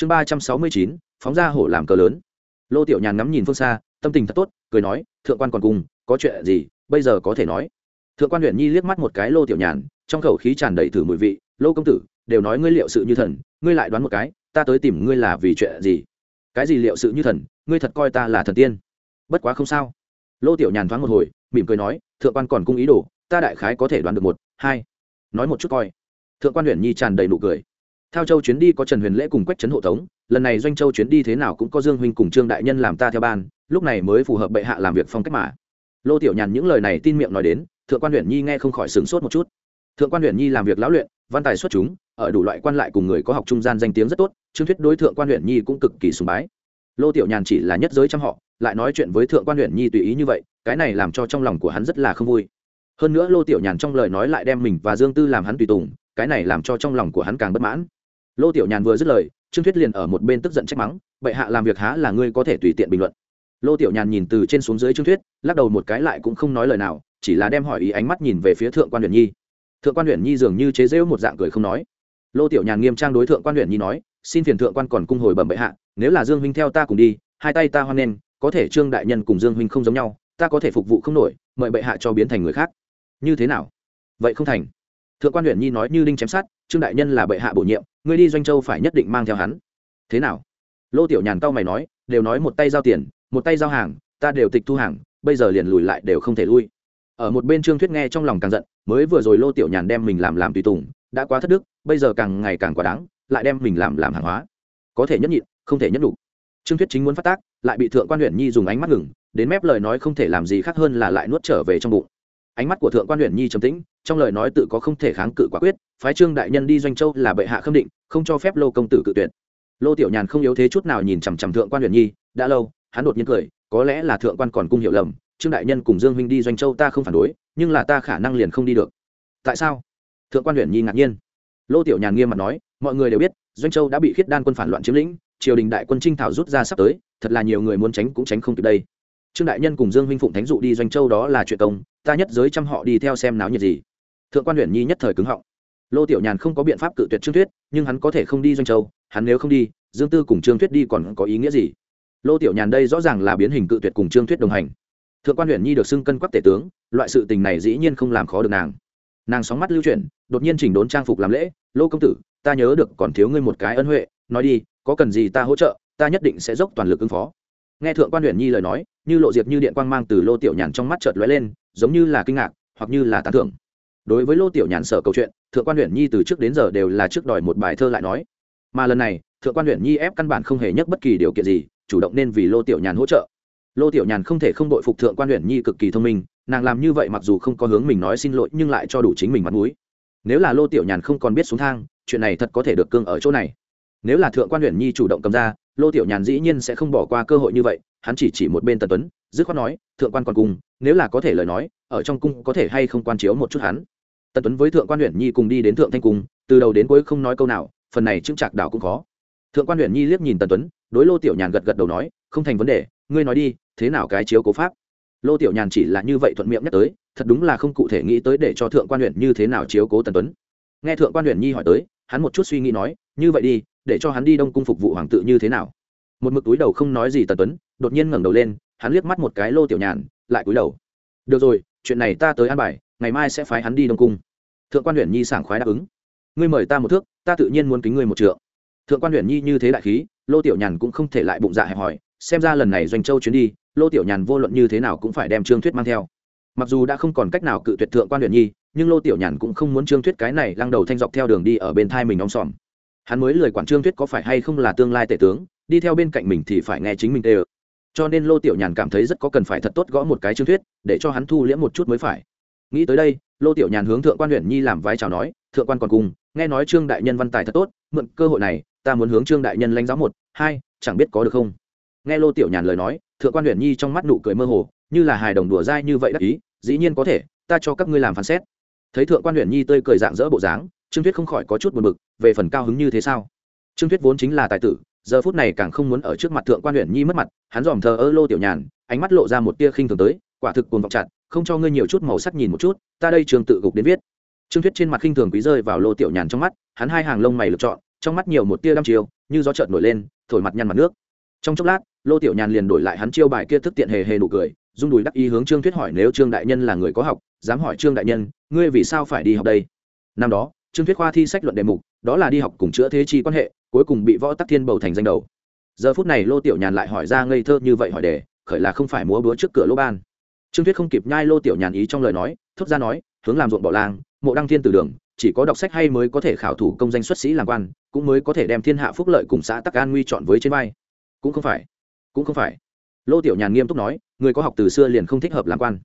chương ba trăm sáu mươi chín, phóng ra hổ làm cờ lớn. Lô tiểu nhàn ngắm nhìn phương xa, tâm tình thật tốt, cười nói, thượng quan còn cùng, có chuyện gì, bây giờ có thể nói. Thượng quan huyện nhi liếc mắt một cái lô tiểu nhàn, trong khẩu khí tràn đầy thử mùi vị, lô công tử, đều nói ngươi liệu sự như thần, ngươi lại đoán một cái, ta tới tìm ngươi là vì chuyện gì? Cái gì liệu sự như thần, ngươi thật coi ta là thần tiên. Bất quá không sao. Lô tiểu nhàn thoáng một hồi, mỉm cười nói, thượng quan còn cung ý đồ, ta đại khái có thể đoán được một, hai, nói một chút coi. Thượng quan huyện nhi tràn đầy nụ cười theo châu chuyến đi có trần huyền lễ cùng quách trấn hộ tống, lần này doanh châu chuyến đi thế nào cũng có dương huynh cùng trương đại nhân làm ta theo ban, lúc này mới phù hợp bệ hạ làm việc phong cách mà. Lô tiểu nhàn những lời này tin miệng nói đến, thượng quan huyện nhi nghe không khỏi sửng sốt một chút. Thượng quan huyện nhi làm việc lão luyện, văn tài xuất chúng, ở đủ loại quan lại cùng người có học trung gian danh tiếng rất tốt trương thuyết đối thượng quan huyện nhi cũng cực kỳ sùng bái. Lô tiểu nhàn chỉ là nhất giới trong họ, lại nói chuyện với thượng quan huyện nhi tùy ý như vậy, cái này làm cho trong lòng của hắn rất là không vui. Hơn nữa lô tiểu nhàn trong lời nói lại đem mình và dương tư làm hắn tùy tùng, cái này làm cho trong lòng của hắn càng bất mãn lô tiểu nhàn vừa dứt lời, trương thuyết liền ở một bên tức giận trách mắng, bệ hạ làm việc há là ngươi có thể tùy tiện bình luận. Lô tiểu nhàn nhìn từ trên xuống dưới trương thuyết, lắc đầu một cái lại cũng không nói lời nào, chỉ là đem hỏi ý ánh mắt nhìn về phía thượng quan huyện nhi. Thượng quan huyện nhi dường như chế rễu một dạng cười không nói. Lô tiểu nhàn nghiêm trang đối thượng quan huyện nhi nói, xin phiền thượng quan còn cung hồi bẩm bệ hạ, nếu là dương huynh theo ta cùng đi, hai tay ta hoan nghênh, có thể trương đại nhân cùng dương huynh không giống nhau, ta có thể phục vụ không nổi, mời bệ hạ cho biến thành người khác. Như thế nào? Vậy không thành thượng quan huyện nhi nói như đinh chém sát trương đại nhân là bệ hạ bổ nhiệm, ngươi đi doanh châu phải nhất định mang theo hắn. Thế nào? Lô tiểu nhàn cao mày nói, đều nói một tay giao tiền, một tay giao hàng, ta đều tịch thu hàng, bây giờ liền lùi lại đều không thể lui. Ở một bên trương thuyết nghe trong lòng càng giận, mới vừa rồi lô tiểu nhàn đem mình làm làm tùy tùng, đã quá thất đức, bây giờ càng ngày càng quá đáng, lại đem mình làm làm hàng hóa. Có thể nhất nhịn, không thể nhất đủ trương thuyết chính muốn phát tác, lại bị thượng quan huyện nhi dùng ánh mắt ngừng, đến mép lời nói không thể làm gì khác hơn là lại nuốt trở về trong bụng. Ánh mắt của thượng quan huyện nhi trầm tĩnh trong lời nói tự có không thể kháng cự quả quyết, phái trương đại nhân đi doanh châu là bệ hạ khâm định, không cho phép lô công tử cự tuyệt. Lô tiểu nhàn không yếu thế chút nào nhìn chằm chằm thượng quan huyền nhi, đã lâu, hắn đột nhiên cười, có lẽ là thượng quan còn cung hiểu lầm, trương đại nhân cùng dương huynh đi doanh châu ta không phản đối, nhưng là ta khả năng liền không đi được. Tại sao? Thượng quan huyền nhi ngạc nhiên. Lô tiểu nhàn nghiêm mặt nói, mọi người đều biết, doanh châu đã bị khiết đan quân phản loạn chiếm lĩnh, triều đình đại quân trinh thảo rút ra sắp tới, thật là nhiều người muốn tránh cũng tránh không kịp đây. Trương đại nhân cùng dương huynh phụng thánh dụ đi doanh châu đó là chuyện công, ta nhất giới trăm họ đi theo xem náo nhiệt gì thượng quan huyện nhi nhất thời cứng họng. Lô tiểu nhàn không có biện pháp cự tuyệt trương thuyết, nhưng hắn có thể không đi doanh châu, hắn nếu không đi, dương tư cùng trương thuyết đi còn có ý nghĩa gì? Lô tiểu nhàn đây rõ ràng là biến hình cự tuyệt cùng trương thuyết đồng hành. Thượng quan huyện nhi được xưng cân quắc tể tướng, loại sự tình này dĩ nhiên không làm khó được nàng. Nàng sóng mắt lưu chuyển, đột nhiên chỉnh đốn trang phục làm lễ, lô công tử, ta nhớ được còn thiếu ngươi một cái ân huệ, nói đi, có cần gì ta hỗ trợ, ta nhất định sẽ dốc toàn lực ứng phó. Nghe thượng quan huyện nhi lời nói, như lộ diệp như điện quang mang từ lô tiểu nhàn trong mắt chợt lóe lên, giống như là kinh ngạc, hoặc như là tán thưởng đối với lô tiểu nhàn sở câu chuyện, thượng quan huyện nhi từ trước đến giờ đều là trước đòi một bài thơ lại nói. Mà lần này, thượng quan huyện nhi ép căn bản không hề nhắc bất kỳ điều kiện gì, chủ động nên vì lô tiểu nhàn hỗ trợ. Lô tiểu nhàn không thể không đội phục thượng quan huyện nhi cực kỳ thông minh, nàng làm như vậy mặc dù không có hướng mình nói xin lỗi nhưng lại cho đủ chính mình mặt mũi. Nếu là lô tiểu nhàn không còn biết xuống thang, chuyện này thật có thể được cương ở chỗ này. Nếu là thượng quan huyện nhi chủ động cầm ra, lô tiểu nhàn dĩ nhiên sẽ không bỏ qua cơ hội như vậy, hắn chỉ chỉ một bên tần tuấn, dứt khoát nói, thượng quan còn cung nếu là có thể lời nói, ở trong cung có thể hay không quan chiếu một chút hắn? Tần tuấn với thượng quan huyện nhi cùng đi đến thượng thanh cung, từ đầu đến cuối không nói câu nào, phần này chứng chạc đảo cũng khó. Thượng quan huyện nhi liếc nhìn tần tuấn, đối lô tiểu nhàn gật gật đầu nói, không thành vấn đề, ngươi nói đi, thế nào cái chiếu cố pháp? Lô tiểu nhàn chỉ là như vậy thuận miệng nhắc tới, thật đúng là không cụ thể nghĩ tới để cho thượng quan huyện như thế nào chiếu cố tần tuấn. Nghe thượng quan huyện nhi hỏi tới, hắn một chút suy nghĩ nói, như vậy đi, để cho hắn đi đông cung phục vụ hoàng tự như thế nào? Một mực túi đầu không nói gì tần tuấn, đột nhiên ngẩng đầu lên, hắn liếc mắt một cái lô tiểu nhàn, lại cúi đầu. Được rồi, chuyện này ta tới an bài ngày mai sẽ phái hắn đi đông cung. Thượng quan huyện nhi sảng khoái đáp ứng. Ngươi mời ta một thước, ta tự nhiên muốn kính ngươi một trượng. Thượng quan huyện nhi như thế đại khí, lô tiểu nhàn cũng không thể lại bụng dạ hẹp hòi, xem ra lần này doanh châu chuyến đi, lô tiểu nhàn vô luận như thế nào cũng phải đem trương thuyết mang theo. Mặc dù đã không còn cách nào cự tuyệt thượng quan huyện nhi, nhưng lô tiểu nhàn cũng không muốn trương thuyết cái này lăng đầu thanh dọc theo đường đi ở bên thai mình ông xòm hắn mới lời quản trương thuyết có phải hay không là tương lai tể tướng, đi theo bên cạnh mình thì phải nghe chính mình tê ơ. Cho nên lô tiểu nhàn cảm thấy rất có cần phải thật tốt gõ một cái trương thuyết, để cho hắn thu liễm một chút mới phải nghĩ tới đây, lô tiểu nhàn hướng thượng quan huyện nhi làm vai chào nói, thượng quan còn cùng, nghe nói trương đại nhân văn tài thật tốt, mượn cơ hội này, ta muốn hướng trương đại nhân lãnh giáo một, hai, chẳng biết có được không? Nghe lô tiểu nhàn lời nói, thượng quan huyện nhi trong mắt nụ cười mơ hồ, như là hài đồng đùa dai như vậy đắc ý, dĩ nhiên có thể, ta cho các ngươi làm phán xét. Thấy thượng quan huyện nhi tươi cười dạng dỡ bộ dáng, trương thuyết không khỏi có chút buồn bực, về phần cao hứng như thế sao? Trương thuyết vốn chính là tài tử, giờ phút này càng không muốn ở trước mặt thượng quan huyện nhi mất mặt, hắn dòm thờ ơ lô tiểu nhàn, ánh mắt lộ ra một tia khinh thường tới, quả thực cuồng vọng chặt không cho ngươi nhiều chút màu sắc nhìn một chút, ta đây trường tự gục đến viết. Trương thuyết trên mặt khinh thường quý rơi vào lô tiểu nhàn trong mắt, hắn hai hàng lông mày lựa chọn trong mắt nhiều một tia đăm chiều, như gió chợt nổi lên, thổi mặt nhăn mặt nước. Trong chốc lát, lô tiểu nhàn liền đổi lại hắn chiêu bài kia thức tiện hề hề nụ cười dung đùi đắc ý hướng trương thuyết hỏi nếu trương đại nhân là người có học, dám hỏi trương đại nhân, ngươi vì sao phải đi học đây? Năm đó, trương thuyết khoa thi sách luận đề mục, đó là đi học cùng chữa thế chi quan hệ, cuối cùng bị võ tắc thiên bầu thành danh đầu. Giờ phút này lô tiểu nhàn lại hỏi ra ngây thơ như vậy hỏi đề, khởi là không phải múa búa trước cửa lô ban trương thuyết không kịp nhai lô tiểu nhàn ý trong lời nói, thốt ra nói, hướng làm ruộng bỏ lang, mộ đăng thiên từ đường, chỉ có đọc sách hay mới có thể khảo thủ công danh xuất sĩ làm quan, cũng mới có thể đem thiên hạ phúc lợi cùng xã tắc an nguy chọn với trên vai. Cũng không phải, cũng không phải. Lô tiểu nhàn nghiêm túc nói, người có học từ xưa liền không thích hợp làm quan.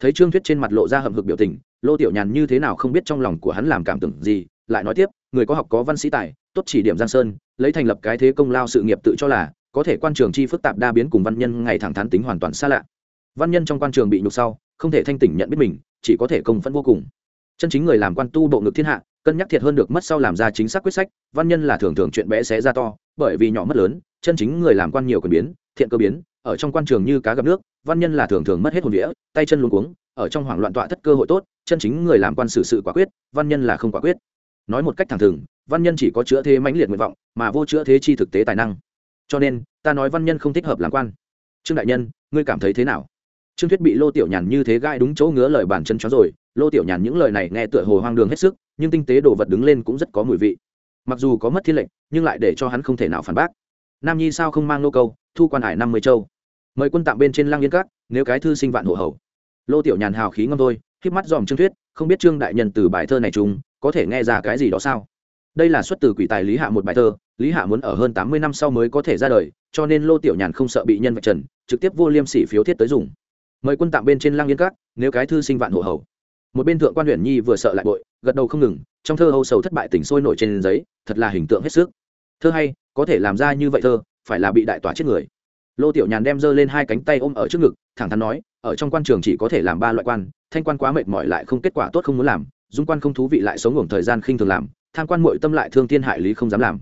Thấy trương thuyết trên mặt lộ ra hậm hực biểu tình, lô tiểu nhàn như thế nào không biết trong lòng của hắn làm cảm tưởng gì, lại nói tiếp, người có học có văn sĩ tài, tốt chỉ điểm giang sơn, lấy thành lập cái thế công lao sự nghiệp tự cho là, có thể quan trường chi phức tạp đa biến cùng văn nhân ngày thẳng thắn tính hoàn toàn xa lạ văn nhân trong quan trường bị nhục sau, không thể thanh tỉnh nhận biết mình, chỉ có thể công phẫn vô cùng. Chân chính người làm quan tu bộ ngực thiên hạ, cân nhắc thiệt hơn được mất sau làm ra chính xác quyết sách, văn nhân là thường thường chuyện bé xé ra to, bởi vì nhỏ mất lớn, chân chính người làm quan nhiều quyền biến, thiện cơ biến, ở trong quan trường như cá gặp nước, văn nhân là thường thường mất hết hồn vĩa tay chân luôn cuống, ở trong hoảng loạn tọa thất cơ hội tốt, chân chính người làm quan xử sự quả quyết, văn nhân là không quả quyết. Nói một cách thẳng thừng, văn nhân chỉ có chữa thế mãnh liệt nguyện vọng, mà vô chữa thế chi thực tế tài năng. Cho nên, ta nói văn nhân không thích hợp làm quan. Trương đại nhân, ngươi cảm thấy thế nào? Trương thuyết bị lô tiểu nhàn như thế gai đúng chỗ ngứa lời bản chân chó rồi. Lô tiểu nhàn những lời này nghe tựa hồ hoang đường hết sức, nhưng tinh tế đồ vật đứng lên cũng rất có mùi vị. Mặc dù có mất thiên lệnh, nhưng lại để cho hắn không thể nào phản bác. Nam nhi sao không mang nô câu, thu quan hải năm mươi châu. Mời quân tạm bên trên lang yên cát nếu cái thư sinh vạn hộ hầu. Lô tiểu nhàn hào khí ngâm thôi k mắt dòm trương thuyết, không biết trương đại nhân từ bài thơ này chúng có thể nghe ra cái gì đó sao? Đây là xuất từ quỷ tài lý hạ một bài thơ, lý hạ muốn ở hơn tám mươi năm sau mới có thể ra đời, cho nên lô tiểu nhàn không sợ bị nhân vật trần, trực tiếp vô liêm sỉ phiếu thiết tới dùng mời quân tạm bên trên lang yên cát nếu cái thư sinh vạn hộ hầu. Một bên thượng quan huyện nhi vừa sợ lại bội, gật đầu không ngừng, trong thơ hầu sầu thất bại tỉnh sôi nổi trên giấy, thật là hình tượng hết sức. Thơ hay, có thể làm ra như vậy thơ, phải là bị đại tỏa chết người. Lô tiểu nhàn đem giơ lên hai cánh tay ôm ở trước ngực, thẳng thắn nói, ở trong quan trường chỉ có thể làm ba loại quan, thanh quan quá mệt mỏi lại không kết quả tốt không muốn làm, dung quan không thú vị lại sống ngủ thời gian khinh thường làm, tham quan muội tâm lại thương thiên hại lý không dám làm.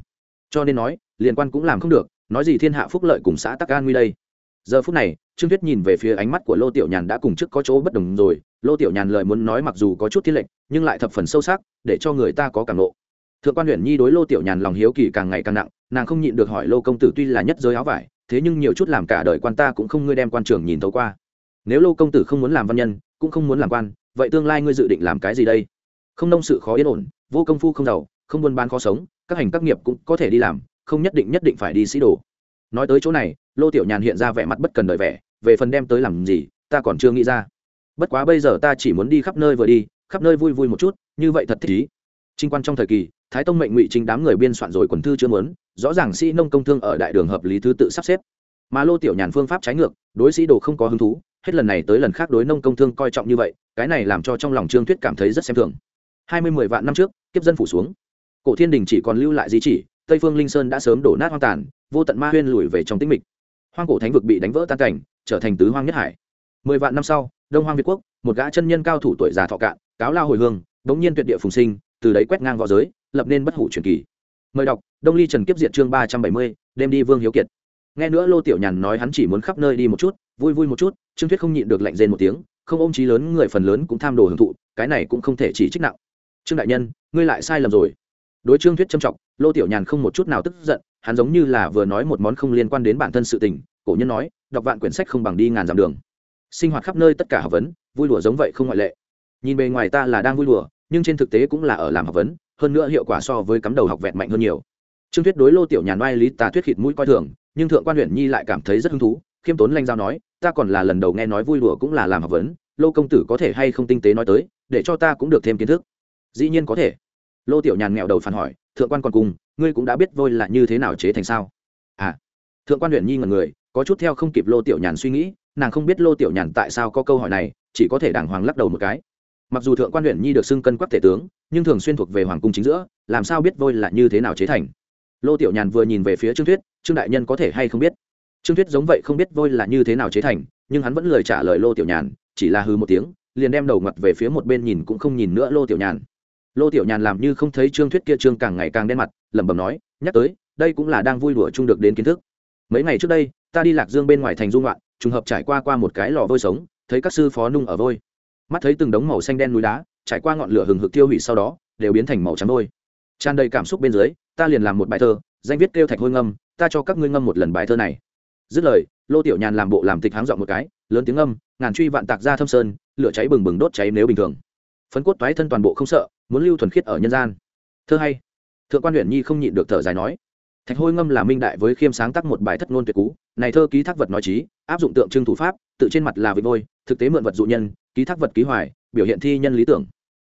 Cho nên nói liên quan cũng làm không được, nói gì thiên hạ phúc lợi cùng xã tắc an nguy đây giờ phút này, trương tuyết nhìn về phía ánh mắt của lô tiểu nhàn đã cùng trước có chỗ bất đồng rồi. Lô tiểu nhàn lời muốn nói mặc dù có chút thiên lệnh nhưng lại thập phần sâu sắc, để cho người ta có cảm lộ thượng quan huyện nhi đối lô tiểu nhàn lòng hiếu kỳ càng ngày càng nặng, nàng không nhịn được hỏi lô công tử tuy là nhất giới áo vải, thế nhưng nhiều chút làm cả đời quan ta cũng không ngươi đem quan trường nhìn thấu qua. Nếu lô công tử không muốn làm văn nhân, cũng không muốn làm quan, vậy tương lai ngươi dự định làm cái gì đây? Không nông sự khó yên ổn, vô công phu không giàu, không buôn bán khó sống, các hành các nghiệp cũng có thể đi làm, không nhất định nhất định phải đi sĩ đồ. Nói tới chỗ này lô tiểu nhàn hiện ra vẻ mặt bất cần đời vẻ, về phần đem tới làm gì, ta còn chưa nghĩ ra. Bất quá bây giờ ta chỉ muốn đi khắp nơi vừa đi, khắp nơi vui vui một chút, như vậy thật thích ý. Trinh quan trong thời kỳ, thái tông mệnh ngụy chính đám người biên soạn rồi quần thư chưa muốn, rõ ràng sĩ nông công thương ở đại đường hợp lý thứ tự sắp xếp. Mà lô tiểu nhàn phương pháp trái ngược, đối sĩ đồ không có hứng thú, hết lần này tới lần khác đối nông công thương coi trọng như vậy, cái này làm cho trong lòng trương thuyết cảm thấy rất xem thường. Hai mươi mười vạn năm trước, kiếp dân phủ xuống. Cổ thiên đình chỉ còn lưu lại di chỉ, tây phương linh sơn đã sớm đổ nát hoang tàn, vô tận ma huyên lùi về trong tĩnh mịch hoang cổ thánh vực bị đánh vỡ tan cảnh, trở thành tứ hoang nhất hải. Mười vạn năm sau, đông hoang việt quốc, một gã chân nhân cao thủ tuổi già thọ cạn, cáo lao hồi hương, đống nhiên tuyệt địa phùng sinh, từ đấy quét ngang v õ giới, lập nên bất hủ truyền kỳ. Mời đọc, đông ly trần kiếp Diệt chương ba trăm bảy mươi, đêm đi vương hiếu kiệt. Nghe nữa lô tiểu nhàn nói hắn chỉ muốn khắp nơi đi một chút, vui vui một chút, trương thuyết không nhịn được lạnh rên một tiếng, không ôm trí lớn, người phần lớn cũng tham đồ hưởng thụ, cái này cũng không thể chỉ trích nặng. Trương đại nhân, ngươi lại sai lầm rồi. Đối trương thuyết trầm trọng, lô tiểu nhàn không một chút nào tức giận hắn giống như là vừa nói một món không liên quan đến bản thân sự tình, cổ nhân nói, đọc vạn quyển sách không bằng đi ngàn dặm đường. Sinh hoạt khắp nơi tất cả học vấn, vui đùa giống vậy không ngoại lệ. Nhìn bề ngoài ta là đang vui đùa, nhưng trên thực tế cũng là ở làm học vấn, hơn nữa hiệu quả so với cắm đầu học vẹn mạnh hơn nhiều. Trương thuyết đối lô tiểu nhàn oai lý tà thuyết khịt mũi coi thường, nhưng thượng quan huyện nhi lại cảm thấy rất hứng thú, khiêm tốn lanh giao nói, ta còn là lần đầu nghe nói vui đùa cũng là làm học vấn, lô công tử có thể hay không tinh tế nói tới, để cho ta cũng được thêm kiến thức. Dĩ nhiên có thể. Lô tiểu nhàn ngẹo đầu phản hỏi, thượng quan còn cùng ngươi cũng đã biết vôi là như thế nào chế thành sao? À thượng quan huyện nhi ngần người, có chút theo không kịp lô tiểu nhàn suy nghĩ, nàng không biết lô tiểu nhàn tại sao có câu hỏi này, chỉ có thể đàng hoàng lắc đầu một cái. Mặc dù thượng quan huyện nhi được xưng cân quắc thể tướng, nhưng thường xuyên thuộc về hoàng cung chính giữa, làm sao biết vôi là như thế nào chế thành? Lô tiểu nhàn vừa nhìn về phía trương thuyết, trương đại nhân có thể hay không biết? Trương thuyết giống vậy không biết vôi là như thế nào chế thành, nhưng hắn vẫn lời trả lời lô tiểu nhàn, chỉ là hư một tiếng, liền đem đầu ngặt về phía một bên nhìn cũng không nhìn nữa lô tiểu nhàn lô tiểu nhàn làm như không thấy trương thuyết kia trương càng ngày càng đen mặt, lẩm bẩm nói, nhắc tới, đây cũng là đang vui đùa chung được đến kiến thức. Mấy ngày trước đây, ta đi lạc dương bên ngoài thành dung loạn, trùng hợp trải qua qua một cái lò vôi sống, thấy các sư phó nung ở vôi. Mắt thấy từng đống màu xanh đen núi đá, trải qua ngọn lửa hừng hực tiêu hủy sau đó, đều biến thành màu trắng vôi tràn đầy cảm xúc bên dưới, ta liền làm một bài thơ, danh viết kêu thạch hôi ngâm, ta cho các ngươi ngâm một lần bài thơ này. Dứt lời, lô tiểu nhàn làm bộ làm tịch háng dọn một cái, lớn tiếng ngâm, ngàn truy vạn tạc ra thâm sơn, lửa cháy bừng bừng đốt cháy nếu bình thường phấn cốt toái thân toàn bộ không sợ, muốn lưu thuần khiết ở nhân gian. Thơ hay, thượng quan huyện nhi không nhịn được thở dài nói, thạch hôi ngâm là minh đại với khiêm sáng tác một bài thất ngôn tuyệt cú, này thơ ký thác vật nói trí áp dụng tượng trưng thủ pháp, tự trên mặt là vịt vôi, thực tế mượn vật dụ nhân, ký thác vật ký hoài, biểu hiện thi nhân lý tưởng.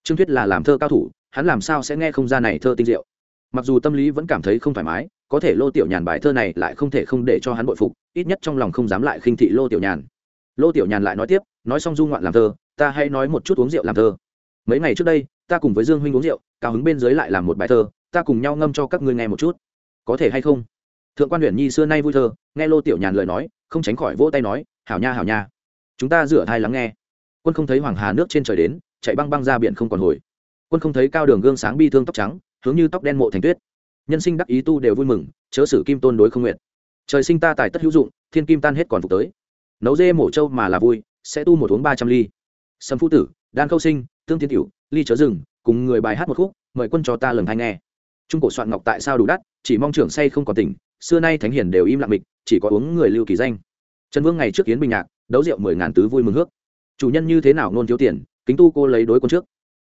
Trương thuyết là làm thơ cao thủ, hắn làm sao sẽ nghe không ra này thơ tinh diệu? Mặc dù tâm lý vẫn cảm thấy không thoải mái, có thể lô tiểu nhàn bài thơ này lại không thể không để cho hắn bội phục, ít nhất trong lòng không dám lại khinh thị lô tiểu nhàn. Lô tiểu nhàn lại nói tiếp, nói xong du ngoạn làm thơ, ta hay nói một chút uống rượu làm thơ mấy ngày trước đây, ta cùng với dương huynh uống rượu, cao hứng bên dưới lại làm một bài thơ, ta cùng nhau ngâm cho các ngươi nghe một chút. Có thể hay không? Thượng quan huyện nhi xưa nay vui thơ, nghe lô tiểu nhàn lời nói, không tránh khỏi vỗ tay nói, hảo nha hảo nha. Chúng ta rửa thai lắng nghe. Quân không thấy hoàng hà nước trên trời đến, chạy băng băng ra biển không còn hồi. Quân không thấy cao đường gương sáng bi thương tóc trắng, hướng như tóc đen mộ thành tuyết. Nhân sinh đắc ý tu đều vui mừng, chớ sử kim tôn đối không nguyện. Trời sinh ta tài tất hữu dụng, thiên kim tan hết còn phục tới. Nấu dê mổ trâu mà là vui, sẽ tu một uống ba trăm ly. Sâm phu tử, đan khâu sinh tương tiến tiểu ly chớ rừng cùng người bài hát một khúc, mời quân cho ta lần hay nghe. Trung cổ soạn ngọc tại sao đủ đắt, chỉ mong trưởng say không còn tỉnh, xưa nay thánh hiền đều im lặng mịch, chỉ có uống người lưu kỳ danh. Trần vương ngày trước kiến bình nhạc, đấu rượu mười ngàn tứ vui mừng hước. Chủ nhân như thế nào nôn thiếu tiền, kính tu cô lấy đối quân trước.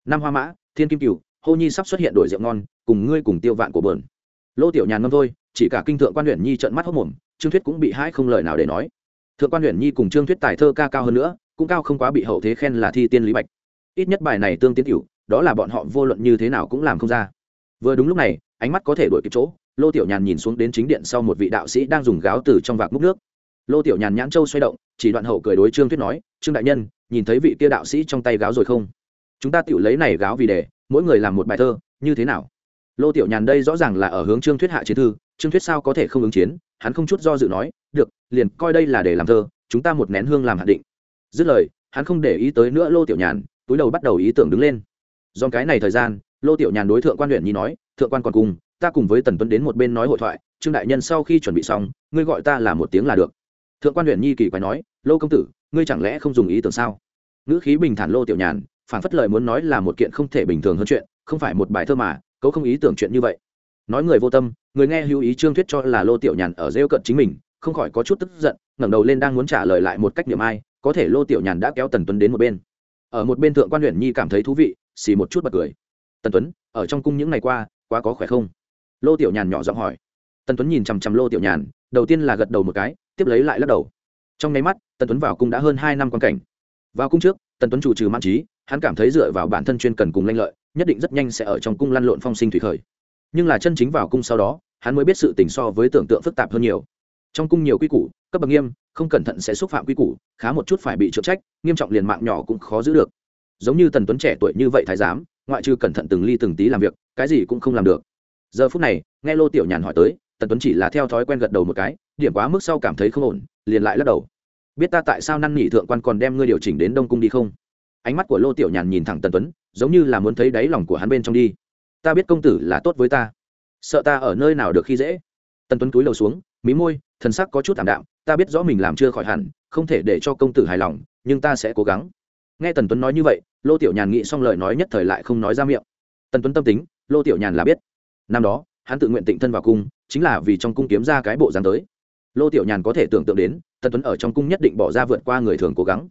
Năm hoa mã, thiên kim cửu, hô nhi sắp xuất hiện đổi rượu ngon, cùng ngươi cùng tiêu vạn của bờn. Lô tiểu nhàn ngâm thôi, chỉ cả kinh thượng quan huyện nhi trợn mắt hốc mồm, trương thuyết cũng bị hãi không lời nào để nói. Thượng quan huyện nhi cùng trương thuyết tài thơ ca cao hơn nữa, cũng cao không quá bị hậu thế khen là thi tiên lý bạch ít nhất bài này tương tiến tiểu, đó là bọn họ vô luận như thế nào cũng làm không ra. Vừa đúng lúc này ánh mắt có thể đuổi kịp chỗ lô tiểu nhàn nhìn xuống đến chính điện sau một vị đạo sĩ đang dùng gáo từ trong vạc múc nước. Lô tiểu nhàn nhãn châu xoay động chỉ đoạn hậu cười đối trương thuyết nói trương đại nhân nhìn thấy vị kia đạo sĩ trong tay gáo rồi không? Chúng ta tự lấy này gáo vì đề mỗi người làm một bài thơ như thế nào? Lô tiểu nhàn đây rõ ràng là ở hướng trương thuyết hạ chiến thư trương thuyết sao có thể không ứng chiến? Hắn không chút do dự nói được liền coi đây là để làm thơ chúng ta một nén hương làm hạ định. Dứt lời hắn không để ý tới nữa lô tiểu nhàn túi đầu bắt đầu ý tưởng đứng lên. Do cái này thời gian, lô tiểu nhàn đối thượng quan huyện nhi nói, thượng quan còn cùng, ta cùng với tần tuấn đến một bên nói hội thoại, trương đại nhân sau khi chuẩn bị xong, ngươi gọi ta là một tiếng là được. Thượng quan huyện nhi kỳ quái nói, lô công tử, ngươi chẳng lẽ không dùng ý tưởng sao? Ngữ khí bình thản lô tiểu nhàn phản phất lời muốn nói là một kiện không thể bình thường hơn chuyện, không phải một bài thơ mà, cấu không ý tưởng chuyện như vậy. Nói người vô tâm, người nghe hữu ý trương thuyết cho là lô tiểu nhàn ở rêu cận chính mình, không khỏi có chút tức giận, ngẩng đầu lên đang muốn trả lời lại một cách niệm ai, có thể lô tiểu nhàn đã kéo tần tuấn đến một bên ở một bên thượng quan huyện nhi cảm thấy thú vị, xì một chút bật cười. Tần tuấn, ở trong cung những ngày qua, quá có khỏe không? Lô tiểu nhàn nhỏ giọng hỏi. Tần tuấn nhìn chằm chằm lô tiểu nhàn, đầu tiên là gật đầu một cái, tiếp lấy lại lắc đầu. Trong nháy mắt, tần tuấn vào cung đã hơn hai năm quan cảnh. Vào cung trước, tần tuấn chủ trừ mãn trí, hắn cảm thấy dựa vào bản thân chuyên cần cùng lanh lợi, nhất định rất nhanh sẽ ở trong cung lăn lộn phong sinh thủy khởi. Nhưng là chân chính vào cung sau đó, hắn mới biết sự tình so với tưởng tượng phức tạp hơn nhiều. Trong cung nhiều quy củ, cấp bậc nghiêm không cẩn thận sẽ xúc phạm quy củ, khá một chút phải bị trượng trách, nghiêm trọng liền mạng nhỏ cũng khó giữ được. Giống như tần tuấn trẻ tuổi như vậy thái giám, ngoại trừ cẩn thận từng ly từng tí làm việc, cái gì cũng không làm được. Giờ phút này, nghe lô tiểu nhàn hỏi tới, tần tuấn chỉ là theo thói quen gật đầu một cái, điểm quá mức sau cảm thấy không ổn, liền lại lắc đầu. Biết ta tại sao năn nỉ thượng quan còn đem ngươi điều chỉnh đến đông cung đi không? Ánh mắt của lô tiểu nhàn nhìn thẳng tần tuấn, giống như là muốn thấy đáy lòng của hắn bên trong đi. Ta biết công tử là tốt với ta, sợ ta ở nơi nào được khi dễ. Tần tuấn túi lầu xuống, mí môi, thần sắc có chút thảm đạm ta biết rõ mình làm chưa khỏi hẳn, không thể để cho công tử hài lòng, nhưng ta sẽ cố gắng. Nghe tần tuấn nói như vậy, lô tiểu nhàn nghĩ xong lời nói nhất thời lại không nói ra miệng. Tần tuấn tâm tính, lô tiểu nhàn là biết. Năm đó, hắn tự nguyện tịnh thân vào cung, chính là vì trong cung kiếm ra cái bộ dáng tới. Lô tiểu nhàn có thể tưởng tượng đến, tần tuấn ở trong cung nhất định bỏ ra vượt qua người thường cố gắng.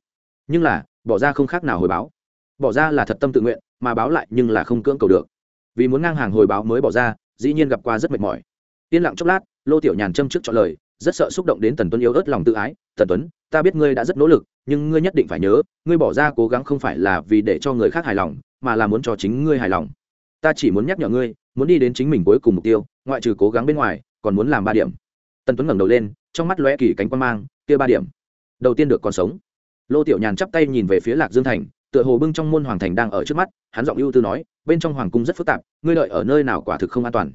Nhưng là, bỏ ra không khác nào hồi báo. Bỏ ra là thật tâm tự nguyện, mà báo lại nhưng là không cưỡng cầu được. Vì muốn ngang hàng hồi báo mới bỏ ra, dĩ nhiên gặp qua rất mệt mỏi. Yên lặng chốc lát, lô tiểu nhàn châm trước cho lời rất sợ xúc động đến tần tuấn yếu ớt lòng tự ái. Tần tuấn, ta biết ngươi đã rất nỗ lực, nhưng ngươi nhất định phải nhớ, ngươi bỏ ra cố gắng không phải là vì để cho người khác hài lòng, mà là muốn cho chính ngươi hài lòng. Ta chỉ muốn nhắc nhở ngươi, muốn đi đến chính mình cuối cùng mục tiêu, ngoại trừ cố gắng bên ngoài, còn muốn làm ba điểm. Tần tuấn ngẩng đầu lên, trong mắt lóe kỳ cánh quan mang, kia ba điểm. Đầu tiên được còn sống. Lô tiểu nhàn chắp tay nhìn về phía lạc dương thành, tựa hồ bưng trong môn hoàng thành đang ở trước mắt, hắn giọng ưu tư nói, bên trong hoàng cung rất phức tạp, ngươi đợi ở nơi nào quả thực không an toàn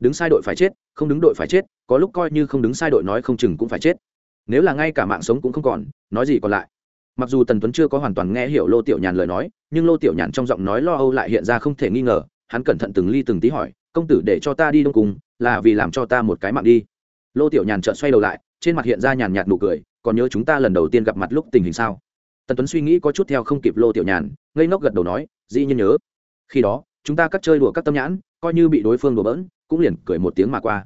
đứng sai đội phải chết, không đứng đội phải chết, có lúc coi như không đứng sai đội nói không chừng cũng phải chết. Nếu là ngay cả mạng sống cũng không còn, nói gì còn lại? Mặc dù tần tuấn chưa có hoàn toàn nghe hiểu lô tiểu nhàn lời nói, nhưng lô tiểu nhàn trong giọng nói lo âu lại hiện ra không thể nghi ngờ, hắn cẩn thận từng ly từng tí hỏi, công tử để cho ta đi đông cùng, là vì làm cho ta một cái mạng đi. Lô tiểu nhàn trợn xoay đầu lại, trên mặt hiện ra nhàn nhạt nụ cười, còn nhớ chúng ta lần đầu tiên gặp mặt lúc tình hình sao? Tần tuấn suy nghĩ có chút theo không kịp lô tiểu nhàn, ngây ngốc gật đầu nói, dĩ nhiên nhớ. Khi đó, chúng ta cắt chơi đùa các tâm nhãn, coi như bị đối phương đùa bỡn cũng liền cười một tiếng mà qua.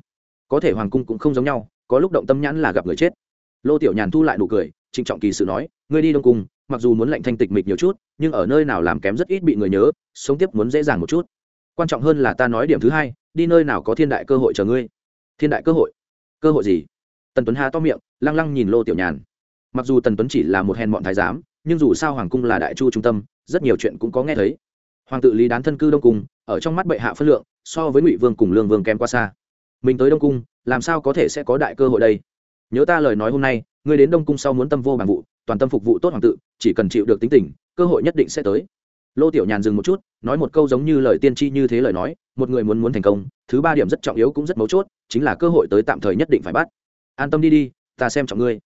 Có thể hoàng cung cũng không giống nhau, có lúc động tâm nhãn là gặp người chết. Lô tiểu nhàn thu lại nụ cười, trịnh trọng kỳ sự nói, ngươi đi đông cung, mặc dù muốn lệnh thanh tịch mịch nhiều chút, nhưng ở nơi nào làm kém rất ít bị người nhớ, sống tiếp muốn dễ dàng một chút. Quan trọng hơn là ta nói điểm thứ hai, đi nơi nào có thiên đại cơ hội chờ ngươi. Thiên đại cơ hội? Cơ hội gì? Tần tuấn hà to miệng, lăng lăng nhìn lô tiểu nhàn. Mặc dù tần tuấn chỉ là một hèn bọn thái giám, nhưng dù sao hoàng cung là đại chu trung tâm, rất nhiều chuyện cũng có nghe thấy hoàng tự lý đán thân cư đông cung, ở trong mắt bệ hạ phân lượng, so với ngụy vương cùng lương vương kém qua xa. Mình tới đông cung, làm sao có thể sẽ có đại cơ hội đây? Nhớ ta lời nói hôm nay, ngươi đến đông cung sau muốn tâm vô bằng vụ, toàn tâm phục vụ tốt hoàng tự chỉ cần chịu được tính tình, cơ hội nhất định sẽ tới. Lô tiểu nhàn dừng một chút, nói một câu giống như lời tiên tri như thế lời nói, một người muốn muốn thành công, thứ ba điểm rất trọng yếu cũng rất mấu chốt, chính là cơ hội tới tạm thời nhất định phải bắt. An tâm đi đi, ta xem trọng ngươi.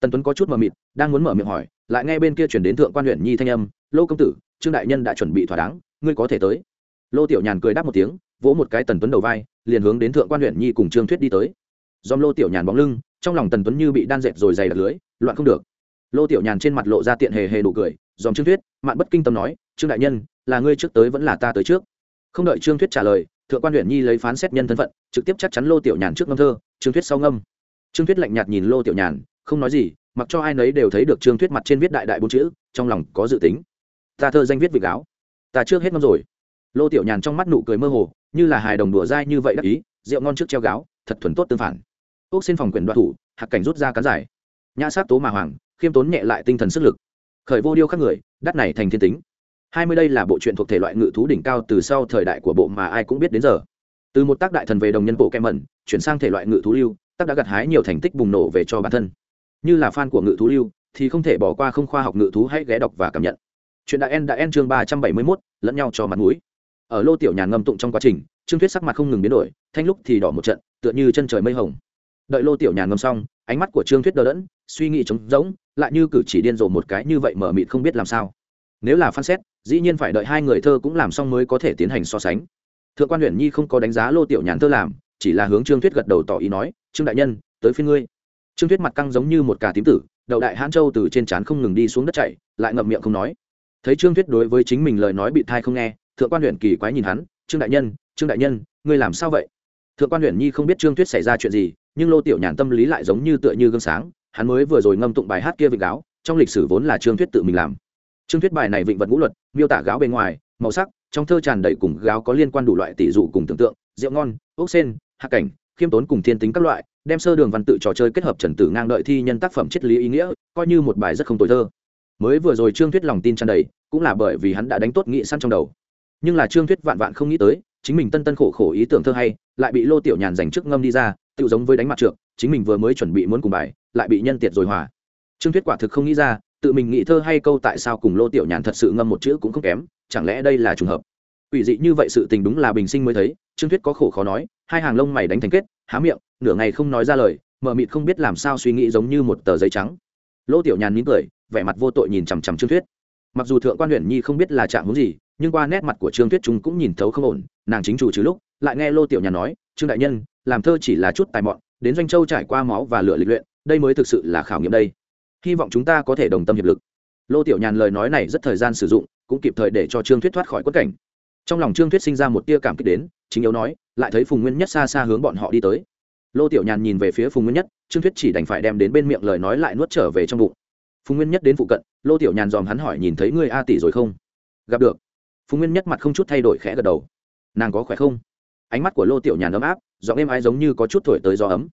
Tần tuấn có chút mờ mịt, đang muốn mở miệng hỏi, lại nghe bên kia chuyển đến thượng quan huyện nhi thanh âm, lô công tử, trương đại nhân đã chuẩn bị thỏa đáng ngươi có thể tới. Lô tiểu nhàn cười đáp một tiếng, vỗ một cái tần tuấn đầu vai, liền hướng đến thượng quan huyện nhi cùng trương thuyết đi tới. Dòm lô tiểu nhàn bóng lưng, trong lòng tần tuấn như bị đan dệt rồi dày đặc lưới, loạn không được. Lô tiểu nhàn trên mặt lộ ra tiện hề hề nụ cười dòm trương thuyết, mạn bất kinh tâm nói, trương đại nhân, là ngươi trước tới vẫn là ta tới trước. Không đợi trương thuyết trả lời, thượng quan huyện nhi lấy phán xét nhân thân phận, trực tiếp chắc chắn lô tiểu nhàn trước ngâm thơ, trương thuyết sau ngâm. Trương thuyết lạnh nhạt nhìn lô tiểu nhàn, không nói gì, mặc cho ai nấy đều thấy được trương thuyết mặt trên viết đại đại bốn chữ, trong lòng có dự tính. Ta thơ danh viết vị cáo ta trước hết ngon rồi. Lô tiểu nhàn trong mắt nụ cười mơ hồ, như là hài đồng đùa dai như vậy đắc ý, rượu ngon trước treo gáo, thật thuần tốt tương phản. Ốc xin phòng quyền đoạt thủ hạc cảnh rút ra cán giải. Nhã sát tố mà hoàng, khiêm tốn nhẹ lại tinh thần sức lực. Khởi vô điêu các người, đắt này thành thiên tính. Hai mươi đây là bộ truyện thuộc thể loại ngự thú đỉnh cao từ sau thời đại của bộ mà ai cũng biết đến giờ. Từ một tác đại thần về đồng nhân bộ kem mẩn, chuyển sang thể loại ngự thú lưu, tác đã gặt hái nhiều thành tích bùng nổ về cho bản thân. Như là fan của ngự thú lưu, thì không thể bỏ qua không khoa học ngự thú hãy ghé đọc và cảm nhận chuyện đại en đại en chương ba trăm bảy mươi mốt, lẫn nhau cho mặt mũi. Ở lô tiểu nhàn ngâm tụng trong quá trình, trương thuyết sắc mặt không ngừng biến đổi, thanh lúc thì đỏ một trận, tựa như chân trời mây hồng. Đợi lô tiểu nhàn ngâm xong, ánh mắt của trương thuyết đờ đẫn, suy nghĩ trống rỗng, lại như cử chỉ điên rồ một cái như vậy mở mịt không biết làm sao. Nếu là phán xét, dĩ nhiên phải đợi hai người thơ cũng làm xong mới có thể tiến hành so sánh. Thượng quan huyện nhi không có đánh giá lô tiểu nhàn thơ làm, chỉ là hướng trương thuyết gật đầu tỏ ý nói, trương đại nhân, tới phiên ngươi. Trương thuyết mặt căng giống như một cà tím tử đậu đại hãn châu từ trên trán không ngừng đi xuống đất chảy, lại ngậm miệng không nói thấy trương thuyết đối với chính mình lời nói bị thai không nghe, thượng quan huyện kỳ quái nhìn hắn, trương đại nhân, trương đại nhân, ngươi làm sao vậy? Thượng quan huyện nhi không biết trương thuyết xảy ra chuyện gì, nhưng lô tiểu nhàn tâm lý lại giống như tựa như gương sáng, hắn mới vừa rồi ngâm tụng bài hát kia vịnh gáo, trong lịch sử vốn là trương thuyết tự mình làm. Trương thuyết bài này vịnh vật ngũ luật, miêu tả gáo bên ngoài, màu sắc, trong thơ tràn đầy cùng gáo có liên quan đủ loại tỷ dụ cùng tưởng tượng, rượu ngon, ốc sen, hạ cảnh, khiêm tốn cùng thiên tính các loại, đem sơ đường văn tự trò chơi kết hợp trần tử ngang đợi thi nhân tác phẩm triết lý ý nghĩa, coi như một bài rất không tồi thơ mới vừa rồi trương thuyết lòng tin tràn đầy, cũng là bởi vì hắn đã đánh tốt nghị săn trong đầu. Nhưng là trương thuyết vạn vạn không nghĩ tới, chính mình tân tân khổ khổ ý tưởng thơ hay, lại bị lô tiểu nhàn dành trước ngâm đi ra tự giống với đánh mặt trượng, chính mình vừa mới chuẩn bị muốn cùng bài, lại bị nhân tiệt rồi hòa. Trương thuyết quả thực không nghĩ ra, tự mình nghĩ thơ hay câu tại sao cùng lô tiểu nhàn thật sự ngâm một chữ cũng không kém, chẳng lẽ đây là trùng hợp? Ủy dị như vậy sự tình đúng là bình sinh mới thấy, trương thuyết có khổ khó nói, hai hàng lông mày đánh thành kết, há miệng, nửa ngày không nói ra lời, mờ mịt không biết làm sao suy nghĩ giống như một tờ giấy trắng. Lô tiểu nhàn nín cười vẻ mặt vô tội nhìn chằm chằm trương thuyết mặc dù thượng quan huyện nhi không biết là trạng hướng gì, nhưng qua nét mặt của trương tuyết trung cũng nhìn thấu không ổn, nàng chính chủ trừ lúc, lại nghe lô tiểu nhà nói, trương đại nhân, làm thơ chỉ là chút tài mọn, đến doanh châu trải qua máu và lửa lịch luyện, đây mới thực sự là khảo nghiệm đây. Hy vọng chúng ta có thể đồng tâm hiệp lực. Lô tiểu nhàn lời nói này rất thời gian sử dụng, cũng kịp thời để cho trương thuyết thoát khỏi quất cảnh. Trong lòng trương thuyết sinh ra một tia cảm kích đến, chính yếu nói, lại thấy phùng nguyên nhất xa xa hướng bọn họ đi tới. Lô tiểu nhàn nhìn về phía phùng nguyên nhất, trương thuyết chỉ đành phải đem đến bên miệng lời nói lại nuốt trở về trong bụng phùng nguyên nhất đến phụ cận, lô tiểu nhàn dòm hắn hỏi nhìn thấy ngươi a tỷ rồi không? Gặp được. Phùng nguyên nhất mặt không chút thay đổi khẽ gật đầu. Nàng có khỏe không? Ánh mắt của lô tiểu nhàn ấm áp, giọng êm ái giống như có chút thổi tới gió ấm.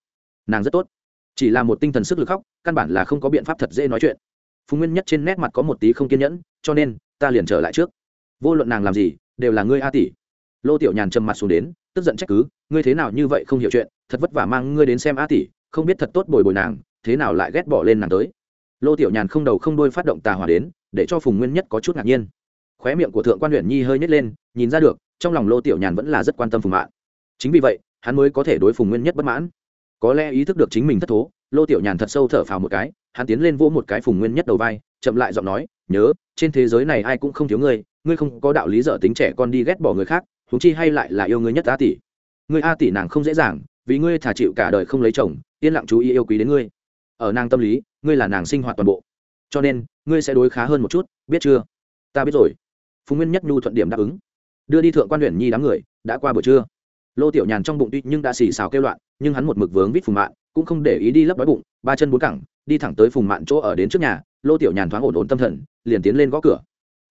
Nàng rất tốt. Chỉ là một tinh thần sức lực khóc, căn bản là không có biện pháp thật dễ nói chuyện. Phùng nguyên nhất trên nét mặt có một tí không kiên nhẫn, cho nên, ta liền trở lại trước. Vô luận nàng làm gì, đều là ngươi a tỷ. Lô tiểu nhàn trầm mặt xuống đến, tức giận trách cứ, ngươi thế nào như vậy không hiểu chuyện, thật vất vả mang ngươi đến xem a tỷ, không biết thật tốt bồi bồi nàng, thế nào lại ghét bỏ lên nàng tới lô tiểu nhàn không đầu không đôi phát động tà hỏa đến, để cho phùng nguyên nhất có chút ngạc nhiên. Khóe miệng của thượng quan huyện nhi hơi nhét lên, nhìn ra được, trong lòng lô tiểu nhàn vẫn là rất quan tâm phùng mạng chính vì vậy, hắn mới có thể đối phùng nguyên nhất bất mãn. Có lẽ ý thức được chính mình thất thố, lô tiểu nhàn thật sâu thở phào một cái, hắn tiến lên vỗ một cái phùng nguyên nhất đầu vai, chậm lại giọng nói, nhớ, trên thế giới này ai cũng không thiếu ngươi ngươi không có đạo lý dở tính trẻ con đi ghét bỏ người khác thú chi hay lại là yêu ngươi nhất a tỷ. Ngươi a tỷ nàng không dễ dàng, vì ngươi thả chịu cả đời không lấy chồng, yên lặng chú ý yêu quý đến ngươi ở nàng tâm lý, ngươi là nàng sinh hoạt toàn bộ. Cho nên, ngươi sẽ đối khá hơn một chút, biết chưa? Ta biết rồi. Phùng nguyên nhất nhu thuận điểm đáp ứng. Đưa đi thượng quan huyện nhi đám người, đã qua buổi trưa. Lô tiểu nhàn trong bụng tuy nhưng đã xì xào kêu loạn, nhưng hắn một mực vướng vít phùng mạn, cũng không để ý đi lấp đói bụng, ba chân bốn cẳng, đi thẳng tới phùng mạn chỗ ở đến trước nhà, lô tiểu nhàn thoáng ổn ổn tâm thần, liền tiến lên gõ cửa.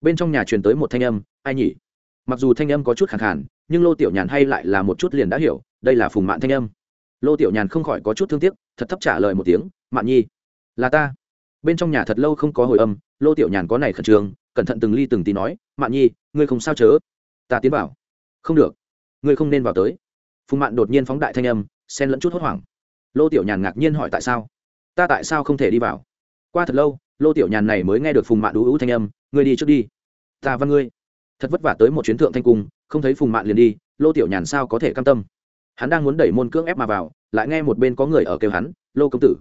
Bên trong nhà truyền tới một thanh âm, ai nhỉ? Mặc dù thanh âm có chút khẳng khàn, nhưng lô tiểu nhàn hay lại là một chút liền đã hiểu, đây là phùng mạn thanh âm. Lô tiểu nhàn không khỏi có chút thương tiếc, thật thấp trả lời một tiếng mạn nhi, là ta. Bên trong nhà thật lâu không có hồi âm, lô tiểu nhàn có này khẩn trương, cẩn thận từng ly từng tí nói, mạn nhi, ngươi không sao chớ? Ta tiến vào. Không được, ngươi không nên vào tới. Phùng mạn đột nhiên phóng đại thanh âm, xen lẫn chút hốt hoảng. Lô tiểu nhàn ngạc nhiên hỏi tại sao? Ta tại sao không thể đi vào? Qua thật lâu, lô tiểu nhàn này mới nghe được phùng mạn đú ú thanh âm, ngươi đi trước đi. Ta văn ngươi. Thật vất vả tới một chuyến thượng thanh cung, không thấy phùng mạn liền đi, lô tiểu nhàn sao có thể cam tâm? Hắn đang muốn đẩy môn cưỡng ép mà vào, lại nghe một bên có người ở kêu hắn, lô công tử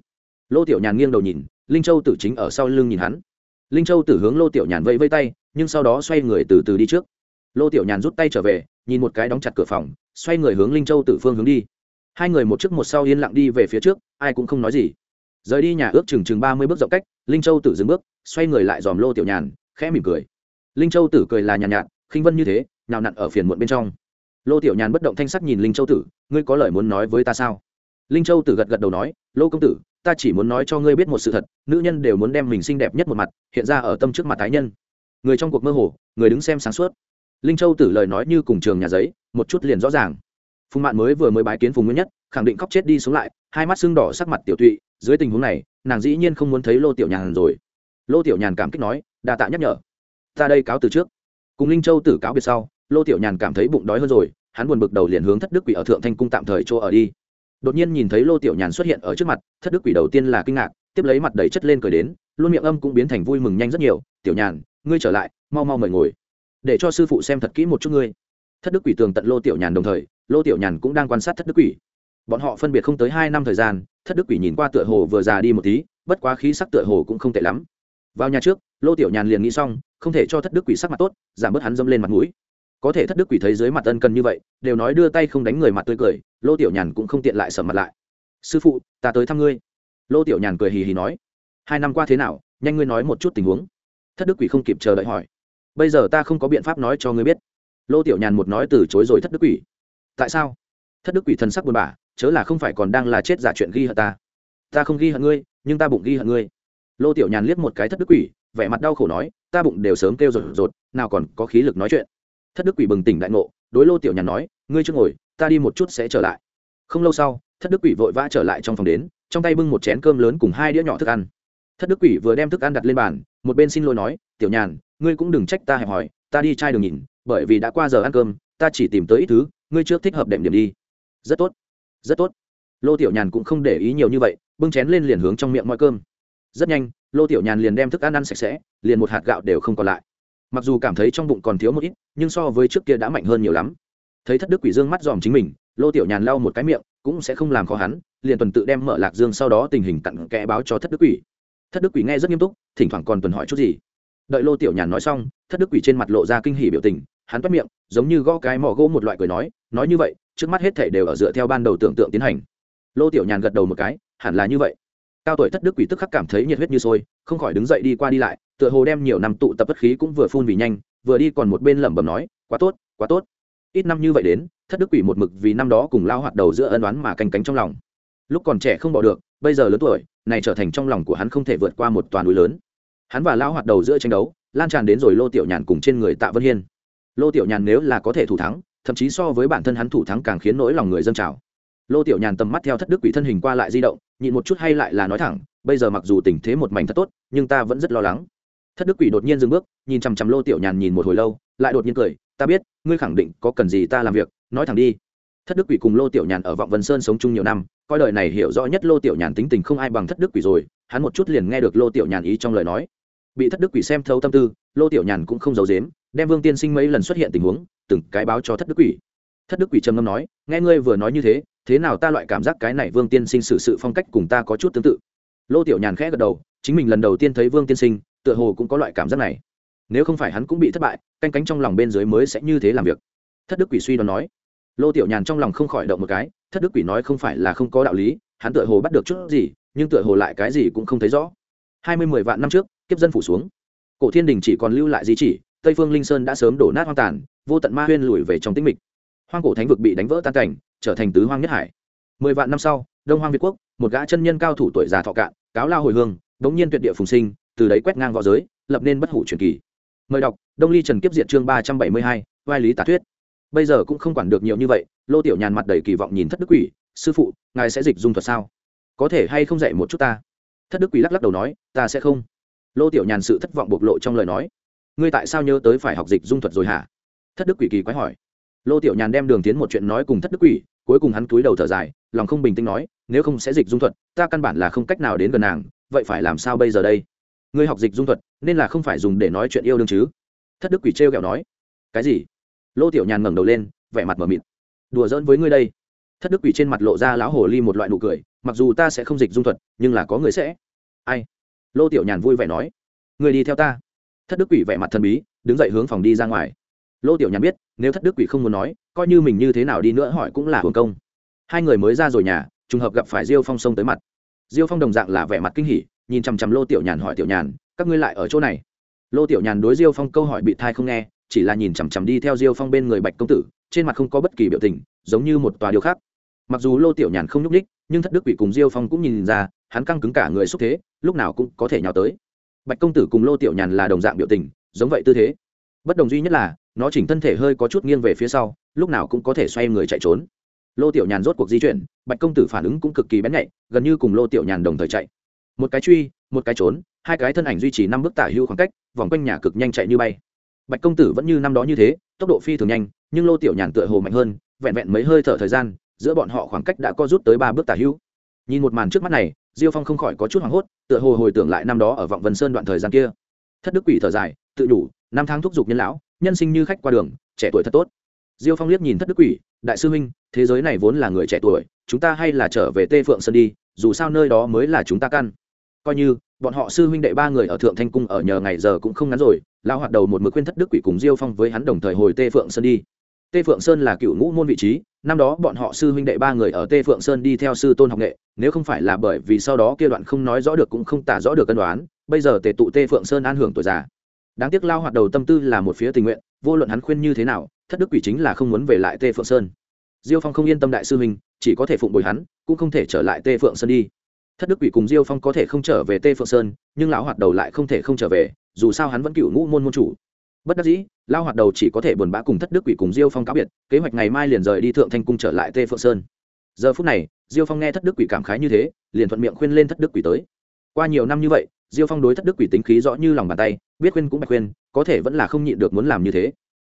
lô tiểu nhàn nghiêng đầu nhìn linh châu tử chính ở sau lưng nhìn hắn. Linh châu tử hướng lô tiểu nhàn vẫy vây tay nhưng sau đó xoay người từ từ đi trước. Lô tiểu nhàn rút tay trở về nhìn một cái đóng chặt cửa phòng xoay người hướng linh châu tử phương hướng đi. Hai người một trước một sau yên lặng đi về phía trước ai cũng không nói gì. Rời đi nhà ước chừng chừng ba mươi bước rộng cách linh châu tử dừng bước xoay người lại dòm lô tiểu nhàn khẽ mỉm cười. Linh châu tử cười là nhàn nhạt, nhạt khinh vân như thế nào nặn ở phiền muộn bên trong. Lô tiểu nhàn bất động thanh sắc nhìn linh châu tử ngươi có lời muốn nói với ta sao? Linh châu tử gật gật đầu nói lô công tử ta chỉ muốn nói cho ngươi biết một sự thật, nữ nhân đều muốn đem mình xinh đẹp nhất một mặt, hiện ra ở tâm trước mặt tái nhân. Người trong cuộc mơ hồ, người đứng xem sáng suốt. Linh châu tử lời nói như cùng trường nhà giấy, một chút liền rõ ràng. Phùng mạn mới vừa mới bái kiến phùng nguyên nhất, khẳng định khóc chết đi xuống lại, hai mắt xương đỏ sắc mặt tiểu tụy, dưới tình huống này, nàng dĩ nhiên không muốn thấy lô tiểu nhàn rồi. Lô tiểu nhàn cảm kích nói đà tạ nhắc nhở. Ta đây cáo từ trước. Cùng linh châu tử cáo biệt sau, lô tiểu nhàn cảm thấy bụng đói hơn rồi, hắn buồn bực đầu liền hướng thất đức quỷ ở thượng thanh cung tạm thời chỗ ở đi đột nhiên nhìn thấy lô tiểu nhàn xuất hiện ở trước mặt, thất đức quỷ đầu tiên là kinh ngạc, tiếp lấy mặt đầy chất lên cười đến, luôn miệng âm cũng biến thành vui mừng nhanh rất nhiều, tiểu nhàn, ngươi trở lại, mau mau mời ngồi. Để cho sư phụ xem thật kỹ một chút ngươi. Thất đức quỷ tường tận lô tiểu nhàn đồng thời, lô tiểu nhàn cũng đang quan sát thất đức quỷ. Bọn họ phân biệt không tới hai năm thời gian, thất đức quỷ nhìn qua tựa hồ vừa già đi một tí, bất quá khí sắc tựa hồ cũng không tệ lắm. Vào nhà trước, lô tiểu nhàn liền nghĩ xong, không thể cho thất đức quỷ sắc mặt tốt, giảm bớt hắn dâm lên mặt mũi có thể thất đức quỷ thấy dưới mặt ân cần như vậy, đều nói đưa tay không đánh người mặt tươi cười, lô tiểu nhàn cũng không tiện lại sợ mặt lại. Sư phụ, ta tới thăm ngươi. Lô tiểu nhàn cười hì hì nói. Hai năm qua thế nào, nhanh ngươi nói một chút tình huống. Thất đức quỷ không kịp chờ đợi hỏi. Bây giờ ta không có biện pháp nói cho ngươi biết. Lô tiểu nhàn một nói từ chối rồi thất đức quỷ. Tại sao? Thất đức quỷ thần sắc buồn bã, chớ là không phải còn đang là chết giả chuyện ghi hận ta. Ta không ghi hận ngươi, nhưng ta bụng ghi hận ngươi. Lô tiểu nhàn liếc một cái thất đức quỷ, vẻ mặt đau khổ nói, ta bụng đều sớm kêu rột rột, nào còn có khí lực nói chuyện thất đức quỷ bừng tỉnh đại ngộ, đối lô tiểu nhàn nói, ngươi chưa ngồi, ta đi một chút sẽ trở lại. Không lâu sau, thất đức quỷ vội vã trở lại trong phòng đến, trong tay bưng một chén cơm lớn cùng hai đĩa nhỏ thức ăn. Thất đức quỷ vừa đem thức ăn đặt lên bàn, một bên xin lỗi nói, tiểu nhàn, ngươi cũng đừng trách ta hẹp hòi, ta đi chai đường nhìn, bởi vì đã qua giờ ăn cơm, ta chỉ tìm tới ít thứ, ngươi trước thích hợp đệm điểm đi. Rất tốt rất tốt. Lô tiểu nhàn cũng không để ý nhiều như vậy, bưng chén lên liền hướng trong miệng mọi cơm. Rất nhanh, lô tiểu nhàn liền đem thức ăn ăn sạch sẽ, liền một hạt gạo đều không còn lại mặc dù cảm thấy trong bụng còn thiếu một ít, nhưng so với trước kia đã mạnh hơn nhiều lắm. Thấy thất đức quỷ dương mắt dòm chính mình, lô tiểu nhàn lau một cái miệng, cũng sẽ không làm khó hắn, liền tuần tự đem mở lạc dương sau đó tình hình tặng kẽ báo cho thất đức quỷ. Thất đức quỷ nghe rất nghiêm túc, thỉnh thoảng còn tuần hỏi chút gì. Đợi lô tiểu nhàn nói xong, thất đức quỷ trên mặt lộ ra kinh hỉ biểu tình, hắn toát miệng, giống như gõ cái mỏ gỗ một loại cười nói nói như vậy, trước mắt hết thể đều ở dựa theo ban đầu tưởng tượng tiến hành. Lô tiểu nhàn gật đầu một cái, hẳn là như vậy cao tuổi thất đức quỷ tức khắc cảm thấy nhiệt huyết như sôi, không khỏi đứng dậy đi qua đi lại, tựa hồ đem nhiều năm tụ tập bất khí cũng vừa phun vì nhanh, vừa đi còn một bên lẩm bẩm nói, quá tốt quá tốt. Ít năm như vậy đến, thất đức quỷ một mực vì năm đó cùng lao hoạt đầu giữa ân oán mà canh cánh trong lòng. Lúc còn trẻ không bỏ được, bây giờ lớn tuổi, này trở thành trong lòng của hắn không thể vượt qua một toàn núi lớn. Hắn và lao hoạt đầu giữa tranh đấu, lan tràn đến rồi lô tiểu nhàn cùng trên người tạ vân hiên. Lô tiểu nhàn nếu là có thể thủ thắng, thậm chí so với bản thân hắn thủ thắng càng khiến nỗi lòng người dân trào lô tiểu nhàn tầm mắt theo thất đức quỷ thân hình qua lại di động, nhịn một chút hay lại là nói thẳng, bây giờ mặc dù tình thế một mảnh thật tốt, nhưng ta vẫn rất lo lắng. Thất đức quỷ đột nhiên dừng bước, nhìn chằm chằm lô tiểu nhàn nhìn một hồi lâu, lại đột nhiên cười, ta biết, ngươi khẳng định có cần gì ta làm việc, nói thẳng đi. Thất đức quỷ cùng lô tiểu nhàn ở vọng vân sơn sống chung nhiều năm, coi đời này hiểu rõ nhất lô tiểu nhàn tính tình không ai bằng thất đức quỷ rồi, hắn một chút liền nghe được lô tiểu nhàn ý trong lời nói. Bị thất đức quỷ xem thấu tâm tư, lô tiểu nhàn cũng không giấu dếm đem vương tiên sinh mấy lần xuất hiện tình huống, từng cái báo cho thất đức quỷ. Thất đức quỷ trầm ngâm nói, nghe ngươi vừa nói như thế thế nào ta loại cảm giác cái này vương tiên sinh xử sự phong cách cùng ta có chút tương tự. Lô tiểu nhàn khẽ gật đầu, chính mình lần đầu tiên thấy vương tiên sinh, tựa hồ cũng có loại cảm giác này. Nếu không phải hắn cũng bị thất bại, canh cánh trong lòng bên dưới mới sẽ như thế làm việc. Thất đức quỷ suy đoán nói. Lô tiểu nhàn trong lòng không khỏi động một cái, thất đức quỷ nói không phải là không có đạo lý, hắn tựa hồ bắt được chút gì, nhưng tựa hồ lại cái gì cũng không thấy rõ. Hai mươi mười vạn năm trước, kiếp dân phủ xuống. Cổ thiên đình chỉ còn lưu lại di chỉ, tây phương linh sơn đã sớm đổ nát hoang tàn, vô tận ma huyên lùi về trong tĩnh mịch. Hoang cổ thánh vực bị đánh vỡ tan cảnh trở thành tứ hoang nhất hải. Mười vạn năm sau, đông hoang việt quốc, một gã chân nhân cao thủ tuổi già thọ cạn, cáo lao hồi hương, đống nhiên tuyệt địa phùng sinh, từ đấy quét ngang v õ giới, lập nên bất hủ truyền kỳ. Mời đọc, đông ly trần kiếp diệt chương ba trăm bảy mươi hai, vai lý tả thuyết. Bây giờ cũng không quản được nhiều như vậy, lô tiểu nhàn mặt đầy kỳ vọng nhìn thất đức quỷ, sư phụ, ngài sẽ dịch dung thuật sao? Có thể hay không dạy một chút ta? Thất đức quỷ lắc lắc đầu nói, ta sẽ không. Lô tiểu nhàn sự thất vọng bộc lộ trong lời nói, ngươi tại sao nhớ tới phải học dịch dung thuật rồi hả? Thất đức quỷ kỳ quái hỏi. Lô tiểu nhàn đem đường tiến một chuyện nói cùng thất đức quỷ cuối cùng hắn túi đầu thở dài, lòng không bình tĩnh nói, nếu không sẽ dịch dung thuật, ta căn bản là không cách nào đến gần nàng, vậy phải làm sao bây giờ đây? Ngươi học dịch dung thuật, nên là không phải dùng để nói chuyện yêu đương chứ? Thất đức quỷ trêu ghẹo nói, cái gì? Lô tiểu nhàn ngẩng đầu lên, vẻ mặt m ở mịt, đùa giỡn với ngươi đây. Thất đức quỷ trên mặt lộ ra lão hồ ly một loại nụ cười, mặc dù ta sẽ không dịch dung thuật, nhưng là có người sẽ. Ai? Lô tiểu nhàn vui vẻ nói người đi theo ta. Thất đức quỷ vẻ mặt thần bí, đứng dậy hướng phòng đi ra ngoài. Lô tiểu nhàn biết, nếu thất đức quỷ không muốn nói coi như mình như thế nào đi nữa hỏi cũng là hưởng công. Hai người mới ra rồi nhà, trùng hợp gặp phải diêu phong sông tới mặt. Diêu phong đồng dạng là vẻ mặt kinh hỉ, nhìn chằm chằm lô tiểu nhàn hỏi tiểu nhàn, các ngươi lại ở chỗ này? Lô tiểu nhàn đối diêu phong câu hỏi bị thai không nghe, chỉ là nhìn chằm chằm đi theo diêu phong bên người bạch công tử, trên mặt không có bất kỳ biểu tình, giống như một tòa điều khác mặc dù lô tiểu nhàn không nhúc ních nhưng thất đức quỷ cùng diêu phong cũng nhìn ra, hắn căng cứng cả người xúc thế, lúc nào cũng có thể nhào tới. Bạch công tử cùng lô tiểu nhàn là đồng dạng biểu tình, giống vậy tư thế. Bất đồng duy nhất là, nó chỉnh thân thể hơi có chút nghiêng về phía sau lúc nào cũng có thể xoay người chạy trốn. Lô tiểu nhàn rốt cuộc di chuyển, bạch công tử phản ứng cũng cực kỳ bén nhạy, gần như cùng lô tiểu nhàn đồng thời chạy. Một cái truy, một cái trốn, hai cái thân ảnh duy trì năm bước tả hữu khoảng cách, vòng quanh nhà cực nhanh chạy như bay. Bạch công tử vẫn như năm đó như thế, tốc độ phi thường nhanh, nhưng lô tiểu nhàn tựa hồ mạnh hơn, vẹn vẹn mấy hơi thở thời gian, giữa bọn họ khoảng cách đã co rút tới ba bước tả hữu. Nhìn một màn trước mắt này, diêu phong không khỏi có chút hoảng hốt, tựa hồ hồi tưởng lại năm đó ở vọng vân sơn đoạn thời gian kia. Thất đức quỷ thở dài, tự đủ, năm tháng thúc giục nhân lão, nhân sinh như khách qua đường, trẻ tuổi thật tốt diêu phong liếc nhìn thất đức quỷ, đại sư huynh, thế giới này vốn là người trẻ tuổi, chúng ta hay là trở về tê phượng sơn đi, dù sao nơi đó mới là chúng ta căn. Coi như, bọn họ sư huynh đệ ba người ở thượng thanh cung ở nhờ ngày giờ cũng không ngắn rồi lao hoạt đầu một mực khuyên thất đức quỷ cùng diêu phong với hắn đồng thời hồi tê phượng sơn đi. Tê phượng sơn là cựu ngũ môn vị trí, năm đó bọn họ sư huynh đệ ba người ở tê phượng sơn đi theo sư tôn học nghệ, nếu không phải là bởi vì sau đó kia đoạn không nói rõ được cũng không tả rõ được cân đoán bây giờ tề tụ tê phượng sơn an hưởng tuổi già. Đáng tiếc lao hoạt đầu tâm tư là một phía tình nguyện, vô luận hắn khuyên như thế nào thất đức quỷ chính là không muốn về lại tê phượng sơn. Diêu phong không yên tâm đại sư huynh, chỉ có thể phụng bồi hắn, cũng không thể trở lại tê phượng sơn đi. Thất đức quỷ cùng diêu phong có thể không trở về tê phượng sơn, nhưng lão hoạt đầu lại không thể không trở về, dù sao hắn vẫn cựu ngũ môn môn chủ. Bất đắc dĩ lao hoạt đầu chỉ có thể buồn bã cùng thất đức quỷ cùng diêu phong cáo biệt, kế hoạch ngày mai liền rời đi thượng thanh cung trở lại tê phượng sơn. Giờ phút này, diêu phong nghe thất đức quỷ cảm khái như thế, liền thuận miệng khuyên lên thất đức quỷ tới. Qua nhiều năm như vậy, diêu phong đối thất đức quỷ tính khí rõ như lòng bàn tay, biết khuyên cũng bạch khuyên, có thể vẫn là không nhịn được muốn làm như thế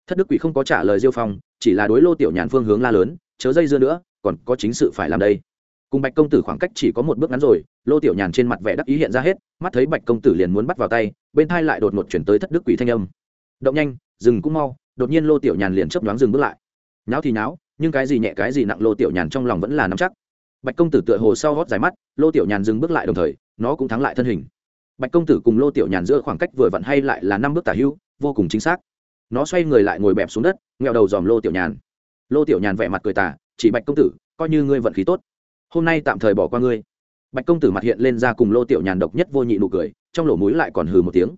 thất đức quỷ không có trả lời diêu phong, chỉ là đối lô tiểu nhàn phương hướng la lớn, chớ dây dưa nữa, còn có chính sự phải làm đây. Cùng bạch công tử khoảng cách chỉ có một bước ngắn rồi, lô tiểu nhàn trên mặt vẻ đắc ý hiện ra hết, mắt thấy bạch công tử liền muốn bắt vào tay, bên thai lại đột ngột chuyển tới thất đức quỷ thanh âm. Động nhanh, dừng cũng mau. Đột nhiên lô tiểu nhàn liền chấp đoán dừng bước lại. Nháo thì nháo, nhưng cái gì nhẹ cái gì nặng lô tiểu nhàn trong lòng vẫn là nắm chắc. Bạch công tử tựa hồ sau gót dài mắt, lô tiểu nhàn dừng bước lại đồng thời, nó cũng thắng lại thân hình. Bạch công tử cùng lô tiểu nhàn giữa khoảng cách vừa vặn hay lại là năm bước tả hưu vô cùng chính xác nó xoay người lại ngồi bẹp xuống đất, nghẹo đầu dòm lô tiểu nhàn. Lô tiểu nhàn vẻ mặt cười tả chỉ bạch công tử, coi như ngươi vận khí tốt, hôm nay tạm thời bỏ qua ngươi. Bạch công tử mặt hiện lên ra cùng lô tiểu nhàn độc nhất vô nhị nụ cười, trong lỗ mũi lại còn hừ một tiếng.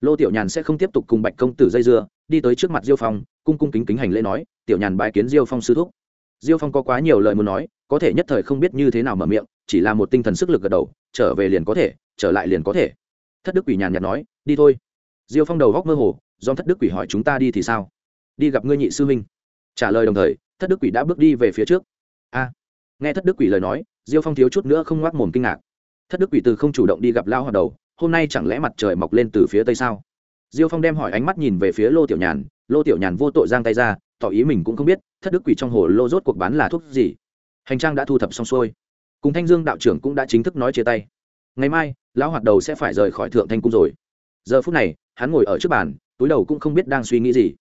Lô tiểu nhàn sẽ không tiếp tục cùng bạch công tử dây dưa, đi tới trước mặt diêu phong, cung cung kính kính hành lễ nói, tiểu nhàn bãi kiến diêu phong sư thúc. Diêu phong có quá nhiều lời muốn nói, có thể nhất thời không biết như thế nào mở miệng, chỉ là một tinh thần sức lực gật đầu, trở về liền có thể, trở lại liền có thể. Thất đức quỷ nhàn nhạt nói, đi thôi. Diêu phong đầu góc mơ hồ dòng thất đức quỷ hỏi chúng ta đi thì sao? Đi gặp ngươi nhị sư huynh. Trả lời đồng thời, thất đức quỷ đã bước đi về phía trước. A. Nghe thất đức quỷ lời nói, diêu phong thiếu chút nữa không ngoác mồm kinh ngạc. Thất đức quỷ từ không chủ động đi gặp lao hoạt đầu, hôm nay chẳng lẽ mặt trời mọc lên từ phía tây sao? Diêu phong đem hỏi ánh mắt nhìn về phía lô tiểu nhàn, lô tiểu nhàn vô tội giang tay ra, tỏ ý mình cũng không biết, thất đức quỷ trong hồ lô rốt cuộc bán là thuốc gì? Hành trang đã thu thập xong xuôi. Cùng thanh dương đạo trưởng cũng đã chính thức nói chia tay. Ngày mai, lão hoạt đầu sẽ phải rời khỏi thượng thanh cung rồi. Giờ phút này, hắn ngồi ở trước bàn túi đầu cũng không biết đang suy nghĩ gì.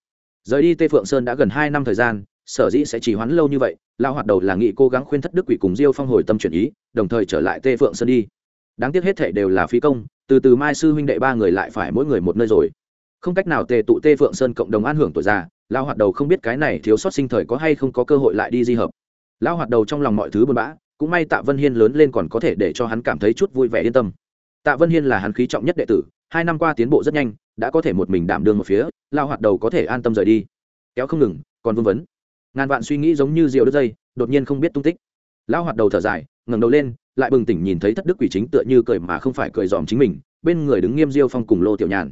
Rời đi tê phượng sơn đã gần hai năm thời gian, sở dĩ sẽ chỉ hoãn lâu như vậy, lão hoạt đầu là nghị cố gắng khuyên thất đức quỷ cùng diêu phong hồi tâm chuyển ý, đồng thời trở lại tê phượng sơn đi. Đáng tiếc hết thể đều là phí công, từ từ mai sư huynh đệ ba người lại phải mỗi người một nơi rồi. Không cách nào tề tụ tê phượng sơn cộng đồng an hưởng tuổi già lao hoạt đầu không biết cái này thiếu sót sinh thời có hay không có cơ hội lại đi di hợp. Lao hoạt đầu trong lòng mọi thứ buồn bã, cũng may tạ vân hiên lớn lên còn có thể để cho hắn cảm thấy chút vui vẻ yên tâm. Tạ vân hiên là hắn khí trọng nhất đệ tử, hai năm qua tiến bộ rất nhanh đã có thể một mình đảm đương một phía, lao hoạt đầu có thể an tâm rời đi. Kéo không ngừng, còn vương vấn. Ngàn vạn suy nghĩ giống như rượu đứt dây, đột nhiên không biết tung tích. Lão hoạt đầu thở dài, ngẩng đầu lên, lại bừng tỉnh nhìn thấy thất đức quỷ chính tựa như cười mà không phải cười dòm chính mình, bên người đứng nghiêm diêu phong cùng lô tiểu nhàn.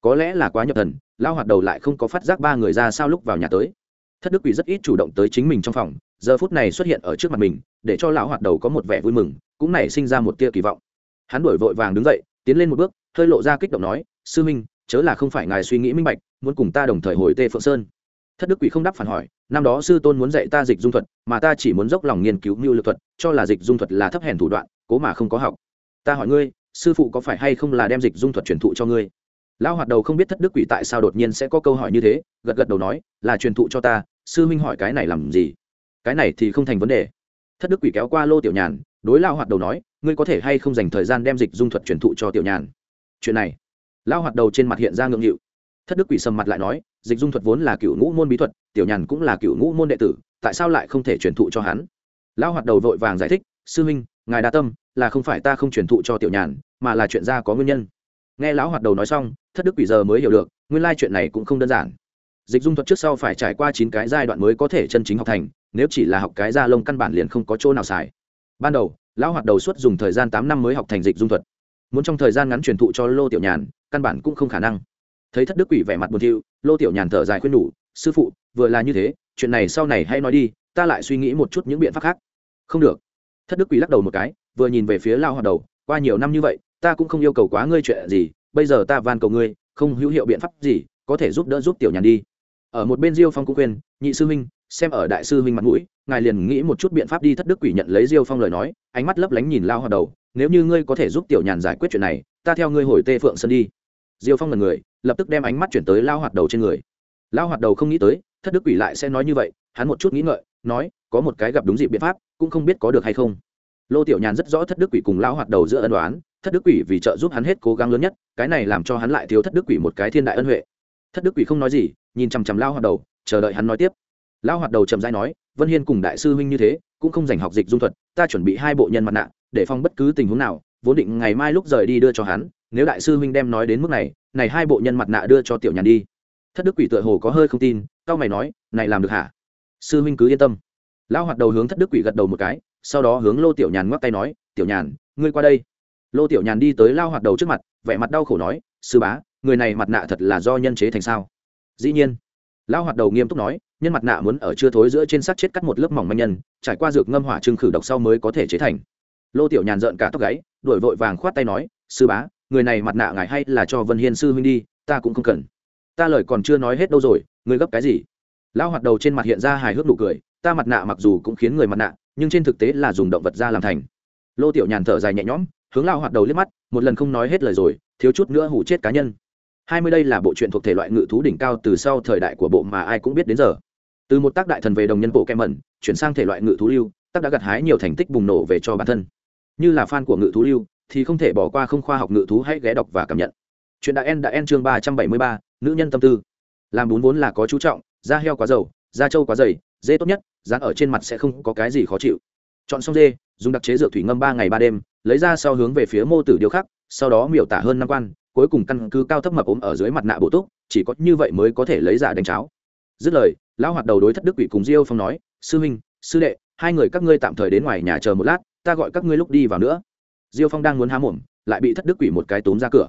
Có lẽ là quá nhập thần lão hoạt đầu lại không có phát giác ba người ra sao lúc vào nhà tới. Thất đức quỷ rất ít chủ động tới chính mình trong phòng, giờ phút này xuất hiện ở trước mặt mình, để cho lão hoạt đầu có một vẻ vui mừng, cũng nảy sinh ra một tia kỳ vọng. Hắn đổi vội vàng đứng dậy, tiến lên một bước, hơi lộ ra kích động nói, sư minh chớ là không phải ngài suy nghĩ minh bạch, muốn cùng ta đồng thời hồi tê phượng sơn. Thất đức quỷ không đáp phản hỏi, năm đó sư tôn muốn dạy ta dịch dung thuật, mà ta chỉ muốn dốc lòng nghiên cứu mưu lực thuật, cho là dịch dung thuật là thấp hèn thủ đoạn, cố mà không có học. Ta hỏi ngươi, sư phụ có phải hay không là đem dịch dung thuật truyền thụ cho ngươi? Lão hoạt đầu không biết thất đức quỷ tại sao đột nhiên sẽ có câu hỏi như thế, gật gật đầu nói, là truyền thụ cho ta, sư minh hỏi cái này làm gì? Cái này thì không thành vấn đề. Thất đức quỷ kéo qua lô tiểu nhàn, đối lao hoạt đầu nói, ngươi có thể hay không dành thời gian đem dịch dung thuật truyền thụ cho tiểu nhàn? Chuyện này lao hoạt đầu trên mặt hiện ra ngượng nghịu. Thất đức quỷ sầm mặt lại nói, dịch dung thuật vốn là cựu ngũ môn bí thuật, tiểu nhàn cũng là cựu ngũ môn đệ tử, tại sao lại không thể truyền thụ cho hắn? Lao hoạt đầu vội vàng giải thích, sư minh ngài đa tâm, là không phải ta không truyền thụ cho tiểu nhàn, mà là chuyện ra có nguyên nhân. Nghe lão hoạt đầu nói xong, thất đức quỷ giờ mới hiểu được, nguyên lai chuyện này cũng không đơn giản. Dịch dung thuật trước sau phải trải qua chín cái giai đoạn mới có thể chân chính học thành, nếu chỉ là học cái da lông căn bản liền không có chỗ nào xài. Ban đầu, lão hoạt đầu suốt dùng thời gian tám năm mới học thành dịch dung thuật muốn trong thời gian ngắn truyền thụ cho lô tiểu nhàn, căn bản cũng không khả năng. Thấy thất đức quỷ vẻ mặt buồn thiu, lô tiểu nhàn thở dài khuyên nhủ, sư phụ, vừa là như thế, chuyện này sau này hay nói đi, ta lại suy nghĩ một chút những biện pháp khác. Không được. Thất đức quỷ lắc đầu một cái, vừa nhìn về phía lao hoạt đầu, qua nhiều năm như vậy, ta cũng không yêu cầu quá ngươi chuyện gì, bây giờ ta van cầu ngươi, không hữu hiệu biện pháp gì, có thể giúp đỡ giúp tiểu nhàn đi. Ở một bên diêu phong cũng khuyên, nhị sư huynh, xem ở đại sư huynh mặt mũi, ngài liền nghĩ một chút biện pháp đi. Thất đức quỷ nhận lấy diêu phong lời nói, ánh mắt lấp lánh nhìn lao hoạt đầu nếu như ngươi có thể giúp tiểu nhàn giải quyết chuyện này, ta theo ngươi hồi tê phượng sân đi. Diêu phong là người, lập tức đem ánh mắt chuyển tới lao hoạt đầu trên người. Lao hoạt đầu không nghĩ tới, thất đức quỷ lại sẽ nói như vậy, hắn một chút nghĩ ngợi, nói, có một cái gặp đúng dịp biện pháp, cũng không biết có được hay không. Lô tiểu nhàn rất rõ thất đức quỷ cùng lao hoạt đầu giữa ân đoán thất đức quỷ vì trợ giúp hắn hết cố gắng lớn nhất, cái này làm cho hắn lại thiếu thất đức quỷ một cái thiên đại ân huệ. Thất đức quỷ không nói gì, nhìn chằm chằm lao hoạt đầu, chờ đợi hắn nói tiếp. Lao hoạt đầu chậm rãi nói, vân hiên cùng đại sư huynh như thế, cũng không dành học dịch dung thuật, ta chuẩn bị hai bộ nhân mặt nạ để phòng bất cứ tình huống nào, vốn định ngày mai lúc rời đi đưa cho hắn, nếu đại sư huynh đem nói đến mức này này hai bộ nhân mặt nạ đưa cho tiểu nhàn đi. Thất đức quỷ tựa hồ có hơi không tin cao mày nói, này làm được hả? Sư huynh cứ yên tâm. Lão hoạt đầu hướng thất đức quỷ gật đầu một cái, sau đó hướng lô tiểu nhàn ngoắc tay nói, tiểu nhàn, ngươi qua đây. Lô tiểu nhàn đi tới lao hoạt đầu trước mặt, vẻ mặt đau khổ nói, sư bá, người này mặt nạ thật là do nhân chế thành sao? Dĩ nhiên, lão hoạt đầu nghiêm túc nói, nhân mặt nạ muốn ở chưa thối giữa trên xác chết cắt một lớp mỏng manh nhân, trải qua dược ngâm hỏa trưng khử độc sau mới có thể chế thành lô tiểu nhàn rợn cả tóc gáy, đuổi vội vàng khoát tay nói, sư bá, người này mặt nạ ngài hay là cho vân hiên sư huynh đi, ta cũng không cần. Ta lời còn chưa nói hết đâu rồi ngươi gấp cái gì? Lão hoạt đầu trên mặt hiện ra hài hước nụ cười, ta mặt nạ mặc dù cũng khiến người mặt nạ, nhưng trên thực tế là dùng động vật ra làm thành. Lô tiểu nhàn thở dài nhẹ nhõm, hướng lao hoạt đầu liếc mắt, một lần không nói hết lời rồi, thiếu chút nữa hủ chết cá nhân. Hai mươi đây là bộ truyện thuộc thể loại ngự thú đỉnh cao từ sau thời đại của bộ mà ai cũng biết đến giờ. Từ một tác đại thần về đồng nhân bộ kem mẩn, chuyển sang thể loại ngự thú lưu tác đã gặt hái nhiều thành tích bùng nổ về cho bản thân. Như là fan của ngự thú lưu, thì không thể bỏ qua không khoa học ngự thú hãy ghé đọc và cảm nhận. Chuyện đã en đã en chương ba trăm bảy mươi ba, nữ nhân tâm tư. Làm bún vốn là có chú trọng, da heo quá dầu, da trâu quá dày, dê tốt nhất dán ở trên mặt sẽ không có cái gì khó chịu. Chọn xong dê, dùng đặc chế rượu thủy ngâm ba ngày ba đêm, lấy ra sau hướng về phía mô tử điêu khắc, sau đó miểu tả hơn năm quan, cuối cùng căn cứ cao thấp mập ốm ở dưới mặt nạ bổ túc, chỉ có như vậy mới có thể lấy giả đánh cháo. Dứt lời, lão hoạt đầu đối thất đức quỷ cùng diêu phong nói, sư huynh, sư đệ hai người các ngươi tạm thời đến ngoài nhà chờ một lát ta gọi các ngươi lúc đi vào nữa. Diêu phong đang muốn há mồm lại bị thất đức quỷ một cái tốn ra cửa.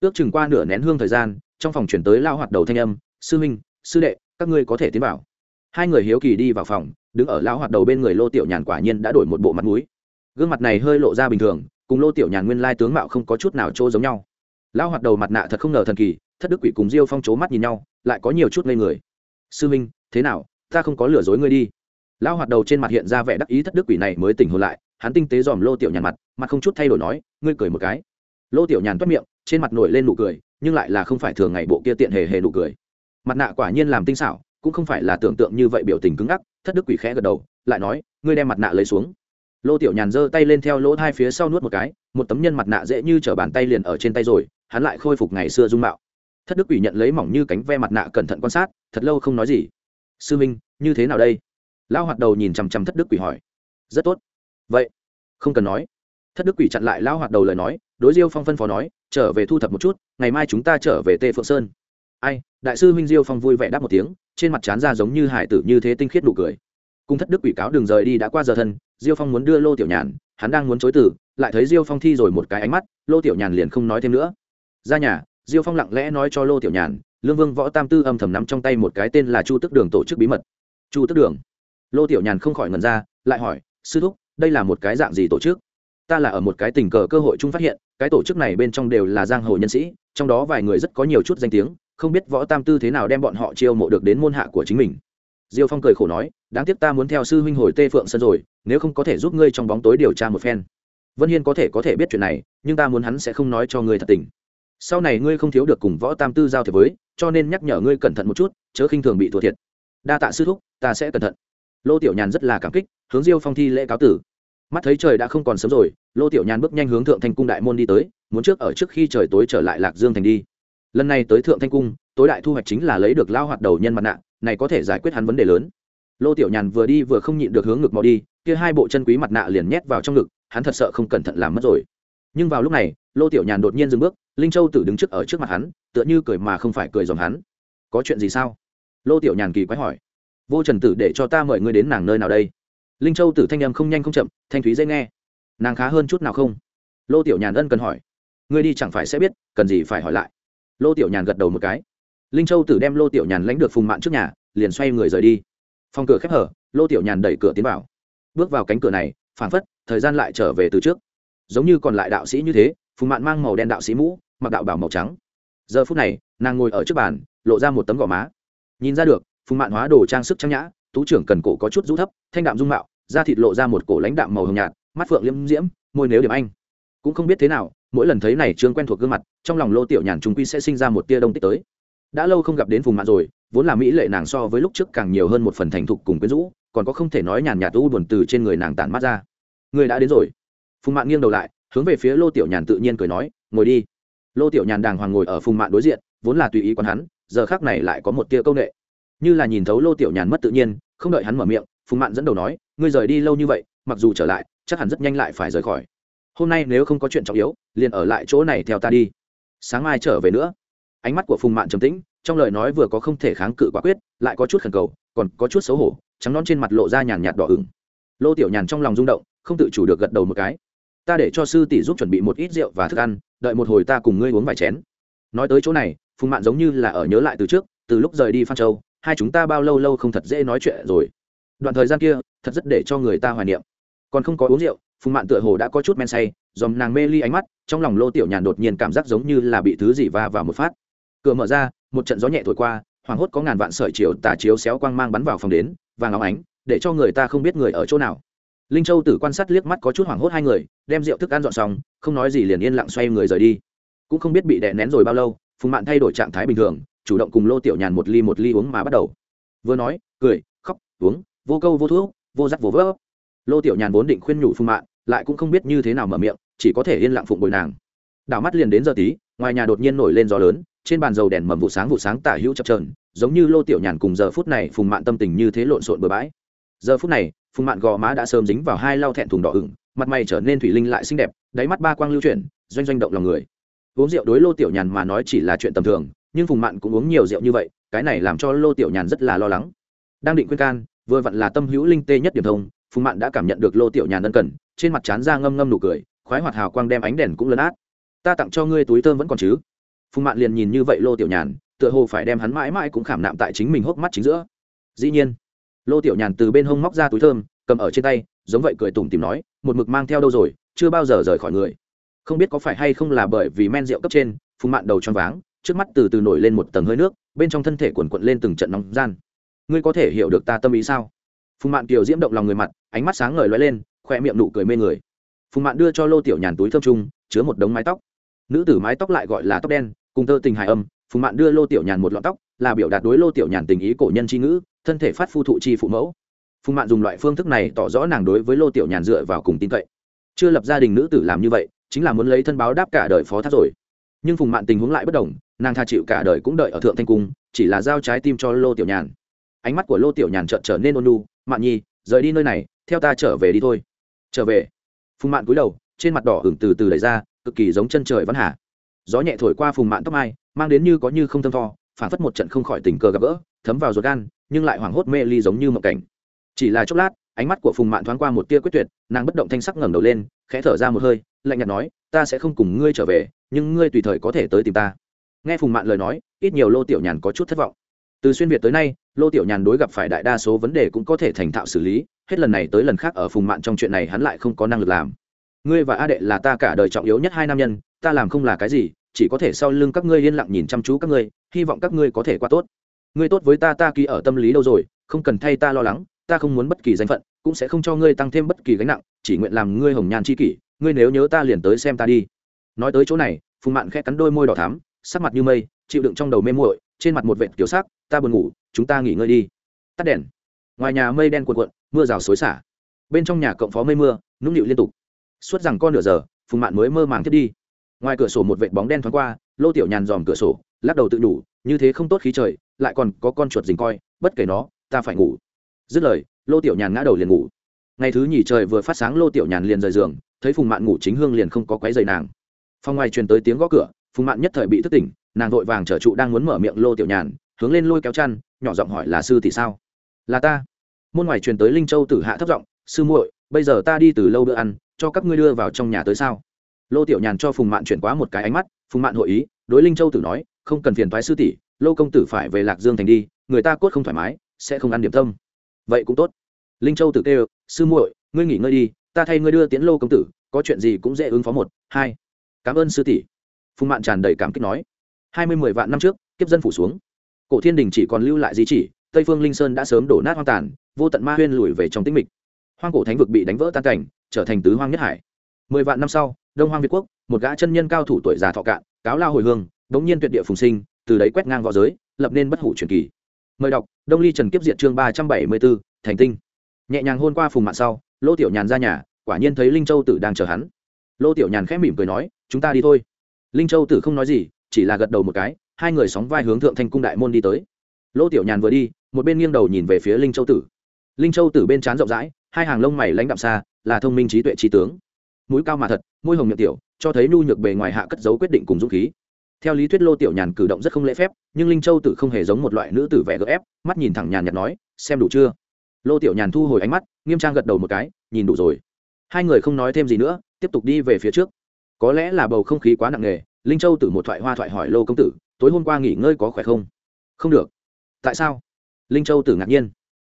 Ước chừng qua nửa nén hương thời gian trong phòng chuyển tới lao hoạt đầu thanh âm sư huynh sư đệ các ngươi có thể tiến vào. Hai người hiếu kỳ đi vào phòng đứng ở lao hoạt đầu bên người lô tiểu nhàn quả nhiên đã đổi một bộ mặt mũi. Gương mặt này hơi lộ ra bình thường cùng lô tiểu nhàn nguyên lai tướng mạo không có chút nào chỗ giống nhau. Lao hoạt đầu mặt nạ thật không ngờ thần kỳ thất đức quỷ cùng diêu phong c mắt nhìn nhau lại có nhiều chút ngây người. Sư minh, thế nào? Ta không có lừa dối ngươi đi lão hoạt đầu trên mặt hiện ra vẻ đắc ý thất đức quỷ này mới tỉnh hồn lại, hắn tinh tế dòm lô tiểu nhàn mặt mặt không chút thay đổi nói, ngươi cười một cái. Lô tiểu nhàn toát miệng, trên mặt nổi lên nụ cười, nhưng lại là không phải thường ngày bộ kia tiện hề hề nụ cười. Mặt nạ quả nhiên làm tinh xảo, cũng không phải là tưởng tượng như vậy biểu tình cứng ngắc, thất đức quỷ khẽ gật đầu, lại nói, ngươi đem mặt nạ lấy xuống. Lô tiểu nhàn giơ tay lên theo lỗ hai phía sau nuốt một cái, một tấm nhân mặt nạ dễ như t r ở bàn tay liền ở trên tay rồi, hắn lại khôi phục ngày xưa dung mạo. Thất đức quỷ nhận lấy mỏng như cánh ve mặt nạ cẩn thận quan sát, thật lâu không nói gì. Sư minh, như thế nào đây? Lão hoạt đầu nhìn chằm chằm thất đức quỷ hỏi. Rất tốt. Vậy, không cần nói. Thất đức quỷ chặn lại lão hoạt đầu lời nói, đối diêu phong phân phó nói, trở về thu thập một chút, ngày mai chúng ta trở về tê phượng sơn. Ai, đại sư minh diêu phong vui vẻ đáp một tiếng, trên mặt chán ra giống như hải tử như thế tinh khiết nụ cười. Cùng thất đức quỷ cáo đường rời đi đã qua giờ thân, diêu phong muốn đưa lô tiểu nhàn, hắn đang muốn chối từ, lại thấy diêu phong thi rồi một cái ánh mắt, lô tiểu nhàn liền không nói thêm nữa. Ra nhà, diêu phong lặng lẽ nói cho lô tiểu nhàn, lương vương võ tam tư âm thầm nắm trong tay một cái tên là chu tức đường tổ chức bí mật. Chu tức đường lô tiểu nhàn không khỏi ngần ra, lại hỏi, sư thúc, đây là một cái dạng gì tổ chức? Ta là ở một cái tình cờ cơ hội chung phát hiện, cái tổ chức này bên trong đều là giang hồ nhân sĩ, trong đó vài người rất có nhiều chút danh tiếng, không biết võ tam tư thế nào đem bọn họ chiêu mộ được đến môn hạ của chính mình. Diêu phong cười khổ nói, đáng tiếc ta muốn theo sư huynh hồi tê phượng sân rồi, nếu không có thể giúp ngươi trong bóng tối điều tra một phen. Vân hiên có thể có thể biết chuyện này, nhưng ta muốn hắn sẽ không nói cho ngươi thật tình. Sau này ngươi không thiếu được cùng võ tam tư giao thiệp với, cho nên nhắc nhở ngươi cẩn thận một chút, chớ khinh thường bị thua thiệt. Đa tạ sư thúc, ta sẽ cẩn thận lô tiểu nhàn rất là cảm kích, hướng diêu phong thi lễ cáo tử. Mắt thấy trời đã không còn sớm rồi, lô tiểu nhàn bước nhanh hướng thượng thanh cung đại môn đi tới, muốn trước ở trước khi trời tối trở lại lạc dương thành đi. Lần này tới thượng thanh cung, tối đại thu hoạch chính là lấy được lao hoạt đầu nhân mặt nạ, này có thể giải quyết hắn vấn đề lớn. Lô tiểu nhàn vừa đi vừa không nhịn được hướng ngực mò đi, kia hai bộ chân quý mặt nạ liền nhét vào trong ngực, hắn thật sợ không cẩn thận làm mất rồi. Nhưng vào lúc này, lô tiểu nhàn đột nhiên dừng bước, linh châu tử đứng trước ở trước mặt hắn, tựa như cười mà không phải cười dòng hắn. Có chuyện gì sao? Lô tiểu nhàn kỳ quái hỏi vô trần tử để cho ta mời ngươi đến nàng nơi nào đây? Linh châu tử thanh âm không nhanh không chậm, thanh thúy dễ nghe. Nàng khá hơn chút nào không? Lô tiểu nhàn ân cần hỏi. Ngươi đi chẳng phải sẽ biết, cần gì phải hỏi lại. Lô tiểu nhàn gật đầu một cái. Linh châu tử đem lô tiểu nhàn lãnh được phùng mạn trước nhà, liền xoay người rời đi. Phòng cửa khép hở, lô tiểu nhàn đẩy cửa tiến vào. Bước vào cánh cửa này, phảng phất, thời gian lại trở về từ trước. Giống như còn lại đạo sĩ như thế, phùng mạn mang màu đen đạo sĩ mũ, mặc đạo bảo màu trắng. Giờ phút này, nàng ngồi ở trước bàn, lộ ra một tấm gò má. Nhìn ra được phùng mạn hóa đồ trang sức trang nhã, tú trưởng cần cổ có chút rũ thấp, thanh đạm dung mạo, da thịt lộ ra một cổ lãnh đạm màu hồng nhạt, mắt phượng liễm diễm, môi nếu điểm anh. Cũng không biết thế nào, mỗi lần thấy này trương quen thuộc gương mặt, trong lòng lô tiểu nhàn trung quy sẽ sinh ra một tia đông tích tới. Đã lâu không gặp đến phùng mạn rồi, vốn là mỹ lệ nàng so với lúc trước càng nhiều hơn một phần thành thục cùng quyến rũ, còn có không thể nói nhàn nhạt u buồn từ trên người nàng tản mắt ra. Người đã đến rồi. Phùng mạn nghiêng đầu lại, hướng về phía lô tiểu nhàn tự nhiên cười nói, ngồi đi. Lô tiểu nhàn đàng hoàng ngồi ở phùng mạn đối diện, vốn là tùy ý quán hắn, giờ khác này lại có một tia công nghệ như là nhìn thấu lô tiểu nhàn mất tự nhiên, không đợi hắn mở miệng, phùng mạn dẫn đầu nói, ngươi rời đi lâu như vậy, mặc dù trở lại, chắc hẳn rất nhanh lại phải rời khỏi. Hôm nay nếu không có chuyện trọng yếu, liền ở lại chỗ này theo ta đi. Sáng mai trở về nữa. Ánh mắt của phùng mạn trầm tĩnh, trong lời nói vừa có không thể kháng cự quả quyết, lại có chút khẩn cầu, còn có chút xấu hổ, trắng nón trên mặt lộ ra nhàn nhạt đỏ ửng. Lô tiểu nhàn trong lòng rung động, không tự chủ được gật đầu một cái. Ta để cho sư tỷ giúp chuẩn bị một ít rượu và thức ăn, đợi một hồi ta cùng ngươi uống vài chén. Nói tới chỗ này, phùng mạn giống như là ở nhớ lại từ trước, từ lúc rời đi phan châu hai chúng ta bao lâu lâu không thật dễ nói chuyện rồi. Đoạn thời gian kia, thật rất để cho người ta hoài niệm. Còn không có uống rượu, phùng mạn tựa hồ đã có chút men say, dòm nàng mê ly ánh mắt, trong lòng lô tiểu nhàn đột nhiên cảm giác giống như là bị thứ gì va vào một phát. Cửa mở ra, một trận gió nhẹ thổi qua, hoàng hốt có ngàn vạn sợi chiều tà chiếu xéo quang mang bắn vào phòng đến, vàng óng ánh, để cho người ta không biết người ở chỗ nào. Linh châu tử quan sát liếc mắt có chút hoảng hốt hai người, đem rượu thức ăn dọn xong, không nói gì liền yên lặng xoay người rời đi. Cũng không biết bị đè nén rồi bao lâu, phùng mạn thay đổi trạng thái bình thường chủ động cùng lô tiểu nhàn một ly một ly uống mà bắt đầu. Vừa nói, cười, khóc, uống, vô câu vô thuốc, vô giắc vô vỡ lô tiểu nhàn vốn định khuyên nhủ phùng mạn, lại cũng không biết như thế nào mở miệng, chỉ có thể yên lặng phụng bồi nàng. Đảo mắt liền đến giờ tí, ngoài nhà đột nhiên nổi lên gió lớn, trên bàn dầu đèn mầm vụ sáng vụ sáng tả hữu chập trờn giống như lô tiểu nhàn cùng giờ phút này phùng mạn tâm tình như thế lộn xộn bừa bãi. Giờ phút này, phùng mạn gò má đã sớm dính vào hai lau thẹn thùng đỏ ửng, mặt mày trở nên thủy linh lại xinh đẹp, đáy mắt ba quang lưu chuyển, doanh doanh động lòng người. Uống rượu đối lô tiểu nhàn mà nói chỉ là chuyện tầm thường nhưng phùng mạn cũng uống nhiều rượu như vậy, cái này làm cho lô tiểu nhàn rất là lo lắng. Đang định khuyên can, vừa vặn là tâm hữu linh tê nhất điểm thông, phùng mạn đã cảm nhận được lô tiểu nhàn ân cần, trên mặt trán ra ngâm ngâm nụ cười, khoái hoạt hào quang đem ánh đèn cũng lấn át. Ta tặng cho ngươi túi thơm vẫn còn chứ? Phùng mạn liền nhìn như vậy lô tiểu nhàn, tựa hồ phải đem hắn mãi mãi cũng khảm nạm tại chính mình hốc mắt chính giữa. Dĩ nhiên, lô tiểu nhàn từ bên hông móc ra túi thơm, cầm ở trên tay, giống vậy cười tủm tìm nói, một mực mang theo đâu rồi, chưa bao giờ rời khỏi người. Không biết có phải hay không là bởi vì men rượu cấp trên, phùng mạn đầu choáng váng trước mắt từ từ nổi lên một tầng hơi nước, bên trong thân thể quần quận lên từng trận nóng gian. Ngươi có thể hiểu được ta tâm ý sao? Phùng mạn kiều diễm động lòng người mặt, ánh mắt sáng ngời lóe lên, khoe miệng nụ cười mê người. Phùng mạn đưa cho lô tiểu nhàn túi thơm trung chứa một đống mái tóc. Nữ tử mái tóc lại gọi là tóc đen, cùng tơ tình hài âm, phùng mạn đưa lô tiểu nhàn một lọn tóc, là biểu đạt đối lô tiểu nhàn tình ý cổ nhân c ngữ, thân thể phát phu thụ chi phụ mẫu. Phùng mạn dùng loại phương thức này tỏ rõ nàng đối với lô tiểu nhàn dựa vào cùng tin cậy. Chưa lập gia đình nữ tử làm như vậy, chính là muốn lấy thân báo đáp cả đời phó thác rồi. Nhưng phùng mạn tình huống lại bất đồng nàng tha chịu cả đời cũng đợi ở thượng thanh cung, chỉ là giao trái tim cho lô tiểu nhàn. Ánh mắt của lô tiểu nhàn trợn trở nên ôn lu mạn nhi, rời đi nơi này, theo ta trở về đi thôi. Trở về? Phùng mạn cúi đầu, trên mặt đỏ hưởng từ từ đẩy ra, cực kỳ giống chân trời văn hà gió nhẹ thổi qua phùng mạn tóc mai, mang đến như có như không thâm tho, phản phất một trận không khỏi tình cờ gặp gỡ, thấm vào ruột gan, nhưng lại hoảng hốt mê ly giống như mộng cảnh. Chỉ là chốc lát, ánh mắt của phùng mạn thoáng qua một tia quyết tuyệt, nàng bất động thanh sắc ngẩng đầu lên, khẽ thở ra một hơi, lạnh nhạt nói, ta sẽ không cùng ngươi trở về, nhưng ngươi tùy thời có thể tới tìm ta nghe phùng mạn lời nói, ít nhiều lô tiểu nhàn có chút thất vọng. Từ xuyên việt tới nay, lô tiểu nhàn đối gặp phải đại đa số vấn đề cũng có thể thành thạo xử lý, hết lần này tới lần khác ở phùng mạn trong chuyện này hắn lại không có năng lực làm. Ngươi và a đệ là ta cả đời trọng yếu nhất hai nam nhân, ta làm không là cái gì, chỉ có thể sau lưng các ngươi yên lặng nhìn chăm chú các ngươi, hy vọng các ngươi có thể qua tốt. Ngươi tốt với ta ta ký ở tâm lý đâu rồi, không cần thay ta lo lắng, ta không muốn bất kỳ danh phận, cũng sẽ không cho ngươi tăng thêm bất kỳ gánh nặng, chỉ nguyện làm ngươi hồng nhàn c h i kỷ, ngươi nếu nhớ ta liền tới xem ta đi. Nói tới chỗ này, phùng mạn khẽ cắn đôi môi đỏ thắm sắc mặt như mây, chịu đựng trong đầu mê muội, trên mặt một vệt kiểu sắc, ta buồn ngủ, chúng ta nghỉ ngơi đi. Tắt đèn. Ngoài nhà mây đen cuộn cuộn, mưa rào xối xả. Bên trong nhà cộng phó mây mưa, nũng nịu liên tục. Suốt rằng con nửa giờ, phùng mạn mới mơ màng thiết đi. Ngoài cửa sổ một vệt bóng đen thoáng qua, lô tiểu nhàn dòm cửa sổ, lắc đầu tự đủ, như thế không tốt khí trời, lại còn có con chuột dình coi, bất kể nó, ta phải ngủ. Dứt lời, lô tiểu nhàn ngã đầu liền ngủ. Ngày thứ nhì trời vừa phát sáng, lô tiểu nhàn liền rời giường, thấy phùng mạn ngủ chính hương liền không có quấy dày nàng. Phòng ngoài truyền tới tiếng gõ cửa phùng mạn nhất thời bị thức tỉnh, nàng vội vàng trở trụ đang muốn mở miệng lô tiểu nhàn, hướng lên lôi kéo chăn, nhỏ giọng hỏi là sư tỷ sao? Là ta. Môn ngoài truyền tới linh châu tử hạ thấp giọng, sư muội, bây giờ ta đi từ lâu bữa ăn, cho các ngươi đưa vào trong nhà tới sao? Lô tiểu nhàn cho phùng mạn chuyển quá một cái ánh mắt, phùng mạn hội ý, đối linh châu tử nói, không cần phiền thoái sư tỷ, lô công tử phải về lạc dương thành đi, người ta cốt không thoải mái, sẽ không ăn điểm tâm. Vậy cũng tốt. Linh châu tử kêu, sư muội, ngươi nghỉ ngơi đi, ta thay ngươi đưa tiến lô công tử, có chuyện gì cũng dễ ứng phó một, hai. Cảm ơn sư tỷ phùng mạn tràn đầy cảm kích nói, hai mươi mười vạn năm trước, kiếp dân phủ xuống. Cổ thiên đình chỉ còn lưu lại di chỉ, tây phương linh sơn đã sớm đổ nát hoang tàn, vô tận ma huyên lùi về trong tĩnh mịch. Hoang cổ thánh vực bị đánh vỡ tan cảnh, trở thành tứ hoang nhất hải. Mười vạn năm sau, đông hoang việt quốc, một gã chân nhân cao thủ tuổi già thọ cạn, cáo lao hồi hương, đống nhiên tuyệt địa phùng sinh, từ đấy quét ngang v õ giới, lập nên bất hủ truyền kỳ. Mời đọc, đông ly trần kiếp diệt chương ba trăm bảy mươi bốn, thành tinh. Nhẹ nhàng hôn qua phùng mạng sau, lô tiểu nhàn ra nhà, quả nhiên thấy linh châu tử đang chờ hắn. Lô tiểu nhàn khẽ mỉm cười nói, chúng ta đi thôi linh châu tử không nói gì, chỉ là gật đầu một cái, hai người sóng vai hướng thượng thanh cung đại môn đi tới. Lô tiểu nhàn vừa đi, một bên nghiêng đầu nhìn về phía linh châu tử. Linh châu tử bên trán rộng rãi, hai hàng lông mày lãnh đạm xa, là thông minh trí tuệ trí tướng. Mũi cao mà thật, môi hồng miệng tiểu, cho thấy nhu nhược bề ngoài hạ cất giấu quyết định cùng dũng khí. Theo lý thuyết lô tiểu nhàn cử động rất không lễ phép, nhưng linh châu tử không hề giống một loại nữ tử vẻ gỡ ép, mắt nhìn thẳng nhàn nhạt nói, xem đủ chưa? Lô tiểu nhàn thu hồi ánh mắt, nghiêm trang gật đầu một cái, nhìn đủ rồi. Hai người không nói thêm gì nữa, tiếp tục đi về phía trước có lẽ là bầu không khí quá nặng nề, linh châu tử một thoại hoa thoại hỏi lô công tử, tối hôm qua nghỉ ngơi có khỏe không? Không được. Tại sao? Linh châu tử ngạc nhiên.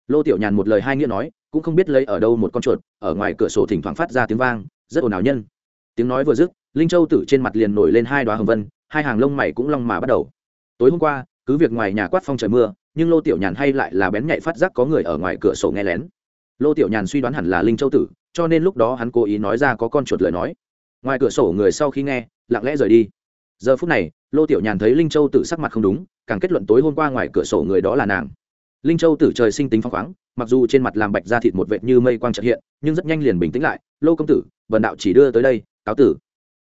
Lô tiểu nhàn một lời hai nghĩa nói, cũng không biết lấy ở đâu một con chuột, ở ngoài cửa sổ thỉnh thoảng phát ra tiếng vang, rất ồn ào nhân. Tiếng nói vừa dứt, linh châu tử trên mặt liền nổi lên hai đoá hồng vân, hai hàng lông mày cũng long mà bắt đầu. Tối hôm qua, cứ việc ngoài nhà quát phong trời mưa, nhưng lô tiểu nhàn hay lại là bén nhạy phát giác có người ở ngoài cửa sổ nghe lén. Lô tiểu nhàn suy đoán hẳn là linh châu tử, cho nên lúc đó hắn cố ý nói ra có con chuột lời nói ngoài cửa sổ người sau khi nghe, lặng lẽ rời đi. Giờ phút này, lô tiểu nhàn thấy linh châu tử sắc mặt không đúng, càng kết luận tối hôm qua ngoài cửa sổ người đó là nàng. Linh châu tử trời sinh tính phong khoáng, mặc dù trên mặt làm bạch ra thịt một vệt như mây quang trợ hiện, nhưng rất nhanh liền bình tĩnh lại, lô công tử, vần đạo chỉ đưa tới đây, cáo tử.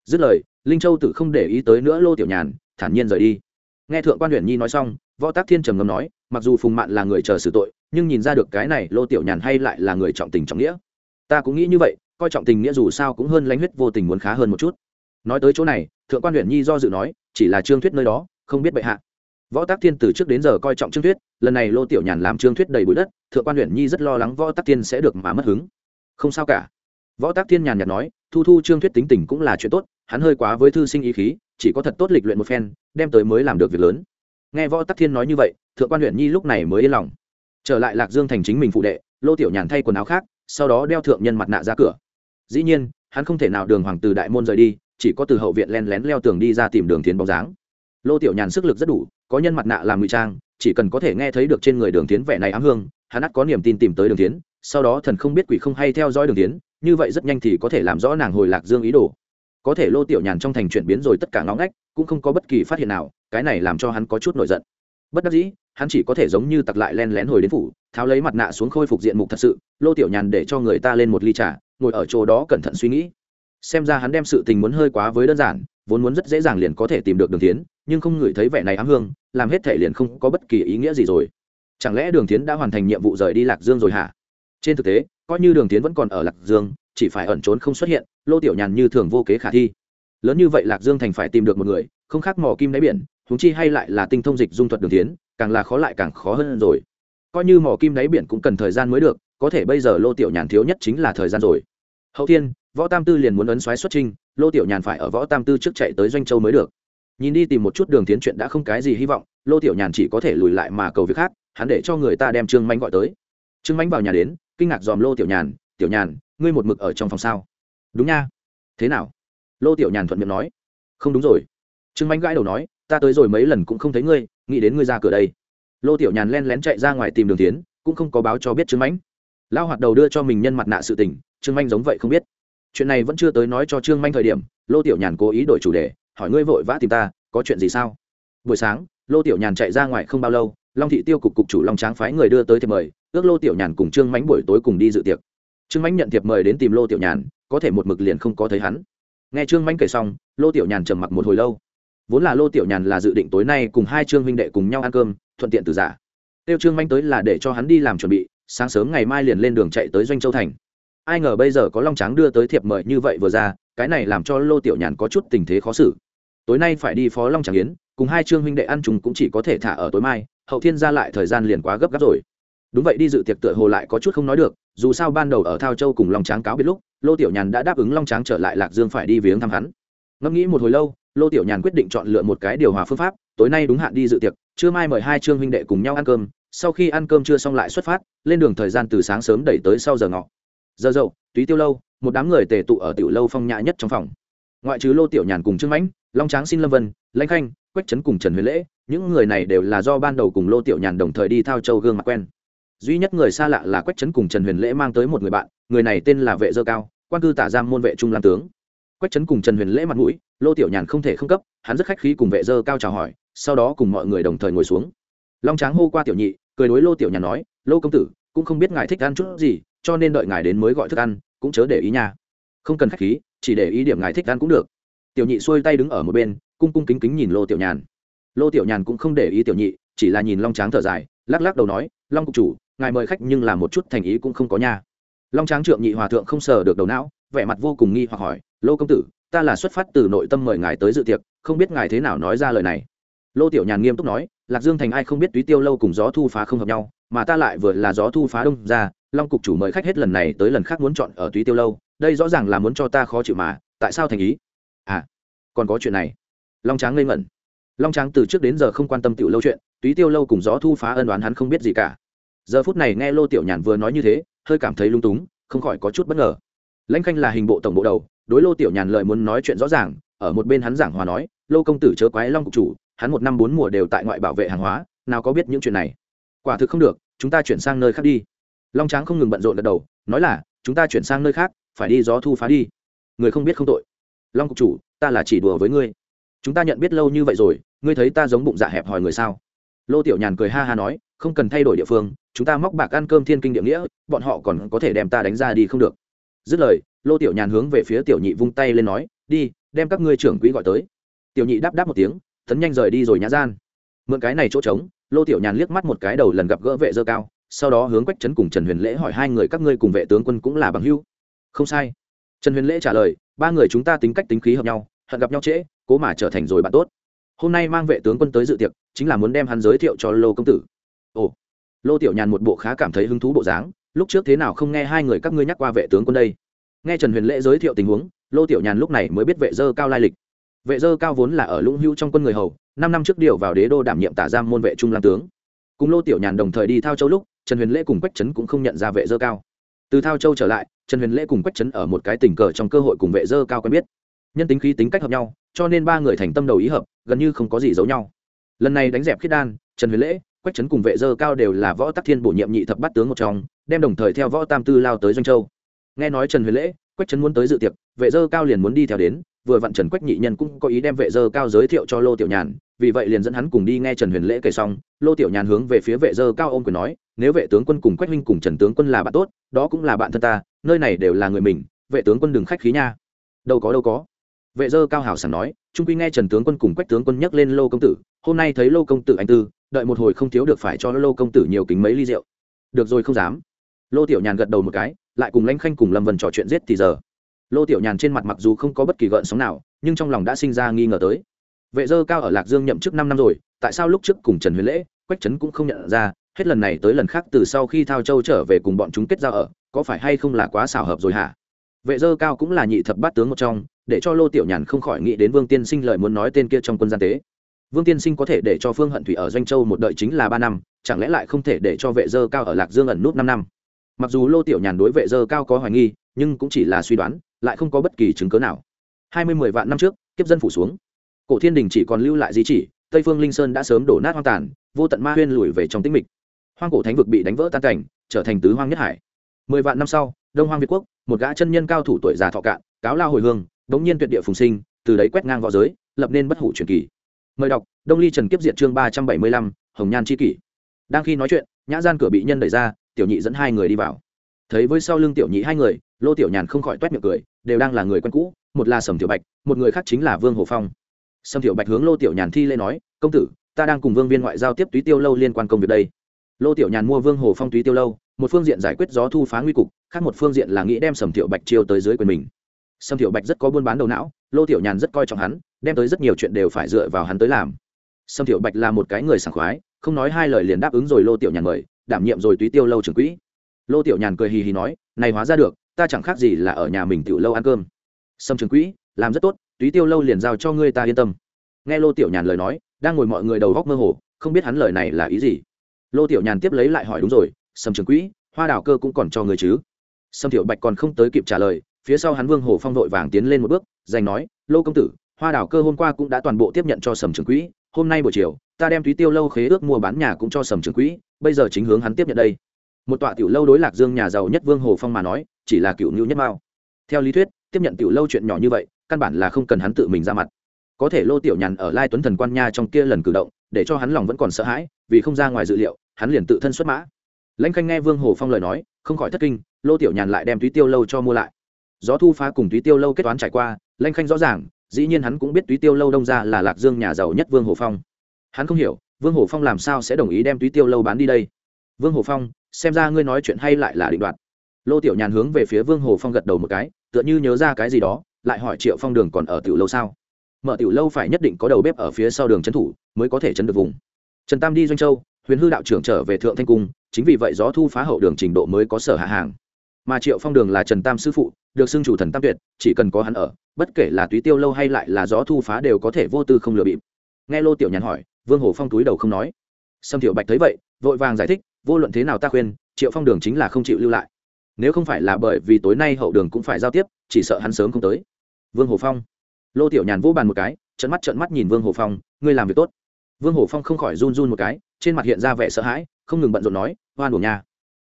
Dứt lời, linh châu tử không để ý tới nữa lô tiểu nhàn, thản nhiên rời đi. Nghe thượng quan huyện nhi nói xong, võ tác thiên trầm ngâm nói, mặc dù phùng mạn là người chờ xử tội, nhưng nhìn ra được cái này lô tiểu nhàn hay lại là người trọng tình trọng nghĩa. Ta cũng nghĩ như vậy coi trọng tình nghĩa dù sao cũng hơn lãnh huyết vô tình muốn khá hơn một chút. Nói tới chỗ này, thượng quan huyện nhi do dự nói, chỉ là trương thuyết nơi đó, không biết bệ hạ. Võ tác thiên từ trước đến giờ coi trọng trương thuyết, lần này lô tiểu nhàn làm trương thuyết đầy bụi đất, thượng quan huyện nhi rất lo lắng võ tác thiên sẽ được mà mất hứng. Không sao cả. Võ tác thiên nhàn nhạt nói, thu thu trương thuyết tính tình cũng là chuyện tốt, hắn hơi quá với thư sinh ý khí, chỉ có thật tốt lịch luyện một phen, đem tới mới làm được việc lớn. Nghe võ tắc thiên nói như vậy, thượng quan huyện nhi lúc này mới yên lòng. Trở lại lạc dương thành chính mình phụ đệ, lô tiểu nhàn thay quần áo khác, sau đó đeo thượng nhân mặt nạ ra cửa dĩ nhiên, hắn không thể nào đường hoàng từ đại môn rời đi, chỉ có từ hậu viện len lén leo tường đi ra tìm đường tiến bóng dáng. Lô tiểu nhàn sức lực rất đủ, có nhân mặt nạ làm ngụy trang, chỉ cần có thể nghe thấy được trên người đường tiến vẻ này ám hương, hắn ắt có niềm tin tìm tới đường tiến sau đó thần không biết quỷ không hay theo dõi đường tiến như vậy rất nhanh thì có thể làm rõ nàng hồi lạc dương ý đồ. Có thể lô tiểu nhàn trong thành chuyển biến rồi tất cả ngõ ngách, cũng không có bất kỳ phát hiện nào, cái này làm cho hắn có chút nổi giận. Bất đắc dĩ, hắn chỉ có thể giống như tặc lại len lén hồi đến phủ, tháo lấy mặt nạ xuống khôi phục diện mục thật sự, lô tiểu nhàn để cho người ta lên một ly trà ngồi ở chỗ đó cẩn thận suy nghĩ. Xem ra hắn đem sự tình muốn hơi quá với đơn giản, vốn muốn rất dễ dàng liền có thể tìm được đường tiến nhưng không ngửi thấy vẻ này ám hương, làm hết thể liền không có bất kỳ ý nghĩa gì rồi. Chẳng lẽ đường tiến đã hoàn thành nhiệm vụ rời đi lạc dương rồi hả? Trên thực tế, coi như đường tiến vẫn còn ở lạc dương, chỉ phải ẩn trốn không xuất hiện, lô tiểu nhàn như thường vô kế khả thi. Lớn như vậy lạc dương thành phải tìm được một người, không khác mò kim đáy biển húng chi hay lại là tinh thông dịch dung thuật đường tiến càng là khó lại càng khó hơn rồi. Coi như mò kim đáy biển cũng cần thời gian mới được, có thể bây giờ lô tiểu nhàn thiếu nhất chính là thời gian rồi hậu thiên, võ tam tư liền muốn ấn xoáy xuất trinh lô tiểu nhàn phải ở võ tam tư trước chạy tới doanh châu mới được. Nhìn đi tìm một chút đường tiến chuyện đã không cái gì hy vọng, lô tiểu nhàn chỉ có thể lùi lại mà cầu việc khác, hắn để cho người ta đem trương mánh gọi tới. Trương mánh vào nhà đến, kinh ngạc dòm lô tiểu nhàn tiểu nhàn, ngươi một mực ở trong phòng sao? Đúng nha. Thế nào? Lô tiểu nhàn thuận miệng nói. Không đúng rồi. Trương mánh gãi đầu nói, ta tới rồi mấy lần cũng không thấy ngươi, nghĩ đến ngươi ra cửa đây. Lô tiểu nhàn len lén chạy ra ngoài tìm đường tiến, cũng không có báo cho biết trương mánh lao hoạt đầu đưa cho mình nhân mặt nạ sự tình, trương manh giống vậy không biết. Chuyện này vẫn chưa tới nói cho trương manh thời điểm, lô tiểu nhàn cố ý đổi chủ đề, hỏi ngươi vội vã tìm ta, có chuyện gì sao? Buổi sáng, lô tiểu nhàn chạy ra ngoài không bao lâu, long thị tiêu cục cục chủ long tráng phái người đưa tới thiệp mời, ước lô tiểu nhàn cùng trương mánh buổi tối cùng đi dự tiệc. Trương mánh nhận thiệp mời đến tìm lô tiểu nhàn, có thể một mực liền không có thấy hắn. Nghe trương mánh kể xong, lô tiểu nhàn trầm mặc một hồi lâu. Vốn là lô tiểu nhàn là dự định tối nay cùng hai trương huynh đệ cùng nhau ăn cơm, thuận tiện từ giả. Tiêu trương manh tới là để cho hắn đi làm chuẩn bị sáng sớm ngày mai liền lên đường chạy tới doanh châu thành ai ngờ bây giờ có long tráng đưa tới thiệp mời như vậy vừa ra cái này làm cho lô tiểu nhàn có chút tình thế khó xử tối nay phải đi phó long Tráng yến cùng hai trương huynh đệ ăn chúng cũng chỉ có thể thả ở tối mai hậu thiên ra lại thời gian liền quá gấp gáp rồi đúng vậy đi dự tiệc tựa hồ lại có chút không nói được dù sao ban đầu ở thao châu cùng long tráng cáo biết lúc lô tiểu nhàn đã đáp ứng long tráng trở lại lạc dương phải đi viếng thăm hắn ngẫm nghĩ một hồi lâu lô tiểu nhàn quyết định chọn lựa một cái điều hòa phương pháp tối nay đúng hạn đi dự tiệc trưa mai mời hai trương huynh đệ cùng nhau ăn cơm sau khi ăn cơm chưa xong lại xuất phát, lên đường thời gian từ sáng sớm đẩy tới sau giờ ngọ. Giờ dậu, túy tiêu lâu, một đám người tề tụ ở tiểu lâu phong nhã nhất trong phòng. Ngoại trừ lô tiểu nhàn cùng trương mãnh, long tráng xin lâm vân, lãnh khanh, quách trấn cùng trần huyền lễ, những người này đều là do ban đầu cùng lô tiểu nhàn đồng thời đi thao châu gương mặt quen. Duy nhất người xa lạ là quách trấn cùng trần huyền lễ mang tới một người bạn, người này tên là vệ dơ cao, quan cư tả giam môn vệ trung lam tướng. Quách trấn cùng trần huyền lễ mặt mũi, lô tiểu nhàn không thể không cấp, hắn rất khách khí cùng vệ dơ cao chào hỏi, sau đó cùng mọi người đồng thời ngồi xuống long tráng hô qua tiểu nhị, cười đối lô tiểu nhàn nói, lô công tử, cũng không biết ngài thích ăn chút gì, cho nên đợi ngài đến mới gọi thức ăn, cũng chớ để ý nha. Không cần khách khí, chỉ để ý điểm ngài thích ăn cũng được. Tiểu nhị xuôi tay đứng ở một bên, cung cung kính kính nhìn lô tiểu nhàn. Lô tiểu nhàn cũng không để ý tiểu nhị, chỉ là nhìn long tráng thở dài, lắc lắc đầu nói, long cục chủ, ngài mời khách nhưng là một chút thành ý cũng không có nha. Long tráng trượng nhị hòa thượng không sờ được đầu não, vẻ mặt vô cùng nghi hoặc hỏi, lô công tử, ta là xuất phát từ nội tâm mời ngài tới dự tiệc, không biết ngài thế nào nói ra lời này lô tiểu nhàn nghiêm túc nói, lạc dương thành ai không biết túy tiêu lâu cùng gió thu phá không hợp nhau, mà ta lại vừa là gió thu phá đông ra, long cục chủ mời khách hết lần này tới lần khác muốn chọn ở túy tiêu lâu, đây rõ ràng là muốn cho ta khó chịu mà, tại sao thành ý? À còn có chuyện này. Long tráng ngây ngẩn. Long tráng từ trước đến giờ không quan tâm tiểu lâu chuyện, túy tiêu lâu cùng gió thu phá ân đoán hắn không biết gì cả. Giờ phút này nghe lô tiểu nhàn vừa nói như thế, hơi cảm thấy lung túng, không khỏi có chút bất ngờ. Lãnh khanh là hình bộ tổng bộ đầu, đối lô tiểu nhàn lời muốn nói chuyện rõ ràng, ở một bên hắn giảng hòa nói, lô công tử chớ quái long cục chủ hắn một năm bốn mùa đều tại ngoại bảo vệ hàng hóa, nào có biết những chuyện này. Quả thực không được, chúng ta chuyển sang nơi khác đi. Long tráng không ngừng bận rộn gật đầu, nói là, chúng ta chuyển sang nơi khác, phải đi gió thu phá đi. Người không biết không tội. Long cục chủ, ta là chỉ đùa với ngươi. Chúng ta nhận biết lâu như vậy rồi, ngươi thấy ta giống bụng dạ hẹp hòi người sao? Lô tiểu nhàn cười ha ha nói, không cần thay đổi địa phương, chúng ta móc bạc ăn cơm thiên kinh địa nghĩa, bọn họ còn có thể đem ta đánh ra đi không được. Dứt lời, lô tiểu nhàn hướng về phía tiểu nhị vung tay lên nói, đi, đem các ngươi trưởng quỹ gọi tới. Tiểu nhị đáp đáp một tiếng tấn nhanh rời đi rồi nhã gian. Mượn cái này chỗ trống, lô tiểu nhàn liếc mắt một cái đầu lần gặp gỡ vệ dơ cao, sau đó hướng quách trấn cùng trần huyền lễ hỏi hai người các ngươi cùng vệ tướng quân cũng là bằng hưu không sai. Trần huyền lễ trả lời, ba người chúng ta tính cách tính khí hợp nhau, hận gặp nhau trễ, cố mà trở thành rồi bạn tốt. Hôm nay mang vệ tướng quân tới dự tiệc, chính là muốn đem hắn giới thiệu cho lô công tử. Ồ. Lô tiểu nhàn một bộ khá cảm thấy hứng thú bộ dáng, lúc trước thế nào không nghe hai người các ngươi nhắc qua vệ tướng quân đây? Nghe trần huyền lễ giới thiệu tình huống, lô tiểu nhàn lúc này mới biết vệ dơ cao lai lịch vệ dơ cao vốn là ở lũng hưu trong quân người hầu, năm năm trước điều vào đế đô đảm nhiệm tả giam môn vệ trung lam tướng. Cùng lô tiểu nhàn đồng thời đi thao châu lúc, trần huyền lễ cùng quách trấn cũng không nhận ra vệ dơ cao. Từ thao châu trở lại, trần huyền lễ cùng quách trấn ở một cái tình cờ trong cơ hội cùng vệ dơ cao quen biết. Nhân tính khí tính cách hợp nhau, cho nên ba người thành tâm đầu ý hợp, gần như không có gì giấu nhau. Lần này đánh dẹp khiết đan, trần huyền lễ, quách trấn cùng vệ dơ cao đều là võ tắc thiên bổ nhiệm nhị thập bắt tướng một trong, đem đồng thời theo võ tam tư lao tới doanh châu. Nghe nói trần huyền lễ, quách trấn muốn tới dự tiệc, vệ dơ cao liền muốn đi theo đến vừa vặn trần quách nhị nhân cũng có ý đem vệ dơ cao giới thiệu cho lô tiểu nhàn, vì vậy liền dẫn hắn cùng đi nghe trần huyền lễ kể xong. Lô tiểu nhàn hướng về phía vệ dơ cao ôm quyền nói, nếu vệ tướng quân cùng quách huynh cùng trần tướng quân là bạn tốt, đó cũng là bạn thân ta, nơi này đều là người mình, vệ tướng quân đừng khách khí nha. Đâu có đâu có. Vệ dơ cao hảo sảng nói, trung quy nghe trần tướng quân cùng quách tướng quân nhắc lên lô công tử, hôm nay thấy lô công tử anh tư, đợi một hồi không thiếu được phải cho lô công tử nhiều kính mấy ly rượu. Được rồi, không dám. Lô tiểu nhàn gật đầu một cái, lại cùng lãnh khanh cùng lâm vân trò chuyện giết thì giờ lô tiểu nhàn trên mặt mặc dù không có bất kỳ gợn sóng nào, nhưng trong lòng đã sinh ra nghi ngờ tới. Vệ dơ cao ở lạc dương nhậm chức năm năm rồi, tại sao lúc trước cùng trần huyền lễ, quách trấn cũng không nhận ra, hết lần này tới lần khác từ sau khi thao châu trở về cùng bọn chúng kết giao ở, có phải hay không là quá xảo hợp rồi hả? Vệ dơ cao cũng là nhị thập bát tướng một trong, để cho lô tiểu nhàn không khỏi nghĩ đến vương tiên sinh lời muốn nói tên kia trong quân gian tế. Vương tiên sinh có thể để cho phương hận thủy ở doanh châu một đợi chính là ba năm, chẳng lẽ lại không thể để cho vệ dơ cao ở lạc dương ẩn nút năm năm? Mặc dù lô tiểu nhàn đối vệ dơ cao có hoài nghi, nhưng cũng chỉ là suy đoán lại không có bất kỳ chứng cớ nào. Hai mươi mười vạn năm trước, kiếp dân phủ xuống. Cổ thiên đình chỉ còn lưu lại di chỉ, tây phương linh sơn đã sớm đổ nát hoang tàn, vô tận ma huyên lùi về trong tĩnh mịch. Hoang cổ thánh vực bị đánh vỡ tan cảnh, trở thành tứ hoang nhất hải. Mười vạn năm sau, đông hoang việt quốc, một gã chân nhân cao thủ tuổi già thọ cạn, cáo lao hồi hương bỗng nhiên tuyệt địa phùng sinh, từ đấy quét ngang v õ giới, lập nên bất hủ truyền kỳ. Mời đọc, đông ly trần kiếp diệt chương ba trăm bảy mươi lăm, hồng nhan c kỷ. Đang khi nói chuyện, nhã gian cửa bị nhân đẩy ra, tiểu nhị dẫn hai người đi vào. Thấy với sau lưng tiểu nhị hai người, lô tiểu nhàn không khỏi t u é t miệng cười đều đang là người quen cũ, một là sầm tiểu bạch, một người khác chính là vương hồ phong. Sầm tiểu bạch hướng lô tiểu nhàn thi lê nói, công tử, ta đang cùng vương viên ngoại giao tiếp túy tiêu lâu liên quan công việc đây. Lô tiểu nhàn mua vương hồ phong túy tiêu lâu, một phương diện giải quyết gió thu phá nguy cục, khác một phương diện là nghĩ đem sầm tiểu bạch chiêu tới dưới quyền mình. Sầm tiểu bạch rất có buôn bán đầu não, lô tiểu nhàn rất coi trọng hắn, đem tới rất nhiều chuyện đều phải dựa vào hắn tới làm. Sầm tiểu bạch là một cái người sảng khoái, không nói hai lời liền đáp ứng rồi lô tiểu nhàn mời, đảm nhiệm rồi túy tiêu lâu trưởng quỹ. Lô tiểu nhàn cười hì hì nói, này hóa ra được ta chẳng khác gì là ở nhà mình tiểu lâu ăn cơm. Sâm trưởng quỹ, làm rất tốt, túy tiêu lâu liền giao cho ngươi ta yên tâm. Nghe lô tiểu nhàn lời nói, đang ngồi mọi người đầu góc mơ hồ, không biết hắn lời này là ý gì. Lô tiểu nhàn tiếp lấy lại hỏi đúng rồi, sâm trưởng quỹ, hoa đào cơ cũng còn cho người chứ? Sâm tiểu bạch còn không tới kịp trả lời, phía sau hắn vương hồ phong vội vàng tiến lên một bước, giành nói, lô công tử, hoa đào cơ hôm qua cũng đã toàn bộ tiếp nhận cho sầm trưởng quỹ, hôm nay buổi chiều, ta đem túy tiêu lâu khế ước mua bán nhà cũng cho sầm trưởng quỹ, bây giờ chính hướng hắn tiếp nhận đây. Một tọa tiểu lâu đối lạc dương nhà giàu nhất vương hồ phong mà nói chỉ là cựu ngưu nhất mao. Theo lý thuyết, tiếp nhận tiểu lâu chuyện nhỏ như vậy, căn bản là không cần hắn tự mình ra mặt. Có thể lô tiểu nhàn ở lai tuấn thần quan nha trong kia lần cử động, để cho hắn lòng vẫn còn sợ hãi, vì không ra ngoài dự liệu, hắn liền tự thân xuất mã. Lãnh khanh nghe vương hồ phong lời nói, không khỏi thất kinh, lô tiểu nhàn lại đem túy tiêu lâu cho mua lại. Gió thu phá cùng túy tiêu lâu kết toán trải qua, lãnh khanh rõ ràng, dĩ nhiên hắn cũng biết túy tiêu lâu đông ra là lạc dương nhà giàu nhất vương hồ phong. Hắn không hiểu, vương hồ phong làm sao sẽ đồng ý đem túy tiêu lâu bán đi đây? Vương hồ phong, xem ra ngươi nói chuyện hay lại là định đoạt lô tiểu nhàn hướng về phía vương hồ phong gật đầu một cái, tựa như nhớ ra cái gì đó, lại hỏi triệu phong đường còn ở tiểu lâu sao? Mở tiểu lâu phải nhất định có đầu bếp ở phía sau đường trấn thủ, mới có thể chấn được vùng. Trần tam đi doanh châu, huyền hư đạo trưởng trở về thượng thanh cung, chính vì vậy gió thu phá hậu đường trình độ mới có sở hạ hàng. Mà triệu phong đường là trần tam sư phụ, được xưng chủ thần tam tuyệt, chỉ cần có hắn ở, bất kể là túy tiêu lâu hay lại là gió thu phá đều có thể vô tư không lừa bịp. Nghe lô tiểu nhàn hỏi, vương hồ phong túi đầu không nói. Sâm tiểu bạch thấy vậy, vội vàng giải thích, vô luận thế nào ta khuyên, triệu phong đường chính là không chịu lưu lại nếu không phải là bởi vì tối nay hậu đường cũng phải giao tiếp, chỉ sợ hắn sớm không tới. Vương hồ phong. Lô tiểu nhàn vỗ bàn một cái trận mắt trận mắt nhìn vương hồ phong, ngươi làm việc tốt. Vương hồ phong không khỏi run run một cái, trên mặt hiện ra vẻ sợ hãi, không ngừng bận rộn nói, hoan buồng nha.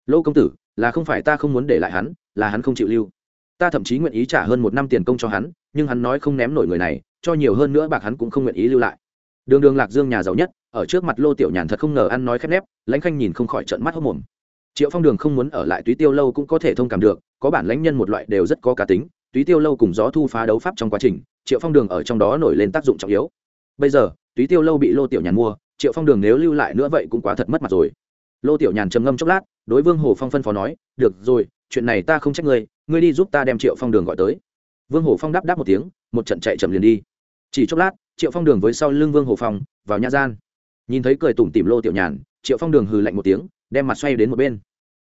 Lô công tử, là không phải ta không muốn để lại hắn, là hắn không chịu lưu. Ta thậm chí nguyện ý trả hơn một năm tiền công cho hắn, nhưng hắn nói không ném nổi người này, cho nhiều hơn nữa bạc hắn cũng không nguyện ý lưu lại. Đường đường lạc dương nhà giàu nhất, ở trước mặt lô tiểu nhàn thật không ngờ ăn nói khép nép, lãnh khanh nhìn không khỏi trận mắt hốc mồm triệu phong đường không muốn ở lại túy tiêu lâu cũng có thể thông cảm được, có bản lãnh nhân một loại đều rất có cá tính, túy tiêu lâu cùng gió thu phá đấu pháp trong quá trình, triệu phong đường ở trong đó nổi lên tác dụng trọng yếu. Bây giờ, túy tiêu lâu bị lô tiểu nhàn mua, triệu phong đường nếu lưu lại nữa vậy cũng quá thật mất mặt rồi. Lô tiểu nhàn trầm ngâm chốc lát, đối vương hồ phong phân phó nói, được rồi, chuyện này ta không trách ngươi ngươi đi giúp ta đem triệu phong đường gọi tới. Vương hồ phong đáp đáp một tiếng, một trận chạy chậm liền đi. Chỉ chốc lát, triệu phong đường với sau lưng vương hồ phong, vào nhà gian. Nhìn thấy cười tủm tìm lô tiểu nhàn, triệu phong đường hừ lạnh một tiếng đem mặt xoay đến một bên.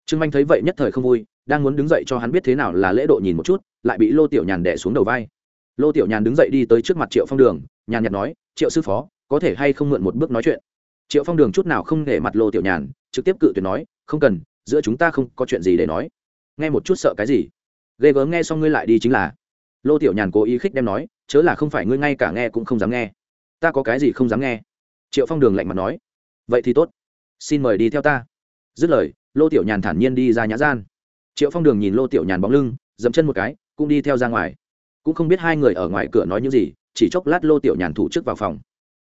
Trương anh thấy vậy nhất thời không vui, đang muốn đứng dậy cho hắn biết thế nào là lễ độ nhìn một chút, lại bị lô tiểu nhàn đẻ xuống đầu vai. Lô tiểu nhàn đứng dậy đi tới trước mặt triệu phong đường, nhàn nhạt nói, triệu sư phó, có thể hay không mượn một bước nói chuyện? Triệu phong đường chút nào không để mặt lô tiểu nhàn, trực tiếp cự tuyệt nói, không cần, giữa chúng ta không có chuyện gì để nói. Nghe một chút sợ cái gì? Ghê gớm nghe xong ngươi lại đi chính là. Lô tiểu nhàn cố ý khích đem nói, chớ là không phải ngươi ngay cả nghe cũng không dám nghe. Ta có cái gì không dám nghe? Triệu phong đường lạnh mặt nói, vậy thì tốt. Xin mời đi theo ta dứt lời, lô tiểu nhàn thản nhiên đi ra nhã gian. Triệu phong đường nhìn lô tiểu nhàn bóng lưng, dẫm chân một cái, cũng đi theo ra ngoài. Cũng không biết hai người ở ngoài cửa nói những gì, chỉ chốc lát lô tiểu nhàn thủ trước vào phòng.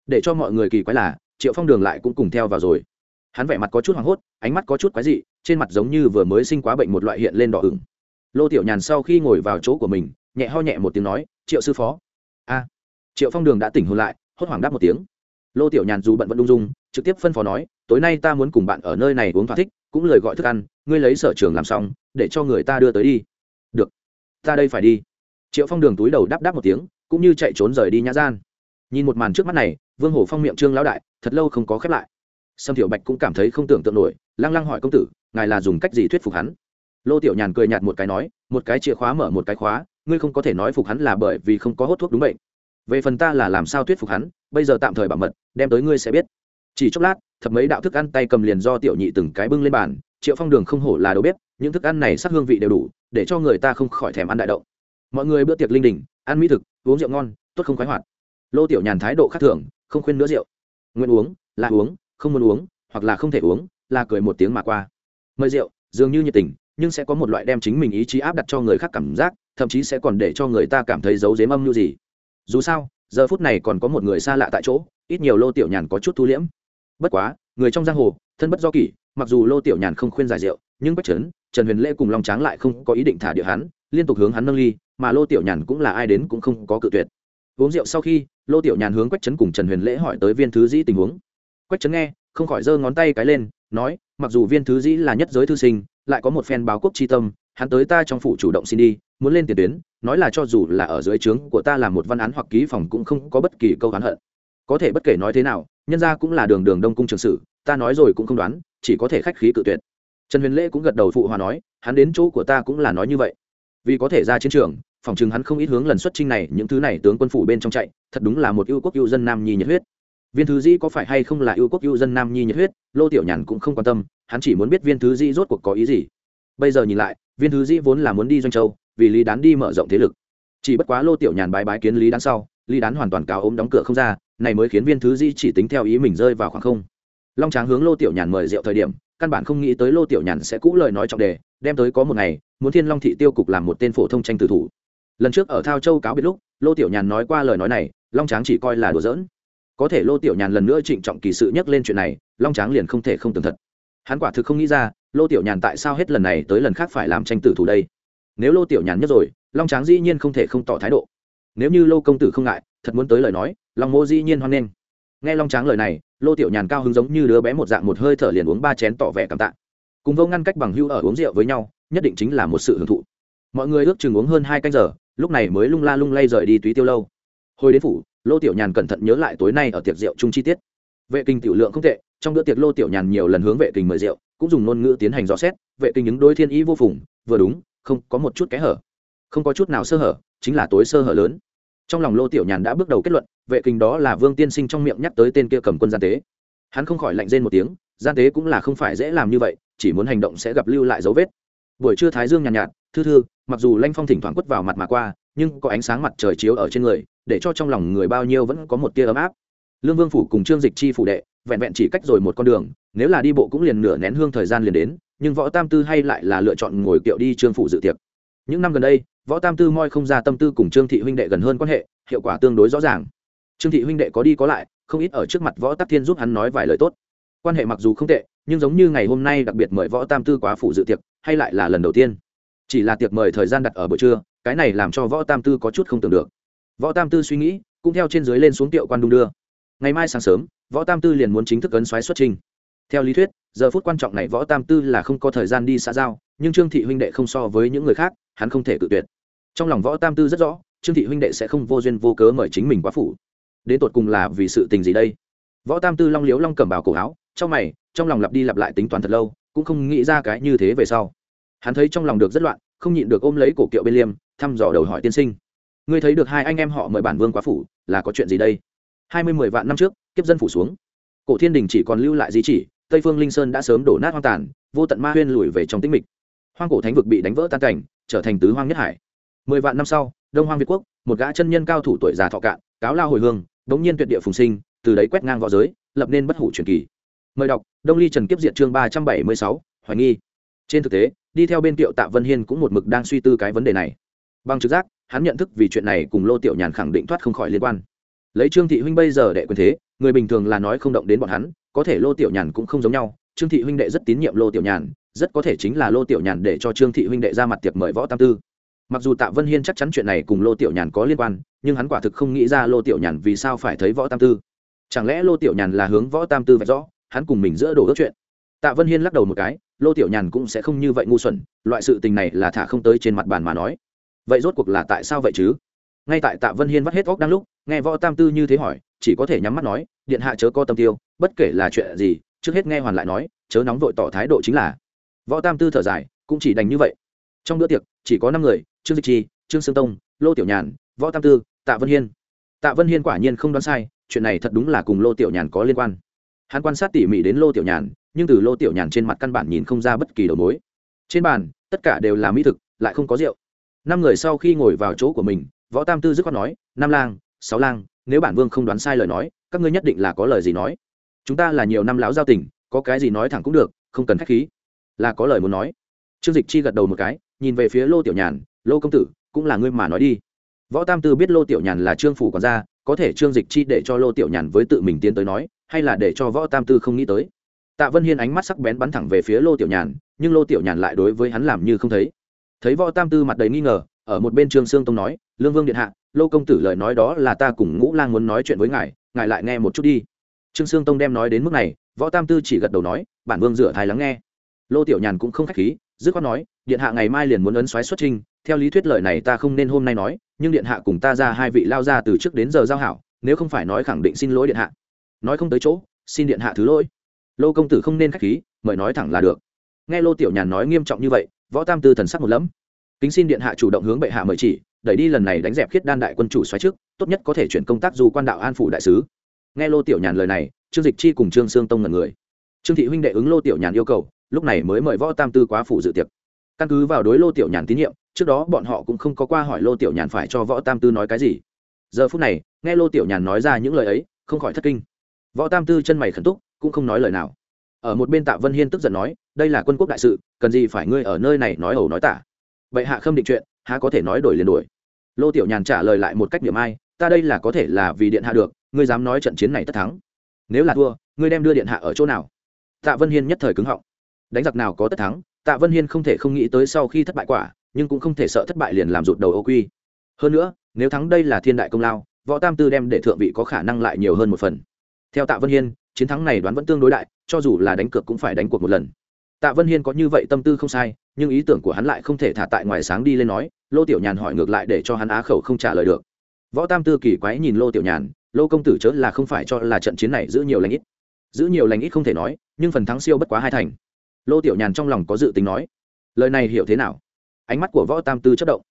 Để cho mọi người kỳ quái là, triệu phong đường lại cũng cùng theo vào rồi. Hắn vẻ mặt có chút hoảng hốt, ánh mắt có chút quái dị, trên mặt giống như vừa mới sinh quá bệnh một loại hiện lên đỏ ửng. Lô tiểu nhàn sau khi ngồi vào chỗ của mình, nhẹ ho nhẹ một tiếng nói, triệu sư phó. A. Triệu phong đường đã tỉnh hôn lại, hốt hoảng đáp một tiếng. Lô tiểu nhàn dù bận vẫn đung dung trực tiếp phân phó nói, tối nay ta muốn cùng bạn ở nơi này uống thỏa thích, cũng lời gọi thức ăn, ngươi lấy sở trường làm xong, để cho người ta đưa tới đi. Được, ta đây phải đi. Triệu phong đường túi đầu đáp đáp một tiếng, cũng như chạy trốn rời đi nhã gian. Nhìn một màn trước mắt này, vương hổ phong miệng trương lão đại, thật lâu không có khép lại. Sâm tiểu bạch cũng cảm thấy không tưởng tượng nổi, lăng lăng hỏi công tử, ngài là dùng cách gì thuyết phục hắn? Lô tiểu nhàn cười nhạt một cái nói, một cái chìa khóa mở một cái khóa, ngươi không có thể nói phục hắn là bởi vì không có hốt thuốc đúng bệnh. Về phần ta là làm sao thuyết phục hắn, bây giờ tạm thời bảo mật, đem tới ngươi sẽ biết chỉ chốc lát, thập mấy đạo thức ăn tay cầm liền do tiểu nhị từng cái bưng lên bàn, triệu phong đường không hổ là đầu bếp, những thức ăn này sắc hương vị đều đủ, để cho người ta không khỏi thèm ăn đại động. Mọi người bữa tiệc linh đình, ăn mỹ thực, uống rượu ngon, tốt không khoái hoạt. Lô tiểu nhàn thái độ khác thường, không khuyên nữa rượu. Nguyện uống, là uống, không muốn uống, hoặc là không thể uống, là cười một tiếng mà qua. Mời rượu, dường như nhiệt tình, nhưng sẽ có một loại đem chính mình ý chí áp đặt cho người khác cảm giác, thậm chí sẽ còn để cho người ta cảm thấy giấu dếm âm như gì. Dù sao, giờ phút này còn có một người xa lạ tại chỗ, ít nhiều lô tiểu nhàn có chút thu liễm bất quá, người trong giang hồ, thân bất do kỷ, mặc dù lô tiểu nhàn không khuyên giải rượu, nhưng bách trấn, trần huyền lễ cùng long tráng lại không có ý định thả địa hắn, liên tục hướng hắn nâng ly, mà lô tiểu nhàn cũng là ai đến cũng không có cự tuyệt. Uống rượu sau khi, lô tiểu nhàn hướng quách trấn cùng trần huyền lễ hỏi tới viên thứ dĩ tình huống. Quách trấn nghe, không khỏi giơ ngón tay cái lên, nói, mặc dù viên thứ dĩ là nhất giới thư sinh, lại có một phen báo quốc tri tâm, hắn tới ta trong phủ chủ động xin đi, muốn lên tiền tuyến, nói là cho dù là ở dưới trướng của ta làm một văn án hoặc ký phòng cũng không có bất kỳ câu hắn hận. Có thể bất kể nói thế nào nhân ra cũng là đường đường đông cung trường sử, ta nói rồi cũng không đoán, chỉ có thể khách khí cự tuyệt. Trần huyền lễ cũng gật đầu phụ hòa nói, hắn đến chỗ của ta cũng là nói như vậy. Vì có thể ra chiến trường, phòng chừng hắn không ít hướng lần xuất trinh này, những thứ này tướng quân phủ bên trong chạy, thật đúng là một ưu quốc ưu dân nam nhi nhiệt huyết. Viên thứ dĩ có phải hay không là ưu quốc ưu dân nam nhi nhiệt huyết, lô tiểu nhàn cũng không quan tâm, hắn chỉ muốn biết viên thứ dĩ rốt cuộc có ý gì. Bây giờ nhìn lại, viên thứ dĩ vốn là muốn đi doanh châu, vì lý đán đi mở rộng thế lực. Chỉ bất quá lô tiểu nhàn bái bái kiến lý đán sau lý đán hoàn toàn cáo ốm đóng cửa không ra, này mới khiến viên thứ Di chỉ tính theo ý mình rơi vào khoảng không. Long tráng hướng lô tiểu nhàn mời rượu thời điểm, căn bản không nghĩ tới lô tiểu nhàn sẽ cũ lời nói trọng đề, đem tới có một ngày, muốn thiên long thị tiêu cục làm một tên phổ thông tranh tử thủ. Lần trước ở thao châu cáo biệt lúc, lô tiểu nhàn nói qua lời nói này, long tráng chỉ coi là đùa giỡn. Có thể lô tiểu nhàn lần nữa trịnh trọng kỳ sự nhắc lên chuyện này, long tráng liền không thể không tường thật. Hắn quả thực không nghĩ ra, lô tiểu nhàn tại sao hết lần này tới lần khác phải làm tranh tử thủ đây. Nếu lô tiểu nhàn nhất rồi, long tráng dĩ nhiên không thể không tỏ thái độ nếu như lô công tử không ngại, thật muốn tới lời nói, long mô dĩ nhiên hoan nghênh. Nghe long tráng lời này, lô tiểu nhàn cao hứng giống như đứa bé một dạng một hơi thở liền uống ba chén tỏ vẻ cảm tạ. Cùng vô ngăn cách bằng hưu ở uống rượu với nhau, nhất định chính là một sự hưởng thụ. Mọi người ước chừng uống hơn hai canh giờ, lúc này mới lung la lung lay rời đi túy tiêu lâu. Hồi đến phủ, lô tiểu nhàn cẩn thận nhớ lại tối nay ở tiệc rượu chung chi tiết. Vệ kinh tiểu lượng không tệ, trong bữa tiệc lô tiểu nhàn nhiều lần hướng vệ kinh mời rượu, cũng dùng ngôn ngữ tiến hành dò xét, vệ kinh những đôi thiên ý vô phùng, vừa đúng, không có một chút kẽ hở. Không có chút nào sơ hở, chính là tối sơ hở lớn trong lòng lô tiểu nhàn đã bước đầu kết luận vệ kinh đó là vương tiên sinh trong miệng nhắc tới tên kia cầm quân gian tế. Hắn không khỏi lạnh rên một tiếng gian tế cũng là không phải dễ làm như vậy chỉ muốn hành động sẽ gặp lưu lại dấu vết. Buổi trưa thái dương nhàn nhạt, nhạt thư thư mặc dù lanh phong thỉnh thoảng quất vào mặt mà qua nhưng có ánh sáng mặt trời chiếu ở trên người để cho trong lòng người bao nhiêu vẫn có một tia ấm áp. Lương vương phủ cùng trương dịch chi phủ đệ vẹn vẹn chỉ cách rồi một con đường nếu là đi bộ cũng liền nửa nén hương thời gian liền đến nhưng võ tam tư hay lại là lựa chọn ngồi kiệu đi trương phủ dự tiệc những năm gần đây, võ tam tư moi không ra tâm tư cùng trương thị huynh đệ gần hơn quan hệ, hiệu quả tương đối rõ ràng. Trương thị huynh đệ có đi có lại, không ít ở trước mặt võ tắc thiên giúp hắn nói vài lời tốt. Quan hệ mặc dù không tệ, nhưng giống như ngày hôm nay đặc biệt mời võ tam tư quá phủ dự tiệc, hay lại là lần đầu tiên. Chỉ là tiệc mời thời gian đặt ở buổi trưa, cái này làm cho võ tam tư có chút không tưởng được. Võ tam tư suy nghĩ, cũng theo trên dưới lên xuống tiệu quan đung đưa. Ngày mai sáng sớm, võ tam tư liền muốn chính thức ấn xoáy xuất trình. Theo lý thuyết, giờ phút quan trọng này võ tam tư là không có thời gian đi xã giao, nhưng trương thị huynh đệ không so với những người khác hắn không thể cự tuyệt. Trong lòng võ tam tư rất rõ, trương thị huynh đệ sẽ không vô duyên vô cớ mời chính mình quá phủ. Đến tột cùng là vì sự tình gì đây? Võ tam tư long liếu long cầm bảo cổ áo, trong mày, trong lòng lặp đi lặp lại tính toán thật lâu, cũng không nghĩ ra cái như thế về sau. Hắn thấy trong lòng được rất loạn, không nhịn được ôm lấy cổ kiệu bên liêm, thăm dò đầu hỏi tiên sinh. Ngươi thấy được hai anh em họ mời bản vương quá phủ, là có chuyện gì đây? Hai mươi mười vạn năm trước, kiếp dân phủ xuống. Cổ thiên đình chỉ còn lưu lại di chỉ, tây phương linh sơn đã sớm đổ nát hoang tàn, vô tận ma huyên lùi về trong tĩnh mịch. Hoang cổ thánh vực bị đánh vỡ tan cảnh trở thành tứ hoang nhất hải. Mười vạn năm sau, đông hoang việt quốc, một gã chân nhân cao thủ tuổi già thọ cạn, cáo lao hồi hương, đống nhiên tuyệt địa phùng sinh, từ đấy quét ngang võ giới, lập nên bất hủ truyền kỳ. Mời đọc, đông ly trần kiếp diện chương ba trăm bảy mươi sáu, hoài nghi. Trên thực tế, đi theo bên tiệu tạ vân hiên cũng một mực đang suy tư cái vấn đề này. Bằng trực giác, hắn nhận thức vì chuyện này cùng lô tiểu nhàn khẳng định thoát không khỏi liên quan. Lấy trương thị huynh bây giờ đệ quyền thế, người bình thường là nói không động đến bọn hắn, có thể lô tiểu nhàn cũng không giống nhau, trương thị huynh đệ rất tín nhiệm lô tiểu nhàn rất có thể chính là lô tiểu nhàn để cho trương thị huynh đệ ra mặt tiệc mời võ tam tư. Mặc dù tạ vân hiên chắc chắn chuyện này cùng lô tiểu nhàn có liên quan, nhưng hắn quả thực không nghĩ ra lô tiểu nhàn vì sao phải thấy võ tam tư. Chẳng lẽ lô tiểu nhàn là hướng võ tam tư vạch rõ, hắn cùng mình giữa đổ ước chuyện? Tạ vân hiên lắc đầu một cái, lô tiểu nhàn cũng sẽ không như vậy ngu xuẩn, loại sự tình này là thả không tới trên mặt bàn mà nói. Vậy rốt cuộc là tại sao vậy chứ? Ngay tại tạ vân hiên vắt hết óc đang lúc, nghe võ tam tư như thế hỏi, chỉ có thể nhắm mắt nói, điện hạ chớ có tâm tiêu, bất kể là chuyện gì, trước hết nghe hoàn lại nói, chớ nóng vội tỏ thái độ chính là võ tam tư thở dài, cũng chỉ đành như vậy. Trong bữa tiệc, chỉ có năm người, trương dịch chi trương sương tông, lô tiểu nhàn, võ tam tư, tạ vân hiên. Tạ vân hiên quả nhiên không đoán sai, chuyện này thật đúng là cùng lô tiểu nhàn có liên quan. Hắn quan sát tỉ mỉ đến lô tiểu nhàn, nhưng từ lô tiểu nhàn trên mặt căn bản nhìn không ra bất kỳ đầu mối. Trên bàn, tất cả đều là mỹ thực, lại không có rượu. Năm người sau khi ngồi vào chỗ của mình, võ tam tư dứt khoát nói năm lang, sáu lang, nếu bản vương không đoán sai lời nói, các ngươi nhất định là có lời gì nói. Chúng ta là nhiều năm lão giao tình, có cái gì nói thẳng cũng được, không cần khách khí là có lời muốn nói. Trương dịch chi gật đầu một cái, nhìn về phía lô tiểu nhàn, lô công tử, cũng là ngươi mà nói đi. Võ tam tư biết lô tiểu nhàn là trương phủ còn ra có thể trương dịch chi để cho lô tiểu nhàn với tự mình tiến tới nói, hay là để cho võ tam tư không nghĩ tới. Tạ vân hiên ánh mắt sắc bén bắn thẳng về phía lô tiểu nhàn, nhưng lô tiểu nhàn lại đối với hắn làm như không thấy. Thấy võ tam tư mặt đầy nghi ngờ, ở một bên trương sương tông nói, lương vương điện hạ, lô công tử lời nói đó là ta cùng ngũ lang muốn nói chuyện với ngài ngài lại nghe một chút đi. Trương sương tông đem nói đến mức này, võ tam tư chỉ gật đầu nói, bản vương rửa thai lắng nghe lô tiểu nhàn cũng không khách khí, dứt khoát nói, điện hạ ngày mai liền muốn ấn xoáy xuất trình. theo lý thuyết lời này ta không nên hôm nay nói, nhưng điện hạ cùng ta ra hai vị lao ra từ trước đến giờ giao hảo, nếu không phải nói khẳng định xin lỗi điện hạ. Nói không tới chỗ, xin điện hạ thứ lỗi. Lô công tử không nên khách khí, mời nói thẳng là được. Nghe lô tiểu nhàn nói nghiêm trọng như vậy, võ tam tư thần sắc một lẫm. Kính xin điện hạ chủ động hướng bệ hạ mời chỉ, đẩy đi lần này đánh dẹp khiết đan đại quân chủ xoáy trước, tốt nhất có thể chuyển công tác dù quan đạo an phủ đại sứ. Nghe lô tiểu nhàn lời này, trương dịch chi cùng trương sương tông ngần người. Trương thị huynh đệ ứng lô tiểu nhàn yêu cầu lúc này mới mời võ tam tư quá phủ dự tiệc. Căn cứ vào đối lô tiểu nhàn tín nhiệm, trước đó bọn họ cũng không có qua hỏi lô tiểu nhàn phải cho võ tam tư nói cái gì. Giờ phút này, nghe lô tiểu nhàn nói ra những lời ấy, không khỏi thất kinh. Võ tam tư chân mày khẩn túc, cũng không nói lời nào. Ở một bên tạ vân hiên tức giận nói, đây là quân quốc đại sự, cần gì phải ngươi ở nơi này nói ẩu nói tả? Vậy hạ khâm định chuyện, há có thể nói đổi liền đổi? Lô tiểu nhàn trả lời lại một cách điểm ai, ta đây là có thể là vì điện hạ được, ngươi dám nói trận chiến này tất thắng. Nếu là thua, ngươi đem đưa điện hạ ở chỗ nào? Tạ vân hiên nhất thời cứng họng đánh giặc nào có tất thắng, tạ vân hiên không thể không nghĩ tới sau khi thất bại quả, nhưng cũng không thể sợ thất bại liền làm rụt đầu ô quy. Hơn nữa, nếu thắng đây là thiên đại công lao, võ tam tư đem để thượng vị có khả năng lại nhiều hơn một phần. Theo tạ vân hiên, chiến thắng này đoán vẫn tương đối đại, cho dù là đánh cược cũng phải đánh cuộc một lần. Tạ vân hiên có như vậy tâm tư không sai, nhưng ý tưởng của hắn lại không thể thả tại ngoài sáng đi lên nói, lô tiểu nhàn hỏi ngược lại để cho hắn á khẩu không trả lời được. Võ tam tư kỳ quái nhìn lô tiểu nhàn, lô công tử chớ là không phải cho là trận chiến này giữ nhiều lành ít. Giữ nhiều lành ít không thể nói, nhưng phần thắng siêu bất quá hai thành lô tiểu nhàn trong lòng có dự tính nói, lời này hiểu thế nào? Ánh mắt của võ tam tư chất động.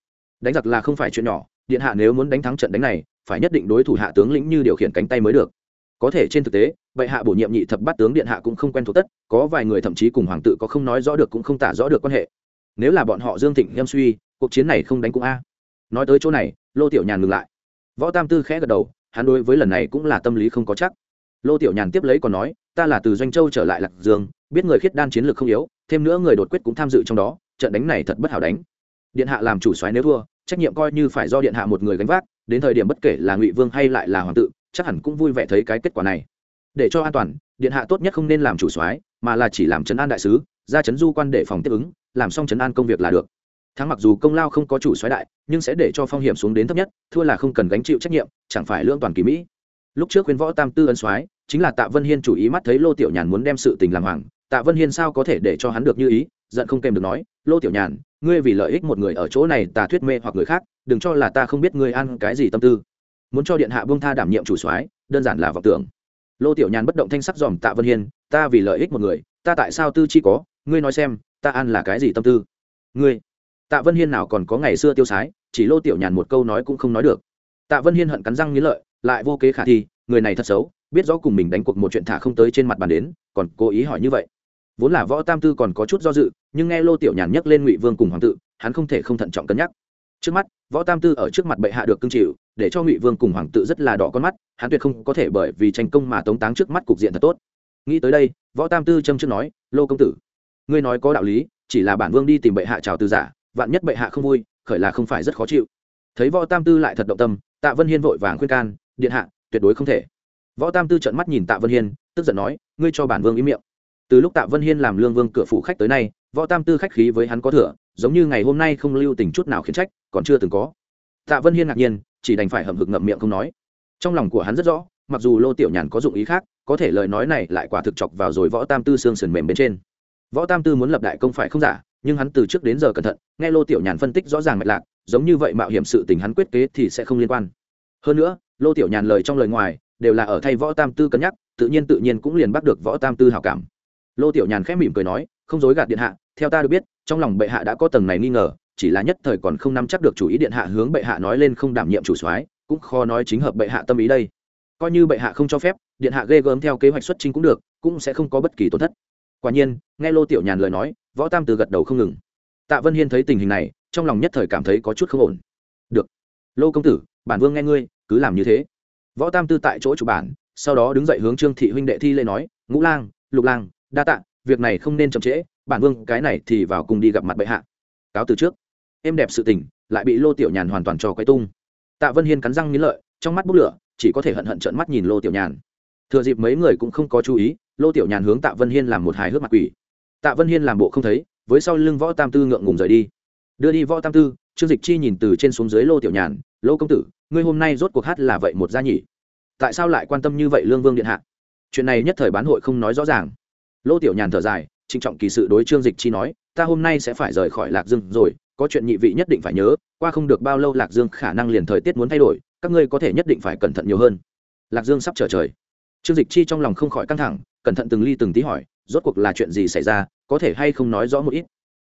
Đánh giặc là không phải chuyện nhỏ, điện hạ nếu muốn đánh thắng trận đánh này, phải nhất định đối thủ hạ tướng lĩnh như điều khiển cánh tay mới được. Có thể trên thực tế, bệ hạ bổ nhiệm nhị thập bát tướng điện hạ cũng không quen thuộc tất, có vài người thậm chí cùng hoàng tự có không nói rõ được cũng không tả rõ được quan hệ. Nếu là bọn họ dương thịnh nhâm suy, cuộc chiến này không đánh cũng a. Nói tới chỗ này, lô tiểu nhàn ngừng lại. Võ tam tư khẽ gật đầu, hắn đối với lần này cũng là tâm lý không có chắc. Lô tiểu nhàn tiếp lấy còn nói, ta là từ doanh châu trở lại lạc dương biết người khiết đan chiến lược không yếu, thêm nữa người đột quyết cũng tham dự trong đó, trận đánh này thật bất hảo đánh. Điện hạ làm chủ soái nếu thua, trách nhiệm coi như phải do điện hạ một người gánh vác, đến thời điểm bất kể là ngụy vương hay lại là hoàng tự, chắc hẳn cũng vui vẻ thấy cái kết quả này. Để cho an toàn, điện hạ tốt nhất không nên làm chủ soái, mà là chỉ làm trấn an đại sứ, ra trấn du quan để phòng tiếp ứng, làm xong trấn an công việc là được. Thắng mặc dù công lao không có chủ soái đại, nhưng sẽ để cho phong hiểm xuống đến thấp nhất, thua là không cần gánh chịu trách nhiệm, chẳng phải lương toàn kỳ mỹ. Lúc trước khuyên võ tam tư ân soái, chính là tạ vân hiên chủ ý mắt thấy lô tiểu nhàn muốn đem sự tình làm hoàng tạ vân hiên sao có thể để cho hắn được như ý, giận không kèm được nói, lô tiểu nhàn, ngươi vì lợi ích một người ở chỗ này tà thuyết mê hoặc người khác, đừng cho là ta không biết ngươi ăn cái gì tâm tư. Muốn cho điện hạ bông tha đảm nhiệm chủ soái, đơn giản là vọng tưởng. Lô tiểu nhàn bất động thanh sắc dòm tạ vân hiên, ta vì lợi ích một người, ta tại sao tư chi có? Ngươi nói xem, ta ăn là cái gì tâm tư? Ngươi? Tạ vân hiên nào còn có ngày xưa tiêu sái, chỉ lô tiểu nhàn một câu nói cũng không nói được. Tạ vân hiên hận cắn răng nghĩ lợi, lại vô kế khả thi, người này thật xấu, biết rõ cùng mình đánh cuộc một chuyện thả không tới trên mặt bàn đến, còn cố ý hỏi như vậy vốn là võ tam tư còn có chút do dự, nhưng nghe lô tiểu nhàn nhắc lên ngụy vương cùng hoàng tự, hắn không thể không thận trọng cân nhắc. Trước mắt, võ tam tư ở trước mặt bệ hạ được cưng chịu để cho ngụy vương cùng hoàng tự rất là đỏ con mắt, hắn tuyệt không có thể bởi vì tranh công mà tống táng trước mắt cục diện thật tốt. Nghĩ tới đây, võ tam tư châm trước nói, lô công tử, ngươi nói có đạo lý, chỉ là bản vương đi tìm bệ hạ chào từ giả, vạn nhất bệ hạ không vui, khởi là không phải rất khó chịu. Thấy võ tam tư lại thật động tâm, tạ vân hiên vội vàng khuyên can, điện hạ, tuyệt đối không thể. Võ tam tư trợn mắt nhìn tạ vân hiên, tức giận nói, ngươi cho bản vương ý miệng từ lúc tạ vân hiên làm lương vương cửa phủ khách tới nay, võ tam tư khách khí với hắn có thừa, giống như ngày hôm nay không lưu tình chút nào khiến trách, còn chưa từng có. Tạ vân hiên ngạc nhiên, chỉ đành phải hậm hực ngậm miệng không nói. Trong lòng của hắn rất rõ, mặc dù lô tiểu nhàn có dụng ý khác, có thể lời nói này lại quả thực chọc vào rồi võ tam tư xương sườn mềm bên trên. Võ tam tư muốn lập đại công phải không giả, nhưng hắn từ trước đến giờ cẩn thận, nghe lô tiểu nhàn phân tích rõ ràng mạch lạc, giống như vậy mạo hiểm sự tình hắn quyết kế thì sẽ không liên quan. Hơn nữa, lô tiểu nhàn lời trong lời ngoài, đều là ở thay võ tam tư cân nhắc, tự nhiên tự nhiên cũng liền bắt được võ tam tư hảo cảm lô tiểu nhàn khẽ mỉm cười nói, không dối gạt điện hạ, theo ta được biết, trong lòng bệ hạ đã có tầng này nghi ngờ, chỉ là nhất thời còn không nắm chắc được chủ ý điện hạ hướng bệ hạ nói lên không đảm nhiệm chủ soái, cũng khó nói chính hợp bệ hạ tâm ý đây. Coi như bệ hạ không cho phép, điện hạ ghê gớm theo kế hoạch xuất trình cũng được, cũng sẽ không có bất kỳ tổn thất. Quả nhiên, nghe lô tiểu nhàn lời nói, võ tam từ gật đầu không ngừng. Tạ vân hiên thấy tình hình này, trong lòng nhất thời cảm thấy có chút không ổn. Được, lô công tử, bản vương nghe ngươi, cứ làm như thế. Võ tam tư tại chỗ chủ bản, sau đó đứng dậy hướng trương thị huynh đệ thi lễ nói, ngũ lang, lục lang đa tạ, việc này không nên chậm trễ, bản vương, cái này thì vào cùng đi gặp mặt bệ hạ. Cáo từ trước. Em đẹp sự tình, lại bị lô tiểu nhàn hoàn toàn cho quay tung. Tạ vân hiên cắn răng nghĩ lợi, trong mắt bốc lửa, chỉ có thể hận hận trợn mắt nhìn lô tiểu nhàn. Thừa dịp mấy người cũng không có chú ý, lô tiểu nhàn hướng tạ vân hiên làm một hài hước mặt quỷ. Tạ vân hiên làm bộ không thấy, với sau lưng võ tam tư ngượng ngùng rời đi. Đưa đi võ tam tư, trương dịch chi nhìn từ trên xuống dưới lô tiểu nhàn, lô công tử, ngươi hôm nay rốt cuộc hát là vậy một gia nhỉ? Tại sao lại quan tâm như vậy lương vương điện hạ? Chuyện này nhất thời bán hội không nói rõ ràng lô tiểu nhàn thở dài, trịnh trọng kỳ sự đối trương dịch chi nói, ta hôm nay sẽ phải rời khỏi lạc dương rồi, có chuyện nhị vị nhất định phải nhớ, qua không được bao lâu lạc dương khả năng liền thời tiết muốn thay đổi, các ngươi có thể nhất định phải cẩn thận nhiều hơn. Lạc dương sắp trở trời. Trương dịch chi trong lòng không khỏi căng thẳng, cẩn thận từng ly từng tí hỏi, rốt cuộc là chuyện gì xảy ra, có thể hay không nói rõ một ít?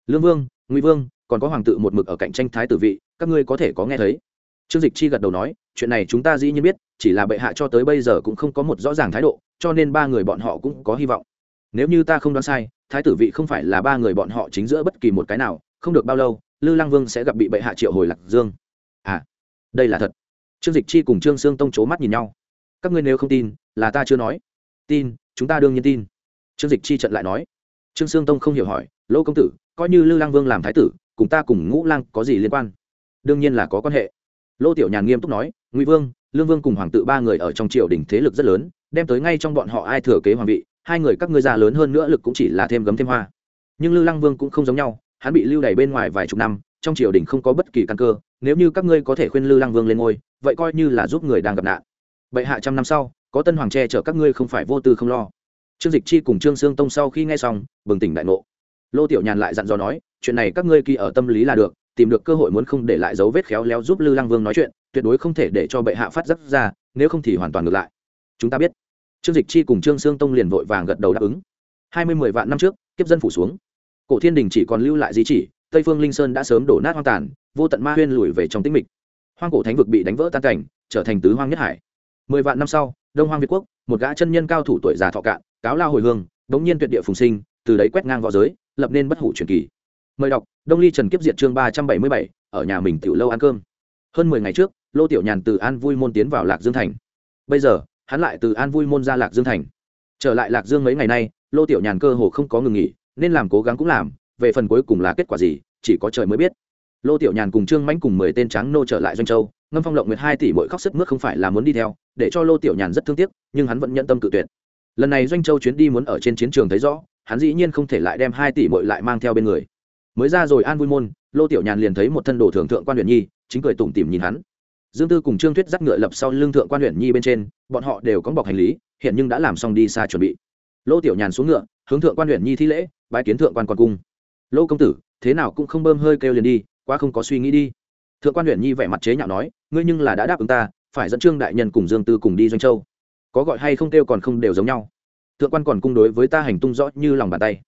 Lương vương, ngụy vương, còn có hoàng tự một mực ở cạnh tranh thái tử vị, các ngươi có thể có nghe thấy? Trương dịch chi gật đầu nói, chuyện này chúng ta dĩ nhiên biết, chỉ là bệ hạ cho tới bây giờ cũng không có một rõ ràng thái độ, cho nên ba người bọn họ cũng có hy vọng nếu như ta không đoán sai, thái tử vị không phải là ba người bọn họ chính giữa bất kỳ một cái nào, không được bao lâu, lư lăng vương sẽ gặp bị bệ hạ triệu hồi lạc dương. À đây là thật. Trương dịch chi cùng trương sương tông c h ố mắt nhìn nhau. Các ngươi nếu không tin, là ta chưa nói. Tin, chúng ta đương nhiên tin. Trương dịch chi trận lại nói. Trương sương tông không hiểu hỏi lỗ công tử, coi như lư lăng vương làm thái tử, cùng ta cùng ngũ lang có gì liên quan? Đương nhiên là có quan hệ. Lô tiểu nhàn nghiêm túc nói, ngụy vương, lương vương cùng hoàng tự ba người ở trong triều đình thế lực rất lớn, đem tới ngay trong bọn họ ai thừa kế hoàng vị hai người các ngươi già lớn hơn nữa lực cũng chỉ là thêm gấm thêm hoa. Nhưng lư lăng vương cũng không giống nhau, hắn bị lưu đày bên ngoài vài chục năm, trong triều đình không có bất kỳ căn cơ, nếu như các ngươi có thể khuyên lư lăng vương lên ngôi, vậy coi như là giúp người đang gặp nạn. Bệ hạ trăm năm sau, có tân hoàng tre chở các ngươi không phải vô tư không lo. Trương dịch chi cùng trương sương tông sau khi nghe xong, bừng tỉnh đại ngộ. Lô tiểu nhàn lại dặn dò nói, chuyện này các ngươi kỳ ở tâm lý là được, tìm được cơ hội muốn không để lại dấu vết khéo léo giúp lư lăng vương nói chuyện, tuyệt đối không thể để cho bệ hạ phát giác ra, nếu không thì hoàn toàn ngược lại. Chúng ta biết trương dịch chi cùng trương sương tông liền vội vàng gật đầu đáp ứng. Hai mươi mười vạn năm trước, kiếp dân phủ xuống. Cổ thiên đình chỉ còn lưu lại di chỉ, tây phương linh sơn đã sớm đổ nát hoang tàn, vô tận ma huyên lùi về trong tĩnh mịch. Hoang cổ thánh vực bị đánh vỡ tan cảnh, trở thành tứ hoang nhất hải. Mười vạn năm sau, đông hoang việt quốc, một gã chân nhân cao thủ tuổi già thọ cạn, cáo lao hồi hương, đống nhiên tuyệt địa phùng sinh, từ đấy quét ngang v õ giới, lập nên bất hủ truyền kỳ. Mời đọc, đông ly trần kiếp diệt chương ba trăm bảy mươi bảy, ở nhà mình tiểu lâu ăn cơm. Hơn mười ngày trước, lô tiểu nhàn từ an vui môn tiến vào lạc dương thành. Bây giờ hắn lại từ an vui môn ra lạc dương thành. Trở lại lạc dương mấy ngày nay, lô tiểu nhàn cơ hồ không có ngừng nghỉ, nên làm cố gắng cũng làm, về phần cuối cùng là kết quả gì, chỉ có trời mới biết. Lô tiểu nhàn cùng trương mãnh cùng mười tên tráng nô trở lại doanh châu, ngâm phong lộng nguyệt hai tỷ mỗi khóc sức mướt không phải là muốn đi theo, để cho lô tiểu nhàn rất thương tiếc, nhưng hắn vẫn nhận tâm cự tuyệt. Lần này doanh châu chuyến đi muốn ở trên chiến trường thấy rõ, hắn dĩ nhiên không thể lại đem hai tỷ mỗi lại mang theo bên người. Mới ra rồi an vui môn, lô tiểu nhàn liền thấy một thân đồ thường thượng quan huyện nhi, chính cười tủm tỉm nhìn hắn dương tư cùng trương thuyết dắt ngựa lập sau lưng thượng quan huyện nhi bên trên, bọn họ đều có bọc hành lý, hiện nhưng đã làm xong đi xa chuẩn bị. Lô tiểu nhàn xuống ngựa, hướng thượng quan huyện nhi thi lễ, bái kiến thượng quan còn cung. Lô công tử, thế nào cũng không bơm hơi kêu liền đi, quá không có suy nghĩ đi. Thượng quan huyện nhi vẻ mặt chế nhạo nói, ngươi nhưng là đã đáp ứng ta, phải dẫn trương đại nhân cùng dương tư cùng đi doanh châu. Có gọi hay không kêu còn không đều giống nhau. Thượng quan còn cung đối với ta hành tung rõ như lòng bàn tay.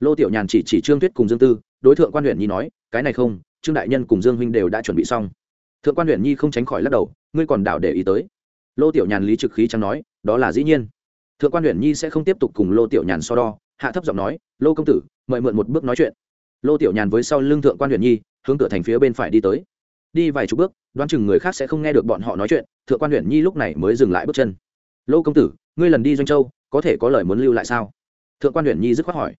Lô tiểu nhàn chỉ chỉ trương tuyết cùng dương tư, đối thượng quan huyện nhi nói, cái này không, trương đại nhân cùng dương huynh đều đã chuẩn bị xong thượng quan huyện nhi không tránh khỏi lắc đầu, ngươi còn đảo để ý tới. Lô tiểu nhàn lý trực khí chẳng nói, đó là dĩ nhiên. Thượng quan huyện nhi sẽ không tiếp tục cùng lô tiểu nhàn so đo, hạ thấp giọng nói, lô công tử, mời mượn một bước nói chuyện. Lô tiểu nhàn với sau lưng thượng quan huyện nhi, hướng cửa thành phía bên phải đi tới. Đi vài chục bước, đoán chừng người khác sẽ không nghe được bọn họ nói chuyện, thượng quan huyện nhi lúc này mới dừng lại bước chân. Lô công tử, ngươi lần đi doanh châu, có thể có lời muốn lưu lại sao? Thượng quan huyện nhi dứt khoát hỏi.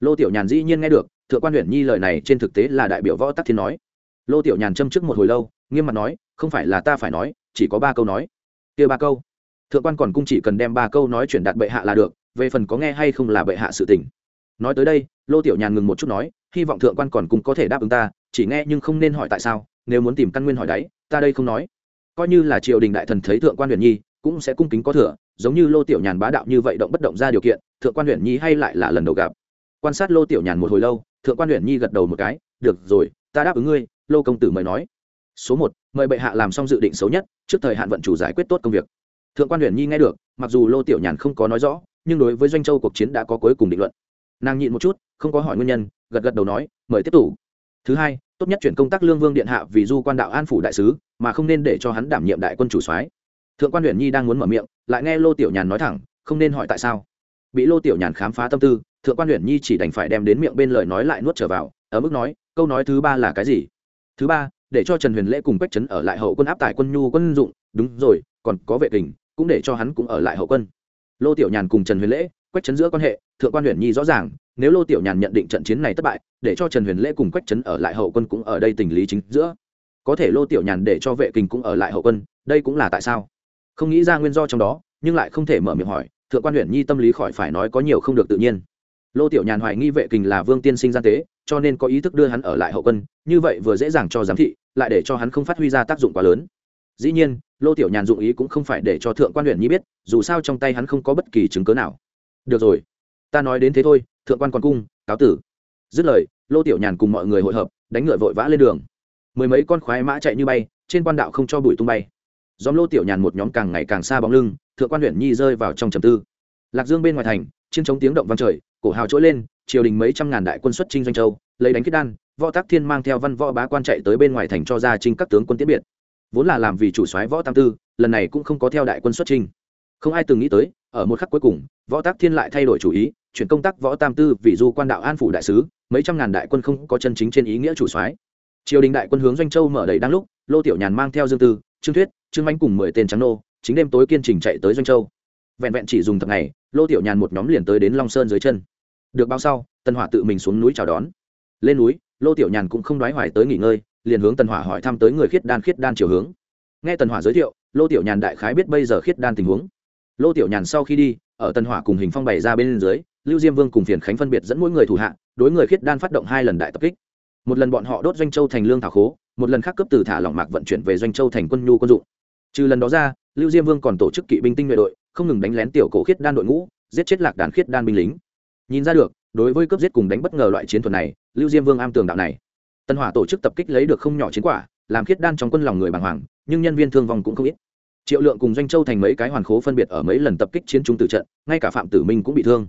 Lô tiểu nhàn dĩ nhiên nghe được, thượng quan huyện nhi lời này trên thực tế là đại biểu võ tắc thiên nói. Lô tiểu nhàn châm trước một hồi lâu nghiêm mặt nói, không phải là ta phải nói, chỉ có ba câu nói. Kia ba câu? Thượng quan còn cung chỉ cần đem ba câu nói chuyển đạt bệ hạ là được, về phần có nghe hay không là bệ hạ sự tình. Nói tới đây, lô tiểu nhàn ngừng một chút nói, hy vọng thượng quan còn cung có thể đáp ứng ta, chỉ nghe nhưng không nên hỏi tại sao, nếu muốn tìm căn nguyên hỏi đấy ta đây không nói. Coi như là triều đình đại thần thấy thượng quan huyền nhi, cũng sẽ cung kính có thừa, giống như lô tiểu nhàn bá đạo như vậy động bất động ra điều kiện, thượng quan huyền nhi hay lại là lần đầu gặp. Quan sát lô tiểu nhàn một hồi lâu, thượng quan huyền nhi gật đầu một cái, được rồi, ta đáp ứng ngươi, lô công tử mời nói số một, mời bệ hạ làm xong dự định xấu nhất, trước thời hạn vận chủ giải quyết tốt công việc. Thượng quan huyền nhi nghe được, mặc dù lô tiểu nhàn không có nói rõ, nhưng đối với doanh châu cuộc chiến đã có cuối cùng định luận. Nàng nhịn một chút, không có hỏi nguyên nhân, gật gật đầu nói, mời tiếp tục. Thứ hai, tốt nhất chuyển công tác lương vương điện hạ vì du quan đạo an phủ đại sứ, mà không nên để cho hắn đảm nhiệm đại quân chủ soái. Thượng quan huyền nhi đang muốn mở miệng, lại nghe lô tiểu nhàn nói thẳng, không nên hỏi tại sao. Bị lô tiểu nhàn khám phá tâm tư, thượng quan huyền nhi chỉ đành phải đem đến miệng bên lời nói lại nuốt trở vào ở mức nói, câu nói thứ ba là cái gì? Thứ ba để cho trần huyền lễ cùng quách trấn ở lại hậu quân áp tải quân nhu quân dụng. Đúng rồi, còn có vệ kình cũng để cho hắn cũng ở lại hậu quân. Lô tiểu nhàn cùng trần huyền lễ, quách trấn giữa quan hệ, thượng quan huyền nhi rõ ràng, nếu lô tiểu nhàn nhận định trận chiến này thất bại, để cho trần huyền lễ cùng quách trấn ở lại hậu quân cũng ở đây tình lý chính giữa. Có thể lô tiểu nhàn để cho vệ kình cũng ở lại hậu quân, đây cũng là tại sao? Không nghĩ ra nguyên do trong đó, nhưng lại không thể mở miệng hỏi, thượng quan Huyền nhi tâm lý khỏi phải nói có nhiều không được tự nhiên. Lô tiểu nhàn hoài nghi vệ kình là vương tiên sinh gian tế cho nên có ý thức đưa hắn ở lại hậu quân, như vậy vừa dễ dàng cho giám thị, lại để cho hắn không phát huy ra tác dụng quá lớn. Dĩ nhiên, lô tiểu nhàn dụng ý cũng không phải để cho thượng quan huyện nhi biết, dù sao trong tay hắn không có bất kỳ chứng cớ nào. Được rồi, ta nói đến thế thôi, thượng quan còn cung, cáo tử. Dứt lời, lô tiểu nhàn cùng mọi người hội hợp, đánh ngựa vội vã lên đường. Mười mấy con khoái mã chạy như bay, trên quan đạo không cho bụi tung bay. Dòm lô tiểu nhàn một nhóm càng ngày càng xa bóng lưng, thượng quan huyện nhi rơi vào trong trầm tư. Lạc dương bên ngoài thành, chiến chống tiếng động vang trời, cổ hào trỗi lên triều đình mấy trăm ngàn đại quân xuất trinh doanh châu, lấy đánh kết đan, võ tác thiên mang theo văn võ bá quan chạy tới bên ngoài thành cho ra trinh các tướng quân tiễn biệt. Vốn là làm vì chủ soái võ tam tư, lần này cũng không có theo đại quân xuất trinh không ai từng nghĩ tới, ở một khắc cuối cùng, võ tác thiên lại thay đổi chủ ý, chuyển công tác võ tam tư vì du quan đạo an phủ đại sứ, mấy trăm ngàn đại quân không có chân chính trên ý nghĩa chủ soái. Triều đình đại quân hướng doanh châu mở đầy đang lúc, lô tiểu nhàn mang theo dương tư, trương thuyết, trương mánh cùng mười tên trắng nô, chính đêm tối kiên trình chạy tới doanh châu. Vẹn vẹn chỉ dùng thật ngày, lô tiểu nhàn một nhóm liền tới đến long sơn dưới chân được bao sau, tần hỏa tự mình xuống núi chào đón. Lên núi, lô tiểu nhàn cũng không đoái hoài tới nghỉ ngơi, liền hướng tần hỏa hỏi thăm tới người khiết đan khiết đan chiều hướng. Nghe tần hỏa giới thiệu, lô tiểu nhàn đại khái biết bây giờ khiết đan tình huống. Lô tiểu nhàn sau khi đi, ở tần hỏa cùng hình phong bày ra bên dưới, lưu diêm vương cùng phiền khánh phân biệt dẫn mỗi người thủ hạ, đối người khiết đan phát động hai lần đại tập kích. Một lần bọn họ đốt doanh châu thành lương thảo khố, một lần khác cấp từ thả lỏng mạc vận chuyển về doanh châu thành quân nhu quân dụng. Trừ lần đó ra, lưu diêm vương còn tổ chức kỵ binh tinh nhuệ đội, không ngừng đánh lén tiểu cổ khiết đan đội ngũ, giết chết lạc đàn khiết đan binh lính nhìn ra được, đối với cướp giết cùng đánh bất ngờ loại chiến thuật này, lưu diêm vương am tường đạo này. Tân hỏa tổ chức tập kích lấy được không nhỏ chiến quả, làm khiết đan trong quân lòng người bàng hoàng, nhưng nhân viên thương vong cũng không ít. Triệu lượng cùng doanh châu thành mấy cái hoàn khố phân biệt ở mấy lần tập kích chiến trung tử trận, ngay cả phạm tử minh cũng bị thương.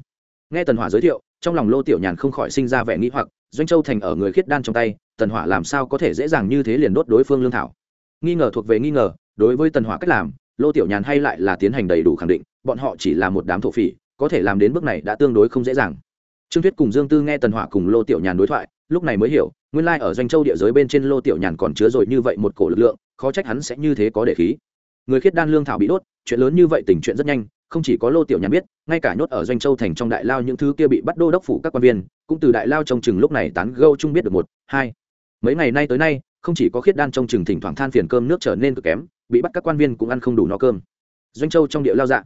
Nghe tần hỏa giới thiệu, trong lòng lô tiểu nhàn không khỏi sinh ra vẻ nghĩ hoặc, doanh châu thành ở người khiết đan trong tay, tần hỏa làm sao có thể dễ dàng như thế liền đốt đối phương lương thảo? Nghi ngờ thuộc về nghi ngờ, đối với tần hỏa cách làm, lô tiểu nhàn hay lại là tiến hành đầy đủ khẳng định, bọn họ chỉ là một đám thổ phỉ có thể làm đến bước này đã tương đối không dễ dàng. Trương thuyết cùng dương tư nghe tần hỏa cùng lô tiểu nhàn đối thoại, lúc này mới hiểu, nguyên lai ở doanh châu địa giới bên trên lô tiểu nhàn còn chứa rồi như vậy một cổ lực lượng, khó trách hắn sẽ như thế có để khí. Người khiết đan lương thảo bị đốt, chuyện lớn như vậy tình chuyện rất nhanh, không chỉ có lô tiểu nhàn biết, ngay cả nhốt ở doanh châu thành trong đại lao những thứ kia bị bắt đô đốc phủ các quan viên, cũng từ đại lao trong chừng lúc này tán gâu chung biết được một, hai. Mấy ngày nay tới nay, không chỉ có khiết đan trong chừng thỉnh thoảng than phiền cơm nước trở nên cực kém, bị bắt các quan viên cũng ăn không đủ no cơm. Doanh châu trong địa lao dạng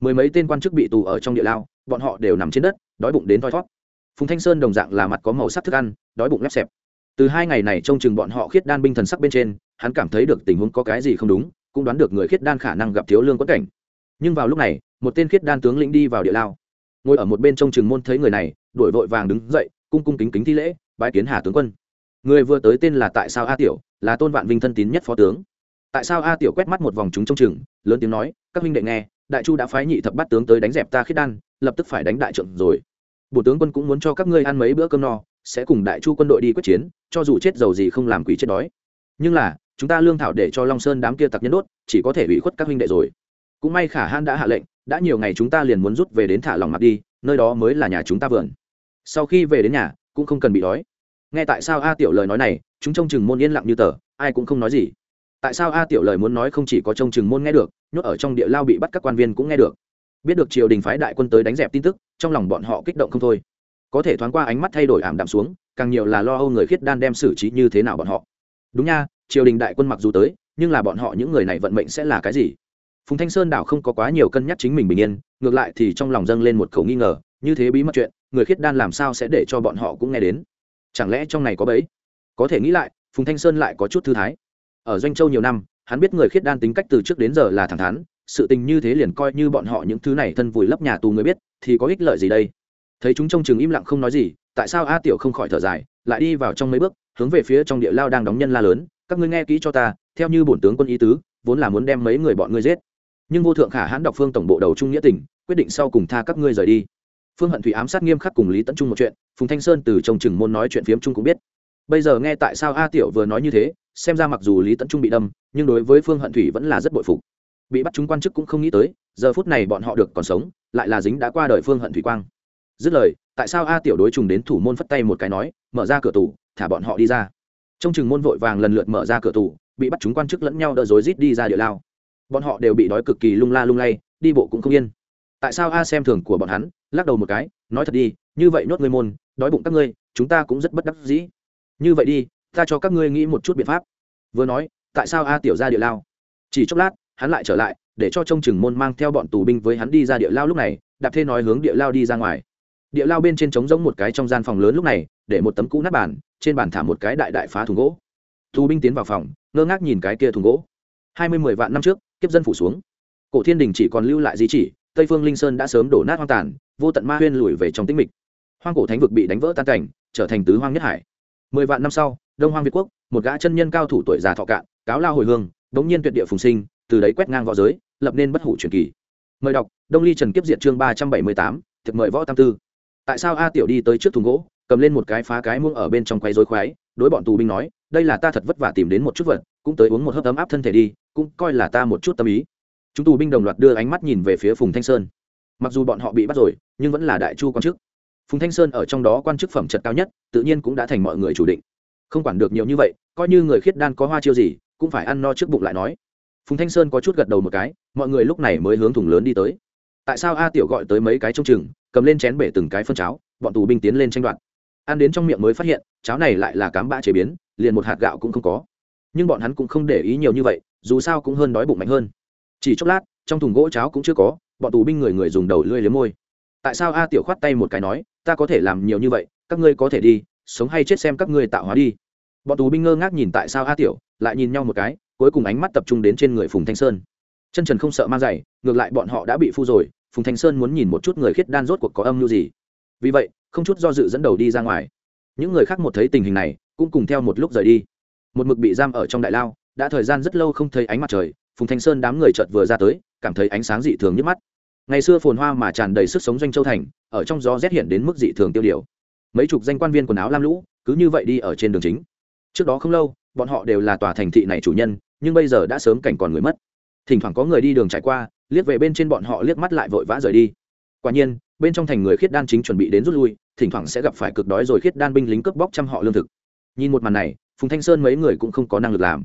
mười mấy tên quan chức bị tù ở trong địa lao, bọn họ đều nằm trên đất, đói bụng đến thoi thót phùng thanh sơn đồng dạng là mặt có màu sắc thức ăn, đói bụng lép xẹp. Từ hai ngày này trông chừng bọn họ khiết đan binh thần sắc bên trên, hắn cảm thấy được tình huống có cái gì không đúng, cũng đoán được người khiết đan khả năng gặp thiếu lương quất cảnh. Nhưng vào lúc này, một tên khiết đan tướng lĩnh đi vào địa lao. Ngồi ở một bên trông chừng môn thấy người này đổi vội vàng đứng dậy, cung cung kính kính thi lễ, bái kiến hà tướng quân. Người vừa tới tên là tại sao a tiểu, là tôn vạn vinh thân tín nhất phó tướng. Tại sao a tiểu quét mắt một vòng chúng trông chừng, lớn tiếng nói, các huynh đệ nghe đại chu đã phái nhị thập bát tướng tới đánh dẹp ta khiết đan, lập tức phải đánh đại trượng rồi. Bộ tướng quân cũng muốn cho các ngươi ăn mấy bữa cơm no, sẽ cùng đại chu quân đội đi quyết chiến, cho dù chết giàu gì không làm quỷ chết đói. Nhưng là, chúng ta lương thảo để cho long sơn đám kia tặc nhân đốt, chỉ có thể ủy khuất các huynh đệ rồi. Cũng may khả han đã hạ lệnh, đã nhiều ngày chúng ta liền muốn rút về đến thả lòng mặt đi, nơi đó mới là nhà chúng ta vườn. Sau khi về đến nhà, cũng không cần bị đói. Nghe tại sao a tiểu lời nói này, chúng trông chừng môn yên lặng như tờ, ai cũng không nói gì tại sao a tiểu lời muốn nói không chỉ có trông chừng môn nghe được, nhốt ở trong địa lao bị bắt các quan viên cũng nghe được. Biết được triều đình phái đại quân tới đánh dẹp tin tức, trong lòng bọn họ kích động không thôi. Có thể thoáng qua ánh mắt thay đổi ảm đạm xuống, càng nhiều là lo âu người khiết đan đem xử trí như thế nào bọn họ. Đúng nha, triều đình đại quân mặc dù tới, nhưng là bọn họ những người này vận mệnh sẽ là cái gì? Phùng thanh sơn đảo không có quá nhiều cân nhắc chính mình bình yên, ngược lại thì trong lòng dâng lên một khẩu nghi ngờ, như thế bí mật chuyện, người khiết đan làm sao sẽ để cho bọn họ cũng nghe đến? Chẳng lẽ trong này có bẫy? Có thể nghĩ lại, phùng thanh sơn lại có chút thư thái ở doanh châu nhiều năm, hắn biết người khiết đan tính cách từ trước đến giờ là thẳng thắn, sự tình như thế liền coi như bọn họ những thứ này thân vùi lấp nhà tù người biết, thì có ích lợi gì đây? Thấy chúng trông chừng im lặng không nói gì, tại sao a tiểu không khỏi thở dài, lại đi vào trong mấy bước, hướng về phía trong địa lao đang đóng nhân la lớn, các ngươi nghe kỹ cho ta, theo như bổn tướng quân ý tứ, vốn là muốn đem mấy người bọn ngươi giết. Nhưng vô thượng khả hãn đọc phương tổng bộ đầu trung nghĩa tỉnh quyết định sau cùng tha các ngươi rời đi. Phương hận thủy ám sát nghiêm khắc cùng lý tấn trung một chuyện, phùng thanh sơn từ trong chừng môn nói chuyện phiếm trung cũng biết bây giờ nghe tại sao a tiểu vừa nói như thế, xem ra mặc dù lý tấn trung bị đâm, nhưng đối với phương hận thủy vẫn là rất bội phục. Bị bắt chúng quan chức cũng không nghĩ tới, giờ phút này bọn họ được còn sống, lại là dính đã qua đời phương hận thủy quang. Dứt lời, tại sao a tiểu đối trùng đến thủ môn phất tay một cái nói, mở ra cửa tủ thả bọn họ đi ra. Trong chừng môn vội vàng lần lượt mở ra cửa tủ bị bắt chúng quan chức lẫn nhau đỡ rối rít đi ra địa lao. Bọn họ đều bị đói cực kỳ lung la lung lay, đi bộ cũng không yên. Tại sao a xem thường của bọn hắn, lắc đầu một cái, nói thật đi, như vậy nhốt ngươi môn, đói bụng các ngươi, chúng ta cũng rất bất đắc dĩ như vậy đi, ta cho các ngươi nghĩ một chút biện pháp. Vừa nói, tại sao a tiểu ra địa lao? Chỉ chốc lát, hắn lại trở lại, để cho trông chừng môn mang theo bọn tù binh với hắn đi ra địa lao lúc này, đạp thê nói hướng địa lao đi ra ngoài. Địa lao bên trên trống rỗng một cái trong gian phòng lớn lúc này, để một tấm cũ nát bàn, trên bàn thả một cái đại đại phá thùng gỗ. Tù binh tiến vào phòng, ngơ ngác nhìn cái kia thùng gỗ. Hai mươi mười vạn năm trước, kiếp dân phủ xuống. Cổ thiên đình chỉ còn lưu lại di chỉ, tây phương linh sơn đã sớm đổ nát hoang tàn, vô tận ma huyên lùi về trong tĩnh mịch. Hoang cổ thánh vực bị đánh vỡ tan cảnh, trở thành tứ hoang nhất hải mười vạn năm sau, đông hoang việt quốc, một gã chân nhân cao thủ tuổi già thọ cạn, cáo lao hồi hương, đống nhiên tuyệt địa phùng sinh, từ đấy quét ngang võ giới, lập nên bất hủ truyền kỳ. Mời đọc, đông ly trần kiếp diệt chương ba trăm bảy mươi tám thực mời võ tam tư. Tại sao a tiểu đi tới trước thùng gỗ, cầm lên một cái phá cái muông ở bên trong quay dối khoái, đối bọn tù binh nói, đây là ta thật vất vả tìm đến một chút vật, cũng tới uống một hớp ấm áp thân thể đi, cũng coi là ta một chút tâm ý. Chúng tù binh đồng loạt đưa ánh mắt nhìn về phía phùng thanh sơn. Mặc dù bọn họ bị bắt rồi, nhưng vẫn là đại chu quan chức phùng thanh sơn ở trong đó quan chức phẩm trật cao nhất, tự nhiên cũng đã thành mọi người chủ định. Không quản được nhiều như vậy, coi như người khiết đan có hoa chiêu gì, cũng phải ăn no trước bụng lại nói. Phùng thanh sơn có chút gật đầu một cái, mọi người lúc này mới hướng thùng lớn đi tới. Tại sao a tiểu gọi tới mấy cái trông chừng, cầm lên chén bể từng cái phân cháo, bọn tù binh tiến lên tranh đoạt. Ăn đến trong miệng mới phát hiện, cháo này lại là cám bã chế biến, liền một hạt gạo cũng không có. Nhưng bọn hắn cũng không để ý nhiều như vậy, dù sao cũng hơn đói bụng mạnh hơn. Chỉ chốc lát, trong thùng gỗ cháo cũng chưa có, bọn tù binh người người dùng đầu lưỡi liếm môi. Tại sao a tiểu khoát tay một cái nói ta có thể làm nhiều như vậy, các ngươi có thể đi, sống hay chết xem các ngươi tạo hóa đi. Bọn tù binh ngơ ngác nhìn tại sao a tiểu, lại nhìn nhau một cái, cuối cùng ánh mắt tập trung đến trên người phùng thanh sơn. Chân trần không sợ mang giày ngược lại bọn họ đã bị phu rồi, phùng thanh sơn muốn nhìn một chút người khiết đan rốt cuộc có âm mưu gì. Vì vậy, không chút do dự dẫn đầu đi ra ngoài. Những người khác một thấy tình hình này, cũng cùng theo một lúc rời đi. Một mực bị giam ở trong đại lao, đã thời gian rất lâu không thấy ánh mặt trời, phùng thanh sơn đám người chợt vừa ra tới, cảm thấy ánh sáng dị thường nhức mắt ngày xưa phồn hoa mà tràn đầy sức sống doanh châu thành, ở trong gió rét hiện đến mức dị thường tiêu điều. Mấy chục danh quan viên quần áo lam lũ, cứ như vậy đi ở trên đường chính. Trước đó không lâu, bọn họ đều là tòa thành thị này chủ nhân, nhưng bây giờ đã sớm cảnh còn người mất. Thỉnh thoảng có người đi đường trải qua, liếc về bên trên bọn họ liếc mắt lại vội vã rời đi. Quả nhiên, bên trong thành người khiết đan chính chuẩn bị đến rút lui, thỉnh thoảng sẽ gặp phải cực đói rồi khiết đan binh lính cướp bóc trăm họ lương thực. Nhìn một màn này, phùng thanh sơn mấy người cũng không có năng lực làm.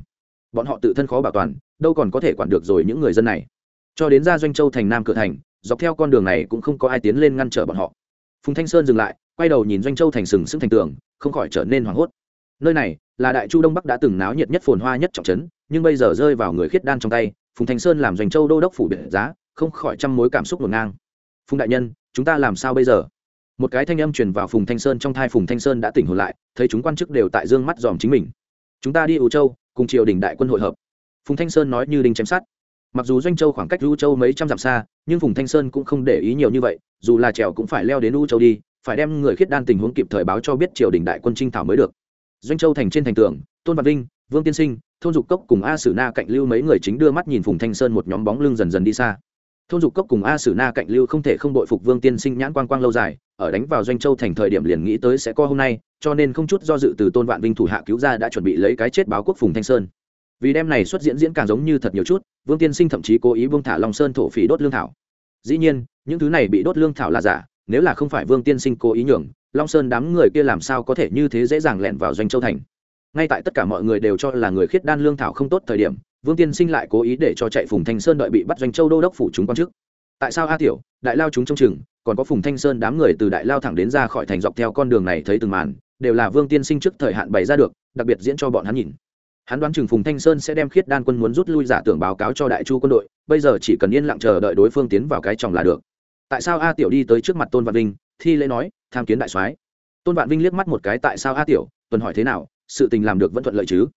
Bọn họ tự thân khó bảo toàn, đâu còn có thể quản được rồi những người dân này. Cho đến ra doanh châu thành nam cửa thành dọc theo con đường này cũng không có ai tiến lên ngăn trở bọn họ. Phùng thanh sơn dừng lại, quay đầu nhìn doanh châu thành sừng sững thành tường, không khỏi trở nên hoảng hốt. Nơi này là đại chu đông bắc đã từng náo nhiệt nhất phồn hoa nhất trọng trấn, nhưng bây giờ rơi vào người khiết đan trong tay, phùng thanh sơn làm doanh châu đô đốc phủ biệt giá, không khỏi trăm mối cảm xúc ngổn ngang. Phùng đại nhân, chúng ta làm sao bây giờ? Một cái thanh âm truyền vào phùng thanh sơn trong thai phùng thanh sơn đã tỉnh hồn lại, thấy chúng quan chức đều tại dương mắt dòm chính mình. Chúng ta đi U châu, cùng triều đình đại quân hội hợp. Phùng thanh sơn nói như đinh chém sát mặc dù doanh châu khoảng cách U châu mấy trăm dặm xa, nhưng phùng thanh sơn cũng không để ý nhiều như vậy, dù là trèo cũng phải leo đến U châu đi, phải đem người khiết đan tình huống kịp thời báo cho biết triều đình đại quân trinh thảo mới được. Doanh châu thành trên thành tường, tôn văn vinh, vương tiên sinh, thôn dục cốc cùng a sử na cạnh lưu mấy người chính đưa mắt nhìn phùng thanh sơn một nhóm bóng lưng dần dần đi xa. Thôn dục cốc cùng a sử na cạnh lưu không thể không đội phục vương tiên sinh nhãn quang quang lâu dài, ở đánh vào doanh châu thành thời điểm liền nghĩ tới sẽ có hôm nay, cho nên không chút do dự từ tôn vạn vinh thủ hạ cứu ra đã chuẩn bị lấy cái chết báo quốc phùng thanh sơn vì đem này xuất diễn diễn càng giống như thật nhiều chút, vương tiên sinh thậm chí cố ý vương thả long sơn thổ phỉ đốt lương thảo. Dĩ nhiên, những thứ này bị đốt lương thảo là giả, nếu là không phải vương tiên sinh cố ý nhường, long sơn đám người kia làm sao có thể như thế dễ dàng lẻn vào doanh châu thành? Ngay tại tất cả mọi người đều cho là người khiết đan lương thảo không tốt thời điểm, vương tiên sinh lại cố ý để cho chạy phùng thanh sơn đợi bị bắt doanh châu đô đốc phủ chúng quan chức. Tại sao a tiểu, đại lao chúng trong chừng, còn có phùng thanh sơn đám người từ đại lao thẳng đến ra khỏi thành dọc theo con đường này thấy từng màn, đều là vương tiên sinh trước thời hạn bày ra được, đặc biệt diễn cho bọn hắn nhìn hắn đoán chừng phùng thanh sơn sẽ đem khiết đan quân muốn rút lui giả tưởng báo cáo cho đại chu quân đội, bây giờ chỉ cần yên lặng chờ đợi đối phương tiến vào cái chồng là được. Tại sao a tiểu đi tới trước mặt tôn vạn vinh? Thi lễ nói, tham kiến đại soái. Tôn vạn vinh liếc mắt một cái tại sao a tiểu, tuần hỏi thế nào, sự tình làm được vẫn thuận lợi chứ?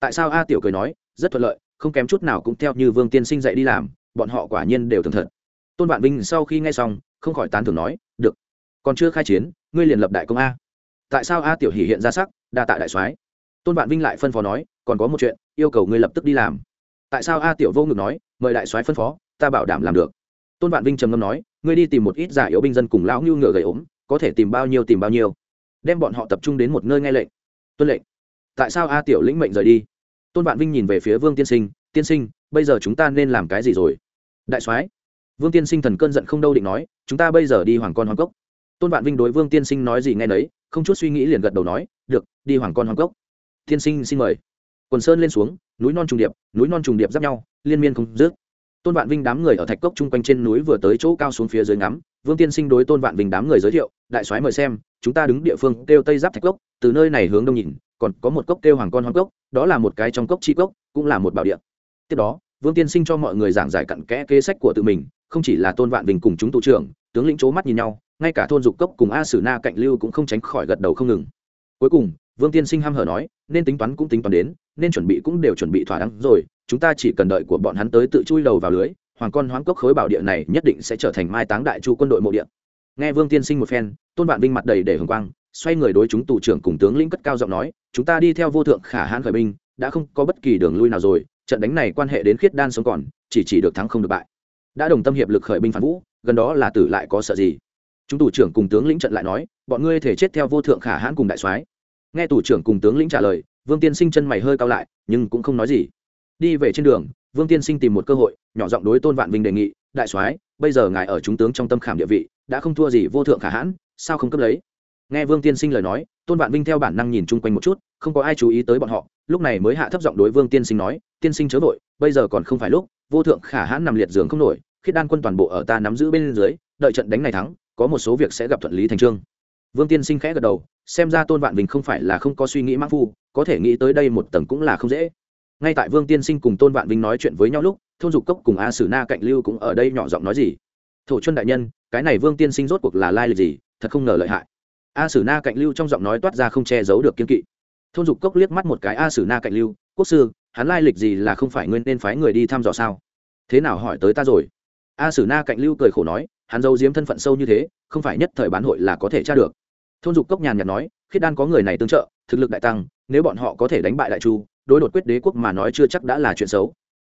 Tại sao a tiểu cười nói, rất thuận lợi, không kém chút nào cũng theo như vương tiên sinh dạy đi làm, bọn họ quả nhiên đều thường thật. Tôn vạn vinh sau khi nghe xong, không khỏi tán thưởng nói, được. Còn chưa khai chiến, ngươi liền lập đại công a. Tại sao a tiểu hỉ hiện ra sắc, đa tạ đại soái? Tôn vạn vinh lại phân phó nói còn có một chuyện, yêu cầu ngươi lập tức đi làm. Tại sao a tiểu vô ngực nói, mời đại soái phân phó, ta bảo đảm làm được. Tôn vạn vinh trầm ngâm nói, ngươi đi tìm một ít giả yếu binh dân cùng lão ngưu ngựa gầy ốm, có thể tìm bao nhiêu tìm bao nhiêu. Đem bọn họ tập trung đến một nơi nghe lệnh. Tuân lệnh. Tại sao a tiểu lĩnh mệnh rời đi? Tôn vạn vinh nhìn về phía vương tiên sinh tiên sinh, bây giờ chúng ta nên làm cái gì rồi? Đại soái. Vương tiên sinh thần cơn giận không đâu định nói, chúng ta bây giờ đi hoàng con hoàng cốc. Tôn vạn vinh đối vương tiên sinh nói gì nghe nấy, không chút suy nghĩ liền gật đầu nói, được, đi hoàng con hoàng cốc. Tiên sinh xin mời quần sơn lên xuống, núi non trùng điệp, núi non trùng điệp giáp nhau, liên miên không dứt. Tôn vạn vinh đám người ở thạch cốc chung quanh trên núi vừa tới chỗ cao xuống phía dưới ngắm, vương tiên sinh đối tôn vạn vinh đám người giới thiệu, đại soái mời xem, chúng ta đứng địa phương kêu tây giáp thạch cốc, từ nơi này hướng đông nhìn, còn có một cốc kêu hoàng con hoàng cốc, đó là một cái trong cốc chi cốc, cũng là một bảo địa. Tiếp đó, vương tiên sinh cho mọi người giảng giải cặn kẽ kế sách của tự mình, không chỉ là tôn vạn vinh cùng chúng tụ trưởng, tướng lĩnh c mắt nhìn nhau, ngay cả thôn dục cốc cùng a sử na cạnh lưu cũng không tránh khỏi gật đầu không ngừng. Cuối cùng vương tiên sinh h hở nói, nên tính toán cũng tính toán đến, nên chuẩn bị cũng đều chuẩn bị thỏa đáng rồi, chúng ta chỉ cần đợi của bọn hắn tới tự chui đầu vào lưới, hoàng con hoáng cốc khối bảo địa này nhất định sẽ trở thành mai táng đại chu quân đội mộ địa. Nghe vương tiên sinh một phen, tôn vạn vinh mặt đầy để hồng quang, xoay người đối chúng tù trưởng cùng tướng lĩnh cất cao giọng nói, chúng ta đi theo vô thượng khả hãn khởi binh, đã không có bất kỳ đường lui nào rồi, trận đánh này quan hệ đến khiết đan sống còn, chỉ chỉ được thắng không được bại. Đã đồng tâm hiệp lực khởi binh phản vũ, gần đó là tử lại có sợ gì? Chúng tù trưởng cùng tướng lĩnh trận lại nói, bọn ngươi thể chết theo vô thượng khả hãn cùng đại soái nghe tù trưởng cùng tướng lĩnh trả lời, vương tiên sinh chân mày hơi cao lại, nhưng cũng không nói gì. Đi về trên đường, vương tiên sinh tìm một cơ hội, nhỏ giọng đối tôn vạn vinh đề nghị, đại soái, bây giờ ngài ở chúng tướng trong tâm khảm địa vị, đã không thua gì vô thượng khả hãn, sao không cấp lấy? Nghe vương tiên sinh lời nói, tôn vạn vinh theo bản năng nhìn chung quanh một chút, không có ai chú ý tới bọn họ, lúc này mới hạ thấp giọng đối vương tiên sinh nói, tiên sinh chớ vội, bây giờ còn không phải lúc, vô thượng khả hãn nằm liệt giường không nổi, khiết đan quân toàn bộ ở ta nắm giữ bên dưới, đợi trận đánh này thắng, có một số việc sẽ gặp thuận lý thành trương. Vương tiên sinh khẽ gật đầu xem ra tôn vạn vinh không phải là không có suy nghĩ mãn phu, có thể nghĩ tới đây một tầng cũng là không dễ. Ngay tại vương tiên sinh cùng tôn vạn vinh nói chuyện với nhau lúc, thôn dục cốc cùng a sử na cạnh lưu cũng ở đây nhỏ giọng nói gì? Thổ chuân đại nhân, cái này vương tiên sinh rốt cuộc là lai lịch gì? Thật không ngờ lợi hại. A sử na cạnh lưu trong giọng nói toát ra không che giấu được kiên kỵ. Thôn dục cốc liếc mắt một cái a sử na cạnh lưu, quốc sư, hắn lai lịch gì là không phải nguyên nên phái người đi thăm dò sao? Thế nào hỏi tới ta rồi? A sử na cạnh lưu cười khổ nói, hắn giấu giếm thân phận sâu như thế, không phải nhất thời bán hội là có thể tra được thôn dục cốc nhàn nhạt nói, khiết đan có người này tương trợ, thực lực đại tăng, nếu bọn họ có thể đánh bại đại chu, đối đột quyết đế quốc mà nói chưa chắc đã là chuyện xấu.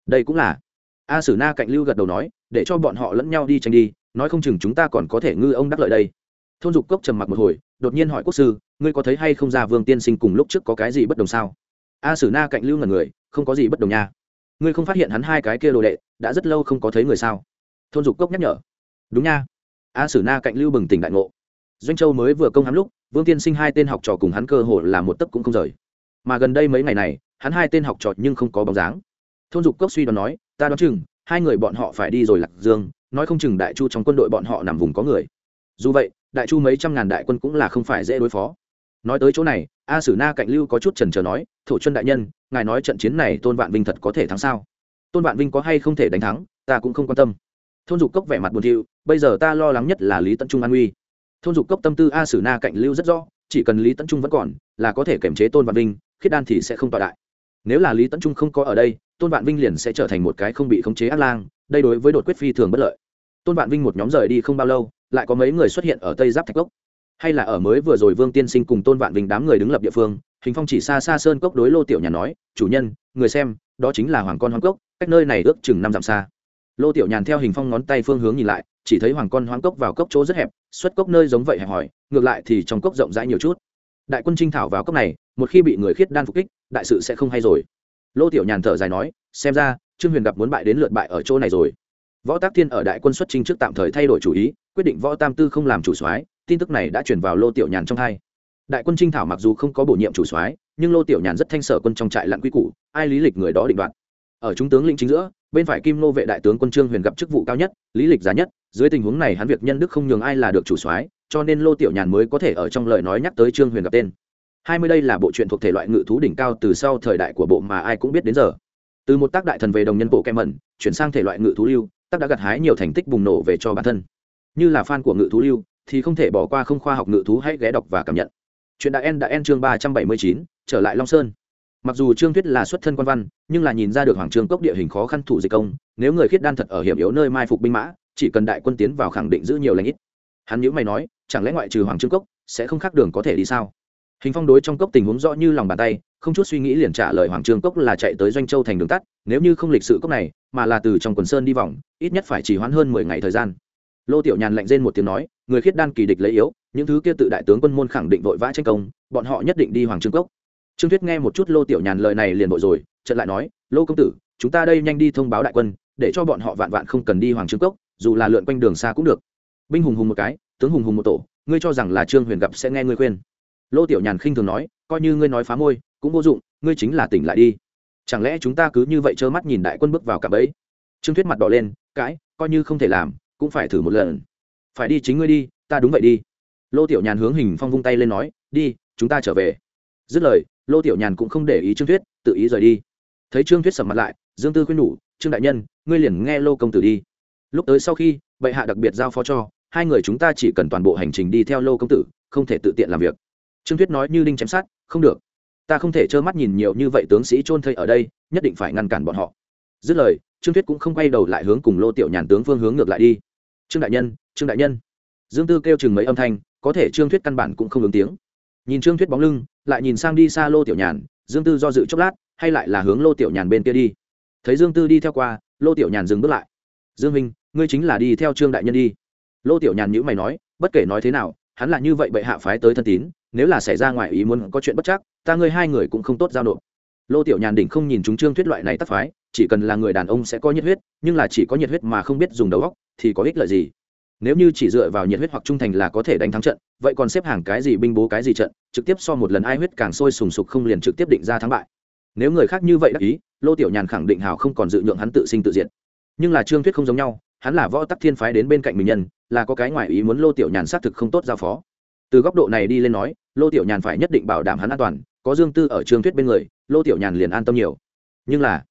Đây cũng là. A sử na cạnh lưu gật đầu nói, để cho bọn họ lẫn nhau đi tranh đi, nói không chừng chúng ta còn có thể ngư ông đắc lợi đây. Thôn dục cốc trầm mặc một hồi, đột nhiên hỏi quốc sư, ngươi có thấy hay không ra vương tiên sinh cùng lúc trước có cái gì bất đồng sao? A sử na cạnh lưu ngần người, không có gì bất đồng nha. Ngươi không phát hiện hắn hai cái kia đồ đệ, đã rất lâu không có thấy người sao? Thôn dục cốc nhắc nhở, đúng nha. A sử na cạnh lưu bừng tỉnh đại ngộ doanh châu mới vừa công hắn lúc, vương tiên sinh hai tên học trò cùng hắn cơ hội là một tấc cũng không rời. Mà gần đây mấy ngày này, hắn hai tên học trò nhưng không có bóng dáng. Thôn dục cốc suy đoán nói, ta đoán chừng, hai người bọn họ phải đi rồi lạc dương, nói không chừng đại chu trong quân đội bọn họ nằm vùng có người. Dù vậy, đại chu mấy trăm ngàn đại quân cũng là không phải dễ đối phó. Nói tới chỗ này, a sử na cạnh lưu có chút trần trờ nói, thổ chân đại nhân, ngài nói trận chiến này tôn vạn vinh thật có thể thắng sao? Tôn vạn vinh có hay không thể đánh thắng, ta cũng không quan tâm. Thôn dục cốc vẻ mặt buồn thiu, bây giờ ta lo lắng nhất là lý tận trung an uy thôn dục cốc tâm tư a sử na cạnh lưu rất rõ, chỉ cần lý tấn trung vẫn còn, là có thể kiểm chế tôn vạn vinh, khiết đan thì sẽ không tọa đại. Nếu là lý tấn trung không có ở đây, tôn vạn vinh liền sẽ trở thành một cái không bị khống chế ác lang, đây đối với đột quyết phi thường bất lợi. Tôn vạn vinh một nhóm rời đi không bao lâu, lại có mấy người xuất hiện ở tây giáp thạch cốc. Hay là ở mới vừa rồi vương tiên sinh cùng tôn vạn vinh đám người đứng lập địa phương, hình phong chỉ xa xa sơn cốc đối lô tiểu nhà nói, chủ nhân, người xem, đó chính là hoàng con hoàng cốc, cách nơi này ước chừng năm dặm xa. Lô tiểu nhàn theo hình phong ngón tay phương hướng nhìn lại chỉ thấy hoàng con hoang cốc vào cốc chỗ rất hẹp, xuất cốc nơi giống vậy hẹp hòi, ngược lại thì trong cốc rộng rãi nhiều chút. Đại quân trinh thảo vào cốc này, một khi bị người khiết đan phục kích, đại sự sẽ không hay rồi. Lô tiểu nhàn thở dài nói, xem ra, trương huyền gặp muốn bại đến lượt bại ở chỗ này rồi. Võ tác thiên ở đại quân xuất trinh trước tạm thời thay đổi chủ ý, quyết định võ tam tư không làm chủ soái, tin tức này đã chuyển vào lô tiểu nhàn trong hai. Đại quân trinh thảo mặc dù không có bổ nhiệm chủ soái, nhưng lô tiểu nhàn rất thanh sở quân trong trại lặn quy củ, ai lý lịch người đó định đoạt ở trung tướng lĩnh chính giữa, bên phải kim nô vệ đại tướng quân trương huyền gặp chức vụ cao nhất, lý lịch giá nhất, dưới tình huống này hắn việc nhân đức không nhường ai là được chủ soái, cho nên lô tiểu nhàn mới có thể ở trong lời nói nhắc tới trương huyền gặp tên. Hai mươi đây là bộ truyện thuộc thể loại ngự thú đỉnh cao từ sau thời đại của bộ mà ai cũng biết đến giờ. Từ một tác đại thần về đồng nhân bộ kem mẩn, chuyển sang thể loại ngự thú lưu, tác đã gặt hái nhiều thành tích bùng nổ về cho bản thân. Như là fan của ngự thú lưu, thì không thể bỏ qua không khoa học ngự thú hãy ghé đọc và cảm nhận. Chuyện đại en đã en chương ba trăm bảy mươi chín, trở lại long sơn mặc dù trương thuyết là xuất thân quan văn, nhưng là nhìn ra được hoàng trương cốc địa hình khó khăn thủ dịch công, nếu người khiết đan thật ở hiểm yếu nơi mai phục binh mã, chỉ cần đại quân tiến vào khẳng định giữ nhiều lãnh ít. Hắn nhữ mày nói, chẳng lẽ ngoại trừ hoàng trương cốc, sẽ không khác đường có thể đi sao? Hình phong đối trong cốc tình huống rõ như lòng bàn tay, không chút suy nghĩ liền trả lời hoàng trương cốc là chạy tới doanh châu thành đường tắt, nếu như không lịch sự cốc này, mà là từ trong quần sơn đi vòng, ít nhất phải chỉ hoãn hơn mười ngày thời gian. Lô tiểu nhàn lạnh rên một tiếng nói, người khiết đan kỳ địch lấy yếu, những thứ kia tự đại tướng quân môn khẳng định vội vã tranh công, bọn họ nhất định đi hoàng trương cốc trương thuyết nghe một chút lô tiểu nhàn lời này liền bội rồi trận lại nói, lô công tử, chúng ta đây nhanh đi thông báo đại quân, để cho bọn họ vạn vạn không cần đi hoàng trương cốc, dù là lượn quanh đường xa cũng được. Binh hùng hùng một cái, tướng hùng hùng một tổ, ngươi cho rằng là trương huyền gặp sẽ nghe ngươi khuyên. Lô tiểu nhàn khinh thường nói, coi như ngươi nói phá môi, cũng vô dụng, ngươi chính là tỉnh lại đi. Chẳng lẽ chúng ta cứ như vậy trơ mắt nhìn đại quân bước vào cả bẫy? Trương thuyết mặt đỏ lên cãi coi như không thể làm, cũng phải thử một lần. Phải đi chính ngươi đi, ta đúng vậy đi. Lô tiểu nhàn hướng hình phong vung tay lên nói, đi, chúng ta trở về. Dứt lời lô tiểu nhàn cũng không để ý trương thuyết, tự ý rời đi. Thấy trương thuyết sầm mặt lại, dương tư khuyên nhủ, trương đại nhân, ngươi liền nghe lô công tử đi. Lúc tới sau khi, bệ hạ đặc biệt giao phó cho, hai người chúng ta chỉ cần toàn bộ hành trình đi theo lô công tử, không thể tự tiện làm việc. Trương thuyết nói như đinh chém sát không được. Ta không thể trơ mắt nhìn nhiều như vậy tướng sĩ trôn thây ở đây, nhất định phải ngăn cản bọn họ. Dứt lời, trương thuyết cũng không quay đầu lại hướng cùng lô tiểu nhàn tướng phương hướng ngược lại đi. Trương đại nhân, trương đại nhân. Dương tư kêu chừng mấy âm thanh, có thể trương thuyết căn bản cũng không ứng tiếng nhìn trương thuyết bóng lưng, lại nhìn sang đi xa lô tiểu nhàn, dương tư do dự chốc lát, hay lại là hướng lô tiểu nhàn bên kia đi. Thấy dương tư đi theo qua, lô tiểu nhàn dừng bước lại. Dương minh, ngươi chính là đi theo trương đại nhân đi. Lô tiểu nhàn nhữ mày nói, bất kể nói thế nào, hắn là như vậy bệ hạ phái tới thân tín, nếu là xảy ra ngoài ý muốn có chuyện bất chắc, ta ngươi hai người cũng không tốt giao nộp. Lô tiểu nhàn đỉnh không nhìn chúng trương thuyết loại này tắc phái, chỉ cần là người đàn ông sẽ có nhiệt huyết, nhưng là chỉ có nhiệt huyết mà không biết dùng đầu óc, thì có ích lợi gì? Nếu như chỉ dựa vào nhiệt huyết hoặc trung thành là có thể đánh thắng trận, vậy còn xếp hàng cái gì binh bố cái gì trận, trực tiếp so một lần ai huyết càng sôi sùng sục không liền trực tiếp định ra thắng bại. Nếu người khác như vậy đắc ý, lô tiểu nhàn khẳng định hào không còn dự nhượng hắn tự sinh tự diệt. Nhưng là trương thuyết không giống nhau, hắn là võ tắc thiên phái đến bên cạnh mình nhân, là có cái ngoài ý muốn lô tiểu nhàn xác thực không tốt giao phó. Từ góc độ này đi lên nói, lô tiểu nhàn phải nhất định bảo đảm hắn an toàn, có dương tư ở trương thuyết bên người, lô tiểu nhàn liền an tâm nhiều. Nhưng là,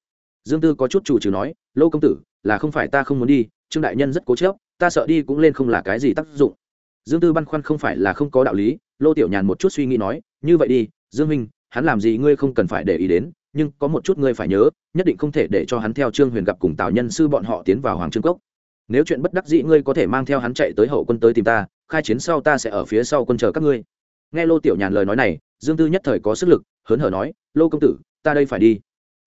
dương tư có chút chủ trừ nói, lô công tử, là không phải ta không muốn đi, trương đại nhân rất cố chớp ta sợ đi cũng lên không là cái gì tác dụng. Dương tư băn khoăn không phải là không có đạo lý, lô tiểu nhàn một chút suy nghĩ nói, như vậy đi, dương minh, hắn làm gì ngươi không cần phải để ý đến, nhưng có một chút ngươi phải nhớ, nhất định không thể để cho hắn theo trương huyền gặp cùng tào nhân sư bọn họ tiến vào hoàng trương cốc. Nếu chuyện bất đắc dĩ ngươi có thể mang theo hắn chạy tới hậu quân tới tìm ta, khai chiến sau ta sẽ ở phía sau quân chờ các ngươi. Nghe lô tiểu nhàn lời nói này, dương tư nhất thời có sức lực, hớn hở nói, lô công tử, ta đây phải đi.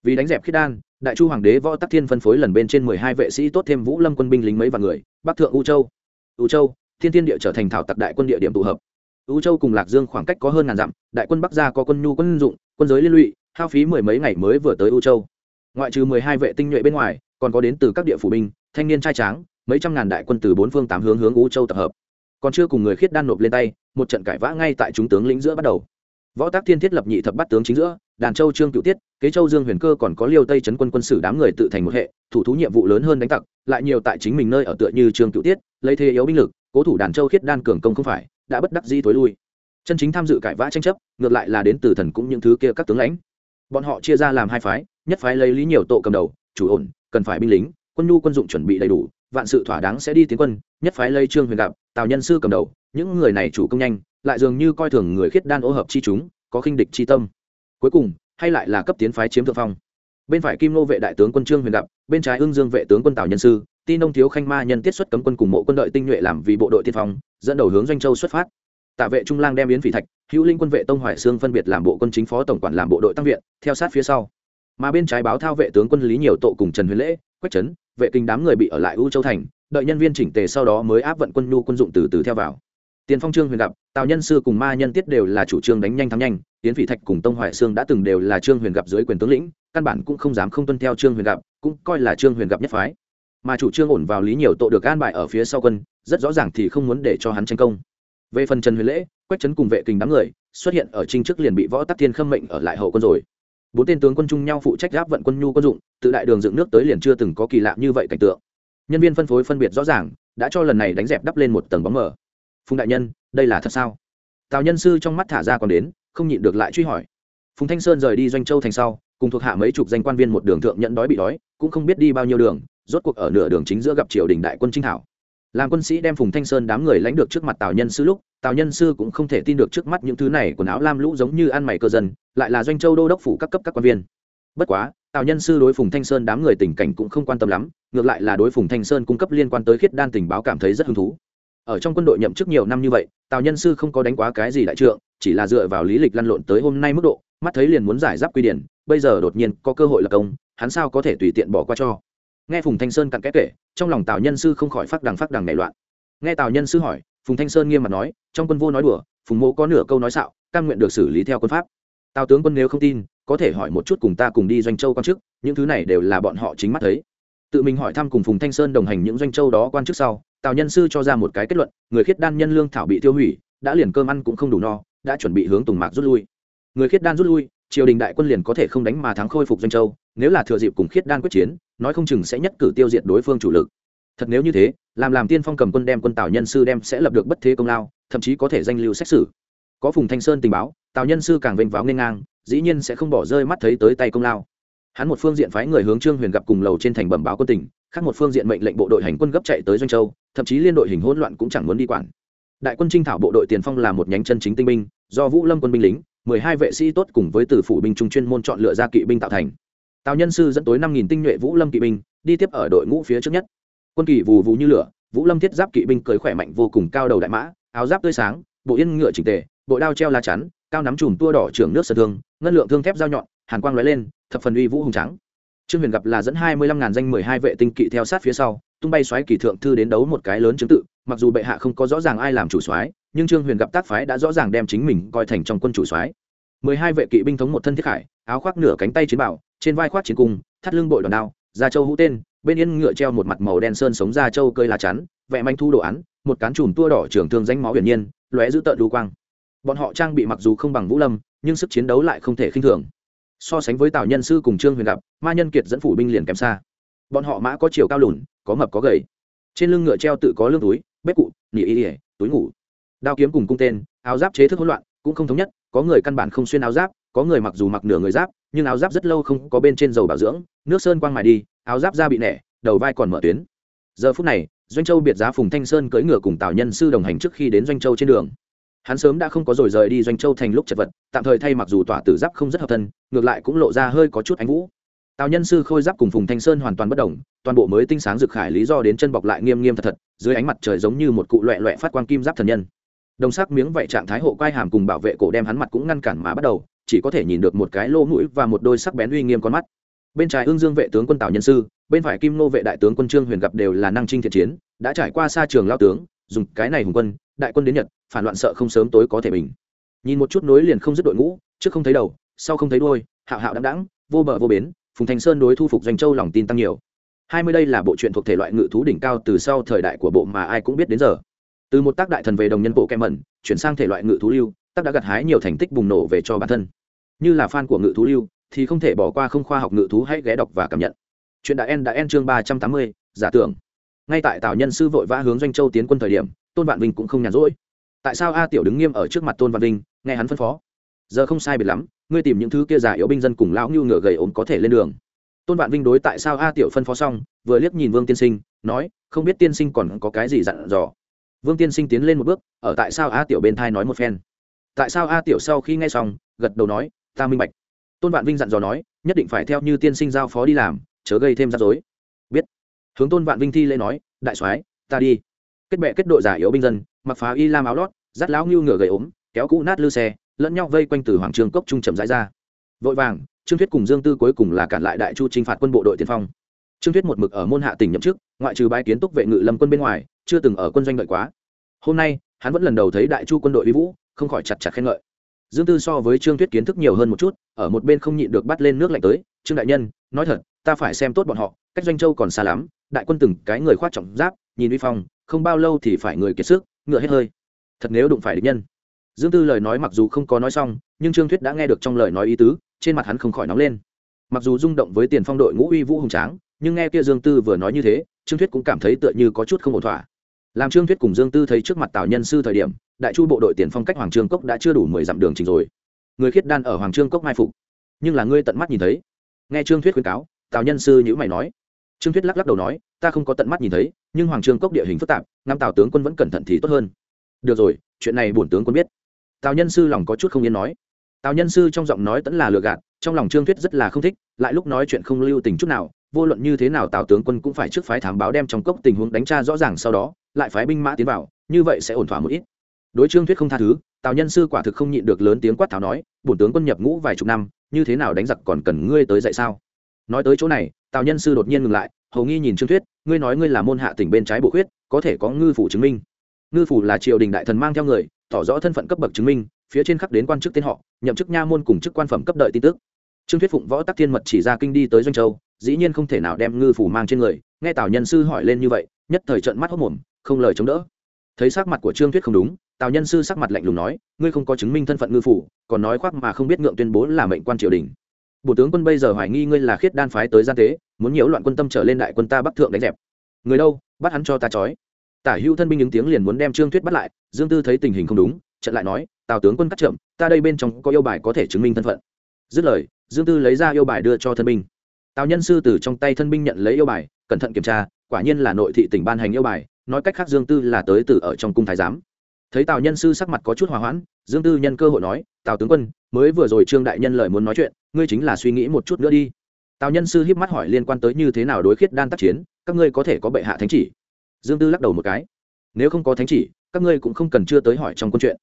Vì đánh dẹp khiết đan đại chu hoàng đế võ tắc thiên phân phối lần bên trên mười hai vệ sĩ tốt thêm vũ lâm quân binh lính mấy vạn người, bắc thượng u châu. U châu, thiên thiên địa trở thành thảo tặc đại quân địa điểm tụ hợp. U châu cùng lạc dương khoảng cách có hơn ngàn dặm, đại quân bắc gia có quân nhu quân dụng, quân giới liên lụy, hao phí mười mấy ngày mới vừa tới u châu. Ngoại trừ mười hai vệ tinh nhuệ bên ngoài, còn có đến từ các địa phủ binh, thanh niên trai tráng, mấy trăm ngàn đại quân từ bốn phương tám hướng hướng u châu tập hợp. Còn chưa cùng người khiết đan nộp lên tay, một trận cãi vã ngay tại chúng tướng lĩnh giữa bắt đầu. Võ tác thiên thiết lập nhị thập bắt tướng chính giữa đàn châu trương cựu tiết, kế châu dương huyền cơ còn có liêu tây chấn quân quân sử đám người tự thành một hệ, thủ thú nhiệm vụ lớn hơn đánh tặc, lại nhiều tại chính mình nơi ở tựa như trương cựu tiết, lấy thế yếu binh lực, cố thủ đàn châu khiết đan cường công không phải, đã bất đắc di thối lui. Chân chính tham dự cãi vã tranh chấp, ngược lại là đến từ thần cũng những thứ kia các tướng lãnh. Bọn họ chia ra làm hai phái, nhất phái lấy lý nhiều tội cầm đầu, chủ ổn, cần phải binh lính, quân nhu quân dụng chuẩn bị đầy đủ, vạn sự thỏa đáng sẽ đi tiến quân, nhất phái lấy trương huyền gặp, tào nhân sư cầm đầu, những người này chủ công nhanh, lại dường như coi thường người khiết đan ô hợp chi chúng, có khinh địch chi tâm cuối cùng, hay lại là cấp tiến phái chiếm thượng phong. Bên phải kim nô vệ đại tướng quân trương huyền gặp, bên trái ương dương vệ tướng quân tào nhân sư tin nông thiếu khanh ma nhân tiết xuất cấm quân cùng mộ quân đội tinh nhuệ làm vì bộ đội tiên phong, dẫn đầu hướng doanh châu xuất phát. Tạ vệ trung lang đem yến phỉ thạch, hữu linh quân vệ tông hoài sương phân biệt làm bộ quân chính phó tổng quản làm bộ đội tăng viện, theo sát phía sau. Mà bên trái báo thao vệ tướng quân lý nhiều tộ cùng trần huyền lễ, quách trấn, vệ kinh đám người bị ở lại u châu thành, đợi nhân viên chỉnh tề sau đó mới áp vận quân nhu quân dụng từ từ theo vào tiền phong trương huyền gặp, tào nhân sư cùng ma nhân tiết đều là chủ trương đánh nhanh thắng nhanh tiến Vĩ thạch cùng tông hoài sương đã từng đều là trương huyền gặp dưới quyền tướng lĩnh, căn bản cũng không dám không tuân theo trương huyền gặp, cũng coi là trương huyền gặp nhất phái. Mà chủ trương ổn vào lý nhiều tội được an bài ở phía sau quân, rất rõ ràng thì không muốn để cho hắn tranh công. Về phần trần huyền lễ, quách trấn cùng vệ kình đám người, xuất hiện ở trinh trước liền bị võ tắc thiên khâm mệnh ở lại hậu quân rồi. Bốn tên tướng quân chung nhau phụ trách giáp vận quân nhu quân dụng, tự đại đường dựng nước tới liền chưa từng có kỳ lạ như vậy cảnh tượng. Nhân viên phân phối phân biệt rõ ràng, đã cho lần này đánh dẹp đắp lên một tầng bóng mờ phùng đại nhân, đây là thật sao? Tào nhân sư trong mắt thả ra còn đến, không nhịn được lại truy hỏi. Phùng thanh sơn rời đi doanh châu thành sau, cùng thuộc hạ mấy chục danh quan viên một đường thượng nhận đói bị đói, cũng không biết đi bao nhiêu đường, rốt cuộc ở nửa đường chính giữa gặp triều đình đại quân trinh thảo. Làm quân sĩ đem phùng thanh sơn đám người lãnh được trước mặt tào nhân sư lúc, tào nhân sư cũng không thể tin được trước mắt những thứ này quần áo lam lũ giống như ăn mày cơ dân, lại là doanh châu đô đốc phủ các cấp các quan viên. Bất quá, tào nhân sư đối phùng thanh sơn đám người tình cảnh cũng không quan tâm lắm, ngược lại là đối phùng thanh sơn cung cấp liên quan tới khiết đan tình báo cảm thấy rất hứng thú ở trong quân đội nhậm chức nhiều năm như vậy, tào nhân sư không có đánh quá cái gì đại trượng, chỉ là dựa vào lý lịch lăn lộn tới hôm nay mức độ, mắt thấy liền muốn giải giáp quy điển, bây giờ đột nhiên có cơ hội lập công, hắn sao có thể tùy tiện bỏ qua cho. Nghe phùng thanh sơn cặn kẽ kể, trong lòng tào nhân sư không khỏi phát đằng phát đằng nảy loạn. Nghe tào nhân sư hỏi, phùng thanh sơn nghiêm mặt nói, trong quân vô nói đùa, phùng mộ có nửa câu nói xạo căn nguyện được xử lý theo quân pháp. Tào tướng quân nếu không tin, có thể hỏi một chút cùng ta cùng đi doanh châu quan chức, những thứ này đều là bọn họ chính mắt thấy. Tự mình hỏi thăm cùng phùng thanh sơn đồng hành những doanh châu đó quan chức sau tào nhân sư cho ra một cái kết luận, người khiết đan nhân lương thảo bị tiêu hủy, đã liền cơm ăn cũng không đủ no, đã chuẩn bị hướng tùng mạc rút lui. Người khiết đan rút lui, triều đình đại quân liền có thể không đánh mà thắng khôi phục doanh châu, nếu là thừa dịp cùng khiết đan quyết chiến, nói không chừng sẽ nhất cử tiêu diệt đối phương chủ lực. Thật nếu như thế, làm làm tiên phong cầm quân đem quân tào nhân sư đem sẽ lập được bất thế công lao, thậm chí có thể danh lưu xét xử. Có phùng thanh sơn tình báo, tào nhân sư càng vênh váo nên ngang, dĩ nhiên sẽ không bỏ rơi mắt thấy tới tay công lao hắn một phương diện phái người hướng trương huyền gặp cùng lầu trên thành bẩm báo quân tình, khác một phương diện mệnh lệnh bộ đội hành quân gấp chạy tới doanh châu thậm chí liên đội hình hỗn loạn cũng chẳng muốn đi quản. Đại quân trinh thảo bộ đội tiền phong là một nhánh chân chính tinh binh do vũ lâm quân binh lính mười hai vệ sĩ tốt cùng với từ phủ binh trung chuyên môn chọn lựa ra kỵ binh tạo thành. Tào nhân sư dẫn tối năm nghìn tinh nhuệ vũ lâm kỵ binh đi tiếp ở đội ngũ phía trước nhất. Quân kỳ vù vù như lửa vũ lâm thiết giáp kỵ binh cưới khỏe mạnh vô cùng cao đầu đại mã áo giáp tươi sáng bộ yên ngựa chỉnh tề bộ đao treo la chắn cao nắm chùm tua đỏ trưởng nước sơn thương ngân lượng thương thép dao nhọn hàn quang lóe lên, thập phần uy vũ hùng trắng trương huyền gặp là dẫn hai mươi lăm ngàn danh mười hai vệ tinh kỵ theo sát phía sau, tung bay xoáy kỳ thượng thư đến đấu một cái lớn chứng tự, mặc dù bệ hạ không có rõ ràng ai làm chủ soái, nhưng trương huyền gặp tác phái đã rõ ràng đem chính mình coi thành trong quân chủ soái. mười hai vệ kỵ binh thống một thân thiết khải, áo khoác nửa cánh tay chiến bảo, trên vai khoác chiến cung, thắt lưng bội đòn đao, da châu hũ tên, bên yên ngựa treo một mặt màu đen sơn sống da châu cơi lá chắn vẽ manh thu đồ án, một cán chùm tua đỏ trưởng thương danh máu hiển nhiên, lóe giữ tợn đu quang. Bọn họ trang bị mặc dù không bằng vũ lâm, nhưng sức chiến đấu lại không thể khinh thường so sánh với tào nhân sư cùng trương huyền gặp, ma nhân kiệt dẫn phủ binh liền kém xa. Bọn họ mã có chiều cao lùn, có mập có gầy. Trên lưng ngựa treo tự có lương túi, bếp cụ, nỉ y ỉa túi ngủ. Đao kiếm cùng cung tên, áo giáp chế thức hỗn loạn, cũng không thống nhất, có người căn bản không xuyên áo giáp, có người mặc dù mặc nửa người giáp, nhưng áo giáp rất lâu không có bên trên dầu bảo dưỡng, nước sơn quang mài đi, áo giáp da bị nẻ, đầu vai còn mở tuyến. Giờ phút này, doanh châu biệt giá phùng thanh sơn cưỡi ngựa cùng tào nhân sư đồng hành trước khi đến doanh châu trên đường hắn sớm đã không có rồi rời đi doanh châu thành lúc chật vật, tạm thời thay mặc dù tỏa tử giáp không rất hợp thân, ngược lại cũng lộ ra hơi có chút ánh vũ. Tào nhân sư khôi giáp cùng phùng thanh sơn hoàn toàn bất đồng, toàn bộ mới tinh sáng rực khải lý do đến chân bọc lại nghiêm nghiêm thật thật, dưới ánh mặt trời giống như một cụ loẹ loẹ phát quang kim giáp thần nhân. Đồng sắc miếng vậy trạng thái hộ quai hàm cùng bảo vệ cổ đem hắn mặt cũng ngăn cản mà bắt đầu, chỉ có thể nhìn được một cái lỗ mũi và một đôi sắc bén uy nghiêm con mắt. Bên trái ương dương vệ tướng quân tào nhân sư, bên phải kim nô vệ đại tướng quân trương huyền gặp đều là năng trinh thiện chiến, đã trải qua xa trường lao tướng, dùng cái này hùng quân, đại quân đến nhật phản loạn sợ không sớm tối có thể mình. nhìn một chút nối liền không dứt đội ngũ, trước không thấy đầu, sau không thấy đôi hạo hạo đăng đẳng vô bờ vô bến, phùng thành sơn đối thu phục doanh châu lòng tin tăng nhiều. Hai mươi đây là bộ truyện thuộc thể loại ngự thú đỉnh cao từ sau thời đại của bộ mà ai cũng biết đến giờ. Từ một tác đại thần về đồng nhân bộ kem mẩn, chuyển sang thể loại ngự thú lưu, tác đã gặt hái nhiều thành tích bùng nổ về cho bản thân. Như là fan của ngự thú lưu, thì không thể bỏ qua không khoa học ngự thú hãy ghé đọc và cảm nhận. Chuyện đã en đã en chương ba trăm tám mươi, giả tưởng. Ngay tại tào nhân sư vội vã hướng doanh châu tiến quân thời điểm, tôn vạn vinh cũng không nhàn rỗi tại sao a tiểu đứng nghiêm ở trước mặt tôn vạn vinh, nghe hắn phân phó? Giờ không sai biệt lắm, ngươi tìm những thứ kia giả yếu binh dân cùng lão ngưu ngựa gầy ốm có thể lên đường. Tôn vạn vinh đối tại sao a tiểu phân phó xong, vừa liếc nhìn vương tiên sinh, nói, không biết tiên sinh còn có cái gì dặn dò. Vương tiên sinh tiến lên một bước, ở tại sao a tiểu bên thai nói một phen. Tại sao a tiểu sau khi nghe xong, gật đầu nói, ta minh bạch. Tôn vạn vinh dặn dò nói, nhất định phải theo như tiên sinh giao phó đi làm, chớ gây thêm rắc rối. Biết. Hướng tôn vạn vinh thi lễ nói, đại soái, ta đi. Kết bệ kết đội giả yếu binh dân mặc phá y lam áo lót, dắt lão ngưu ngựa gầy ốm, kéo cũ nát lư xe, lẫn nhau vây quanh từ hoàng trường cốc trung chậm rãi ra. Vội vàng, trương thuyết cùng dương tư cuối cùng là cản lại đại chu chinh phạt quân bộ đội tiên phong. Trương thuyết một mực ở môn hạ tỉnh nhậm chức, ngoại trừ bãi kiến túc vệ ngự lâm quân bên ngoài, chưa từng ở quân doanh đợi quá. Hôm nay, hắn vẫn lần đầu thấy đại chu quân đội uy vũ, không khỏi chặt chặt khen ngợi. Dương tư so với trương thuyết kiến thức nhiều hơn một chút, ở một bên không nhịn được bắt lên nước lạnh tới, trương đại nhân, nói thật, ta phải xem tốt bọn họ, cách doanh châu còn xa lắm, đại quân từng cái người khoát trọng giáp, nhìn uy phong, không bao lâu thì phải người kiệt sức ngựa hết hơi. Thật nếu đụng phải địch nhân. Dương tư lời nói mặc dù không có nói xong, nhưng trương thuyết đã nghe được trong lời nói ý tứ, trên mặt hắn không khỏi nóng lên. Mặc dù rung động với tiền phong đội ngũ uy vũ hùng tráng, nhưng nghe kia dương tư vừa nói như thế, trương thuyết cũng cảm thấy tựa như có chút không ổn thỏa. Làm trương thuyết cùng dương tư thấy trước mặt tào nhân sư thời điểm, đại chu bộ đội tiền phong cách hoàng trương cốc đã chưa đủ mười dặm đường trình rồi. Người khiết đan ở hoàng trương cốc mai phục. Nhưng là ngươi tận mắt nhìn thấy. Nghe trương thuyết khuyên cáo, tào nhân sư nhữ mày nói trương thuyết lắc lắc đầu nói, ta không có tận mắt nhìn thấy, nhưng hoàng trương cốc địa hình phức tạp, ngắm tào tướng quân vẫn cẩn thận thì tốt hơn. Được rồi, chuyện này bổn tướng quân biết. Tào nhân sư lòng có chút không yên nói. Tào nhân sư trong giọng nói tẫn là lừa gạt, trong lòng trương thuyết rất là không thích, lại lúc nói chuyện không lưu tình chút nào, vô luận như thế nào tào tướng quân cũng phải trước phái thám báo đem trong cốc tình huống đánh tra rõ ràng sau đó, lại phái binh mã tiến vào, như vậy sẽ ổn thỏa một ít. Đối trương thuyết không tha thứ, tào nhân sư quả thực không nhịn được lớn tiếng quát tháo nói, bổn tướng quân nhập ngũ vài chục năm, như thế nào đánh giặc còn cần ngươi tới dạy sao? Nói tới chỗ này tào nhân sư đột nhiên ngừng lại, hầu nghi nhìn trương thuyết, ngươi nói ngươi là môn hạ tỉnh bên trái bộ khuyết, có thể có ngư phủ chứng minh. Ngư phủ là triều đình đại thần mang theo người, tỏ rõ thân phận cấp bậc chứng minh, phía trên khắc đến quan chức tên họ, nhậm chức nha môn cùng chức quan phẩm cấp đợi tin tức. Trương thuyết phụng võ tắc thiên mật chỉ ra kinh đi tới doanh châu, dĩ nhiên không thể nào đem ngư phủ mang trên người, nghe tào nhân sư hỏi lên như vậy, nhất thời trận mắt hốc mồm, không lời chống đỡ. Thấy sắc mặt của trương thuyết không đúng, tào nhân sư sắc mặt lạnh lùng nói, ngươi không có chứng minh thân phận ngư phủ, còn nói khoác mà không biết ngượng tuyên bố là mệnh quan triều đình bộ tướng quân bây giờ hoài nghi ngươi là khiết đan phái tới gian tế, muốn nhiễu loạn quân tâm trở lên đại quân ta bắc thượng đánh dẹp. Người đâu? Bắt hắn cho ta trói. Tả hữu thân binh những tiếng liền muốn đem trương thuyết bắt lại, dương tư thấy tình hình không đúng, trận lại nói, tào tướng quân cắt chậm, ta đây bên trong có yêu bài có thể chứng minh thân phận. Dứt lời, dương tư lấy ra yêu bài đưa cho thân binh. Tào nhân sư từ trong tay thân binh nhận lấy yêu bài, cẩn thận kiểm tra, quả nhiên là nội thị tỉnh ban hành yêu bài, nói cách khác dương tư là tới từ ở trong cung thái giám thấy tào nhân sư sắc mặt có chút hòa hoãn, dương tư nhân cơ hội nói, tào tướng quân, mới vừa rồi trương đại nhân lời muốn nói chuyện, ngươi chính là suy nghĩ một chút nữa đi. Tào nhân sư hiếp mắt hỏi liên quan tới như thế nào đối khiết đan tác chiến, các ngươi có thể có bệ hạ thánh chỉ? Dương tư lắc đầu một cái, nếu không có thánh chỉ, các ngươi cũng không cần chưa tới hỏi trong câu chuyện.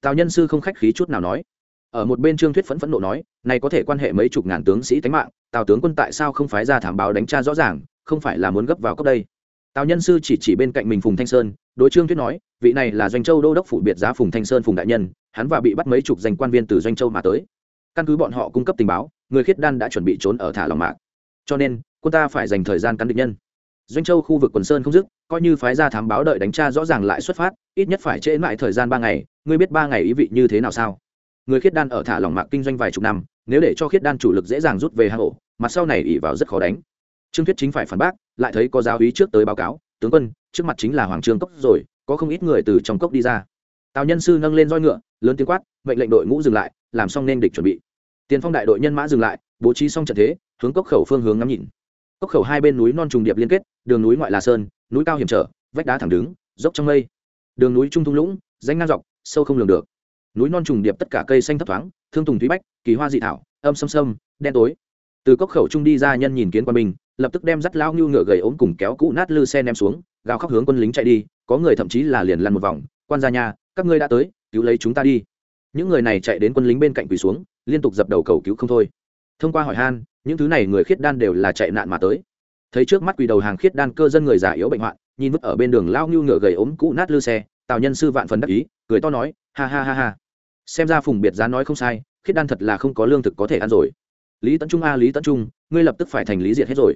Tào nhân sư không khách khí chút nào nói. Ở một bên trương thuyết phẫn phẫn nộ nói, này có thể quan hệ mấy chục ngàn tướng sĩ tánh mạng, tào tướng quân tại sao không phái ra thảm báo đánh tra rõ ràng, không phải là muốn gấp vào cấp đây? Tào nhân sư chỉ chỉ bên cạnh mình phùng thanh sơn, đối trương thuyết nói, vị này là doanh châu đô đốc phủ biệt giá phùng thanh sơn phùng đại nhân, hắn và bị bắt mấy chục danh quan viên từ doanh châu mà tới. Căn cứ bọn họ cung cấp tình báo, người khiết đan đã chuẩn bị trốn ở thả lòng mạc. Cho nên, quân ta phải dành thời gian cắn địch nhân. Doanh châu khu vực quần sơn không dứt, coi như phái ra thám báo đợi đánh tra rõ ràng lại xuất phát, ít nhất phải trễ mãi thời gian ba ngày, ngươi biết ba ngày ý vị như thế nào sao? Người khiết đan ở thả lòng mạc kinh doanh vài chục năm, nếu để cho khiết đan chủ lực dễ dàng rút về hang ổ mặt sau này ỉ vào rất khó đánh. Trương thuyết chính phải phản bác lại thấy có giáo úy trước tới báo cáo, tướng quân, trước mặt chính là hoàng trương cốc rồi, có không ít người từ trong cốc đi ra. Tào nhân sư nâng lên roi ngựa, lớn tiếng quát, mệnh lệnh đội ngũ dừng lại, làm xong nên địch chuẩn bị. Tiền phong đại đội nhân mã dừng lại, bố trí xong trận thế, hướng cốc khẩu phương hướng ngắm nhìn. Cốc khẩu hai bên núi non trùng điệp liên kết, đường núi ngoại là sơn, núi cao hiểm trở, vách đá thẳng đứng, dốc trong mây. Đường núi trung thung lũng danh ngang dọc, sâu không lường được. Núi non trùng điệp tất cả cây xanh thấp thoáng, thương tùng thúy bách, kỳ hoa dị thảo, âm xâm xâm đen tối. Từ cốc khẩu trung đi ra nhân nhìn kiến quân bình lập tức đem dắt lao ngưu ngựa gầy ốm cùng kéo cũ nát lư xe ném xuống, gào khóc hướng quân lính chạy đi, có người thậm chí là liền lăn một vòng, quan gia nhà các ngươi đã tới, cứu lấy chúng ta đi. Những người này chạy đến quân lính bên cạnh quỳ xuống, liên tục dập đầu cầu cứu không thôi. Thông qua hỏi han, những thứ này người khiết đan đều là chạy nạn mà tới. Thấy trước mắt quỳ đầu hàng khiết đan cơ dân người già yếu bệnh hoạn, nhìn vứt ở bên đường lao ngưu ngựa gầy ốm cũ nát lư xe, tào nhân sư vạn phần đắc ý, cười to nói, ha ha ha ha. Xem ra phùng biệt giá nói không sai, khiết đan thật là không có lương thực có thể ăn rồi lý tấn trung a à, lý tấn trung, ngươi lập tức phải thành lý diệt hết rồi.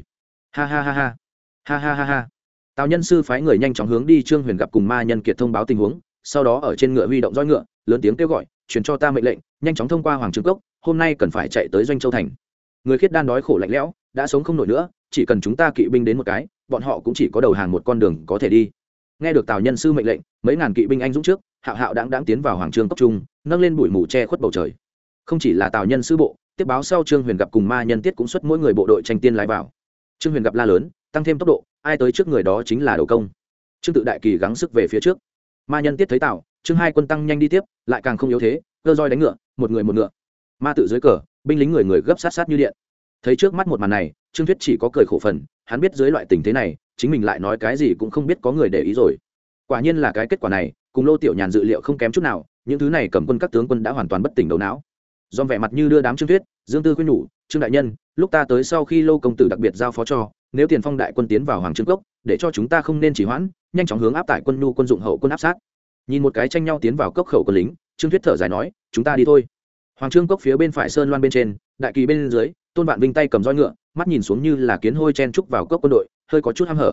Ha ha ha ha. Ha ha ha ha. Tào nhân sư phái người nhanh chóng hướng đi trương huyền gặp cùng ma nhân kiệt thông báo tình huống, sau đó ở trên ngựa huy động roi ngựa, lớn tiếng kêu gọi, truyền cho ta mệnh lệnh, nhanh chóng thông qua hoàng trương cốc, hôm nay cần phải chạy tới doanh châu thành. Người khiết đan đói khổ lạnh lẽo, đã sống không nổi nữa, chỉ cần chúng ta kỵ binh đến một cái, bọn họ cũng chỉ có đầu hàng một con đường có thể đi. Nghe được tào nhân sư mệnh lệnh, mấy ngàn kỵ binh anh dũng trước, hạo hạo đáng đáng tiến vào hoàng trương cốc trung, nâng lên bụi mù che khuất bầu trời. Không chỉ là tào nhân sư bộ tiếp báo sau trương huyền gặp cùng ma nhân tiết cũng xuất mỗi người bộ đội tranh tiên lái vào. Trương huyền gặp la lớn, tăng thêm tốc độ, ai tới trước người đó chính là đầu công. Trương tự đại kỳ gắng sức về phía trước. Ma nhân tiết thấy tạo, trương hai quân tăng nhanh đi tiếp, lại càng không yếu thế, cơ roi đánh ngựa, một người một ngựa. Ma tự dưới cờ, binh lính người người gấp sát sát như điện. Thấy trước mắt một màn này, trương thuyết chỉ có cười khổ phần, hắn biết dưới loại tình thế này, chính mình lại nói cái gì cũng không biết có người để ý rồi. Quả nhiên là cái kết quả này, cùng lô tiểu nhàn dự liệu không kém chút nào, những thứ này cầm quân các tướng quân đã hoàn toàn bất tỉnh đầu não dòm vẻ mặt như đưa đám trương thuyết dương tư quyên nhủ, trương đại nhân, lúc ta tới sau khi lô công tử đặc biệt giao phó cho, nếu tiền phong đại quân tiến vào hoàng trương cốc, để cho chúng ta không nên chỉ hoãn, nhanh chóng hướng áp tải quân nhu quân dụng hậu quân áp sát. Nhìn một cái tranh nhau tiến vào cốc khẩu quân lính, trương thuyết thở dài nói, chúng ta đi thôi. Hoàng trương cốc phía bên phải sơn loan bên trên, đại kỳ bên dưới, tôn vạn vinh tay cầm roi ngựa, mắt nhìn xuống như là kiến hôi chen trúc vào cốc quân đội, hơi có chút hăm hở.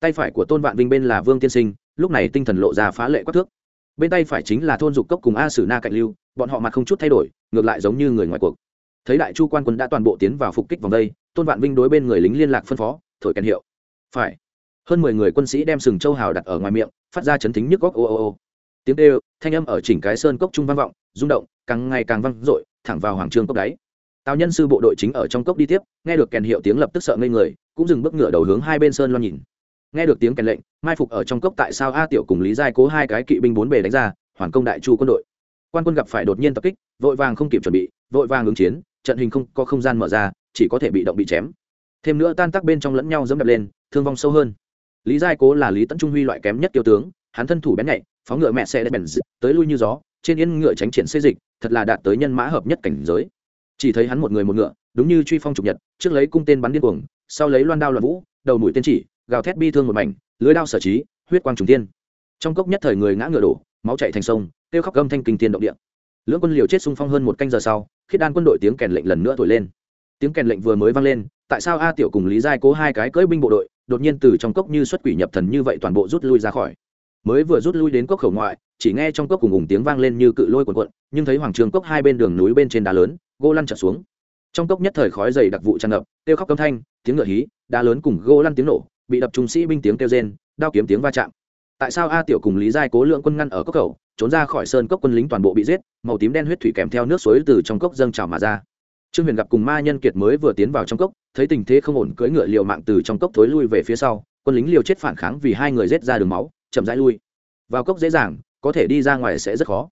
Tay phải của tôn vạn vinh bên là vương tiên sinh, lúc này tinh thần lộ ra phá lệ quát thước bên tay phải chính là thôn dục cốc cùng a sử na cạnh lưu, bọn họ mặt không chút thay đổi, ngược lại giống như người ngoài cuộc. Thấy đại chu quan quân đã toàn bộ tiến vào phục kích vòng đây, tôn vạn vinh đối bên người lính liên lạc phân phó, thổi kèn hiệu. Phải. Hơn mười người quân sĩ đem sừng châu hào đặt ở ngoài miệng, phát ra chấn thính nhức góc ô ô ô. Tiếng kêu, thanh âm ở chỉnh cái sơn cốc trung vang vọng, rung động, càng ngày càng vang dội, thẳng vào hoàng trương cốc đáy. Tào nhân sư bộ đội chính ở trong cốc đi tiếp, nghe được kèn hiệu tiếng lập tức sợ ngây người, cũng dừng bước ngựa đầu hướng hai bên sơn loan nhìn nghe được tiếng kèn lệnh, mai phục ở trong cốc tại sao a tiểu cùng lý giai cố hai cái kỵ binh bốn bề đánh ra, hoàn công đại chu quân đội. Quan quân gặp phải đột nhiên tập kích, vội vàng không kịp chuẩn bị, vội vàng ứng chiến, trận hình không có không gian mở ra, chỉ có thể bị động bị chém. Thêm nữa tan tác bên trong lẫn nhau dẫm đập lên, thương vong sâu hơn. Lý giai cố là lý tấn trung huy loại kém nhất tiêu tướng, hắn thân thủ bén nhạy, phóng ngựa mẹ xe đẹp bèn tới lui như gió, trên yên ngựa tránh triển xây dịch, thật là đạt tới nhân mã hợp nhất cảnh giới. Chỉ thấy hắn một người một ngựa, đúng như truy phong trục nhật, trước lấy cung tên bắn điên cuồng, sau lấy loan đao loạn vũ, đầu mũi tiên chỉ gào thét bi thương một mảnh, lưới đao sở trí, huyết quang trùng tiên trong cốc nhất thời người ngã ngựa đổ, máu chạy thành sông, kêu khóc gâm thanh kinh tiên động địa. Lưỡng quân liều chết xung phong hơn một canh giờ sau, khiết đan quân đội tiếng kèn lệnh lần nữa thổi lên. Tiếng kèn lệnh vừa mới vang lên, tại sao a tiểu cùng lý giai cố hai cái cưỡi binh bộ đội, đột nhiên từ trong cốc như xuất quỷ nhập thần như vậy toàn bộ rút lui ra khỏi? Mới vừa rút lui đến cốc khẩu ngoại, chỉ nghe trong cốc cùng ủng tiếng vang lên như cự lôi cuộn cuộn, nhưng thấy hoàng trường cốc hai bên đường núi bên trên đá lớn gô lăn trở xuống. Trong cốc nhất thời khói dày đặc vụ tràn ngập, kêu khóc âm thanh, tiếng ngựa hí, đá lớn cùng gô lăn tiếng nổ bị đập trung sĩ binh tiếng kêu rên, đao kiếm tiếng va chạm. Tại sao a tiểu cùng lý giai cố lượng quân ngăn ở cốc khẩu, trốn ra khỏi sơn cốc quân lính toàn bộ bị giết, màu tím đen huyết thủy kèm theo nước suối từ trong cốc dâng trào mà ra. Trương huyền gặp cùng ma nhân kiệt mới vừa tiến vào trong cốc, thấy tình thế không ổn cưỡi ngựa liều mạng từ trong cốc thối lui về phía sau, quân lính liều chết phản kháng vì hai người rết ra đường máu, chậm rãi lui. Vào cốc dễ dàng, có thể đi ra ngoài sẽ rất khó.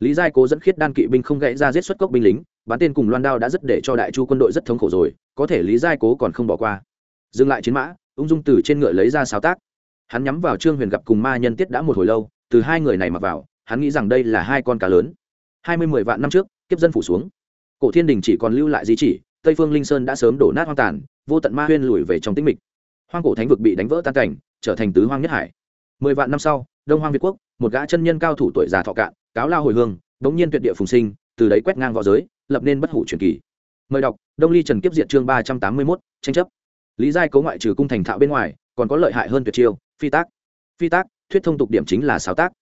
Lý giai cố dẫn khiết đan kỵ binh không gãy ra giết xuất cốc binh lính, bắn tên cùng loan đao đã rất để cho đại chu quân đội rất thống khổ rồi, có thể lý giai cố còn không bỏ qua. Dừng lại chiến mã ung dung từ trên ngựa lấy ra sáo tác. Hắn nhắm vào trương huyền gặp cùng ma nhân tiết đã một hồi lâu, từ hai người này mặc vào, hắn nghĩ rằng đây là hai con cá lớn. Hai mươi mười vạn năm trước, kiếp dân phủ xuống. Cổ thiên đình chỉ còn lưu lại di chỉ, tây phương linh sơn đã sớm đổ nát hoang tàn, vô tận ma huyên lùi về trong tĩnh mịch. Hoang cổ thánh vực bị đánh vỡ tan cảnh, trở thành tứ hoang nhất hải. Mười vạn năm sau, đông hoang việt quốc, một gã chân nhân cao thủ tuổi già thọ cạn, cáo lao hồi hương bỗng nhiên tuyệt địa phùng sinh, từ đấy quét ngang v õ giới, lập nên bất hủ truyền kỳ. Mời đọc, đông ly trần kiếp diện chương ba trăm tám mươi mốt, tranh chấp lý giai cấu ngoại trừ cung thành thạo bên ngoài, còn có lợi hại hơn tuyệt chiêu, phi tác. Phi tác, thuyết thông tục điểm chính là sáng tác.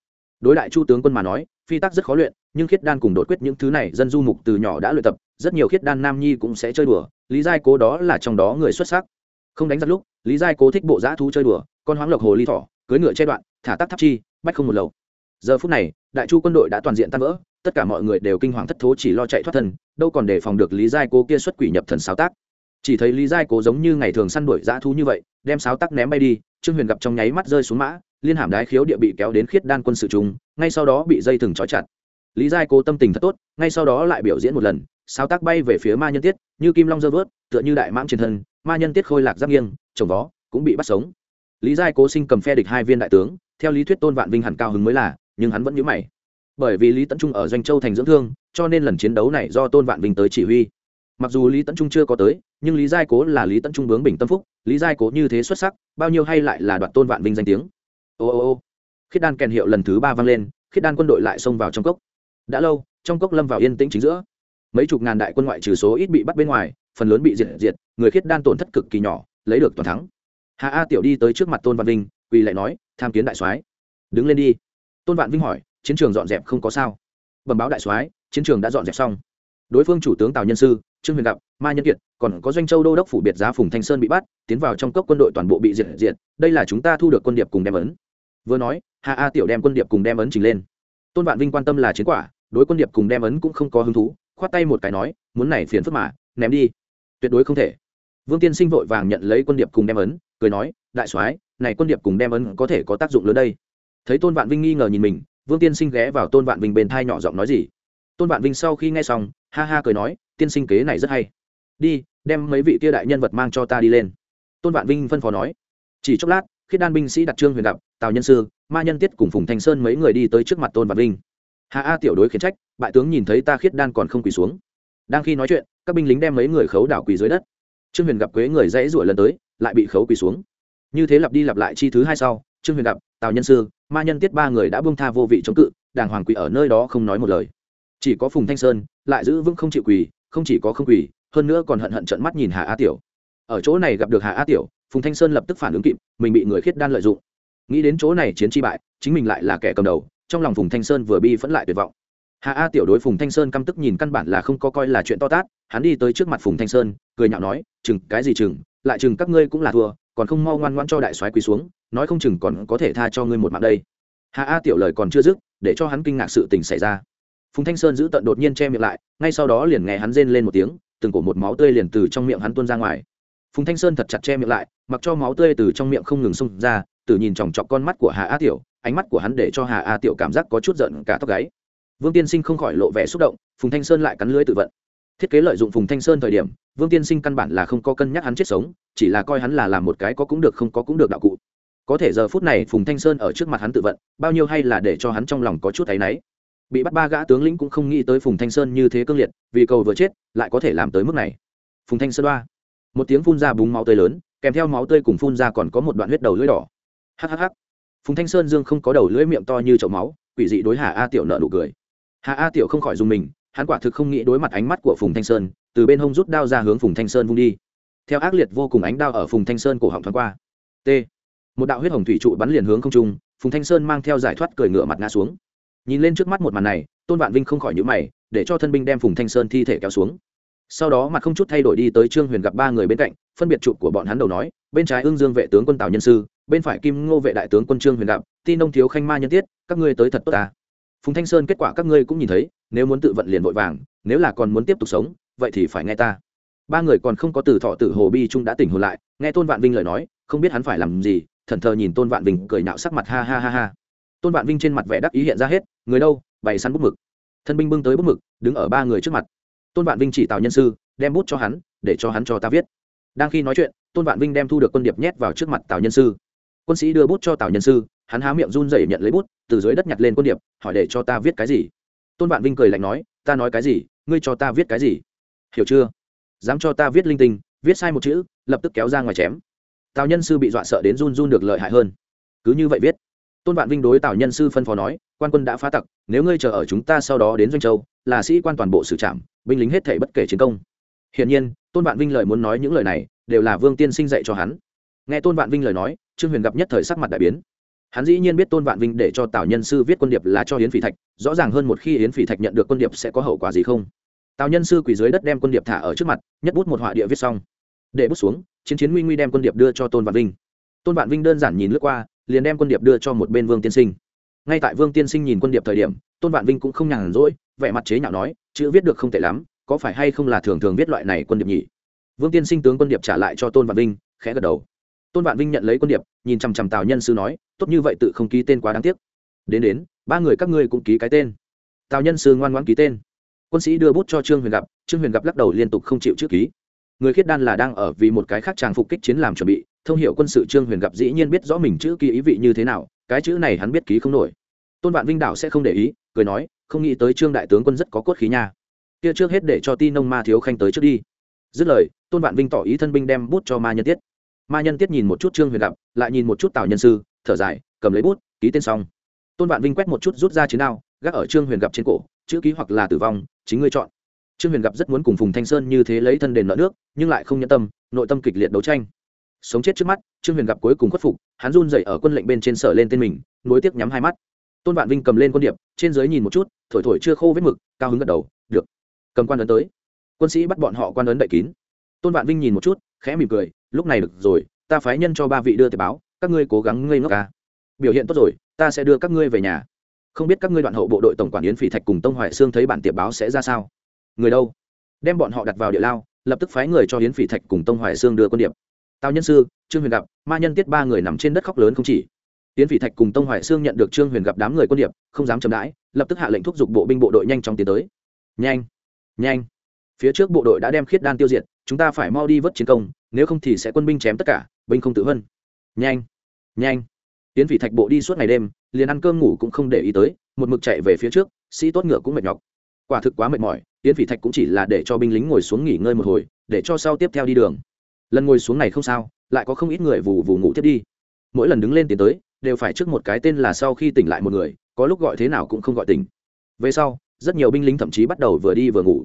Đối đại chu tướng quân mà nói, phi tác rất khó luyện, nhưng khiết đan cùng đột quyết những thứ này dân du mục từ nhỏ đã luyện tập, rất nhiều khiết đan nam nhi cũng sẽ chơi đùa, lý giai cố đó là trong đó người xuất sắc. Không đánh giặc lúc, lý giai cố thích bộ giã thú chơi đùa, con hoáng lộc hồ ly thỏ cưới ngựa che đoạn, thả tắc tháp chi, bách không một lầu. Giờ phút này, đại chu quân đội đã toàn diện tan vỡ, tất cả mọi người đều kinh hoàng thất thố chỉ lo chạy thoát thân, đâu còn đề phòng được lý giai cố kia xuất quỷ nhập thần sáng tác chỉ thấy lý giai cố giống như ngày thường săn đuổi dã thú như vậy, đem sáo tắc ném bay đi, trương huyền gặp trong nháy mắt rơi xuống mã, liên hàm đái khiếu địa bị kéo đến khiết đan quân sự chúng ngay sau đó bị dây thừng trói chặt. Lý giai cố tâm tình thật tốt, ngay sau đó lại biểu diễn một lần, sáo tác bay về phía ma nhân tiết, như kim long dơ vớt, tựa như đại mãng trên thân, ma nhân tiết khôi lạc giáp nghiêng chồng vó, cũng bị bắt sống. Lý giai cố sinh cầm phe địch hai viên đại tướng, theo lý thuyết tôn vạn vinh hẳn cao hứng mới là, nhưng hắn vẫn nhớ mày. Bởi vì lý tấn trung ở doanh châu thành dưỡng thương, cho nên lần chiến đấu này do tôn vạn vinh tới chỉ huy. Mặc dù lý tấn trung chưa có tới nhưng lý giai cố là lý tấn trung bướng bình tâm phúc, lý giai cố như thế xuất sắc, bao nhiêu hay lại là đoạt tôn vạn vinh danh tiếng. Ô ô ô, khiết đan kèn hiệu lần thứ ba vang lên, khiết đan quân đội lại xông vào trong cốc. Đã lâu, trong cốc lâm vào yên tĩnh chính giữa. Mấy chục ngàn đại quân ngoại trừ số ít bị bắt bên ngoài, phần lớn bị diệt diệt, người khiết đan tổn thất cực kỳ nhỏ, lấy được toàn thắng. Hà a tiểu đi tới trước mặt tôn văn vinh, quỳ lại nói, tham kiến đại soái. Đứng lên đi. Tôn vạn vinh hỏi, chiến trường dọn dẹp không có sao? Bẩm báo đại soái, chiến trường đã dọn dẹp xong. Đối phương chủ tướng tào nhân sư trương huyền gặp, ma nhân kiệt, còn có doanh châu đô đốc phủ biệt giá phùng thanh sơn bị bắt, tiến vào trong cốc quân đội toàn bộ bị diệt diệt, đây là chúng ta thu được quân điệp cùng đem ấn. Vừa nói hạ a tiểu đem quân điệp cùng đem ấn trình lên. Tôn vạn vinh quan tâm là chiến quả, đối quân điệp cùng đem ấn cũng không có hứng thú, khoát tay một cái nói, muốn này phiền phức mà, ném đi. Tuyệt đối không thể. Vương tiên sinh vội vàng nhận lấy quân điệp cùng đem ấn, cười nói, đại soái, này quân điệp cùng đem ấn có thể có tác dụng lớn đây. Thấy tôn vạn vinh nghi ngờ nhìn mình, vương tiên sinh ghé vào tôn vạn vinh bên thai nhỏ giọng nói gì. Tôn vạn vinh sau khi nghe xong, ha ha cười nói tiên sinh kế này rất hay. Đi, đem mấy vị kia đại nhân vật mang cho ta đi lên. Tôn vạn vinh phân phó nói. Chỉ chốc lát khi đan binh sĩ đặt trương huyền gặp, tào nhân sư, ma nhân tiết cùng phùng thanh sơn mấy người đi tới trước mặt tôn vạn vinh. Hạ a tiểu đối khiển trách, bại tướng nhìn thấy ta khiết đan còn không quỳ xuống. Đang khi nói chuyện, các binh lính đem mấy người khấu đảo quỳ dưới đất. Trương huyền gặp quế người dãy ruổi lần tới, lại bị khấu quỳ xuống. Như thế lặp đi lặp lại chi thứ hai sau, trương huyền gặp, tào nhân sư, ma nhân tiết ba người đã buông tha vô vị chống cự, đàng hoàng quỳ ở nơi đó không nói một lời. Chỉ có phùng thanh sơn lại giữ vững không chịu quỳ không chỉ có không quỳ, hơn nữa còn hận hận trận mắt nhìn hà a tiểu. Ở chỗ này gặp được hà a tiểu, phùng thanh sơn lập tức phản ứng kịp, mình bị người khiết đan lợi dụng. Nghĩ đến chỗ này chiến chi bại, chính mình lại là kẻ cầm đầu, trong lòng phùng thanh sơn vừa bi phẫn lại tuyệt vọng. Hà a tiểu đối phùng thanh sơn căm tức nhìn căn bản là không có coi là chuyện to tát, hắn đi tới trước mặt phùng thanh sơn, cười nhạo nói, chừng, cái gì chừng, lại chừng các ngươi cũng là thua, còn không mau ngoan ngoan cho đại soái quỳ xuống, nói không chừng còn có thể tha cho ngươi một mạng đây. Hà a tiểu lời còn chưa dứt, để cho hắn kinh ngạc sự tình xảy ra phùng thanh sơn giữ tận đột nhiên che miệng lại, ngay sau đó liền nghe hắn rên lên một tiếng, từng cổ một máu tươi liền từ trong miệng hắn tuôn ra ngoài. Phùng thanh sơn thật chặt che miệng lại, mặc cho máu tươi từ trong miệng không ngừng xông ra, từ nhìn chòng chọc con mắt của hà a tiểu, ánh mắt của hắn để cho hà a tiểu cảm giác có chút giận cả tóc gáy. Vương tiên sinh không khỏi lộ vẻ xúc động, phùng thanh sơn lại cắn lưới tự vận. Thiết kế lợi dụng phùng thanh sơn thời điểm, vương tiên sinh căn bản là không có cân nhắc hắn chết sống, chỉ là coi hắn là làm một cái có cũng được không có cũng được đạo cụ. Có thể giờ phút này phùng thanh sơn ở trước mặt hắn tự vận, bao nhiêu hay là để cho hắn trong lòng có chút thấy náy bị bắt ba gã tướng lĩnh cũng không nghĩ tới phùng thanh sơn như thế cương liệt, vì cầu vừa chết, lại có thể làm tới mức này. Phùng thanh sơn đoa. Một tiếng phun ra búng máu tươi lớn, kèm theo máu tươi cùng phun ra còn có một đoạn huyết đầu lưỡi đỏ. Hhh phùng thanh sơn dương không có đầu lưỡi miệng to như chậu máu, quỷ dị đối hà a tiểu nợ nụ cười. Hà a tiểu không khỏi dùng mình, hắn quả thực không nghĩ đối mặt ánh mắt của phùng thanh sơn, từ bên hông rút đao ra hướng phùng thanh sơn vung đi. Theo ác liệt vô cùng ánh đao ở phùng thanh sơn cổ họng thoáng qua. T. Một đạo huyết hồng thủy trụ bắn liền hướng không trung, phùng thanh sơn mang theo giải thoát cười ngựa mặt ngã xuống nhìn lên trước mắt một màn này, tôn vạn vinh không khỏi nhữ mày, để cho thân binh đem phùng thanh sơn thi thể kéo xuống. Sau đó mặt không chút thay đổi đi tới trương huyền gặp ba người bên cạnh, phân biệt trụ của bọn hắn đầu nói, bên trái ương dương vệ tướng quân tào nhân sư, bên phải kim ngô vệ đại tướng quân trương huyền gặp, tin nông thiếu khanh ma nhân tiết, các ngươi tới thật tốt ta. Phùng thanh sơn kết quả các ngươi cũng nhìn thấy, nếu muốn tự vận liền vội vàng, nếu là còn muốn tiếp tục sống, vậy thì phải nghe ta. Ba người còn không có từ thọ tử hồ bi trung đã tỉnh hồn lại, nghe tôn vạn vinh lời nói, không biết hắn phải làm gì, thần thờ nhìn tôn vạn vinh cười nạo sắc mặt ha ha ha ha tôn vạn vinh trên mặt vẻ đắc ý hiện ra hết người đâu bày săn bút mực thân binh bưng tới bút mực đứng ở ba người trước mặt tôn vạn vinh chỉ tạo nhân sư đem bút cho hắn để cho hắn cho ta viết đang khi nói chuyện tôn vạn vinh đem thu được quân điệp nhét vào trước mặt tào nhân sư quân sĩ đưa bút cho tào nhân sư hắn há miệng run rẩy nhận lấy bút từ dưới đất nhặt lên quân điệp hỏi để cho ta viết cái gì tôn vạn vinh cười lạnh nói ta nói cái gì ngươi cho ta viết cái gì hiểu chưa dám cho ta viết linh tinh viết sai một chữ lập tức kéo ra ngoài chém tào nhân sư bị dọa sợ đến run run được lợi hại hơn cứ như vậy viết tôn vạn vinh đối tào nhân sư phân phó nói, quan quân đã phá tặc, nếu ngươi chờ ở chúng ta sau đó đến doanh châu, là sĩ quan toàn bộ xử trảm, binh lính hết thể bất kể chiến công. Hiển nhiên, tôn vạn vinh lời muốn nói những lời này, đều là vương tiên sinh dạy cho hắn. Nghe tôn vạn vinh lời nói, trương huyền gặp nhất thời sắc mặt đại biến. Hắn dĩ nhiên biết tôn vạn vinh để cho tào nhân sư viết quân điệp là cho hiến phỉ thạch, rõ ràng hơn một khi hiến phỉ thạch nhận được quân điệp sẽ có hậu quả gì không? Tào nhân sư quỳ dưới đất đem quân điệp thả ở trước mặt, nhất bút một họa địa viết xong. Để bút xuống, chiến chiến nguy nguy đem quân điệp đưa cho tôn vạn vinh. Tôn vạn vinh đơn giản nhìn lướt qua liền đem quân điệp đưa cho một bên vương tiên sinh. Ngay tại vương tiên sinh nhìn quân điệp thời điểm, tôn vạn vinh cũng không nhàn rỗi, vẻ mặt chế nhạo nói, chữ viết được không tệ lắm, có phải hay không là thường thường viết loại này quân điệp nhỉ? Vương tiên sinh tướng quân điệp trả lại cho tôn vạn vinh, khẽ gật đầu. Tôn vạn vinh nhận lấy quân điệp, nhìn chằm chằm tào nhân sư nói, tốt như vậy tự không ký tên quá đáng tiếc. Đến đến, ba người các ngươi cũng ký cái tên. Tào nhân sư ngoan ngoãn ký tên. Quân sĩ đưa bút cho trương huyền gặp, trương huyền gặp lắc đầu liên tục không chịu chữ ký. Người khiết đan là đang ở vì một cái khác tràng phục kích chiến làm chuẩn bị thông hiệu quân sự trương huyền gặp dĩ nhiên biết rõ mình chữ ký ý vị như thế nào, cái chữ này hắn biết ký không nổi. Tôn vạn vinh đảo sẽ không để ý, cười nói, không nghĩ tới trương đại tướng quân rất có cốt khí nha. Kia trước hết để cho ti nông ma thiếu khanh tới trước đi. Dứt lời, tôn vạn vinh tỏ ý thân binh đem bút cho ma nhân tiết. Ma nhân tiết nhìn một chút trương huyền gặp, lại nhìn một chút tào nhân sư, thở dài, cầm lấy bút, ký tên xong. Tôn vạn vinh quét một chút rút ra chiến đao, gác ở trương huyền gặp trên cổ, chữ ký hoặc là tử vong, chính ngươi chọn. Trương huyền gặp rất muốn cùng phùng thanh sơn như thế lấy thân đền nợ nước, nhưng lại không nhẫn tâm, nội tâm kịch liệt đấu tranh sống chết trước mắt, trương huyền gặp cuối cùng khuất phục, hắn run dậy ở quân lệnh bên trên sở lên tên mình nối tiếc nhắm hai mắt. Tôn vạn vinh cầm lên quân điệp, trên dưới nhìn một chút, thổi thổi chưa khô vết mực, cao hứng gật đầu, được, cầm quan ấn tới. Quân sĩ bắt bọn họ quan ấn đậy kín. Tôn vạn vinh nhìn một chút, khẽ mỉm cười, lúc này được rồi, ta phái nhân cho ba vị đưa tờ báo, các ngươi cố gắng ngây ngốc ca biểu hiện tốt rồi, ta sẽ đưa các ngươi về nhà. Không biết các ngươi đoạn hậu bộ đội tổng quản yến phỉ thạch cùng tông hoài sương thấy bản tiệp báo sẽ ra sao? Người đâu? Đem bọn họ đặt vào địa lao, lập tức phái người cho yến phỉ thạch cùng tông hoài sương đưa quân điệp tào nhân sư, trương huyền gặp, ma nhân tiết ba người nằm trên đất khóc lớn không chỉ. Tiến phỉ thạch cùng tông hoài sương nhận được trương huyền gặp đám người quân điệp, không dám chậm đãi, lập tức hạ lệnh thúc giục bộ binh bộ đội nhanh chóng tiến tới. Nhanh! Nhanh! Phía trước bộ đội đã đem khiết đan tiêu diệt, chúng ta phải mau đi vớt chiến công, nếu không thì sẽ quân binh chém tất cả, binh không tự vân nhanh! Nhanh! Tiến phỉ thạch bộ đi suốt ngày đêm, liền ăn cơm ngủ cũng không để ý tới, một mực chạy về phía trước, sĩ tốt ngựa cũng mệt nhọc. Quả thực quá mệt mỏi tiến phỉ thạch cũng chỉ là để cho binh lính ngồi xuống nghỉ ngơi một hồi, để cho sau tiếp theo đi đường lần ngồi xuống này không sao, lại có không ít người vù vù ngủ tiếp đi. Mỗi lần đứng lên tiến tới, đều phải trước một cái tên là sau khi tỉnh lại một người, có lúc gọi thế nào cũng không gọi tỉnh. Về sau, rất nhiều binh lính thậm chí bắt đầu vừa đi vừa ngủ.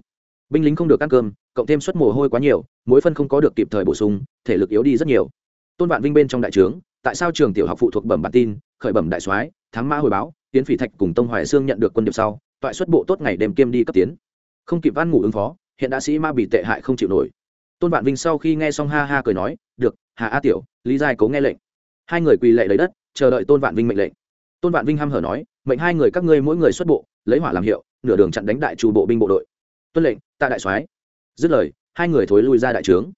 Binh lính không được ăn cơm, cộng thêm suất mồ hôi quá nhiều, mỗi phân không có được kịp thời bổ sung, thể lực yếu đi rất nhiều. Tôn vạn vinh bên trong đại trướng, tại sao trường tiểu học phụ thuộc bẩm bản tin, khởi bẩm đại soái, thắng mã hồi báo tiến phỉ thạch cùng tông hoài sương nhận được quân điệp sau, toại xuất bộ tốt ngày đêm kiêm đi cấp tiến. Không kịp ăn ngủ ứng phó, hiện đã sĩ ma bị tệ hại không chịu nổi tôn vạn vinh sau khi nghe xong ha ha cười nói, được, hà a tiểu, lý giai cố nghe lệnh. Hai người quỳ lệ lấy đất, chờ đợi tôn vạn vinh mệnh lệnh. Tôn vạn vinh h hở nói, mệnh hai người các ngươi mỗi người xuất bộ, lấy hỏa làm hiệu, nửa đường chặn đánh đại trù bộ binh bộ đội. Tuân lệnh, tạ đại soái. Dứt lời, hai người thối lui ra đại trướng.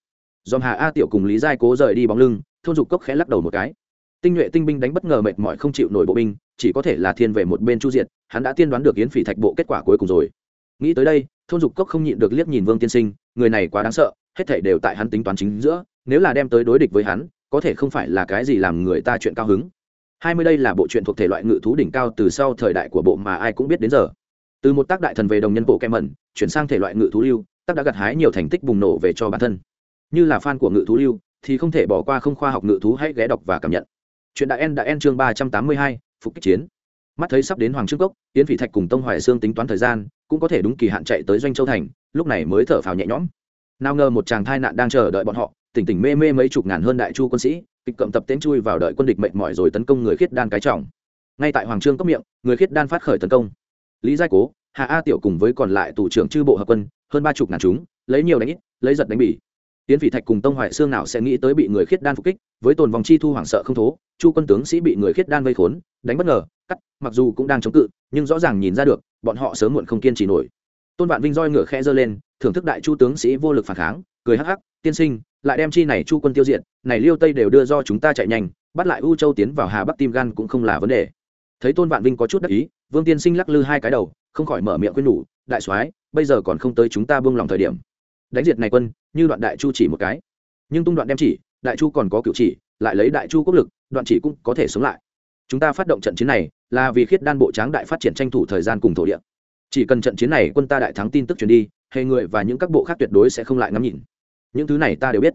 Dòm hà a tiểu cùng lý giai cố rời đi bóng lưng, thôn dục cốc khẽ lắc đầu một cái. Tinh nhuệ tinh binh đánh bất ngờ mệt mỏi không chịu nổi bộ binh, chỉ có thể là thiên về một bên chu diệt, hắn đã tiên đoán được yến phỉ thạch bộ kết quả cuối cùng rồi. Nghĩ tới đây, thôn dục cốc không nhịn được liếc nhìn vương tiên sinh, người này quá đáng sợ hết thảy đều tại hắn tính toán chính giữa, nếu là đem tới đối địch với hắn, có thể không phải là cái gì làm người ta chuyện cao hứng. Hai mươi đây là bộ truyện thuộc thể loại ngự thú đỉnh cao từ sau thời đại của bộ mà ai cũng biết đến giờ. Từ một tác đại thần về đồng nhân bộ kem mẩn, chuyển sang thể loại ngự thú lưu, tác đã gặt hái nhiều thành tích bùng nổ về cho bản thân. Như là fan của ngự thú lưu, thì không thể bỏ qua không khoa học ngự thú hãy ghé đọc và cảm nhận. Chuyện đại en đã en chương ba trăm tám mươi hai, phục kích chiến. Mắt thấy sắp đến hoàng trương cốc, Yến phỉ thạch cùng tông hoài sương tính toán thời gian, cũng có thể đúng kỳ hạn chạy tới doanh châu thành, lúc này mới thở phào nhẹ nhõm nào ngờ một chàng thai nạn đang chờ đợi bọn họ, tỉnh tỉnh mê mê mấy chục ngàn hơn đại chu quân sĩ, kịch cộng tập tiến chui vào đợi quân địch mệt mỏi rồi tấn công người khiết đan cái trọng. Ngay tại hoàng trương cấp miệng, người khiết đan phát khởi tấn công. Lý giai cố hạ a tiểu cùng với còn lại tù trưởng chư bộ hợp quân, hơn ba chục ngàn chúng, lấy nhiều đánh ít, lấy giật đánh bỉ. Tiến phỉ thạch cùng tông hoài xương nào sẽ nghĩ tới bị người khiết đan phục kích, với tồn vòng chi thu hoảng sợ không thố, chu quân tướng sĩ bị người khiết đan vây khốn, đánh bất ngờ, cắt, mặc dù cũng đang chống cự, nhưng rõ ràng nhìn ra được, bọn họ sớm muộn không kiên trì nổi tôn vạn vinh roi ngựa khẽ giơ lên, thưởng thức đại chu tướng sĩ vô lực phản kháng, cười hắc hắc, tiên sinh, lại đem chi này chu quân tiêu diệt, này liêu tây đều đưa do chúng ta chạy nhanh, bắt lại u châu tiến vào hà bắc tim gan cũng không là vấn đề. Thấy tôn vạn vinh có chút đắc ý, vương tiên sinh lắc lư hai cái đầu, không khỏi mở miệng khuyên nhủ, đại soái, bây giờ còn không tới chúng ta buông lòng thời điểm. Đánh diệt này quân, như đoạn đại chu chỉ một cái. Nhưng tung đoạn đem chỉ, đại chu còn có cựu chỉ, lại lấy đại chu quốc lực, đoạn chỉ cũng có thể sống lại. Chúng ta phát động trận chiến này, là vì khiết đan bộ tráng đại phát triển tranh thủ thời gian cùng thổ địa chỉ cần trận chiến này quân ta đại thắng tin tức truyền đi, hệ người và những các bộ khác tuyệt đối sẽ không lại ngắm nhìn. Những thứ này ta đều biết.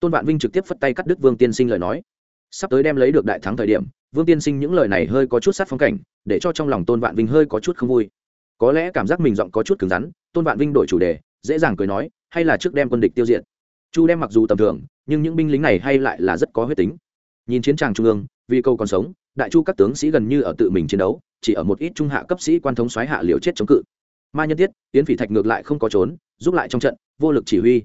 Tôn vạn vinh trực tiếp phất tay cắt đứt vương tiên sinh lời nói. Sắp tới đem lấy được đại thắng thời điểm, vương tiên sinh những lời này hơi có chút sát phong cảnh, để cho trong lòng tôn vạn vinh hơi có chút không vui. Có lẽ cảm giác mình giọng có chút cứng rắn, tôn vạn vinh đổi chủ đề, dễ dàng cười nói, hay là trước đem quân địch tiêu diệt. Chu đem mặc dù tầm thường, nhưng những binh lính này hay lại là rất có huyết tính nhìn chiến tràng trung ương, vì câu còn sống, đại chu các tướng sĩ gần như ở tự mình chiến đấu, chỉ ở một ít trung hạ cấp sĩ quan thống xoáy hạ liều chết chống cự. Ma nhân tiết tiến phỉ thạch ngược lại không có trốn, giúp lại trong trận, vô lực chỉ huy.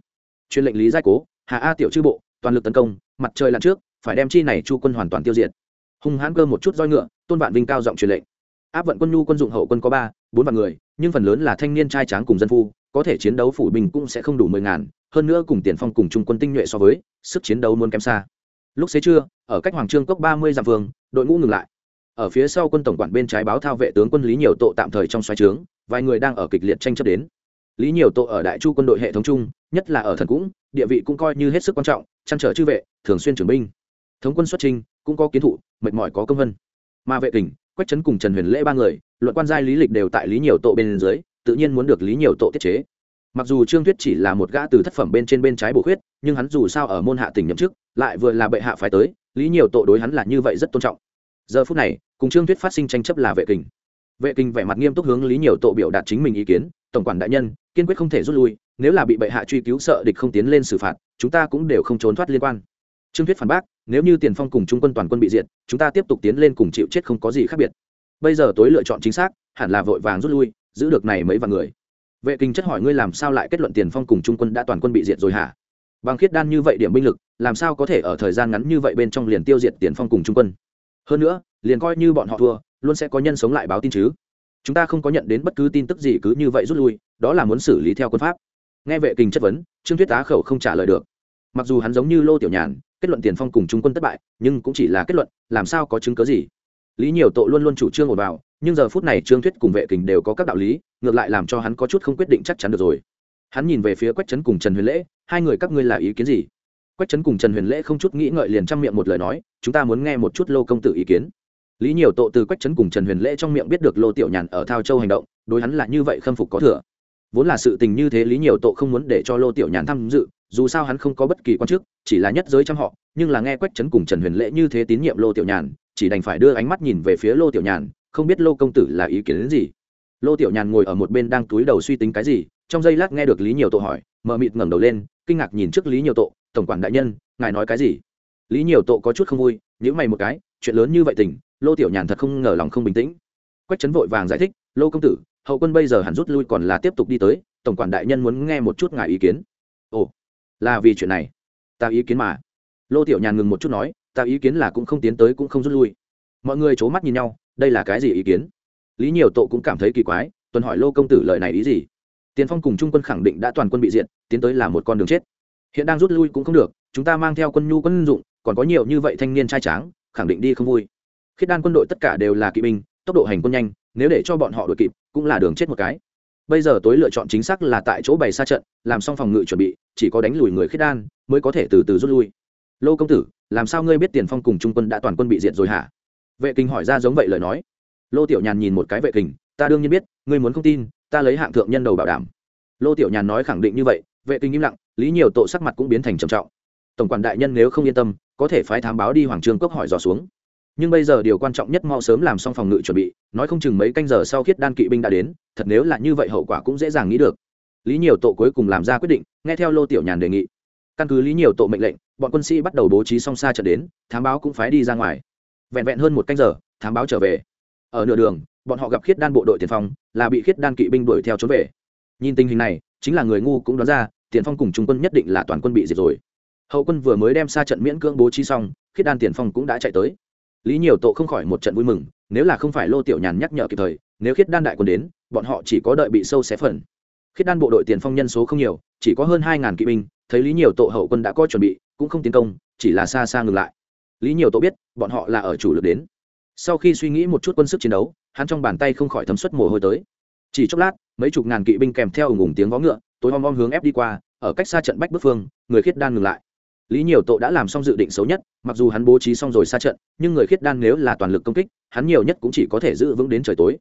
Truyền lệnh lý giai cố hạ a tiểu chư bộ, toàn lực tấn công, mặt trời lặn trước, phải đem chi này chu quân hoàn toàn tiêu diệt. Hung hãn cơ một chút roi ngựa, tôn vạn vinh cao giọng truyền lệnh. Áp vận quân nhu quân dụng hậu quân có ba, bốn vạn người, nhưng phần lớn là thanh niên trai tráng cùng dân phu, có thể chiến đấu phủ bình cũng sẽ không đủ mười ngàn, hơn nữa cùng tiền phong cùng trung quân tinh nhuệ so với, sức chiến đấu muốn kém xa lúc xế trưa, ở cách hoàng trương cốc ba mươi dặm vương, đội ngũ ngừng lại. Ở phía sau quân tổng quản bên trái báo thao vệ tướng quân lý nhiều tội tạm thời trong xoáy trướng, vài người đang ở kịch liệt tranh chấp đến. Lý nhiều tội ở đại chu quân đội hệ thống chung, nhất là ở thần cũng, địa vị cũng coi như hết sức quan trọng, chăn trở chư vệ, thường xuyên trưởng binh. Thống quân xuất trinh cũng có kiến thụ, mệt mỏi có công vân. Mà vệ kình quách trấn cùng trần huyền lễ ba người, luận quan giai lý lịch đều tại lý nhiều tội bên dưới, tự nhiên muốn được lý nhiều tội tiết chế mặc dù trương thuyết chỉ là một gã từ thất phẩm bên trên bên trái bổ khuyết, nhưng hắn dù sao ở môn hạ tỉnh nhậm chức, lại vừa là bệ hạ phải tới, lý nhiều tội đối hắn là như vậy rất tôn trọng. Giờ phút này, cùng trương thuyết phát sinh tranh chấp là vệ kình. Vệ kình vẻ mặt nghiêm túc hướng lý nhiều tội biểu đạt chính mình ý kiến, tổng quản đại nhân, kiên quyết không thể rút lui, nếu là bị bệ hạ truy cứu sợ địch không tiến lên xử phạt, chúng ta cũng đều không trốn thoát liên quan. Trương thuyết phản bác, nếu như tiền phong cùng trung quân toàn quân bị diệt, chúng ta tiếp tục tiến lên cùng chịu chết không có gì khác biệt. Bây giờ tối lựa chọn chính xác, hẳn là vội vàng rút lui, giữ được này mấy vạn người vệ kinh chất hỏi ngươi làm sao lại kết luận tiền phong cùng trung quân đã toàn quân bị diệt rồi hả? Bằng khiết đan như vậy điểm binh lực, làm sao có thể ở thời gian ngắn như vậy bên trong liền tiêu diệt tiền phong cùng trung quân? Hơn nữa, liền coi như bọn họ thua, luôn sẽ có nhân sống lại báo tin chứ. Chúng ta không có nhận đến bất cứ tin tức gì cứ như vậy rút lui, đó là muốn xử lý theo quân pháp. Nghe vệ kinh chất vấn, trương thuyết tá khẩu không trả lời được. Mặc dù hắn giống như lô tiểu nhàn, kết luận tiền phong cùng trung quân thất bại, nhưng cũng chỉ là kết luận, làm sao có chứng cớ gì? Lý nhiều tội luôn luôn chủ trương ổn vào nhưng giờ phút này trương thuyết cùng vệ kình đều có các đạo lý ngược lại làm cho hắn có chút không quyết định chắc chắn được rồi. Hắn nhìn về phía quách trấn cùng trần huyền lễ, hai người các ngươi là ý kiến gì? Quách trấn cùng trần huyền lễ không chút nghĩ ngợi liền trong miệng một lời nói, chúng ta muốn nghe một chút lô công tử ý kiến. Lý nhiều tội từ quách trấn cùng trần huyền lễ trong miệng biết được lô tiểu nhàn ở thao châu hành động, đối hắn là như vậy khâm phục có thừa. Vốn là sự tình như thế lý nhiều tội không muốn để cho lô tiểu nhàn tham dự, dù sao hắn không có bất kỳ quan chức, chỉ là nhất giới trong họ, nhưng là nghe quách trấn cùng trần huyền lễ như thế tín nhiệm lô tiểu nhàn, chỉ đành phải đưa ánh mắt nhìn về phía lô tiểu nhàn, không biết lô công tử là ý kiến đến gì lô tiểu nhàn ngồi ở một bên đang túi đầu suy tính cái gì, trong giây lát nghe được lý nhiều tội hỏi, mờ mịt ngẩng đầu lên, kinh ngạc nhìn trước lý nhiều tội tổng quản đại nhân, ngài nói cái gì? Lý nhiều tội có chút không vui nhữ mày một cái, chuyện lớn như vậy tình, lô tiểu nhàn thật không ngờ lòng không bình tĩnh. Quách trấn vội vàng giải thích, lô công tử, hậu quân bây giờ hẳn rút lui còn là tiếp tục đi tới, tổng quản đại nhân muốn nghe một chút ngài ý kiến. Ồ, là vì chuyện này. Ta ý kiến mà. Lô tiểu nhàn ngừng một chút nói, ta ý kiến là cũng không tiến tới cũng không rút lui. Mọi người c h ố mắt nhìn nhau, đây là cái gì ý kiến? Lý nhiều tộ cũng cảm thấy kỳ quái, tuần hỏi lô công tử lời này ý gì? Tiền phong cùng trung quân khẳng định đã toàn quân bị diện tiến tới là một con đường chết. Hiện đang rút lui cũng không được, chúng ta mang theo quân nhu quân dụng, còn có nhiều như vậy thanh niên trai tráng, khẳng định đi không vui. Khiết đan quân đội tất cả đều là kỵ binh, tốc độ hành quân nhanh, nếu để cho bọn họ đội kịp, cũng là đường chết một cái. Bây giờ tối lựa chọn chính xác là tại chỗ bày xa trận, làm xong phòng ngự chuẩn bị, chỉ có đánh lùi người khiết đan, mới có thể từ từ rút lui. Lô công tử, làm sao ngươi biết tiền phong cùng trung quân đã toàn quân bị diệt rồi hả? Vệ kinh hỏi ra giống vậy lời nói lô tiểu nhàn nhìn một cái vệ kình, ta đương nhiên biết, ngươi muốn không tin, ta lấy hạng thượng nhân đầu bảo đảm. Lô tiểu nhàn nói khẳng định như vậy, vệ kình im lặng, lý nhiều tội sắc mặt cũng biến thành trầm trọng. Tổng quản đại nhân nếu không yên tâm, có thể phái thám báo đi hoàng trương cốc hỏi dò xuống. Nhưng bây giờ điều quan trọng nhất mau sớm làm xong phòng ngự chuẩn bị, nói không chừng mấy canh giờ sau khiết đan kỵ binh đã đến, thật nếu là như vậy hậu quả cũng dễ dàng nghĩ được. Lý nhiều tổ cuối cùng làm ra quyết định, nghe theo lô tiểu nhàn đề nghị. Căn cứ lý nhiều tổ mệnh lệnh, bọn quân sĩ bắt đầu bố trí song xa trận đến, thám báo cũng phái đi ra ngoài. Vẹn vẹn hơn một canh giờ, thám báo trở về ở nửa đường, bọn họ gặp khiết đan bộ đội tiền phong, là bị khiết đan kỵ binh đuổi theo trốn về. Nhìn tình hình này, chính là người ngu cũng đoán ra, tiền phong cùng trung quân nhất định là toàn quân bị diệt rồi. Hậu quân vừa mới đem xa trận miễn cưỡng bố trí xong, khiết đan tiền phong cũng đã chạy tới. Lý nhiều tổ không khỏi một trận vui mừng, nếu là không phải lô tiểu nhàn nhắc nhở kịp thời, nếu khiết đan đại quân đến, bọn họ chỉ có đợi bị sâu xé phần. Khiết đan bộ đội tiền phong nhân số không nhiều, chỉ có hơn hai ngàn kỵ binh, thấy lý nhiều tổ hậu quân đã có chuẩn bị, cũng không tiến công, chỉ là xa xa ngừng lại. Lý nhiều tổ biết, bọn họ là ở chủ lực đến sau khi suy nghĩ một chút quân sức chiến đấu, hắn trong bàn tay không khỏi thấm suất mồ hôi tới. Chỉ chốc lát, mấy chục ngàn kỵ binh kèm theo ủng ủng tiếng vó ngựa, tối om om hướng ép đi qua, ở cách xa trận bách bức phương, người khiết đan ngừng lại. Lý nhiều tộ đã làm xong dự định xấu nhất, mặc dù hắn bố trí xong rồi xa trận, nhưng người khiết đan nếu là toàn lực công kích, hắn nhiều nhất cũng chỉ có thể giữ vững đến trời tối.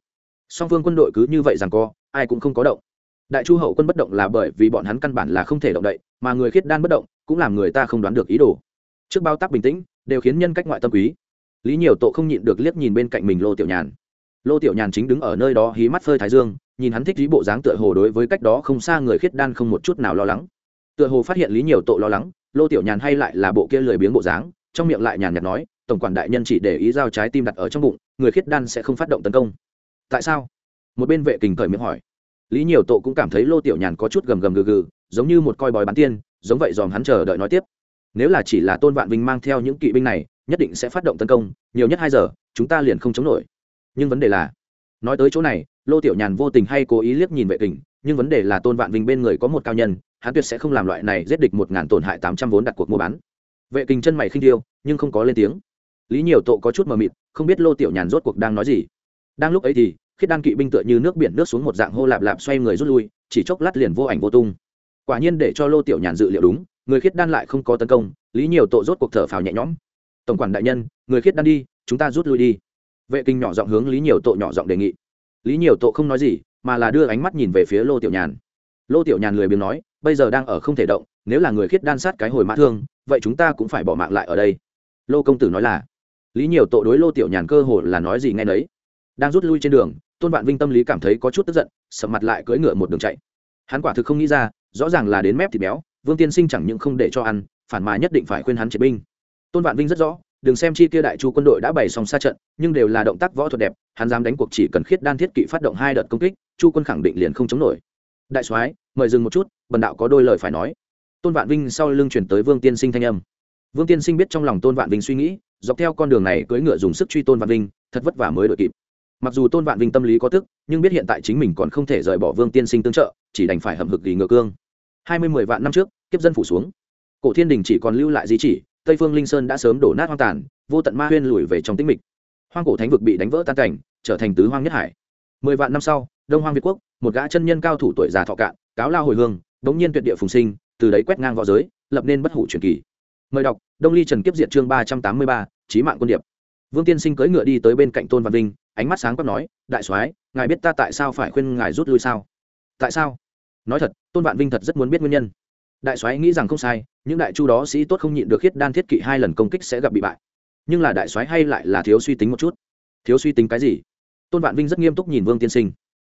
Song phương quân đội cứ như vậy rằng co, ai cũng không có động. Đại chu hậu quân bất động là bởi vì bọn hắn căn bản là không thể động đậy, mà người khiết đan bất động, cũng làm người ta không đoán được ý đồ. Trước bao tác bình tĩnh, đều khiến nhân cách ngoại tâm quý lý nhiều tội không nhịn được liếc nhìn bên cạnh mình lô tiểu nhàn. Lô tiểu nhàn chính đứng ở nơi đó hí mắt phơi thái dương, nhìn hắn thích lý bộ dáng tựa hồ đối với cách đó không xa người khiết đan không một chút nào lo lắng. Tựa hồ phát hiện lý nhiều tội lo lắng, lô tiểu nhàn hay lại là bộ kia lười biếng bộ dáng, trong miệng lại nhàn nhạt nói, tổng quản đại nhân chỉ để ý giao trái tim đặt ở trong bụng, người khiết đan sẽ không phát động tấn công. Tại sao? Một bên vệ kình cởi miệng hỏi. Lý nhiều tội cũng cảm thấy lô tiểu nhàn có chút gầm gầm gừ gừ, giống như một coi bói bán tiên, giống vậy dòm hắn chờ đợi nói tiếp. Nếu là chỉ là tôn vạn vinh mang theo những kỵ binh này nhất định sẽ phát động tấn công, nhiều nhất hai giờ, chúng ta liền không chống nổi. Nhưng vấn đề là, nói tới chỗ này, lô tiểu nhàn vô tình hay cố ý liếc nhìn vệ tình, nhưng vấn đề là tôn vạn vinh bên người có một cao nhân, hắn tuyệt sẽ không làm loại này giết địch một ngàn tổn hại tám trăm vốn đặt cuộc mua bán. Vệ kinh chân mày khinh điêu, nhưng không có lên tiếng. Lý nhiều tộ có chút mờ mịt, không biết lô tiểu nhàn rốt cuộc đang nói gì. Đang lúc ấy thì, khiết đan kỵ binh tựa như nước biển nước xuống một dạng hô lạp lạp xoay người rút lui, chỉ chốc lát liền vô ảnh vô tung. Quả nhiên để cho lô tiểu nhàn dự liệu đúng, người khiết đan lại không có tấn công, lý nhiều tộ rốt cuộc thở phào nhẹ nhõm tổng quản đại nhân, người khiết đan đi, chúng ta rút lui đi. Vệ kinh nhỏ giọng hướng lý nhiều tội nhỏ giọng đề nghị. Lý nhiều tội không nói gì, mà là đưa ánh mắt nhìn về phía lô tiểu nhàn. Lô tiểu nhàn lười biếng nói, bây giờ đang ở không thể động, nếu là người khiết đan sát cái hồi mã thương, vậy chúng ta cũng phải bỏ mạng lại ở đây. Lô công tử nói là. Lý nhiều tội đối lô tiểu nhàn cơ hồ là nói gì nghe nấy. Đang rút lui trên đường, tôn vạn vinh tâm lý cảm thấy có chút tức giận, sầm mặt lại cưỡi ngựa một đường chạy. Hắn quả thực không nghĩ ra, rõ ràng là đến mép thịt béo, vương tiên sinh chẳng những không để cho ăn, phản mà nhất định phải khuyên hắn triệt binh tôn vạn vinh rất rõ, đừng xem chi kia đại chu quân đội đã bày xong xa trận, nhưng đều là động tác võ thuật đẹp, hắn dám đánh cuộc chỉ cần khiết đan thiết kỵ phát động hai đợt công kích, chu quân khẳng định liền không chống nổi. Đại soái, mời dừng một chút, bần đạo có đôi lời phải nói. Tôn vạn vinh sau lưng chuyển tới vương tiên sinh thanh âm. Vương tiên sinh biết trong lòng tôn vạn vinh suy nghĩ, dọc theo con đường này cưỡi ngựa dùng sức truy tôn vạn vinh, thật vất vả mới đội kịp. Mặc dù tôn vạn vinh tâm lý có tức, nhưng biết hiện tại chính mình còn không thể rời bỏ vương tiên sinh tương trợ, chỉ đành phải hầm hực vì ngựa cương. Hai mươi mười vạn năm trước, kiếp dân phủ xuống. Cổ thiên đình chỉ còn lưu lại di chỉ tây phương linh sơn đã sớm đổ nát hoang tàn, vô tận ma huyên lùi về trong tĩnh mịch. Hoang cổ thánh vực bị đánh vỡ tan cảnh, trở thành tứ hoang nhất hải. Mười vạn năm sau, đông hoang việt quốc, một gã chân nhân cao thủ tuổi già thọ cạn, cáo lao hồi hương, bỗng nhiên tuyệt địa phùng sinh, từ đấy quét ngang v õ giới, lập nên bất hủ truyền kỳ. Mời đọc, đông ly trần kiếp diệt chương ba trăm tám mươi ba trí mạng quân điệp. Vương tiên sinh cưỡi ngựa đi tới bên cạnh tôn văn vinh, ánh mắt sáng quát nói, đại soái, ngài biết ta tại sao phải khuyên ngài rút lui sao? Tại sao? Nói thật, tôn vạn vinh thật rất muốn biết nguyên nhân đại soái nghĩ rằng không sai, những đại chu đó sĩ tốt không nhịn được khiết đan thiết kỵ hai lần công kích sẽ gặp bị bại. Nhưng là đại soái hay lại là thiếu suy tính một chút. Thiếu suy tính cái gì? Tôn vạn vinh rất nghiêm túc nhìn vương tiên sinh.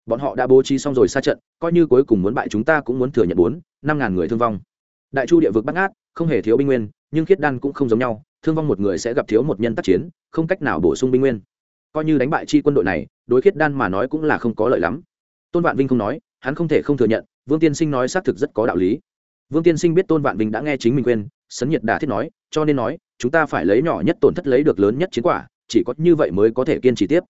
Bọn họ đã bố trí xong rồi xa trận, coi như cuối cùng muốn bại chúng ta cũng muốn thừa nhận bốn, năm ngàn người thương vong. Đại chu địa vực bắt ngát, không hề thiếu binh nguyên, nhưng khiết đan cũng không giống nhau, thương vong một người sẽ gặp thiếu một nhân tác chiến, không cách nào bổ sung binh nguyên. Coi như đánh bại chi quân đội này, đối khiết đan mà nói cũng là không có lợi lắm. Tôn vạn vinh không nói, hắn không thể không thừa nhận, vương tiên sinh nói xác thực rất có đạo lý vương tiên sinh biết tôn vạn vinh đã nghe chính mình quên sấn nhiệt đà thiết nói, cho nên nói, chúng ta phải lấy nhỏ nhất tổn thất lấy được lớn nhất chiến quả, chỉ có như vậy mới có thể kiên trì tiếp.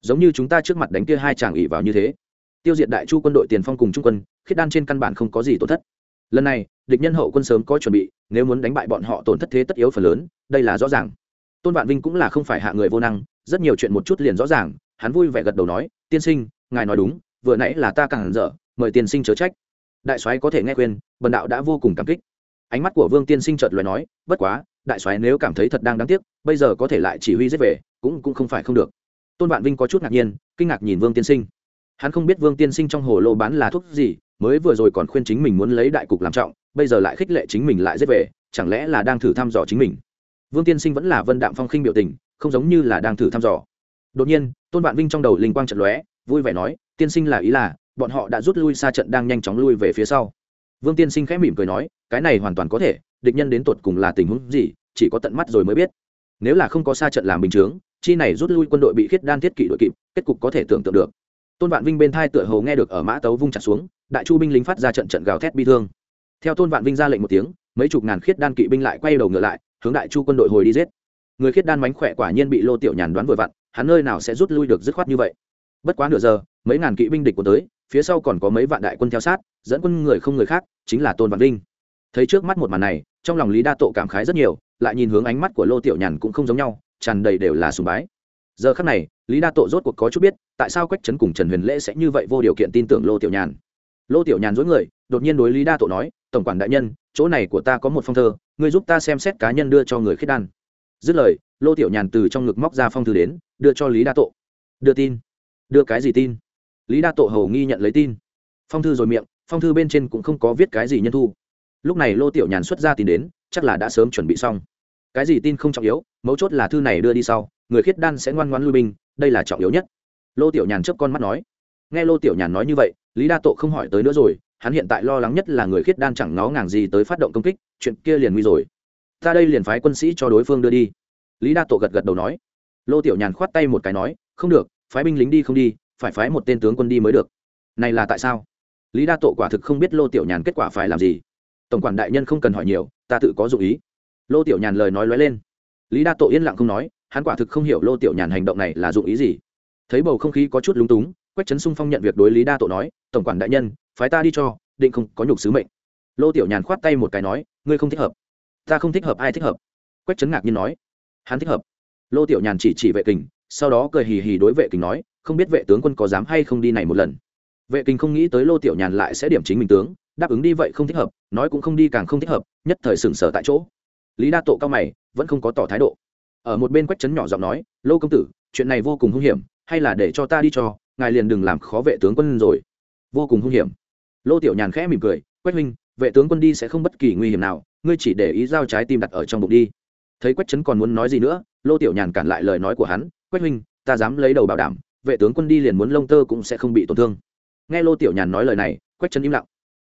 Giống như chúng ta trước mặt đánh kia hai chàng ỉ vào như thế. Tiêu diệt đại chu quân đội tiền phong cùng trung quân, khiết đan trên căn bản không có gì tổn thất. Lần này, địch nhân hậu quân sớm có chuẩn bị, nếu muốn đánh bại bọn họ tổn thất thế tất yếu phần lớn, đây là rõ ràng. Tôn vạn vinh cũng là không phải hạ người vô năng, rất nhiều chuyện một chút liền rõ ràng, hắn vui vẻ gật đầu nói, tiên sinh, ngài nói đúng, vừa nãy là ta càng hẳn dở, mời tiên sinh chớ trách đại soái có thể nghe khuyên, bần đạo đã vô cùng cảm kích. Ánh mắt của vương tiên sinh chợt lóe nói, bất quá, đại soái nếu cảm thấy thật đang đáng tiếc, bây giờ có thể lại chỉ huy giết về, cũng cũng không phải không được. Tôn vạn vinh có chút ngạc nhiên, kinh ngạc nhìn vương tiên sinh. Hắn không biết vương tiên sinh trong hồ lô bán là thuốc gì, mới vừa rồi còn khuyên chính mình muốn lấy đại cục làm trọng, bây giờ lại khích lệ chính mình lại giết về, chẳng lẽ là đang thử thăm dò chính mình? Vương tiên sinh vẫn là vân đạm phong khinh biểu tình, không giống như là đang thử thăm dò. Đột nhiên, tôn vạn vinh trong đầu linh quang trận lóe, vui vẻ nói, tiên sinh là ý là bọn họ đã rút lui xa trận đang nhanh chóng lui về phía sau. Vương tiên sinh khẽ mỉm cười nói, cái này hoàn toàn có thể, địch nhân đến tột cùng là tình huống gì, chỉ có tận mắt rồi mới biết. Nếu là không có xa trận làm bình chướng, chi này rút lui quân đội bị khiết đan thiết kỷ đội kịp, kết cục có thể tưởng tượng được. Tôn vạn vinh bên thai tựa hồ nghe được ở mã tấu vung chặt xuống, đại chu binh lính phát ra trận trận gào thét bi thương. Theo tôn vạn vinh ra lệnh một tiếng, mấy chục ngàn khiết đan kỵ binh lại quay đầu ngựa lại, hướng đại chu quân đội hồi đi giết. Người khiết đan mánh khỏe quả nhiên bị lô tiểu nhàn đoán vừa vặn, hắn nơi nào sẽ rút lui được dứt khoát như vậy? Bất quá nửa giờ, mấy ngàn kỵ binh địch của tới phía sau còn có mấy vạn đại quân theo sát, dẫn quân người không người khác, chính là tôn vạn vinh. Thấy trước mắt một màn này, trong lòng lý đa tộ cảm khái rất nhiều, lại nhìn hướng ánh mắt của lô tiểu nhàn cũng không giống nhau, tràn đầy đều là sùng bái. Giờ khắc này, lý đa tộ rốt cuộc có chút biết, tại sao quách trấn cùng trần huyền lễ sẽ như vậy vô điều kiện tin tưởng lô tiểu nhàn. Lô tiểu nhàn dối người, đột nhiên đối lý đa tộ nói, tổng quản đại nhân, chỗ này của ta có một phong thơ người giúp ta xem xét cá nhân đưa cho người khiết đan. Dứt lời, lô tiểu nhàn từ trong ngực móc ra phong thư đến, đưa cho lý đa tộ đưa tin. Đưa cái gì tin? Lý đa tộ hầu nghi nhận lấy tin. Phong thư rồi miệng, phong thư bên trên cũng không có viết cái gì nhân thu. Lúc này lô tiểu nhàn xuất ra tin đến, chắc là đã sớm chuẩn bị xong. Cái gì tin không trọng yếu, mấu chốt là thư này đưa đi sau, người khiết đan sẽ ngoan ngoan lui binh, đây là trọng yếu nhất. Lô tiểu nhàn chớp con mắt nói. Nghe lô tiểu nhàn nói như vậy, lý đa tộ không hỏi tới nữa rồi, hắn hiện tại lo lắng nhất là người khiết đan chẳng nó ngàng gì tới phát động công kích, chuyện kia liền nguy rồi. Ta đây liền phái quân sĩ cho đối phương đưa đi. Lý đa tộ gật gật đầu nói. Lô tiểu nhàn khoát tay một cái nói, không được, phái binh lính đi không đi phải phái một tên tướng quân đi mới được. Này là tại sao? Lý đa tộ quả thực không biết lô tiểu nhàn kết quả phải làm gì. Tổng quản đại nhân không cần hỏi nhiều, ta tự có dụng ý. Lô tiểu nhàn lời nói lóe lên. Lý đa Tộ yên lặng không nói, hắn quả thực không hiểu lô tiểu nhàn hành động này là dụng ý gì. Thấy bầu không khí có chút lúng túng, quách trấn sung phong nhận việc đối lý đa Tộ nói, tổng quản đại nhân, phái ta đi cho, định không có nhục sứ mệnh. Lô tiểu nhàn khoát tay một cái nói, ngươi không thích hợp. Ta không thích hợp, ai thích hợp? Quách trấn ngạc nhiên nói. Hắn thích hợp. Lô tiểu nhàn chỉ chỉ vệ kình, sau đó cười hì hì đối vệ kình nói không biết vệ tướng quân có dám hay không đi này một lần. Vệ kình không nghĩ tới lô tiểu nhàn lại sẽ điểm chính mình tướng, đáp ứng đi vậy không thích hợp, nói cũng không đi càng không thích hợp, nhất thời sừng sờ tại chỗ. Lý đa tộ cao mày, vẫn không có tỏ thái độ. Ở một bên quách trấn nhỏ giọng nói, lô công tử, chuyện này vô cùng hung hiểm, hay là để cho ta đi cho, ngài liền đừng làm khó vệ tướng quân rồi. Vô cùng hung hiểm. Lô tiểu nhàn khẽ mỉm cười, quách huynh, vệ tướng quân đi sẽ không bất kỳ nguy hiểm nào, ngươi chỉ để ý giao trái tim đặt ở trong bụng đi. Thấy quách trấn còn muốn nói gì nữa, lô tiểu nhàn cản lại lời nói của hắn, quách huynh, ta dám lấy đầu bảo đảm vệ tướng quân đi liền muốn lông tơ cũng sẽ không bị tổn thương. Nghe lô tiểu nhàn nói lời này, quách trấn im lặng.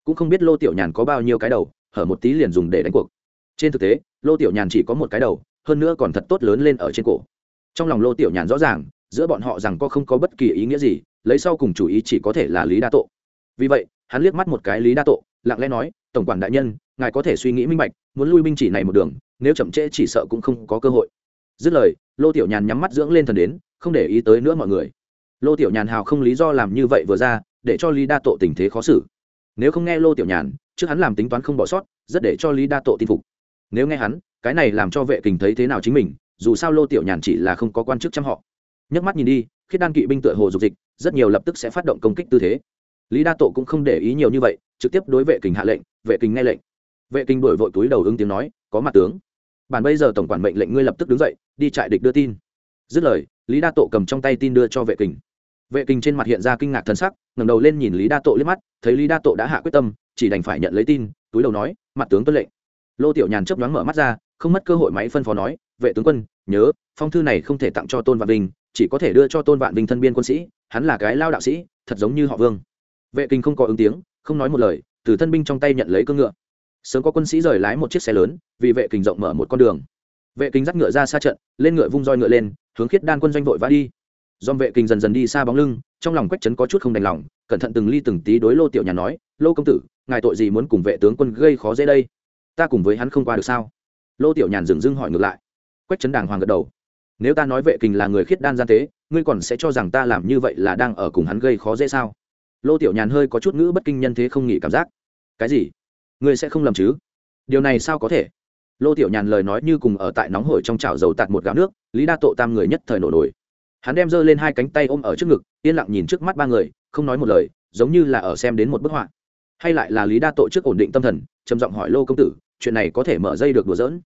Cũng không biết lô tiểu nhàn có bao nhiêu cái đầu, hở một tí liền dùng để đánh cuộc. Trên thực tế, lô tiểu nhàn chỉ có một cái đầu, hơn nữa còn thật tốt lớn lên ở trên cổ. Trong lòng lô tiểu nhàn rõ ràng, giữa bọn họ rằng có không có bất kỳ ý nghĩa gì, lấy sau cùng chủ ý chỉ có thể là lý đa tộ. Vì vậy, hắn liếc mắt một cái lý đa tộ, lặng lẽ nói, tổng quản đại nhân, ngài có thể suy nghĩ minh bạch, muốn lui binh chỉ này một đường, nếu chậm trễ chỉ sợ cũng không có cơ hội. Dứt lời, lô tiểu nhàn nhắm mắt dưỡng lên thần đến, không để ý tới nữa mọi người lô tiểu nhàn hào không lý do làm như vậy vừa ra, để cho lý đa tộ tình thế khó xử. Nếu không nghe lô tiểu nhàn, trước hắn làm tính toán không bỏ sót, rất để cho lý đa tộ tin phục. Nếu nghe hắn, cái này làm cho vệ kình thấy thế nào chính mình, dù sao lô tiểu nhàn chỉ là không có quan chức chăm họ. Nhấc mắt nhìn đi khi đan kỵ binh tựa hồ dục dịch, rất nhiều lập tức sẽ phát động công kích tư thế. Lý đa tộ cũng không để ý nhiều như vậy, trực tiếp đối vệ kình hạ lệnh, vệ kình nghe lệnh. Vệ kình đổi vội túi đầu ứng tiếng nói, có mặt tướng. Bản bây giờ tổng quản mệnh lệnh ngươi lập tức đứng dậy, đi trại địch đưa tin. Dứt lời, lý đa tộ cầm trong tay tin đưa cho vệ kình vệ kình trên mặt hiện ra kinh ngạc thân sắc, ngẩng đầu lên nhìn lý đa tộ liếc mắt, thấy lý đa tộ đã hạ quyết tâm, chỉ đành phải nhận lấy tin, túi đầu nói, mặt tướng tuân lệnh. Lô tiểu nhàn chấp đoán mở mắt ra, không mất cơ hội máy phân phó nói, vệ tướng quân, nhớ, phong thư này không thể tặng cho tôn vạn vinh, chỉ có thể đưa cho tôn vạn vinh thân biên quân sĩ, hắn là cái lao đạo sĩ, thật giống như họ vương. Vệ kinh không có ứng tiếng, không nói một lời, từ thân binh trong tay nhận lấy cương ngựa. Sớm có quân sĩ rời lái một chiếc xe lớn, vì vệ kinh rộng mở một con đường. Vệ kinh dắt ngựa ra xa trận, lên ngựa vung roi ngựa lên, hướng khiết đan quân doanh vội vã đi dòm vệ kinh dần dần đi xa bóng lưng, trong lòng quách trấn có chút không đành lòng, cẩn thận từng ly từng tí đối lô tiểu nhàn nói, lô công tử, ngài tội gì muốn cùng vệ tướng quân gây khó dễ đây? Ta cùng với hắn không qua được sao? Lô tiểu nhàn dừng dưng hỏi ngược lại. Quách trấn đàng hoàng gật đầu. Nếu ta nói vệ kình là người khiết đan gian tế, ngươi còn sẽ cho rằng ta làm như vậy là đang ở cùng hắn gây khó dễ sao? Lô tiểu nhàn hơi có chút ngữ bất kinh nhân thế không nghĩ cảm giác. Cái gì? Ngươi sẽ không lầm chứ? Điều này sao có thể? Lô tiểu nhàn lời nói như cùng ở tại nóng hổi trong chảo dầu tạt một gáo nước, lý đa tộ tam người nhất thời nổ nổi hắn đem giơ lên hai cánh tay ôm ở trước ngực, yên lặng nhìn trước mắt ba người, không nói một lời, giống như là ở xem đến một bức họa. Hay lại là lý đa tội trước ổn định tâm thần, trầm giọng hỏi lô công tử, chuyện này có thể mở dây được đùa giỡn?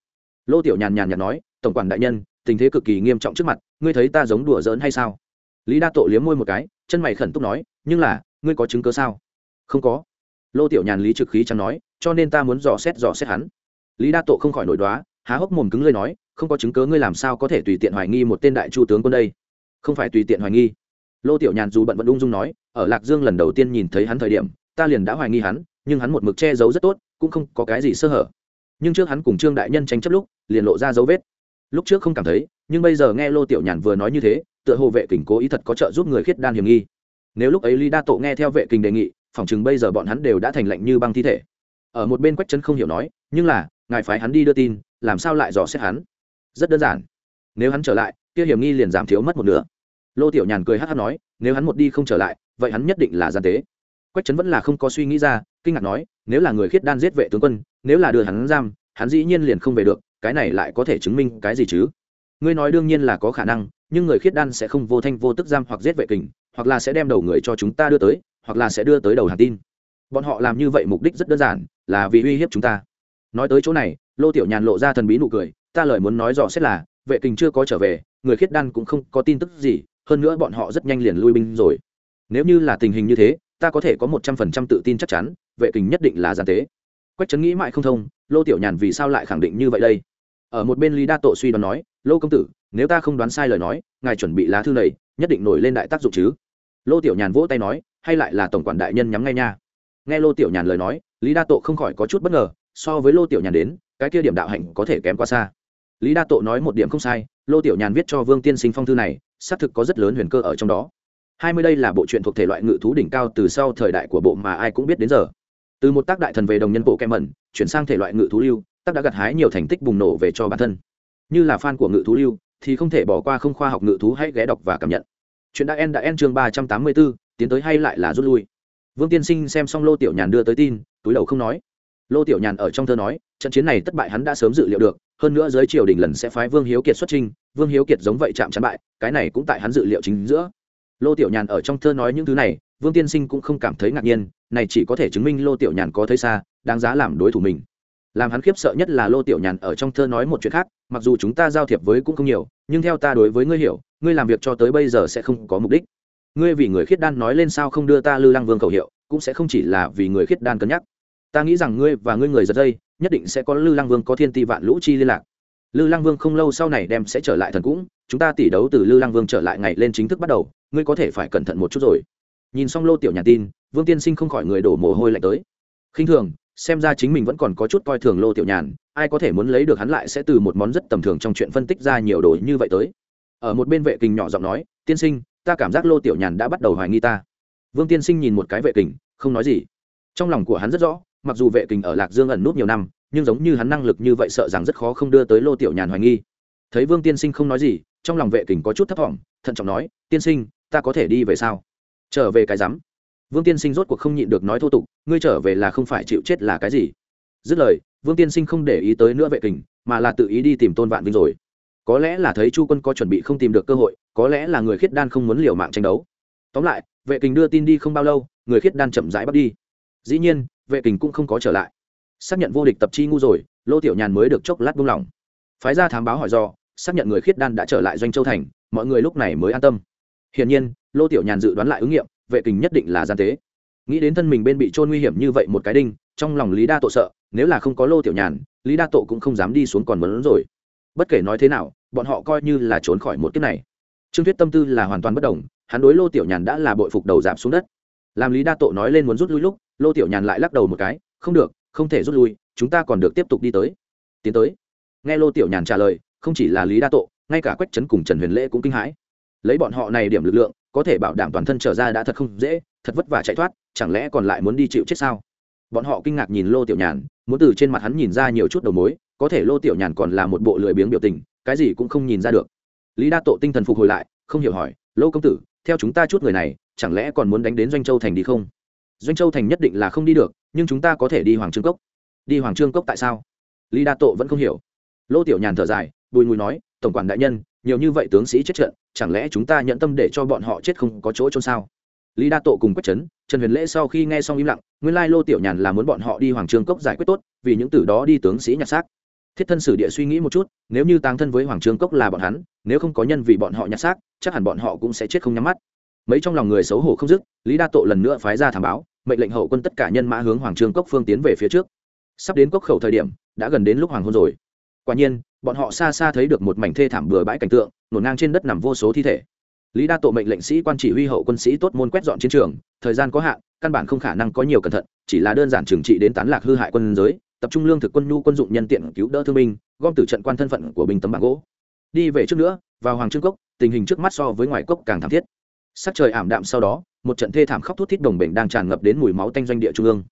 Lô tiểu nhàn nhàn nhạt nói, tổng quản đại nhân, tình thế cực kỳ nghiêm trọng trước mặt, ngươi thấy ta giống đùa giỡn hay sao? Lý đa tội liếm môi một cái, chân mày khẩn túc nói, nhưng là, ngươi có chứng cớ sao? Không có. Lô tiểu nhàn lý trực khí chẳng nói, cho nên ta muốn dò xét dò xét hắn. Lý đa tổ không khỏi nổi đoá, há hốc mồm cứng lời nói, không có chứng cớ ngươi làm sao có thể tùy tiện hoài nghi một tên đại chu tướng quân đây? Không phải tùy tiện hoài nghi. Lô tiểu nhàn dù bận vẫn ung dung nói, ở lạc dương lần đầu tiên nhìn thấy hắn thời điểm, ta liền đã hoài nghi hắn, nhưng hắn một mực che giấu rất tốt, cũng không có cái gì sơ hở. Nhưng trước hắn cùng trương đại nhân tranh chấp lúc, liền lộ ra dấu vết. Lúc trước không cảm thấy, nhưng bây giờ nghe lô tiểu nhàn vừa nói như thế, tựa hồ vệ kình cố ý thật có trợ giúp người khiết đan hiểm nghi. Nếu lúc ấy lý đa tổ nghe theo vệ kình đề nghị phỏng chừng bây giờ bọn hắn đều đã thành lệnh như băng thi thể. Ở một bên quách chân không hiểu nói, nhưng là, ngài phái hắn đi đưa tin, làm sao lại dò xét hắn? Rất đơn giản. Nếu hắn trở lại kia hiểm nghi liền giảm thiếu mất một nửa. Lô tiểu nhàn cười hát hát nói, nếu hắn một đi không trở lại, vậy hắn nhất định là gian tế. Quách trấn vẫn là không có suy nghĩ ra, kinh ngạc nói, nếu là người khiết đan giết vệ tướng quân, nếu là đưa hắn giam, hắn dĩ nhiên liền không về được, cái này lại có thể chứng minh cái gì chứ? Ngươi nói đương nhiên là có khả năng, nhưng người khiết đan sẽ không vô thanh vô tức giam hoặc giết vệ kình, hoặc là sẽ đem đầu người cho chúng ta đưa tới, hoặc là sẽ đưa tới đầu hàng tin. Bọn họ làm như vậy mục đích rất đơn giản, là vì uy hiếp chúng ta. Nói tới chỗ này, lô tiểu nhàn lộ ra thần bí nụ cười, ta lời muốn nói rõ xét là, vệ kình chưa có trở về người khiết đan cũng không có tin tức gì, hơn nữa bọn họ rất nhanh liền lui binh rồi. Nếu như là tình hình như thế, ta có thể có một trăm phần trăm tự tin chắc chắn, vệ kình nhất định là gian tế. Quách trấn nghĩ mãi không thông, lô tiểu nhàn vì sao lại khẳng định như vậy đây? Ở một bên lý đa tổ suy đoán nói, lô công tử, nếu ta không đoán sai lời nói, ngài chuẩn bị lá thư này, nhất định nổi lên đại tác dụng chứ? Lô tiểu nhàn vỗ tay nói, hay lại là tổng quản đại nhân nhắm ngay nha. Nghe lô tiểu nhàn lời nói, lý đa tộ không khỏi có chút bất ngờ, so với lô tiểu nhàn đến, cái kia điểm đạo hạnh có thể kém quá xa lý đa tộ nói một điểm không sai, lô tiểu nhàn viết cho vương tiên sinh phong thư này, xác thực có rất lớn huyền cơ ở trong đó. Hai mươi đây là bộ truyện thuộc thể loại ngự thú đỉnh cao từ sau thời đại của bộ mà ai cũng biết đến giờ. Từ một tác đại thần về đồng nhân bộ kem mẩn, chuyển sang thể loại ngự thú lưu, tác đã gặt hái nhiều thành tích bùng nổ về cho bản thân. Như là fan của ngự thú lưu, thì không thể bỏ qua không khoa học ngự thú hãy ghé đọc và cảm nhận. Chuyện đã en đã en chương ba trăm tám mươi bốn, tiến tới hay lại là rút lui. Vương tiên sinh xem xong lô tiểu nhàn đưa tới tin, túi đầu không nói. Lô tiểu nhàn ở trong thơ nói, trận chiến này thất bại hắn đã sớm dự liệu được hơn nữa giới triều đình lần sẽ phái vương hiếu kiệt xuất trình vương hiếu kiệt giống vậy chạm chắn bại, cái này cũng tại hắn dự liệu chính giữa. Lô tiểu nhàn ở trong thơ nói những thứ này, vương tiên sinh cũng không cảm thấy ngạc nhiên, này chỉ có thể chứng minh lô tiểu nhàn có thấy xa, đáng giá làm đối thủ mình. Làm hắn khiếp sợ nhất là lô tiểu nhàn ở trong thơ nói một chuyện khác, mặc dù chúng ta giao thiệp với cũng không nhiều, nhưng theo ta đối với ngươi hiểu, ngươi làm việc cho tới bây giờ sẽ không có mục đích. Ngươi vì người khiết đan nói lên sao không đưa ta lư lăng vương khẩu hiệu, cũng sẽ không chỉ là vì người khiết đan cân nhắc. Ta nghĩ rằng ngươi và ngươi người giật dây nhất định sẽ có lư lăng vương có thiên ti vạn lũ chi liên lạc. Lư lăng vương không lâu sau này đem sẽ trở lại thần cũng, chúng ta tỉ đấu từ lư lăng vương trở lại ngày lên chính thức bắt đầu, ngươi có thể phải cẩn thận một chút rồi. Nhìn xong lô tiểu nhà tin, vương tiên sinh không khỏi người đổ mồ hôi lạnh tới. Khinh thường, xem ra chính mình vẫn còn có chút coi thường lô tiểu nhàn, ai có thể muốn lấy được hắn lại sẽ từ một món rất tầm thường trong chuyện phân tích ra nhiều đồ như vậy tới. Ở một bên vệ kình nhỏ giọng nói, tiên sinh, ta cảm giác lô tiểu nhàn đã bắt đầu hoài nghi ta. Vương tiên sinh nhìn một cái vệ kình, không nói gì. Trong lòng của hắn rất rõ mặc dù vệ kình ở lạc dương ẩn nút nhiều năm, nhưng giống như hắn năng lực như vậy sợ rằng rất khó không đưa tới lô tiểu nhàn hoài nghi. Thấy vương tiên sinh không nói gì, trong lòng vệ kình có chút thấp t thận trọng nói, tiên sinh, ta có thể đi về sao? Trở về cái rắm. Vương tiên sinh rốt cuộc không nhịn được nói thô tục, ngươi trở về là không phải chịu chết là cái gì? Dứt lời, vương tiên sinh không để ý tới nữa vệ kình, mà là tự ý đi tìm tôn vạn vinh rồi. Có lẽ là thấy chu quân có chuẩn bị không tìm được cơ hội, có lẽ là người khiết đan không muốn liều mạng tranh đấu. Tóm lại, vệ kình đưa tin đi không bao lâu, người khiết đan chậm rãi bắt đi. Dĩ nhiên vệ kình cũng không có trở lại. Xác nhận vô địch tập chi ngu rồi, lô tiểu nhàn mới được chốc lát buông lỏng. Phái ra thám báo hỏi do, xác nhận người khiết đan đã trở lại doanh châu thành, mọi người lúc này mới an tâm. Hiển nhiên, lô tiểu nhàn dự đoán lại ứng nghiệm, vệ kình nhất định là gian tế. Nghĩ đến thân mình bên bị trôn nguy hiểm như vậy một cái đinh, trong lòng lý đa Tội sợ, nếu là không có lô tiểu nhàn, lý đa Tội cũng không dám đi xuống còn mớn rồi. Bất kể nói thế nào, bọn họ coi như là trốn khỏi một kiếp này. Trương thuyết tâm tư là hoàn toàn bất đồng, hắn đối lô tiểu nhàn đã là bội phục đầu giảm xuống đất. Làm lý đa Tội nói lên muốn rút lui lúc lô tiểu nhàn lại lắc đầu một cái, không được, không thể rút lui, chúng ta còn được tiếp tục đi tới. Tiến tới. Nghe lô tiểu nhàn trả lời, không chỉ là lý đa tộ, ngay cả quách trấn cùng trần huyền lễ cũng kinh hãi. Lấy bọn họ này điểm lực lượng, có thể bảo đảm toàn thân trở ra đã thật không dễ, thật vất vả chạy thoát, chẳng lẽ còn lại muốn đi chịu chết sao? Bọn họ kinh ngạc nhìn lô tiểu nhàn, muốn từ trên mặt hắn nhìn ra nhiều chút đầu mối, có thể lô tiểu nhàn còn là một bộ lười biếng biểu tình, cái gì cũng không nhìn ra được. Lý đa tộ tinh thần phục hồi lại, không hiểu hỏi, lô công tử, theo chúng ta chút người này, chẳng lẽ còn muốn đánh đến doanh châu thành đi không? Doanh châu thành nhất định là không đi được, nhưng chúng ta có thể đi hoàng trương cốc. Đi hoàng trương cốc tại sao? Lý đa tộ vẫn không hiểu. Lô tiểu nhàn thở dài, bùi ngùi nói, tổng quản đại nhân, nhiều như vậy tướng sĩ chết trận, chẳng lẽ chúng ta nhận tâm để cho bọn họ chết không có chỗ trôn sao? Lý đa tộ cùng quách trấn, trần huyền lễ sau khi nghe xong im lặng, nguyên lai lô tiểu nhàn là muốn bọn họ đi hoàng trương cốc giải quyết tốt, vì những từ đó đi tướng sĩ nhặt xác. Thiết thân sử địa suy nghĩ một chút, nếu như táng thân với hoàng trương cốc là bọn hắn, nếu không có nhân vì bọn họ nhặt xác, chắc hẳn bọn họ cũng sẽ chết không nhắm mắt. Mấy trong lòng người xấu hổ không dứt, lý đa tộ lần nữa phái ra thảm báo mệnh lệnh hậu quân tất cả nhân mã hướng hoàng trương cốc phương tiến về phía trước. Sắp đến cốc khẩu thời điểm, đã gần đến lúc hoàng hôn rồi. Quả nhiên, bọn họ xa xa thấy được một mảnh thê thảm bừa bãi cảnh tượng, nổ ngang trên đất nằm vô số thi thể. Lý đa tổ mệnh lệnh sĩ quan chỉ huy hậu quân sĩ tốt môn quét dọn chiến trường, thời gian có hạn, căn bản không khả năng có nhiều cẩn thận, chỉ là đơn giản trừng trị đến tán lạc hư hại quân giới, tập trung lương thực quân nhu quân dụng nhân tiện cứu đỡ thương binh, gom từ trận quan thân phận của binh tấm bảng gỗ. Đi về trước nữa, vào hoàng trương cốc, tình hình trước mắt so với ngoài cốc càng thảm thiết sắc trời ảm đạm sau đó, một trận thê thảm khóc thút thít đồng bệnh đang tràn ngập đến mùi máu tanh doanh địa trung ương.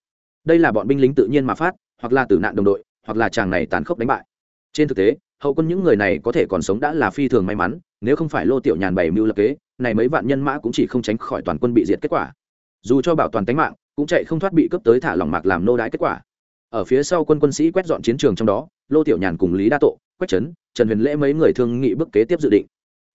Đây là bọn binh lính tự nhiên mà phát, hoặc là tử nạn đồng đội, hoặc là chàng này tàn khốc đánh bại. Trên thực tế, hậu quân những người này có thể còn sống đã là phi thường may mắn, nếu không phải lô tiểu nhàn bày mưu lập kế, này mấy vạn nhân mã cũng chỉ không tránh khỏi toàn quân bị diệt kết quả. Dù cho bảo toàn tính mạng, cũng chạy không thoát bị cấp tới thả lỏng mạc làm nô đái kết quả. Ở phía sau quân quân sĩ quét dọn chiến trường trong đó, lô tiểu nhàn cùng lý đa tộ, quách trấn, trần huyền lễ mấy người thương nghị bước kế tiếp dự định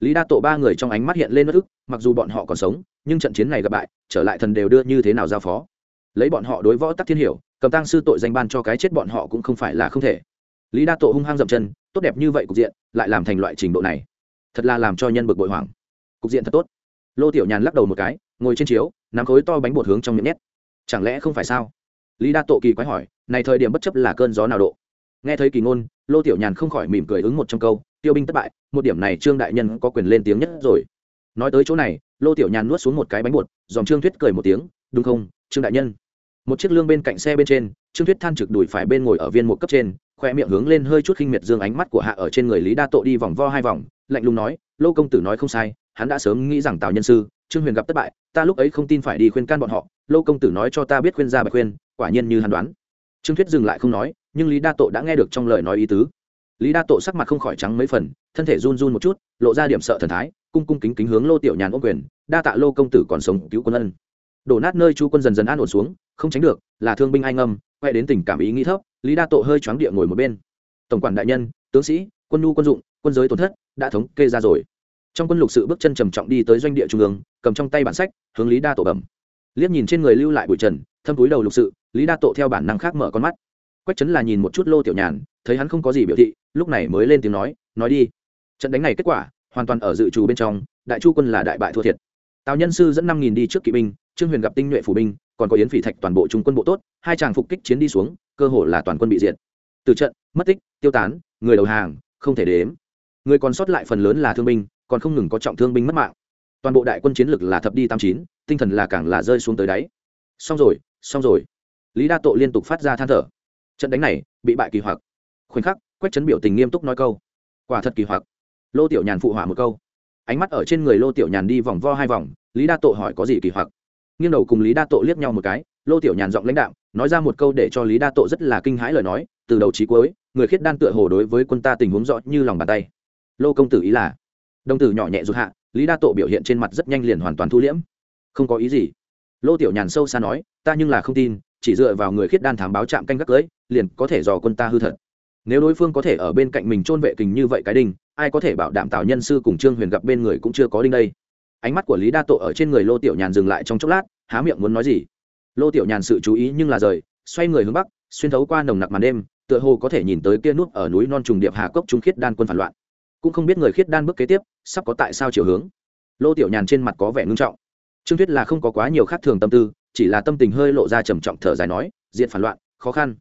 lý đa tộ ba người trong ánh mắt hiện lên bất ức, mặc dù bọn họ còn sống, nhưng trận chiến này gặp bại, trở lại thần đều đưa như thế nào giao phó. Lấy bọn họ đối võ tắc thiên hiểu, cầm tăng sư tội danh ban cho cái chết bọn họ cũng không phải là không thể. Lý đa tộ hung hăng dậm chân, tốt đẹp như vậy cục diện, lại làm thành loại trình độ này. Thật là làm cho nhân bực bội hoảng. Cục diện thật tốt. Lô tiểu nhàn lắc đầu một cái, ngồi trên chiếu, nắm khối to bánh bột hướng trong miệng nhét. Chẳng lẽ không phải sao? Lý đa tộ kỳ quái hỏi, này thời điểm bất chấp là cơn gió nào độ? Nghe thấy kỳ ngôn, lô tiểu nhàn không khỏi mỉm cười ứng một trong câu tiêu binh thất bại, một điểm này trương đại nhân có quyền lên tiếng nhất rồi. Nói tới chỗ này, lô tiểu nhàn nuốt xuống một cái bánh bột, dòm trương thuyết cười một tiếng, đúng không, trương đại nhân? Một chiếc lương bên cạnh xe bên trên, trương thuyết than trực đùi phải bên ngồi ở viên một cấp trên, khoe miệng hướng lên hơi chút khinh miệt dương ánh mắt của hạ ở trên người lý đa tộ đi vòng vo hai vòng, lạnh lùng nói, lô công tử nói không sai, hắn đã sớm nghĩ rằng tào nhân sư, trương huyền gặp thất bại, ta lúc ấy không tin phải đi khuyên can bọn họ, lô công tử nói cho ta biết khuyên ra bạch khuyên, quả nhiên như hắn đoán. Trương thuyết dừng lại không nói, nhưng lý đa tộ đã nghe được trong lời nói ý tứ lý đa tộ sắc mặt không khỏi trắng mấy phần, thân thể run run một chút, lộ ra điểm sợ thần thái, cung cung kính kính hướng lô tiểu nhàn ô quyền, đa tạ lô công tử còn sống, cứu quân ân. Đổ nát nơi chu quân dần dần an ổn xuống, không tránh được, là thương binh ai ngâm, quay đến tình cảm ý nghĩ thấp, lý đa tộ hơi choáng địa ngồi một bên. Tổng quản đại nhân, tướng sĩ, quân nhu quân dụng, quân giới tổn thất, đã thống kê ra rồi. Trong quân lục sự bước chân trầm trọng đi tới doanh địa trung ương, cầm trong tay bản sách, hướng lý đa tổ bẩm. Liếc nhìn trên người lưu lại bụi trần, thâm túi đầu lục sự, lý đa tổ theo bản năng khác mở con mắt quách trấn là nhìn một chút lô tiểu nhàn, thấy hắn không có gì biểu thị, lúc này mới lên tiếng nói nói đi. Trận đánh này kết quả, hoàn toàn ở dự trù bên trong, đại chu quân là đại bại thua thiệt. Tào nhân sư dẫn năm nghìn đi trước kỵ binh, trương huyền gặp tinh nhuệ phủ binh, còn có yến phỉ thạch toàn bộ trung quân bộ tốt, hai chàng phục kích chiến đi xuống, cơ hồ là toàn quân bị diệt. Từ trận, mất tích, tiêu tán, người đầu hàng, không thể đếm. Người còn sót lại phần lớn là thương binh, còn không ngừng có trọng thương binh mất mạng. Toàn bộ đại quân chiến lực là thập đi tám chín, tinh thần là càng là rơi xuống tới đáy. Xong rồi xong rồi. Lý đa tộ liên tục phát ra than thở trận đánh này bị bại kỳ hoặc. Khoảnh khắc, quách chấn biểu tình nghiêm túc nói câu. Quả thật kỳ hoặc. Lô tiểu nhàn phụ hỏa một câu. Ánh mắt ở trên người lô tiểu nhàn đi vòng vo hai vòng, lý đa tộ hỏi có gì kỳ hoặc. Nghiêng đầu cùng lý đa tộ liếc nhau một cái, lô tiểu nhàn giọng lãnh đạo nói ra một câu để cho lý đa tộ rất là kinh hãi lời nói, từ đầu trí cuối, người khiết đan tựa hồ đối với quân ta tình huống rõ như lòng bàn tay. Lô công tử ý là, đồng tử nhỏ nhẹ rụt hạ, lý đa tộ biểu hiện trên mặt rất nhanh liền hoàn toàn thu liễm. Không có ý gì. Lô tiểu nhàn sâu xa nói, ta nhưng là không tin chỉ dựa vào người khiết đan thám báo chạm canh gác cưới liền có thể dò quân ta hư thật. Nếu đối phương có thể ở bên cạnh mình chôn vệ kình như vậy cái đinh, ai có thể bảo đảm tào nhân sư cùng trương huyền gặp bên người cũng chưa có đinh đây? Ánh mắt của lý đa tộ ở trên người lô tiểu nhàn dừng lại trong chốc lát, há miệng muốn nói gì? Lô tiểu nhàn sự chú ý nhưng là rời, xoay người hướng bắc, xuyên thấu qua nồng nặc màn đêm, tựa hồ có thể nhìn tới kia nút ở núi non trùng điệp hà cốc trung khiết đan quân phản loạn. Cũng không biết người khiết đan bước kế tiếp, sắp có tại sao chiều hướng. Lô tiểu nhàn trên mặt có vẻ ngưng trọng. Trương thuyết là không có quá nhiều khác thường tâm tư chỉ là tâm tình hơi lộ ra trầm trọng thở dài nói diện phản loạn, khó khăn.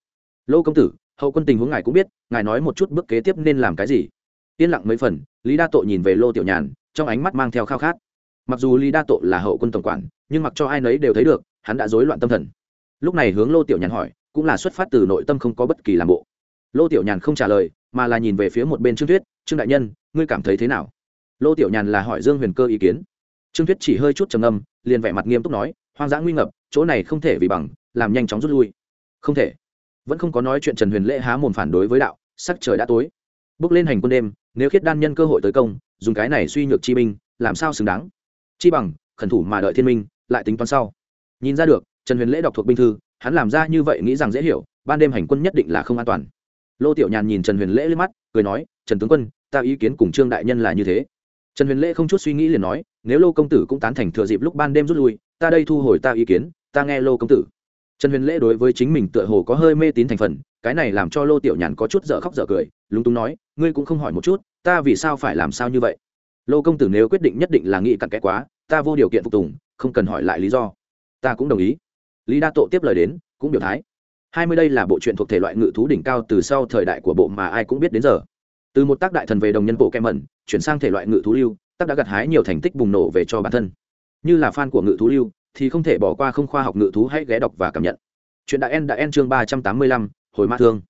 Lô công tử, hậu quân tình huống ngài cũng biết, ngài nói một chút bước kế tiếp nên làm cái gì? Yên lặng mấy phần, lý đa tội nhìn về lô tiểu nhàn, trong ánh mắt mang theo khao khát. Mặc dù lý đa tội là hậu quân tổng quản, nhưng mặc cho ai nấy đều thấy được, hắn đã rối loạn tâm thần. Lúc này hướng lô tiểu nhàn hỏi, cũng là xuất phát từ nội tâm không có bất kỳ làm bộ. Lô tiểu nhàn không trả lời, mà là nhìn về phía một bên trương thuyết trương đại nhân, ngươi cảm thấy thế nào? Lô tiểu nhàn là hỏi dương huyền cơ ý kiến. Trương thuyết chỉ hơi chút trầm âm liền vẻ mặt nghiêm túc nói, hoang dã nguy ngập chỗ này không thể vì bằng, làm nhanh chóng rút lui. Không thể. Vẫn không có nói chuyện trần huyền lễ há mồm phản đối với đạo, sắc trời đã tối. Bước lên hành quân đêm, nếu khiết đan nhân cơ hội tới công, dùng cái này suy nhược chi minh làm sao xứng đáng? Chi bằng, khẩn thủ mà đợi thiên minh, lại tính toán sau. Nhìn ra được, trần huyền lễ đọc thuộc binh thư, hắn làm ra như vậy nghĩ rằng dễ hiểu, ban đêm hành quân nhất định là không an toàn. Lô tiểu nhàn nhìn trần huyền lễ lên mắt, cười nói, trần tướng quân, ta ý kiến cùng trương đại nhân là như thế. Trần huyền lễ không chút suy nghĩ liền nói, nếu lô công tử cũng tán thành thừa dịp lúc ban đêm rút lui, ta đây thu hồi ta ý kiến ta nghe lô công tử. Trần huyền lễ đối với chính mình tựa hồ có hơi mê tín thành phần, cái này làm cho lô tiểu nhàn có chút dở khóc dở cười, lúng túng nói, ngươi cũng không hỏi một chút, ta vì sao phải làm sao như vậy? Lô công tử nếu quyết định nhất định là nghĩ cặn kẽ quá, ta vô điều kiện phục tùng, không cần hỏi lại lý do. Ta cũng đồng ý. Lý đa tộ tiếp lời đến, cũng biểu thái. Hai mươi đây là bộ truyện thuộc thể loại ngự thú đỉnh cao từ sau thời đại của bộ mà ai cũng biết đến giờ. Từ một tác đại thần về đồng nhân bộ kem mẩn, chuyển sang thể loại ngự thú lưu, tác đã gặt hái nhiều thành tích bùng nổ về cho bản thân. Như là fan của ngự thú lưu thì không thể bỏ qua không khoa học ngự thú hãy ghé đọc và cảm nhận. Chuyện đại en đã en chương ba trăm tám mươi lăm, hồi mã thương.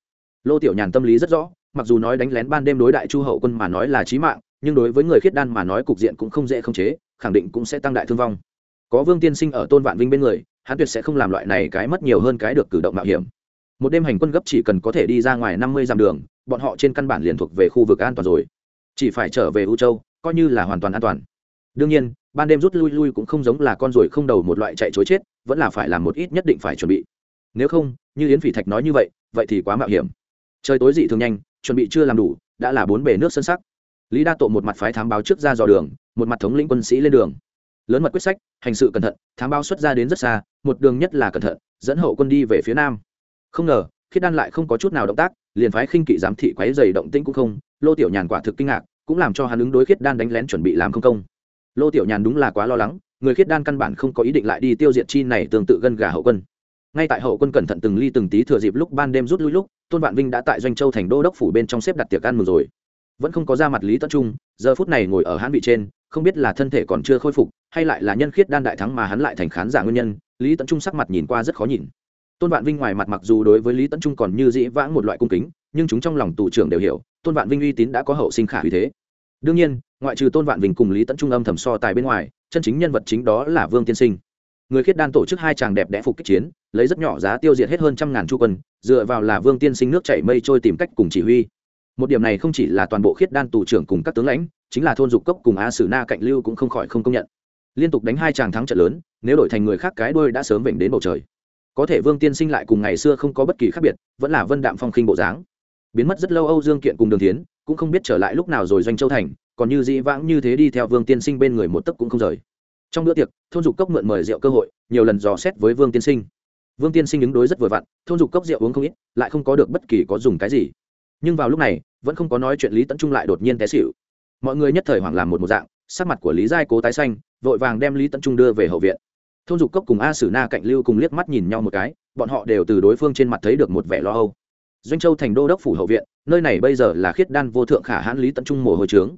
Lô tiểu nhàn tâm lý rất rõ, mặc dù nói đánh lén ban đêm đối đại chu hậu quân mà nói là chí mạng, nhưng đối với người khiết đan mà nói cục diện cũng không dễ khống chế, khẳng định cũng sẽ tăng đại thương vong. Có vương tiên sinh ở tôn vạn vinh bên người, hắn tuyệt sẽ không làm loại này cái mất nhiều hơn cái được cử động mạo hiểm. Một đêm hành quân gấp chỉ cần có thể đi ra ngoài năm mươi dặm đường, bọn họ trên căn bản liền thuộc về khu vực an toàn rồi. Chỉ phải trở về u châu, coi như là hoàn toàn an toàn. Đương nhiên ban đêm rút lui lui cũng không giống là con ruồi không đầu một loại chạy chối chết, vẫn là phải làm một ít nhất định phải chuẩn bị. Nếu không, như yến phỉ thạch nói như vậy vậy thì quá mạo hiểm. Trời tối dị thường nhanh, chuẩn bị chưa làm đủ, đã là bốn bể nước sân sắc. Lý đa tộ một mặt phái thám báo trước ra dò đường, một mặt thống lĩnh quân sĩ lên đường. Lớn mật quyết sách, hành sự cẩn thận, thám báo xuất ra đến rất xa, một đường nhất là cẩn thận, dẫn hậu quân đi về phía nam. Không ngờ, khiết đan lại không có chút nào động tác, liền phái khinh kỵ giám thị quấy dày động tĩnh cũng không, lô tiểu nhàn quả thực kinh ngạc, cũng làm cho hắn ứng đối khiết đan đánh lén chuẩn bị làm không công lô tiểu nhàn đúng là quá lo lắng, người khiết đan căn bản không có ý định lại đi tiêu diệt chi này tương tự gân gà hậu quân. Ngay tại hậu quân cẩn thận từng ly từng tí thừa dịp lúc ban đêm rút lui lúc, tôn vạn vinh đã tại doanh châu thành đô đốc phủ bên trong xếp đặt tiệc ăn mừng rồi. Vẫn không có ra mặt lý tất trung, giờ phút này ngồi ở hãn vị trên, không biết là thân thể còn chưa khôi phục, hay lại là nhân khiết đan đại thắng mà hắn lại thành khán giả nguyên nhân, lý tấn trung sắc mặt nhìn qua rất khó nhìn. Tôn vạn vinh ngoài mặt mặc dù đối với lý tấn trung còn như dĩ vãng một loại cung kính, nhưng chúng trong lòng tù trưởng đều hiểu, tôn vạn vinh uy tín đã có hậu sinh khả uy thế. Đương nhiên ngoại trừ tôn vạn vinh cùng lý tấn trung âm thầm so tài bên ngoài, chân chính nhân vật chính đó là vương tiên sinh. Người khiết đan tổ chức hai chàng đẹp đẽ phục kích chiến, lấy rất nhỏ giá tiêu diệt hết hơn trăm ngàn chu quân, dựa vào là vương tiên sinh nước chảy mây trôi tìm cách cùng chỉ huy. Một điểm này không chỉ là toàn bộ khiết đan tù trưởng cùng các tướng lãnh, chính là thôn dục cốc cùng a sử na cạnh lưu cũng không khỏi không công nhận. Liên tục đánh hai chàng thắng trận lớn, nếu đổi thành người khác cái đôi đã sớm vểnh đến bầu trời. Có thể vương tiên sinh lại cùng ngày xưa không có bất kỳ khác biệt, vẫn là vân đạm phong khinh bộ dáng. Biến mất rất lâu âu dương kiện cùng đường tiến cũng không biết trở lại lúc nào rồi doanh châu thành còn như dĩ vãng như thế đi theo vương tiên sinh bên người một tấc cũng không rời. Trong bữa tiệc, thôn dục cốc mượn mời rượu cơ hội, nhiều lần dò xét với vương tiên sinh. Vương tiên sinh ứng đối rất vừa vặn, thôn dục cốc rượu uống không ít, lại không có được bất kỳ có dùng cái gì. Nhưng vào lúc này, vẫn không có nói chuyện lý tấn trung lại đột nhiên té xịu mọi người nhất thời hoảng làm một một dạng, sắc mặt của lý giai cố tái xanh, vội vàng đem lý tấn trung đưa về hậu viện. Thôn dục cốc cùng a sử na cạnh lưu cùng liếc mắt nhìn nhau một cái, bọn họ đều từ đối phương trên mặt thấy được một vẻ lo âu. Doanh châu thành đô đốc phủ hậu viện, nơi này bây giờ là khiết đan vô thượng khả hãn lý tấn trung mồ hôi trướng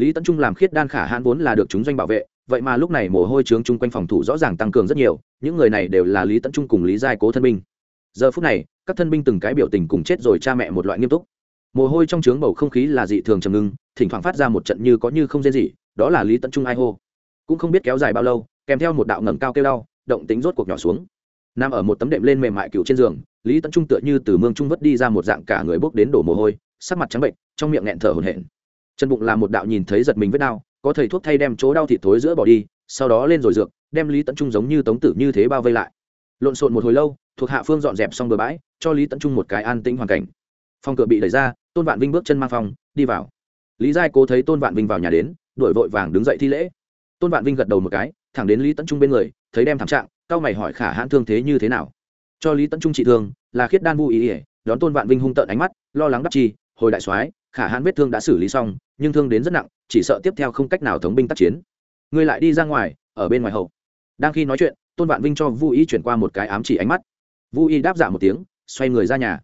lý tấn trung làm khiết đan khả hãn vốn là được chúng doanh bảo vệ, vậy mà lúc này mồ hôi trướng chung quanh phòng thủ rõ ràng tăng cường rất nhiều, những người này đều là lý tấn trung cùng lý giai cố thân binh. Giờ phút này, các thân binh từng cái biểu tình cùng chết rồi cha mẹ một loại nghiêm túc. Mồ hôi trong trướng bầu không khí là dị thường trầm ngưng, thỉnh thoảng phát ra một trận như có như không riêng gì đó là lý tấn trung ai hô. Cũng không biết kéo dài bao lâu, kèm theo một đạo ngầm cao kêu đau, động tính rốt cuộc nhỏ xuống. Nằm ở một tấm đệm lên mềm mại cựu trên giường, lý tấn trung tựa như từ mương trung vất đi ra một dạng cả người bốc đến đổ mồ hôi, sắc mặt trắng bệnh trong miệng nghẹn thở hổn hển chân bụng là một đạo nhìn thấy giật mình vết đau, có thầy thuốc thay đem chỗ đau thịt thối giữa bỏ đi, sau đó lên rồi dược, đem lý tấn trung giống như tống tử như thế bao vây lại. Lộn xộn một hồi lâu, thuộc hạ phương dọn dẹp xong bờ bãi, cho lý tấn trung một cái an tĩnh hoàn cảnh. Phòng cửa bị đẩy ra, tôn vạn vinh bước chân mang phòng, đi vào. Lý giai cố thấy tôn vạn vinh vào nhà đến, đuổi vội vàng đứng dậy thi lễ. Tôn vạn vinh gật đầu một cái, thẳng đến lý tấn trung bên người, thấy đem thảm trạng cao mày hỏi khả hãn thương thế như thế nào. Cho lý tấn trung trị thương, là khiết đan vui ý ỉa, đón tôn vạn vinh hung tợn ánh mắt, lo lắng đắc chi, hồi đại soái khả hãn vết thương đã xử lý xong, nhưng thương đến rất nặng, chỉ sợ tiếp theo không cách nào thống binh tác chiến. Ngươi lại đi ra ngoài, ở bên ngoài hậu. Đang khi nói chuyện, tôn vạn vinh cho vu y chuyển qua một cái ám chỉ ánh mắt. Vu y đáp giả một tiếng, xoay người ra nhà.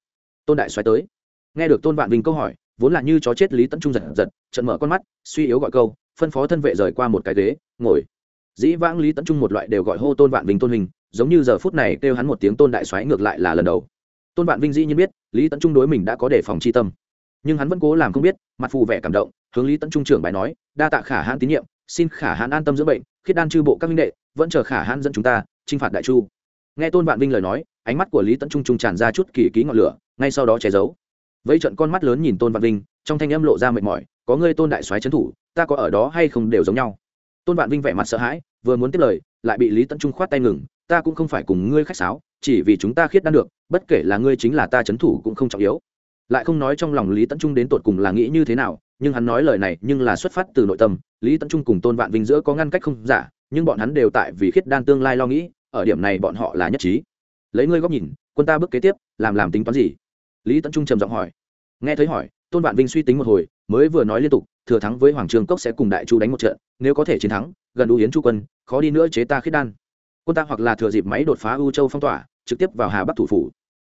Tôn đại xoay tới. Nghe được tôn vạn vinh câu hỏi, vốn là như chó chết lý tấn trung giật giật trận mở con mắt, suy yếu gọi câu, phân phó thân vệ rời qua một cái ghế, ngồi. Dĩ vãng lý tấn trung một loại đều gọi hô tôn vạn vinh tôn hình, giống như giờ phút này kêu hắn một tiếng tôn đại xoáy ngược lại là lần đầu. Tôn vạn vinh dĩ nhiên biết, lý tấn trung đối mình đã có đề phòng chi tâm nhưng hắn vẫn cố làm không biết, mặt phù vẻ cảm động, hướng lý tấn trung trưởng bài nói, đa tạ khả hãn tín nhiệm, xin khả hãn an tâm dưỡng bệnh, khiết đan chư bộ các minh đệ, vẫn chờ khả hãn dẫn chúng ta, chinh phạt đại chu. Nghe tôn vạn vinh lời nói, ánh mắt của lý tấn trung trung tràn ra chút kỳ ký ngọn lửa, ngay sau đó che giấu. Vây trận con mắt lớn nhìn tôn vạn vinh, trong thanh âm lộ ra mệt mỏi, có ngươi tôn đại soái trấn thủ, ta có ở đó hay không đều giống nhau. Tôn vạn vinh vẻ mặt sợ hãi, vừa muốn tiếp lời, lại bị lý tấn trung khoát tay ngừng, ta cũng không phải cùng ngươi khách sáo, chỉ vì chúng ta khiết đan được, bất kể là ngươi chính là ta trấn thủ cũng không trọng yếu lại không nói trong lòng lý tấn trung đến tột cùng là nghĩ như thế nào, nhưng hắn nói lời này nhưng là xuất phát từ nội tâm, lý tấn trung cùng tôn vạn vinh giữa có ngăn cách không? Giả nhưng bọn hắn đều tại vì khiết đan tương lai lo nghĩ, ở điểm này bọn họ là nhất trí. Lấy ngươi góc nhìn, quân ta bước kế tiếp, làm làm tính toán gì? Lý tấn trung trầm giọng hỏi. Nghe thấy hỏi, tôn vạn vinh suy tính một hồi, mới vừa nói liên tục, thừa thắng với hoàng trường cốc sẽ cùng đại chu đánh một trận, nếu có thể chiến thắng, gần đủ hiến chu quân, khó đi nữa chế ta khiết đan. Quân ta hoặc là thừa dịp máy đột phá u châu phong tỏa, trực tiếp vào hà bắc thủ phủ.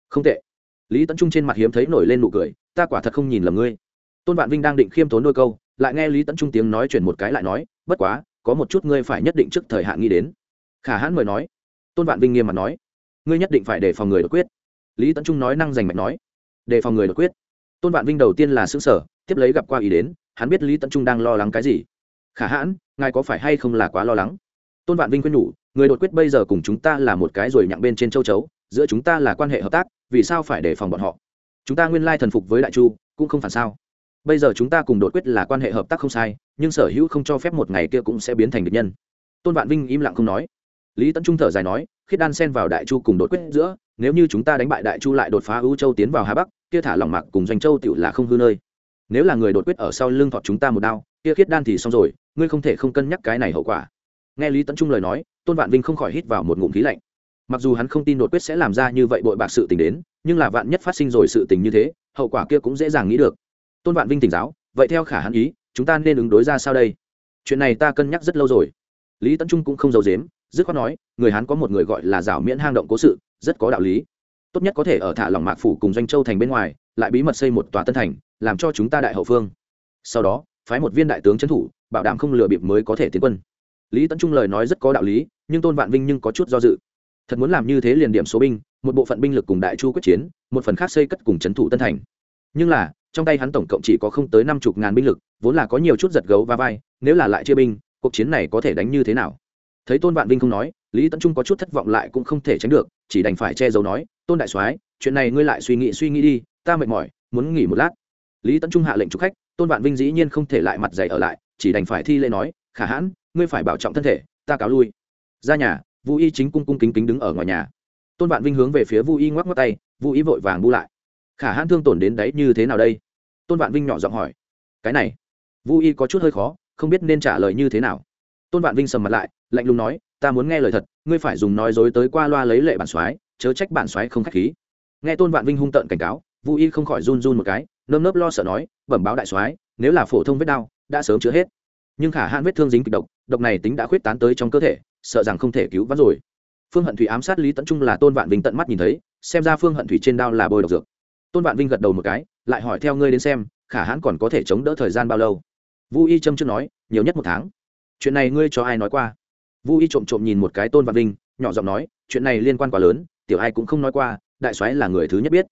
Không tệ lý tấn trung trên mặt hiếm thấy nổi lên nụ cười, ta quả thật không nhìn lầm ngươi. Tôn vạn vinh đang định khiêm tốn đôi câu, lại nghe lý tấn trung tiếng nói chuyển một cái lại nói, bất quá, có một chút ngươi phải nhất định trước thời hạn nghĩ đến. Khả hãn mời nói. Tôn vạn vinh nghiêm mặt nói, ngươi nhất định phải đề phòng người đột quyết. Lý tấn trung nói năng giành mạch nói, đề phòng người đột quyết. Tôn vạn vinh đầu tiên là xứ sở tiếp lấy gặp qua ý đến, hắn biết lý tấn trung đang lo lắng cái gì. Khả hãn, ngài có phải hay không là quá lo lắng? Tôn vạn vinh khuyên nhủ, người đột quyết bây giờ cùng chúng ta là một cái rồi nhặng bên trên châu chấu giữa chúng ta là quan hệ hợp tác, vì sao phải đề phòng bọn họ? Chúng ta nguyên lai thần phục với đại chu, cũng không phản sao. Bây giờ chúng ta cùng đột quyết là quan hệ hợp tác không sai, nhưng sở hữu không cho phép một ngày kia cũng sẽ biến thành địch nhân. Tôn vạn vinh im lặng không nói. Lý tấn trung thở dài nói, khiết đan xen vào đại chu cùng đột quyết giữa, nếu như chúng ta đánh bại đại chu lại đột phá ưu châu tiến vào hà bắc, kia thả lỏng mạc cùng doanh châu tựu là không hư nơi. Nếu là người đột quyết ở sau lưng thọt chúng ta một đao, kia khiết đan thì xong rồi, ngươi không thể không cân nhắc cái này hậu quả. Nghe lý tấn trung lời nói, tôn vạn vinh không khỏi hít vào một ngụm khí lạnh mặc dù hắn không tin đột quyết sẽ làm ra như vậy bội bạc sự tình đến, nhưng là vạn nhất phát sinh rồi sự tình như thế, hậu quả kia cũng dễ dàng nghĩ được. Tôn vạn vinh tỉnh giáo, vậy theo khả hắn ý, chúng ta nên ứng đối ra sao đây? Chuyện này ta cân nhắc rất lâu rồi. Lý tấn trung cũng không giấu dếm dứt khoát nói, người hắn có một người gọi là rào miễn hang động cố sự, rất có đạo lý. Tốt nhất có thể ở thả lòng mạc phủ cùng doanh châu thành bên ngoài, lại bí mật xây một tòa tân thành, làm cho chúng ta đại hậu phương. Sau đó, phái một viên đại tướng trấn thủ, bảo đảm không lừa bịp mới có thể tiến quân. Lý tấn trung lời nói rất có đạo lý, nhưng tôn vạn vinh nhưng có chút do dự thật muốn làm như thế liền điểm số binh, một bộ phận binh lực cùng đại chu quyết chiến, một phần khác xây cất cùng trấn thủ tân thành. Nhưng là, trong tay hắn tổng cộng chỉ có không tới năm chục ngàn binh lực, vốn là có nhiều chút giật gấu và vai, nếu là lại chia binh, cuộc chiến này có thể đánh như thế nào? Thấy tôn vạn vinh không nói, lý tấn trung có chút thất vọng lại cũng không thể tránh được, chỉ đành phải che giấu nói, tôn đại soái, chuyện này ngươi lại suy nghĩ suy nghĩ đi, ta mệt mỏi, muốn nghỉ một lát. Lý tấn trung hạ lệnh chúc khách, tôn vạn vinh dĩ nhiên không thể lại mặt dày ở lại, chỉ đành phải thi lễ nói, khả hãn, ngươi phải bảo trọng thân thể, ta cáo lui. Ra nhà vũ y chính cung cung kính kính đứng ở ngoài nhà. Tôn vạn vinh hướng về phía vũ y ngoắc ngoắc tay vũ y vội vàng bu lại. Khả hãn thương tổn đến đấy như thế nào đây? Tôn vạn vinh nhỏ giọng hỏi. Cái này vũ y có chút hơi khó, không biết nên trả lời như thế nào. Tôn vạn vinh sầm mặt lại, lạnh lùng nói, ta muốn nghe lời thật, ngươi phải dùng nói dối tới qua loa lấy lệ bản soái, chớ trách bản soái không k h á c h khí. Nghe tôn vạn vinh hung tợn cảnh cáo vũ y không khỏi run run một cái, nơm nớp lo sợ nói, bẩm báo đại soái, nếu là phổ thông vết đau, đã sớm chữa hết. Nhưng khả hãn vết thương dính kịch độc độc này tính đã khuyết tán tới trong cơ thể sợ rằng không thể cứu vãn rồi. Phương hận thủy ám sát lý tấn trung là tôn vạn vinh tận mắt nhìn thấy, xem ra phương hận thủy trên đao là bôi độc dược. Tôn vạn vinh gật đầu một cái, lại hỏi theo ngươi đến xem, khả hãn còn có thể chống đỡ thời gian bao lâu? Vu y trâm chưa nói, nhiều nhất một tháng. Chuyện này ngươi cho ai nói qua? Vu y trộm trộm nhìn một cái tôn vạn vinh, nhỏ giọng nói, chuyện này liên quan quá lớn, tiểu ai cũng không nói qua, đại soái là người thứ nhất biết.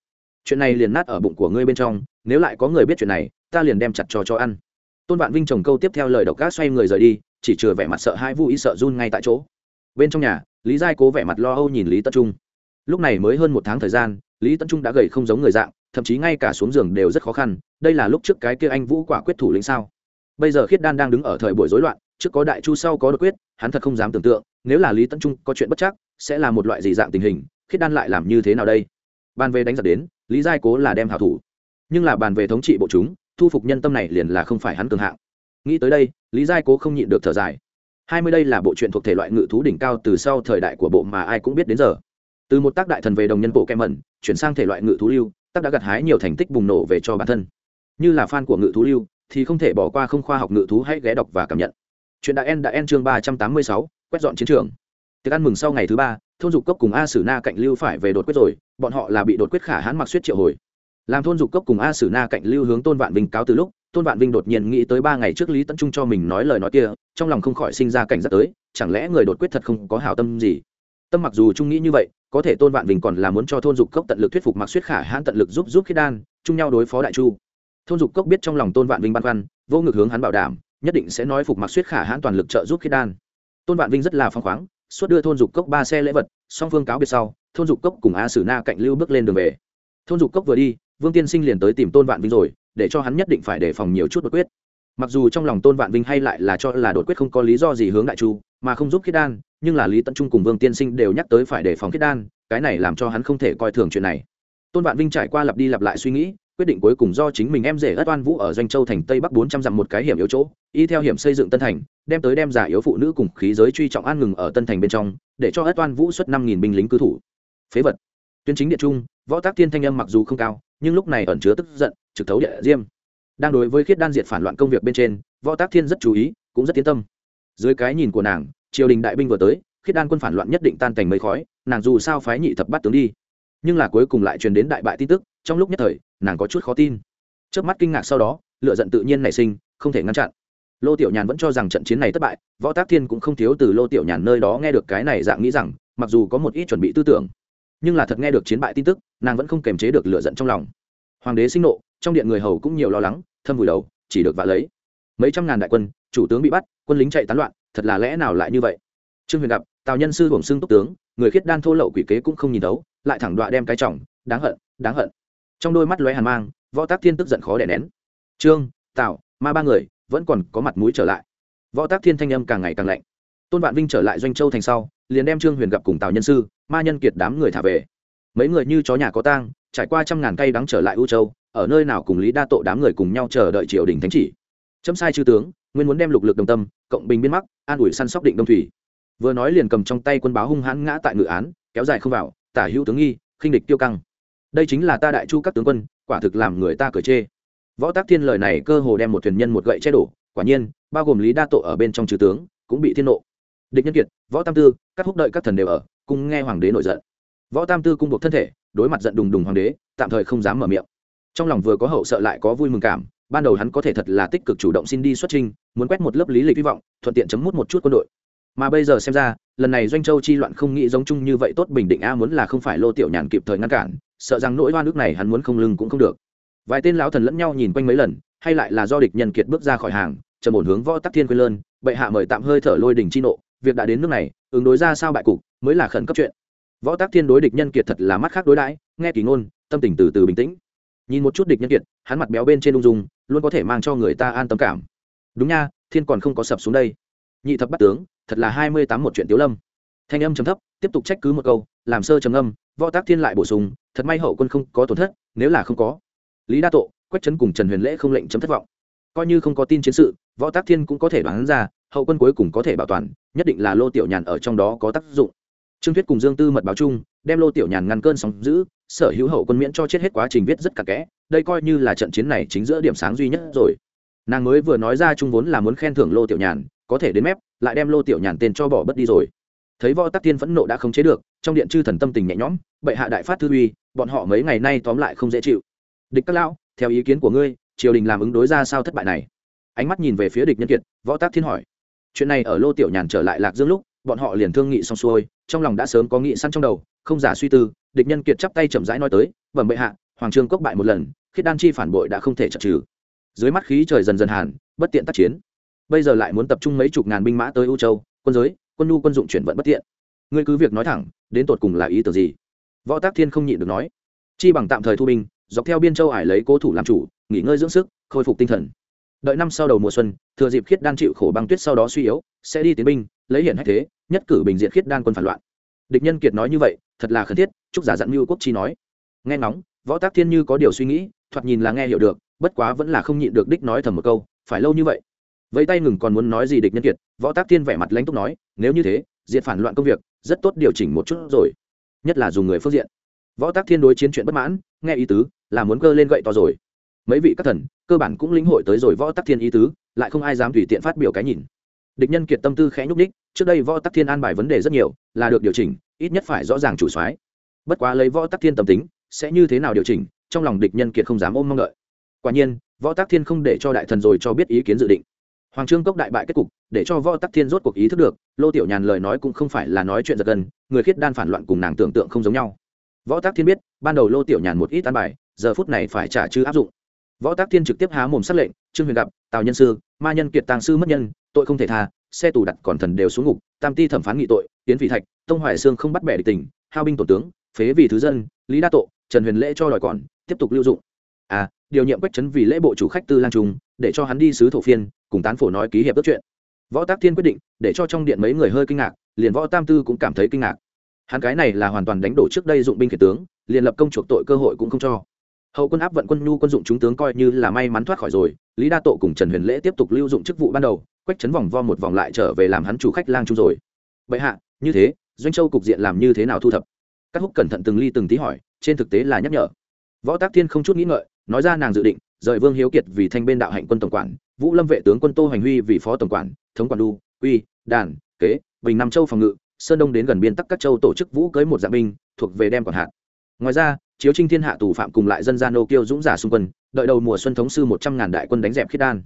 Chuyện này liền nát ở bụng của ngươi bên trong, nếu lại có người biết chuyện này, ta liền đem chặt cho cho ăn. Tôn vạn vinh trồng câu tiếp theo lời độc gác xoay người rời đi chỉ chừa vẻ mặt sợ hai vu ý sợ run ngay tại chỗ. Bên trong nhà, lý giai cố vẻ mặt lo âu nhìn lý tất trung. Lúc này mới hơn một tháng thời gian, lý tất trung đã gầy không giống người dạng, thậm chí ngay cả xuống giường đều rất khó khăn, đây là lúc trước cái kia anh vũ quả quyết thủ lĩnh sao? Bây giờ khiết đan đang đứng ở thời buổi rối loạn, trước có đại chu, sau có đột quyết, hắn thật không dám tưởng tượng, nếu là lý tấn trung có chuyện bất chắc, sẽ là một loại gì dạng tình hình, khiết đan lại làm như thế nào đây? Bàn về đánh giặc đến, lý giai cố là đem hảo thủ. Nhưng là bàn về thống trị bộ chúng, thu phục nhân tâm này liền là không phải hắn cường hạng nghĩ tới đây, lý giai cố không nhịn được thở dài. Hai mươi đây là bộ truyện thuộc thể loại ngự thú đỉnh cao từ sau thời đại của bộ mà ai cũng biết đến giờ. Từ một tác đại thần về đồng nhân bộ kem mẩn, chuyển sang thể loại ngự thú lưu, tác đã gặt hái nhiều thành tích bùng nổ về cho bản thân. Như là fan của ngự thú lưu, thì không thể bỏ qua không khoa học ngự thú hãy ghé đọc và cảm nhận. Chuyện đã en đã en chương ba trăm tám mươi sáu, quét dọn chiến trường. Tiệc ăn mừng sau ngày thứ ba, thôn dục cốc cùng a sử na cạnh lưu phải về đột quyết rồi, bọn họ là bị đột quyết khả hãn mặc suýt triệu hồi. Làm thôn dục cốc cùng a sử na cạnh lưu hướng tôn vạn vinh cáo từ lúc tôn vạn vinh đột nhiên nghĩ tới ba ngày trước lý tấn trung cho mình nói lời nói kia, trong lòng không khỏi sinh ra cảnh giác tới, chẳng lẽ người đột quyết thật không có hảo tâm gì? Tâm mặc dù trung nghĩ như vậy, có thể tôn vạn vinh còn là muốn cho thôn dục cốc tận lực thuyết phục mặc suýt khả hãn tận lực giúp giúp khiết đan, chung nhau đối phó đại chu. Thôn dục cốc biết trong lòng tôn vạn vinh băn khoăn, vô ngực hướng hắn bảo đảm, nhất định sẽ nói phục mặc suýt khả hãn toàn lực trợ giúp khiết đan. Tôn vạn vinh rất là phăng khoáng, suốt đưa thôn dục cốc ba xe lễ vật, song phương cáo biệt sau, thôn dục cốc cùng a sử na cạnh lưu bước lên đường về. Thôn dục cốc vừa đi, vương tiên sinh liền tới tìm tôn vạn vinh rồi để cho hắn nhất định phải đề phòng nhiều chút đột quyết. Mặc dù trong lòng tôn vạn vinh hay lại là cho là đột quyết không có lý do gì hướng đại chu, mà không giúp khiết đan, nhưng là lý tận trung cùng vương tiên sinh đều nhắc tới phải đề phòng khiết đan, cái này làm cho hắn không thể coi thường chuyện này. Tôn vạn vinh trải qua lặp đi lặp lại suy nghĩ, quyết định cuối cùng do chính mình em rể ất oan vũ ở doanh châu thành tây bắc bốn trăm dặm một cái hiểm yếu chỗ, y theo hiểm xây dựng tân thành, đem tới đem giả yếu phụ nữ cùng khí giới truy trọng an ngừng ở tân thành bên trong, để cho ất oan vũ xuất năm nghìn binh lính cư thủ. Phế vật. Tuyên chính địa trung, võ tác thiên thanh âm mặc dù không cao, nhưng lúc này ẩn chứa tức giận trực thấu địa diêm. Đang đối với khiết đan diệt phản loạn công việc bên trên, võ tác thiên rất chú ý, cũng rất tiến tâm. Dưới cái nhìn của nàng, triều đình đại binh vừa tới, khiết đan quân phản loạn nhất định tan thành mây khói, nàng dù sao phái nhị thập bắt tướng đi. Nhưng là cuối cùng lại truyền đến đại bại tin tức, trong lúc nhất thời, nàng có chút khó tin. Trước mắt kinh ngạc sau đó lựa giận tự nhiên nảy sinh, không thể ngăn chặn. Lô tiểu nhàn vẫn cho rằng trận chiến này thất bại, võ tác thiên cũng không thiếu từ lô tiểu nhàn nơi đó nghe được cái này dạng nghĩ rằng, mặc dù có một ít chuẩn bị tư tưởng, nhưng là thật nghe được chiến bại tin tức, nàng vẫn không kềm chế được lựa giận trong lòng hoàng đế sinh nộ, trong điện người hầu cũng nhiều lo lắng, thâm vùi đầu, chỉ được vạ lấy. Mấy trăm ngàn đại quân, chủ tướng bị bắt, quân lính chạy tán loạn, thật là lẽ nào lại như vậy? Trương huyền gặp, tào nhân sư hưởng xưng túc tướng, người khiết đan thô lậu quỷ kế cũng không nhìn đấu lại thẳng đọa đem cái trọng, đáng hận đáng hận. Trong đôi mắt lóe hàn mang, võ tác thiên tức giận khó đè nén. Trương, tào, ma ba người, vẫn còn có mặt mũi trở lại. Võ tác thiên thanh âm càng ngày càng lạnh. Tôn vạn vinh trở lại doanh châu thành sau, liền đem trương huyền gặp cùng tào nhân sư, ma nhân kiệt đám người thả về mấy người như chó nhà có tang, trải qua trăm ngàn cây đắng trở lại u châu, ở nơi nào cùng lý đa tội đám người cùng nhau chờ đợi triều đình thánh chỉ. Chấm sai chư tướng, nguyên muốn đem lục lực đồng tâm, cộng bình biên mắc, an ủi săn sóc định đông thủy. Vừa nói liền cầm trong tay quân báo hung hãn ngã tại ngự án, kéo dài không vào, tả hữu tướng nghi, khinh địch tiêu căng. Đây chính là ta đại chu các tướng quân, quả thực làm người ta cởi chê. Võ tác thiên lời này cơ hồ đem một thuyền nhân một gậy che đổ, quả nhiên, bao gồm lý đa tội ở bên trong trừ tướng, cũng bị thiên nộ. Địch nhân kiệt, võ tam tư, các húc đợi các thần đều ở, cùng nghe hoàng đế nổi giận võ tam tư cung buộc thân thể, đối mặt giận đùng đùng hoàng đế, tạm thời không dám mở miệng. Trong lòng vừa có hậu sợ lại có vui mừng cảm, ban đầu hắn có thể thật là tích cực chủ động xin đi xuất trình muốn quét một lớp lý lịch hy vọng, thuận tiện chấm mút một chút quân đội. Mà bây giờ xem ra, lần này doanh châu chi loạn không nghĩ giống chung như vậy tốt bình định a muốn là không phải lô tiểu nhàn kịp thời ngăn cản, sợ rằng nỗi hoa nước này hắn muốn không lưng cũng không được. Vài tên lão thần lẫn nhau nhìn quanh mấy lần, hay lại là do địch nhân kiệt bước ra khỏi hàng, trầm ổn hướng võ tắc thiên quên lơn, bệ hạ mời tạm hơi thở lôi đỉnh chi nộ, việc đã đến nước này, ứng đối ra sao bại cục, mới là khẩn cấp chuyện võ Tác thiên đối địch nhân kiệt thật là mắt khác đối đãi, nghe kỳ ngôn, tâm tình từ từ bình tĩnh. Nhìn một chút địch nhân kiệt, hắn mặt béo bên trên ung dung, luôn có thể mang cho người ta an tâm cảm. Đúng nha, thiên còn không có sập xuống đây. Nhị thập bắt tướng, thật là hai mươi tám một chuyện tiếu lâm. Thanh âm chấm thấp, tiếp tục trách cứ một câu, làm sơ trầm âm võ tác thiên lại bổ sung, thật may hậu quân không có tổn thất, nếu là không có. Lý đa tộ, quách trấn cùng trần huyền lễ không lệnh chấm thất vọng. Coi như không có tin chiến sự, võ tác thiên cũng có thể đoán ra, hậu quân cuối cùng có thể bảo toàn, nhất định là lô tiểu nhàn ở trong đó có tác dụng trương thuyết cùng dương tư mật báo chung, đem lô tiểu nhàn ngăn cơn sóng giữ, sở hữu hậu quân miễn cho chết hết quá trình viết rất cặn kẽ, đây coi như là trận chiến này chính giữa điểm sáng duy nhất rồi. Nàng mới vừa nói ra chung vốn là muốn khen thưởng lô tiểu nhàn, có thể đến mép, lại đem lô tiểu nhàn tên cho bỏ bất đi rồi. Thấy võ tắc thiên phẫn nộ đã không chế được, trong điện chư thần tâm tình nhẹ nhõm, bệ hạ đại phát thư uy, bọn họ mấy ngày nay tóm lại không dễ chịu. Địch các lão, theo ý kiến của ngươi, triều đình làm ứng đối ra sao thất bại này? Ánh mắt nhìn về phía địch nhân kiệt, võ tác thiên hỏi. Chuyện này ở lô tiểu nhàn trở lại lạc dương lúc bọn họ liền thương nghị xong xuôi, trong lòng đã sớm có nghị săn trong đầu, không giả suy tư, địch nhân kiệt chắp tay chậm rãi nói tới bẩm bệ hạ, hoàng trương cốc bại một lần, khiết đan chi phản bội đã không thể chặt trừ dưới mắt khí trời dần dần hàn, bất tiện tác chiến. Bây giờ lại muốn tập trung mấy chục ngàn binh mã tới u châu, quân giới, quân nhu quân dụng chuyển vận bất tiện. Ngươi cứ việc nói thẳng, đến tột cùng là ý tưởng gì? Võ tác thiên không nhịn được nói. Chi bằng tạm thời thu binh, dọc theo biên châu ải lấy cố thủ làm chủ, nghỉ ngơi dưỡng sức, khôi phục tinh thần đợi năm sau đầu mùa xuân, thừa dịp khiết đan chịu khổ băng tuyết sau đó suy yếu, sẽ đi tiến binh, lấy hiển hách thế, nhất cử bình diện khiết đan quân phản loạn. Địch nhân kiệt nói như vậy, thật là khẩn thiết, chúc giả dặn mưu quốc chi nói. Nghe ngóng, võ tác thiên như có điều suy nghĩ, thoạt nhìn là nghe hiểu được, bất quá vẫn là không nhịn được đích nói thầm một câu, phải lâu như vậy. Vẫy tay ngừng còn muốn nói gì địch nhân kiệt, võ tác thiên vẻ mặt lãnh túc nói, nếu như thế diện phản loạn công việc, rất tốt điều chỉnh một chút rồi. Nhất là dùng người phương diện. Võ tác thiên đối chiến chuyện bất mãn, nghe ý tứ, là muốn cơ lên gậy to rồi mấy vị các thần, cơ bản cũng lĩnh hội tới rồi võ tắc thiên ý tứ, lại không ai dám tùy tiện phát biểu cái nhìn. Địch nhân kiệt tâm tư khẽ nhúc ních trước đây võ tắc thiên an bài vấn đề rất nhiều, là được điều chỉnh, ít nhất phải rõ ràng chủ soái. Bất quá lấy võ tắc thiên tâm tính, sẽ như thế nào điều chỉnh, trong lòng địch nhân kiệt không dám ôm mong đợi. Quả nhiên, võ tắc thiên không để cho đại thần rồi cho biết ý kiến dự định. Hoàng trương cốc đại bại kết cục, để cho võ tắc thiên rốt cuộc ý thức được, lô tiểu nhàn lời nói cũng không phải là nói chuyện giật gần người khiết đan phản loạn cùng nàng tưởng tượng không giống nhau. Võ tắc thiên biết, ban đầu lô tiểu nhàn một ít an bài, giờ phút này phải trả chứ áp dụng võ tắc thiên trực tiếp há mồm s lệnh, trương huyền gặp, tào nhân sư, ma nhân kiệt tàng sư mất nhân, tội không thể tha, xe tù đặt còn thần đều xuống ngục, tam ti thẩm phán nghị tội tiến vị thạch, tông hoài sương không bắt bẻ địch tình hao binh tổ tướng, phế vì thứ dân, lý đa tội trần huyền lễ cho đòi còn, tiếp tục lưu dụng. À điều nhiệm quách trấn vì lễ bộ chủ khách tư lang trung, để cho hắn đi sứ thổ phiên, cùng tán phổ nói ký hiệp ước chuyện. Võ tác thiên quyết định, để cho trong điện mấy người hơi kinh ngạc, liền võ tam tư cũng cảm thấy kinh ngạc. Hắn cái này là hoàn toàn đánh đổ trước đây dụng binh kể tướng, liền lập công chuộc tội cơ hội cũng không cho hậu quân áp vận quân nhu quân dụng chúng tướng coi như là may mắn thoát khỏi rồi, lý đa tộ cùng trần huyền lễ tiếp tục lưu dụng chức vụ ban đầu, quách chấn vòng vo một vòng lại trở về làm hắn chủ khách lang chung rồi. Bệ hạ, như thế, doanh châu cục diện làm như thế nào thu thập? Các húc cẩn thận từng ly từng tí hỏi, trên thực tế là nhắc nhở. Võ tác thiên không chút nghĩ ngợi, nói ra nàng dự định, rời vương hiếu kiệt vì thanh bên đạo hạnh quân tổng quản, vũ lâm vệ tướng quân tô hoành huy vì phó tổng quản, thống quản đu uy đàn, kế, bình nam châu phòng ngự, sơn đông đến gần biên tắc các châu tổ chức vũ cưới một dạng binh, thuộc về đem quản hạt. Ngoài ra chiếu trinh thiên hạ tù phạm cùng lại dân gian nô kiêu dũng giả xung quân, đợi đầu mùa xuân thống sư một trăm ngàn đại quân đánh dẹp khiết đan.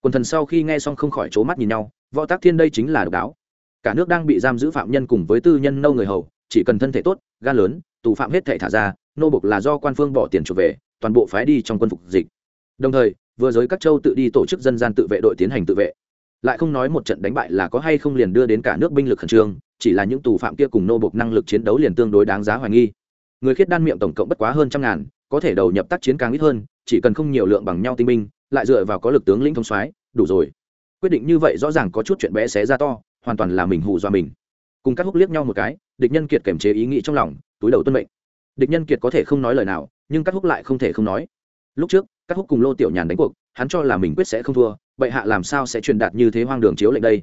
Quần thần sau khi nghe xong không khỏi c mắt nhìn nhau, võ tác thiên đây chính là độc đáo. Cả nước đang bị giam giữ phạm nhân cùng với tư nhân nâu người hầu, chỉ cần thân thể tốt, gan lớn, tù phạm hết thể thả ra, nô bục là do quan phương bỏ tiền chuộc về, toàn bộ phái đi trong quân phục dịch. Đồng thời, vừa giới các châu tự đi tổ chức dân gian tự vệ đội tiến hành tự vệ. Lại không nói một trận đánh bại là có hay không liền đưa đến cả nước binh lực khẩn trương, chỉ là những tù phạm kia cùng nô bục năng lực chiến đấu liền tương đối đáng giá hoài nghi người khiết đan miệng tổng cộng bất quá hơn trăm ngàn, có thể đầu nhập tác chiến càng ít hơn, chỉ cần không nhiều lượng bằng nhau tinh binh, lại dựa vào có lực tướng lĩnh thông soái, đủ rồi. Quyết định như vậy rõ ràng có chút chuyện bé xé ra to, hoàn toàn là mình hù dọa mình. Cùng các húc liếc nhau một cái, địch nhân kiệt kềm chế ý nghĩ trong lòng, túi đầu tuân mệnh. Địch nhân kiệt có thể không nói lời nào, nhưng các húc lại không thể không nói. Lúc trước, các húc cùng lô tiểu nhàn đánh cuộc, hắn cho là mình quyết sẽ không thua, bệ hạ làm sao sẽ truyền đạt như thế hoang đường chiếu lệnh đây?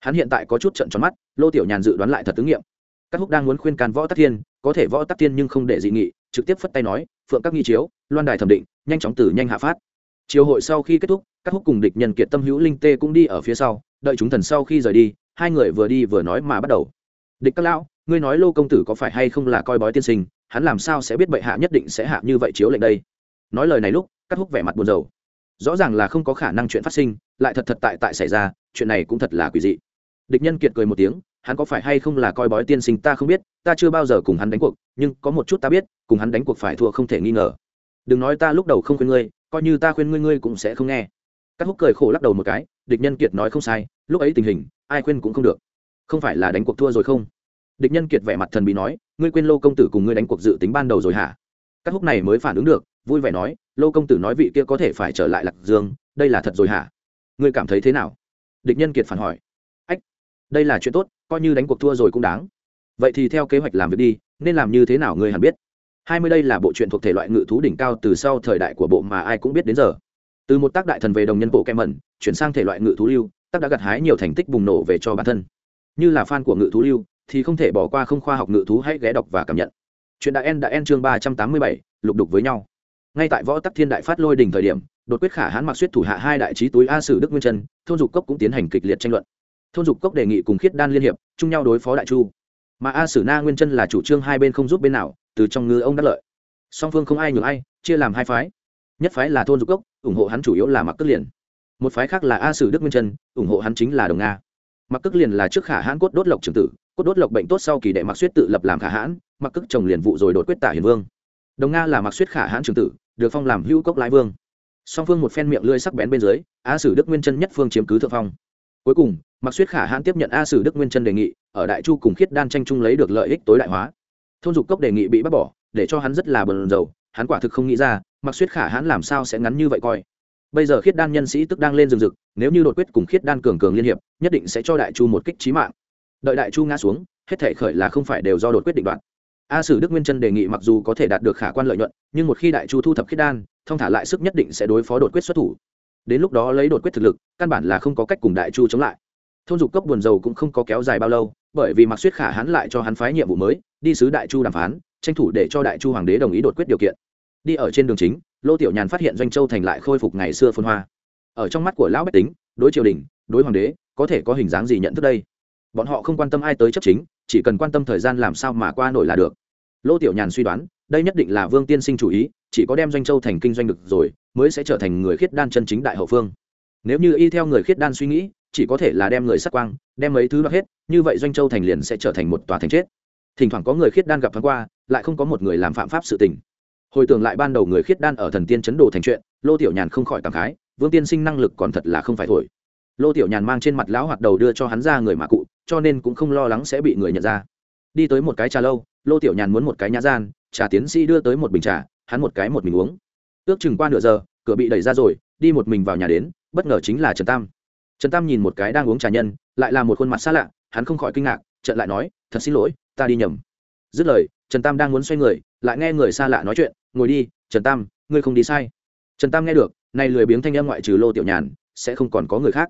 Hắn hiện tại có chút trận tròn mắt, lô tiểu nhàn dự đoán lại thật tướng nghiệm. Các húc đang muốn khuyên can võ tắc thiên có thể võ tắc tiên nhưng không để dị nghị, trực tiếp phất tay nói, phượng các nghi chiếu, loan đài thẩm định, nhanh chóng từ nhanh hạ phát. Chiều hội sau khi kết thúc, các húc cùng địch nhân kiệt tâm hữu linh tê cũng đi ở phía sau, đợi chúng thần sau khi rời đi, hai người vừa đi vừa nói mà bắt đầu. Địch các lão, ngươi nói lô công tử có phải hay không là coi bói tiên sinh, hắn làm sao sẽ biết bệ hạ nhất định sẽ hạ như vậy chiếu lệnh đây? Nói lời này lúc, các húc vẻ mặt buồn rầu. Rõ ràng là không có khả năng chuyện phát sinh, lại thật thật tại tại xảy ra, chuyện này cũng thật là quỷ dị. Địch nhân kiệt cười một tiếng hắn có phải hay không là coi bói tiên sinh ta không biết, ta chưa bao giờ cùng hắn đánh cuộc, nhưng có một chút ta biết, cùng hắn đánh cuộc phải thua không thể nghi ngờ. Đừng nói ta lúc đầu không khuyên ngươi, coi như ta khuyên ngươi ngươi cũng sẽ không nghe. Các húc cười khổ lắc đầu một cái, địch nhân kiệt nói không sai, lúc ấy tình hình, ai khuyên cũng không được. Không phải là đánh cuộc thua rồi không? Địch nhân kiệt vẻ mặt thần bí nói, ngươi quên lô công tử cùng ngươi đánh cuộc dự tính ban đầu rồi hả? Các húc này mới phản ứng được, vui vẻ nói, lô công tử nói vị kia có thể phải trở lại lạc dương, đây là thật rồi hả? Ngươi cảm thấy thế nào? Địch nhân kiệt phản hỏi. Ách, đây là chuyện tốt coi như đánh cuộc thua rồi cũng đáng. Vậy thì theo kế hoạch làm việc đi, nên làm như thế nào ngươi hẳn biết? Hai mươi đây là bộ truyện thuộc thể loại ngự thú đỉnh cao từ sau thời đại của bộ mà ai cũng biết đến giờ. Từ một tác đại thần về đồng nhân bộ kem mẩn, chuyển sang thể loại ngự thú lưu, tác đã gặt hái nhiều thành tích bùng nổ về cho bản thân. Như là fan của ngự thú lưu, thì không thể bỏ qua không khoa học ngự thú hãy ghé đọc và cảm nhận. Chuyện đã en đã en chương ba trăm tám mươi bảy, lục đục với nhau. Ngay tại võ tắc thiên đại phát lôi đỉnh thời điểm, đột quyết khả hãn mặc suýt thủ hạ hai đại trí túi a sử đức nguyên trân, thôn dục cốc cũng tiến hành kịch liệt tranh luận thôn dục cốc đề nghị cùng khiết đan liên hiệp, chung nhau đối phó đại chu. Mà a sử na nguyên chân là chủ trương hai bên không giúp bên nào, từ trong ngư ông đắc lợi. Song phương không ai nhường ai, chia làm hai phái. Nhất phái là thôn dục cốc, ủng hộ hắn chủ yếu là mặc cất liền. Một phái khác là a sử đức nguyên chân, ủng hộ hắn chính là đồng nga. Mặc cất liền là trước khả hãn cốt đốt lộc trường tử, cốt đốt lộc bệnh tốt sau kỳ đệ mặc suýt tự lập làm khả hãn mặc cất chồng liền vụ rồi đột quyết tả hiền vương. Đồng nga là mặc suýt khả hãn trường tử, được phong làm hữu cốc lái vương. Song phương một phen miệng lưỡi sắc bén bên dưới, a sử đức nguyên chân nhất phương chiếm cứ thượng phong cuối cùng mặc suyết khả hãn tiếp nhận a sử đức nguyên chân đề nghị, ở đại chu cùng khiết đan tranh chung lấy được lợi ích tối đại hóa. Thôn dục cốc đề nghị bị bác bỏ, để cho hắn rất là bần dầu, hắn quả thực không nghĩ ra mặc suyết khả hãn làm sao sẽ ngắn như vậy coi. Bây giờ khiết đan nhân sĩ tức đang lên rừng rực, nếu như đột quyết cùng khiết đan cường cường liên hiệp, nhất định sẽ cho đại chu một kích trí mạng. Đợi đại chu ngã xuống, hết thể khởi là không phải đều do đột quyết định đoạn a sử đức nguyên chân đề nghị mặc dù có thể đạt được khả quan lợi nhuận, nhưng một khi đại chu thu thập khiết đan, thông thả lại sức nhất định sẽ đối phó đột quyết xuất thủ đến lúc đó lấy đột quyết thực lực, căn bản là không có cách cùng đại chu chống lại. Thôn dục cốc buồn dầu cũng không có kéo dài bao lâu, bởi vì mặc suyết khả hắn lại cho hắn phái nhiệm vụ mới, đi sứ đại chu đàm phán, tranh thủ để cho đại chu hoàng đế đồng ý đột quyết điều kiện. Đi ở trên đường chính, lô tiểu nhàn phát hiện doanh châu thành lại khôi phục ngày xưa phân hoa. Ở trong mắt của lão bách tính, đối triều đình, đối hoàng đế, có thể có hình dáng gì nhận thức đây? Bọn họ không quan tâm ai tới chấp chính, chỉ cần quan tâm thời gian làm sao mà qua nổi là được. Lô tiểu nhàn suy đoán, đây nhất định là vương tiên sinh chủ ý chỉ có đem doanh châu thành kinh doanh được rồi, mới sẽ trở thành người khiết đan chân chính đại hậu phương. Nếu như y theo người khiết đan suy nghĩ, chỉ có thể là đem người sắc quang, đem mấy thứ đoạt hết, như vậy doanh châu thành liền sẽ trở thành một tòa thành chết. Thỉnh thoảng có người khiết đan gặp thoáng qua, lại không có một người làm phạm pháp sự tình. Hồi tưởng lại ban đầu người khiết đan ở thần tiên chấn đồ thành chuyện, lô tiểu nhàn không khỏi cảm khái, vương tiên sinh năng lực còn thật là không phải thổi. Lô tiểu nhàn mang trên mặt lão hoạt đầu đưa cho hắn ra người mạ cụ, cho nên cũng không lo lắng sẽ bị người nhận ra. Đi tới một cái trà lâu, lô tiểu nhàn muốn một cái nhã gian, trà tiến sĩ đưa tới một bình trà hắn một cái một mình uống. Ước chừng qua nửa giờ, cửa bị đẩy ra rồi, đi một mình vào nhà đến, bất ngờ chính là trần tam. Trần tam nhìn một cái đang uống trà nhân, lại là một khuôn mặt xa lạ, hắn không khỏi kinh ngạc trận lại nói, thật xin lỗi, ta đi nhầm. Dứt lời, trần tam đang muốn xoay người, lại nghe người xa lạ nói chuyện, ngồi đi, trần tam, ngươi không đi sai. Trần tam nghe được, nay lười biếng thanh âm ngoại trừ lô tiểu nhàn, sẽ không còn có người khác.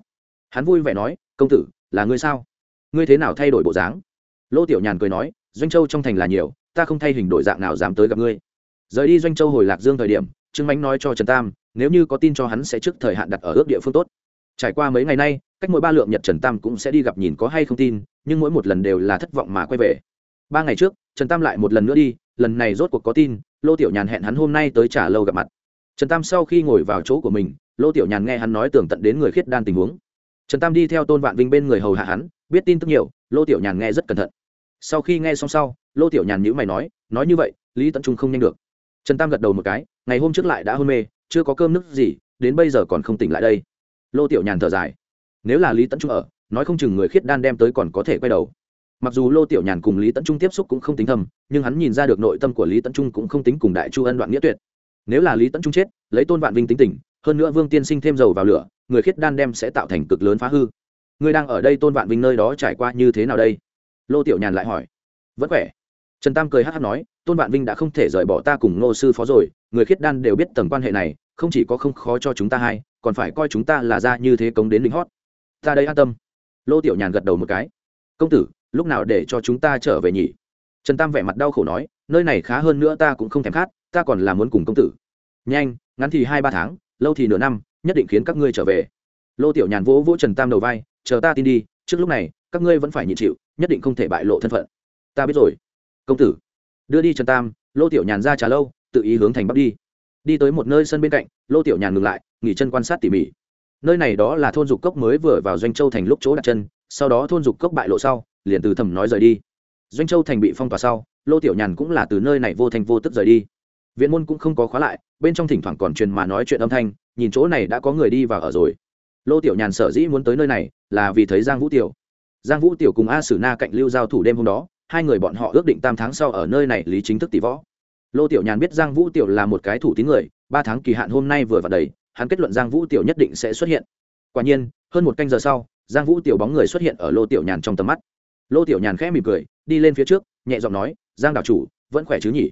Hắn vui vẻ nói, công tử, là ngươi sao? Ngươi thế nào thay đổi bộ dáng? Lô tiểu nhàn cười nói, doanh châu trong thành là nhiều, ta không thay hình đổi dạng nào dám tới gặp ngươi rời đi doanh châu hồi lạc dương thời điểm, trương mánh nói cho trần tam, nếu như có tin cho hắn sẽ trước thời hạn đặt ở ước địa phương tốt. Trải qua mấy ngày nay, cách mỗi ba lượng nhật trần tam cũng sẽ đi gặp nhìn có hay không tin, nhưng mỗi một lần đều là thất vọng mà quay về. Ba ngày trước, trần tam lại một lần nữa đi, lần này rốt cuộc có tin, lô tiểu nhàn hẹn hắn hôm nay tới trả lâu gặp mặt. Trần tam sau khi ngồi vào chỗ của mình, lô tiểu nhàn nghe hắn nói tưởng tận đến người khiết đan tình huống. Trần tam đi theo tôn vạn vinh bên người hầu hạ hắn, biết tin tức nhiều, lô tiểu nhàn nghe rất cẩn thận. Sau khi nghe xong sau, lô tiểu nhàn nhữ mày nói nói như vậy, lý tận trung không nhanh được trần tam gật đầu một cái, ngày hôm trước lại đã hôn mê, chưa có cơm nước gì, đến bây giờ còn không tỉnh lại đây. Lô tiểu nhàn thở dài. Nếu là lý Tẫn trung ở, nói không chừng người khiết đan đem tới còn có thể quay đầu. Mặc dù lô tiểu nhàn cùng lý Tẫn trung tiếp xúc cũng không tính thầm nhưng hắn nhìn ra được nội tâm của lý Tẫn trung cũng không tính cùng đại chu ân đoạn nghĩa tuyệt. Nếu là lý Tẫn trung chết, lấy tôn vạn vinh tính tình, hơn nữa vương tiên sinh thêm dầu vào lửa, người khiết đan đem sẽ tạo thành cực lớn phá hư. Người đang ở đây tôn vạn vinh nơi đó trải qua như thế nào đây? Lô tiểu nhàn lại hỏi. Vẫn khỏe trần tam cười hát hát nói, tôn vạn vinh đã không thể rời bỏ ta cùng ngô sư phó rồi, người khiết đan đều biết tầng quan hệ này, không chỉ có không khó cho chúng ta hay còn phải coi chúng ta là ra như thế cống đến lính hót. Ta đây an tâm. Lô tiểu nhàn gật đầu một cái. Công tử, lúc nào để cho chúng ta trở về nhỉ? Trần tam vẻ mặt đau khổ nói, nơi này khá hơn nữa ta cũng không thèm khát, ta còn là muốn cùng công tử. Nhanh, ngắn thì hai ba tháng, lâu thì nửa năm, nhất định khiến các ngươi trở về. Lô tiểu nhàn vỗ vỗ trần tam đầu vai, chờ ta tin đi, trước lúc này, các ngươi vẫn phải nhịn chịu, nhất định không thể bại lộ thân phận. Ta biết rồi công tử, đưa đi trần tam, lô tiểu nhàn ra trà lâu, tự ý hướng thành bắc đi. Đi tới một nơi sân bên cạnh, lô tiểu nhàn ngừng lại, nghỉ chân quan sát tỉ mỉ. Nơi này đó là thôn dục cốc mới vừa vào doanh châu thành lúc chỗ đặt chân, sau đó thôn dục cốc bại lộ sau, liền từ thầm nói rời đi. Doanh châu thành bị phong tỏa sau, lô tiểu nhàn cũng là từ nơi này vô thành vô tức rời đi. Viện môn cũng không có khóa lại, bên trong thỉnh thoảng còn truyền mà nói chuyện âm thanh, nhìn chỗ này đã có người đi vào ở rồi. Lô tiểu nhàn sở dĩ muốn tới nơi này, là vì thấy giang vũ tiểu. Giang vũ tiểu cùng a sử na cạnh lưu giao thủ đêm hôm đó hai người bọn họ ước định tam tháng sau ở nơi này lý chính thức tỷ võ. Lô tiểu nhàn biết giang vũ tiểu là một cái thủ tín người, ba tháng kỳ hạn hôm nay vừa vào đầy, hắn kết luận giang vũ tiểu nhất định sẽ xuất hiện. Quả nhiên, hơn một canh giờ sau, giang vũ tiểu bóng người xuất hiện ở lô tiểu nhàn trong tầm mắt. Lô tiểu nhàn khẽ mỉm cười, đi lên phía trước, nhẹ giọng nói, giang đảo chủ, vẫn khỏe chứ nhỉ?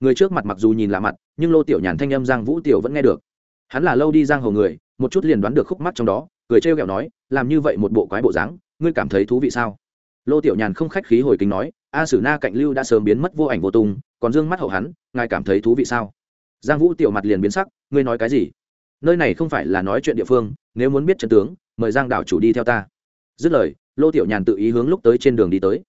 Người trước mặt mặc dù nhìn lạ mặt, nhưng lô tiểu nhàn thanh âm giang vũ tiểu vẫn nghe được. Hắn là lâu đi giang hồ người, một chút liền đoán được khúc mắt trong đó, cười trêu ghẹo nói, làm như vậy một bộ quái bộ dáng, ngươi cảm thấy thú vị sao? Lô tiểu nhàn không khách khí hồi kính nói, a sử na cạnh lưu đã sớm biến mất vô ảnh vô tung, còn dương mắt hậu hắn, ngài cảm thấy thú vị sao? Giang vũ tiểu mặt liền biến sắc, ngươi nói cái gì? Nơi này không phải là nói chuyện địa phương, nếu muốn biết trận tướng, mời giang đảo chủ đi theo ta. Dứt lời, lô tiểu nhàn tự ý hướng lúc tới trên đường đi tới.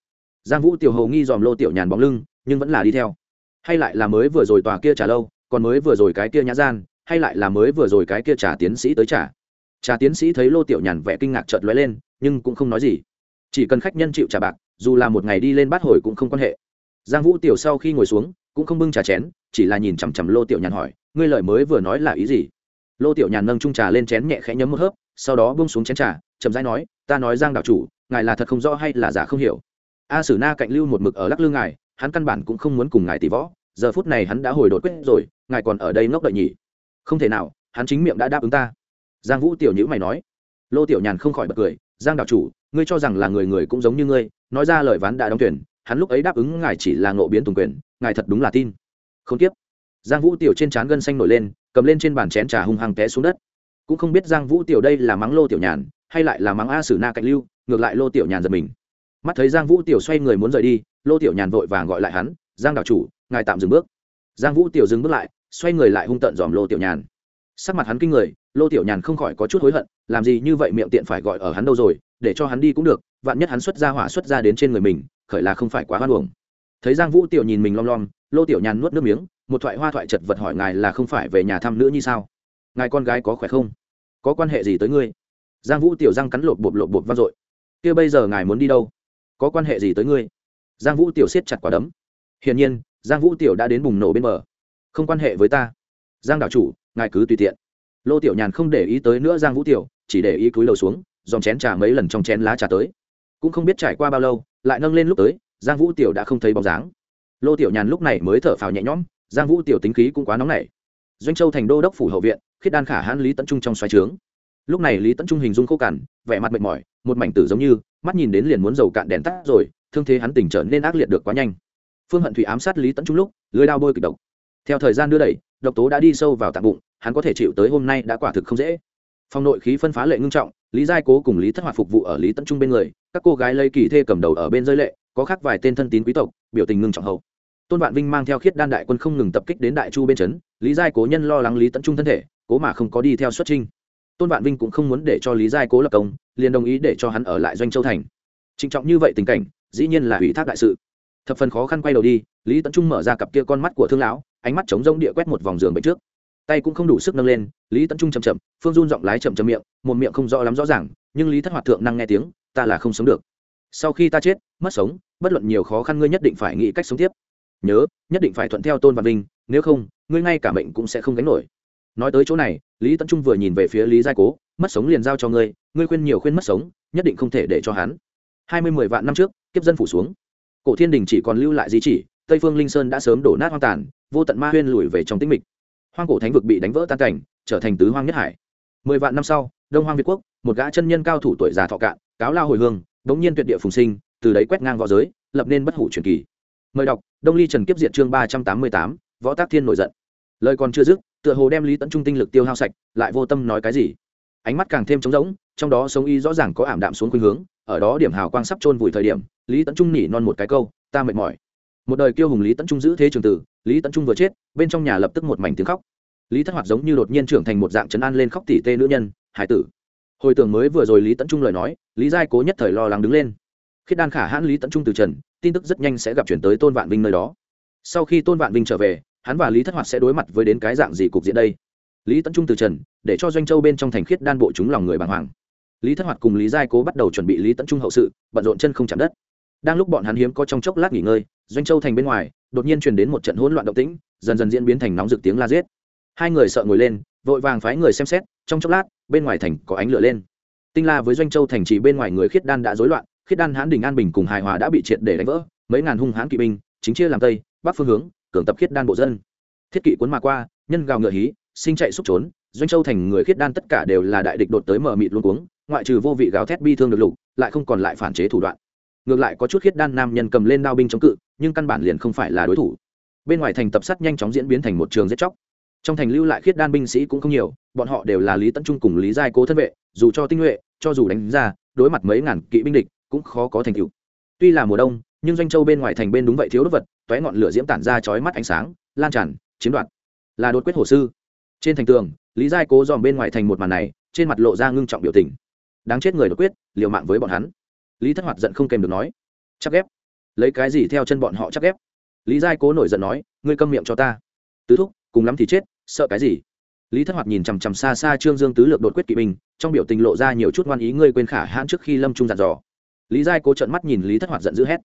Giang vũ tiểu hầu nghi dòm lô tiểu nhàn bóng lưng, nhưng vẫn là đi theo. Hay lại là mới vừa rồi tòa kia trả lâu, còn mới vừa rồi cái kia nhã gian, hay lại là mới vừa rồi cái kia trả tiến sĩ tới trả trà tiến sĩ thấy lô tiểu nhàn vẻ kinh ngạc chợt lóe lên, nhưng cũng không nói gì chỉ cần khách nhân chịu trả bạc, dù là một ngày đi lên bát hồi cũng không quan hệ. Giang vũ tiểu sau khi ngồi xuống, cũng không bưng trà chén, chỉ là nhìn chằm chằm lô tiểu nhàn hỏi, ngươi lời mới vừa nói là ý gì? Lô tiểu nhàn nâng trung trà lên chén nhẹ khẽ nhấm một hớp, sau đó bung xuống chén trà, chậm rãi nói, ta nói giang đạo chủ, ngài là thật không rõ hay là giả không hiểu? A sử na cạnh lưu một mực ở lắc lư ngài, hắn căn bản cũng không muốn cùng ngài tỷ võ, giờ phút này hắn đã hồi đột quyết rồi, ngài còn ở đây ngốc đợi nhỉ? Không thể nào, hắn chính miệng đã đáp ứng ta. Giang vũ tiểu nhữ mày nói. Lô tiểu nhàn không khỏi bật cười giang đạo chủ, ngươi cho rằng là người người cũng giống như ngươi, nói ra lời ván đã đóng tuyển hắn lúc ấy đáp ứng ngài chỉ là ngộ biến tùng quyền, ngài thật đúng là tin. Không tiếp. Giang vũ tiểu trên trán gân xanh nổi lên, cầm lên trên bàn chén trà hung hăng té xuống đất. Cũng không biết giang vũ tiểu đây là mắng lô tiểu nhàn, hay lại là mắng a sử na cạnh lưu, ngược lại lô tiểu nhàn giật mình. Mắt thấy giang vũ tiểu xoay người muốn rời đi, lô tiểu nhàn vội vàng gọi lại hắn, giang đạo chủ, ngài tạm dừng bước. Giang vũ tiểu dừng bước lại, xoay người lại hung tận dòm lô tiểu nhàn sắc mặt hắn kinh người, lô tiểu nhàn không khỏi có chút hối hận, làm gì như vậy miệng tiện phải gọi ở hắn đâu rồi, để cho hắn đi cũng được, vạn nhất hắn xuất ra hỏa xuất ra đến trên người mình, khởi là không phải quá hoan uổng. Thấy giang vũ tiểu nhìn mình lom lom lô tiểu nhàn nuốt nước miếng, một thoại hoa thoại chật vật hỏi ngài là không phải về nhà thăm nữ như sao? Ngài con gái có khỏe không? Có quan hệ gì tới ngươi? Giang vũ tiểu răng cắn lột bột lột bột vang dội. Kia bây giờ ngài muốn đi đâu? Có quan hệ gì tới ngươi? Giang vũ tiểu siết chặt quả đấm. Hiển nhiên, giang vũ tiểu đã đến bùng nổ bên bờ. Không quan hệ với ta. Giang đảo chủ ngài cứ tùy tiện. Lô tiểu nhàn không để ý tới nữa giang vũ tiểu, chỉ để ý cúi đầu xuống, dòng chén trà mấy lần trong chén lá trà tới. Cũng không biết trải qua bao lâu, lại nâng lên lúc tới, giang vũ tiểu đã không thấy bóng dáng. Lô tiểu nhàn lúc này mới thở phào nhẹ nhõm, giang vũ tiểu tính khí cũng quá nóng nảy. Doanh châu thành đô đốc phủ hậu viện, khiết đan khả hãn lý tấn trung trong xoáy trướng. Lúc này lý tấn trung hình dung khô cằn, vẻ mặt mệt mỏi, một mảnh tử giống như, mắt nhìn đến liền muốn dầu cạn đèn tắt rồi, thương thế hắn tỉnh trở nên ác liệt được quá nhanh. Phương hận thủy ám sát lý tấn trung lúc, lưới đao bôi kịch độc. Theo thời gian đưa đẩy, độc tố đã đi sâu vào tạng bụng hắn có thể chịu tới hôm nay đã quả thực không dễ. Phòng nội khí phân phá lệ ngưng trọng, lý giai cố cùng lý thất hoạt phục vụ ở lý tấn trung bên người, các cô gái lây kỳ thê cầm đầu ở bên rơi lệ, có khác vài tên thân tín quý tộc, biểu tình ngưng trọng hậu tôn vạn vinh mang theo khiết đan đại quân không ngừng tập kích đến đại chu bên trấn, lý giai cố nhân lo lắng lý tấn trung thân thể, cố mà không có đi theo xuất trinh tôn vạn vinh cũng không muốn để cho lý giai cố lập công, liền đồng ý để cho hắn ở lại doanh châu thành. Trịnh trọng như vậy tình cảnh, dĩ nhiên là ủy thác đại sự. Thập phần khó khăn quay đầu đi, lý tấn trung mở ra cặp kia con mắt của thương lão, ánh mắt chống rông địa quét một vòng giường bệnh trước tay cũng không đủ sức nâng lên, lý tấn trung chậm chậm, phương run giọng lái chậm chậm miệng, một miệng không rõ lắm rõ ràng, nhưng lý thất hoạt thượng năng nghe tiếng, ta là không sống được. Sau khi ta chết, mất sống, bất luận nhiều khó khăn ngươi nhất định phải nghĩ cách sống tiếp. Nhớ, nhất định phải thuận theo tôn văn vinh, nếu không, ngươi ngay cả mệnh cũng sẽ không gánh nổi. Nói tới chỗ này, lý tấn trung vừa nhìn về phía lý giai cố, mất sống liền giao cho ngươi ngươi khuyên nhiều khuyên mất sống, nhất định không thể để cho hắn. Hai mươi mười vạn năm trước, kiếp dân phủ xuống. Cổ thiên đình chỉ còn lưu lại di chỉ, tây phương linh sơn đã sớm đổ nát hoang tàn, vô tận ma huyên lùi về trong tĩnh mịch hoang cổ thánh vực bị đánh vỡ tan cảnh, trở thành tứ hoang nhất hải. Mười vạn năm sau, đông hoang việt quốc, một gã chân nhân cao thủ tuổi già thọ cạn, cáo lao hồi hương, đống nhiên tuyệt địa phùng sinh, từ đấy quét ngang võ giới, lập nên bất hủ truyền kỳ. Mời đọc, đông ly trần kiếp diệt chương ba trăm tám mươi tám, võ tác thiên nổi giận. Lời còn chưa dứt, tựa hồ đem lý tấn trung tinh lực tiêu hao sạch, lại vô tâm nói cái gì. Ánh mắt càng thêm trống rỗng, trong đó sống y rõ ràng có ảm đạm xuống khuynh hướng, ở đó điểm hào quang sắp trôn vùi thời điểm, lý tấn trung nỉ non một cái câu, ta mệt mỏi. Một đời kiêu hùng lý tấn trung giữ thế trường tử lý tấn trung vừa chết, bên trong nhà lập tức một mảnh tiếng khóc. Lý thất hoạt giống như đột nhiên trưởng thành một dạng trấn an lên khóc tỉ tê nữ nhân, hải tử. Hồi tưởng mới vừa rồi lý tấn trung lời nói, lý giai cố nhất thời lo lắng đứng lên. Khiết đan khả hãn lý tấn trung từ trần, tin tức rất nhanh sẽ gặp chuyển tới tôn vạn vinh nơi đó. Sau khi tôn vạn vinh trở về, hắn và lý thất hoạt sẽ đối mặt với đến cái dạng gì cục diện đây? Lý tấn trung từ trần, để cho doanh châu bên trong thành khiết đan bộ chúng lòng người bàng hoàng. Lý thất hoạt cùng lý giai cố bắt đầu chuẩn bị lý tấn trung hậu sự, bận rộn chân không chạm đất. Đang lúc bọn hắn hiếm có trong chốc lát nghỉ ngơi, doanh châu thành bên ngoài đột nhiên truyền đến một trận hỗn loạn động tĩnh, dần dần diễn biến thành nóng rực tiếng la giết. Hai người sợ ngồi lên, vội vàng phái người xem xét, trong chốc lát, bên ngoài thành có ánh lửa lên. Tinh la với doanh châu thành trì bên ngoài người khiết đan đã rối loạn, khiết đan hãn đình, an bình cùng hài hòa đã bị triệt để đánh vỡ, mấy ngàn hung hãn kỵ binh, chính chia làm tây, bắc phương hướng, cường tập khiết đan bộ dân. Thiết kỵ cuốn mà qua, nhân gào ngựa hí, sinh chạy xúc trốn, doanh châu thành người khiết đan tất cả đều là đại địch đột tới mở mịt luôn cuống, ngoại trừ vô vị gào thét bi thương được lục, lại không còn lại phản chế thủ đoạn ngược lại có chút khiết đan nam nhân cầm lên đao binh chống cự, nhưng căn bản liền không phải là đối thủ. Bên ngoài thành tập sắt nhanh chóng diễn biến thành một trường giết chóc. Trong thành lưu lại khiết đan binh sĩ cũng không nhiều, bọn họ đều là lý tấn trung cùng lý giai cố thân vệ, dù cho tinh nhuệ, cho dù đánh ra, đối mặt mấy ngàn kỵ binh địch, cũng khó có thành tựu. Tuy là mùa đông, nhưng doanh châu bên ngoài thành bên đúng vậy thiếu đốt vật toé ngọn lửa diễm tản ra chói mắt ánh sáng, lan tràn, chiếm đoạt. Là đột quyết hồ sư. Trên thành tường, lý giai cố dòm bên ngoài thành một màn này, trên mặt lộ ra ngưng trọng biểu tình. Đáng chết người đột quyết, liều mạng với bọn hắn lý thất hoạt giận không kèm được nói chắc ghép. Lấy cái gì theo chân bọn họ chắc ghép? Lý giai cố nổi giận nói, ngươi câm miệng cho ta. Tứ thúc, cùng lắm thì chết, sợ cái gì? Lý thất hoạt nhìn chằm chằm xa xa trương dương tứ lược đột quyết kỵ binh, trong biểu tình lộ ra nhiều chút ngoan ý, ngươi quên khả hãn trước khi lâm trung dặn dò. Lý giai cố trợn mắt nhìn lý thất hoạt giận dữ hét.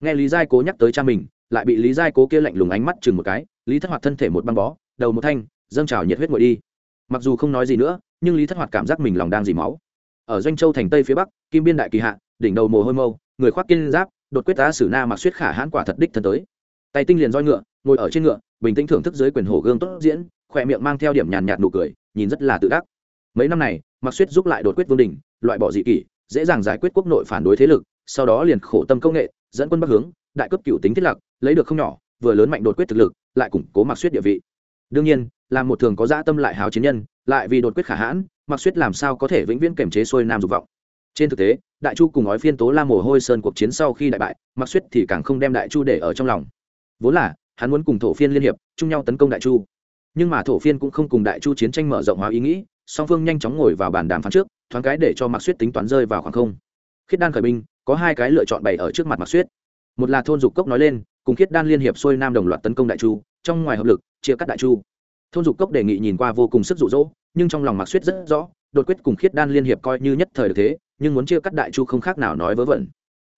Nghe lý giai cố nhắc tới cha mình, lại bị lý giai cố kia lạnh lùng ánh mắt chừng một cái, lý thất hoạt thân thể một băng bó, đầu một thanh, dâng trào nhiệt huyết ngồi đi. Mặc dù không nói gì nữa, nhưng lý thất hoạt cảm giác mình lòng đang dì máu. Ở doanh châu thành tây phía bắc, kim biên đại kỳ hạ đỉnh đầu mồ hôi mâu, người khoác kiên giáp, đột quyết tá sử na mặc suýt khả hãn quả thật đích thân tới. Tay tinh liền roi ngựa, ngồi ở trên ngựa, bình tĩnh thưởng thức dưới quyền hổ gương tốt diễn, khỏe miệng mang theo điểm nhàn nhạt nụ cười, nhìn rất là tự đắc. Mấy năm này, mặc suýt giúp lại đột quyết vương đình loại bỏ dị kỷ, dễ dàng giải quyết quốc nội phản đối thế lực, sau đó liền khổ tâm công nghệ, dẫn quân bắc hướng, đại cấp cựu tính thiết lập, lấy được không nhỏ, vừa lớn mạnh đột quyết thực lực, lại củng cố mặc suýt địa vị. Đương nhiên là một thường có dã tâm lại hào chiến nhân, lại vì đột quyết khả hãn, mặc suýt làm sao có thể vĩnh viễn kiểm chế xuôi nam dục vọng. Trên thực tế đại chu cùng nói phiên tố la mồ hôi sơn cuộc chiến sau khi đại bại mặc suýt thì càng không đem đại chu để ở trong lòng. Vốn là, hắn muốn cùng thổ phiên liên hiệp, chung nhau tấn công đại chu. Nhưng mà thổ phiên cũng không cùng đại chu chiến tranh mở rộng hóa ý nghĩ, song phương nhanh chóng ngồi vào bàn đàm phán trước, thoáng cái để cho mặc suýt tính toán rơi vào khoảng không. Khiết đan khởi binh, có hai cái lựa chọn bày ở trước mặt mặc suýt một là thôn dục cốc nói lên, cùng khiết đan liên hiệp xuôi nam đồng loạt tấn công đại chu, trong ngoài hợp lực, chia cắt đại chu. Thôn dục cốc đề nghị nhìn qua vô cùng sức rụ rỗ nhưng trong lòng mặc suýt rất rõ, đột quyết cùng khiết đan liên hiệp coi như nhất thời được thế nhưng muốn chia cắt đại chu không khác nào nói vớ vẩn.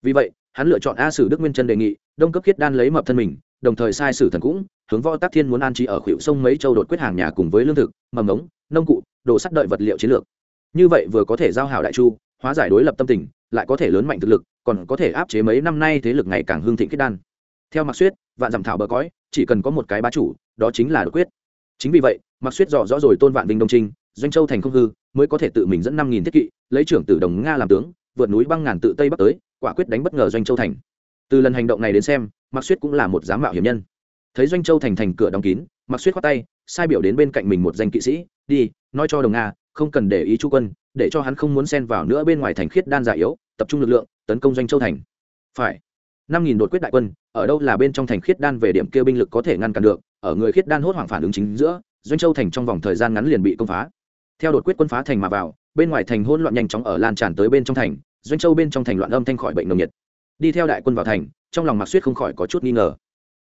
Vì vậy, hắn lựa chọn a sử đức nguyên chân đề nghị, đông cấp khiết đan lấy mập thân mình, đồng thời sai sử thần cũng, hướng võ tác thiên muốn an trí ở khuỷu sông mấy châu đột quyết hàng nhà cùng với lương thực, mầm ống, nông cụ, đồ sắt đợi vật liệu chiến lược. Như vậy vừa có thể giao hảo đại chu, hóa giải đối lập tâm tình, lại có thể lớn mạnh thực lực, còn có thể áp chế mấy năm nay thế lực ngày càng hương thịnh khiết đan. Theo mặc suyết vạn dặm thảo bờ cõi, chỉ cần có một cái bá chủ, đó chính là đột quyết. Chính vì vậy mặc suyết dò rõ rồi tôn vạn vinh đông trinh, doanh châu thành không hư mới có thể tự mình dẫn năm nghìn thiết kỵ, lấy trưởng tử đồng nga làm tướng, vượt núi băng ngàn tự tây bắc tới, quả quyết đánh bất ngờ doanh châu thành. Từ lần hành động này đến xem mặc suyết cũng là một giám mạo hiểm nhân. Thấy doanh châu thành thành cửa đóng kín mặc suyết khoát tay, sai biểu đến bên cạnh mình một danh kỵ sĩ, đi, nói cho đồng nga, không cần để ý chu quân, để cho hắn không muốn xen vào nữa bên ngoài thành khiết đan giả yếu, tập trung lực lượng, tấn công doanh châu thành. Phải. năm nghìn đột quyết đại quân, ở đâu là bên trong thành khiết đan về điểm kia binh lực có thể ngăn cản được, ở người khiết đan hốt hoảng phản ứng chính giữa, doanh châu thành trong vòng thời gian ngắn liền bị công phá theo đột quyết quân phá thành mà vào, bên ngoài thành hỗn loạn nhanh chóng ở lan tràn tới bên trong thành, doanh châu bên trong thành loạn âm thanh khỏi bệnh nồng nhiệt. Đi theo đại quân vào thành, trong lòng mạc suýt không khỏi có chút nghi ngờ.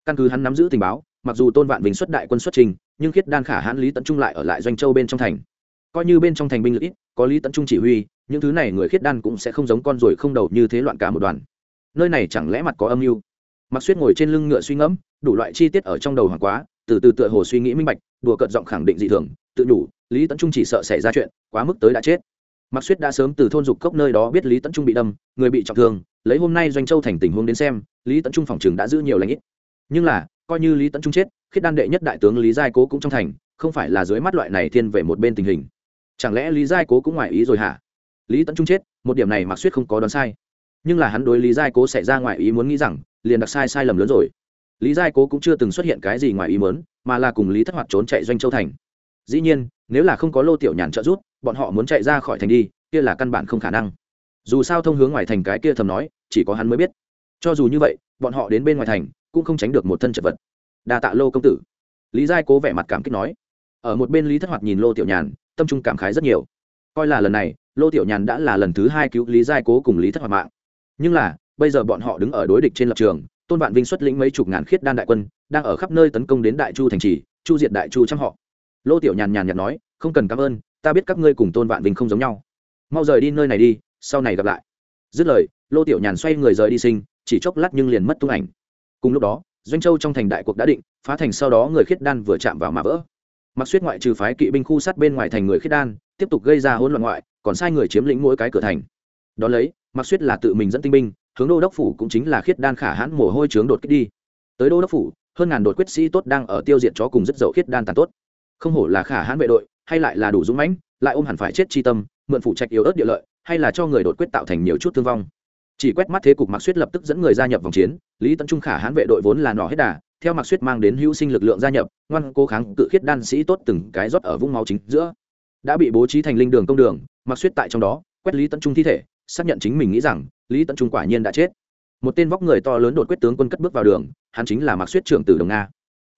Căn cứ hắn nắm giữ tình báo, mặc dù tôn vạn vinh xuất đại quân xuất trình, nhưng khiết đan khả hãn lý tận trung lại ở lại doanh châu bên trong thành. Coi như bên trong thành binh lực ít, có lý tận trung chỉ huy, những thứ này người khiết đan cũng sẽ không giống con ruồi không đầu như thế loạn cả một đoàn. Nơi này chẳng lẽ mặt có âm mưu? Mặc suýt ngồi trên lưng ngựa suy ngẫm, đủ loại chi tiết ở trong đầu hoàng quá, từ từ tựa hồ suy nghĩ minh bạch, đùa cợt giọng khẳng định dị thường, tự đủ lý tấn trung chỉ sợ xảy ra chuyện, quá mức tới đã chết. Mặc suýt đã sớm từ thôn dục cốc nơi đó biết lý tấn trung bị đâm, người bị trọng thương, lấy hôm nay doanh châu thành tình huống đến xem, lý tấn trung phòng trường đã giữ nhiều lãnh ít. Nhưng là, coi như lý tấn trung chết, khiết đan đệ nhất đại tướng lý giai cố cũng trong thành, không phải là dưới mắt loại này thiên về một bên tình hình. Chẳng lẽ lý giai cố cũng ngoài ý rồi hả? Lý tấn trung chết, một điểm này mặc suýt không có đoán sai. Nhưng là hắn đối lý giai cố xảy ra ngoài ý muốn nghĩ rằng, liền đặc sai sai lầm lớn rồi. Lý giai cố cũng chưa từng xuất hiện cái gì ngoài ý muốn, mà là cùng lý thất hoạt trốn chạy doanh châu thành. Dĩ nhiên nếu là không có lô tiểu nhàn trợ giúp, bọn họ muốn chạy ra khỏi thành đi, kia là căn bản không khả năng. Dù sao thông hướng ngoài thành cái kia thầm nói, chỉ có hắn mới biết. Cho dù như vậy, bọn họ đến bên ngoài thành, cũng không tránh được một thân chật vật. Đa tạ lô công tử. Lý giai cố vẻ mặt cảm kích nói. Ở một bên lý thất hoạt nhìn lô tiểu nhàn, tâm trung cảm khái rất nhiều. Coi là lần này, lô tiểu nhàn đã là lần thứ hai cứu lý giai cố cùng lý thất hoạt mạng. Nhưng là, bây giờ bọn họ đứng ở đối địch trên lập trường, tôn vạn vinh xuất lĩnh mấy chục ngàn khiết đan đại quân, đang ở khắp nơi tấn công đến đại chu thành trì, chu diệt đại chu trăm họ lô tiểu nhàn nhàn nhạt nói, không cần cảm ơn, ta biết các ngươi cùng tôn vạn vinh không giống nhau. Mau rời đi nơi này đi, sau này gặp lại. Dứt lời, lô tiểu nhàn xoay người rời đi sinh, chỉ chốc lát nhưng liền mất tung ảnh. Cùng lúc đó, doanh châu trong thành đại cuộc đã định, phá thành sau đó người khiết đan vừa chạm vào mà vỡ. Mặc suýt ngoại trừ phái kỵ binh khu sát bên ngoài thành người khiết đan, tiếp tục gây ra hỗn loạn ngoại, còn sai người chiếm lĩnh mỗi cái cửa thành. Đ ó lấy, mặc suýt là tự mình dẫn tinh binh, hướng đô đốc phủ cũng chính là khiết đan khả hãn mồ hôi trướng đột kích đi. Tới đô đốc phủ, hơn ngàn đột quyết sĩ tốt đang ở tiêu diệt chó cùng rất dậu khiết đan tàn tốt không hổ là khả hãn vệ đội, hay lại là đủ dũng mãnh, lại ôm hẳn phải chết chi tâm, mượn phủ trạch yếu ớt địa lợi, hay là cho người đột quyết tạo thành nhiều chút thương vong. Chỉ quét mắt thế cục mặc suýt lập tức dẫn người gia nhập vòng chiến, lý tấn trung khả hãn vệ đội vốn là nỏ hết đà, theo mặc suýt mang đến hữu sinh lực lượng gia nhập, ngoan cố kháng cự khiết đan sĩ tốt từng cái rót ở vũng máu chính giữa. Đã bị bố trí thành linh đường công đường mặc suýt tại trong đó, quét lý tấn trung thi thể, xác nhận chính mình nghĩ rằng, lý tấn trung quả nhiên đã chết. Một tên vóc người to lớn đột quyết tướng quân cất bước vào đường, hắn chính là mặc suýt trưởng tử đồng nga.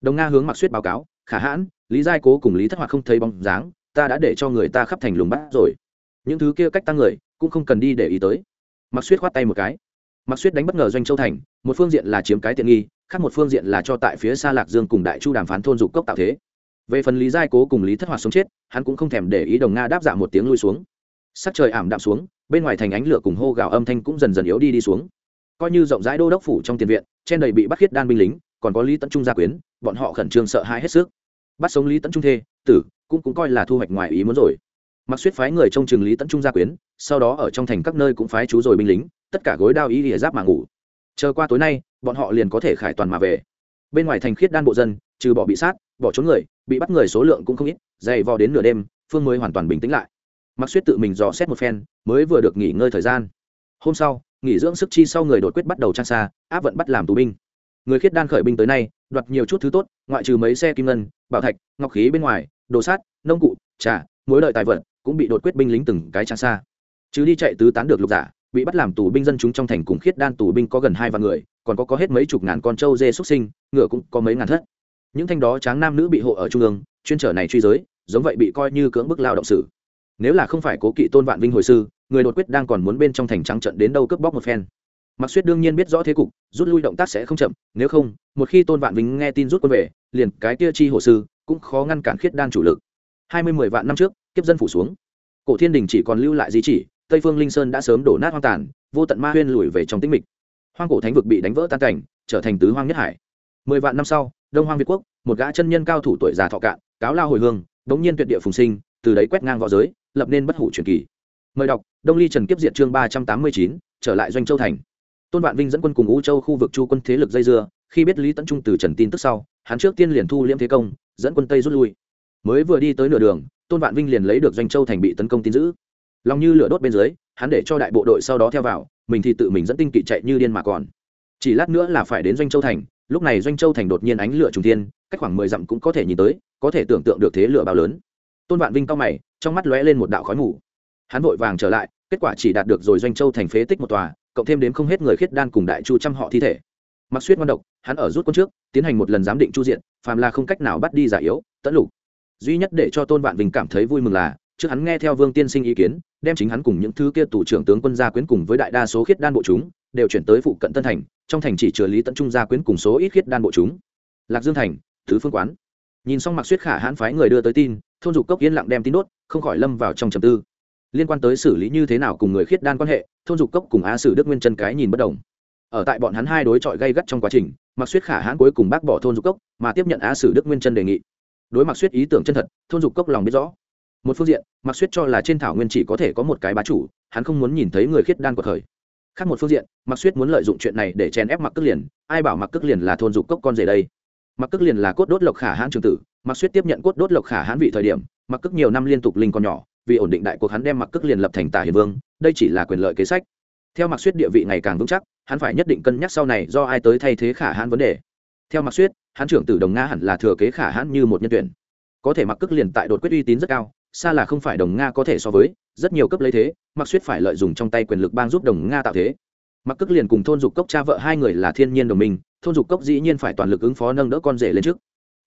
Đồng nga hướng mặc suýt báo cáo, khả hãn lý giai cố cùng lý thất hoạt không thấy bóng dáng, ta đã để cho người ta khắp thành lùng bắt rồi. Những thứ kia cách tăng người, cũng không cần đi để ý tới. Mặc suýt khoát tay một cái. Mặc suýt đánh bất ngờ doanh châu thành, một phương diện là chiếm cái tiện nghi, khác một phương diện là cho tại phía xa lạc dương cùng đại chu đàm phán thôn dục cốc tạo thế. Về phần lý giai cố cùng lý thất hoạt sống chết, hắn cũng không thèm để ý đồng nga đáp dạ một tiếng lui xuống. Sắc trời ảm đạm xuống, bên ngoài thành ánh lửa cùng hô gào âm thanh cũng dần dần yếu đi đi xuống. Coi như rộng rãi đô đốc phủ trong tiền viện, trên đầy bị bắt khiết đan binh lính, còn có lý tấn trung gia quyến, bọn họ khẩn trương sợ hãi hết sức bắt sống lý tấn trung thê, tử, cũng cũng coi là thu hoạch ngoài ý muốn rồi. Mặc suýt phái người trong trường lý tấn trung gia quyến, sau đó ở trong thành các nơi cũng phái chú rồi binh lính, tất cả gối đao ý ỉa giáp mà ngủ. Chờ qua tối nay, bọn họ liền có thể khải toàn mà về. Bên ngoài thành khiết đan bộ dân, trừ bỏ bị sát, bỏ trốn người, bị bắt người số lượng cũng không ít, dày vò đến nửa đêm, phương mới hoàn toàn bình tĩnh lại. Mặc suýt tự mình dò xét một phen, mới vừa được nghỉ ngơi thời gian. Hôm sau, nghỉ dưỡng sức chi sau người đột quyết bắt đầu trang xa, áp vận bắt làm tù binh người khiết đan khởi binh tới nay, đoạt nhiều chút thứ tốt, ngoại trừ mấy xe kim ngân, bảo thạch, ngọc khí bên ngoài, đồ sát, nông cụ, trà mối lợi tài vật, cũng bị đột quyết binh lính từng cái trang xa. Chứ đi chạy tứ tán được lục giả, bị bắt làm tù binh dân chúng trong thành cùng khiết đan tù binh có gần hai vạn người, còn có có hết mấy chục ngàn con trâu dê xuất sinh, ngựa cũng có mấy ngàn thất. Những thanh đó tráng nam nữ bị hộ ở trung ương, chuyên trở này truy giới, giống vậy bị coi như cưỡng bức lao động sử nếu là không phải cố kỵ tôn vạn vinh hồi sư, người đột quyết đang còn muốn bên trong thành trắng trận đến đâu cướp bóc một phen mặc suýt đương nhiên biết rõ thế cục, rút lui động tác sẽ không chậm, nếu không, một khi tôn vạn vinh nghe tin rút quân về, liền cái kia chi hồ sư cũng khó ngăn cản khiết đan chủ lực. Hai mươi mười vạn năm trước, kiếp dân phủ xuống. Cổ thiên đình chỉ còn lưu lại di chỉ, tây phương linh sơn đã sớm đổ nát hoang tàn, vô tận ma huyên lùi về trong tĩnh mịch. Hoang cổ thánh vực bị đánh vỡ tan cảnh, trở thành tứ hoang nhất hải. Mười vạn năm sau, đông hoang việt quốc, một gã chân nhân cao thủ tuổi già thọ cạn, cáo lao hồi hương, đống nhiên tuyệt địa phùng sinh, từ đấy quét ngang v õ giới, lập nên bất hủ truyền kỳ. Mời đọc, đông ly trần kiếp diệt chương ba trăm tám mươi chín, trở lại doanh châu thành tôn vạn vinh dẫn quân cùng U châu khu vực chu quân thế lực dây dưa, khi biết lý tấn trung từ trần tin tức sau, hắn trước tiên liền thu liễm thế công, dẫn quân tây rút lui. Mới vừa đi tới nửa đường, tôn vạn vinh liền lấy được doanh châu thành bị tấn công tin giữ. Lòng như lửa đốt bên dưới, hắn để cho đại bộ đội sau đó theo vào, mình thì tự mình dẫn tinh kỵ chạy như điên mà còn. Chỉ lát nữa là phải đến doanh châu thành, lúc này doanh châu thành đột nhiên ánh lửa trùng thiên, cách khoảng mười dặm cũng có thể nhìn tới, có thể tưởng tượng được thế lửa bao lớn. Tôn vạn vinh cao mày, trong mắt lóe lên một đạo khói mù. Hắn vội vàng trở lại, kết quả chỉ đạt được rồi doanh châu thành phế tích một tòa cộng thêm đến không hết người khiết đan cùng đại chu trăm họ thi thể. Mặc suyết ngoan độc, hắn ở rút quân trước, tiến hành một lần giám định chu diện, phàm là không cách nào bắt đi giả yếu tẫn lục. Duy nhất để cho tôn vạn vinh cảm thấy vui mừng là, trước hắn nghe theo vương tiên sinh ý kiến, đem chính hắn cùng những thứ kia tù trưởng tướng quân gia quyến cùng với đại đa số khiết đan bộ chúng, đều chuyển tới phụ cận tân thành, trong thành chỉ trừ lý tận trung gia quyến cùng số ít khiết đan bộ chúng. Lạc dương thành thứ phương quán. Nhìn xong mặc suyết khả hãn phái người đưa tới tin, thôn dục cốc yên lặng đem tin đốt, không khỏi lâm vào trong trầm tư. Liên quan tới xử lý như thế nào cùng người khiết đan quan hệ thôn dục cốc cùng á sử đức nguyên chân cái nhìn bất đồng. Ở tại bọn hắn hai đối chọi gây gắt trong quá trình mặc suýt khả hãn cuối cùng bác bỏ thôn dục cốc, mà tiếp nhận á sử đức nguyên chân đề nghị. Đối mặc suýt ý tưởng chân thật, thôn dục cốc lòng biết rõ. Một phương diện mặc suýt cho là trên thảo nguyên chỉ có thể có một cái bá chủ, hắn không muốn nhìn thấy người khiết đan của thời. Khác một phương diện mặc suýt muốn lợi dụng chuyện này để chèn ép mặc cước liền, ai bảo mặc cước liền là thôn dục cốc con rể đây? Mặc cước liền là cốt đốt lộc khả hãn trường tử mặc suýt tiếp nhận cốt đốt lộc khả hãn vị thời điểm mặc cước nhiều năm liên tục linh còn nhỏ vì ổn định đại cuộc hắn đem mặc cước liền lập thành tả hiền vương, đây chỉ là quyền lợi kế sách. Theo mặc suyết địa vị ngày càng vững chắc, hắn phải nhất định cân nhắc sau này do ai tới thay thế khả hãn vấn đề. Theo mặc suyết, hắn trưởng tử đồng nga hẳn là thừa kế khả hãn như một nhân tuyển. Có thể mặc cước liền tại đột quyết uy tín rất cao, xa là không phải đồng nga có thể so với, rất nhiều cấp lấy thế, mặc suyết phải lợi dụng trong tay quyền lực bang giúp đồng nga tạo thế. Mặc cước liền cùng thôn dục cốc cha vợ hai người là thiên nhiên đồng minh, thôn dục cốc dĩ nhiên phải toàn lực ứng phó nâng đỡ con rể lên trước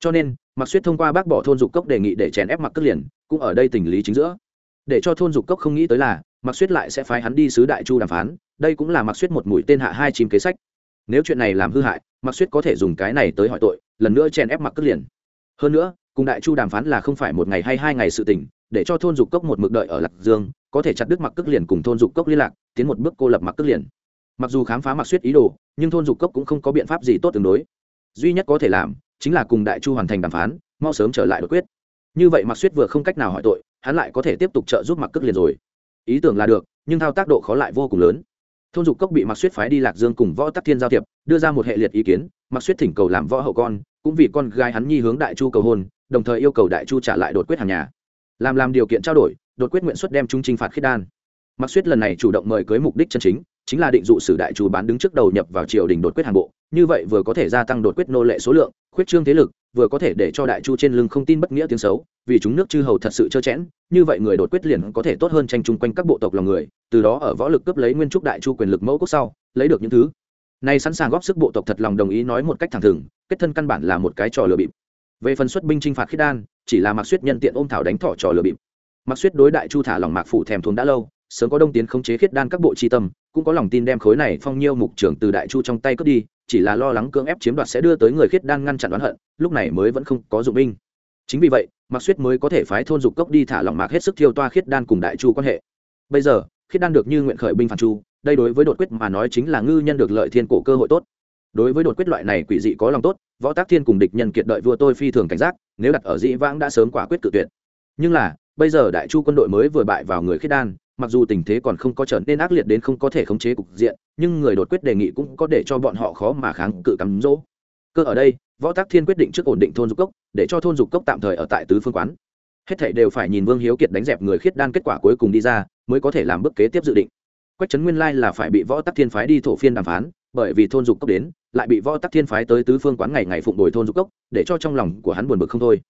cho nên mặc suýt thông qua bác bỏ thôn dục cốc đề nghị để chèn ép mặc cất liền, cũng ở đây tình lý chính giữa. Để cho thôn dục cốc không nghĩ tới là mặc suýt lại sẽ phái hắn đi sứ đại chu đàm phán, đây cũng là mặc suýt một mũi tên hạ hai chim kế sách. Nếu chuyện này làm hư hại mặc suýt có thể dùng cái này tới hỏi tội, lần nữa chèn ép mặc cất liền. Hơn nữa, cùng đại chu đàm phán là không phải một ngày hay hai ngày sự tình, để cho thôn dục cốc một mực đợi ở lạc dương, có thể chặt đứt mặc cất liền cùng thôn dục cốc liên lạc, tiến một bước cô lập mặc cất liền. Mặc dù khám phá mặc suýt ý đồ, nhưng thôn dục cốc cũng không có biện pháp gì tốt tương đối. Duy nhất có thể làm chính là cùng đại chu hoàn thành đàm phán, mau sớm trở lại đột quyết. Như vậy mặc suýt vừa không cách nào hỏi tội, hắn lại có thể tiếp tục trợ giúp mặc cước liền rồi. Ý tưởng là được, nhưng thao tác độ khó lại vô cùng lớn. Thôn dục cốc bị mặc suýt phái đi lạc dương cùng võ tắc thiên giao thiệp, đưa ra một hệ liệt ý kiến mặc suýt thỉnh cầu làm võ hậu con, cũng vì con gái hắn nhi hướng đại chu cầu hôn, đồng thời yêu cầu đại chu trả lại đột quyết hàng nhà. Làm làm điều kiện trao đổi, đột quyết nguyện xuất đem chúng trinh phạt khiết đan. Mặc suýt lần này chủ động mời cưới mục đích chân chính chính là định dụ sử đại chu bán đứng trước đầu nhập vào triều đình đột quyết hàng bộ, như vậy vừa có thể gia tăng đột quyết nô lệ số lượng, khuyết trương thế lực, vừa có thể để cho đại chu trên lưng không tin bất nghĩa tiếng xấu, vì chúng nước chư hầu thật sự trơ chẽn như vậy người đột quyết liền có thể tốt hơn tranh chung quanh các bộ tộc lòng người, từ đó ở võ lực cướp lấy nguyên trúc đại chu quyền lực mẫu quốc sau, lấy được những thứ. Này sẵn sàng góp sức bộ tộc thật lòng đồng ý nói một cách thẳng thừng, kết thân căn bản là một cái trò lừa bịp. Về phần xuất binh chinh phạt khiết đan, chỉ là mặc suyết nhân tiện ôm thảo đánh thỏ trò lừa bịp. Mặc suyết đối đại chu thả lòng mạc phủ thèm thuồng đã lâu sớm có đông tiến khống chế khiết đan các bộ tri tâm, cũng có lòng tin đem khối này phong nhiêu mục trưởng từ đại chu trong tay cướp đi, chỉ là lo lắng cưỡng ép chiếm đoạt sẽ đưa tới người khiết đan ngăn chặn đoán hận, lúc này mới vẫn không có dụng binh. Chính vì vậy, mạc suýt mới có thể phái thôn dục cốc đi thả lòng mạc hết sức thiêu toa khiết đan cùng đại chu quan hệ. Bây giờ, khiết đan được như nguyện khởi binh phản chu, đây đối với đột quyết mà nói chính là ngư nhân được lợi thiên cổ cơ hội tốt. Đối với đột quyết loại này quỷ dị có lòng tốt, võ tác thiên cùng địch nhân kiệt đợi vua tôi phi thường cảnh giác, nếu đặt ở dĩ vãng đã sớm quả quyết cự tuyệt. Nhưng là, bây giờ đại chu quân đội mới vừa bại vào người khiết đan mặc dù tình thế còn không có trở nên ác liệt đến không có thể khống chế cục diện, nhưng người đột quyết đề nghị cũng có để cho bọn họ khó mà kháng cự cắm rỗ cơ ở đây, võ tác thiên quyết định trước ổn định thôn dục cốc, để cho thôn dục cốc tạm thời ở tại tứ phương quán. Hết thảy đều phải nhìn vương hiếu kiệt đánh dẹp người khiết đan kết quả cuối cùng đi ra, mới có thể làm bước kế tiếp dự định. Quách trấn nguyên lai là phải bị võ tắc thiên phái đi thổ phiên đàm phán, bởi vì thôn dục cốc đến, lại bị võ tắc thiên phái tới tứ phương quán ngày ngày phụng đổi thôn dục cốc, để cho trong lòng của hắn buồn bực không thôi.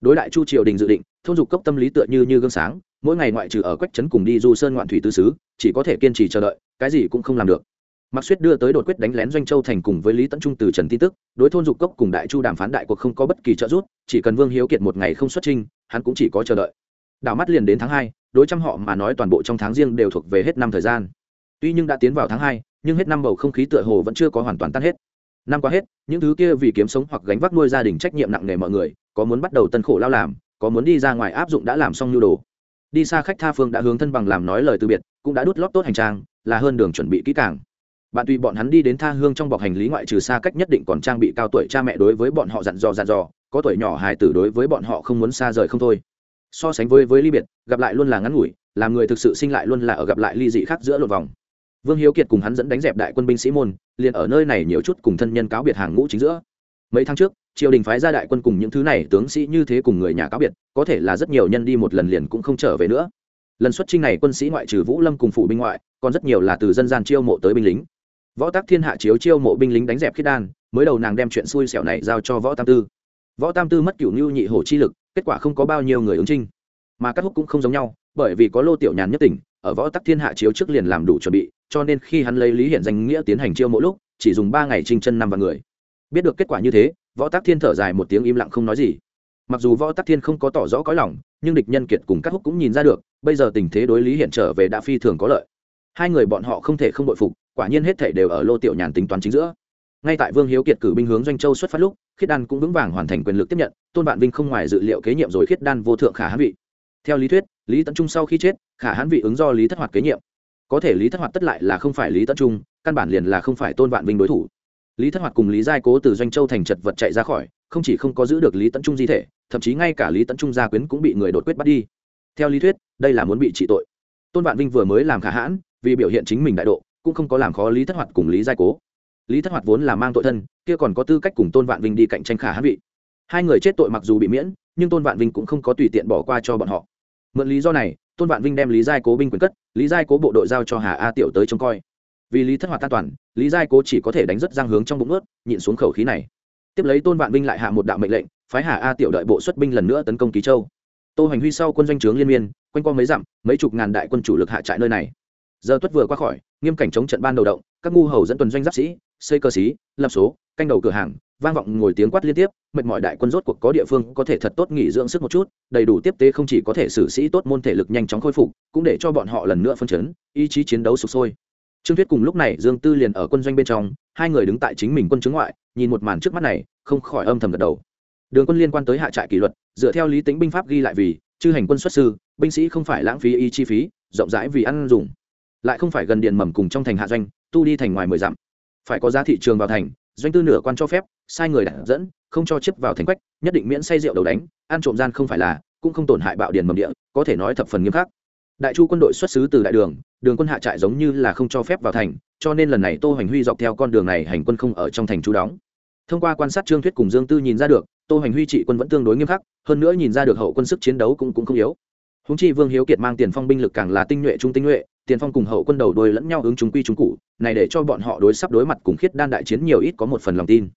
Đối đại chu triều đình dự định, thôn dục cốc tâm lý tựa như như gương sáng mỗi ngày ngoại trừ ở quách trấn cùng đi du sơn ngoạn thủy tư xứ chỉ có thể kiên trì chờ đợi cái gì cũng không làm được mặc suýt đưa tới đột quyết đánh lén Doanh Châu thành cùng với Lý Tấn Trung từ Trần tin tức, đối thôn dục cốc cùng Đại Chu đàm phán đại cuộc không có bất kỳ trợ giúp, chỉ cần Vương Hiếu Kiệt một ngày không xuất trình, hắn cũng chỉ có chờ đợi. Đảo mắt liền đến tháng hai, đối trăm họ mà nói toàn bộ trong tháng riêng đều thuộc về hết năm thời gian. Tuy nhưng đã tiến vào tháng hai, nhưng hết năm bầu không khí tựa hồ vẫn chưa có hoàn toàn tan hết. Năm qua hết, những thứ kia vì kiếm sống hoặc gánh vác nuôi gia đình trách nhiệm nặng nề mọi người, có muốn bắt đầu tân khổ lao làm, có muốn đi ra ngoài áp dụng đã làm xong nhu đồ. Đi xa khách tha phương đã hướng thân bằng làm nói lời từ biệt, cũng đã đút lót tốt hành trang, là hơn đường chuẩn bị kỹ càng. Bạn tùy bọn hắn đi đến tha hương trong bọc hành lý ngoại trừ xa cách nhất định còn trang bị cao tuổi cha mẹ đối với bọn họ dặn dò dặn dò có tuổi nhỏ hài tử đối với bọn họ không muốn xa rời không thôi. So sánh với với ly biệt gặp lại luôn là ngắn ngủi làm người thực sự sinh lại luôn là ở gặp lại ly dị khác giữa lột vòng. Vương hiếu kiệt cùng hắn dẫn đánh dẹp đại quân binh sĩ môn liền ở nơi này nhiều chút cùng thân nhân cáo biệt hàng ngũ chính giữa. Mấy tháng trước triều đình phái ra đại quân cùng những thứ này, tướng sĩ như thế cùng người nhà cáo biệt, có thể là rất nhiều nhân đi một lần liền cũng không trở về nữa. Lần xuất trinh này, quân sĩ ngoại trừ vũ lâm cùng phủ binh ngoại, còn rất nhiều là từ dân gian chiêu mộ tới binh lính. Võ tác thiên hạ chiếu chiêu mộ binh lính đánh dẹp khiết đan, mới đầu nàng đem chuyện xui xẻo này giao cho võ tam tư. Võ tam tư mất cửu nhu nhị hổ chi lực, kết quả không có bao nhiêu người ứng trinh mà các húc cũng không giống nhau, bởi vì có lô tiểu nhàn nhất tỉnh, ở võ tắc thiên hạ chiếu trước liền làm đủ chuẩn bị, cho nên khi hắn lấy lý hiện danh nghĩa tiến hành chiêu mỗi lúc, chỉ dùng ba ngày trinh chân năm vạn người. Biết được kết quả như thế võ tắc thiên thở dài một tiếng im lặng không nói gì. Mặc dù võ tắc thiên không có tỏ rõ có lòng, nhưng địch nhân kiệt cùng các húc cũng nhìn ra được, bây giờ tình thế đối lý hiện trở về đã phi thường có lợi. Hai người bọn họ không thể không bội phục, quả nhiên hết thể đều ở lô tiểu nhàn tính toán chính giữa. Ngay tại vương hiếu kiệt cử binh hướng doanh châu xuất phát lúc, khiết đan cũng vững vàng hoàn thành quyền lực tiếp nhận, tôn vạn vinh không ngoài dự liệu kế nhiệm rồi khiết đan vô thượng khả hãn vị. Theo lý thuyết, lý tấn trung sau khi chết, khả hãn vị ứng do lý thất hoạt kế nhiệm. Có thể lý thất hoạt tất lại là không phải lý tấn trung, căn bản liền là không phải tôn vạn vinh đối thủ lý thất hoạt cùng lý giai cố từ doanh châu thành chật vật chạy ra khỏi, không chỉ không có giữ được lý tấn trung di thể, thậm chí ngay cả lý tấn trung gia quyến cũng bị người đột quyết bắt đi. Theo lý thuyết, đây là muốn bị trị tội. Tôn vạn vinh vừa mới làm khả hãn, vì biểu hiện chính mình đại độ, cũng không có làm khó lý thất hoạt cùng lý giai cố. Lý thất hoạt vốn là mang tội thân, kia còn có tư cách cùng tôn vạn vinh đi cạnh tranh khả hãn vị. Hai người chết tội mặc dù bị miễn, nhưng tôn vạn vinh cũng không có tùy tiện bỏ qua cho bọn họ. Mượn lý do này, tôn vạn vinh đem lý giai cố binh quyền cất, lý giai cố bộ đội giao cho hà a tiểu tới trông coi vì lý thất hoạt an toàn, lý giai cố chỉ có thể đánh rất giang hướng trong bụng ướt, nhịn xuống khẩu khí này. Tiếp lấy tôn vạn vinh lại hạ một đạo mệnh lệnh, phái hà a tiểu đợi bộ xuất binh lần nữa tấn công ký châu. Tô hành huy sau quân doanh trướng liên miên, quanh qua mấy dặm, mấy chục ngàn đại quân chủ lực hạ trại nơi này. Giờ tuất vừa qua khỏi, nghiêm cảnh chống trận ban đầu động, các ngu hầu dẫn tuần doanh giáp sĩ, xây cơ sĩ lập số, canh đầu cửa hàng, vang vọng ngồi tiếng quát liên tiếp, mệt mỏi đại quân rốt cuộc có địa phương có thể thật tốt nghỉ dưỡng sức một chút, đầy đủ tiếp tế không chỉ có thể xử sĩ tốt môn thể lực nhanh chóng khôi phục, cũng để cho bọn họ lần nữa phân chấn, ý chí chiến đấu sụp sôi trương thuyết cùng lúc này dương tư liền ở quân doanh bên trong, hai người đứng tại chính mình quân chứng ngoại, nhìn một màn trước mắt này, không khỏi âm thầm gật đầu. Đường quân liên quan tới hạ trại kỷ luật, dựa theo lý tính binh pháp ghi lại vì, chư hành quân xuất sư, binh sĩ không phải lãng phí y chi phí, rộng rãi vì ăn dùng. Lại không phải gần điện mầm cùng trong thành hạ doanh, tu đi thành ngoài mười dặm. Phải có giá thị trường vào thành, doanh tư nửa quan cho phép, sai người đặt dẫn, không cho chiếc vào thành quách, nhất định miễn say rượu đầu đánh, ăn trộm gian không phải là, cũng không tổn hại bạo điền mầm địa, có thể nói thập phần nghiêm khắc đại chu quân đội xuất xứ từ đại đường đường quân hạ trại giống như là không cho phép vào thành, cho nên lần này tô hoành huy dọc theo con đường này hành quân không ở trong thành chú đóng. Thông qua quan sát trương thuyết cùng dương tư nhìn ra được, tô hoành huy trị quân vẫn tương đối nghiêm khắc, hơn nữa nhìn ra được hậu quân sức chiến đấu cũng cũng không yếu. Húng chi vương hiếu kiệt mang tiền phong binh lực càng là tinh nhuệ trung tinh nhuệ, tiền phong cùng hậu quân đầu đuôi lẫn nhau ứng chúng quy chúng cụ, này để cho bọn họ đối sắp đối mặt cùng khiết đan đại chiến nhiều ít có một phần lòng tin.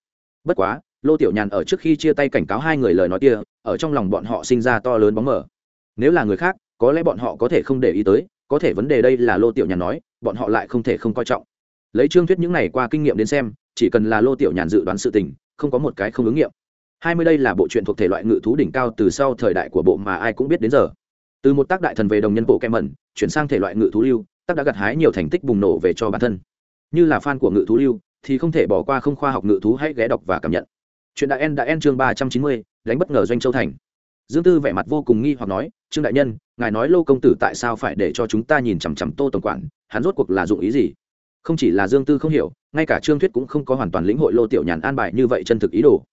Bất quá, lô tiểu nhàn ở trước khi chia tay cảnh cáo hai người lời nói kia, ở trong lòng bọn họ sinh ra to lớn bóng mờ. Nếu là người khác có lẽ bọn họ có thể không để ý tới, có thể vấn đề đây là lô tiểu nhàn nói, bọn họ lại không thể không coi trọng. Lấy trương thuyết những này qua kinh nghiệm đến xem, chỉ cần là lô tiểu nhàn dự đoán sự tình, không có một cái không ứng nghiệm. Hai mươi đây là bộ truyện thuộc thể loại ngự thú đỉnh cao từ sau thời đại của bộ mà ai cũng biết đến giờ. Từ một tác đại thần về đồng nhân bộ kem mẩn, chuyển sang thể loại ngự thú lưu, tác đã gặt hái nhiều thành tích bùng nổ về cho bản thân. Như là fan của ngự thú lưu, thì không thể bỏ qua không khoa học ngự thú hãy ghé đọc và cảm nhận. Chuyện đại en đã en chương ba trăm chín mươi, đánh bất ngờ doanh châu thành dương tư vẻ mặt vô cùng nghi hoặc nói, trương đại nhân, ngài nói lô công tử tại sao phải để cho chúng ta nhìn chằm chằm tô tổng quản, hắn rốt cuộc là dụng ý gì? Không chỉ là dương tư không hiểu, ngay cả trương thuyết cũng không có hoàn toàn lĩnh hội lô tiểu nhàn an bài như vậy chân thực ý đồ.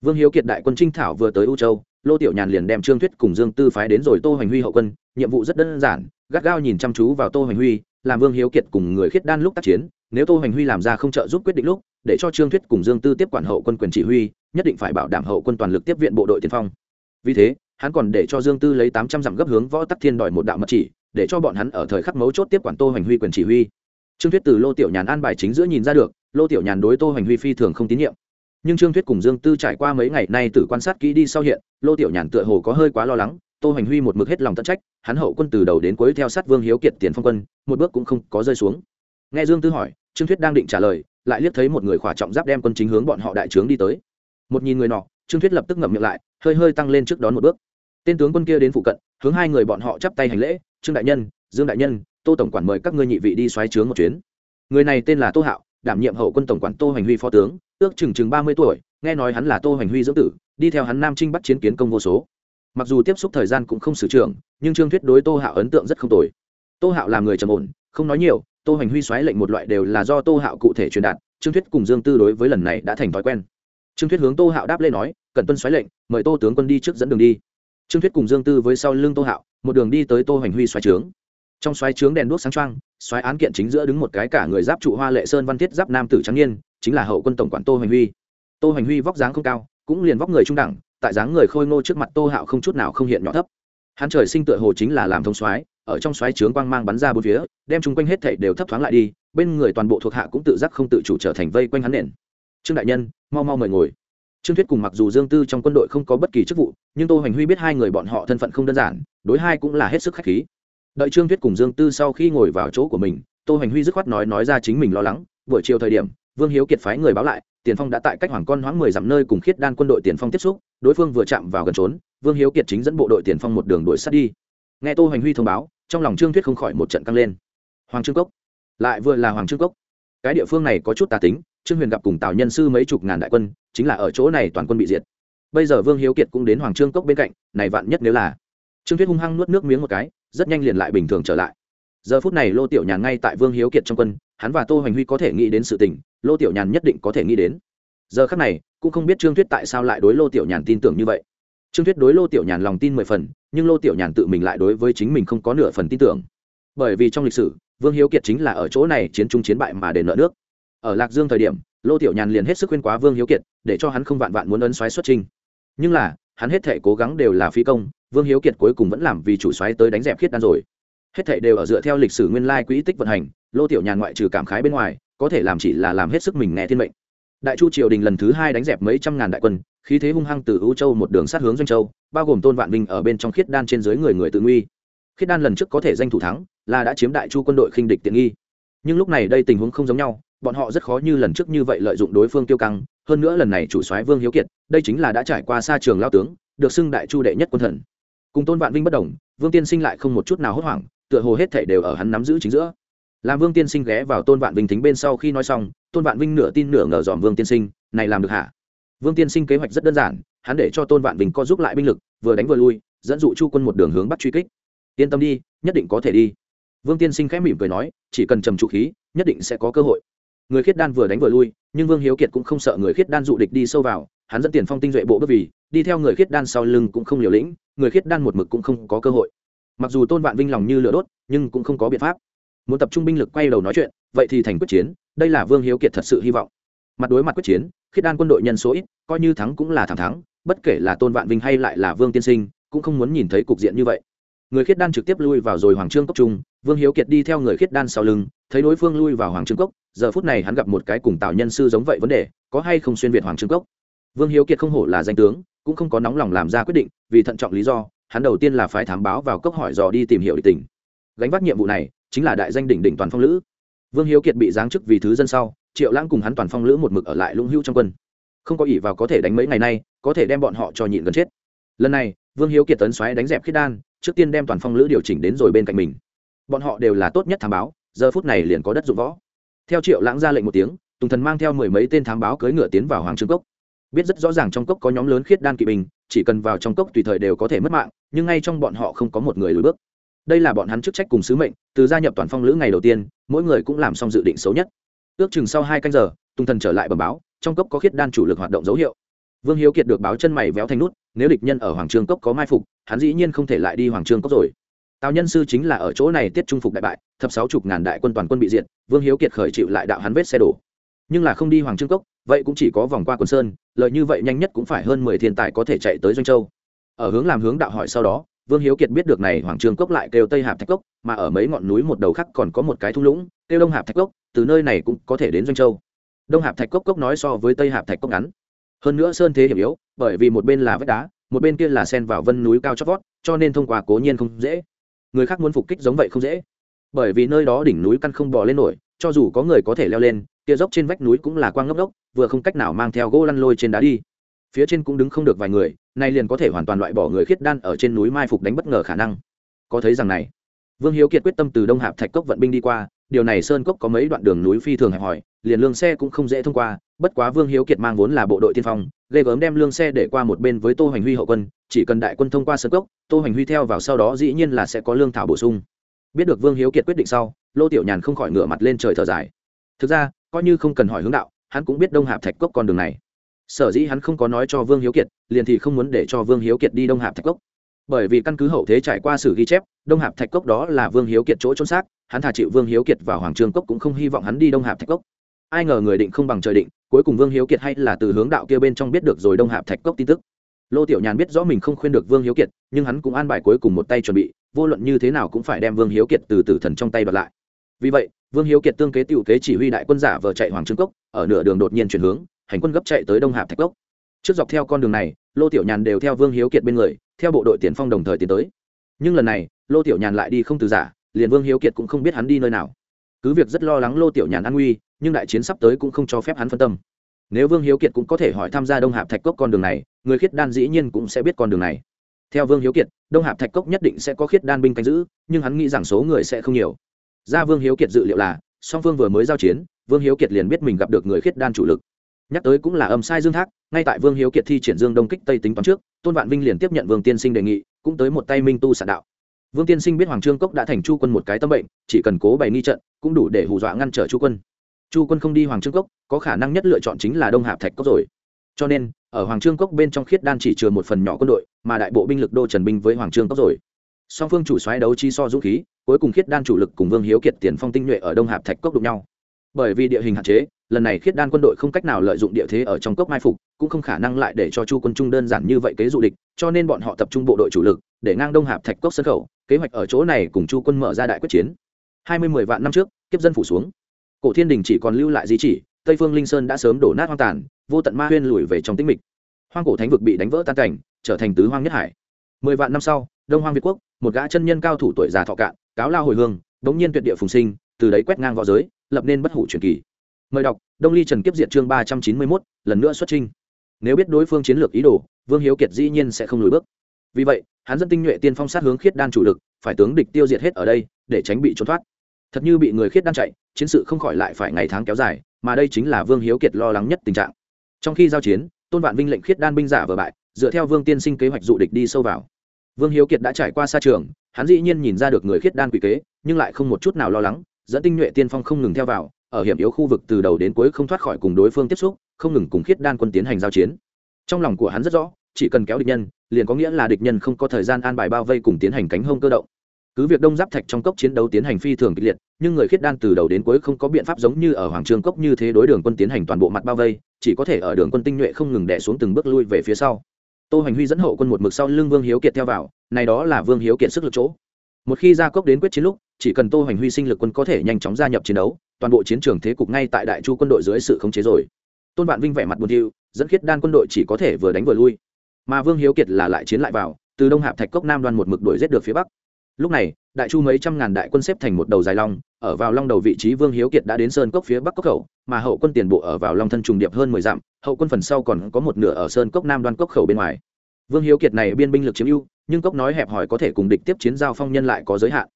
Vương hiếu kiệt đại quân trinh thảo vừa tới u châu, lô tiểu nhàn liền đem trương thuyết cùng dương tư phái đến rồi tô hoành huy hậu quân, nhiệm vụ rất đơn giản, gắt gao nhìn chăm chú vào tô hoành huy, làm vương hiếu kiệt cùng người khiết đan lúc tác chiến, nếu tô hoành huy làm ra không trợ giúp quyết định lúc, để cho trương thuyết cùng dương tư tiếp quản hậu quân quyền chỉ huy, nhất định phải bảo đảm hậu quân toàn lực tiếp viện bộ đội tiền phong. Vì thế hắn còn để cho dương tư lấy tám trăm dặm gấp hướng võ tắc thiên đòi một đạo mật chỉ, để cho bọn hắn ở thời khắc mấu chốt tiếp quản tô hoành huy quyền chỉ huy. Trương thuyết từ lô tiểu nhàn an bài chính giữa nhìn ra được, lô tiểu nhàn đối tô hoành huy phi thường không tín nhiệm. Nhưng trương thuyết cùng dương tư trải qua mấy ngày nay từ quan sát kỹ đi sau hiện, lô tiểu nhàn tựa hồ có hơi quá lo lắng, tô hoành huy một mực hết lòng tận trách, hắn hậu quân từ đầu đến cuối theo sát vương hiếu kiệt tiền phong quân, một bước cũng không có rơi xuống. Nghe dương tư hỏi, trương thuyết đang định trả lời, lại liếc thấy một người khỏa trọng giáp đem quân chính hướng bọn họ đại trướng đi tới. Một nhìn người nọ trương thuyết lập tức ngậm miệng lại, hơi hơi tăng lên trước đón một bước. Tên tướng quân kia đến phụ cận, hướng hai người bọn họ chắp tay hành lễ, trương đại nhân, dương đại nhân, tô tổng quản mời các ngươi nhị vị đi xoáy trướng một chuyến. Người này tên là tô hạo, đảm nhiệm hậu quân tổng quản tô hoành huy phó tướng, ước chừng chừng ba mươi tuổi, nghe nói hắn là tô hoành huy dưỡng tử, đi theo hắn nam trinh bắt chiến kiến công vô số. Mặc dù tiếp xúc thời gian cũng không sử trưởng, nhưng trương thuyết đối tô hạo ấn tượng rất không tồi. Tô hạo là người trầm ổn, không nói nhiều, tô hoành huy xoáy lệnh một loại đều là do tô hạo cụ thể truyền đạt, trương thuyết cùng dương tư đối với lần này đã thành thói quen trương thuyết hướng tô hạo đáp lên nói, cần tuân xoáy lệnh, mời tô tướng quân đi trước dẫn đường đi. Trương thuyết cùng dương tư với sau lưng tô hạo, một đường đi tới tô hoành huy xoáy trướng. Trong xoáy trướng đèn đuốc sáng trăng xoáy án kiện chính giữa đứng một cái cả người giáp trụ hoa lệ sơn văn thiết giáp nam tử trắng niên, chính là hậu quân tổng quản tô hoành huy. Tô hoành huy vóc dáng không cao, cũng liền vóc người trung đẳng, tại dáng người khôi ngô trước mặt tô hạo không chút nào không hiện nhỏ thấp. Hắn trời sinh tựa hồ chính là làm thông xoáy ở trong xoáy trướng quang mang bắn ra bốn phía, đem chung quanh hết thảy đều thấp thoáng lại đi, bên người toàn bộ thuộc hạ cũng tự giác không tự chủ trở thành vây quanh hắn nền trương đại nhân, mau mau mời ngồi. Trương thuyết cùng mặc dù dương tư trong quân đội không có bất kỳ chức vụ, nhưng tô hoành huy biết hai người bọn họ thân phận không đơn giản, đối hai cũng là hết sức khách khí. Đợi trương thuyết cùng dương tư sau khi ngồi vào chỗ của mình, tô hoành huy dứt khoát nói nói ra chính mình lo lắng. Buổi chiều thời điểm, vương hiếu kiệt phái người báo lại, tiền phong đã tại cách hoàng con hoãng mười dặm nơi cùng khiết đan quân đội tiền phong tiếp xúc, đối phương vừa chạm vào gần trốn, vương hiếu kiệt chính dẫn bộ đội tiền phong một đường đuổi sát đi. Nghe tô hoành huy thông báo, trong lòng trương thuyết không khỏi một trận căng lên. Hoàng trương cốc. Lại vừa là hoàng trương cốc. Cái địa phương này có chút tà tính trương huyền gặp cùng tào nhân sư mấy chục ngàn đại quân, chính là ở chỗ này toàn quân bị diệt. Bây giờ vương hiếu kiệt cũng đến hoàng trương cốc bên cạnh, này vạn nhất nếu là trương Thuyết hung hăng nuốt nước miếng một cái, rất nhanh liền lại bình thường trở lại. Giờ phút này lô tiểu nhàn ngay tại vương hiếu kiệt trong quân, hắn và tô hoành huy có thể nghĩ đến sự tình, lô tiểu nhàn nhất định có thể nghĩ đến. Giờ khác này, cũng không biết trương Thuyết tại sao lại đối lô tiểu nhàn tin tưởng như vậy. Trương Thuyết đối lô tiểu nhàn lòng tin mười phần, nhưng lô tiểu nhàn tự mình lại đối với chính mình không có nửa phần tin tưởng. Bởi vì trong lịch sử, vương hiếu kiệt chính là ở chỗ này chiến trung chiến bại mà đền nợ nước ở lạc dương thời điểm, lô tiểu nhàn liền hết sức khuyên quá vương hiếu kiệt, để cho hắn không vạn vạn muốn ấn xoáy xuất trình. Nhưng là, hắn hết thể cố gắng đều là phi công, vương hiếu kiệt cuối cùng vẫn làm vì chủ xoáy tới đánh dẹp khiết đan rồi. Hết thể đều ở dựa theo lịch sử nguyên lai quỹ tích vận hành, lô tiểu nhàn ngoại trừ cảm khái bên ngoài, có thể làm chỉ là làm hết sức mình nghe thiên mệnh. Đại chu triều đình lần thứ hai đánh dẹp mấy trăm ngàn đại quân, khí thế hung hăng từ ưu châu một đường sát hướng doanh châu, bao gồm tôn vạn vinh ở bên trong khiết đan trên dưới người người tự nguy. Khiết đan lần trước có thể danh thủ thắng, là đã chiếm đại chu quân đội khinh địch tiện nghi. Nhưng lúc này đây tình huống không giống nhau bọn họ rất khó như lần trước như vậy lợi dụng đối phương tiêu căng, hơn nữa lần này chủ soái vương hiếu kiệt, đây chính là đã trải qua xa trường lao tướng, được xưng đại chu đệ nhất quân thần. Cùng tôn vạn vinh bất đồng, vương tiên sinh lại không một chút nào hốt hoảng, tựa hồ hết thể đều ở hắn nắm giữ chính giữa. Làm vương tiên sinh ghé vào tôn vạn vinh thính bên sau khi nói xong, tôn vạn vinh nửa tin nửa ngờ dòm vương tiên sinh, này làm được hả? Vương tiên sinh kế hoạch rất đơn giản, hắn để cho tôn vạn vinh co giúp lại binh lực, vừa đánh vừa lui, dẫn dụ chu quân một đường hướng bắt truy kích. Yên tâm đi, nhất định có thể đi. Vương tiên sinh khẽ mỉm cười nói, chỉ cần trầm trụ khí, nhất định sẽ có cơ hội người khiết đan vừa đánh vừa lui, nhưng vương hiếu kiệt cũng không sợ người khiết đan dụ địch đi sâu vào, hắn dẫn tiền phong tinh duệ bộ bước vì, đi theo người khiết đan sau lưng cũng không liều lĩnh, người khiết đan một mực cũng không có cơ hội. Mặc dù tôn vạn vinh lòng như lửa đốt, nhưng cũng không có biện pháp. Muốn tập trung binh lực quay đầu nói chuyện, vậy thì thành quyết chiến, đây là vương hiếu kiệt thật sự hy vọng. Mặt đối mặt quyết chiến, khiết đan quân đội nhân số ít, coi như thắng cũng là thẳng thắng, bất kể là tôn vạn vinh hay lại là vương tiên sinh, cũng không muốn nhìn thấy cục diện như vậy. Người khiết đan trực tiếp lui vào rồi hoàng trương cốc trung vương hiếu kiệt đi theo người khiết đan sau lưng, thấy đối phương lui vào hoàng trương cốc, giờ phút này hắn gặp một cái cùng tào nhân sư giống vậy vấn đề, có hay không xuyên việt hoàng trương cốc? Vương hiếu kiệt không hổ là danh tướng, cũng không có nóng lòng làm ra quyết định, vì thận trọng lý do, hắn đầu tiên là phái thám báo vào cốc hỏi dò đi tìm hiểu địch tình. Gánh vác nhiệm vụ này, chính là đại danh đỉnh đỉnh toàn phong lữ. Vương hiếu kiệt bị giáng chức vì thứ dân sau, triệu lãng cùng hắn toàn phong lữ một mực ở lại lũng hữu trong quân. Không có ỷ vào có thể đánh mấy ngày nay, có thể đem bọn họ cho nhịn gần chết. Lần này, vương hiếu kiệt tấn xoáy đánh dẹp khiết đan, trước tiên đem toàn phong lữ điều chỉnh đến rồi bên cạnh mình bọn họ đều là tốt nhất thám báo, giờ phút này liền có đất dụng võ. Theo triệu lãng ra lệnh một tiếng, tùng thần mang theo mười mấy tên thám báo cưỡi ngựa tiến vào hoàng trương cốc. Biết rất rõ ràng trong cốc có nhóm lớn khiết đan kỵ binh, chỉ cần vào trong cốc tùy thời đều có thể mất mạng, nhưng ngay trong bọn họ không có một người lùi bước. Đây là bọn hắn chức trách cùng sứ mệnh, từ gia nhập toàn phong lữ ngày đầu tiên, mỗi người cũng làm xong dự định xấu nhất. Ước chừng sau hai canh giờ, tùng thần trở lại bẩm báo, trong cốc có khiết đan chủ lực hoạt động dấu hiệu. Vương hiếu kiệt được báo chân mày véo thành nút, nếu địch nhân ở hoàng trương cốc có mai phục, hắn dĩ nhiên không thể lại đi hoàng trương cốc rồi tào nhân sư chính là ở chỗ này tiết trung phục đại bại, thập sáu chục ngàn đại quân toàn quân bị diệt, vương hiếu kiệt khởi chịu lại đạo hắn vết xe đổ. Nhưng là không đi hoàng trương cốc, vậy cũng chỉ có vòng qua quần sơn, lợi như vậy nhanh nhất cũng phải hơn mười thiên tài có thể chạy tới doanh châu. Ở hướng làm hướng đạo hỏi sau đó, vương hiếu kiệt biết được này hoàng trương cốc lại kêu tây hạp thạch cốc, mà ở mấy ngọn núi một đầu khác còn có một cái thung lũng, kêu đông hạp thạch cốc, từ nơi này cũng có thể đến doanh châu. Đông hạp thạch cốc cốc nói so với tây hạp thạch cốc ngắn. Hơn nữa sơn thế hiểm yếu, bởi vì một bên là vách đá, một bên kia là sen vào vân núi cao chót vót, cho nên thông qua cố nhiên không dễ người khác muốn phục kích giống vậy không dễ. Bởi vì nơi đó đỉnh núi căn không bò lên nổi, cho dù có người có thể leo lên, kia dốc trên vách núi cũng là quang ngốc ngốc, vừa không cách nào mang theo gỗ lăn lôi trên đá đi. Phía trên cũng đứng không được vài người, nay liền có thể hoàn toàn loại bỏ người khiết đan ở trên núi mai phục đánh bất ngờ khả năng. Có thấy rằng này, vương hiếu kiệt quyết tâm từ đông hạp thạch cốc vận binh đi qua, điều này sơn cốc có mấy đoạn đường núi phi thường hẹp hòi, liền lương xe cũng không dễ thông qua, bất quá vương hiếu kiệt mang vốn là bộ đội tiên phong, ghê gớm đem lương xe để qua một bên với tô hoành huy hậu quân chỉ cần đại quân thông qua sơn cốc, tô hoành huy theo vào sau đó dĩ nhiên là sẽ có lương thảo bổ sung. Biết được vương hiếu kiệt quyết định sau, lô tiểu nhàn không khỏi ngửa mặt lên trời thở dài. Thực ra, coi như không cần hỏi hướng đạo, hắn cũng biết đông hạp thạch cốc con đường này. Sở dĩ hắn không có nói cho vương hiếu kiệt, liền thì không muốn để cho vương hiếu kiệt đi đông hạp thạch cốc. Bởi vì căn cứ hậu thế trải qua sử ghi chép, đông hạp thạch cốc đó là vương hiếu kiệt chỗ trốn xác, hắn thà chịu vương hiếu kiệt vào hoàng trương cốc cũng không hy vọng hắn đi đông hạp thạch cốc. Ai ngờ người định không bằng trời định, cuối cùng vương hiếu kiệt hay là từ hướng đạo kia bên trong biết được rồi đông hạp thạch cốc tin tức lô tiểu nhàn biết rõ mình không khuyên được vương hiếu kiệt, nhưng hắn cũng an bài cuối cùng một tay chuẩn bị, vô luận như thế nào cũng phải đem vương hiếu kiệt từ tử thần trong tay bật lại. Vì vậy, vương hiếu kiệt tương kế t kế chỉ huy đại quân giả vờ chạy hoàng trương cốc, ở nửa đường đột nhiên chuyển hướng, hành quân gấp chạy tới đông hạp thạch cốc. Trước dọc theo con đường này, lô tiểu nhàn đều theo vương hiếu kiệt bên người, theo bộ đội tiền phong đồng thời tiến tới. Nhưng lần này, lô tiểu nhàn lại đi không từ giả, liền vương hiếu kiệt cũng không biết hắn đi nơi nào. Cứ việc rất lo lắng lô tiểu nhàn an nguy, nhưng đại chiến sắp tới cũng không cho phép hắn phân tâm nếu vương hiếu kiệt cũng có thể hỏi tham gia đông hạp thạch cốc con đường này, người khiết đan dĩ nhiên cũng sẽ biết con đường này. Theo vương hiếu kiệt, đông hạp thạch cốc nhất định sẽ có khiết đan binh canh giữ, nhưng hắn nghĩ rằng số người sẽ không nhiều. Ra vương hiếu kiệt dự liệu là, song phương vừa mới giao chiến, vương hiếu kiệt liền biết mình gặp được người khiết đan chủ lực. Nhắc tới cũng là âm sai dương thác, ngay tại vương hiếu kiệt thi triển dương đông kích tây tính toán trước, tôn vạn vinh liền tiếp nhận vương tiên sinh đề nghị, cũng tới một tay minh tu sản đạo. Vương tiên sinh biết hoàng trương cốc đã thành chu quân một cái tâm bệnh, chỉ cần cố bày nghi trận, cũng đủ để hù dọa ngăn trở chu quân chu quân không đi hoàng trương cốc, có khả năng nhất lựa chọn chính là đông hạp thạch cốc rồi. Cho nên, ở hoàng trương cốc bên trong khiết đan chỉ chừa một phần nhỏ quân đội, mà đại bộ binh lực đô trần binh với hoàng trương cốc rồi. Song phương chủ xoáy đấu chi so dũng khí, cuối cùng khiết đan chủ lực cùng vương hiếu kiệt, tiền phong tinh nhuệ ở đông hạp thạch cốc đụng nhau. Bởi vì địa hình hạn chế, lần này khiết đan quân đội không cách nào lợi dụng địa thế ở trong cốc mai phục, cũng không khả năng lại để cho chu quân trung đơn giản như vậy kế dụ địch, cho nên bọn họ tập trung bộ đội chủ lực, để ngang đông hạp thạch cốc sân khẩu, kế hoạch ở chỗ này cùng chu quân mở ra đại quyết chiến. Hai mươi mười vạn năm trước, kiếp dân phủ xuống cổ thiên đình chỉ còn lưu lại di chỉ, tây phương linh sơn đã sớm đổ nát hoang tàn, vô tận ma huyên lùi về trong tĩnh mịch. Hoang cổ thánh vực bị đánh vỡ tan cảnh, trở thành tứ hoang nhất hải. Mười vạn năm sau, đông hoang việt quốc, một gã chân nhân cao thủ tuổi già thọ cạn, cáo lao hồi hương bỗng nhiên tuyệt địa phùng sinh, từ đấy quét ngang v õ giới, lập nên bất hủ truyền kỳ. Mời đọc, đông ly trần kiếp diệt chương ba trăm chín mươi mốt, lần nữa xuất trinh nếu biết đối phương chiến lược ý đồ, vương hiếu kiệt dĩ nhiên sẽ không lùi bước. Vì vậy, hắn dẫn tinh nhuệ tiên phong sát hướng khiết đan chủ lực, phải tướng địch tiêu diệt hết ở đây, để tránh bị trốn thoát thật như bị người khiết đan chạy, chiến sự không khỏi lại phải ngày tháng kéo dài, mà đây chính là vương hiếu kiệt lo lắng nhất tình trạng. Trong khi giao chiến, tôn vạn vinh lệnh khiết đan binh giả vừa bại, dựa theo vương tiên sinh kế hoạch dụ địch đi sâu vào. Vương hiếu kiệt đã trải qua xa trường, hắn dĩ nhiên nhìn ra được người khiết đan quỷ kế, nhưng lại không một chút nào lo lắng, dẫn tinh nhuệ tiên phong không ngừng theo vào, ở hiểm yếu khu vực từ đầu đến cuối không thoát khỏi cùng đối phương tiếp xúc, không ngừng cùng khiết đan quân tiến hành giao chiến. Trong lòng của hắn rất rõ, chỉ cần kéo địch nhân, liền có nghĩa là địch nhân không có thời gian an bài bao vây cùng tiến hành cánh hông cơ động cứ việc đông giáp thạch trong cốc chiến đấu tiến hành phi thường kịch liệt, nhưng người khiết đan từ đầu đến cuối không có biện pháp giống như ở hoàng trường cốc như thế đối đường quân tiến hành toàn bộ mặt bao vây, chỉ có thể ở đường quân tinh nhuệ không ngừng đẻ xuống từng bước lui về phía sau. Tô hành huy dẫn hậu quân một mực sau lưng vương hiếu kiệt theo vào, này đó là vương hiếu kiệt sức lực chỗ. Một khi ra cốc đến quyết chiến lúc, chỉ cần tô hành huy sinh lực quân có thể nhanh chóng gia nhập chiến đấu, toàn bộ chiến trường thế cục ngay tại đại chu quân đội dưới sự khống chế rồi. Tôn vạn vinh vẻ mặt buồn thiu dẫn khiết đan quân đội chỉ có thể vừa đánh vừa lui. Mà vương hiếu kiệt là lại chiến lại vào, từ đông hạp thạch cốc nam đoan một mực đuổi giết được phía bắc lúc này, đại chu mấy trăm ngàn đại quân xếp thành một đầu dài long, ở vào long đầu vị trí vương hiếu kiệt đã đến sơn cốc phía bắc cốc khẩu, mà hậu quân tiền bộ ở vào long thân trùng điệp hơn mười dặm, hậu quân phần sau còn có một nửa ở sơn cốc nam đoan cốc khẩu bên ngoài. Vương hiếu kiệt này biên binh lực chiếm ưu, nhưng cốc nói hẹp hòi có thể cùng địch tiếp chiến giao phong nhân lại có giới hạn.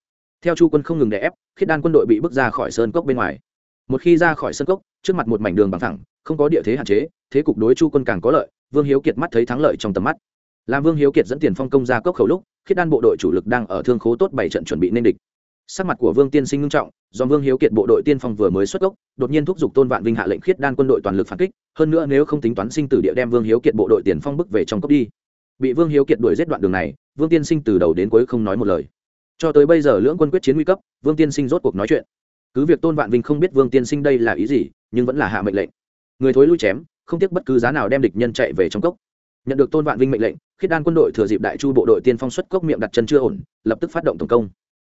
Theo chu quân không ngừng đè ép, khiết đan quân đội bị bước ra khỏi sơn cốc bên ngoài. Một khi ra khỏi sơn cốc, trước mặt một mảnh đường bằng thẳng, không có địa thế hạn chế, thế cục đối chu quân càng có lợi, vương hiếu kiệt mắt thấy thắng lợi trong tầm mắt. Làm vương hiếu kiệt dẫn tiền phong công ra cốc khẩu lúc khiết đan bộ đội chủ lực đang ở thương khố tốt bảy trận chuẩn bị nên địch. Sắc mặt của vương tiên sinh ngưng trọng, do vương hiếu kiệt bộ đội tiên phong vừa mới xuất gốc, đột nhiên thúc giục tôn vạn vinh hạ lệnh khiết đan quân đội toàn lực phản kích, hơn nữa nếu không tính toán sinh tử địa đem vương hiếu kiệt bộ đội tiền phong bức về trong cốc đi. Bị vương hiếu kiệt đuổi giết đoạn đường này, vương tiên sinh từ đầu đến cuối không nói một lời. Cho tới bây giờ lưỡng quân quyết chiến nguy cấp, vương tiên sinh rốt cuộc nói chuyện. Cứ việc tôn vạn vinh không biết vương tiên sinh đây là ý gì, nhưng vẫn là hạ mệnh lệnh. Người thối lui chém, không tiếc bất cứ giá nào đem địch nhân chạy về trong cốc. Nhận được tôn vạn vinh mệnh lệnh khiết đan quân đội thừa dịp đại chu bộ đội tiên phong xuất cốc miệng đặt chân chưa ổn, lập tức phát động tổng công.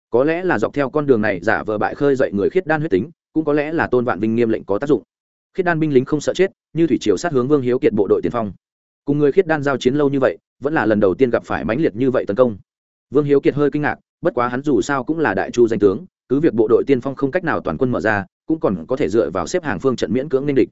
Có lẽ là dọc theo con đường này giả vờ bại khơi dậy người khiết đan huyết tính, cũng có lẽ là tôn vạn vinh nghiêm lệnh có tác dụng. Khiết đan binh lính không sợ chết, như thủy triều sát hướng vương hiếu kiệt bộ đội tiên phong. Cùng người khiết đan giao chiến lâu như vậy, vẫn là lần đầu tiên gặp phải mãnh liệt như vậy tấn công. Vương hiếu kiệt hơi kinh ngạc, bất quá hắn dù sao cũng là đại chu danh tướng, cứ việc bộ đội tiên phong không cách nào toàn quân mở ra, cũng còn có thể dựa vào xếp hàng phương trận miễn cưỡng nên địch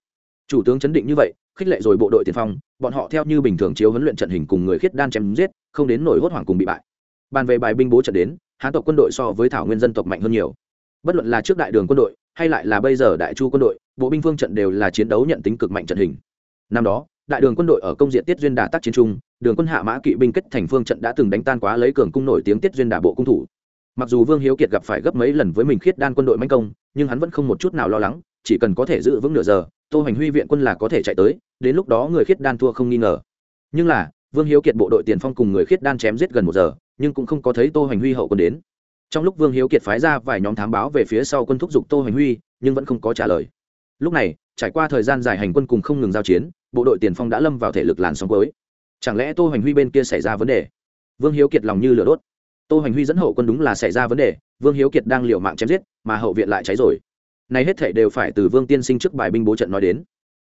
chủ tướng chấn định như vậy, khích lệ rồi bộ đội tiền phong, bọn họ theo như bình thường chiếu huấn luyện trận hình cùng người khiết đan chém giết, không đến nổi hốt hoảng cùng bị bại. Bàn về bài binh bố trận đến, hán tộc quân đội so với thảo nguyên dân tộc mạnh hơn nhiều. Bất luận là trước đại đường quân đội, hay lại là bây giờ đại chu quân đội, bộ binh phương trận đều là chiến đấu nhận tính cực mạnh trận hình. Năm đó, đại đường quân đội ở công diện tiết duyên đà tác chiến trung đường quân hạ mã kỵ binh kết thành phương trận đã từng đánh tan quá lấy cường cung nổi tiếng tiết duyên đà bộ cung thủ. Mặc dù vương hiếu kiệt gặp phải gấp mấy lần với mình khiết đan quân đội manh công, nhưng hắn vẫn không một chút nào lo lắng, chỉ cần có thể giữ vững nửa giờ tô hoành huy viện quân là có thể chạy tới, đến lúc đó người khiết đan thua không nghi ngờ. Nhưng là, vương hiếu kiệt bộ đội tiền phong cùng người khiết đan chém giết gần một giờ, nhưng cũng không có thấy tô hoành huy hậu quân đến. Trong lúc vương hiếu kiệt phái ra vài nhóm thám báo về phía sau quân thúc giục tô hoành huy, nhưng vẫn không có trả lời. Lúc này, trải qua thời gian dài hành quân cùng không ngừng giao chiến, bộ đội tiền phong đã lâm vào thể lực làn sóng cuối. Chẳng lẽ tô hoành huy bên kia xảy ra vấn đề? Vương hiếu kiệt lòng như lửa đốt. Tô hoành huy dẫn hậu quân đúng là xảy ra vấn đề, vương hiếu kiệt đang liều mạng chém giết, mà hậu viện lại cháy rồi này hết thảy đều phải từ vương tiên sinh trước bài binh bố trận nói đến.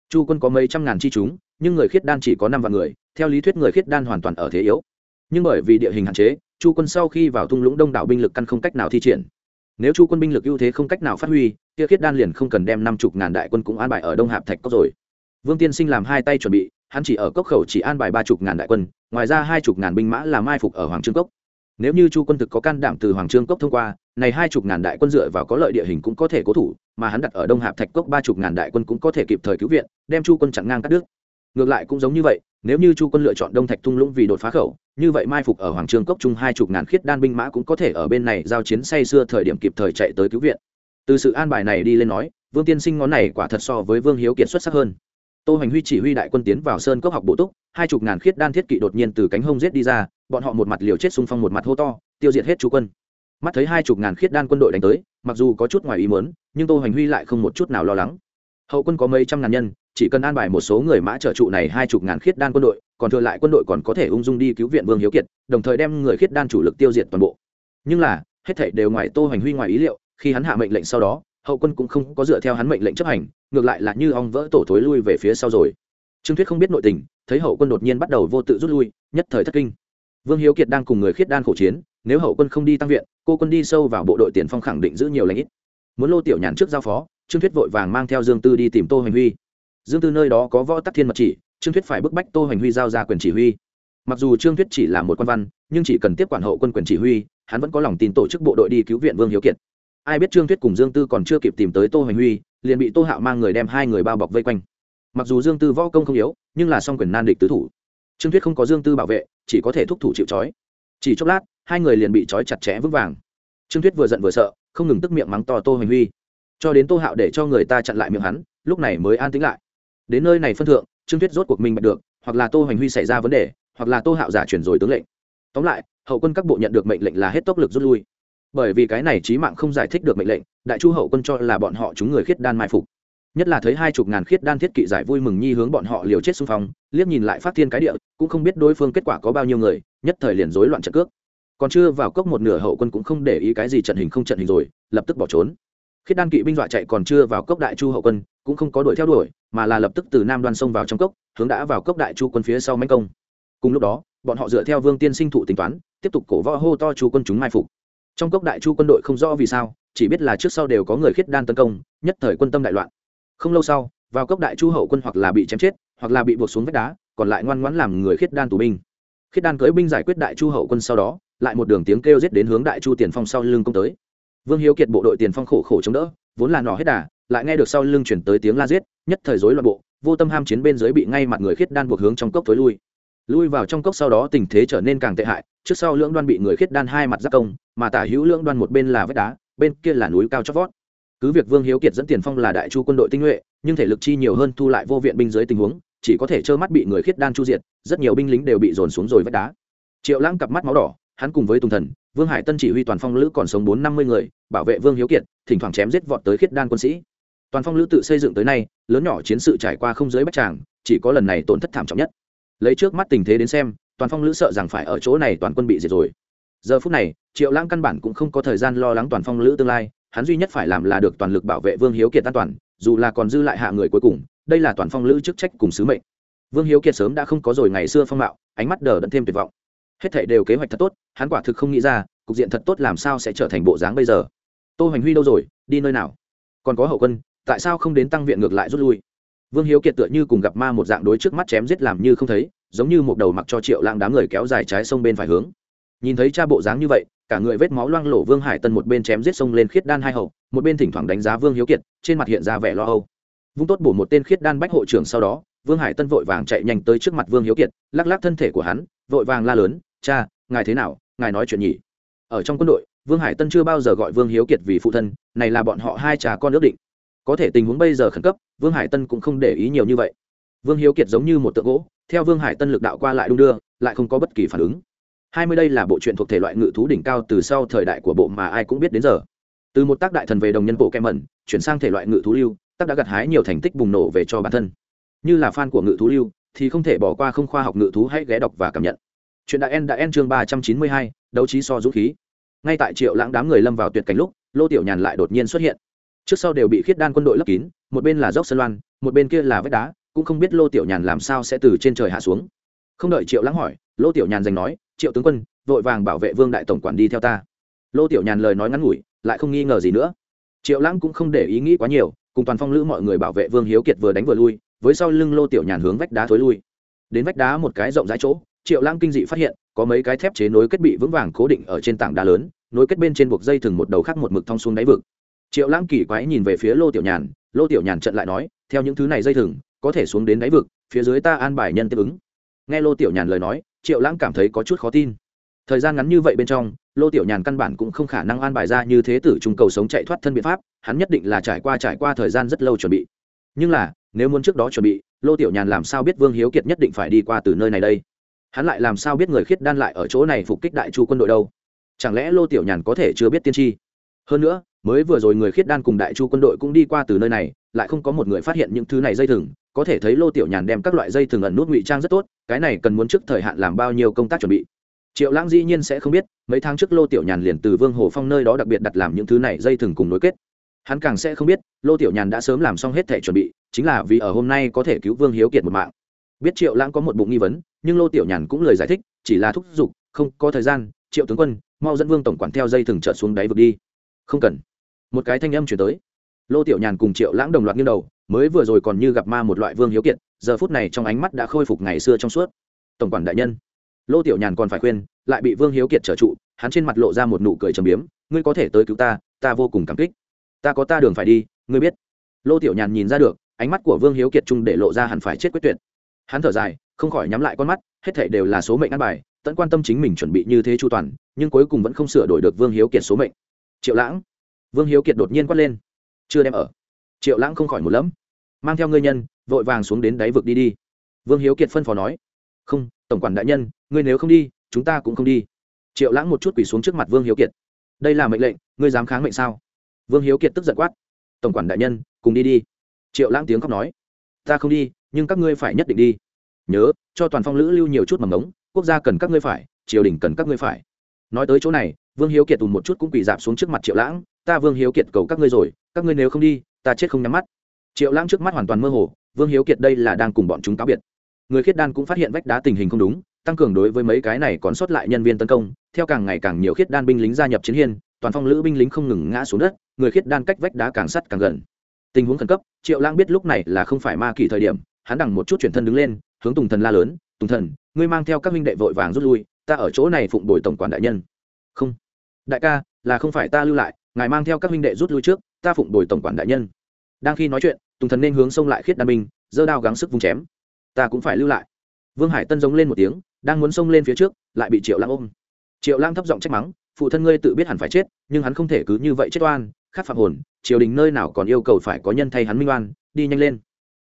Chu quân có mấy trăm ngàn chi chúng, nhưng người khiết đan chỉ có năm vạn người, theo lý thuyết người khiết đan hoàn toàn ở thế yếu. Nhưng bởi vì địa hình hạn chế, chu quân sau khi vào thung lũng đông đảo binh lực căn không cách nào thi triển. Nếu chu quân binh lực ưu thế không cách nào phát huy, kia khiết đan liền không cần đem năm chục ngàn đại quân cũng an bài ở đông hạp thạch cốc rồi. Vương tiên sinh làm hai tay chuẩn bị, hắn chỉ ở cốc khẩu chỉ an bài ba chục ngàn đại quân, ngoài ra hai chục ngàn binh mã là mai phục ở hoàng trương cốc nếu như chu quân thực có can đảm từ hoàng trương cốc thông qua, này hai chục ngàn đại quân dựa vào có lợi địa hình cũng có thể cố thủ, mà hắn đặt ở đông hạp thạch cốc ba chục ngàn đại quân cũng có thể kịp thời cứu viện, đem chu quân chặn ngang cắt đứt. Ngược lại cũng giống như vậy, nếu như chu quân lựa chọn đông thạch thung lũng vì đột phá khẩu, như vậy mai phục ở hoàng trương cốc chung hai chục ngàn khiết đan binh mã cũng có thể ở bên này giao chiến say xưa thời điểm kịp thời chạy tới cứu viện. Từ sự an bài này đi lên nói, vương tiên sinh ngón này quả thật so với vương hiếu kiệt xuất sắc hơn. Tô hoành huy chỉ huy đại quân tiến vào sơn cốc học bổ túc, hai chục ngàn khiết đan thiết kỵ đột nhiên từ cánh hông giết đi ra bọn họ một mặt liều chết xung phong một mặt hô to, tiêu diệt hết chú quân. Mắt thấy hai chục ngàn khiết đan quân đội đánh tới, mặc dù có chút ngoài ý muốn, nhưng tô hoành huy lại không một chút nào lo lắng. Hậu quân có mấy trăm ngàn nhân, chỉ cần an bài một số người mã trợ trụ này hai chục ngàn khiết đan quân đội, còn thừa lại quân đội còn có thể ung dung đi cứu viện vương hiếu kiệt, đồng thời đem người khiết đan chủ lực tiêu diệt toàn bộ. Nhưng là, hết thảy đều ngoài tô hoành huy ngoài ý liệu, khi hắn hạ mệnh lệnh sau đó, hậu quân cũng không có dựa theo hắn mệnh lệnh chấp hành, ngược lại là như ong vỡ tổ thối lui về phía sau rồi. Trương thuyết không biết nội tình, thấy hậu quân đột nhiên bắt đầu vô tự rút lui, nhất thời thất kinh vương hiếu kiệt đang cùng người khiết đan khổ chiến, nếu hậu quân không đi tăng viện, cô quân đi sâu vào bộ đội tiền phong khẳng định giữ nhiều lãnh ít. Muốn lô tiểu nhàn trước giao phó, trương thuyết vội vàng mang theo dương tư đi tìm tô hoành huy. Dương tư nơi đó có võ tắc thiên mật chỉ, trương thuyết phải bức bách tô hoành huy giao ra quyền chỉ huy. Mặc dù trương thuyết chỉ là một quan văn, nhưng chỉ cần tiếp quản hậu quân quyền chỉ huy, hắn vẫn có lòng tin tổ chức bộ đội đi cứu viện vương hiếu kiệt. Ai biết trương thuyết cùng dương tư còn chưa kịp tìm tới tô hoành huy, liền bị tô hạo mang người đem hai người bao bọc vây quanh. Mặc dù dương tư võ công không yếu, nhưng là song quyền nan địch tứ thủ. Trương thuyết không có dương tư bảo vệ chỉ có thể thúc thủ chịu trói. Chỉ chốc lát, hai người liền bị trói chặt chẽ vững vàng. Trương thuyết vừa giận vừa sợ, không ngừng tức miệng mắng to tô hoành huy. Cho đến tô hạo để cho người ta chặn lại miệng hắn, lúc này mới an tĩnh lại. Đến nơi này phân thượng, trương thuyết rốt cuộc mình bật được, hoặc là tô hoành huy xảy ra vấn đề, hoặc là tô hạo giả chuyển rồi tướng lệnh. Tóm lại, hậu quân các bộ nhận được mệnh lệnh là hết tốc lực rút lui. Bởi vì cái này trí mạng không giải thích được mệnh lệnh, đại chu hậu quân cho là bọn họ chúng người khiết đan mai phục. Nhất là thấy hai chục ngàn khiết đan thiết kỵ giải vui mừng nhi hướng bọn họ liều chết xung phong, liếc nhìn lại phát thiên cái địa cũng không biết đối phương kết quả có bao nhiêu người, nhất thời liền rối loạn trận cước. Còn chưa vào cốc một nửa hậu quân cũng không để ý cái gì trận hình không trận hình rồi, lập tức bỏ trốn. Khiết đan kỵ binh dọa chạy còn chưa vào cốc đại chu hậu quân, cũng không có đuổi theo đuổi, mà là lập tức từ nam đoan sông vào trong cốc, hướng đã vào cốc đại chu quân phía sau manh công. Cùng lúc đó, bọn họ dựa theo vương tiên sinh thụ tính toán, tiếp tục cổ võ hô to chu quân chúng mai phục. Trong cốc đại chu quân đội không rõ vì sao, chỉ biết là trước sau đều có người khiết đan tấn công, nhất thời quân tâm đại loạn. Không lâu sau, vào cốc đại chu hậu quân hoặc là bị chém chết, hoặc là bị buộc xuống vách đá còn lại ngoan ngoãn làm người khiết đan tù binh. Khiết đan cưỡi binh giải quyết đại chu hậu quân sau đó, lại một đường tiếng kêu giết đến hướng đại chu tiền phong sau lưng công tới. Vương hiếu kiệt bộ đội tiền phong khổ khổ chống đỡ, vốn là nỏ hết đà, lại nghe được sau lưng chuyển tới tiếng la giết, nhất thời rối loạn bộ, vô tâm ham chiến bên dưới bị ngay mặt người khiết đan buộc hướng trong cốc tối lui. Lui vào trong cốc sau đó tình thế trở nên càng tệ hại, trước sau lưỡng đoan bị người khiết đan hai mặt giáp công, mà tả hữu lưỡng đoan một bên là vách đá, bên kia là núi cao chót vót. Cứ việc vương hiếu kiệt dẫn tiền phong là đại chu quân đội tinh nhuệ, nhưng thể lực chi nhiều hơn thu lại vô viện binh dưới tình huống chỉ có thể trơ mắt bị người khiết đan chu diệt, rất nhiều binh lính đều bị dồn xuống rồi vách đá. Triệu lãng cặp mắt máu đỏ, hắn cùng với tùng thần, vương hải tân chỉ huy toàn phong lữ còn sống bốn năm mươi người, bảo vệ vương hiếu kiệt, thỉnh thoảng chém giết vọt tới khiết đan quân sĩ. Toàn phong lữ tự xây dựng tới nay, lớn nhỏ chiến sự trải qua không dưới bách tràng, chỉ có lần này tổn thất thảm trọng nhất. Lấy trước mắt tình thế đến xem, toàn phong lữ sợ rằng phải ở chỗ này toàn quân bị diệt rồi. Giờ phút này, triệu lãng căn bản cũng không có thời gian lo lắng toàn phong lữ tương lai, hắn duy nhất phải làm là được toàn lực bảo vệ vương hiếu kiệt an toàn, dù là còn dư lại hạ người cuối cùng đây là toàn phong lữ chức trách cùng sứ mệnh. Vương hiếu kiệt sớm đã không có rồi ngày xưa phong mạo, ánh mắt đờ đẫn thêm tuyệt vọng. Hết thảy đều kế hoạch thật tốt, hắn quả thực không nghĩ ra, cục diện thật tốt làm sao sẽ trở thành bộ dáng bây giờ. Tô hoành huy đâu rồi, đi nơi nào? Còn có hậu quân, tại sao không đến tăng viện ngược lại rút lui? Vương hiếu kiệt tựa như cùng gặp ma một dạng đối trước mắt chém giết làm như không thấy, giống như một đầu mặc cho triệu lãng đám người kéo dài trái sông bên phải hướng. Nhìn thấy cha bộ dáng như vậy, cả người vết máu loang lổ vương hải tân một bên chém giết sông lên khiết đan hai hậu, một bên thỉnh thoảng đánh giá vương hiếu kiệt, trên mặt hiện ra vẻ lo âu vung tốt bổ một tên khiết đan bách hộ trưởng sau đó, vương hải tân vội vàng chạy nhanh tới trước mặt vương hiếu kiệt, lắc lắc thân thể của hắn, vội vàng la lớn, cha, ngài thế nào? Ngài nói chuyện nhỉ? Ở trong quân đội, vương hải tân chưa bao giờ gọi vương hiếu kiệt vì phụ thân, này là bọn họ hai cha con ước định. Có thể tình huống bây giờ khẩn cấp, vương hải tân cũng không để ý nhiều như vậy. Vương hiếu kiệt giống như một tượng gỗ, theo vương hải tân lực đạo qua lại đung đưa, lại không có bất kỳ phản ứng. Hai mươi đây là bộ truyện thuộc thể loại ngự thú đỉnh cao từ sau thời đại của bộ mà ai cũng biết đến giờ. Từ một tác đại thần về đồng nhân bộ kem mẩn, chuyển sang thể loại ngự thú lưu tác đã gặt hái nhiều thành tích bùng nổ về cho bản thân. Như là fan của ngự thú lưu, thì không thể bỏ qua không khoa học ngự thú hãy ghé đọc và cảm nhận. Chuyện đại en đã en chương ba trăm chín mươi hai, đấu trí so dũng khí. Ngay tại triệu lãng đám người lâm vào tuyệt cảnh lúc, lô tiểu nhàn lại đột nhiên xuất hiện. Trước sau đều bị khiết đan quân đội lấp kín, một bên là dốc sơn loan, một bên kia là vách đá, cũng không biết lô tiểu nhàn làm sao sẽ từ trên trời hạ xuống. Không đợi triệu lãng hỏi, lô tiểu nhàn giành nói, triệu tướng quân, vội vàng bảo vệ vương đại tổng quản đi theo ta. Lô tiểu nhàn lời nói ngắn ngủi, lại không nghi ngờ gì nữa. Triệu lãng cũng không để ý nghĩ quá nhiều cùng toàn phong lữ mọi người bảo vệ vương hiếu kiệt vừa đánh vừa lui, với sau lưng lô tiểu nhàn hướng vách đá thối lui. Đến vách đá một cái rộng rãi chỗ, triệu lãng kinh dị phát hiện, có mấy cái thép chế nối kết bị vững vàng cố định ở trên tảng đá lớn, nối kết bên trên buộc dây thừng một đầu khác một mực thong xuống đáy vực. Triệu lãng kỳ quái nhìn về phía lô tiểu nhàn, lô tiểu nhàn trận lại nói, theo những thứ này dây thừng, có thể xuống đến đáy vực, phía dưới ta an bài nhân tiếp ứng. Nghe lô tiểu nhàn lời nói, triệu lãng cảm thấy có chút khó tin. Thời gian ngắn như vậy bên trong lô tiểu nhàn căn bản cũng không khả năng an bài ra như thế tử trung cầu sống chạy thoát thân biện pháp, hắn nhất định là trải qua trải qua thời gian rất lâu chuẩn bị. Nhưng là, nếu muốn trước đó chuẩn bị, lô tiểu nhàn làm sao biết vương hiếu kiệt nhất định phải đi qua từ nơi này đây? Hắn lại làm sao biết người khiết đan lại ở chỗ này phục kích đại chu quân đội đâu? Chẳng lẽ lô tiểu nhàn có thể chưa biết tiên tri? Hơn nữa, mới vừa rồi người khiết đan cùng đại chu quân đội cũng đi qua từ nơi này, lại không có một người phát hiện những thứ này dây thừng. Có thể thấy lô tiểu nhàn đem các loại dây thừng ẩn nút ngụy trang rất tốt, cái này cần muốn trước thời hạn làm bao nhiêu công tác chuẩn bị triệu lãng dĩ nhiên sẽ không biết, mấy tháng trước lô tiểu nhàn liền từ vương hồ phong nơi đó đặc biệt đặt làm những thứ này dây thừng cùng nối kết. Hắn càng sẽ không biết, lô tiểu nhàn đã sớm làm xong hết thể chuẩn bị, chính là vì ở hôm nay có thể cứu vương hiếu kiệt một mạng. Biết triệu lãng có một bụng nghi vấn, nhưng lô tiểu nhàn cũng lời giải thích, chỉ là thúc giục, không, có thời gian, triệu tướng quân, mau dẫn vương tổng quản theo dây thừng trở xuống đáy vực đi. Không cần. Một cái thanh âm chuyển tới. Lô tiểu nhàn cùng triệu lãng đồng loạt nghiêng đầu, mới vừa rồi còn như gặp ma một loại vương hiếu kiệt, giờ phút này trong ánh mắt đã khôi phục ngày xưa trong suốt. Tổng quản đại nhân lô tiểu nhàn còn phải khuyên, lại bị vương hiếu kiệt trở trụ, hắn trên mặt lộ ra một nụ cười trầm biếm, ngươi có thể tới cứu ta ta vô cùng cảm kích. Ta có ta đường phải đi, ngươi biết. Lô tiểu nhàn nhìn ra được, ánh mắt của vương hiếu kiệt trung để lộ ra hẳn phải chết quyết tuyệt. Hắn thở dài, không khỏi nhắm lại con mắt, hết thảy đều là số mệnh ăn bài, tận quan tâm chính mình chuẩn bị như thế chu toàn, nhưng cuối cùng vẫn không sửa đổi được vương hiếu kiệt số mệnh. Triệu lãng. Vương hiếu kiệt đột nhiên quát lên. Chưa đem ở. Triệu lãng không khỏi một lẫm. Mang theo ngươi nhân, vội vàng xuống đến đáy vực đi đi. Vương hiếu kiệt phân phó nói. Không tổng quản đại nhân, ngươi nếu không đi, chúng ta cũng không đi. Triệu lãng một chút quỳ xuống trước mặt vương hiếu kiệt. Đây là mệnh lệnh, ngươi dám kháng mệnh sao? Vương hiếu kiệt tức giận quát. Tổng quản đại nhân, cùng đi đi. Triệu lãng tiếng khóc nói. Ta không đi, nhưng các ngươi phải nhất định đi. Nhớ, cho toàn phong lữ lưu nhiều chút mầm ngống, quốc gia cần các ngươi phải, triều đình cần các ngươi phải. Nói tới chỗ này, vương hiếu kiệt tùn một chút cũng quỳ dạp xuống trước mặt triệu lãng. Ta vương hiếu kiệt cầu các ngươi rồi, các ngươi nếu không đi, ta chết không nhắm mắt. Triệu lãng trước mắt hoàn toàn mơ hồ, vương hiếu kiệt đây là đang cùng bọn chúng cáo biệt người khiết đan cũng phát hiện vách đá tình hình không đúng, tăng cường đối với mấy cái này còn sót lại nhân viên tấn công, theo càng ngày càng nhiều khiết đan binh lính gia nhập chiến hiên, toàn phong lữ binh lính không ngừng ngã xuống đất, người khiết đan cách vách đá càng sắt càng gần. Tình huống khẩn cấp, triệu Lang biết lúc này là không phải ma kỳ thời điểm, hắn đằng một chút chuyển thân đứng lên, hướng tùng thần la lớn, tùng thần, ngươi mang theo các minh đệ vội vàng rút lui, ta ở chỗ này phụng bồi tổng quản đại nhân. Không. Đại ca, là không phải ta lưu lại, ngài mang theo các minh đệ rút lui trước, ta phụng bồi tổng quản đại nhân. Đang khi nói chuyện, tùng thần nên hướng sông lại khiết đan binh, giơ đao gắng sức vùng chém ta cũng phải lưu lại. Vương hải tân giống lên một tiếng, đang muốn xông lên phía trước, lại bị triệu lãng ôm. Triệu lãng thấp giọng trách mắng, phụ thân ngươi tự biết hẳn phải chết, nhưng hắn không thể cứ như vậy chết oan khát phạm hồn, triều đình nơi nào còn yêu cầu phải có nhân thay hắn minh oan, đi nhanh lên.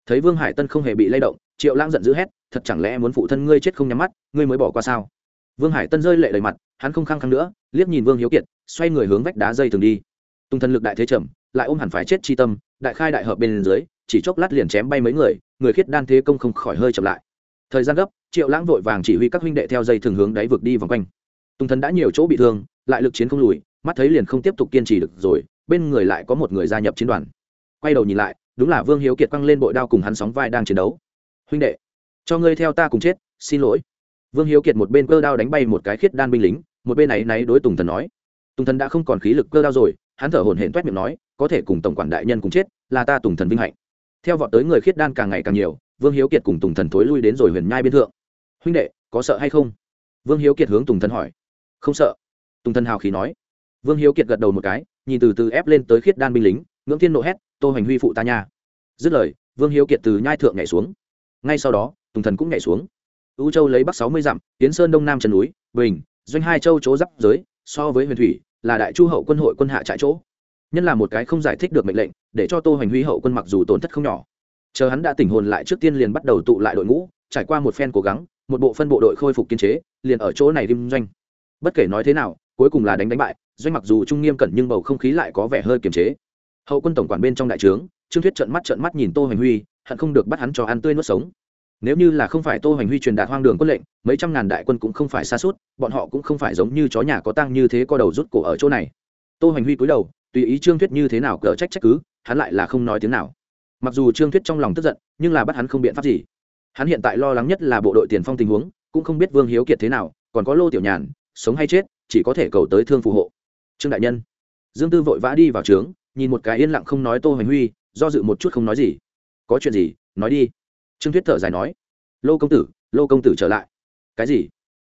Thấy vương hải tân không hề bị lay động, triệu lãng giận dữ hét, thật chẳng lẽ muốn phụ thân ngươi chết không nhắm mắt, ngươi mới bỏ qua sao? Vương hải tân rơi lệ đầy mặt, hắn không khăng khăng nữa, liếc nhìn vương hiếu kiệt, xoay người hướng vách đá dây thường đi. Tung thân lực đại thế trầm, lại ôm hẳn phải chết chi tâm, đại khai đại hợp bên dưới, chỉ chốc lát liền chém bay mấy người người khiết đan thế công không khỏi hơi chậm lại. Thời gian gấp, triệu lãng vội vàng chỉ huy các huynh đệ theo dây thường hướng đáy vực đi vòng quanh. Tùng thần đã nhiều chỗ bị thương, lại lực chiến không lùi, mắt thấy liền không tiếp tục kiên trì được rồi, bên người lại có một người gia nhập chiến đoàn. Quay đầu nhìn lại, đúng là vương hiếu kiệt quăng lên bội đao cùng hắn sóng vai đang chiến đấu. Huynh đệ, cho ngươi theo ta cùng chết, xin lỗi. Vương hiếu kiệt một bên cơ đao đánh bay một cái khiết đan binh lính, một bên này náy đối tùng thần nói. Tùng thần đã không còn khí lực cơ đao rồi, hắn thở hổn hển toét miệng nói, có thể cùng tổng quản đại nhân cùng chết, là ta tùng thần vinh hạnh theo vọt tới người khiết đan càng ngày càng nhiều, vương hiếu kiệt cùng tùng thần thối lui đến rồi huyền nhai biên thượng. Huynh đệ, có sợ hay không? Vương hiếu kiệt hướng tùng thần hỏi. Không sợ. Tùng thần hào khí nói. Vương hiếu kiệt gật đầu một cái, nhìn từ từ ép lên tới khiết đan binh lính, ngưỡng thiên nộ hét, tô hoành huy phụ ta nha. Dứt lời, vương hiếu kiệt từ nhai thượng nhảy xuống. Ngay sau đó, tùng thần cũng nhảy xuống. U châu lấy bắc sáu mươi dặm tiến sơn đông nam chân núi, bình, doanh hai châu chỗ giáp giới, so với huyền thủy, là đại chu hậu quân hội quân hạ trại chỗ nhân là một cái không giải thích được mệnh lệnh, để cho tô hoành huy hậu quân mặc dù tổn thất không nhỏ. Chờ hắn đã tỉnh hồn lại trước tiên liền bắt đầu tụ lại đội ngũ, trải qua một phen cố gắng, một bộ phân bộ đội khôi phục kiên chế, liền ở chỗ này đêm doanh. Bất kể nói thế nào, cuối cùng là đánh đánh bại, doanh mặc dù trung nghiêm cẩn nhưng bầu không khí lại có vẻ hơi kiềm chế. Hậu quân tổng quản bên trong đại trướng, trương thuyết trợn mắt trợn mắt nhìn tô hoành huy, hận không được bắt hắn cho ăn tươi nuốt sống. Nếu như là không phải tô hoành huy truyền đạt hoang đường quân lệnh, mấy trăm ngàn đại quân cũng không phải xa suốt, bọn họ cũng không phải giống như chó nhà có tăng như thế co đầu rút cổ ở chỗ này. Tô hoành huy cúi đầu tùy ý trương thuyết như thế nào cờ trách trách cứ, hắn lại là không nói tiếng nào. Mặc dù trương thuyết trong lòng tức giận, nhưng là bắt hắn không biện pháp gì. Hắn hiện tại lo lắng nhất là bộ đội tiền phong tình huống, cũng không biết vương hiếu kiệt thế nào, còn có lô tiểu nhàn, sống hay chết, chỉ có thể cầu tới thương phù hộ. Trương đại nhân, dương tư vội vã đi vào trướng, nhìn một cái yên lặng không nói tô hoành huy, do dự một chút không nói gì. Có chuyện gì, nói đi. Trương thuyết thở dài nói. Lô công tử, lô công tử trở lại. Cái gì?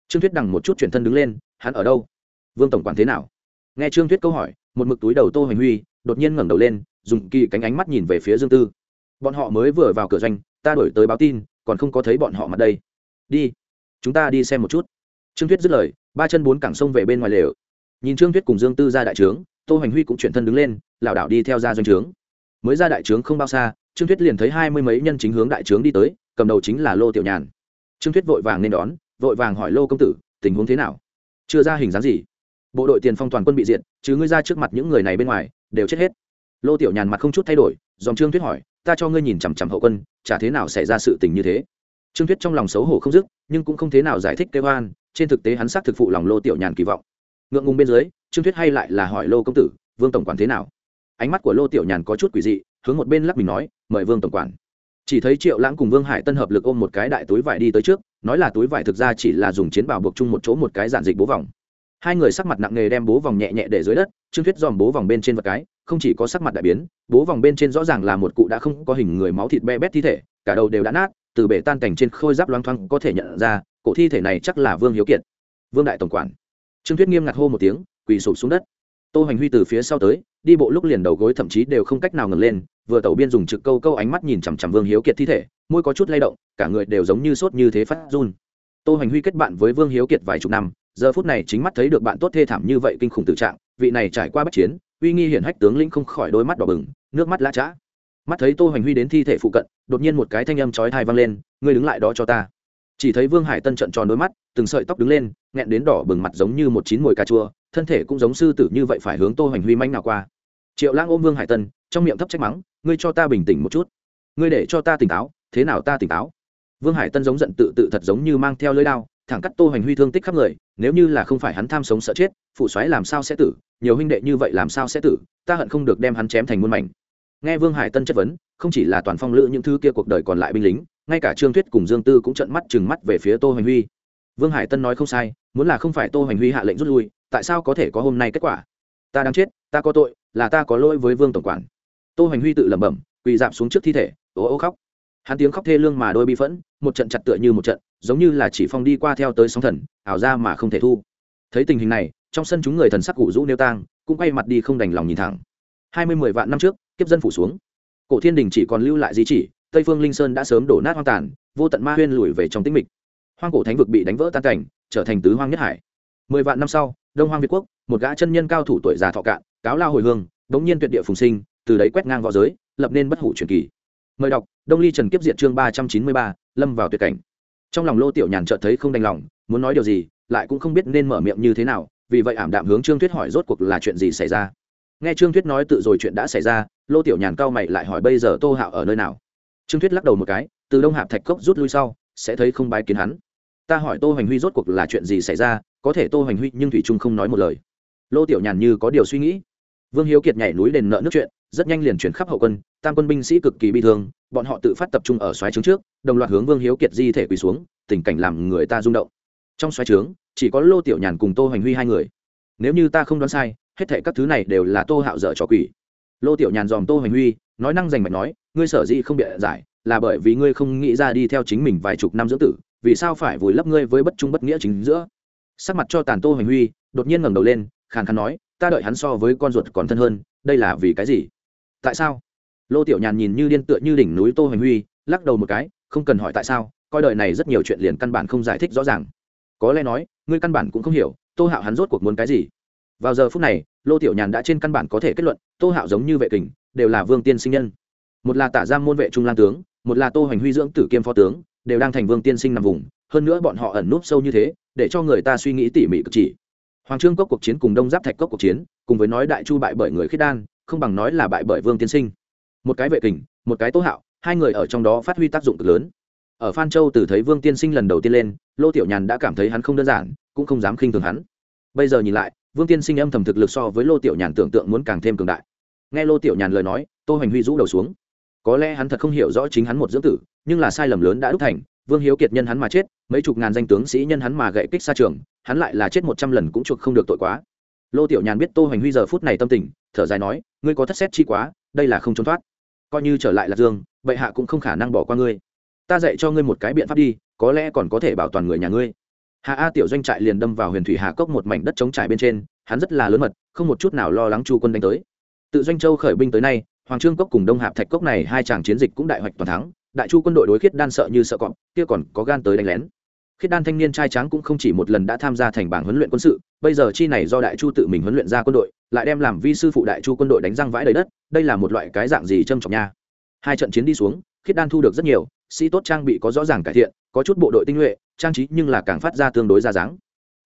Trương thuyết đằng một chút chuyển thân đứng lên, hắn ở đâu? Vương tổng quản thế nào? Nghe trương thuyết câu hỏi một mực túi đầu tô hoành huy, đột nhiên ngẩng đầu lên, dùng kỳ cánh ánh mắt nhìn về phía dương tư. Bọn họ mới vừa vào cửa doanh, ta đổi tới báo tin, còn không có thấy bọn họ mặt đây. Đi, chúng ta đi xem một chút. Trương thuyết dứt lời, ba chân bốn cẳng sông về bên ngoài lều. Nhìn trương thuyết cùng dương tư ra đại trướng, tô hoành huy cũng chuyển thân đứng lên, lảo đảo đi theo ra doanh trướng. Mới ra đại trướng không bao xa, trương thuyết liền thấy hai mươi mấy nhân chính hướng đại trướng đi tới, cầm đầu chính là lô tiểu nhàn. Trương thuyết vội vàng nên đón, vội vàng hỏi lô công tử, tình huống thế nào? Chưa ra hình dáng gì? Bộ đội tiền phong toàn quân bị diệt, chứ ngươi ra trước mặt những người này bên ngoài, đều chết hết. Lô tiểu nhàn mặt không chút thay đổi, dòng trương thuyết hỏi, ta cho ngươi nhìn chằm chằm hậu quân, chả thế nào xảy ra sự tình như thế? Trương thuyết trong lòng xấu hổ không dứt, nhưng cũng không thế nào giải thích kêu oan, trên thực tế hắn xác thực phụ lòng lô tiểu nhàn kỳ vọng. Ngượng ngùng bên dưới, trương thuyết hay lại là hỏi lô công tử, vương tổng quản thế nào? Ánh mắt của lô tiểu nhàn có chút quỷ dị, hướng một bên lắc mình nói, mời vương tổng quản. Chỉ thấy triệu lãng cùng vương hải tân hợp lực ôm một cái đại túi vải đi tới trước, nói là túi vải thực ra chỉ là dùng chiến bào buộc chung một chỗ một cái giản dịch bố vòng hai người sắc mặt nặng nề đem bố vòng nhẹ nhẹ để dưới đất, trương thuyết dòm bố vòng bên trên vật cái, không chỉ có sắc mặt đại biến, bố vòng bên trên rõ ràng là một cụ đã không có hình người máu thịt be bét thi thể, cả đầu đều đã nát, từ bể tan cảnh trên khôi giáp loang thoang có thể nhận ra, cổ thi thể này chắc là vương hiếu kiệt. Vương đại tổng quản. Trương thuyết nghiêm ngặt hô một tiếng, quỳ sụp xuống đất. Tô hoành huy từ phía sau tới, đi bộ lúc liền đầu gối thậm chí đều không cách nào ngừng lên, vừa tẩu biên dùng trực câu câu ánh mắt nhìn chằm chằm vương hiếu kiệt thi thể, môi có chút lay động, cả người đều giống như sốt như thế phát run. Tô hoành huy kết bạn với vương hiếu kiệt vài chục năm giờ phút này chính mắt thấy được bạn tốt thê thảm như vậy kinh khủng tự trạng, vị này trải qua bất chiến, uy nghi hiển hách tướng lĩnh không khỏi đôi mắt đỏ bừng, nước mắt lã chã mắt thấy tô hoành huy đến thi thể phụ cận, đột nhiên một cái thanh âm chói thai vang lên, ngươi đứng lại đó cho ta. Chỉ thấy vương hải tân trận tròn đôi mắt, từng sợi tóc đứng lên, nghẹn đến đỏ bừng mặt giống như một chín mồi cà chua, thân thể cũng giống sư tử như vậy phải hướng tô hoành huy manh nào qua. Triệu lang ôm vương hải tân, trong miệng thấp trách mắng, ngươi cho ta bình tĩnh một chút. Ngươi để cho ta tỉnh táo, thế nào ta tỉnh táo? Vương hải tân giống giận tự tự thật giống như mang theo lưỡi đao thẳng cắt tô hoành huy thương tích khắp người, nếu như là không phải hắn tham sống sợ chết, phụ xoáy làm sao sẽ tử, nhiều huynh đệ như vậy làm sao sẽ tử, ta hận không được đem hắn chém thành muôn mảnh. Nghe vương hải tân chất vấn, không chỉ là toàn phong lữ những thứ kia cuộc đời còn lại binh lính, ngay cả trương thuyết cùng dương tư cũng trận mắt chừng mắt về phía tô hoành huy. Vương hải tân nói không sai, muốn là không phải tô hoành huy hạ lệnh rút lui, tại sao có thể có hôm nay kết quả? Ta đang chết, ta có tội, là ta có lỗi với vương tổng quản. Tô hoành huy tự lẩm bẩm, quỳ dạp xuống trước thi thể, ố ô khóc hắn tiếng khóc thê lương mà đôi bi phẫn, một trận chặt tựa như một trận, giống như là chỉ phong đi qua theo tới sóng thần, ảo ra mà không thể thu. Thấy tình hình này, trong sân chúng người thần sắc cụ rũ nêu tang, cũng quay mặt đi không đành lòng nhìn thẳng. Hai mươi mười vạn năm trước, kiếp dân phủ xuống. Cổ thiên đình chỉ còn lưu lại di chỉ, tây phương linh sơn đã sớm đổ nát hoang tàn, vô tận ma huyên lùi về trong tĩnh mịch. Hoang cổ thánh vực bị đánh vỡ tan cảnh, trở thành tứ hoang nhất hải. Mười vạn năm sau, đông hoang việt quốc, một gã chân nhân cao thủ tuổi già thọ cạn, cáo lao hồi hương bỗng nhiên tuyệt địa phùng sinh, từ đấy quét ngang v õ giới, lập nên bất hủ truyền kỳ mời đọc, đông ly trần kiếp diệt chương ba trăm chín mươi ba, lâm vào tuyệt cảnh. Trong lòng lô tiểu nhàn chợt thấy không đành lòng, muốn nói điều gì, lại cũng không biết nên mở miệng như thế nào, vì vậy ảm đạm hướng trương thuyết hỏi rốt cuộc là chuyện gì xảy ra. Nghe trương thuyết nói tự rồi chuyện đã xảy ra, lô tiểu nhàn cao mày lại hỏi bây giờ tô hạo ở nơi nào? Trương thuyết lắc đầu một cái, từ đông hạp thạch cốc rút lui sau, sẽ thấy không bái kiến hắn. Ta hỏi tô hoành huy rốt cuộc là chuyện gì xảy ra, có thể tô hoành huy nhưng thủy trung không nói một lời. Lô tiểu nhàn như có điều suy nghĩ vương hiếu kiệt nhảy núi đền nợ nước chuyện, rất nhanh liền chuyển khắp hậu quân, tam quân binh sĩ cực kỳ bi thương, bọn họ tự phát tập trung ở xoáy trướng trước, đồng loạt hướng vương hiếu kiệt di thể quỳ xuống, tình cảnh làm người ta rung động. Trong xoáy trướng, chỉ có lô tiểu nhàn cùng tô hoành huy hai người. Nếu như ta không đoán sai, hết thệ các thứ này đều là tô hạo dở trò quỷ. Lô tiểu nhàn dòm tô hoành huy, nói năng giành mạch nói, ngươi sở dĩ không bịa giải, là bởi vì ngươi không nghĩ ra đi theo chính mình vài chục năm dưỡng tử, vì sao phải vùi lấp ngươi với bất trung bất nghĩa chính giữa? Sắc mặt cho tàn tô hoành huy đột nhiên ngẩng đầu lên, khàn khàn nói ta đợi hắn so với con ruột còn thân hơn, đây là vì cái gì? Tại sao? Lô tiểu nhàn nhìn như điên tựa như đỉnh núi tô hoành huy, lắc đầu một cái, không cần hỏi tại sao, coi đời này rất nhiều chuyện liền căn bản không giải thích rõ ràng. Có lẽ nói, ngươi căn bản cũng không hiểu, tô hạo hắn rốt cuộc muốn cái gì? Vào giờ phút này, lô tiểu nhàn đã trên căn bản có thể kết luận, tô hạo giống như vệ kình, đều là vương tiên sinh nhân. Một là tả giam môn vệ trung lan tướng, một là tô hoành huy dưỡng tử kiêm phó tướng, đều đang thành vương tiên sinh nằm vùng, hơn nữa bọn họ ẩn núp sâu như thế, để cho người ta suy nghĩ tỉ mỉ cực chỉ hoàng trương cốc cuộc chiến cùng đông giáp thạch cốc cuộc chiến, cùng với nói đại chu bại bởi người khiết đan, không bằng nói là bại bởi vương tiên sinh. Một cái vệ kình, một cái tô hạo, hai người ở trong đó phát huy tác dụng cực lớn. Ở phan châu từ thấy vương tiên sinh lần đầu tiên lên, lô tiểu nhàn đã cảm thấy hắn không đơn giản, cũng không dám khinh thường hắn. Bây giờ nhìn lại, vương tiên sinh âm thầm thực lực so với lô tiểu nhàn tưởng tượng muốn càng thêm cường đại. Nghe lô tiểu nhàn lời nói, tô hoành huy rũ đầu xuống. Có lẽ hắn thật không hiểu rõ chính hắn một dưỡng tử, nhưng là sai lầm lớn đã đúc thành, vương hiếu kiệt nhân hắn mà chết, mấy chục ngàn danh tướng sĩ nhân hắn mà gậy kích xa trường hắn lại là chết một trăm lần cũng chuộc không được tội quá. Lô tiểu nhàn biết tô hoành huy giờ phút này tâm tình, thở dài nói, ngươi có thất xét chi quá, đây là không trốn thoát. Coi như trở lại lạc dương, bệ hạ cũng không khả năng bỏ qua ngươi. Ta dạy cho ngươi một cái biện pháp đi, có lẽ còn có thể bảo toàn người nhà ngươi. Hạ a tiểu doanh trại liền đâm vào huyền thủy hạ cốc một mảnh đất chống trải bên trên, hắn rất là lớn mật, không một chút nào lo lắng chu quân đánh tới. Tự doanh châu khởi binh tới nay, hoàng trương cốc cùng đông hạp thạch cốc này hai chàng chiến dịch cũng đại hoạch toàn thắng, đại chu quân đội đối khiết đan sợ như sợ cọp, kia còn có gan tới đánh lén khiết đan thanh niên trai tráng cũng không chỉ một lần đã tham gia thành bảng huấn luyện quân sự, bây giờ chi này do đại chu tự mình huấn luyện ra quân đội, lại đem làm vi sư phụ đại chu quân đội đánh răng vãi đầy đất, đây là một loại cái dạng gì trâm trọng nha. Hai trận chiến đi xuống, khiết đan thu được rất nhiều, sĩ tốt trang bị có rõ ràng cải thiện, có chút bộ đội tinh nhuệ, trang trí nhưng là càng phát ra tương đối ra dáng.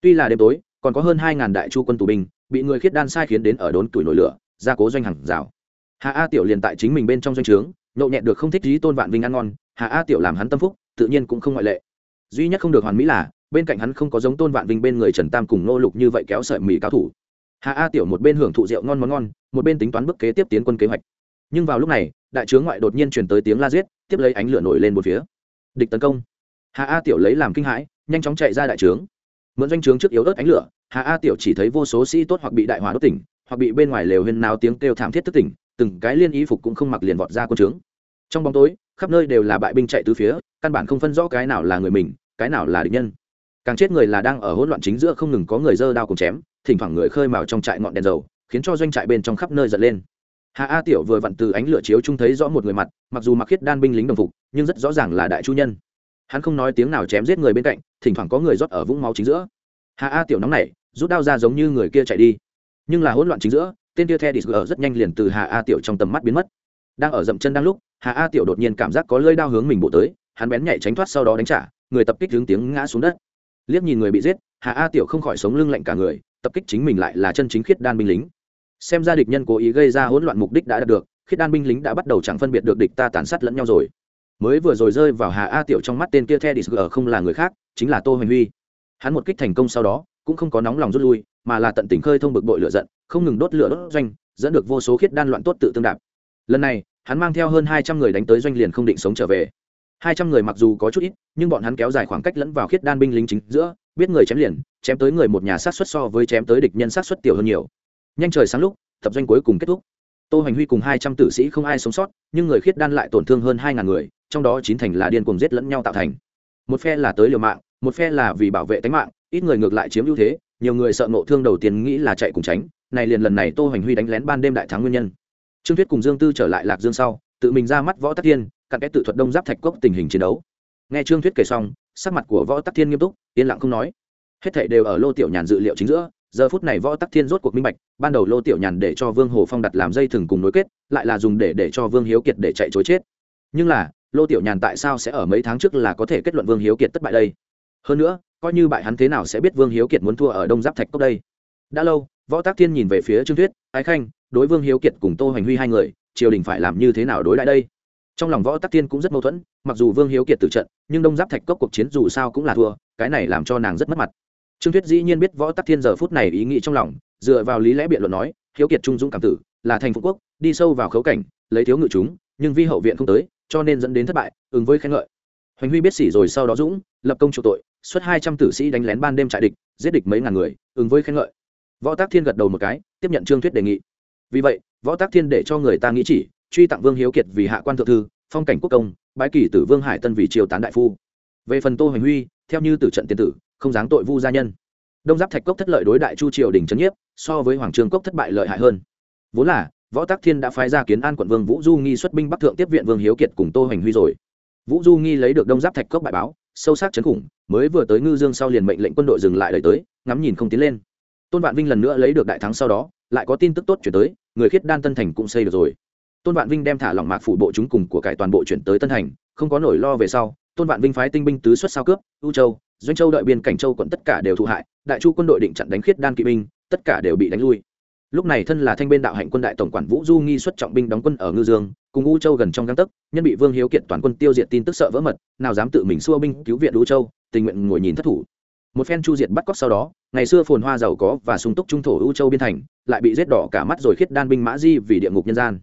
Tuy là đêm tối, còn có hơn hai ngàn đại chu quân tù binh, bị người khiết đan sai khiến đến ở đốn tuổi nổi lửa, gia cố doanh hàng rào. Hạ a tiểu liền tại chính mình bên trong doanh trướng, nhậu nhẹt được không thích lý tôn vạn vinh ăn ngon hạ a tiểu làm hắn tâm phúc, tự nhiên cũng không ngoại lệ duy nhất không được hoàn mỹ là, bên cạnh hắn không có giống tôn vạn vinh bên người trần tam cùng nô lục như vậy kéo sợi mì cao thủ. Hà a tiểu một bên hưởng thụ rượu ngon món ngon, một bên tính toán bước kế tiếp tiến quân kế hoạch. Nhưng vào lúc này, đại trướng ngoại đột nhiên chuyển tới tiếng la giết, tiếp lấy ánh lửa nổi lên một phía. Địch tấn công. Hà a tiểu lấy làm kinh hãi, nhanh chóng chạy ra đại trướng mượn doanh trướng trước yếu ớt ánh lửa, hà a tiểu chỉ thấy vô số sĩ tốt hoặc bị đại hỏa đốt tỉnh, hoặc bị bên ngoài lều huyên nào tiếng kêu thảm thiết thức tỉnh, từng cái liên y phục cũng không mặc liền vọt ra quân trướng trong bóng tối, khắp nơi đều là bại binh chạy từ phía, căn bản không phân rõ cái nào là người mình cái nào là địch nhân? Càng chết người là đang ở hỗn loạn chính giữa không ngừng có người dơ đao cùng chém, thỉnh thoảng người khơi mào trong trại ngọn đèn dầu, khiến cho doanh trại bên trong khắp nơi giật lên. Hà a tiểu vừa vặn từ ánh lửa chiếu trung thấy rõ một người mặt, mặc dù mặc khiết đan binh lính đồng phục, nhưng rất rõ ràng là đại chu nhân. Hắn không nói tiếng nào chém giết người bên cạnh, thỉnh thoảng có người rót ở vũng máu chính giữa. Hà a tiểu nóng này rút đao ra giống như người kia chạy đi. Nhưng là hỗn loạn chính giữa, tên kia the đi ở rất nhanh liền từ Hà a tiểu trong tầm mắt biến mất. Đang ở dậm chân đang lúc, Hà a tiểu đột nhiên cảm giác có lơi đao hướng mình bộ tới, hắn bén nhảy tránh thoát sau đó đánh trả người tập kích hướng tiếng ngã xuống đất. Liếc nhìn người bị giết hạ a tiểu không khỏi sống lưng lạnh cả người, tập kích chính mình lại là chân chính khiết đan binh lính. Xem ra địch nhân cố ý gây ra hỗn loạn mục đích đã đạt được, khiết đan binh lính đã bắt đầu chẳng phân biệt được địch ta tàn sát lẫn nhau rồi. Mới vừa rồi rơi vào hà a tiểu trong mắt tên kia the đi không là người khác, chính là tô hoành huy. Hắn một kích thành công sau đó, cũng không có nóng lòng rút lui, mà là tận tình khơi thông bực bội lửa giận, không ngừng đốt lửa đốt doanh, dẫn được vô số khiết đan loạn tốt tự tương đạp. Lần này, hắn mang theo hơn hai trăm người đánh tới doanh liền không định sống trở về hai trăm người mặc dù có chút ít, nhưng bọn hắn kéo dài khoảng cách lẫn vào khiết đan binh lính chính giữa, biết người chém liền, chém tới người một nhà sát xuất so với chém tới địch nhân sát xuất tiểu hơn nhiều. Nhanh trời sáng lúc, tập doanh cuối cùng kết thúc. Tô hoành huy cùng hai trăm tử sĩ không ai sống sót, nhưng người khiết đan lại tổn thương hơn hai ngàn người, trong đó chín thành là điên cuồng giết lẫn nhau tạo thành. Một phe là tới liều mạng, một phe là vì bảo vệ tính mạng, ít người ngược lại chiếm ưu thế, nhiều người sợ ngộ thương đầu tiên nghĩ là chạy cùng tránh. Này liền lần này tô hoành huy đánh lén ban đêm đại thắng nguyên nhân. Trương thuyết cùng dương tư trở lại lạc dương sau, tự mình ra mắt võ tắc thiên cặn cái tự thuật đông giáp thạch cốc tình hình chiến đấu. Nghe trương thuyết kể xong, sắc mặt của võ tắc thiên nghiêm túc, yên lặng không nói. Hết thảy đều ở lô tiểu nhàn dự liệu chính giữa, giờ phút này võ tắc thiên rốt cuộc minh bạch, ban đầu lô tiểu nhàn để cho vương hồ phong đặt làm dây thừng cùng nối kết, lại là dùng để để cho vương hiếu kiệt để chạy chối chết. Nhưng là, lô tiểu nhàn tại sao sẽ ở mấy tháng trước là có thể kết luận vương hiếu kiệt thất bại đây? Hơn nữa, coi như bại hắn thế nào sẽ biết vương hiếu kiệt muốn thua ở đông giáp thạch cốc đây? Đã lâu, võ tác thiên nhìn về phía trương thuyết, ái khanh, đối vương hiếu kiệt cùng tô hoành huy hai người, triều đình phải làm như thế nào đối lại đây? Trong lòng võ tắc thiên cũng rất mâu thuẫn, mặc dù vương hiếu kiệt tử trận, nhưng đông giáp thạch cốc cuộc chiến dù sao cũng là thua, cái này làm cho nàng rất mất mặt. Trương thuyết dĩ nhiên biết võ tắc thiên giờ phút này ý nghĩ trong lòng, dựa vào lý lẽ biện luận nói, hiếu kiệt trung dũng cảm tử, là thành phú quốc, đi sâu vào khấu cảnh, lấy thiếu ngự chúng, nhưng vi hậu viện không tới, cho nên dẫn đến thất bại, ứng với khen ngợi. Hoành huy biết xỉ rồi sau đó dũng, lập công chủ tội, xuất hai trăm tử sĩ đánh lén ban đêm trại địch, giết địch mấy ngàn người, ứng với khen ngợi. Võ tác thiên gật đầu một cái, tiếp nhận trương thuyết đề nghị. Vì vậy, võ tác thiên để cho người ta nghĩ chỉ truy tặng vương hiếu kiệt vì hạ quan thượng thư, phong cảnh quốc công bãi kỷ tử vương hải tân vì triều tán đại phu. Về phần tô hoành huy, theo như tử trận tiên tử, không dáng tội vu gia nhân. Đông giáp thạch cốc thất lợi đối đại chu triều đình trấn nhiếp, so với hoàng Trường cốc thất bại lợi hại hơn. Vốn là, võ tác thiên đã phái ra kiến an quận vương vũ du nghi xuất binh bắc thượng tiếp viện vương hiếu kiệt cùng tô hoành huy rồi. Vũ du nghi lấy được đông giáp thạch cốc bại báo, sâu sắc chấn khủng, mới vừa tới ngư dương sau liền mệnh lệnh quân đội dừng lại đời tới, ngắm nhìn không tiến lên. Tôn vạn vinh lần nữa lấy được đại thắng sau đó, lại có tin tức tốt chuyển tới, người khiết đan tân thành cũng xây được rồi tôn vạn vinh đem thả lỏng mạc phủ bộ chúng cùng của cải toàn bộ chuyển tới tân hành, không có nổi lo về sau tôn vạn vinh phái tinh binh tứ xuất sao cướp u châu doanh châu đợi biên cảnh châu quận tất cả đều thụ hại đại chu quân đội định chặn đánh khiết đan kỵ binh tất cả đều bị đánh lui. Lúc này thân là thanh bên đạo hạnh quân đại tổng quản vũ du nghi xuất trọng binh đóng quân ở ngư dương cùng u châu gần trong găng tấc nhân bị vương hiếu kiệt toàn quân tiêu diệt tin tức sợ vỡ mật nào dám tự mình xua binh cứu viện u châu tình nguyện ngồi nhìn thất thủ. Một phen chu diệt bắt cóc sau đó ngày xưa phồn hoa giàu có và sung túc trung thổ u châu biên thành lại bị giết đỏ cả mắt rồi khiết đan binh mã di vì địa ngục nhân gian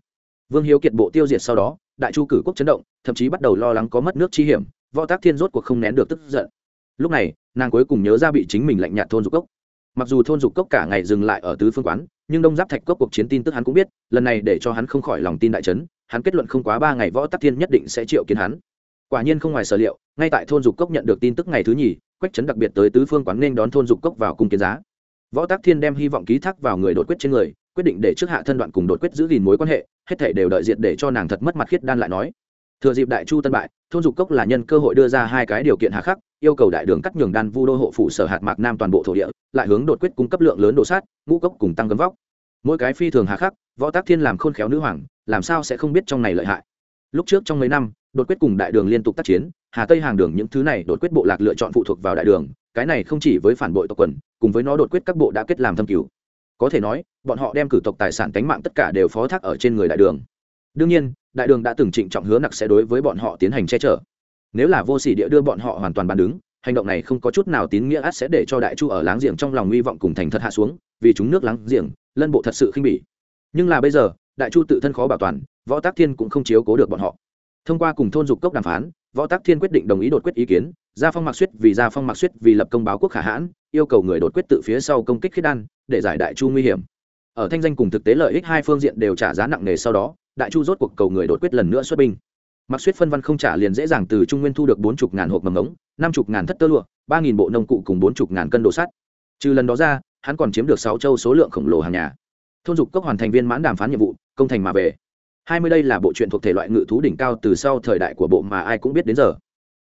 vương hiếu kiệt bộ tiêu diệt sau đó, đại chu cử quốc chấn động, thậm chí bắt đầu lo lắng có mất nước chi hiểm, võ tác thiên rốt cuộc không nén được tức giận. Lúc này, nàng cuối cùng nhớ ra bị chính mình lạnh nhạt thôn dục cốc. Mặc dù thôn dục cốc cả ngày dừng lại ở tứ phương quán, nhưng đông giáp thạch cốc cuộc chiến tin tức hắn cũng biết, lần này để cho hắn không khỏi lòng tin đại trấn hắn kết luận không quá ba ngày võ tắc thiên nhất định sẽ triệu kiến hắn. Quả nhiên không ngoài sở liệu, ngay tại thôn dục cốc nhận được tin tức ngày thứ nhì, quách trấn đặc biệt tới tứ phương quán nên đón thôn dục cốc vào cung kiến giá. Võ tác thiên đem hy vọng ký thác vào người đột quyết trên người quyết định để trước hạ thân đoạn cùng đột quyết giữ gìn mối quan hệ, hết thể đều đợi diệt để cho nàng thật mất mặt khiết đan lại nói. Thừa dịp đại chu tân bại, thôn dục cốc là nhân cơ hội đưa ra hai cái điều kiện hạ khắc, yêu cầu đại đường cắt nhường đan vu đô hộ phụ sở hạt mạc nam toàn bộ thổ địa, lại hướng đột quyết cung cấp lượng lớn đồ sát, ngũ cốc cùng tăng gấm vóc. Mỗi cái phi thường hạ khắc, võ tác thiên làm khôn khéo nữ hoàng, làm sao sẽ không biết trong này lợi hại? Lúc trước trong mấy năm, đột quyết cùng đại đường liên tục tác chiến, hà tây hàng đường những thứ này đột quyết bộ lạc lựa chọn phụ thuộc vào đại đường, cái này không chỉ với phản bội tộc quần, cùng với nó đột quyết các bộ đã kết làm thâm cứu có thể nói, bọn họ đem cử tộc tài sản tánh mạng tất cả đều phó thác ở trên người đại đường. Đương nhiên, đại đường đã từng trịnh trọng hứa nặc sẽ đối với bọn họ tiến hành che chở. Nếu là vô sỉ địa đưa bọn họ hoàn toàn bàn đứng, hành động này không có chút nào tín nghĩa ắt sẽ để cho đại chu ở láng giềng trong lòng hy vọng cùng thành thật hạ xuống, vì chúng nước láng giềng, lân bộ thật sự khinh bỉ. Nhưng là bây giờ, đại chu tự thân khó bảo toàn, võ tác thiên cũng không chiếu cố được bọn họ. Thông qua cùng thôn dục cốc đàm phán, võ tác thiên quyết định đồng ý đột quyết ý kiến, gia phong mạc suyết vì gia phong mạc suyết vì lập công báo quốc khả hãn yêu cầu người đột quyết tự phía sau công kích khiết đan, để giải đại chu nguy hiểm. Ở thanh danh cùng thực tế lợi ích hai phương diện đều trả giá nặng nề sau đó, đại chu rốt cuộc cầu người đột quyết lần nữa xuất binh. Mặc suýt phân văn không trả liền dễ dàng từ trung nguyên thu được bốn chục ngàn hộp mầm ống năm chục ngàn thất tơ lụa, ba nghìn bộ nông cụ cùng bốn chục ngàn cân đồ sắt. Trừ lần đó ra, hắn còn chiếm được sáu châu số lượng khổng lồ hàng nhà. Thôn dục cốc hoàn thành viên mãn đàm phán nhiệm vụ, công thành mà về. Hai mươi đây là bộ truyện thuộc thể loại ngự thú đỉnh cao từ sau thời đại của bộ mà ai cũng biết đến giờ.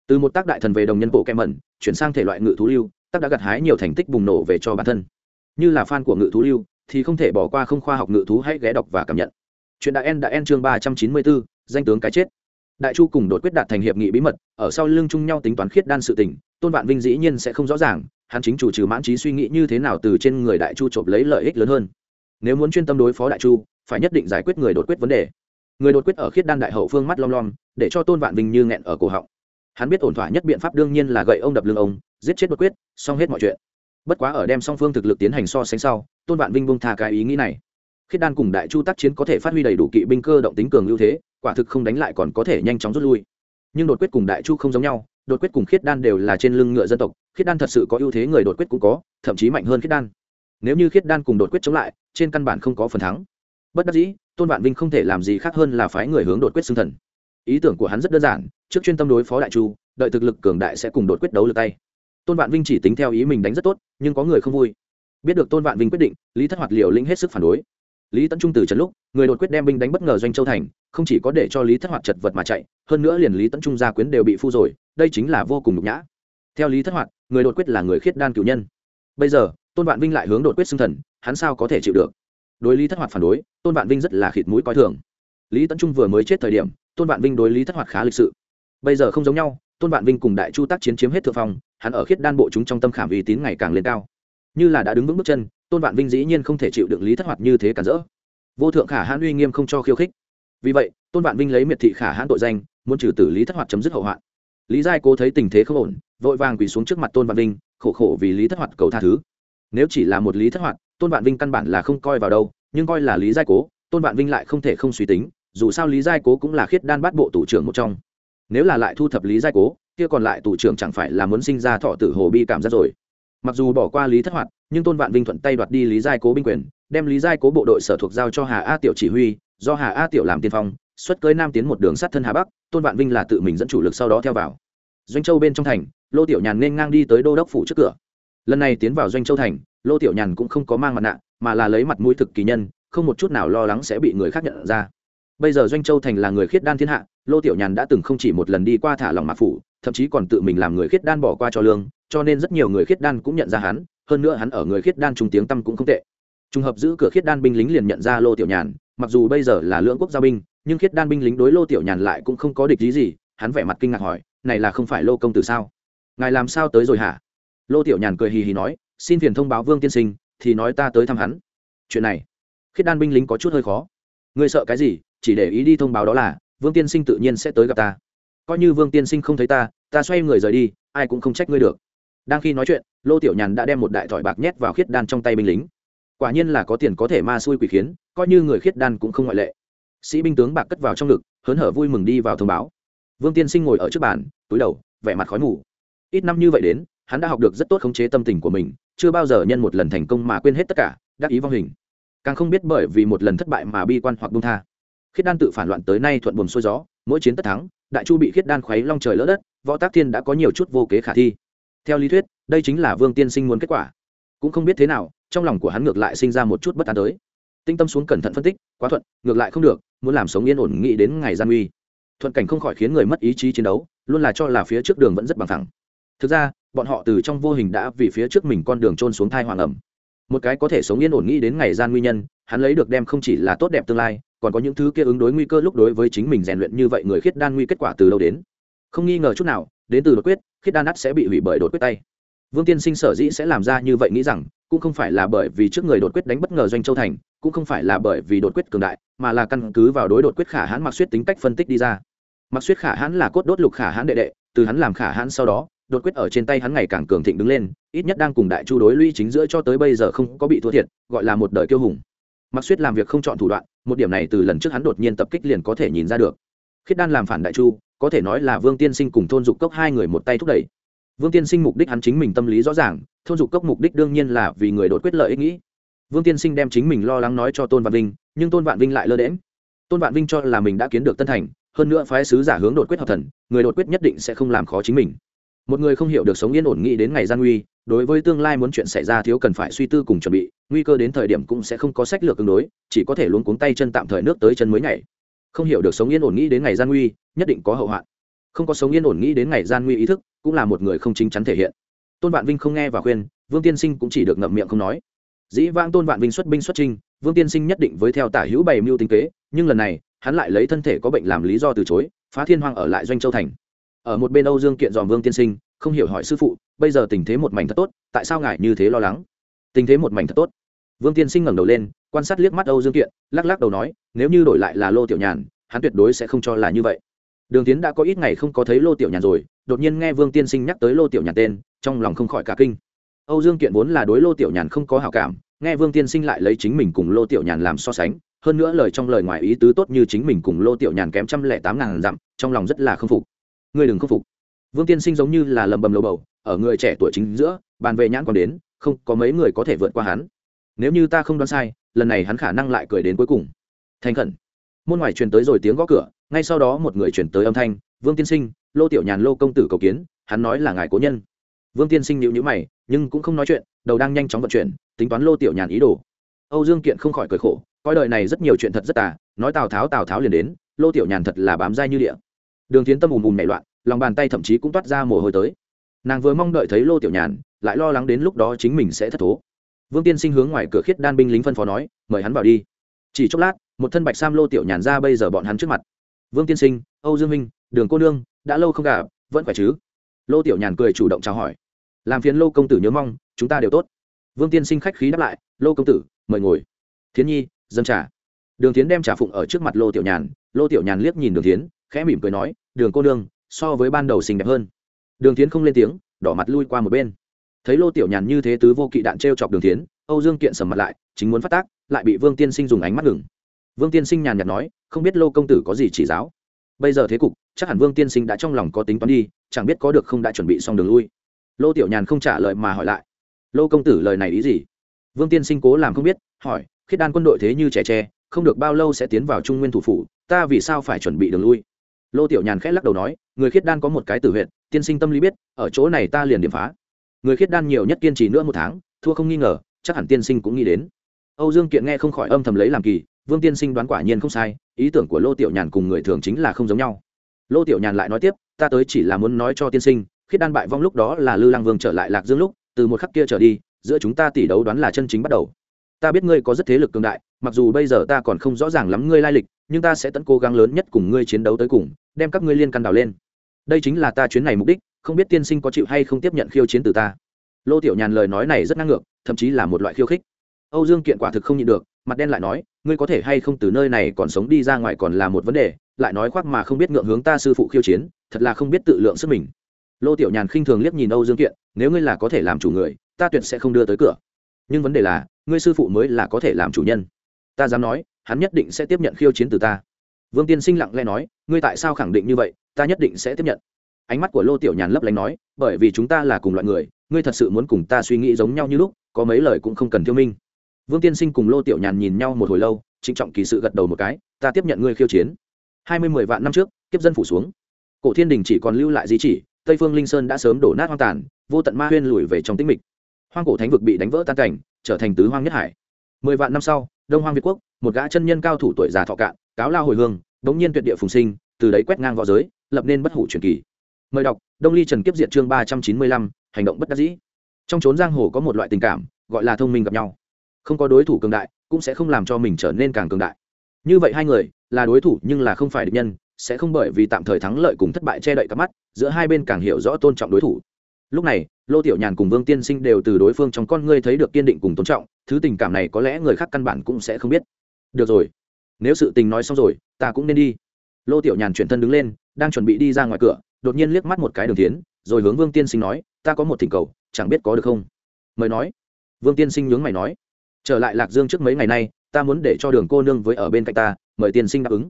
Từ một tác đại thần về đồng nhân bộ kem mẩn, chuyển sang thể loại ngự thú lưu tác đã gặt hái nhiều thành tích bùng nổ về cho bản thân. Như là fan của ngự thú lưu, thì không thể bỏ qua không khoa học ngự thú hãy ghé đọc và cảm nhận. Chuyện đại en đã en chương ba trăm chín mươi bốn danh tướng cái chết. Đại chu cùng đột quyết đạt thành hiệp nghị bí mật, ở sau lưng chung nhau tính toán khiết đan sự tình, tôn vạn vinh dĩ nhiên sẽ không rõ ràng, hắn chính chủ trừ mãn trí suy nghĩ như thế nào từ trên người đại chu chộp lấy lợi ích lớn hơn. Nếu muốn chuyên tâm đối phó đại chu, phải nhất định giải quyết người đột quyết vấn đề. Người đột quyết ở khiết đan đại hậu phương mắt lom lom, để cho tôn vạn vinh như nghẹn ở cổ họng hắn biết ổn thỏa nhất biện pháp đương nhiên là gậy ông đập lưng ông, giết chết đột quyết, xong hết mọi chuyện. Bất quá ở đem song phương thực lực tiến hành so sánh sau, tôn vạn vinh bông tha cái ý nghĩ này. Khiết đan cùng đại chu tác chiến có thể phát huy đầy đủ kỵ binh cơ động tính cường ưu thế, quả thực không đánh lại còn có thể nhanh chóng rút lui. Nhưng đột quyết cùng đại chu không giống nhau, đột quyết cùng khiết đan đều là trên lưng ngựa dân tộc, khiết đan thật sự có ưu thế người đột quyết cũng có, thậm chí mạnh hơn khiết đan. Nếu như khiết đan cùng đột quyết chống lại, trên căn bản không có phần thắng. Bất đắc dĩ, tôn vạn vinh không thể làm gì khác hơn là phái người hướng đột quyết xưng thần ý tưởng của hắn rất đơn giản, trước chuyên tâm đối phó đại chu, đợi thực lực cường đại sẽ cùng đột quyết đấu lượt tay. Tôn vạn vinh chỉ tính theo ý mình đánh rất tốt, nhưng có người không vui. Biết được tôn vạn vinh quyết định, lý thất hoạt liều lĩnh hết sức phản đối. Lý tấn trung từ trần lúc, người đột quyết đem binh đánh bất ngờ doanh châu thành, không chỉ có để cho lý thất hoạt chật vật mà chạy, hơn nữa liền lý tấn trung gia quyến đều bị phu rồi, đây chính là vô cùng nhục nhã. Theo lý thất hoạt, người đột quyết là người khiết đan cựu nhân. Bây giờ, tôn vạn vinh lại hướng đột quyết xưng thần, hắn sao có thể chịu được? Đối lý thất hoạt phản đối, tôn vạn vinh rất là khịt mũi coi thường. Lý tấn trung vừa mới chết thời điểm tôn vạn vinh đối lý thất hoạt khá lịch sự. Bây giờ không giống nhau, tôn vạn vinh cùng đại chu tác chiến chiếm hết thượng phong, hắn ở khiết đan bộ chúng trong tâm khảm uy tín ngày càng lên cao. Như là đã đứng vững bước chân, tôn vạn vinh dĩ nhiên không thể chịu được lý thất hoạt như thế cản rỡ. Vô thượng khả hãn uy nghiêm không cho khiêu khích. Vì vậy, tôn vạn vinh lấy miệt thị khả hãn tội danh, muốn trừ tử lý thất hoạt chấm dứt hậu hoạn. Lý giai cố thấy tình thế không ổn, vội vàng quỳ xuống trước mặt tôn vạn vinh, khổ khổ vì lý thất hoạt cầu tha thứ. Nếu chỉ là một lý thất hoạt, tôn vạn vinh căn bản là không coi vào đâu, nhưng coi là lý giai cố, tôn vạn vinh lại không thể không suy tính dù sao lý giai cố cũng là khiết đan bát bộ tủ trưởng một trong. Nếu là lại thu thập lý giai cố, kia còn lại tủ trưởng chẳng phải là muốn sinh ra thọ tử hồ bi cảm giác rồi. Mặc dù bỏ qua lý thất hoạt, nhưng tôn vạn vinh thuận tay đoạt đi lý giai cố binh quyền, đem lý giai cố bộ đội sở thuộc giao cho hà a tiểu chỉ huy, do hà a tiểu làm tiên phong, xuất cưới nam tiến một đường sát thân hà bắc, tôn vạn vinh là tự mình dẫn chủ lực sau đó theo vào. Doanh châu bên trong thành, lô tiểu nhàn nên ngang đi tới đô đốc phủ trước cửa. Lần này tiến vào doanh châu thành, lô tiểu nhàn cũng không có mang mặt nạ, mà là lấy mặt mũi thực kỳ nhân, không một chút nào lo lắng sẽ bị người khác nhận ra bây giờ doanh châu thành là người khiết đan thiên hạ, lô tiểu nhàn đã từng không chỉ một lần đi qua thả lòng mạc phủ, thậm chí còn tự mình làm người khiết đan bỏ qua cho lương, cho nên rất nhiều người khiết đan cũng nhận ra hắn, hơn nữa hắn ở người khiết đan trung tiếng tâm cũng không tệ. Trùng hợp giữ cửa khiết đan binh lính liền nhận ra lô tiểu nhàn, mặc dù bây giờ là lưỡng quốc giao binh, nhưng khiết đan binh lính đối lô tiểu nhàn lại cũng không có địch lý gì, hắn vẻ mặt kinh ngạc hỏi, này là không phải lô công tử sao? Ngài làm sao tới rồi hả? Lô tiểu nhàn cười hì hì nói, xin phiền thông báo vương tiên sinh, thì nói ta tới thăm hắn. Chuyện này, khiết đan binh lính có chút hơi khó. Ngươi sợ cái gì? Chỉ để ý đi thông báo đó là, vương tiên sinh tự nhiên sẽ tới gặp ta. Coi như vương tiên sinh không thấy ta ta xoay người rời đi, ai cũng không trách ngươi được. Đang khi nói chuyện, lô tiểu nhàn đã đem một đại thỏi bạc nhét vào khiết đan trong tay binh lính. Quả nhiên là có tiền có thể ma xui quỷ khiến, coi như người khiết đan cũng không ngoại lệ. Sĩ binh tướng bạc cất vào trong ngực, hớn hở vui mừng đi vào thông báo. Vương tiên sinh ngồi ở trước bàn, túi đầu, vẻ mặt khói mù. Ít năm như vậy đến, hắn đã học được rất tốt khống chế tâm tình của mình, chưa bao giờ nhân một lần thành công mà quên hết tất cả, đắc ý vong hình. Càng không biết bởi vì một lần thất bại mà bi quan hoặc bung tha khiết đan tự phản loạn tới nay thuận buồm xuôi gió, mỗi chiến tất thắng, đại chu bị khiết đan khuấy long trời lỡ đất, võ tác thiên đã có nhiều chút vô kế khả thi. Theo lý thuyết, đây chính là vương tiên sinh muốn kết quả. Cũng không biết thế nào, trong lòng của hắn ngược lại sinh ra một chút bất an tới. Tinh tâm xuống cẩn thận phân tích, quá thuận, ngược lại không được, muốn làm sống yên ổn nghĩ đến ngày gian uy thuận cảnh không khỏi khiến người mất ý chí chiến đấu, luôn là cho là phía trước đường vẫn rất bằng thẳng. Thực ra, bọn họ từ trong vô hình đã vì phía trước mình con đường trôn xuống thai hoàng ẩm. Một cái có thể sống yên ổn nghĩ đến ngày gian nguyên nhân, hắn lấy được đem không chỉ là tốt đẹp tương lai còn có những thứ kia ứng đối nguy cơ lúc đối với chính mình rèn luyện như vậy người khiết đan nguy kết quả từ đâu đến. Không nghi ngờ chút nào, đến từ đột quyết, khiết đan nát sẽ bị hủy bởi đột quyết tay. Vương tiên sinh sở dĩ sẽ làm ra như vậy nghĩ rằng, cũng không phải là bởi vì trước người đột quyết đánh bất ngờ doanh châu thành, cũng không phải là bởi vì đột quyết cường đại, mà là căn cứ vào đối đột quyết khả hãn mặc suyết tính cách phân tích đi ra. Mặc suyết khả hãn là cốt đốt lục khả hãn đệ đệ, từ hắn làm khả hãn sau đó, đột quyết ở trên tay hắn ngày càng cường thịnh đứng lên, ít nhất đang cùng đại chu đối lũy chính giữa cho tới bây giờ không có bị thua thiệt, gọi là một đời kiêu hùng. Mặc suyết làm việc không chọn thủ đoạn một điểm này từ lần trước hắn đột nhiên tập kích liền có thể nhìn ra được. Khiết đan làm phản đại chu, có thể nói là vương tiên sinh cùng thôn dục cốc hai người một tay thúc đẩy. Vương tiên sinh mục đích hắn chính mình tâm lý rõ ràng, thôn dục cốc mục đích đương nhiên là vì người đột quyết lợi ích nghĩ. Vương tiên sinh đem chính mình lo lắng nói cho tôn vạn vinh, nhưng tôn vạn vinh lại lơ đễm tôn vạn vinh cho là mình đã kiến được tân thành, hơn nữa phái sứ giả hướng đột quyết hợp thần, người đột quyết nhất định sẽ không làm khó chính mình một người không hiểu được sống yên ổn nghĩ đến ngày gian nguy, đối với tương lai muốn chuyện xảy ra thiếu cần phải suy tư cùng chuẩn bị, nguy cơ đến thời điểm cũng sẽ không có sách lược tương đối, chỉ có thể luôn cuống tay chân tạm thời nước tới chân mới nhảy. Không hiểu được sống yên ổn nghĩ đến ngày gian nguy, nhất định có hậu hoạn. Không có sống yên ổn nghĩ đến ngày gian nguy ý thức, cũng là một người không chính chắn thể hiện. Tôn vạn vinh không nghe và khuyên, vương tiên sinh cũng chỉ được ngậm miệng không nói. Dĩ vãng tôn vạn vinh xuất binh xuất trinh vương tiên sinh nhất định với theo tả hữu bày mưu tính kế, nhưng lần này, hắn lại lấy thân thể có bệnh làm lý do từ chối, phá thiên hoang ở lại doanh châu thành ở một bên âu dương kiện dòm vương tiên sinh, không hiểu hỏi sư phụ, bây giờ tình thế một mảnh thật tốt, tại sao ngài như thế lo lắng? Tình thế một mảnh thật tốt. Vương tiên sinh ngẩng đầu lên, quan sát liếc mắt âu dương kiện, lắc lắc đầu nói, nếu như đổi lại là lô tiểu nhàn, hắn tuyệt đối sẽ không cho là như vậy. Đường tiến đã có ít ngày không có thấy lô tiểu nhàn rồi, đột nhiên nghe vương tiên sinh nhắc tới lô tiểu nhàn tên, trong lòng không khỏi cả kinh. Âu dương kiện vốn là đối lô tiểu nhàn không có hảo cảm, nghe vương tiên sinh lại lấy chính mình cùng lô tiểu nhàn làm so sánh, hơn nữa lời trong lời ngoài ý tứ tốt như chính mình cùng lô tiểu nhàn kém trăm lẻ tám ngàn dặm, trong lòng rất là k phục ngươi đừng k phục. Vương tiên sinh giống như là lầm bầm lầu bầu, ở người trẻ tuổi chính giữa, bàn về nhãn còn đến, không, có mấy người có thể vượt qua hắn. Nếu như ta không đoán sai, lần này hắn khả năng lại cười đến cuối cùng. Thành khẩn. Môn ngoài truyền tới rồi tiếng gõ cửa, ngay sau đó một người truyền tới âm thanh, vương tiên sinh, lô tiểu nhàn, lô công tử cầu kiến, hắn nói là ngài cố nhân. Vương tiên sinh nhịu nhữ mày, nhưng cũng không nói chuyện, đầu đang nhanh chóng vận chuyển, tính toán lô tiểu nhàn ý đồ. Âu dương kiện không khỏi cười khổ, coi đời này rất nhiều chuyện thật rất tà, nói tào tháo tào tháo liền đến, lô tiểu nhàn thật là bám dai như địa đường tiến tâm ùm ùm nảy loạn, lòng bàn tay thậm chí cũng toát ra mồ hôi tới. Nàng vừa mong đợi thấy lô tiểu nhàn, lại lo lắng đến lúc đó chính mình sẽ thất thố. Vương tiên sinh hướng ngoài cửa khiết đan binh lính phân phó nói, mời hắn vào đi. Chỉ chốc lát, một thân bạch sam lô tiểu nhàn ra bây giờ bọn hắn trước mặt. Vương tiên sinh, âu dương minh, đường cô nương, đã lâu không gặp, vẫn khỏe chứ? Lô tiểu nhàn cười chủ động chào hỏi. Làm phiền lô công tử nhớ mong, chúng ta đều tốt. Vương tiên sinh khách khí đáp lại, lô công tử, mời ngồi. Thiến nhi dâm trà. Đường tiến đem trà phụng ở trước mặt lô tiểu nhàn, lô tiểu nhàn liếc nhìn đường tiến khẽ mỉm cười nói, đường cô nương, so với ban đầu xinh đẹp hơn. Đường tiến không lên tiếng, đỏ mặt lui qua một bên. Thấy lô tiểu nhàn như thế tứ vô kỵ đạn t r e o chọc đường tiến âu dương kiện sầm mặt lại, chính muốn phát tác, lại bị vương tiên sinh dùng ánh mắt ngừng. Vương tiên sinh nhàn nhạt nói, không biết lô công tử có gì chỉ giáo? Bây giờ thế cục, chắc hẳn vương tiên sinh đã trong lòng có tính toán đi, chẳng biết có được không đã chuẩn bị xong đường lui. Lô tiểu nhàn không trả lời mà hỏi lại, lô công tử lời này ý gì? Vương tiên sinh cố làm không biết, hỏi, khiết đan quân đội thế như trẻ tre, không được bao lâu sẽ tiến vào trung nguyên thủ phủ, ta vì sao phải chuẩn bị đường lui? Lô tiểu nhàn khẽ lắc đầu nói, người khiết đan có một cái tử huyện tiên sinh tâm lý biết, ở chỗ này ta liền điểm phá. Người khiết đan nhiều nhất kiên trì nữa một tháng, thua không nghi ngờ, chắc hẳn tiên sinh cũng nghĩ đến. Âu dương kiện nghe không khỏi âm thầm lấy làm kỳ, vương tiên sinh đoán quả nhiên không sai, ý tưởng của lô tiểu nhàn cùng người thường chính là không giống nhau. Lô tiểu nhàn lại nói tiếp, ta tới chỉ là muốn nói cho tiên sinh, khiết đan bại vong lúc đó là lư lăng vương trở lại lạc dương lúc, từ một khắc kia trở đi, giữa chúng ta tỷ đấu đoán là chân chính bắt đầu. Ta biết ngươi có rất thế lực cường đại, mặc dù bây giờ ta còn không rõ ràng lắm ngươi lai lịch nhưng ta sẽ tận cố gắng lớn nhất cùng ngươi chiến đấu tới cùng, đem các ngươi liên căn đào lên. Đây chính là ta chuyến này mục đích, không biết tiên sinh có chịu hay không tiếp nhận khiêu chiến từ ta. Lô tiểu nhàn lời nói này rất ngang ngược, thậm chí là một loại khiêu khích. Âu dương kiện quả thực không nhịn được, mặt đen lại nói, ngươi có thể hay không từ nơi này còn sống đi ra ngoài còn là một vấn đề, lại nói khoác mà không biết ngượng hướng ta sư phụ khiêu chiến, thật là không biết tự lượng sức mình. Lô tiểu nhàn khinh thường liếc nhìn âu dương kiện, nếu ngươi là có thể làm chủ người, ta tuyệt sẽ không đưa tới cửa. Nhưng vấn đề là, ngươi sư phụ mới là có thể làm chủ nhân. Ta dám nói hắn nhất định sẽ tiếp nhận khiêu chiến từ ta. Vương tiên sinh lặng lẽ nói, ngươi tại sao khẳng định như vậy, ta nhất định sẽ tiếp nhận. Ánh mắt của lô tiểu nhàn lấp lánh nói, bởi vì chúng ta là cùng loại người, ngươi thật sự muốn cùng ta suy nghĩ giống nhau như lúc, có mấy lời cũng không cần thiêu minh. Vương tiên sinh cùng lô tiểu nhàn nhìn nhau một hồi lâu, trịnh trọng kỳ sự gật đầu một cái, ta tiếp nhận ngươi khiêu chiến. Hai mươi mười vạn năm trước, kiếp dân phủ xuống. Cổ thiên đình chỉ còn lưu lại di chỉ, tây phương linh sơn đã sớm đổ nát hoang tàn, vô tận ma huyên lùi về trong tĩnh mịch. Hoang cổ thánh vực bị đánh vỡ tan cảnh, trở thành tứ hoang nhất hải. Mười vạn năm sau, đông hoang việt quốc một gã chân nhân cao thủ tuổi già thọ cạn, cáo lao hồi hương, đống nhiên tuyệt địa phùng sinh, từ đấy quét ngang v õ giới, lập nên bất hủ truyền kỳ. Mời đọc, đông ly trần kiếp diệt chương ba trăm chín mươi lăm, hành động bất đắc dĩ. Trong trốn giang hồ có một loại tình cảm, gọi là thông minh gặp nhau. Không có đối thủ cường đại, cũng sẽ không làm cho mình trở nên càng cường đại. Như vậy hai người, là đối thủ nhưng là không phải địch nhân, sẽ không bởi vì tạm thời thắng lợi cùng thất bại che đậy cắp mắt, giữa hai bên càng hiểu rõ tôn trọng đối thủ. Lúc này, lô tiểu nhàn cùng vương tiên sinh đều từ đối phương trong con ngươi thấy được kiên định cùng tôn trọng, thứ tình cảm này có lẽ người khác căn bản cũng sẽ không biết được rồi. Nếu sự tình nói xong rồi, ta cũng nên đi. Lô tiểu nhàn chuyển thân đứng lên, đang chuẩn bị đi ra ngoài cửa, đột nhiên liếc mắt một cái đường tiến rồi hướng vương tiên sinh nói, ta có một thỉnh cầu, chẳng biết có được không? Mời nói. Vương tiên sinh nhướng mày nói, trở lại lạc dương trước mấy ngày nay, ta muốn để cho đường cô nương với ở bên cạnh ta, mời tiên sinh đáp ứng.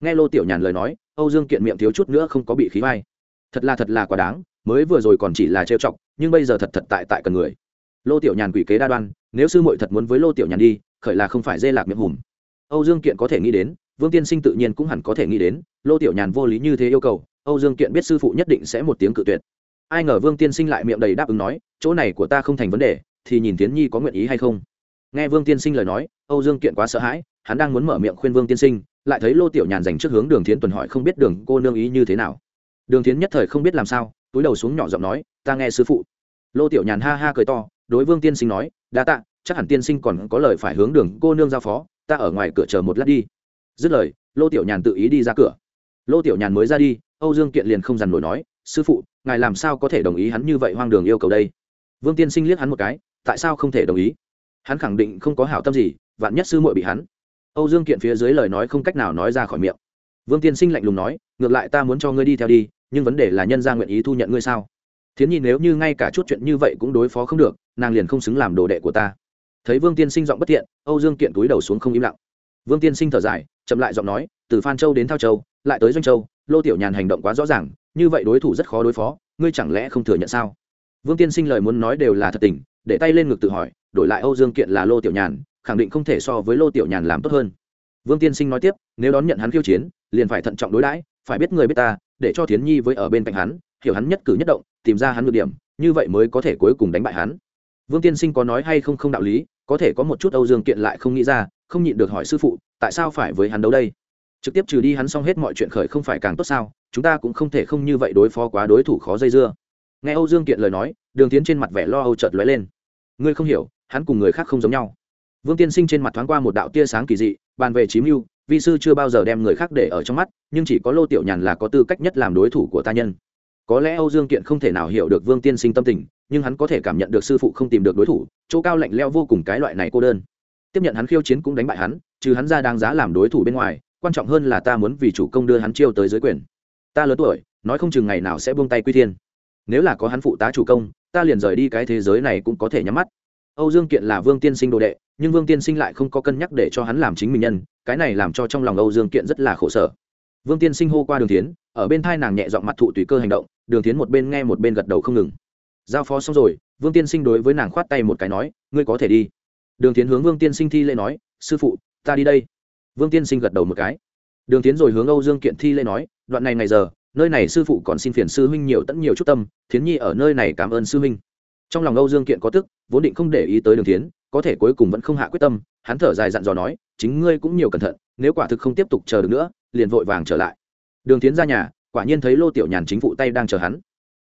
Nghe lô tiểu nhàn lời nói, âu dương kiện miệng thiếu chút nữa không có bị khí vai. Thật là thật là quá đáng, mới vừa rồi còn chỉ là trêu chọc, nhưng bây giờ thật thật tại tại cần người. Lô tiểu nhàn quỷ kế đa đoan, nếu sư muội thật muốn với lô tiểu nhàn đi, khởi là không phải dê lạc miệng hùm âu dương kiện có thể nghĩ đến, vương tiên sinh tự nhiên cũng hẳn có thể nghĩ đến, lô tiểu nhàn vô lý như thế yêu cầu, âu dương kiện biết sư phụ nhất định sẽ một tiếng cự tuyệt. Ai ngờ vương tiên sinh lại miệng đầy đáp ứng nói, chỗ này của ta không thành vấn đề, thì nhìn tiến nhi có nguyện ý hay không? Nghe vương tiên sinh lời nói, âu dương kiện quá sợ hãi, hắn đang muốn mở miệng khuyên vương tiên sinh, lại thấy lô tiểu nhàn dành trước hướng đường thiến tuần hỏi không biết đường cô nương ý như thế nào. Đường thiến nhất thời không biết làm sao, túi đầu xuống nhỏ giọng nói, ta nghe sư phụ. Lô tiểu nhàn ha ha cười to, đối vương tiên sinh nói, đa tạ, chắc hẳn tiên sinh còn có lời phải hướng đường cô nương giao phó ta ở ngoài cửa chờ một lát đi. Dứt lời, lô tiểu nhàn tự ý đi ra cửa. Lô tiểu nhàn mới ra đi, âu dương kiện liền không dằn nổi nói, sư phụ, ngài làm sao có thể đồng ý hắn như vậy hoang đường yêu cầu đây? Vương tiên sinh liếc hắn một cái, tại sao không thể đồng ý? Hắn khẳng định không có hảo tâm gì, vạn nhất sư muội bị hắn. Âu dương kiện phía dưới lời nói không cách nào nói ra khỏi miệng. Vương tiên sinh lạnh lùng nói, ngược lại ta muốn cho ngươi đi theo đi, nhưng vấn đề là nhân gia nguyện ý thu nhận ngươi sao? Thiến nhi nếu như ngay cả chút chuyện như vậy cũng đối phó không được, nàng liền không xứng làm đồ đệ của ta thấy vương tiên sinh giọng bất thiện, âu dương kiện túi đầu xuống không im lặng. Vương tiên sinh thở dài, chậm lại giọng nói, từ phan châu đến thao châu, lại tới doanh châu, lô tiểu nhàn hành động quá rõ ràng, như vậy đối thủ rất khó đối phó, ngươi chẳng lẽ không thừa nhận sao? Vương tiên sinh lời muốn nói đều là thật tình, để tay lên ngực tự hỏi, đổi lại âu dương kiện là lô tiểu nhàn, khẳng định không thể so với lô tiểu nhàn làm tốt hơn. Vương tiên sinh nói tiếp, nếu đón nhận hắn khiêu chiến, liền phải thận trọng đối đãi, phải biết người biết ta, để cho thiến nhi với ở bên cạnh hắn, hiểu hắn nhất cử nhất động, tìm ra hắn ngược điểm, như vậy mới có thể cuối cùng đánh bại hắn vương tiên sinh có nói hay không không đạo lý, có thể có một chút âu dương kiện lại không nghĩ ra, không nhịn được hỏi sư phụ, tại sao phải với hắn đấu đây? Trực tiếp trừ đi hắn xong hết mọi chuyện khởi không phải càng tốt sao? Chúng ta cũng không thể không như vậy đối phó quá đối thủ khó dây dưa. Nghe âu dương kiện lời nói, đường tiến trên mặt vẻ lo âu chợt lóe lên. Ngươi không hiểu, hắn cùng người khác không giống nhau. Vương tiên sinh trên mặt thoáng qua một đạo tia sáng kỳ dị, bàn về chí mưu, vi sư chưa bao giờ đem người khác để ở trong mắt, nhưng chỉ có lô tiểu nhàn là có tư cách nhất làm đối thủ của ta nhân có lẽ âu dương kiện không thể nào hiểu được vương tiên sinh tâm tình, nhưng hắn có thể cảm nhận được sư phụ không tìm được đối thủ, chỗ cao lạnh leo vô cùng cái loại này cô đơn. Tiếp nhận hắn khiêu chiến cũng đánh bại hắn, trừ hắn ra đáng giá làm đối thủ bên ngoài, quan trọng hơn là ta muốn vì chủ công đưa hắn chiêu tới dưới quyền. Ta lớn tuổi, nói không chừng ngày nào sẽ buông tay quy thiên. Nếu là có hắn phụ tá chủ công, ta liền rời đi cái thế giới này cũng có thể nhắm mắt. Âu dương kiện là vương tiên sinh đồ đệ, nhưng vương tiên sinh lại không có cân nhắc để cho hắn làm chính mình nhân, cái này làm cho trong lòng âu dương kiện rất là khổ sở. Vương tiên sinh hô qua đường tiến, ở bên thai nàng nhẹ giọng mặt thụ tùy cơ hành động đường tiến một bên nghe một bên gật đầu không ngừng. Giao phó xong rồi, vương tiên sinh đối với nàng khoát tay một cái nói, ngươi có thể đi. Đường tiến hướng vương tiên sinh thi lễ nói, sư phụ, ta đi đây. Vương tiên sinh gật đầu một cái. Đường tiến rồi hướng âu dương kiện thi lễ nói, đoạn này ngày giờ, nơi này sư phụ còn xin phiền sư huynh nhiều tẫn nhiều chút tâm, thiến nhi ở nơi này cảm ơn sư huynh. Trong lòng âu dương kiện có tức, vốn định không để ý tới đường tiến có thể cuối cùng vẫn không hạ quyết tâm, hắn thở dài dặn dò nói, chính ngươi cũng nhiều cẩn thận, nếu quả thực không tiếp tục chờ được nữa, liền vội vàng trở lại. Đường tiến ra nhà quả nhiên thấy lô tiểu nhàn chính phụ tay đang chờ hắn.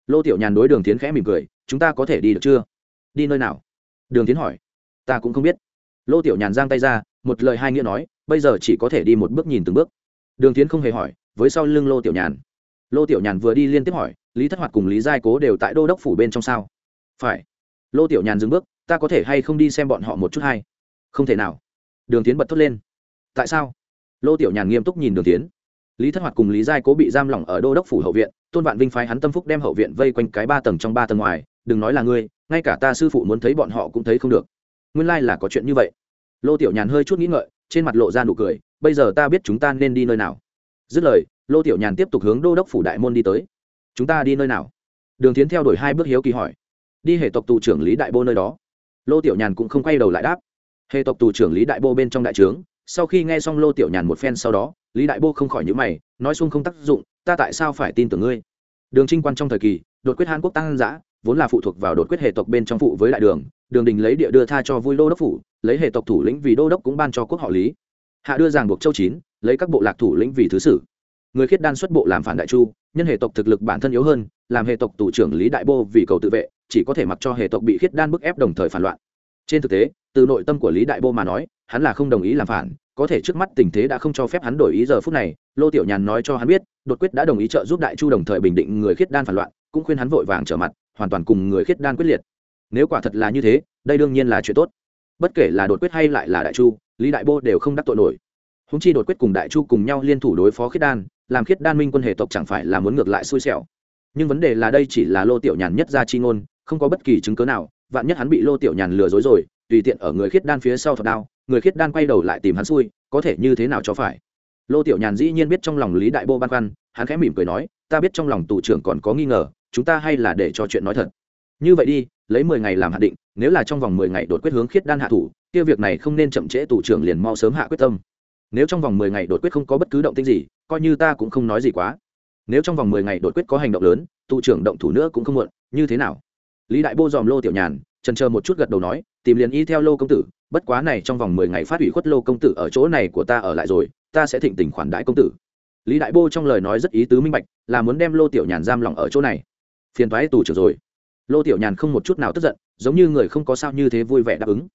Lô tiểu nhàn đối đường tiến khẽ mỉm cười, chúng ta có thể đi được chưa? Đi nơi nào? Đường tiến hỏi. Ta cũng không biết. Lô tiểu nhàn giang tay ra, một lời hai nghĩa nói, bây giờ chỉ có thể đi một bước nhìn từng bước. Đường tiến không hề hỏi, với sau lưng lô tiểu nhàn. Lô tiểu nhàn vừa đi liên tiếp hỏi, lý thất hoạt cùng lý giai cố đều tại đô đốc phủ bên trong sao? Phải. Lô tiểu nhàn dừng bước, ta có thể hay không đi xem bọn họ một chút hay? Không thể nào. Đường tiến bật thốt lên. Tại sao? Lô tiểu nhàn nghiêm túc nhìn đường tiến lý thất hoạt cùng lý giai cố bị giam lỏng ở đô đốc phủ hậu viện, tôn vạn vinh phái hắn tâm phúc đem hậu viện vây quanh cái ba tầng trong ba tầng ngoài, đừng nói là ngươi, ngay cả ta sư phụ muốn thấy bọn họ cũng thấy không được. Nguyên lai là có chuyện như vậy. Lô tiểu nhàn hơi chút nghĩ ngợi, trên mặt lộ ra nụ cười, bây giờ ta biết chúng ta nên đi nơi nào. Dứt lời, lô tiểu nhàn tiếp tục hướng đô đốc phủ đại môn đi tới. Chúng ta đi nơi nào? Đường tiến theo đuổi hai bước hiếu kỳ hỏi. Đi hệ tộc tù trưởng lý đại bô nơi đó. Lô tiểu nhàn cũng không quay đầu lại đáp. Hệ tộc tù trưởng lý đại bô bên trong đại trướng, sau khi nghe xong lô tiểu nhàn một phen sau đó lý đại bô không khỏi nhữ mày, nói xung không tác dụng, ta tại sao phải tin tưởng ngươi? Đường trinh quan trong thời kỳ, đột quyết hàn quốc tăng giã, vốn là phụ thuộc vào đột quyết hệ tộc bên trong phụ với đại đường đường đình lấy địa đưa tha cho vui đô đốc phủ, lấy hệ tộc thủ lĩnh vì đô đốc cũng ban cho quốc họ lý. Hạ đưa giảng buộc châu chín, lấy các bộ lạc thủ lĩnh vì thứ sử. Người khiết đan xuất bộ làm phản đại chu, nhân hệ tộc thực lực bản thân yếu hơn, làm hệ tộc tù trưởng lý đại bô vì cầu tự vệ, chỉ có thể mặc cho hệ tộc bị khiết đan bức ép đồng thời phản loạn. Trên thực tế, từ nội tâm của lý đại bô mà nói, hắn là không đồng ý làm phản có thể trước mắt tình thế đã không cho phép hắn đổi ý giờ phút này, lô tiểu nhàn nói cho hắn biết, đột quyết đã đồng ý trợ giúp đại chu đồng thời bình định người khiết đan phản loạn, cũng khuyên hắn vội vàng trở mặt, hoàn toàn cùng người khiết đan quyết liệt. Nếu quả thật là như thế, đây đương nhiên là chuyện tốt. Bất kể là đột quyết hay lại là đại chu, lý đại bô đều không đắc tội nổi. Húng chi đột quyết cùng đại chu cùng nhau liên thủ đối phó khiết đan, làm khiết đan minh quân hệ tộc chẳng phải là muốn ngược lại xui xẻo. Nhưng vấn đề là đây chỉ là lô tiểu nhàn nhất ra chi ngôn, không có bất kỳ chứng cớ nào, vạn nhất hắn bị lô tiểu nhàn lừa dối rồi, tùy tiện ở người khiết đan phía sau thật đao người khiết đan quay đầu lại tìm hắn xui, có thể như thế nào cho phải? Lô tiểu nhàn dĩ nhiên biết trong lòng lý đại bô băn khoăn, hắn khẽ mỉm cười nói, ta biết trong lòng tù trưởng còn có nghi ngờ, chúng ta hay là để cho chuyện nói thật. Như vậy đi, lấy mười ngày làm hạ định, nếu là trong vòng mười ngày đột quyết hướng khiết đan hạ thủ, kia việc này không nên chậm trễ tù trưởng liền mau sớm hạ quyết tâm. Nếu trong vòng mười ngày đột quyết không có bất cứ động tĩnh gì, coi như ta cũng không nói gì quá. Nếu trong vòng mười ngày đột quyết có hành động lớn, tù trưởng động thủ nữa cũng không muộn, như thế nào? Lý đại bô dòm lô tiểu nhàn, trần chờ một chút gật đầu nói, tìm liền y theo lô công tử bất quá này trong vòng mười ngày phát ủy khuất lô công tử ở chỗ này của ta ở lại rồi, ta sẽ thịnh tình khoản đãi công tử. Lý đại bô trong lời nói rất ý tứ minh bạch, là muốn đem lô tiểu nhàn giam lỏng ở chỗ này. Phiền thoái tù trưởng rồi. Lô tiểu nhàn không một chút nào tức giận, giống như người không có sao như thế vui vẻ đáp ứng.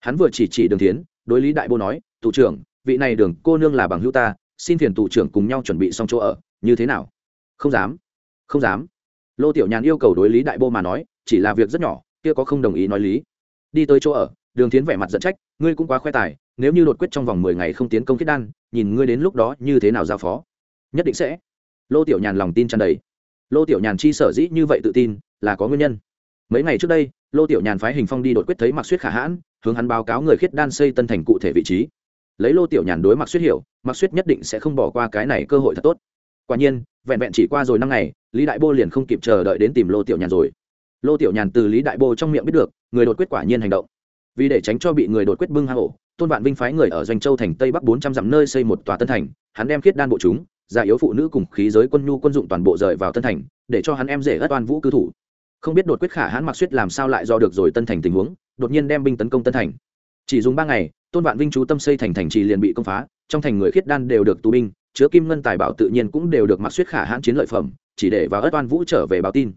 Hắn vừa chỉ chỉ đường tiến đối lý đại bô nói, tù trưởng, vị này đường cô nương là bằng hữu ta, xin phiền tù trưởng cùng nhau chuẩn bị xong chỗ ở, như thế nào? Không dám không dám. Lô tiểu nhàn yêu cầu đối lý đại bô mà nói, chỉ là việc rất nhỏ, kia có không đồng ý nói lý. Đi tới chỗ ở đường tiến vẻ mặt dẫn trách, ngươi cũng quá khoe tài, nếu như đột quyết trong vòng mười ngày không tiến công kết đan, nhìn ngươi đến lúc đó như thế nào giao phó? Nhất định sẽ. Lô tiểu nhàn lòng tin tràn đầy. Lô tiểu nhàn chi sở dĩ như vậy tự tin, là có nguyên nhân. Mấy ngày trước đây, lô tiểu nhàn phái hình phong đi đột quyết thấy mặc suyết khả hãn, hướng hắn báo cáo người khiết đan xây tân thành cụ thể vị trí. Lấy lô tiểu nhàn đối mặc suyết hiểu mặc suyết nhất định sẽ không bỏ qua cái này cơ hội thật tốt. Quả nhiên, vẹn vẹn chỉ qua rồi năm ngày, lý đại bô liền không kịp chờ đợi đến tìm lô tiểu nhàn rồi. Lô tiểu nhàn từ lý đại bô trong miệng biết được, người đột quyết quả nhiên hành động vì để tránh cho bị người đột quyết bưng hang ổ, tôn vạn vinh phái người ở doanh châu thành tây bắc bốn trăm dặm nơi xây một tòa tân thành, hắn đem khiết đan bộ chúng, già yếu phụ nữ cùng khí giới quân nhu quân dụng toàn bộ rời vào tân thành, để cho hắn em rể ất oan vũ cư thủ. Không biết đột quyết khả hãn mặc suýt làm sao lại do được rồi tân thành tình huống, đột nhiên đem binh tấn công tân thành. Chỉ dùng ba ngày, tôn vạn vinh chú tâm xây thành thành trì liền bị công phá, trong thành người khiết đan đều được tù binh, chứa kim ngân tài bảo tự nhiên cũng đều được mặc suýt khả hãn chiến lợi phẩm, chỉ để vào ất oan vũ trở về báo tin.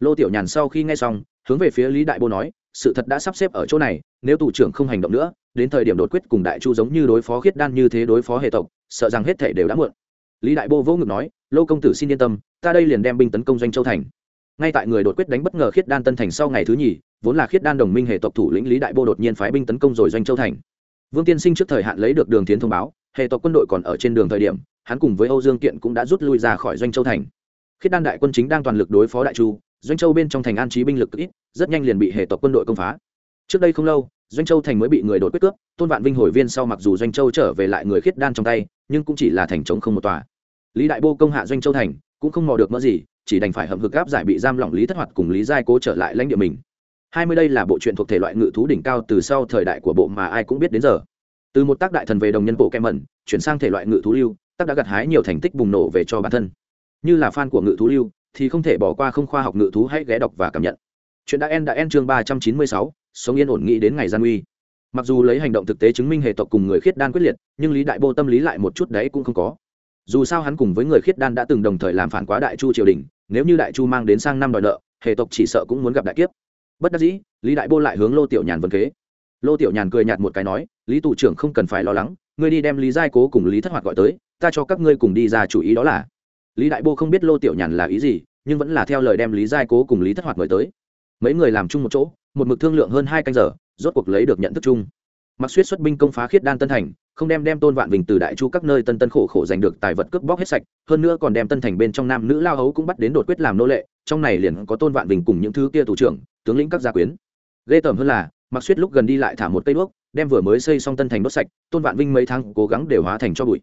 Lô tiểu nhàn sau khi nghe xong, hướng về phía lý đại bô nói sự thật đã sắp xếp ở chỗ này, nếu tù trưởng không hành động nữa, đến thời điểm đột quyết cùng đại chu giống như đối phó khiết đan như thế đối phó hệ tộc, sợ rằng hết thể đều đã muộn. Lý đại bô vỗ ngực nói, lô công tử xin yên tâm, ta đây liền đem binh tấn công doanh châu thành. Ngay tại người đột quyết đánh bất ngờ khiết đan tân thành sau ngày thứ nhì, vốn là khiết đan đồng minh hệ tộc thủ lĩnh lý đại bô đột nhiên phái binh tấn công rồi doanh châu thành. Vương tiên sinh trước thời hạn lấy được đường tiến thông báo, hệ tộc quân đội còn ở trên đường thời điểm, hắn cùng với âu dương kiện cũng đã rút lui ra khỏi doanh châu thành. Khiết đan đại quân chính đang toàn lực đối phó đại chu doanh châu bên trong thành an trí binh lực ít, rất nhanh liền bị hệ tộc quân đội công phá. Trước đây không lâu, doanh châu thành mới bị người đột quyết cướp, tôn vạn vinh hồi viên sau mặc dù doanh châu trở về lại người khiết đan trong tay, nhưng cũng chỉ là thành trống không một tòa. Lý đại bô công hạ doanh châu thành, cũng không mò được mỡ gì, chỉ đành phải hậm hực gáp giải bị giam lỏng lý thất hoạt cùng lý giai cố trở lại lãnh địa mình. Hai mươi đây là bộ truyện thuộc thể loại ngự thú đỉnh cao từ sau thời đại của bộ mà ai cũng biết đến giờ. Từ một tác đại thần về đồng nhân bộ kem mẩn chuyển sang thể loại ngự thú lưu, tác đã gặt hái nhiều thành tích bùng nổ về cho bản thân. Như là fan của ngự thú lưu thì không thể bỏ qua không khoa học ngự thú hãy ghé đọc và cảm nhận. Chuyện đã en đã en chương ba trăm chín mươi sáu, sống yên ổn nghĩ đến ngày gian uy mặc dù lấy hành động thực tế chứng minh hệ tộc cùng người khiết đan quyết liệt, nhưng lý đại bô tâm lý lại một chút đấy cũng không có. Dù sao hắn cùng với người khiết đan đã từng đồng thời làm phản quá đại chu triều đình, nếu như đại chu mang đến sang năm đòi nợ, hệ tộc chỉ sợ cũng muốn gặp đại kiếp. Bất đắc dĩ, lý đại bô lại hướng lô tiểu nhàn vân kế. Lô tiểu nhàn cười nhạt một cái nói, lý tù trưởng không cần phải lo lắng, ngươi đi đem lý giai cố cùng lý thất hoạt gọi tới, ta cho các ngươi cùng đi ra chủ ý đó là lý đại bô không biết lô tiểu nhàn là ý gì, nhưng vẫn là theo lời đem lý giai cố cùng lý thất hoạt mời tới. Mấy người làm chung một chỗ, một mực thương lượng hơn hai canh giờ, rốt cuộc lấy được nhận thức chung. Mặc suýt xuất binh công phá khiết đan tân thành, không đem đem tôn vạn vinh từ đại chu các nơi tân tân khổ khổ giành được tài vật cướp bóc hết sạch, hơn nữa còn đem tân thành bên trong nam nữ lao hấu cũng bắt đến đột quyết làm nô lệ, trong này liền có tôn vạn vinh cùng những thứ kia thủ trưởng, tướng lĩnh các gia quyến. Ghê tởm hơn là, mặc suýt lúc gần đi lại thả một cây đuốc, đem vừa mới xây xong tân thành đốt sạch, tôn vạn vinh mấy tháng cố gắng đều hóa thành cho bụi.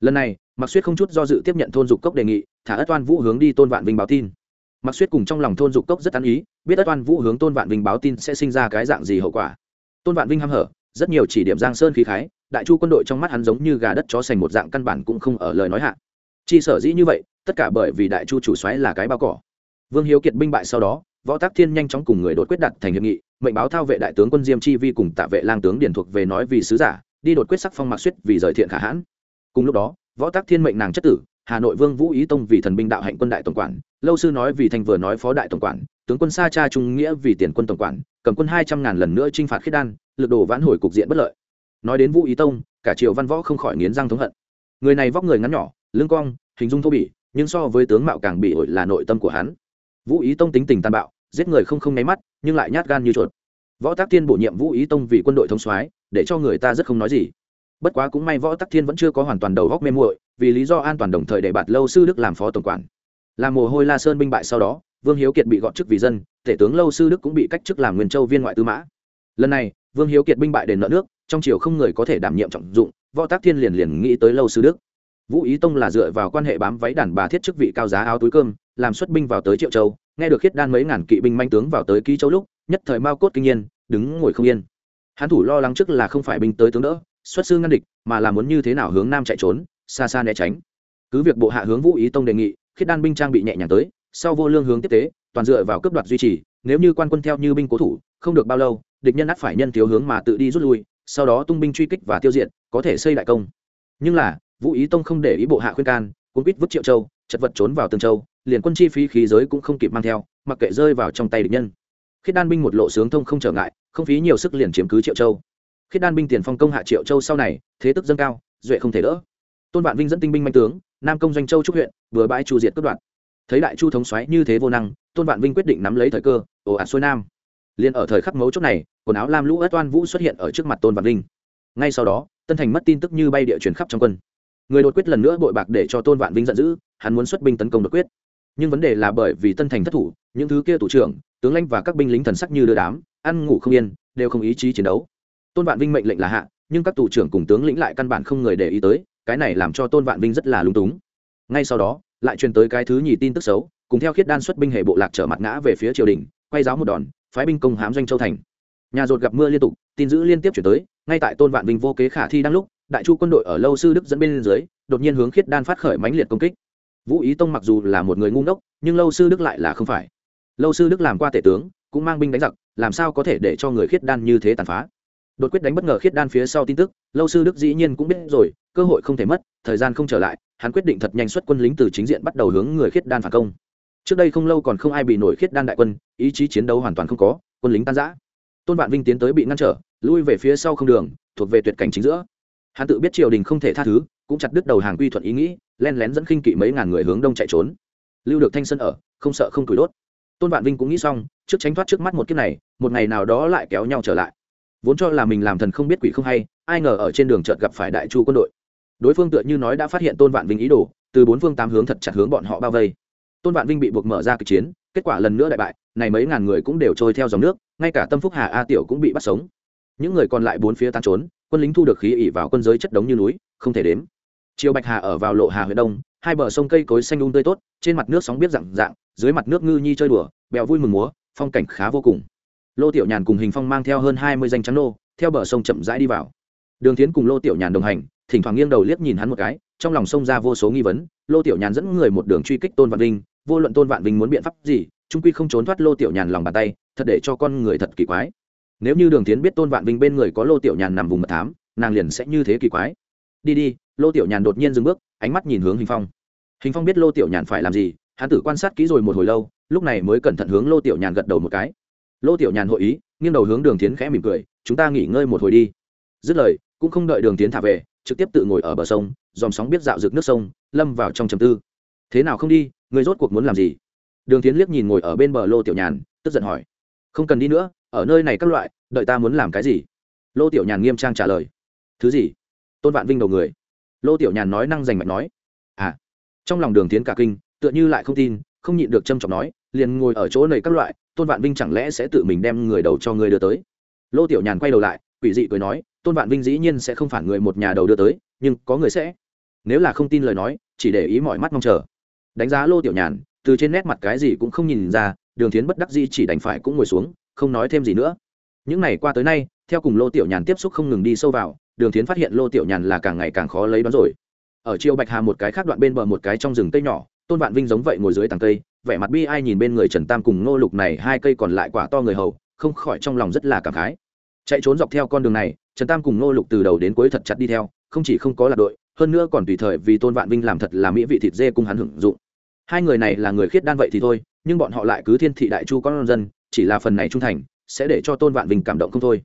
Lần này mặc suýt không chút do dự tiếp nhận thôn dục cốc đề nghị, thả ất oan vũ hướng đi tôn vạn vinh báo tin. Mặc suýt cùng trong lòng thôn dục cốc rất ăn ý, biết ất oan vũ hướng tôn vạn vinh báo tin sẽ sinh ra cái dạng gì hậu quả. Tôn vạn vinh h hở, rất nhiều chỉ điểm giang sơn khí khái, đại chu quân đội trong mắt hắn giống như gà đất chó sành một dạng căn bản cũng không ở lời nói hạ. Chi sở dĩ như vậy, tất cả bởi vì đại chu chủ xoáy là cái bao cỏ. Vương hiếu kiệt binh bại sau đó, võ tác thiên nhanh chóng cùng người đột quyết đặt thành hiệp nghị, mệnh báo thao vệ đại tướng quân diêm chi vi cùng tạ vệ lang tướng điển thuộc về nói vì sứ giả, đi đột quyết sắc phong mạc suýt vì rời thiện khả hãn. Cùng lúc đó võ tác thiên mệnh nàng chất tử, hà nội vương vũ ý tông vì thần binh đạo hạnh quân đại tổng quản, lâu sư nói vì thành vừa nói phó đại tổng quản, tướng quân sa cha trung nghĩa vì tiền quân tổng quản, cầm quân hai trăm ngàn lần nữa chinh phạt khiết đan, lực đồ vãn hồi cục diện bất lợi. Nói đến vũ ý tông, cả triều văn võ không khỏi nghiến răng thống hận. Người này vóc người ngắn nhỏ, lưng cong, hình dung thô bỉ, nhưng so với tướng mạo càng bị ổi là nội tâm của hắn. Vũ ý tông tính tình tàn bạo, giết người không không nháy mắt, nhưng lại nhát gan như chuột. Võ tác thiên bổ nhiệm vũ ý tông vì quân đội thống soái, để cho người ta rất không nói gì bất quá cũng may võ tắc thiên vẫn chưa có hoàn toàn đầu góc mê muội, vì lý do an toàn đồng thời để bạt lâu sư đức làm phó tổng quản. Làm mồ hôi la sơn binh bại sau đó, vương hiếu kiệt bị gọn chức vì dân, tể tướng lâu sư đức cũng bị cách chức làm nguyên châu viên ngoại tư mã. Lần này, vương hiếu kiệt binh bại đền nợ nước, trong triều không người có thể đảm nhiệm trọng dụng, võ tác thiên liền liền nghĩ tới lâu sư đức. Vũ ý tông là dựa vào quan hệ bám váy đàn bà thiết chức vị cao giá áo túi cơm, làm xuất binh vào tới triệu châu, nghe được khiết đan mấy ngàn kỵ binh manh tướng vào tới ký châu lúc, nhất thời mao cốt kinh nhiên đứng ngồi không yên. Hán thủ lo lắng trước là không phải binh tới tướng đỡ xuất sư ngăn địch, mà là muốn như thế nào hướng nam chạy trốn, xa xa né tránh. Cứ việc bộ hạ hướng vũ ý tông đề nghị, khiết đan binh trang bị nhẹ nhàng tới, sau vô lương hướng tiếp tế, toàn dựa vào cướp đoạt duy trì, nếu như quan quân theo như binh cố thủ, không được bao lâu, địch nhân ắt phải nhân thiếu hướng mà tự đi rút lui, sau đó tung binh truy kích và tiêu diệt, có thể xây đại công. Nhưng là, vũ ý tông không để ý bộ hạ khuyên can, cuốn quýt vứt triệu châu, chật vật trốn vào tương châu, liền quân chi phí khí giới cũng không kịp mang theo, mặc kệ rơi vào trong tay địch nhân. Khiết đan binh một lộ sướng thông không trở ngại, không phí nhiều sức liền chiếm cứ triệu châu khi đan binh tiền phong công hạ triệu châu sau này, thế tức dâng cao, duệ không thể đỡ. Tôn vạn vinh dẫn tinh binh manh tướng, nam công doanh châu trúc huyện, vừa bãi chu diệt cướp đoạn thấy đại chu thống xoáy như thế vô năng, tôn vạn vinh quyết định nắm lấy thời cơ, ồ ạt xuôi nam. Liền ở thời khắc mấu chốt này, quần áo lam lũ ất oan vũ xuất hiện ở trước mặt tôn vạn vinh. Ngay sau đó, tân thành mất tin tức như bay địa chuyển khắp trong quân. Người đột quyết lần nữa bội bạc để cho tôn vạn vinh giận dữ, hắn muốn xuất binh tấn công đột quyết. Nhưng vấn đề là bởi vì tân thành thất thủ, những thứ kia thủ trưởng, tướng lãnh và các binh lính thần sắc như đưa đám, ăn ngủ không yên, đều không ý chí chiến đấu tôn vạn vinh mệnh lệnh là hạ, nhưng các tù trưởng cùng tướng lĩnh lại căn bản không người để ý tới, cái này làm cho tôn vạn vinh rất là lung túng. Ngay sau đó, lại truyền tới cái thứ nhì tin tức xấu, cùng theo khiết đan xuất binh hệ bộ lạc trở mặt ngã về phía triều đình, quay giáo một đòn, phái binh công hám doanh châu thành. Nhà rột gặp mưa liên tục, tin dữ liên tiếp chuyển tới, ngay tại tôn vạn vinh vô kế khả thi đang lúc, đại chu quân đội ở lâu sư đức dẫn bên dưới, đột nhiên hướng khiết đan phát khởi mãnh liệt công kích. Vũ ý tông mặc dù là một người ngu ngốc, nhưng lâu sư đức lại là không phải. Lâu sư đức làm qua tể tướng, cũng mang binh đánh giặc, làm sao có thể để cho người khiết đan như thế tàn phá? Đột quyết đánh bất ngờ khiết đan phía sau tin tức, lâu sư đức dĩ nhiên cũng biết rồi, cơ hội không thể mất, thời gian không trở lại, hắn quyết định thật nhanh xuất quân lính từ chính diện bắt đầu hướng người khiết đan phản công. Trước đây không lâu còn không ai bị nổi khiết đan đại quân, ý chí chiến đấu hoàn toàn không có, quân lính tan giã tôn vạn vinh tiến tới bị ngăn trở, lui về phía sau không đường, thuộc về tuyệt cảnh chính giữa. Hắn tự biết triều đình không thể tha thứ, cũng chặt đứt đầu hàng quy thuận ý nghĩ, len lén dẫn khinh kỵ mấy ngàn người hướng đông chạy trốn. Lưu được thanh sân ở, không sợ không cửi đốt. Tôn vạn vinh cũng nghĩ xong, trước tránh thoát trước mắt một kiếp này, một ngày nào đó lại kéo nhau trở lại vốn cho là mình làm thần không biết quỷ không hay, ai ngờ ở trên đường chợt gặp phải đại chu quân đội. Đối phương tựa như nói đã phát hiện tôn vạn vinh ý đồ, từ bốn phương tám hướng thật chặt hướng bọn họ bao vây. Tôn vạn vinh bị buộc mở ra kịch chiến, kết quả lần nữa đại bại, này mấy ngàn người cũng đều trôi theo dòng nước, ngay cả tâm phúc hà a tiểu cũng bị bắt sống. Những người còn lại bốn phía tan trốn, quân lính thu được khí ỉ vào quân giới chất đống như núi, không thể đếm. Chiều bạch hà ở vào lộ hà huyện đông, hai bờ sông cây cối xanh đun um tươi tốt, trên mặt nước sóng biết dạng dạng dưới mặt nước ngư nhi chơi đùa, bèo vui mừng múa, phong cảnh khá vô cùng lô tiểu nhàn cùng hình phong mang theo hơn hai mươi danh trắng nô, theo bờ sông chậm rãi đi vào. Đường tiến cùng lô tiểu nhàn đồng hành, thỉnh thoảng nghiêng đầu liếc nhìn hắn một cái, trong lòng sông ra vô số nghi vấn, lô tiểu nhàn dẫn người một đường truy kích tôn vạn vinh, vô luận tôn vạn vinh muốn biện pháp gì, trung quy không trốn thoát lô tiểu nhàn lòng bàn tay, thật để cho con người thật kỳ quái. Nếu như đường tiến biết tôn vạn vinh bên người có lô tiểu nhàn nằm vùng mật thám, nàng liền sẽ như thế kỳ quái. Đi đi, lô tiểu nhàn đột nhiên dừng bước, ánh mắt nhìn hướng hình phong. Hình phong biết lô tiểu nhàn phải làm gì, hắn tử quan sát kỹ rồi một hồi lâu, lúc này mới cẩn thận hướng lô tiểu nhàn gật đầu một cái lô tiểu nhàn hội ý, nghiêng đầu hướng đường tiến khẽ mỉm cười, chúng ta nghỉ ngơi một hồi đi. Dứt lời, cũng không đợi đường tiến thả về, trực tiếp tự ngồi ở bờ sông, dòm sóng biết dạo rực nước sông, lâm vào trong trầm tư. Thế nào không đi, người rốt cuộc muốn làm gì? Đường tiến liếc nhìn ngồi ở bên bờ lô tiểu nhàn, tức giận hỏi. Không cần đi nữa, ở nơi này các loại, đợi ta muốn làm cái gì? Lô tiểu nhàn nghiêm trang trả lời. Thứ gì? Tôn vạn vinh đầu người. Lô tiểu nhàn nói năng giành mạch nói. À. Trong lòng đường tiến cả kinh, tựa như lại không tin, không nhịn được trâm trọng nói, liền ngồi ở chỗ này các loại tôn vạn vinh chẳng lẽ sẽ tự mình đem người đầu cho người đưa tới? Lô tiểu nhàn quay đầu lại, quỷ dị cười nói, tôn vạn vinh dĩ nhiên sẽ không phản người một nhà đầu đưa tới, nhưng có người sẽ. Nếu là không tin lời nói, chỉ để ý mọi mắt mong chờ. Đánh giá lô tiểu nhàn, từ trên nét mặt cái gì cũng không nhìn ra, đường tiến bất đắc dĩ chỉ đành phải cũng ngồi xuống, không nói thêm gì nữa. Những ngày qua tới nay, theo cùng lô tiểu nhàn tiếp xúc không ngừng đi sâu vào, đường tiến phát hiện lô tiểu nhàn là càng ngày càng khó lấy đoán rồi. Ở chiều bạch hà một cái khác đoạn bên bờ một cái trong rừng cây nhỏ, tôn vạn vinh giống vậy ngồi dưới tàng cây vẻ mặt bi ai nhìn bên người trần tam cùng ngô lục này, hai cây còn lại quả to người hầu, không khỏi trong lòng rất là cảm khái. Chạy trốn dọc theo con đường này, trần tam cùng ngô lục từ đầu đến cuối thật chặt đi theo, không chỉ không có lạc đội, hơn nữa còn tùy thời vì tôn vạn vinh làm thật là mỹ vị thịt dê cung hắn hưởng dụng. Hai người này là người khiết đan vậy thì thôi, nhưng bọn họ lại cứ thiên thị đại chu con dân, chỉ là phần này trung thành, sẽ để cho tôn vạn vinh cảm động không thôi.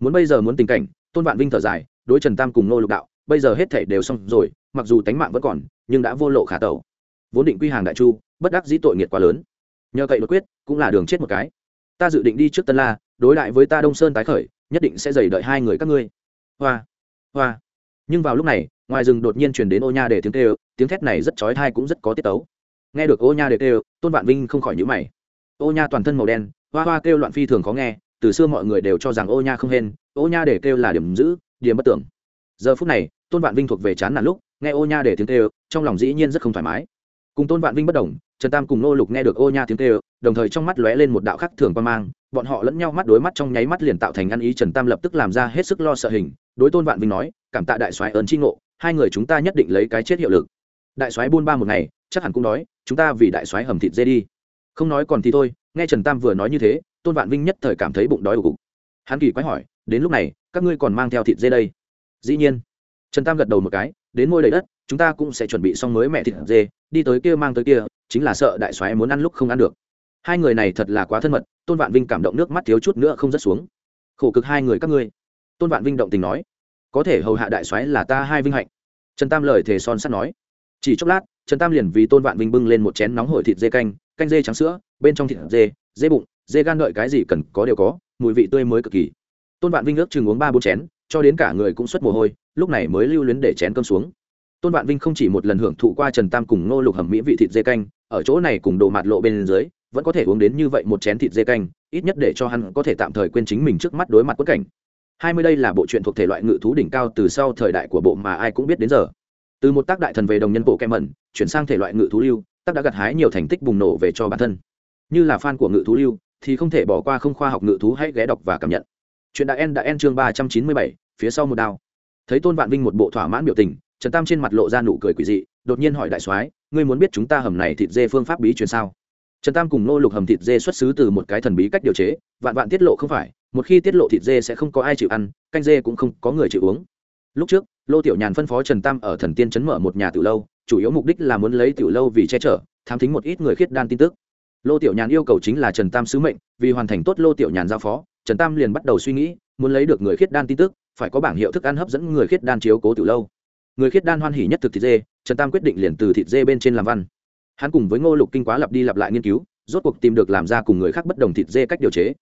Muốn bây giờ muốn tình cảnh, tôn vạn vinh thở dài, đối trần tam cùng nô lục đạo, bây giờ hết thể đều xong rồi, mặc dù tánh mạng vẫn còn, nhưng đã vô lộ khả tẩu. Vốn định quy hàng đại chu bất đắc dĩ tội nghiệt quá lớn. Nhờ cậy đột quyết, cũng là đường chết một cái. Ta dự định đi trước tân la, đối lại với ta đông sơn tái khởi, nhất định sẽ dày đợi hai người các ngươi. Hoa hoa. Nhưng vào lúc này, ngoài rừng đột nhiên chuyển đến ô nha để tiếng kêu, tiếng thét này rất trói thai cũng rất có tiết tấu. Nghe được ô nha để kêu, tôn vạn vinh không khỏi nhữ mày. Ô nha toàn thân màu đen, hoa hoa kêu loạn phi thường khó nghe, từ xưa mọi người đều cho rằng ô nha không hên, ô nha để kêu là điểm giữ, điểm bất tưởng. Giờ phút này, tôn vạn vinh thuộc về chán nản lúc, nghe ô nha để tiếng kêu, trong lòng dĩ nhiên rất không thoải mái cùng tôn vạn vinh bất đồng trần tam cùng nô lục nghe được ô nha tiếng kêu đồng thời trong mắt lóe lên một đạo khắc thường quan mang bọn họ lẫn nhau mắt đối mắt trong nháy mắt liền tạo thành ăn ý trần tam lập tức làm ra hết sức lo sợ hình đối tôn vạn vinh nói cảm tạ đại soái ơn tri ngộ hai người chúng ta nhất định lấy cái chết hiệu lực. Đại soái buôn ba một ngày chắc hẳn cũng nói, chúng ta vì đại soái hầm thịt dê đi. Không nói còn thì thôi nghe trần tam vừa nói như thế tôn vạn vinh nhất thời cảm thấy bụng đói ủ cục. Hắn kỳ quái hỏi đến lúc này các ngươi còn mang theo thịt dê đây? Dĩ nhiên trần tam gật đầu một cái đến môi đầy đất chúng ta cũng sẽ chuẩn bị xong mới mẹ thịt dê, đi tới kia mang tới kia, chính là sợ đại soái muốn ăn lúc không ăn được. Hai người này thật là quá thân mật, tôn vạn vinh cảm động nước mắt thiếu chút nữa không rớt xuống. Khổ cực hai người các ngươi. Tôn vạn vinh động tình nói, có thể hầu hạ đại soái là ta hai vinh hạnh. Trần tam lời thề son sắt nói. Chỉ chốc lát, trần tam liền vì tôn vạn vinh bưng lên một chén nóng hổi thịt dê canh canh dê trắng sữa, bên trong thịt dê dê bụng, dê gan đợi cái gì cần có đều có, mùi vị tươi mới cực kỳ. Tôn vạn vinh ước chừng uống ba bốn chén, cho đến cả người cũng xuất mồ hôi, lúc này mới lưu luyến để chén cơm xuống tôn vạn vinh không chỉ một lần hưởng thụ qua trần tam cùng ngô lục hầm mỹ vị thịt dê canh, ở chỗ này cùng đồ mạt lộ bên dưới, vẫn có thể uống đến như vậy một chén thịt dê canh, ít nhất để cho hắn có thể tạm thời quên chính mình trước mắt đối mặt quất cảnh. Hai mươi đây là bộ truyện thuộc thể loại ngự thú đỉnh cao từ sau thời đại của bộ mà ai cũng biết đến giờ. Từ một tác đại thần về đồng nhân bộ kem mẩn chuyển sang thể loại ngự thú lưu, tác đã gặt hái nhiều thành tích bùng nổ về cho bản thân. Như là fan của ngự thú lưu, thì không thể bỏ qua không khoa học ngự thú hãy ghé đọc và cảm nhận. Chuyện đại en đã en chương ba trăm chín mươi bảy, phía sau một đao. Thấy tôn vạn vinh một bộ thỏa mãn biểu tình trần tam trên mặt lộ ra nụ cười quỷ dị, đột nhiên hỏi đại soái, ngươi muốn biết chúng ta hầm này thịt dê phương pháp bí truyền sao? Trần tam cùng nô lục hầm thịt dê xuất xứ từ một cái thần bí cách điều chế, vạn vạn tiết lộ không phải, một khi tiết lộ thịt dê sẽ không có ai chịu ăn, canh dê cũng không có người chịu uống. Lúc trước, lô tiểu nhàn phân phó trần tam ở thần tiên chấn mở một nhà tiểu lâu, chủ yếu mục đích là muốn lấy tiểu lâu vì che chở thám thính một ít người khiết đan tin tức. Lô tiểu nhàn yêu cầu chính là trần tam sứ mệnh, vì hoàn thành tốt lô tiểu nhàn giao phó, trần tam liền bắt đầu suy nghĩ, muốn lấy được người khiết đan tin tức, phải có bảng hiệu thức ăn hấp dẫn người khiết đan chiếu cố tiểu lâu người khiết đan hoan hỉ nhất thực thịt dê, trần tam quyết định liền từ thịt dê bên trên làm văn. Hắn cùng với ngô lục kinh quá lặp đi lặp lại nghiên cứu, rốt cuộc tìm được làm ra cùng người khác bất đồng thịt dê cách điều chế.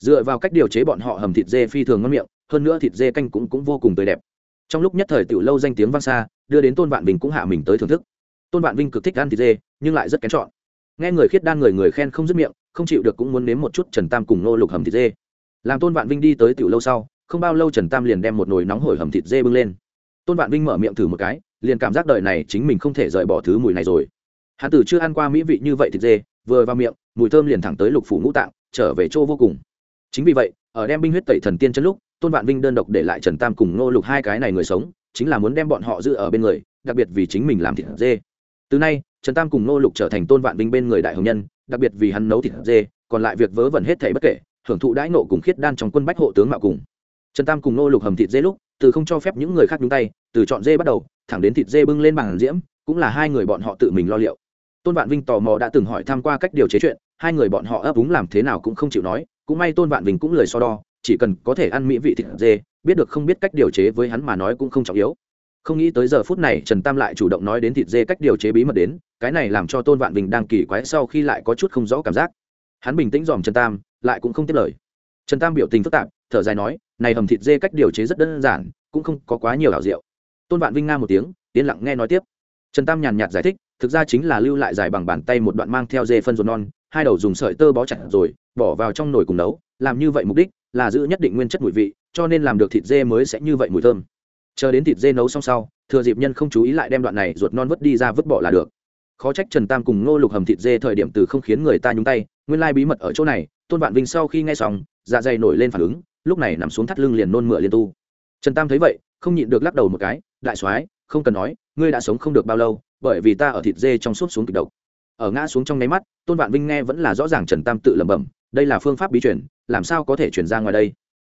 Dựa vào cách điều chế bọn họ hầm thịt dê phi thường ngon miệng, hơn nữa thịt dê canh cũng cũng vô cùng tươi đẹp. Trong lúc nhất thời tiểu lâu danh tiếng vang xa, đưa đến tôn vạn bình cũng hạ mình tới thưởng thức. Tôn vạn vinh cực thích ăn thịt dê, nhưng lại rất kén chọn. Nghe người khiết đan người người khen không dứt miệng, không chịu được cũng muốn nếm một chút trần tam cùng Ngô lục hầm thịt dê. Làm tôn vạn vinh đi tới tiểu lâu sau, không bao lâu trần tam liền đem một nồi nóng hổi hầm thịt dê bưng lên tôn vạn vinh mở miệng thử một cái, liền cảm giác đời này chính mình không thể rời bỏ thứ mùi này rồi. Hắn tử chưa ăn qua mỹ vị như vậy thịt dê, vừa vào miệng, mùi thơm liền thẳng tới lục phủ ngũ tạng, trở về chỗ vô cùng. Chính vì vậy, ở đem binh huyết tẩy thần tiên chân lúc, tôn vạn vinh đơn độc để lại trần tam cùng nô lục hai cái này người sống, chính là muốn đem bọn họ giữ ở bên người, đặc biệt vì chính mình làm thịt dê. Từ nay, trần tam cùng nô lục trở thành tôn vạn vinh bên người đại hồng nhân, đặc biệt vì hắn nấu thịt dê, còn lại việc vớ vẩn hết thảy bất kể, hưởng thụ đãi nộ cùng khiết đan trong quân bách hộ tướng mạo cùng. Trần tam cùng nô lục hầm thịt dê lúc từ không cho phép những người khác nhúng tay, từ chọn dê bắt đầu, thẳng đến thịt dê bưng lên bàn diễm, cũng là hai người bọn họ tự mình lo liệu. Tôn vạn vinh tò mò đã từng hỏi tham q u a cách điều chế chuyện, hai người bọn họ ấp úng làm thế nào cũng không chịu nói, cũng may tôn vạn vinh cũng lời so đo, chỉ cần có thể ăn mỹ vị thịt dê, biết được không biết cách điều chế với hắn mà nói cũng không trọng yếu. Không nghĩ tới giờ phút này trần tam lại chủ động nói đến thịt dê cách điều chế bí mật đến, cái này làm cho tôn vạn vinh đang kỳ quái sau khi lại có chút không rõ cảm giác. Hắn bình tĩnh dòm trần tam, lại cũng không tiếp lời. Trần tam biểu tình phức tạp thở dài nói, này hầm thịt dê cách điều chế rất đơn giản, cũng không có quá nhiều ảo diệu. Tôn vạn vinh nga một tiếng, yên lặng nghe nói tiếp. Trần tam nhàn nhạt giải thích, thực ra chính là lưu lại dài bằng bàn tay một đoạn mang theo dê phân ruột non, hai đầu dùng sợi tơ bó chặt rồi, bỏ vào trong nồi cùng nấu, làm như vậy mục đích là giữ nhất định nguyên chất mùi vị, cho nên làm được thịt dê mới sẽ như vậy mùi thơm. Chờ đến thịt dê nấu xong sau, thừa dịp nhân không chú ý lại đem đoạn này ruột non vứt đi ra vứt bỏ là được. Khó trách trần tam cùng ngô lục hầm thịt dê thời điểm từ không khiến người ta nhúng tay, nguyên lai bí mật ở chỗ này, tôn vạn vinh sau khi nghe xong dạ dày nổi lên phản ứng lúc này nằm xuống thắt lưng liền nôn mửa liên tu. Trần tam thấy vậy, không nhịn được lắc đầu một cái, đại soái, không cần nói, ngươi đã sống không được bao lâu, bởi vì ta ở thịt dê trong suốt xuống kịch độc. Ở ngã xuống trong nháy mắt, tôn vạn vinh nghe vẫn là rõ ràng trần tam tự lẩm bẩm, đây là phương pháp bí truyền, làm sao có thể chuyển ra ngoài đây?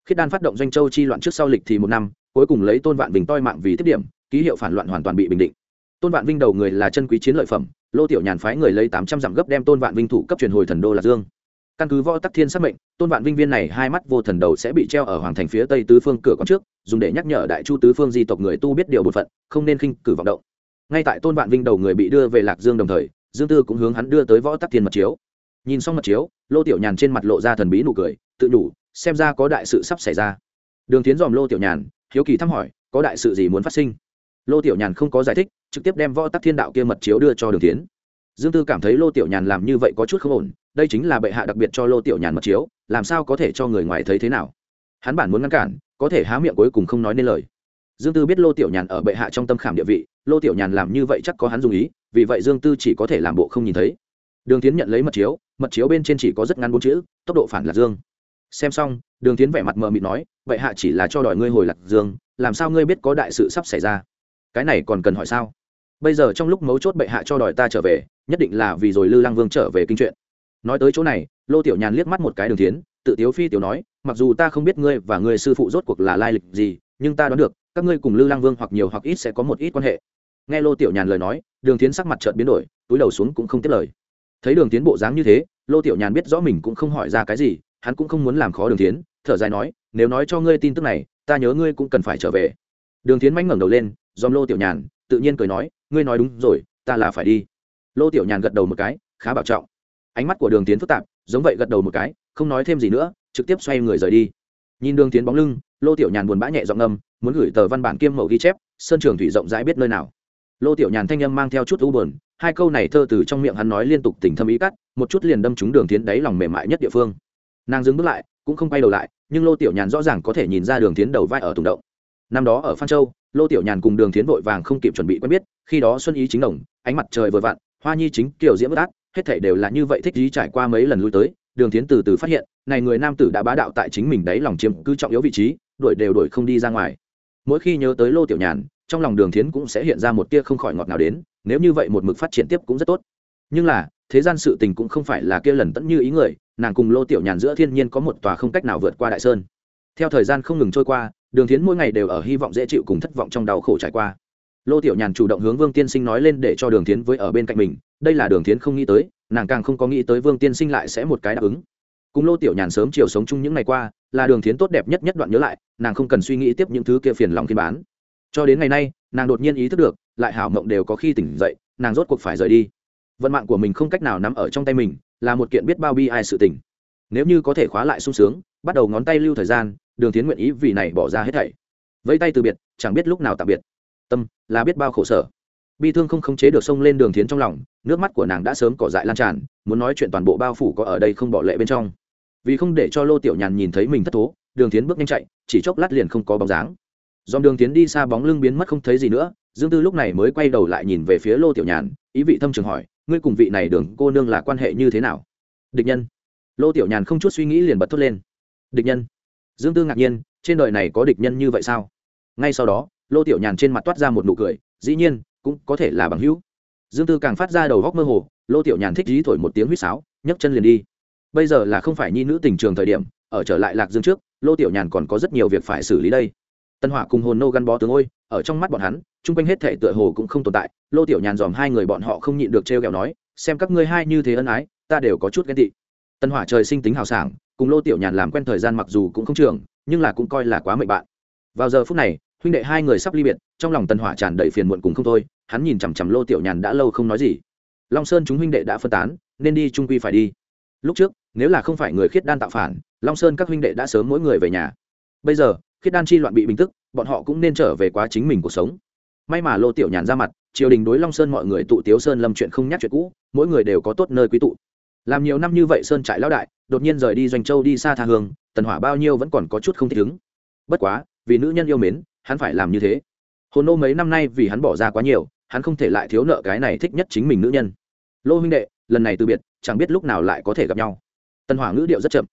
Khiết đan phát động doanh châu chi loạn trước sau lịch thì một năm, cuối cùng lấy tôn vạn vinh toi mạng vì tiếp điểm, ký hiệu phản loạn hoàn toàn bị bình định. Tôn vạn vinh đầu người là chân quý chiến lợi phẩm, lô tiểu nhàn phái người lấy tám trăm dặm gấp đem tôn vạn vinh thủ cấp truyền hồi thần đô lạc dương căn cứ võ tắc thiên xác mệnh, tôn vạn vinh viên này hai mắt vô thần đầu sẽ bị treo ở hoàng thành phía tây tứ phương cửa con trước, dùng để nhắc nhở đại chu tứ phương di tộc người tu biết điều bột phận, không nên khinh cử vọng động. Ngay tại tôn vạn vinh đầu người bị đưa về lạc dương đồng thời, dương tư cũng hướng hắn đưa tới võ tắc thiên mật chiếu. Nhìn xong mật chiếu, lô tiểu nhàn trên mặt lộ ra thần bí nụ cười, tự đủ xem ra có đại sự sắp xảy ra. Đường tiến dòm lô tiểu nhàn, hiếu kỳ thăm hỏi, có đại sự gì muốn phát sinh? Lô tiểu nhàn không có giải thích, trực tiếp đem võ tắc thiên đạo kia mật chiếu đưa cho đường tiến. Dương tư cảm thấy lô tiểu nhàn làm như vậy có chút không ổn đây chính là bệ hạ đặc biệt cho lô tiểu nhàn mật chiếu, làm sao có thể cho người ngoài thấy thế nào? Hắn bản muốn ngăn cản, có thể há miệng cuối cùng không nói nên lời. Dương tư biết lô tiểu nhàn ở bệ hạ trong tâm khảm địa vị, lô tiểu nhàn làm như vậy chắc có hắn dùng ý, vì vậy dương tư chỉ có thể làm bộ không nhìn thấy. Đường tiến nhận lấy mật chiếu mật chiếu bên trên chỉ có rất ngắn bốn chữ, tốc độ phản lạc dương. Xem xong, đường tiến vẻ mặt mờ mịt nói, bệ hạ chỉ là cho đòi ngươi hồi lạc dương, làm sao ngươi biết có đại sự sắp xảy ra? Cái này còn cần hỏi sao? Bây giờ trong lúc mấu chốt bệ hạ cho đòi ta trở về, nhất định là vì rồi lư lăng vương trở về kinh chuyện nói tới chỗ này, lô tiểu nhàn liếc mắt một cái đường tiến tự tiếu phi tiểu nói, mặc dù ta không biết ngươi và ngươi sư phụ rốt cuộc là lai lịch gì, nhưng ta đoán được, các ngươi cùng lư lang vương hoặc nhiều hoặc ít sẽ có một ít quan hệ. Nghe lô tiểu nhàn lời nói, đường tiến sắc mặt trợn biến đổi, túi đầu xuống cũng không tiếp lời. Thấy đường tiến bộ dáng như thế, lô tiểu nhàn biết rõ mình cũng không hỏi ra cái gì, hắn cũng không muốn làm khó đường tiến thở dài nói, nếu nói cho ngươi tin tức này, ta nhớ ngươi cũng cần phải trở về. Đường tiến mánh ngẩng đầu lên dòm lô tiểu nhàn, tự nhiên cười nói, ngươi nói đúng rồi, ta là phải đi. Lô tiểu nhàn gật đầu một cái, khá bảo trọng ánh mắt của đường tiến phức tạp giống vậy gật đầu một cái không nói thêm gì nữa trực tiếp xoay người rời đi. Nhìn đường tiến bóng lưng lô tiểu nhàn buồn bã nhẹ giọng ngâm, muốn gửi tờ văn bản kiêm mẫu ghi chép sơn trường thủy rộng rãi biết nơi nào. Lô tiểu nhàn thanh âm mang theo chút u bờn hai câu này thơ từ trong miệng hắn nói liên tục tỉnh thâm ý cắt một chút liền đâm trúng đường tiến đáy lòng mềm mại nhất địa phương. Nàng dừng bước lại cũng không quay đầu lại nhưng lô tiểu nhàn rõ ràng có thể nhìn ra đường tiến đầu vai ở tùng động. Năm đó ở phan châu lô tiểu nhàn cùng đường tiến vội vàng không kịp chuẩn bị quen biết khi đó xuân ý chính đồng ánh mặt trời vừa vặn hoa nhi chính kiểu diễm bất át hết thể đều là như vậy thích ý trải qua mấy lần lui tới, đường tiến từ từ phát hiện, này người nam tử đã bá đạo tại chính mình đấy lòng chiếm cứ trọng yếu vị trí, đuổi đều đuổi không đi ra ngoài. Mỗi khi nhớ tới lô tiểu nhàn, trong lòng đường tiến cũng sẽ hiện ra một tia không khỏi ngọt nào đến, nếu như vậy một mực phát triển tiếp cũng rất tốt. Nhưng là, thế gian sự tình cũng không phải là kia lần tẫn như ý người, nàng cùng lô tiểu nhàn giữa thiên nhiên có một tòa không cách nào vượt qua đại sơn. Theo thời gian không ngừng trôi qua, đường tiến mỗi ngày đều ở hy vọng dễ chịu cùng thất vọng trong đau khổ trải qua lô tiểu nhàn chủ động hướng vương tiên sinh nói lên để cho đường tiến với ở bên cạnh mình. Đây là đường tiến không nghĩ tới, nàng càng không có nghĩ tới vương tiên sinh lại sẽ một cái đáp ứng. Cùng lô tiểu nhàn sớm chiều sống chung những ngày qua, là đường tiến tốt đẹp nhất nhất đoạn nhớ lại, nàng không cần suy nghĩ tiếp những thứ kia phiền lòng kiên bán. Cho đến ngày nay, nàng đột nhiên ý thức được, lại hảo mộng đều có khi tỉnh dậy, nàng rốt cuộc phải rời đi. Vận mạng của mình không cách nào nắm ở trong tay mình, là một kiện biết bao bi ai sự tình. nếu như có thể khóa lại sung sướng, bắt đầu ngón tay lưu thời gian, đường tiến nguyện ý vì này bỏ ra hết thảy. Vẫy tay từ biệt, chẳng biết lúc nào tạm biệt tâm là biết bao khổ sở. Bi thương không khống chế được sông lên đường tiến trong lòng, nước mắt của nàng đã sớm cỏ dại lan tràn, muốn nói chuyện toàn bộ bao phủ có ở đây không bỏ lệ bên trong. Vì không để cho lô tiểu nhàn nhìn thấy mình thất thố, đường tiến bước nhanh chạy, chỉ chốc lát liền không có bóng dáng. Dòng đường tiến đi xa bóng lưng biến mất không thấy gì nữa, dương tư lúc này mới quay đầu lại nhìn về phía lô tiểu nhàn, ý vị thâm trường hỏi, ngươi cùng vị này đường cô nương là quan hệ như thế nào? Địch nhân. Lô tiểu nhàn không chút suy nghĩ liền bật thốt lên. Địch nhân. Dương tư ngạc nhiên, trên đời này có địch nhân như vậy sao? Ngay sau đó lô tiểu nhàn trên mặt toát ra một nụ cười, dĩ nhiên, cũng có thể là bằng hữu. Dương tư càng phát ra đầu góc mơ hồ, lô tiểu nhàn thích dí thổi một tiếng huýt sáo, nhấc chân liền đi. Bây giờ là không phải nhi nữ tình trường thời điểm, ở trở lại lạc dương trước, lô tiểu nhàn còn có rất nhiều việc phải xử lý đây. Tân hỏa cùng hồn nô gắn bó tướng ôi, ở trong mắt bọn hắn, chung quanh hết thể tựa hồ cũng không tồn tại. Lô tiểu nhàn dòm hai người bọn họ không nhịn được t r kẹo nói, xem các ngươi hai như thế ân ái, ta đều có chút ghen tị. Tân hỏa trời sinh tính hào sảng, cùng lô tiểu nhàn làm quen thời gian mặc dù cũng không trường, nhưng là cũng coi là quá mệnh bạn. Vào giờ phút này huynh đệ hai người sắp ly biệt, trong lòng tần hỏa tràn đầy phiền muộn cùng không thôi, hắn nhìn chằm chằm lô tiểu nhàn đã lâu không nói gì. Long sơn chúng huynh đệ đã phân tán, nên đi trung quy phải đi. Lúc trước, nếu là không phải người khiết đan tạo phản, long sơn các huynh đệ đã sớm mỗi người về nhà. Bây giờ, khiết đan chi loạn bị bình tức, bọn họ cũng nên trở về quá chính mình cuộc sống. May mà lô tiểu nhàn ra mặt, triều đình đối long sơn mọi người tụ tiếu sơn lâm chuyện không nhắc chuyện cũ, mỗi người đều có tốt nơi quý tụ. Làm nhiều năm như vậy sơn trại lão đại, đột nhiên rời đi doanh châu đi xa tha hương, tần hỏa bao nhiêu vẫn còn có chút không thích ứng. Bất quá, vì nữ nhân yêu mến hắn phải làm như thế. Hồn nô mấy năm nay vì hắn bỏ ra quá nhiều, hắn không thể lại thiếu nợ cái này thích nhất chính mình nữ nhân. Lô huynh đệ, lần này từ biệt, chẳng biết lúc nào lại có thể gặp nhau. Tần hỏa ngữ điệu rất chậm.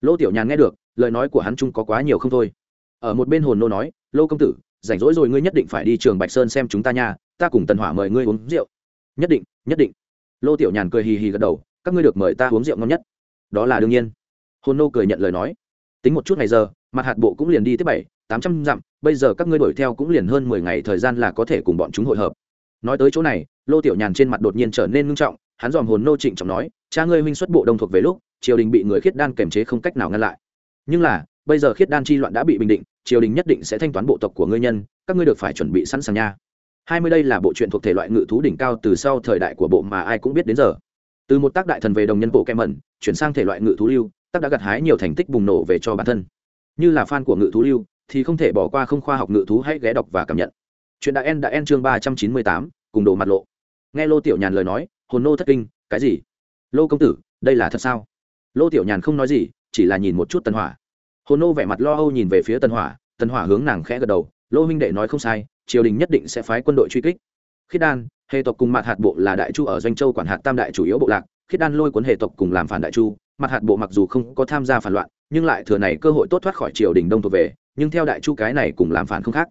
Lô tiểu nhàn nghe được, lời nói của hắn chung có quá nhiều không thôi. Ở một bên hồn nô nói, lô công tử, rảnh rỗi rồi ngươi nhất định phải đi trường bạch sơn xem chúng ta nha, ta cùng tần hỏa mời ngươi uống rượu. Nhất định nhất định. Lô tiểu nhàn cười hì hì gật đầu, các ngươi được mời ta uống rượu ngon nhất. Đó là đương nhiên. Hồn nô cười nhận lời nói. Tính một chút ngày giờ, mặt hạt bộ cũng liền đi tiếp bảy, tám trăm dặm bây giờ các ngươi đuổi theo cũng liền hơn mười ngày thời gian là có thể cùng bọn chúng hội hợp. Nói tới chỗ này, lô tiểu nhàn trên mặt đột nhiên trở nên ngưng trọng, hắn dòm hồn nô trịnh trọng nói, cha ngươi huynh xuất bộ đông thuộc về lúc, triều đình bị người khiết đan kềm chế không cách nào ngăn lại. Nhưng là, bây giờ khiết đan chi loạn đã bị bình định, triều đình nhất định sẽ thanh toán bộ tộc của ngươi nhân, các ngươi được phải chuẩn bị sẵn sàng nha. Hai mươi đây là bộ truyện thuộc thể loại ngự thú đỉnh cao từ sau thời đại của bộ mà ai cũng biết đến giờ. Từ một tác đại thần về đồng nhân bộ kem mẩn, chuyển sang thể loại ngự thú lưu, tác đã gặt hái nhiều thành tích bùng nổ về cho bản thân. Như là fan của ngự thú lưu thì không thể bỏ qua không khoa học ngự thú hãy ghé đọc và cảm nhận. Chuyện đã en đã en chương ba trăm chín mươi tám, cùng đồ mặt lộ. Nghe lô tiểu nhàn lời nói, hồn nô thất kinh, cái gì? Lô công tử, đây là thật sao? Lô tiểu nhàn không nói gì, chỉ là nhìn một chút tân hỏa. Hồn nô vẻ mặt lo âu nhìn về phía tân hỏa tân hỏa hướng nàng khẽ gật đầu, lô huynh đệ nói không sai, triều đình nhất định sẽ phái quân đội truy kích. Khiết đan hệ tộc cùng mặt hạt bộ là đại chu ở doanh châu quản hạt tam đại chủ yếu bộ lạc, khiết đan lôi cuốn hệ tộc cùng làm phản đại chu mặt hạt bộ mặc dù không có tham gia phản loạn, nhưng lại thừa này cơ hội tốt thoát khỏi triều đình đông thuộc về nhưng theo đại chu cái này cùng làm phản không khác.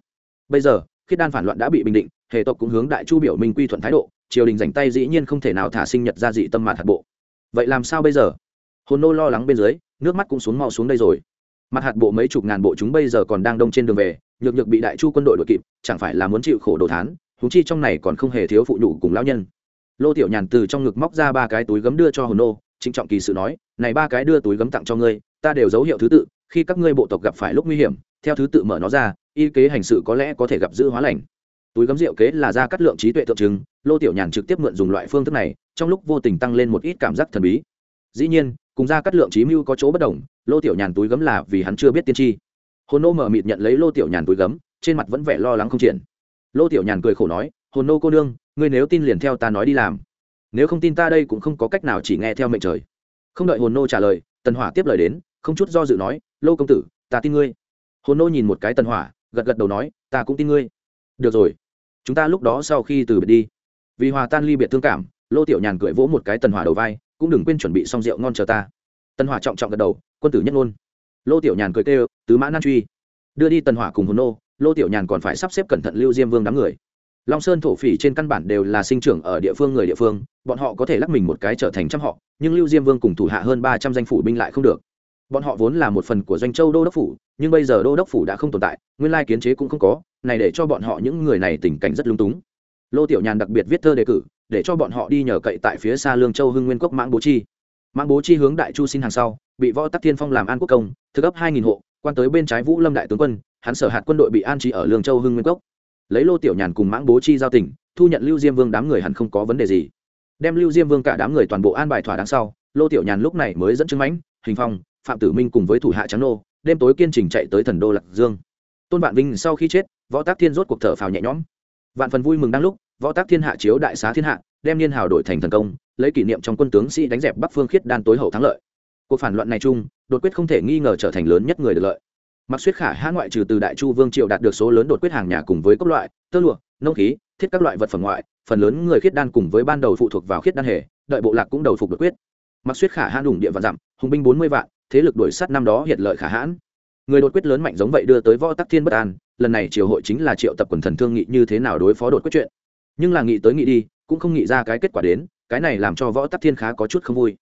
Bây giờ, khiết đan phản loạn đã bị bình định, hệ tộc cũng hướng đại chu biểu minh quy thuận thái độ, triều đình dành tay dĩ nhiên không thể nào thả sinh nhật ra dị tâm mặt hạt bộ. Vậy làm sao bây giờ? Hồn nô lo lắng bên dưới, nước mắt cũng xuống mau xuống đây rồi. Mặt hạt bộ mấy chục ngàn bộ chúng bây giờ còn đang đông trên đường về, nhược nhược bị đại chu quân đội đội kịp, chẳng phải là muốn chịu khổ đồ thán húng chi trong này còn không hề thiếu phụ nhụ cùng lão nhân. Lô tiểu nhàn từ trong ngực móc ra ba cái túi gấm đưa cho hồn nô, trịnh trọng kỳ sự nói, này ba cái đưa túi gấm tặng cho ngươi, ta đều dấu hiệu thứ tự, khi các ngươi bộ tộc gặp phải lúc nguy hiểm theo thứ tự mở nó ra, y kế hành sự có lẽ có thể gặp giữ hóa lành. Túi gấm rượu kế là ra cắt lượng trí tuệ tượng trưng, lô tiểu nhàn trực tiếp mượn dùng loại phương thức này, trong lúc vô tình tăng lên một ít cảm giác thần bí. Dĩ nhiên, cùng ra cắt lượng trí mưu có chỗ bất đồng, lô tiểu nhàn túi gấm là vì hắn chưa biết tiên tri. Hồn nô mở mịt nhận lấy lô tiểu nhàn túi gấm, trên mặt vẫn vẻ lo lắng không triển. Lô tiểu nhàn cười khổ nói, hồn nô cô nương, ngươi nếu tin liền theo ta nói đi làm. Nếu không tin ta đây cũng không có cách nào chỉ nghe theo mệnh trời. Không đợi hồn nô trả lời, tần hỏa tiếp lời đến, không chút do dự nói, lô công tử, ta tin ngươi hồn nô nhìn một cái tần hỏa, gật gật đầu nói, ta cũng tin ngươi. Được rồi, chúng ta lúc đó sau khi từ biệt đi. Vì hòa tan ly biệt thương cảm, lô tiểu nhàn cười vỗ một cái tần hỏa đầu vai, cũng đừng quên chuẩn bị xong rượu ngon chờ ta. Tần hỏa trọng trọng gật đầu, quân tử nhất ngôn. Lô tiểu nhàn cười kêu, tứ mã nan truy. Đưa đi tần hỏa cùng hồn nô, lô tiểu nhàn còn phải sắp xếp cẩn thận lưu diêm vương đám người. Long sơn thổ phỉ trên căn bản đều là sinh trưởng ở địa phương người địa phương, bọn họ có thể lắc mình một cái trở thành trăm họ, nhưng lưu diêm vương cùng thủ hạ hơn ba trăm danh phủ binh lại không được bọn họ vốn là một phần của doanh châu đô đốc phủ, nhưng bây giờ đô đốc phủ đã không tồn tại, nguyên lai kiến chế cũng không có, này để cho bọn họ những người này tình cảnh rất lung túng. Lô tiểu nhàn đặc biệt viết thơ đề cử, để cho bọn họ đi nhờ cậy tại phía xa lương châu hưng nguyên quốc mãng bố chi. Mãng bố chi hướng đại chu xin hàng sau, bị võ tắc thiên phong làm an quốc công, thực ấp hai nghìn hộ, quan tới bên trái vũ lâm đại tướng quân, hắn sở hạt quân đội bị an trí ở lương châu hưng nguyên cốc lấy lô tiểu nhàn cùng mãng bố chi giao tỉnh thu nhận lưu diêm vương đám người hẳn không có vấn đề gì. Đem lưu diêm vương cả đám người toàn bộ an bài thỏa đáng sau, lô tiểu nhàn lúc này mới dẫn chứng mãnh, hình phong phạm tử minh cùng với thủ hạ trắng nô, đêm tối kiên trình chạy tới thần đô lạc dương. Tôn vạn vinh sau khi chết, võ tác thiên rốt cuộc thở phào nhẹ nhõm. Vạn phần vui mừng đang lúc, võ tác thiên hạ chiếu đại xá thiên hạ, đem niên hào đổi thành thần công, lấy kỷ niệm trong quân tướng sĩ đánh dẹp bắc phương khiết đan tối hậu thắng lợi. Cuộc phản loạn này chung, đột quyết không thể nghi ngờ trở thành lớn nhất người được lợi. Mặc suyết khả hã ngoại trừ từ đại chu vương triều đạt được số lớn đột quyết hàng nhà cùng với các loại, tơ lụa, nông khí, thiết các loại vật phẩm ngoại, phần lớn người khiết đan cùng với ban đầu phụ thuộc vào khiết đan hề, đợi bộ lạc cũng đầu phục đột quyết. Mặc suyết khả hã đủng địa vạn dặm, hùng binh bốn mươi vạn thế lực đuổi sát năm đó hiệt lợi khả hãn. Người đột quyết lớn mạnh giống vậy đưa tới võ tắc thiên bất an, lần này triều hội chính là triệu tập quần thần thương nghị như thế nào đối phó đột quyết chuyện. Nhưng là nghị tới nghị đi, cũng không nghĩ ra cái kết quả đến, cái này làm cho võ tắc thiên khá có chút không vui.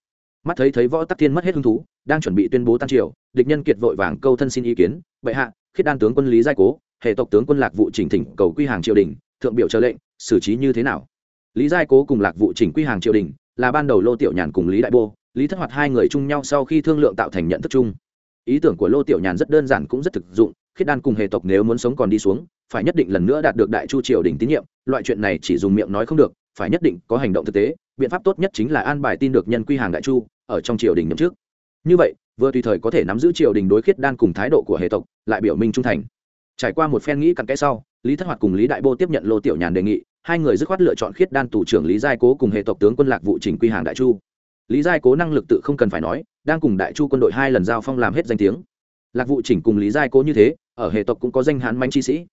Mắt thấy thấy võ tắc thiên mất hết hứng thú, đang chuẩn bị tuyên bố tan triều, địch nhân kiệt vội vàng câu thân xin ý kiến, bệ hạ, khiết đan tướng quân lý giai cố, hệ tộc tướng quân lạc vụ chỉnh thỉnh cầu quy hàng triều đình, thượng biểu trợ lệnh, xử trí như thế nào? Lý giai cố cùng lạc vụ chỉnh quy hàng triều đình, là ban đầu lô tiểu nhàn cùng lý đại bô lý thất hoạt hai người chung nhau sau khi thương lượng tạo thành nhận thức chung. Ý tưởng của lô tiểu nhàn rất đơn giản cũng rất thực dụng, khiết đan cùng hệ tộc nếu muốn sống còn đi xuống, phải nhất định lần nữa đạt được đại chu triều đình tín nhiệm, loại chuyện này chỉ dùng miệng nói không được, phải nhất định có hành động thực tế, biện pháp tốt nhất chính là an bài tin được nhân quy hàng đại chu, ở trong triều đình nhậm trước như vậy, vừa tùy thời có thể nắm giữ triều đình đối khiết đan cùng thái độ của hệ tộc, lại biểu minh trung thành. Trải qua một phen nghĩ cặn kẽ sau, lý thất hoạt cùng lý đại bô tiếp nhận lô tiểu nhàn đề nghị, hai người dứt khoát lựa chọn khiết đan tù trưởng lý giai cố cùng hệ tộc tướng quân lạc vụ trình quy hàng đại chu lý giai cố năng lực tự không cần phải nói, đang cùng đại chu quân đội hai lần giao phong làm hết danh tiếng. Lạc vụ chỉnh cùng lý giai cố như thế, ở hệ tộc cũng có danh hán manh chi sĩ.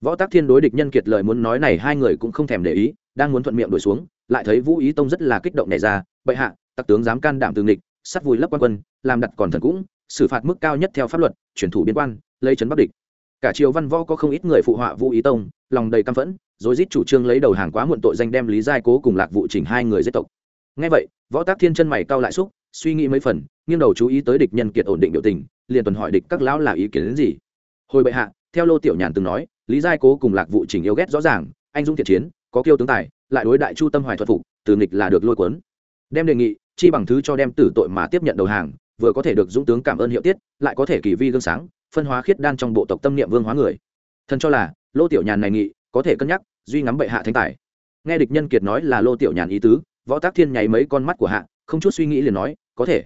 Võ tác thiên đối địch nhân kiệt lời muốn nói này hai người cũng không thèm để ý, đang muốn thuận miệng đổi xuống, lại thấy vũ ý tông rất là kích động nảy ra, bệ hạ, tặc tướng dám can đảm tường địch, sắt vùi lấp quan quân, làm đặt còn thần cũng, xử phạt mức cao nhất theo pháp luật, chuyển thủ biên quan, lấy trấn bắc địch. Cả triều văn võ có không ít người phụ họa vũ ý tông, lòng đầy căm phẫn rồi giết chủ trương lấy đầu hàng quá muộn tội danh đem lý giai cố cùng lạc vụ chỉnh hai người giết tộc ngay vậy, võ tác thiên chân mày cao lại xúc, suy nghĩ mấy phần, nghiêng đầu chú ý tới địch nhân kiệt ổn định biểu tình, liền tuần hỏi địch các lão là ý kiến đến gì. Hồi bệ hạ, theo lô tiểu nhàn từng nói, lý giai cố cùng lạc vụ chỉnh yêu ghét rõ ràng, anh dũng thiện chiến, có kiêu tướng tài, lại đối đại chu tâm hoài thuật phục, từ nghịch là được lôi cuốn. Đem đề nghị, chi bằng thứ cho đem tử tội mà tiếp nhận đầu hàng, vừa có thể được dũng tướng cảm ơn hiệu tiết, lại có thể kỳ vi gương sáng, phân hóa khiết đan trong bộ tộc tâm niệm vương hóa người. Thần cho là, lô tiểu nhàn này nghị, có thể cân nhắc, duy ngắm bệ hạ thánh tài. Nghe địch nhân kiệt nói là lô tiểu nhàn ý tứ võ tác thiên nháy mấy con mắt của hạ, không chút suy nghĩ liền nói, có thể.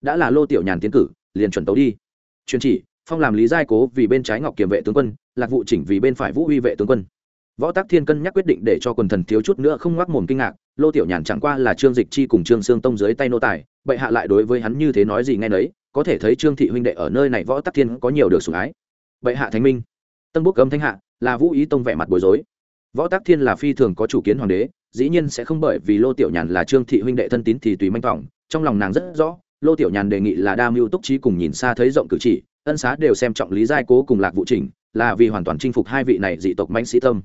Đã là lô tiểu nhàn tiến cử, liền chuẩn tấu đi. Truyền chỉ, phong làm lý giai cố vì bên trái ngọc kiềm vệ tướng quân, lạc vụ chỉnh vì bên phải vũ huy vệ tướng quân. Võ tác thiên cân nhắc quyết định để cho quần thần thiếu chút nữa không ngoác mồm kinh ngạc, lô tiểu nhàn chẳng qua là trương dịch chi cùng trương sương tông dưới tay nô tài, bệ hạ lại đối với hắn như thế nói gì nghe nấy, có thể thấy trương thị huynh đệ ở nơi này võ tác thiên có nhiều được sủng ái. Bệ hạ thánh minh. Tân bút cấm thanh hạ, là vũ ý tông vẻ mặt bối rối. Võ tác thiên là phi thường có chủ kiến hoàng đế dĩ nhiên sẽ không bởi vì lô tiểu nhàn là trương thị huynh đệ thân tín thì tùy manh vọng trong lòng nàng rất rõ, lô tiểu nhàn đề nghị là đa mưu túc trí cùng nhìn xa thấy rộng cử chỉ, ân xá đều xem trọng lý giai cố cùng lạc vụ trình, là vì hoàn toàn chinh phục hai vị này dị tộc mãnh sĩ tâm.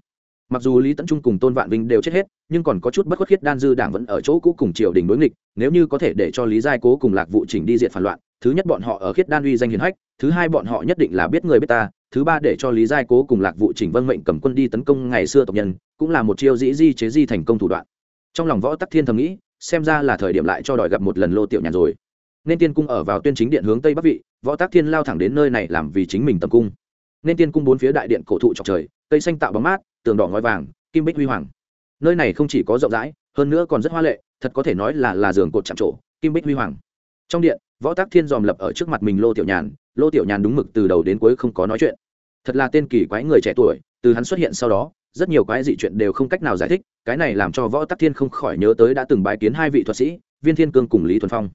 Mặc dù lý tấn trung cùng tôn vạn vinh đều chết hết, nhưng còn có chút bất khuất khiết đan dư đảng vẫn ở chỗ cũ cùng triều đình đối nghịch, nếu như có thể để cho lý giai cố cùng lạc vụ trình đi diện phản loạn thứ nhất bọn họ ở khiết đan uy danh hiền hách, thứ hai bọn họ nhất định là biết người biết ta, thứ ba để cho lý giai cố cùng lạc vụ chỉnh vân mệnh cầm quân đi tấn công ngày xưa tộc nhân, cũng là một chiêu dĩ di chế di thành công thủ đoạn. Trong lòng võ tắc thiên thầm nghĩ, xem ra là thời điểm lại cho đòi gặp một lần lô tiểu nhàn rồi. Nên tiên cung ở vào tuyên chính điện hướng tây bắc vị, võ tác thiên lao thẳng đến nơi này làm vì chính mình tầm cung. Nên tiên cung bốn phía đại điện cổ thụ trọc trời, cây xanh tạo bóng mát, tường đỏ ngói vàng, kim bích huy hoàng. Nơi này không chỉ có rộng rãi, hơn nữa còn rất hoa lệ, thật có thể nói là là giường cột chạm trổ, kim bích huy hoàng. Trong điện võ tác thiên dòm lập ở trước mặt mình lô tiểu nhàn lô tiểu nhàn đúng mực từ đầu đến cuối không có nói chuyện. Thật là tên kỳ quái người trẻ tuổi từ hắn xuất hiện sau đó rất nhiều quái dị chuyện đều không cách nào giải thích cái này làm cho võ tắc thiên không khỏi nhớ tới đã từng bái kiến hai vị thuật sĩ viên thiên cương cùng lý thuần phong.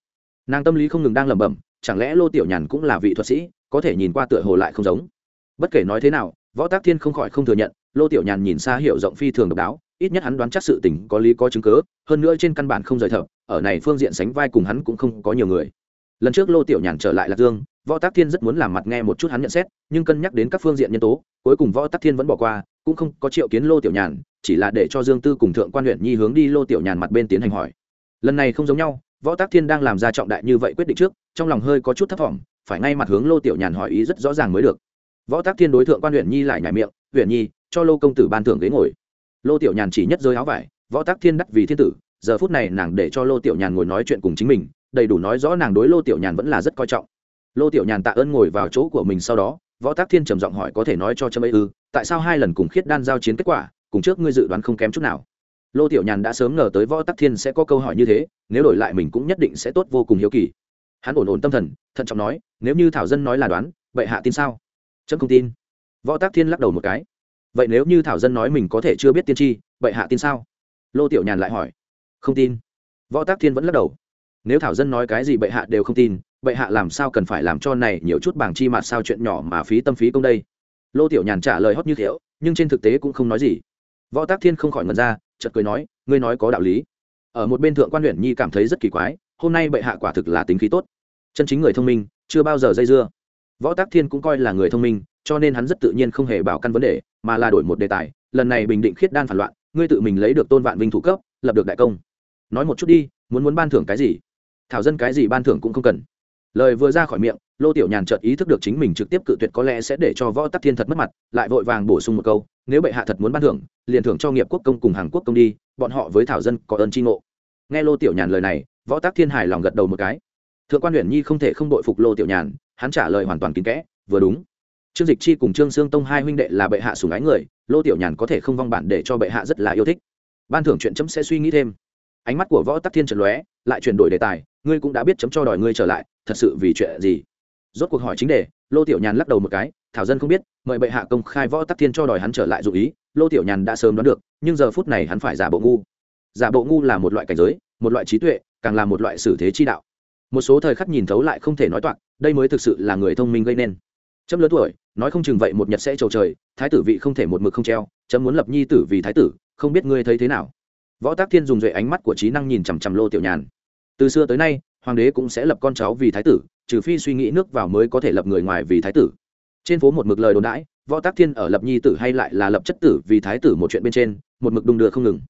Nàng tâm lý không ngừng đang lẩm bẩm chẳng lẽ lô tiểu nhàn cũng là vị thuật sĩ có thể nhìn qua tựa hồ lại không giống? Bất kể nói thế nào võ tác thiên không khỏi không thừa nhận lô tiểu nhàn nhìn xa hiểu rộng phi thường độc đáo ít nhất hắn đoán chắc sự tình có lý có chứng cớ hơn nữa trên căn bản không rời thở, ở này phương diện sánh vai cùng hắn cũng không có nhiều người lần trước lô tiểu nhàn trở lại lạc dương, võ tác thiên rất muốn làm mặt nghe một chút hắn nhận xét, nhưng cân nhắc đến các phương diện nhân tố, cuối cùng võ tác thiên vẫn bỏ qua, cũng không có triệu kiến lô tiểu nhàn, chỉ là để cho dương tư cùng thượng quan huyện nhi hướng đi lô tiểu nhàn mặt bên tiến hành hỏi. Lần này không giống nhau, võ tác thiên đang làm ra trọng đại như vậy quyết định trước, trong lòng hơi có chút thấp t phải ngay mặt hướng lô tiểu nhàn hỏi ý rất rõ ràng mới được. Võ tác thiên đối tượng quan huyện nhi lại nhảy miệng, huyện nhi, cho lô công tử ban thưởng ghế ngồi. Lô tiểu nhàn chỉ nhất rơi áo vải, võ tác thiên đắc vì thiên tử, giờ phút này nàng để cho lô tiểu nhàn ngồi nói chuyện cùng chính mình đầy đủ nói rõ nàng đối lô tiểu nhàn vẫn là rất coi trọng. Lô tiểu nhàn tạ ơn ngồi vào chỗ của mình sau đó, võ tác thiên trầm giọng hỏi có thể nói cho trâm ấy ư, tại sao hai lần cùng khiết đan giao chiến kết quả, cùng trước ngươi dự đoán không kém chút nào? Lô tiểu nhàn đã sớm ngờ tới võ tắc thiên sẽ có câu hỏi như thế, nếu đổi lại mình cũng nhất định sẽ tốt vô cùng hiếu kỳ. Hắn ổn ổn tâm thần, thận trọng nói, nếu như thảo dân nói là đoán, vậy hạ tin sao? Chấm không tin. Võ tắc thiên lắc đầu một cái. Vậy nếu như thảo dân nói mình có thể chưa biết tiên tri, vậy hạ tin sao? Lô tiểu nhàn lại hỏi. Không tin. Võ tắc thiên vẫn lắc đầu nếu thảo dân nói cái gì bệ hạ đều không tin, bệ hạ làm sao cần phải làm cho này nhiều chút bảng chi mặt sao chuyện nhỏ mà phí tâm phí công đây? Lô tiểu nhàn trả lời hót như thiệu nhưng trên thực tế cũng không nói gì. Võ tác thiên không khỏi ngần ra, chợt cười nói, ngươi nói có đạo lý. Ở một bên thượng quan huyện nhi cảm thấy rất kỳ quái, hôm nay bệ hạ quả thực là tính khí tốt. Chân chính người thông minh, chưa bao giờ dây dưa. Võ tác thiên cũng coi là người thông minh, cho nên hắn rất tự nhiên không hề bảo căn vấn đề, mà là đổi một đề tài, lần này bình định khiết đan phản loạn, ngươi tự mình lấy được tôn vạn vinh thủ cấp, lập được đại công. Nói một chút đi, muốn muốn ban thưởng cái gì? Thảo dân cái gì ban thưởng cũng không cần. Lời vừa ra khỏi miệng, lô tiểu nhàn chợt ý thức được chính mình trực tiếp cự tuyệt có lẽ sẽ để cho võ tắc thiên thật mất mặt, lại vội vàng bổ sung một câu, nếu bệ hạ thật muốn ban thưởng, liền thưởng cho nghiệp quốc công cùng hàn quốc công đi, bọn họ với thảo dân có ơn tri ngộ. Nghe lô tiểu nhàn lời này, võ tắc thiên hài lòng gật đầu một cái. Thượng quan huyện nhi không thể không đội phục lô tiểu nhàn, hắn trả lời hoàn toàn kín kẽ, vừa đúng. Trương dịch chi cùng trương sương tông hai huynh đệ là bệ hạ sùng ái người, lô tiểu nhàn có thể không vong bản để cho bệ hạ rất là yêu thích. Ban thưởng chuyện chấm sẽ suy nghĩ thêm ánh mắt của võ tắc thiên trần lóe, lại chuyển đổi đề tài, ngươi cũng đã biết chấm cho đòi ngươi trở lại, thật sự vì chuyện gì? Rốt cuộc hỏi chính đề, lô tiểu nhàn lắc đầu một cái, thảo dân không biết, mời bệ hạ công khai võ tắc thiên cho đòi hắn trở lại dụ ý, lô tiểu nhàn đã sớm đoán được, nhưng giờ phút này hắn phải giả bộ ngu. Giả bộ ngu là một loại cảnh giới, một loại trí tuệ, càng là một loại xử thế chi đạo. Một số thời khắc nhìn thấu lại không thể nói toạc, đây mới thực sự là người thông minh gây nên. Chấm lớn tuổi, nói không chừng vậy một nhật sẽ trầu trời, thái tử vị không thể một mực không treo, chấm muốn lập nhi tử vì thái tử, không biết ngươi thấy thế nào võ tác thiên dùng duệ ánh mắt của trí năng nhìn chằm chằm lô tiểu nhàn. Từ xưa tới nay, hoàng đế cũng sẽ lập con cháu vì thái tử, trừ phi suy nghĩ nước vào mới có thể lập người ngoài vì thái tử. Trên phố một mực lời đồn đãi, võ tác thiên ở lập nhi tử hay lại là lập chất tử vì thái tử một chuyện bên trên, một mực đung đưa không ngừng.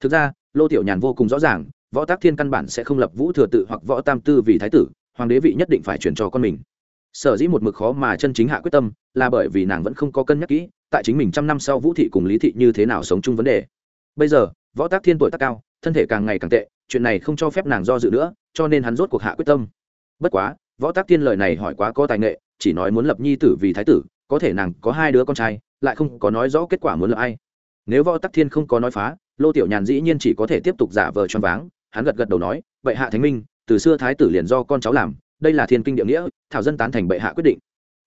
Thực ra, lô tiểu nhàn vô cùng rõ ràng, võ tác thiên căn bản sẽ không lập vũ thừa tự hoặc võ tam tư vì thái tử, hoàng đế vị nhất định phải chuyển cho con mình. Sở dĩ một mực khó mà chân chính hạ quyết tâm, là bởi vì nàng vẫn không có cân nhắc kỹ, tại chính mình trăm năm sau vũ thị cùng lý thị như thế nào sống chung vấn đề bây giờ, võ tác thiên tuổi tác cao, thân thể càng ngày càng tệ, chuyện này không cho phép nàng do dự nữa, cho nên hắn rốt cuộc hạ quyết tâm. Bất quá, võ tác thiên lời này hỏi quá có tài nghệ, chỉ nói muốn lập nhi tử vì thái tử, có thể nàng có hai đứa con trai, lại không có nói rõ kết quả muốn lập ai. Nếu võ tắc thiên không có nói phá, lô tiểu nhàn dĩ nhiên chỉ có thể tiếp tục giả vờ choáng váng, hắn gật gật đầu nói, bệ hạ thánh minh, từ xưa thái tử liền do con cháu làm, đây là thiên kinh địa nghĩa, thảo dân tán thành bệ hạ quyết định.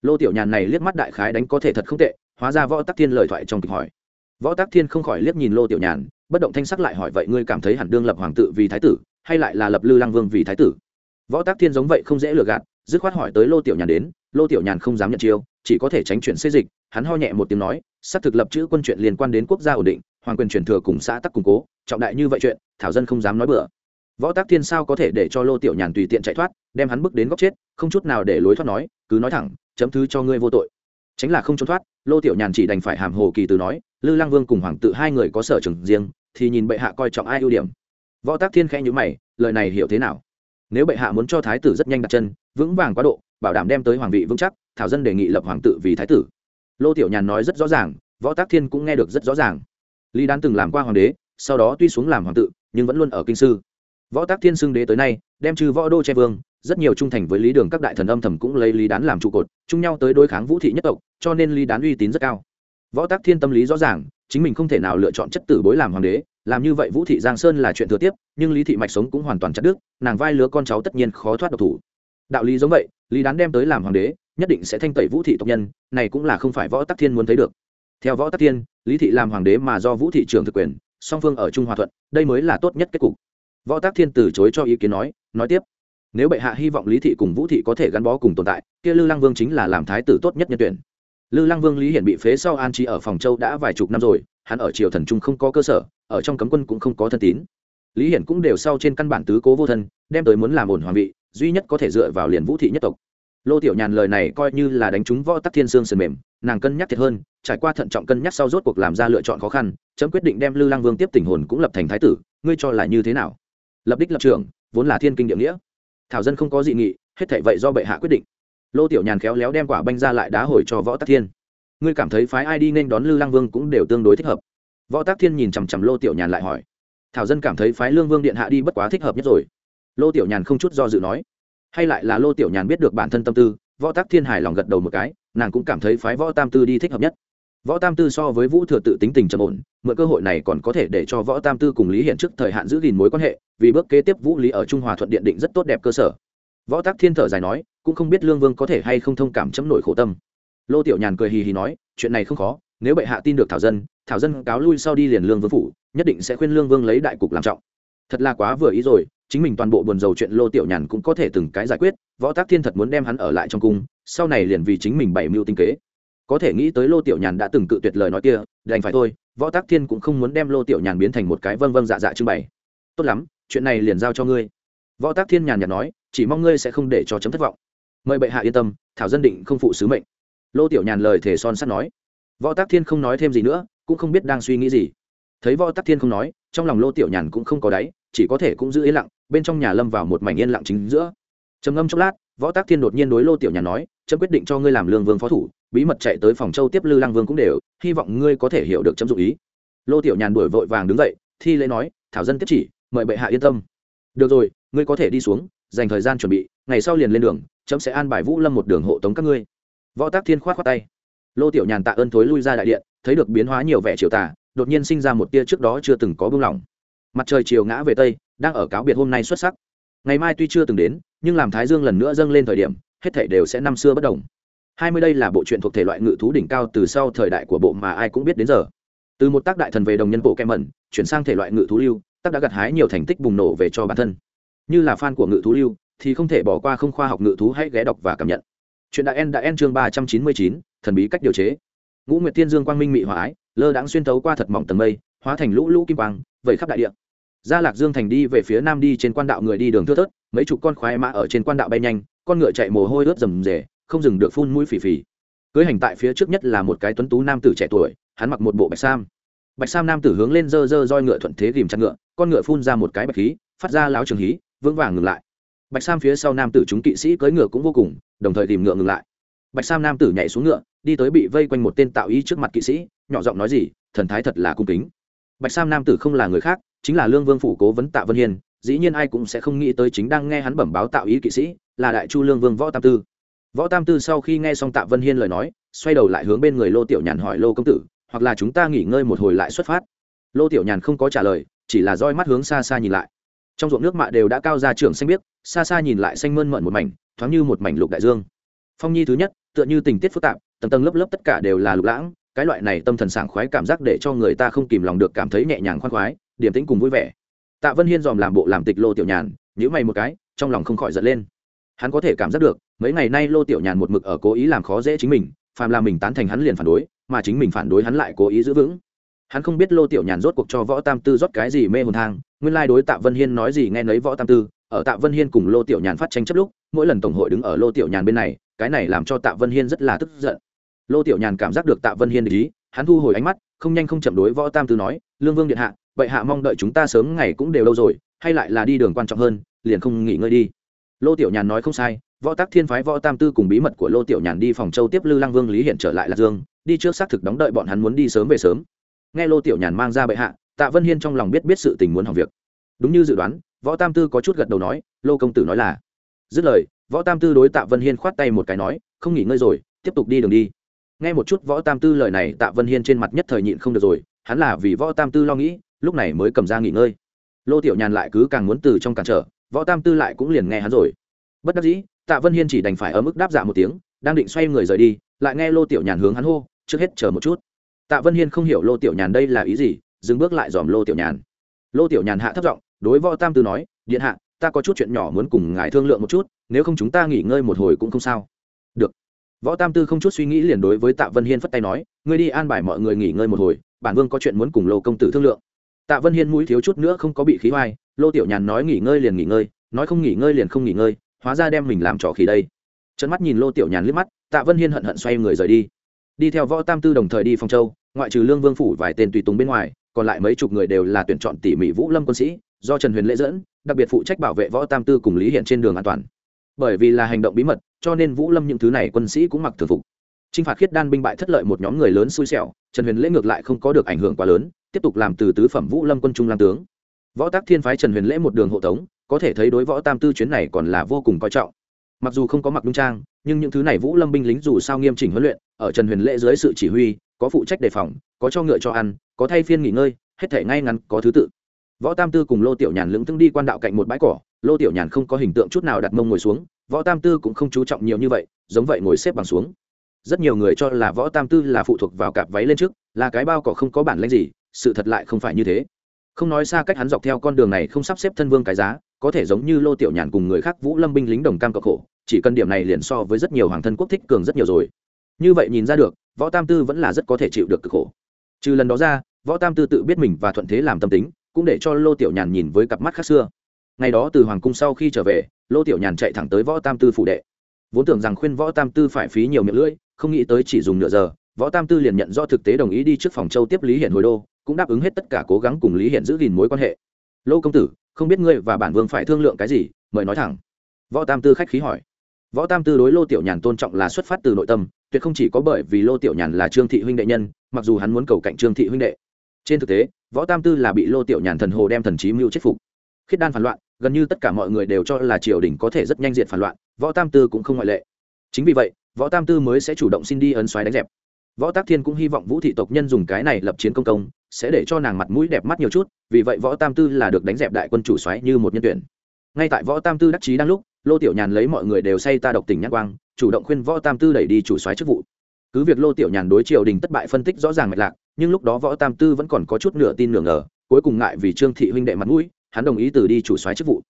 Lô tiểu nhàn này liếc mắt đại khái đánh có thể thật không tệ, hóa ra võ tắc thiên lời thoại trong kịch hỏi võ tắc thiên không khỏi liếc nhìn lô tiểu nhàn, bất động thanh sắc lại hỏi, vậy ngươi cảm thấy hẳn đương lập hoàng tự vì thái tử, hay lại là lập lư lang vương vì thái tử? Võ tắc thiên giống vậy không dễ lừa gạt, dứt khoát hỏi tới lô tiểu nhàn đến, lô tiểu nhàn không dám nhận chiêu, chỉ có thể tránh chuyện xê dịch, hắn ho nhẹ một tiếng nói, xác thực lập chữ quân chuyện liên quan đến quốc gia ổn định, hoàng quyền truyền thừa cùng xã tắc củng cố, trọng đại như vậy chuyện, thảo dân không dám nói bừa. Võ tác thiên sao có thể để cho lô tiểu nhàn tùy tiện chạy thoát, đem hắn bước đến góc chết, không chút nào để lối thoát nói, cứ nói thẳng, chấm thứ cho ngươi vô tội tránh là không trốn thoát, lô tiểu nhàn chỉ đành phải hàm hồ kỳ từ nói, lư lang vương cùng hoàng tự hai người có sở trường riêng, thì nhìn bệ hạ coi trọng ai ưu điểm. Võ tác thiên khẽ nhữ mày, lời này hiểu thế nào? Nếu bệ hạ muốn cho thái tử rất nhanh đặt chân, vững vàng quá độ, bảo đảm đem tới hoàng vị vững chắc, thảo dân đề nghị lập hoàng tự vì thái tử. Lô tiểu nhàn nói rất rõ ràng, võ tác thiên cũng nghe được rất rõ ràng. Lý đán từng làm qua hoàng đế, sau đó tuy xuống làm hoàng tự nhưng vẫn luôn ở kinh sư. Võ tác thiên xưng đế tới nay, đem trừ võ đô che vương rất nhiều trung thành với lý đường các đại thần âm thầm cũng lấy lý đán làm trụ cột, chung nhau tới đối kháng vũ thị nhất tộc, cho nên lý đán uy tín rất cao. Võ tác thiên tâm lý rõ ràng, chính mình không thể nào lựa chọn chất tử bối làm hoàng đế, làm như vậy vũ thị giang sơn là chuyện thừa tiếp, nhưng lý thị mạch sống cũng hoàn toàn chặt đứt, nàng vai lứa con cháu tất nhiên khó thoát độc thủ. Đạo lý giống vậy, lý đán đem tới làm hoàng đế, nhất định sẽ thanh tẩy vũ thị tộc nhân, này cũng là không phải võ tắc thiên muốn thấy được. Theo võ tắc thiên, lý thị làm hoàng đế mà do vũ thị trưởng thực quyền, song phương ở trung hòa thuận, đây mới là tốt nhất kết cục. Võ tắc thiên từ chối cho ý kiến nói nói tiếp nếu bệ hạ hy vọng lý thị cùng vũ thị có thể gắn bó cùng tồn tại, kia lư lăng vương chính là làm thái tử tốt nhất nhân tuyển. Lư lăng vương lý hiển bị phế sau an trí ở phòng châu đã vài chục năm rồi, hắn ở triều thần trung không có cơ sở, ở trong cấm quân cũng không có thân tín. Lý hiển cũng đều sau trên căn bản tứ cố vô thân, đem tới muốn làm ổn hoàng vị, duy nhất có thể dựa vào liền vũ thị nhất tộc. Lô tiểu nhàn lời này coi như là đánh trúng võ tắc thiên sương sườn mềm, nàng cân nhắc thiệt hơn, trải qua thận trọng cân nhắc sau rốt cuộc làm ra lựa chọn khó khăn, chấm quyết định đem lư lang vương tiếp tình hồn cũng lập thành thái tử, ngươi cho là như thế nào? Lập đích lập trường, vốn là thiên kinh địa nghĩa thảo dân không có dị nghị, hết thảy vậy do bệ hạ quyết định. Lô tiểu nhàn khéo léo đem quả banh ra lại đá hồi cho võ tắc thiên. Ngươi cảm thấy phái ai đi nên đón lư lang vương cũng đều tương đối thích hợp. Võ tắc thiên nhìn chằm chằm lô tiểu nhàn lại hỏi. Thảo dân cảm thấy phái lương vương điện hạ đi bất quá thích hợp nhất rồi. Lô tiểu nhàn không chút do dự nói. Hay lại là lô tiểu nhàn biết được bản thân tâm tư, võ tắc thiên hài lòng gật đầu một cái, nàng cũng cảm thấy phái võ tam tư đi thích hợp nhất võ tam tư so với vũ thừa tự tính tình trầm ổn, mượn cơ hội này còn có thể để cho võ tam tư cùng lý hiện trước thời hạn giữ gìn mối quan hệ, vì bước kế tiếp vũ lý ở trung hòa thuận điện định rất tốt đẹp cơ sở. Võ tắc thiên thở dài nói, cũng không biết lương vương có thể hay không thông cảm chấm nổi khổ tâm. Lô tiểu nhàn cười hì hì nói, chuyện này không khó, nếu bệ hạ tin được thảo dân thảo dân cáo lui sau đi liền lương vương phủ, nhất định sẽ khuyên lương vương lấy đại cục làm trọng. Thật là quá vừa ý rồi, chính mình toàn bộ buồn dầu chuyện lô tiểu nhàn cũng có thể từng cái giải quyết, võ tác thiên thật muốn đem hắn ở lại trong cung, sau này liền vì chính mình bảy mưu tinh kế có thể nghĩ tới lô tiểu nhàn đã từng cự tuyệt lời nói kia, đành phải thôi, võ tác thiên cũng không muốn đem lô tiểu nhàn biến thành một cái vâng vâng dạ dạ trưng bày. Tốt lắm, chuyện này liền giao cho ngươi. Võ tác thiên nhàn nhạt nói, chỉ mong ngươi sẽ không để cho chấm thất vọng. Mời bệ hạ yên tâm, thảo dân định không phụ sứ mệnh. Lô tiểu nhàn lời thể son sắt nói. Võ tác thiên không nói thêm gì nữa, cũng không biết đang suy nghĩ gì. Thấy võ tác thiên không nói, trong lòng lô tiểu nhàn cũng không có đáy, chỉ có thể cũng giữ yên lặng, bên trong nhà lâm vào một mảnh yên lặng chính giữa. Trầm ngâm chốc lát, võ tác thiên đột nhiên đối lô tiểu nhàn nói, chấm quyết định cho ngươi làm lương vương phó thủ bí mật chạy tới phòng châu tiếp lư lăng vương cũng đều, hy vọng ngươi có thể hiểu được chấm dụ ý. Lô tiểu nhàn đuổi vội vàng đứng dậy, thi lễ nói, thảo dân tiếp chỉ, mời bệ hạ yên tâm. Được rồi, ngươi có thể đi xuống, dành thời gian chuẩn bị, ngày sau liền lên đường, chấm sẽ an bài vũ lâm một đường hộ tống các ngươi. Võ tác thiên khoát khoát tay. Lô tiểu nhàn tạ ơn thối lui ra đại điện, thấy được biến hóa nhiều vẻ triều tả đột nhiên sinh ra một tia trước đó chưa từng có buông lỏng mặt trời chiều ngã về tây, đang ở cáo biệt hôm nay xuất sắc. Ngày mai tuy chưa từng đến, nhưng làm thái dương lần nữa dâng lên thời điểm, hết thảy đều sẽ năm xưa bất đồng hai mươi đây là bộ truyện thuộc thể loại ngự thú đỉnh cao từ sau thời đại của bộ mà ai cũng biết đến giờ. Từ một tác đại thần về đồng nhân bộ kem mẩn chuyển sang thể loại ngự thú lưu, tác đã gặt hái nhiều thành tích bùng nổ về cho bản thân. Như là fan của ngự thú lưu, thì không thể bỏ qua không khoa học ngự thú hãy ghé đọc và cảm nhận. Chuyện đã en đã en chương ba trăm chín mươi chín, thần bí cách điều chế. Ngũ nguyệt thiên dương quang minh mị hóa ái lơ đãng xuyên tấu qua thật mỏng tầng mây, hóa thành lũ lũ kim quang, vẩy khắp đại địa. Gia lạc dương thành đi về phía nam đi trên quan đạo người đi đường thưa thớt, mấy chục con khoái mã ở trên quan đạo bay nhanh, con ngựa chạy mồ hôi ướt rầm rề không dừng được phun mũi phì phì. Cưới hành tại phía trước nhất là một cái tuấn tú nam tử trẻ tuổi, hắn mặc một bộ bạch sam. Bạch sam nam tử hướng lên dơ dơ roi ngựa thuận thế ghìm chặt ngựa, con ngựa phun ra một cái bạch khí, phát ra láo trường hí, vững vàng ngừng lại. Bạch sam phía sau nam tử chúng kỵ sĩ cưỡi ngựa cũng vô cùng, đồng thời tìm ngựa ngừng lại. Bạch sam nam tử nhảy xuống ngựa, đi tới bị vây quanh một tên tạo ý trước mặt kỵ sĩ, nhỏ giọng nói gì, thần thái thật là cung kính. Bạch sam nam tử không là người khác, chính là lương vương phủ cố vấn tạ vân hiên, dĩ nhiên ai cũng sẽ không nghĩ tới chính đang nghe hắn bẩm báo tạo ý kỵ sĩ, là đại chu lương vương võ tam tư võ tam tư sau khi nghe xong tạ vân hiên lời nói, xoay đầu lại hướng bên người lô tiểu nhàn hỏi lô công tử, hoặc là chúng ta nghỉ ngơi một hồi lại xuất phát. Lô tiểu nhàn không có trả lời, chỉ là roi mắt hướng xa xa nhìn lại. Trong ruộng nước mạ đều đã cao ra trường xanh biếc, xa xa nhìn lại xanh mơn mận một mảnh, thoáng như một mảnh lục đại dương. Phong nhi thứ nhất, tựa như tình tiết phức tạp, tầng tầng lớp lớp tất cả đều là lục lãng, cái loại này tâm thần sảng khoái cảm giác để cho người ta không kìm lòng được cảm thấy nhẹ nhàng khoan khoái điểm tĩnh cùng vui vẻ. Tạ vân hiên dòm làm bộ làm tịch lô tiểu nhàn nhữ mày một cái, trong lòng không khỏi giận lên. Hắn có thể cảm giác được mấy ngày nay lô tiểu nhàn một mực ở cố ý làm khó dễ chính mình, phàm là mình tán thành hắn liền phản đối, mà chính mình phản đối hắn lại cố ý giữ vững. Hắn không biết lô tiểu nhàn rốt cuộc cho võ tam tư rót cái gì mê hồn thang, nguyên lai đối tạ vân hiên nói gì nghe nấy võ tam tư, ở tạ vân hiên cùng lô tiểu nhàn phát tranh chấp lúc, mỗi lần tổng hội đứng ở lô tiểu nhàn bên này, cái này làm cho tạ vân hiên rất là tức giận. Lô tiểu nhàn cảm giác được tạ vân hiên để ý, hắn thu hồi ánh mắt, không nhanh không chậm đối võ tam tư nói, lương vương điện hạ vậy hạ mong đợi chúng ta sớm ngày cũng đều lâu rồi, hay lại là đi đường quan trọng hơn, liền không nghỉ ngơi đi. Lô tiểu nhàn nói không sai võ tắc thiên phái võ tam tư cùng bí mật của lô tiểu nhàn đi phòng châu tiếp lư lăng vương lý hiện trở lại lạc dương, đi trước xác thực đóng đợi bọn hắn muốn đi sớm về sớm. Nghe lô tiểu nhàn mang ra bệ hạ, tạ vân hiên trong lòng biết biết sự tình muốn hỏng việc. Đúng như dự đoán, võ tam tư có chút gật đầu nói, lô công tử nói là. Dứt lời, võ tam tư đối tạ vân hiên khoát tay một cái nói, không nghỉ ngơi rồi, tiếp tục đi đường đi. Nghe một chút võ tam tư lời này, tạ vân hiên trên mặt nhất thời nhịn không được rồi, hắn là vì võ tam tư lo nghĩ, lúc này mới cầm ra nghỉ ngơi. Lô tiểu nhàn lại cứ càng muốn từ trong cản trở, võ tam tư lại cũng liền nghe hắn rồi. Bất đắc dĩ tạ vân hiên chỉ đành phải ở mức đáp dạ một tiếng, đang định xoay người rời đi, lại nghe lô tiểu nhàn hướng hắn hô, trước hết chờ một chút. Tạ vân hiên không hiểu lô tiểu nhàn đây là ý gì, dừng bước lại dòm lô tiểu nhàn. Lô tiểu nhàn hạ thấp giọng, đối võ tam tư nói, điện hạ, ta có chút chuyện nhỏ muốn cùng ngài thương lượng một chút, nếu không chúng ta nghỉ ngơi một hồi cũng không sao. Được. Võ tam tư không chút suy nghĩ liền đối với tạ vân hiên phất tay nói, ngươi đi an bài mọi người nghỉ ngơi một hồi, bản vương có chuyện muốn cùng lô công tử thương lượng. Tạ vân hiên mũi thiếu chút nữa không có bị khí hoài lô tiểu nhàn nói nghỉ ngơi liền nghỉ ngơi, nói không nghỉ ngơi liền không nghỉ ngơi hóa ra đem mình làm trò khỉ đây. Chân mắt nhìn lô tiểu nhàn liếc mắt, tạ vân hiên hận hận xoay người rời đi. Đi theo võ tam tư đồng thời đi phong châu, ngoại trừ lương vương phủ vài tên tùy tùng bên ngoài, còn lại mấy chục người đều là tuyển chọn tỉ mỉ vũ lâm quân sĩ, do trần huyền lễ dẫn, đặc biệt phụ trách bảo vệ võ tam tư cùng lý hiện trên đường an toàn. Bởi vì là hành động bí mật, cho nên vũ lâm những thứ này quân sĩ cũng mặc thường phục. T r i n h phạt khiết đan binh bại thất lợi một nhóm người lớn xui xẻo, trần huyền lễ ngược lại không có được ảnh hưởng quá lớn, tiếp tục làm từ tứ phẩm vũ lâm quân trung lam tướng. Võ tác thiên phái trần huyền lễ một đường hộ tống có thể thấy đối võ tam tư chuyến này còn là vô cùng coi trọng. Mặc dù không có mặc đúng trang, nhưng những thứ này vũ lâm binh lính dù sao nghiêm chỉnh huấn luyện, ở trần huyền lễ dưới sự chỉ huy, có phụ trách đề phòng, có cho ngựa cho ăn, có thay phiên nghỉ ngơi, hết thể ngay ngắn có thứ tự. Võ tam tư cùng lô tiểu nhàn lững thững đi quan đạo cạnh một bãi cỏ, lô tiểu nhàn không có hình tượng chút nào đặt mông ngồi xuống, võ tam tư cũng không chú trọng nhiều như vậy, giống vậy ngồi xếp bằng xuống. Rất nhiều người cho là võ tam tư là phụ thuộc vào cặp váy lên trước, là cái bao cỏ không có bản lĩnh gì, sự thật lại không phải như thế không nói xa cách hắn dọc theo con đường này không sắp xếp thân vương cái giá, có thể giống như lô tiểu nhàn cùng người khác vũ lâm binh lính đồng cam cộng khổ, chỉ cần điểm này liền so với rất nhiều hoàng thân quốc thích cường rất nhiều rồi. Như vậy nhìn ra được, võ tam tư vẫn là rất có thể chịu được cực khổ. Trừ lần đó ra, võ tam tư tự biết mình và thuận thế làm tâm tính, cũng để cho lô tiểu nhàn nhìn với cặp mắt khác xưa. Ngày đó từ hoàng cung sau khi trở về, lô tiểu nhàn chạy thẳng tới võ tam tư phụ đệ. Vốn tưởng rằng khuyên võ tam tư phải phí nhiều miệng lưỡi, không nghĩ tới chỉ dùng nửa giờ, võ tam tư liền nhận do thực tế đồng ý đi trước phòng châu tiếp lý hiện hồi đô cũng đáp ứng hết tất cả cố gắng cùng lý hiện giữ gìn mối quan hệ. Lô công tử, không biết ngươi và bản vương phải thương lượng cái gì, mời nói thẳng. Võ tam tư khách khí hỏi. Võ tam tư đối lô tiểu nhàn tôn trọng là xuất phát từ nội tâm, tuyệt không chỉ có bởi vì lô tiểu nhàn là trương thị huynh đệ nhân, mặc dù hắn muốn cầu cạnh trương thị huynh đệ. Trên thực tế, võ tam tư là bị lô tiểu nhàn thần hồ đem thần trí mưu chết phục. Khiết đan phản loạn, gần như tất cả mọi người đều cho là triều đình có thể rất nhanh diện phản loạn, võ tam tư cũng không ngoại lệ. Chính vì vậy, võ tam tư mới sẽ chủ động xin đi ấn xoáy đánh dẹp. Võ tác thiên cũng hy vọng vũ thị tộc nhân dùng cái này lập chiến công công sẽ để cho nàng mặt mũi đẹp mắt nhiều chút, vì vậy võ tam tư là được đánh dẹp đại quân chủ xoáy như một nhân tuyển. Ngay tại võ tam tư đắc chí đang lúc, lô tiểu nhàn lấy mọi người đều say ta độc tình nhắc quang, chủ động khuyên võ tam tư đẩy đi chủ xoáy chức vụ. Cứ việc lô tiểu nhàn đối triều đình thất bại phân tích rõ ràng mạch lạc, nhưng lúc đó võ tam tư vẫn còn có chút nửa tin nửa ngờ, cuối cùng ngại vì trương thị huynh đệ mặt mũi, hắn đồng ý từ đi chủ soái chức vụ.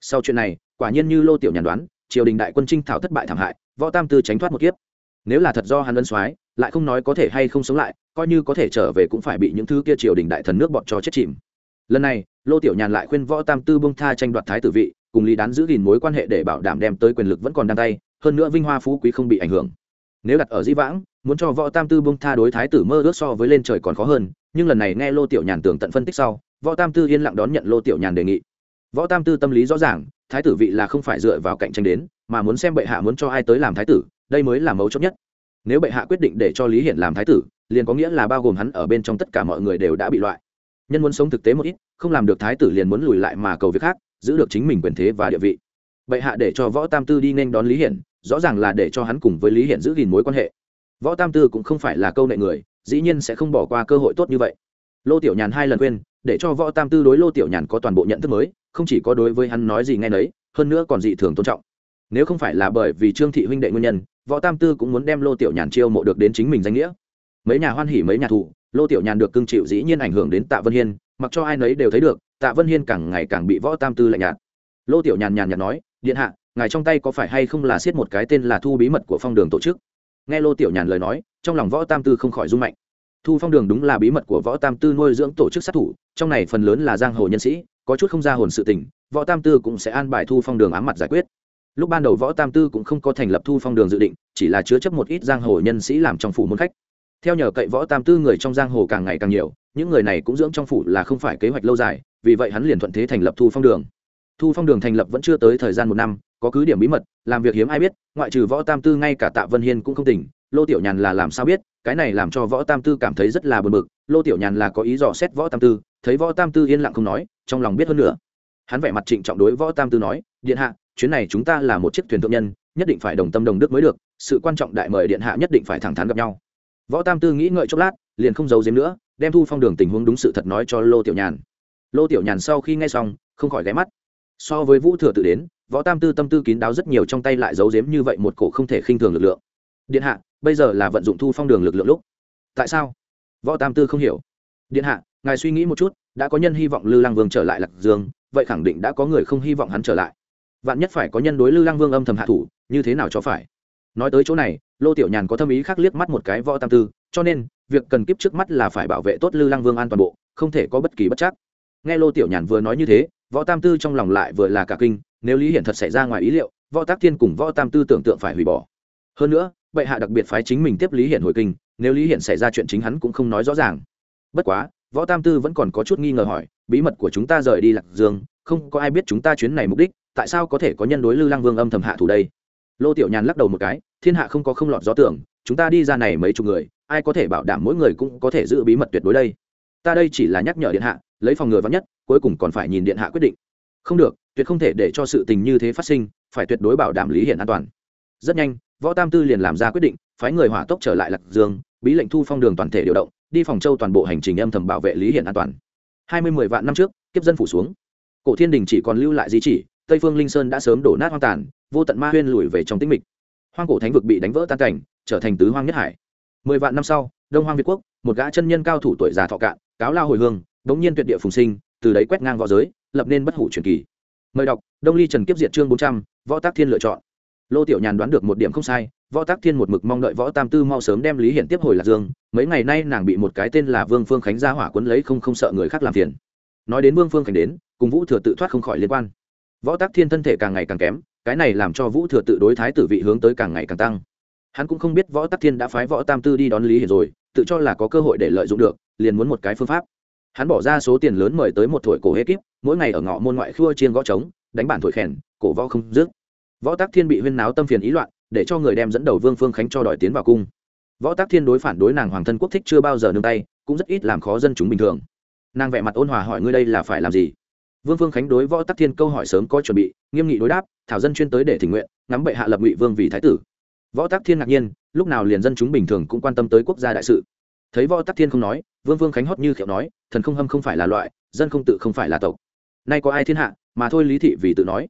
Sau chuyện này, quả nhiên như lô tiểu nhàn đoán, triều đình đại quân trinh thảo thất bại thảm hại, võ tam tư tránh thoát một kiếp. Nếu là thật do hắn ân soái lại không nói có thể hay không sống lại, coi như có thể trở về cũng phải bị những thứ kia triều đình đại thần nước bọt cho chết chìm. Lần này, lô tiểu nhàn lại khuyên võ tam tư bông tha tranh đoạt thái tử vị, cùng lý đán giữ gìn mối quan hệ để bảo đảm đem tới quyền lực vẫn còn đang tay, hơn nữa vinh hoa phú quý không bị ảnh hưởng. Nếu đặt ở di vãng, muốn cho võ tam tư bông tha đối thái tử mơ ước so với lên trời còn khó hơn, nhưng lần này nghe lô tiểu nhàn tường tận phân tích sau, võ tam tư yên lặng đón nhận lô tiểu nhàn đề nghị. Võ tam tư tâm lý rõ ràng, thái tử vị là không phải dựa vào cạnh tranh đến, mà muốn xem bệ hạ muốn cho ai tới làm thái tử, đây mới là mấu chốt nhất nếu bệ hạ quyết định để cho lý hiển làm thái tử, liền có nghĩa là bao gồm hắn ở bên trong tất cả mọi người đều đã bị loại. Nhân muốn sống thực tế một ít, không làm được thái tử liền muốn lùi lại mà cầu việc khác, giữ được chính mình quyền thế và địa vị. Bệ hạ để cho võ tam tư đi nên đón lý hiển, rõ ràng là để cho hắn cùng với lý hiển giữ gìn mối quan hệ. Võ tam tư cũng không phải là câu nệ người, dĩ nhiên sẽ không bỏ qua cơ hội tốt như vậy. Lô tiểu nhàn hai lần quên để cho võ tam tư đối lô tiểu nhàn có toàn bộ nhận thức mới, không chỉ có đối với hắn nói gì nghe nấy, hơn nữa còn dị thường tôn trọng. Nếu không phải là bởi vì trương thị huynh đệ nguyên nhân võ tam tư cũng muốn đem lô tiểu nhàn chiêu mộ được đến chính mình danh nghĩa. Mấy nhà hoan hỉ mấy nhà thủ lô tiểu nhàn được cưng chịu dĩ nhiên ảnh hưởng đến tạ vân hiên, mặc cho ai nấy đều thấy được, tạ vân hiên càng ngày càng bị võ tam tư lạnh nhạt. Lô tiểu nhàn nhàn nhạt nói, điện hạ, ngài trong tay có phải hay không là siết một cái tên là thu bí mật của phong đường tổ chức? Nghe lô tiểu nhàn lời nói, trong lòng võ tam tư không khỏi rung mạnh. Thu phong đường đúng là bí mật của võ tam tư nuôi dưỡng tổ chức sát thủ, trong này phần lớn là giang hồ nhân sĩ, có chút không ra hồn sự tình, võ tam tư cũng sẽ an bài thu phong đường ám mặt giải quyết lúc ban đầu võ tam tư cũng không có thành lập thu phong đường dự định, chỉ là chứa chấp một ít giang hồ nhân sĩ làm trong phủ môn khách. Theo nhờ cậy võ tam tư người trong giang hồ càng ngày càng nhiều, những người này cũng dưỡng trong phủ là không phải kế hoạch lâu dài, vì vậy hắn liền thuận thế thành lập thu phong đường. Thu phong đường thành lập vẫn chưa tới thời gian một năm, có cứ điểm bí mật, làm việc hiếm ai biết, ngoại trừ võ tam tư ngay cả tạ vân hiên cũng không tỉnh, lô tiểu nhàn là làm sao biết, cái này làm cho võ tam tư cảm thấy rất là bờ bực, lô tiểu nhàn là có ý dò xét võ tam tư, thấy võ tam tư yên lặng không nói, trong lòng biết hơn nữa. Hắn vẻ mặt trịnh trọng đối võ tam tư nói, điện hạ chuyến này chúng ta là một chiếc thuyền thượng nhân, nhất định phải đồng tâm đồng đức mới được, sự quan trọng đại mời điện hạ nhất định phải thẳng thắn gặp nhau. Võ tam tư nghĩ ngợi chốc lát, liền không giấu giếm nữa, đem thu phong đường tình huống đúng sự thật nói cho lô tiểu nhàn. Lô tiểu nhàn sau khi nghe xong, không khỏi ghé mắt. So với vũ thừa tự đến, võ tam tư tâm tư kín đáo rất nhiều trong tay lại giấu giếm như vậy một cổ không thể khinh thường lực lượng. Điện hạ, bây giờ là vận dụng thu phong đường lực lượng lúc. Tại sao? Võ tam tư không hiểu. Điện hạ, ngài suy nghĩ một chút, đã có nhân hy vọng lư lăng vương trở lại lạc dương, vậy khẳng định đã có người không hy vọng hắn trở lại vạn nhất phải có nhân đối lư lăng vương âm thầm hạ thủ, như thế nào cho phải? Nói tới chỗ này, lô tiểu nhàn có tâm ý khác liếc mắt một cái võ tam tư, cho nên, việc cần kiếp trước mắt là phải bảo vệ tốt lư lăng vương an toàn bộ, không thể có bất kỳ bất chắc. Nghe lô tiểu nhàn vừa nói như thế, võ tam tư trong lòng lại vừa là cả kinh, nếu lý hiển thật xảy ra ngoài ý liệu, võ tác thiên cùng võ tam tư tưởng tượng phải hủy bỏ. Hơn nữa, bệ hạ đặc biệt phái chính mình tiếp lý hiển hồi kinh, nếu lý hiển xảy ra chuyện chính hắn cũng không nói rõ ràng. Bất quá, võ tam tư vẫn còn có chút nghi ngờ hỏi, bí mật của chúng ta rời đi lạc dương không có ai biết chúng ta chuyến này mục đích, tại sao có thể có nhân đối lư lăng vương âm thầm hạ thủ đây? Lô tiểu nhàn lắc đầu một cái, thiên hạ không có không lọt gió tưởng, chúng ta đi ra này mấy chục người, ai có thể bảo đảm mỗi người cũng có thể giữ bí mật tuyệt đối đây? Ta đây chỉ là nhắc nhở điện hạ, lấy phòng ngừa vắn nhất, cuối cùng còn phải nhìn điện hạ quyết định. Không được, tuyệt không thể để cho sự tình như thế phát sinh, phải tuyệt đối bảo đảm lý hiển an toàn. Rất nhanh, võ tam tư liền làm ra quyết định, phái người hỏa tốc trở lại lạc dương, bí lệnh thu phong đường toàn thể điều động, đi phòng châu toàn bộ hành trình âm thầm bảo vệ lý hiển an toàn. Hai mươi mười vạn năm trước, kiếp dân phủ xuống cổ thiên đình chỉ còn lưu lại di chỉ, tây phương linh sơn đã sớm đổ nát hoang tàn, vô tận ma huyên lùi về trong tĩnh mịch. Hoang cổ thánh vực bị đánh vỡ tan cảnh, trở thành tứ hoang nhất hải. Mười vạn năm sau, đông hoang việt quốc, một gã chân nhân cao thủ tuổi già thọ cạn, cáo lao hồi hương, đống nhiên tuyệt địa phùng sinh, từ đấy quét ngang võ giới, lập nên bất hủ truyền kỳ. Mời đọc, đông ly trần kiếp diệt chương bốn trăm, võ tác thiên lựa chọn. Lô tiểu nhàn đoán được một điểm không sai, võ tác thiên một mực mong đợi võ tam tư mau sớm đem lý hiển tiếp hồi lạc dương, mấy ngày nay nàng bị một cái tên là vương phương khánh gia hỏa quấn lấy không không sợ người khác làm phiền. Nói đến vương phương khánh đến cùng vũ thừa tự thoát không khỏi liên quan. Võ tác thiên thân thể càng ngày càng kém, cái này làm cho vũ thừa tự đối thái tử vị hướng tới càng ngày càng tăng. Hắn cũng không biết võ tác thiên đã phái võ tam tư đi đón lý hiển rồi, tự cho là có cơ hội để lợi dụng được, liền muốn một cái phương pháp. Hắn bỏ ra số tiền lớn mời tới một thổi cổ hê kíp mỗi ngày ở ngõ môn ngoại khua chiên gõ trống, đánh bản thổi khèn cổ võ không dứt. Võ tác thiên bị huyên náo tâm phiền ý loạn, để cho người đem dẫn đầu vương phương khánh cho đòi tiến vào cung. Võ tác thiên đối phản đối nàng hoàng thân quốc thích chưa bao giờ nương tay, cũng rất ít làm khó dân chúng bình thường. Nàng vẻ mặt ôn hòa hỏi ngươi đây là phải làm gì? Vương phương khánh đối võ tắc thiên câu hỏi sớm có chuẩn bị, nghiêm nghị đối đáp, thảo dân chuyên tới để thỉnh nguyện, ngắm bệ hạ lập ngụy vương vì thái tử. Võ tắc thiên ngạc nhiên, lúc nào liền dân chúng bình thường cũng quan tâm tới quốc gia đại sự. Thấy võ tắc thiên không nói, vương vương khánh hót như khiệu nói, thần không hâm không phải là loại, dân không tự không phải là tộc. Nay có ai thiên hạ, mà thôi lý thị vì tự nói.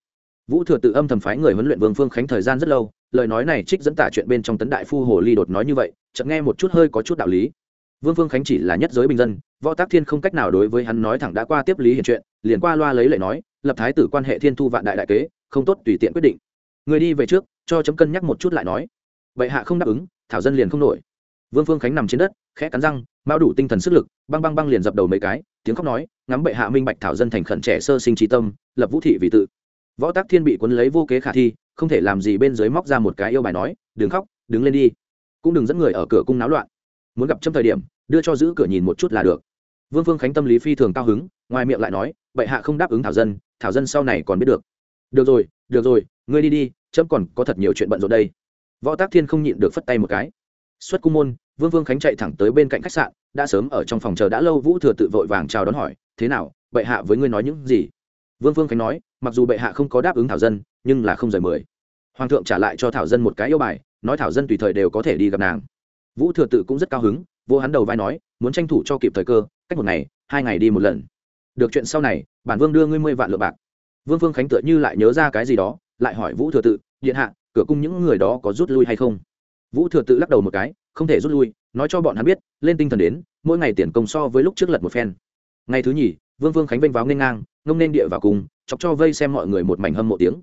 Vũ thừa tự âm thầm phái người huấn luyện vương phương khánh thời gian rất lâu, lời nói này trích dẫn tả chuyện bên trong tấn đại phu hồ ly đột nói như vậy, chợt nghe một chút hơi có chút đạo lý. Vương phương khánh chỉ là nhất giới bình dân, võ tác thiên không cách nào đối với hắn nói thẳng đã qua tiếp lý hiện chuyện liền qua loa lấy lệ nói, lập thái tử quan hệ thiên thu vạn đại đại kế, không tốt tùy tiện quyết định. Người đi về trước, cho chấm cân nhắc một chút lại nói. Vậy hạ không đáp ứng, thảo dân liền không nổi. Vương phương khánh nằm trên đất, khẽ cắn răng, mao đủ tinh thần sức lực, băng băng băng liền dập đầu mấy cái, tiếng khóc nói, ngắm bệ hạ minh bạch thảo dân thành khẩn trẻ sơ sinh trí tâm, lập vũ thị vì tự. Võ tác thiên bị quấn lấy vô kế khả thi, không thể làm gì bên dưới móc ra một cái yêu bài nói, đừng khóc, đứng lên đi. Cũng đừng dẫn người ở cửa cung náo loạn. Muốn gặp trong thời điểm, đưa cho giữ cửa nhìn một chút là được. Vương phương khánh tâm lý phi thường cao hứng, ngoài miệng lại nói bệ hạ không đáp ứng thảo dân thảo dân sau này còn biết được. Được rồi được rồi, ngươi đi đi, chấm còn có thật nhiều chuyện bận rộn đây. Võ tác thiên không nhịn được phất tay một cái. Xuất cung môn, vương vương khánh chạy thẳng tới bên cạnh khách sạn, đã sớm ở trong phòng chờ đã lâu vũ thừa tự vội vàng chào đón hỏi, thế nào, bệ hạ với ngươi nói những gì? Vương vương khánh nói, mặc dù bệ hạ không có đáp ứng thảo dân, nhưng là không rời mười. Hoàng thượng trả lại cho thảo dân một cái yêu bài, nói thảo dân tùy thời đều có thể đi gặp nàng. Vũ thừa tự cũng rất cao hứng, vô hắn đầu vai nói, muốn tranh thủ cho kịp thời cơ, cách một ngày, hai ngày đi một lần được chuyện sau này, bản vương đưa ngươi mươi vạn lượng bạc. Vương vương khánh tựa như lại nhớ ra cái gì đó, lại hỏi vũ thừa tự, điện hạ, cửa cung những người đó có rút lui hay không? Vũ thừa tự lắc đầu một cái, không thể rút lui, nói cho bọn hắn biết, lên tinh thần đến, mỗi ngày tiền công so với lúc trước lật một phen. Ngày thứ nhì, vương vương khánh vênh váo nghênh ngang, ngông nên địa vào cùng chọc cho vây xem mọi người một mảnh hâm mộ tiếng.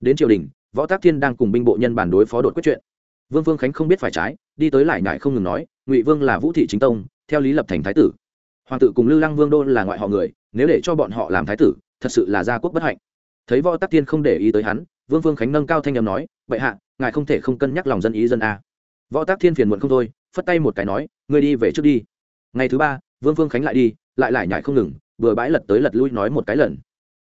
Đến triều đình, võ tác thiên đang cùng binh bộ nhân bản đối phó đột quyết chuyện. Vương vương khánh không biết phải trái, đi tới lại ngại không ngừng nói, ngụy vương là vũ thị chính tông, theo lý lập thành thái tử. Hoàng tự cùng lư lăng vương đô là ngoại họ người nếu để cho bọn họ làm thái tử, thật sự là gia quốc bất hạnh. Thấy võ tắc tiên không để ý tới hắn, vương vương khánh nâng cao thanh â m nói, bệ hạ, ngài không thể không cân nhắc lòng dân ý dân a. Võ tác thiên phiền muộn không thôi, phất tay một cái nói, ngươi đi về trước đi. Ngày thứ ba, vương vương khánh lại đi, lại lại nhải không ngừng, vừa bãi lật tới lật lui nói một cái lần.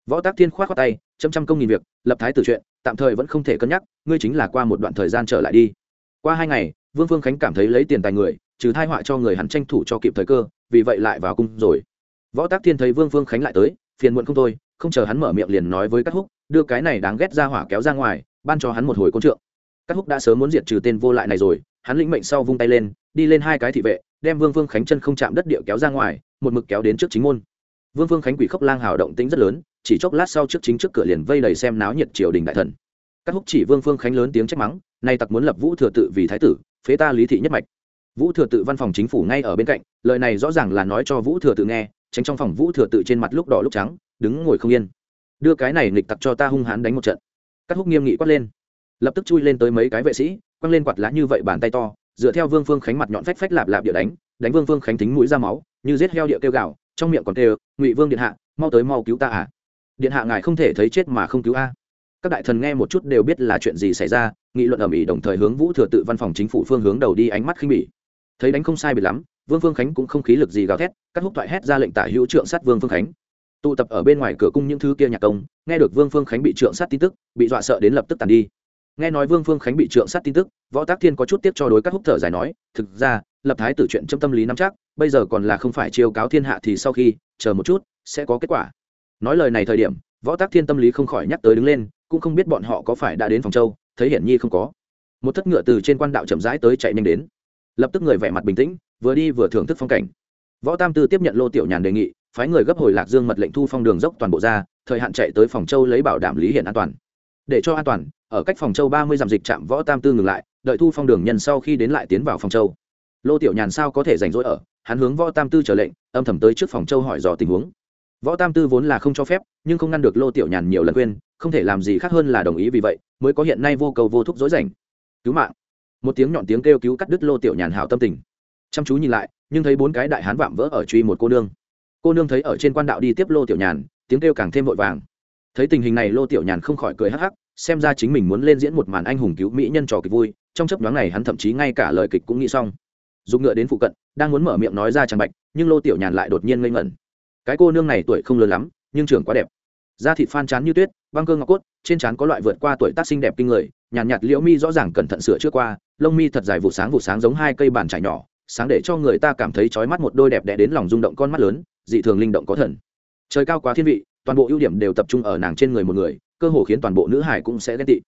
Võ tác thiên k h o á t khoác tay chăm trăm công nghìn việc, lập thái tử chuyện, tạm thời vẫn không thể cân nhắc, ngươi chính là qua một đoạn thời gian trở lại đi. Qua hai ngày, vương vương khánh cảm thấy lấy tiền tài người, trừ thai họa cho người hắn tranh thủ cho kịp thời cơ, vì vậy lại vào cung rồi võ tác thiên thấy vương vương khánh lại tới, phiền muộn không thôi, không chờ hắn mở miệng liền nói với các húc, đưa cái này đáng ghét ra hỏa kéo ra ngoài, ban cho hắn một hồi côn trượng. Các húc đã sớm muốn diệt trừ tên vô lại này rồi, hắn lĩnh mệnh sau vung tay lên, đi lên hai cái thị vệ, đem vương vương khánh chân không chạm đất địa kéo ra ngoài, một mực kéo đến trước chính môn. Vương vương khánh quỷ khốc lang hào động tính rất lớn, chỉ chốc lát sau trước chính trước cửa liền vây đầy xem náo nhiệt triều đình đại thần. Các húc chỉ vương vương khánh lớn tiếng trách mắng, nay tặc muốn lập vũ thừa tự vì thái tử, phế ta lý thị nhất mạch. Vũ thừa tự văn phòng chính phủ ngay ở bên cạnh, lời này rõ ràng là nói cho vũ thừa tự nghe tránh trong phòng vũ thừa tự trên mặt lúc đỏ lúc trắng, đứng ngồi không yên. Đưa cái này nghịch tặc cho ta hung hãn đánh một trận. Cắt húc nghiêm nghị quát lên. Lập tức chui lên tới mấy cái vệ sĩ, quăng lên quạt lá như vậy bàn tay to, dựa theo vương phương khánh mặt nhọn phách phách lạp lạp địa đánh đánh vương phương khánh tính mũi ra máu, như giết heo địa kêu gạo trong miệng còn kêu, ngụy vương điện hạ, mau tới mau cứu ta à. Điện hạ ngài không thể thấy chết mà không cứu a. Các đại thần nghe một chút đều biết là chuyện gì xảy ra, nghị luận ở mỹ đồng thời hướng vũ thừa tự văn phòng chính phủ phương hướng đầu đi ánh mắt khinh bỉ. Thấy đánh không sai bị lắm vương phương khánh cũng không khí lực gì gào thét các húc thoại hét ra lệnh tả hữu trượng sát vương phương khánh. Tụ tập ở bên ngoài cửa cung những thứ kia nhạc công, nghe được vương phương khánh bị trượng sát tin tức, bị dọa sợ đến lập tức tàn đi. Nghe nói vương phương khánh bị trượng sát tin tức, võ tác thiên có chút tiếp cho đối các húc thở dài nói, thực ra, lập thái tử chuyện trong tâm lý nắm chắc, bây giờ còn là không phải chiêu cáo thiên hạ thì sau khi, chờ một chút, sẽ có kết quả. Nói lời này thời điểm, võ tác thiên tâm lý không khỏi nhắc tới đứng lên, cũng không biết bọn họ có phải đã đến phòng châu, thấy hiển nhi không có. Một thất ngựa từ trên quan đạo chậm rãi tới chạy nhanh đến. Lập tức người vẻ mặt bình tĩnh vừa đi vừa thưởng thức phong cảnh. Võ tam tư tiếp nhận lô tiểu nhàn đề nghị, phái người gấp hồi lạc dương mật lệnh thu phong đường dốc toàn bộ ra, thời hạn chạy tới phòng châu lấy bảo đảm lý hiện an toàn. Để cho an toàn, ở cách phòng châu ba mươi dặm dịch trạm võ tam tư ngừng lại, đợi thu phong đường nhân sau khi đến lại tiến vào phòng châu. Lô tiểu nhàn sao có thể rảnh rỗi ở? Hắn hướng võ tam tư trở lệnh, âm thầm tới trước phòng châu hỏi dò tình huống. Võ tam tư vốn là không cho phép, nhưng không ngăn được lô tiểu nhàn nhiều lần quên, không thể làm gì khác hơn là đồng ý vì vậy, mới có hiện nay vô cầu vô thúc dối rảnh. Cứu mạng. Một tiếng nhọn tiếng kêu cứu cắt đứt lô tiểu nhàn hảo tâm tình chăm chú nhìn lại nhưng thấy bốn cái đại hán vạm vỡ ở truy một cô nương. Cô nương thấy ở trên quan đạo đi tiếp lô tiểu nhàn tiếng kêu càng thêm vội vàng. Thấy tình hình này lô tiểu nhàn không khỏi cười hắc hắc xem ra chính mình muốn lên diễn một màn anh hùng cứu mỹ nhân trò kịch vui trong chấp nhoáng này hắn thậm chí ngay cả lời kịch cũng nghĩ xong. Dùng ngựa đến phụ cận đang muốn mở miệng nói ra chẳng bạch nhưng lô tiểu nhàn lại đột nhiên ngây ngẩn. Cái cô nương này tuổi không lớn lắm nhưng trưởng quá đẹp. Da thịt phan chán như tuyết băng cơ ngọc cốt trên trán có loại vượt qua tuổi tác xinh đẹp kinh người nhàn nhạt, nhạt liễu mi rõ ràng cẩn thận sửa trước qua lông mi thật dài vụ sáng vụ sáng giống hai cây bàn trải nhỏ sáng để cho người ta cảm thấy trói mắt một đôi đẹp đẽ đến lòng rung động con mắt lớn, dị thường linh động có thần. Trời cao quá thiên vị, toàn bộ ưu điểm đều tập trung ở nàng trên người một người, cơ hồ khiến toàn bộ nữ hải cũng sẽ ghen tị.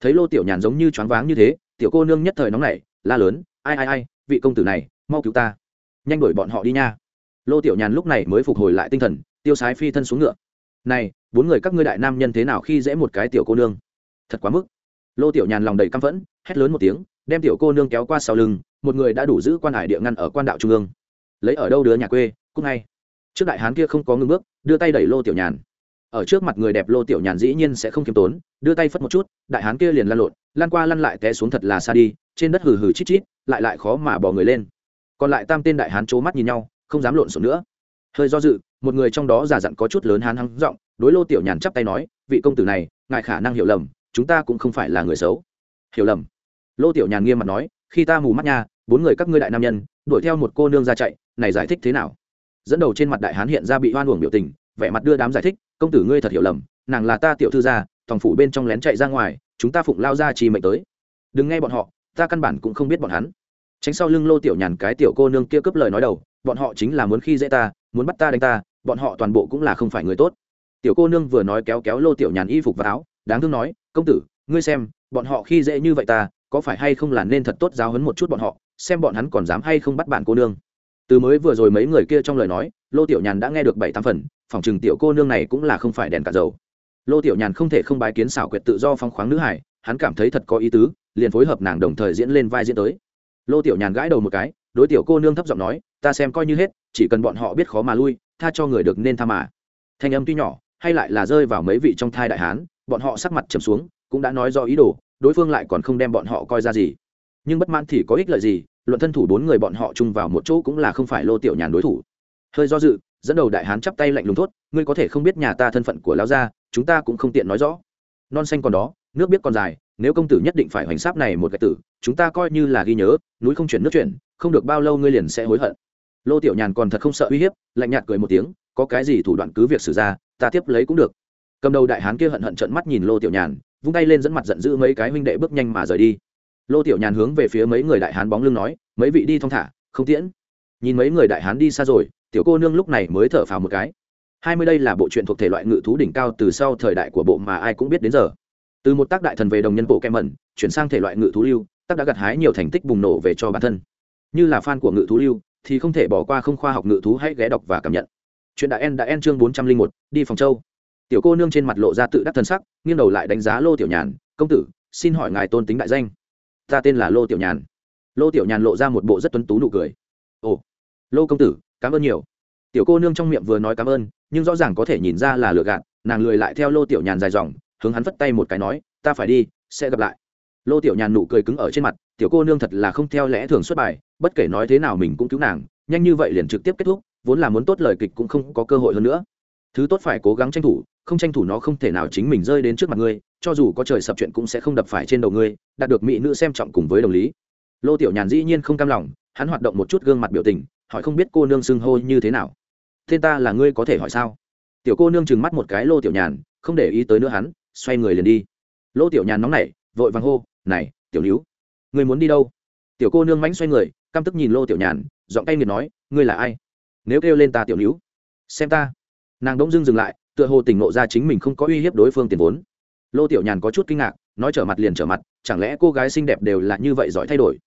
Thấy lô tiểu nhàn giống như choáng váng như thế, tiểu cô nương nhất thời nóng nảy, la lớn, ai ai ai, vị công tử này, mau cứu ta. Nhanh đuổi bọn họ đi nha. Lô tiểu nhàn lúc này mới phục hồi lại tinh thần, tiêu sái phi thân xuống ngựa. Này, bốn người các ngươi đại nam nhân thế nào khi dễ một cái tiểu cô nương? Thật quá mức. Lô tiểu nhàn lòng đầy căm phẫn, hét lớn một tiếng, đem tiểu cô nương kéo qua sau lưng một người đã đủ giữ quan hải địa ngăn ở quan đạo trung ương. Lấy ở đâu đứa nhà quê cúc ngay. Trước đại hán kia không có ngưng bước, đưa tay đẩy lô tiểu nhàn. Ở trước mặt người đẹp lô tiểu nhàn dĩ nhiên sẽ không kiêm tốn, đưa tay phất một chút, đại hán kia liền lăn lộn, lăn qua lăn lại té xuống thật là xa đi, trên đất hừ hừ chít chít, lại lại khó mà bỏ người lên. Còn lại tam tên đại hán c mắt nhìn nhau, không dám lộn xộn nữa. Hơi do dự, một người trong đó giả dặn có chút lớn hán hăng giọng, đối lô tiểu nhàn chắp tay nói, vị công tử này, ngài khả năng hiểu lầm, chúng ta cũng không phải là người xấu. Hiểu lầm. Lô tiểu nhàn nghiêm mặt nói khi ta mù mắt nha, bốn người các ngươi đại nam nhân, đuổi theo một cô nương ra chạy, này giải thích thế nào? Dẫn đầu trên mặt đại hán hiện ra bị hoan uổng biểu tình, vẻ mặt đưa đám giải thích, công tử ngươi thật hiểu lầm, nàng là ta tiểu thư gia, thòng phủ bên trong lén chạy ra ngoài, chúng ta phụng lao ra trì mệnh tới. Đừng nghe bọn họ, ta căn bản cũng không biết bọn hắn. Tránh sau lưng lô tiểu nhàn cái tiểu cô nương kia cướp lời nói đầu, bọn họ chính là muốn khi dễ ta, muốn bắt ta đánh ta, bọn họ toàn bộ cũng là không phải người tốt. Tiểu cô nương vừa nói kéo kéo lô tiểu nhàn y phục và áo, đáng thương nói, công tử, ngươi xem, bọn họ khi dễ như vậy ta có phải hay không là nên thật tốt giáo hấn một chút bọn họ, xem bọn hắn còn dám hay không bắt bạn cô nương. Từ mới vừa rồi mấy người kia trong lời nói, lô tiểu nhàn đã nghe được bảy tám phần, phòng chừng tiểu cô nương này cũng là không phải đèn cả dầu. Lô tiểu nhàn không thể không bái kiến xảo quyệt tự do phong khoáng nữ hải, hắn cảm thấy thật có ý tứ, liền phối hợp nàng đồng thời diễn lên vai diễn tới. Lô tiểu nhàn gãi đầu một cái, đối tiểu cô nương thấp giọng nói, ta xem coi như hết, chỉ cần bọn họ biết khó mà lui, tha cho người được nên tha mà. Thanh âm tuy nhỏ, hay lại là rơi vào mấy vị trong thai đại hán, bọn họ sắc mặt trầm xuống, cũng đã nói do ý đồ đối phương lại còn không đem bọn họ coi ra gì. Nhưng bất mãn thì có ích lợi gì, luận thân thủ bốn người bọn họ chung vào một chỗ cũng là không phải lô tiểu nhàn đối thủ. Hơi do dự, dẫn đầu đại hán chắp tay lạnh lùng thốt, ngươi có thể không biết nhà ta thân phận của lão gia, chúng ta cũng không tiện nói rõ. Non xanh còn đó, nước biết còn dài, nếu công tử nhất định phải hoành sáp này một cái tử, chúng ta coi như là ghi nhớ, núi không chuyển nước chuyển, không được bao lâu ngươi liền sẽ hối hận. Lô tiểu nhàn còn thật không sợ uy hiếp, lạnh nhạt cười một tiếng, có cái gì thủ đoạn cứ việc xử ra, ta tiếp lấy cũng được. Cầm đầu đại hán kia hận hận trợn mắt nhìn lô tiểu nhàn vung tay lên dẫn mặt giận dữ mấy cái huynh đệ bước nhanh mà rời đi. Lô tiểu nhàn hướng về phía mấy người đại hán bóng lưng nói, mấy vị đi thong thả, không tiễn. Nhìn mấy người đại hán đi xa rồi, tiểu cô nương lúc này mới thở phào một cái. Hai mươi đây là bộ truyện thuộc thể loại ngự thú đỉnh cao từ sau thời đại của bộ mà ai cũng biết đến giờ. Từ một tác đại thần về đồng nhân bộ kem mẩn, chuyển sang thể loại ngự thú lưu, tác đã gặt hái nhiều thành tích bùng nổ về cho bản thân. Như là fan của ngự thú lưu, thì không thể bỏ qua không khoa học ngự thú hãy ghé đọc và cảm nhận. Chuyện đại en đã en chương bốn trăm linh một, đi phòng châu tiểu cô nương trên mặt lộ ra tự đắc thân sắc, nghiêng đầu lại đánh giá lô tiểu nhàn, công tử, xin hỏi ngài tôn tính đại danh. Ta tên là lô tiểu nhàn. Lô tiểu nhàn lộ ra một bộ rất tuấn tú nụ cười. Ồ, lô công tử, cảm ơn nhiều. Tiểu cô nương trong miệng vừa nói cảm ơn, nhưng rõ ràng có thể nhìn ra là lừa gạt, nàng lười lại theo lô tiểu nhàn dài dòng, hướng hắn vất tay một cái nói, ta phải đi, sẽ gặp lại. Lô tiểu nhàn nụ cười cứng ở trên mặt, tiểu cô nương thật là không theo lẽ thường xuất bài, bất kể nói thế nào mình cũng cứu nàng, nhanh như vậy liền trực tiếp kết thúc, vốn là muốn tốt lời kịch cũng không có cơ hội hơn nữa thứ tốt phải cố gắng tranh thủ, không tranh thủ nó không thể nào chính mình rơi đến trước mặt ngươi, cho dù có trời sập chuyện cũng sẽ không đập phải trên đầu ngươi, đạt được mỹ nữ xem trọng cùng với đồng lý. Lô tiểu nhàn dĩ nhiên không cam lòng, hắn hoạt động một chút gương mặt biểu tình, hỏi không biết cô nương xưng hô như thế nào. Tên ta là ngươi có thể hỏi sao? Tiểu cô nương trừng mắt một cái lô tiểu nhàn, không để ý tới nữa hắn, xoay người liền đi. Lô tiểu nhàn nóng nảy, vội vàng hô, này, tiểu níu người muốn đi đâu? Tiểu cô nương mánh xoay người, căm tức nhìn lô tiểu nhàn, giọng tay nghiệt nói, ngươi là ai? Nếu kêu lên ta tiểu níu xem ta nàng đỗng dưng dừng lại, tựa hồ tỉnh nộ ra chính mình không có uy hiếp đối phương tiền vốn. Lô tiểu nhàn có chút kinh ngạc, nói trở mặt liền trở mặt, chẳng lẽ cô gái xinh đẹp đều là như vậy giỏi thay đổi?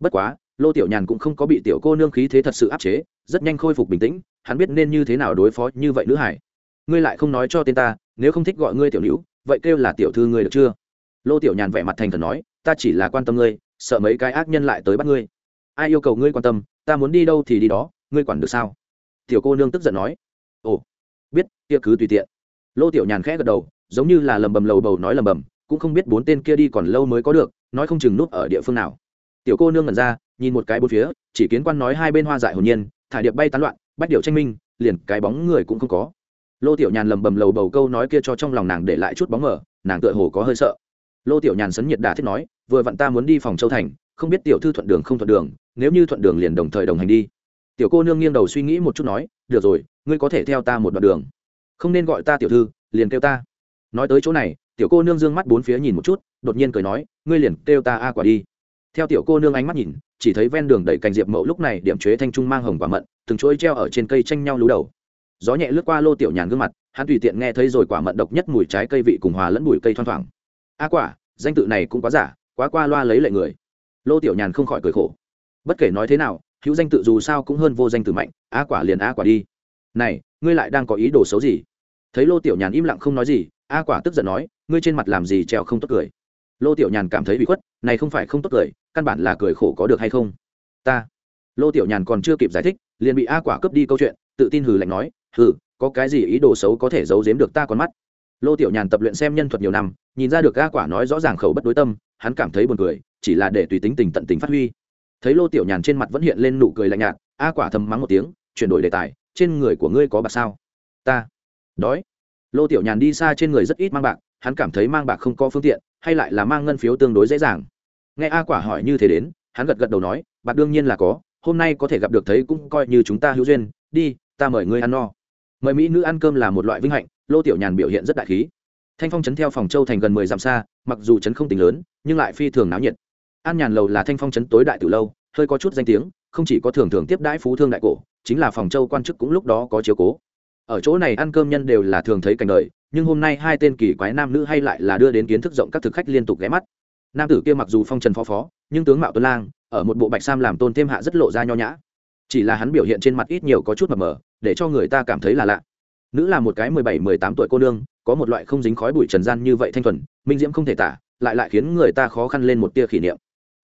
Bất quá, lô tiểu nhàn cũng không có bị tiểu cô nương khí thế thật sự áp chế, rất nhanh khôi phục bình tĩnh, hắn biết nên như thế nào đối phó như vậy nữ hải. Ngươi lại không nói cho tên ta, nếu không thích gọi ngươi tiểu nữ, vậy kêu là tiểu thư ngươi được chưa? Lô tiểu nhàn vẻ mặt thành thần nói, ta chỉ là quan tâm ngươi, sợ mấy cái ác nhân lại tới bắt ngươi. Ai yêu cầu ngươi quan tâm, ta muốn đi đâu thì đi đó, ngươi quản được sao? Tiểu cô nương tức giận nói, ồ kia cứ tùy tiện. Lô tiểu nhàn khẽ gật đầu giống như là lầm bầm lầu bầu nói lầm bầm cũng không biết bốn tên kia đi còn lâu mới có được nói không chừng núp ở địa phương nào. Tiểu cô nương ngẩn ra nhìn một cái bốn phía chỉ kiến quan nói hai bên hoa dại hồn nhiên thải điệp bay tán loạn bách điệu tranh minh liền cái bóng người cũng không có. Lô tiểu nhàn lầm bầm lầu bầu câu nói kia cho trong lòng nàng để lại chút bóng mờ, nàng tựa hồ có hơi sợ. Lô tiểu nhàn sấn nhiệt đà thiết nói vừa vặn ta muốn đi phòng châu thành không biết tiểu thư thuận đường không thuận đường nếu như thuận đường liền đồng thời đồng hành đi. Tiểu cô nương nghiêng đầu suy nghĩ một chút nói được rồi ngươi có thể theo ta một đoạn đường không nên gọi ta tiểu thư, liền kêu ta. Nói tới chỗ này, tiểu cô nương d ư ơ n g mắt bốn phía nhìn một chút, đột nhiên cười nói, ngươi liền kêu ta a quả đi. Theo tiểu cô nương ánh mắt nhìn, chỉ thấy ven đường đẩy cành diệp mậu lúc này điểm chế thanh trung mang hồng quả mận, từng chuỗi treo ở trên cây tranh nhau lú đầu. Gió nhẹ lướt qua lô tiểu nhàn gương mặt, hắn tùy tiện nghe thấy rồi quả mận độc nhất mùi trái cây vị cùng hòa lẫn mùi cây thoang thoảng. A quả, danh tự này cũng quá giả, quá qua loa lấy lệ người. Lô tiểu nhàn không khỏi cười khổ. Bất kể nói thế nào, hữu danh tự dù sao cũng hơn vô danh tự mạnh, a quả liền a quả đi. Này, ngươi lại đang có ý đồ xấu gì? Thấy lô tiểu nhàn im lặng không nói gì, a quả tức giận nói, ngươi trên mặt làm gì treo không tốt cười? Lô tiểu nhàn cảm thấy bị khuất, này không phải không tốt cười, căn bản là cười khổ có được hay không? Ta. Lô tiểu nhàn còn chưa kịp giải thích, liền bị a quả cướp đi câu chuyện, tự tin hừ lạnh nói, hừ, có cái gì ý đồ xấu có thể giấu giếm được ta con mắt? Lô tiểu nhàn tập luyện xem nhân thuật nhiều năm, nhìn ra được a quả nói rõ ràng khẩu bất đối tâm, hắn cảm thấy buồn cười, chỉ là để tùy tính tình tận tình phát huy. Thấy lô tiểu nhàn trên mặt vẫn hiện lên nụ cười lạnh nhạt, a quả thầm mắng một tiếng, chuyển đổi đề tài, trên người của ngươi có bạc sao? Ta đói. Lô tiểu nhàn đi xa trên người rất ít mang bạc, hắn cảm thấy mang bạc không có phương tiện, hay lại là mang ngân phiếu tương đối dễ dàng. Nghe a quả hỏi như thế đến, hắn gật gật đầu nói, bạc đương nhiên là có, hôm nay có thể gặp được thấy cũng coi như chúng ta hữu duyên, đi, ta mời ngươi ăn no. Mời mỹ nữ ăn cơm là một loại vinh hạnh, lô tiểu nhàn biểu hiện rất đại khí. Thanh phong trấn theo phòng châu thành gần mười dặm xa, mặc dù trấn không tính lớn, nhưng lại phi thường náo nhiệt. An nhàn lầu là thanh phong trấn tối đại từ lâu, hơi có chút danh tiếng, không chỉ có thường thường tiếp đãi phú thương đại cổ, chính là phòng châu quan chức cũng lúc đó có chiếu cố ở chỗ này ăn cơm nhân đều là thường thấy cảnh đời, nhưng hôm nay hai tên kỳ quái nam nữ hay lại là đưa đến kiến thức rộng các thực khách liên tục ghé mắt. Nam tử kia mặc dù phong trần phó phó, nhưng tướng mạo tuấn lang, ở một bộ bạch sam làm tôn thêm hạ rất lộ ra nho nhã. Chỉ là hắn biểu hiện trên mặt ít nhiều có chút mờ mờ, để cho người ta cảm thấy là lạ. Nữ là một cái mười bảy, mười tám tuổi cô nương, có một loại không dính khói bụi trần gian như vậy thanh thuần, minh diễm không thể tả, lại lại khiến người ta khó khăn lên một tia kỷ niệm.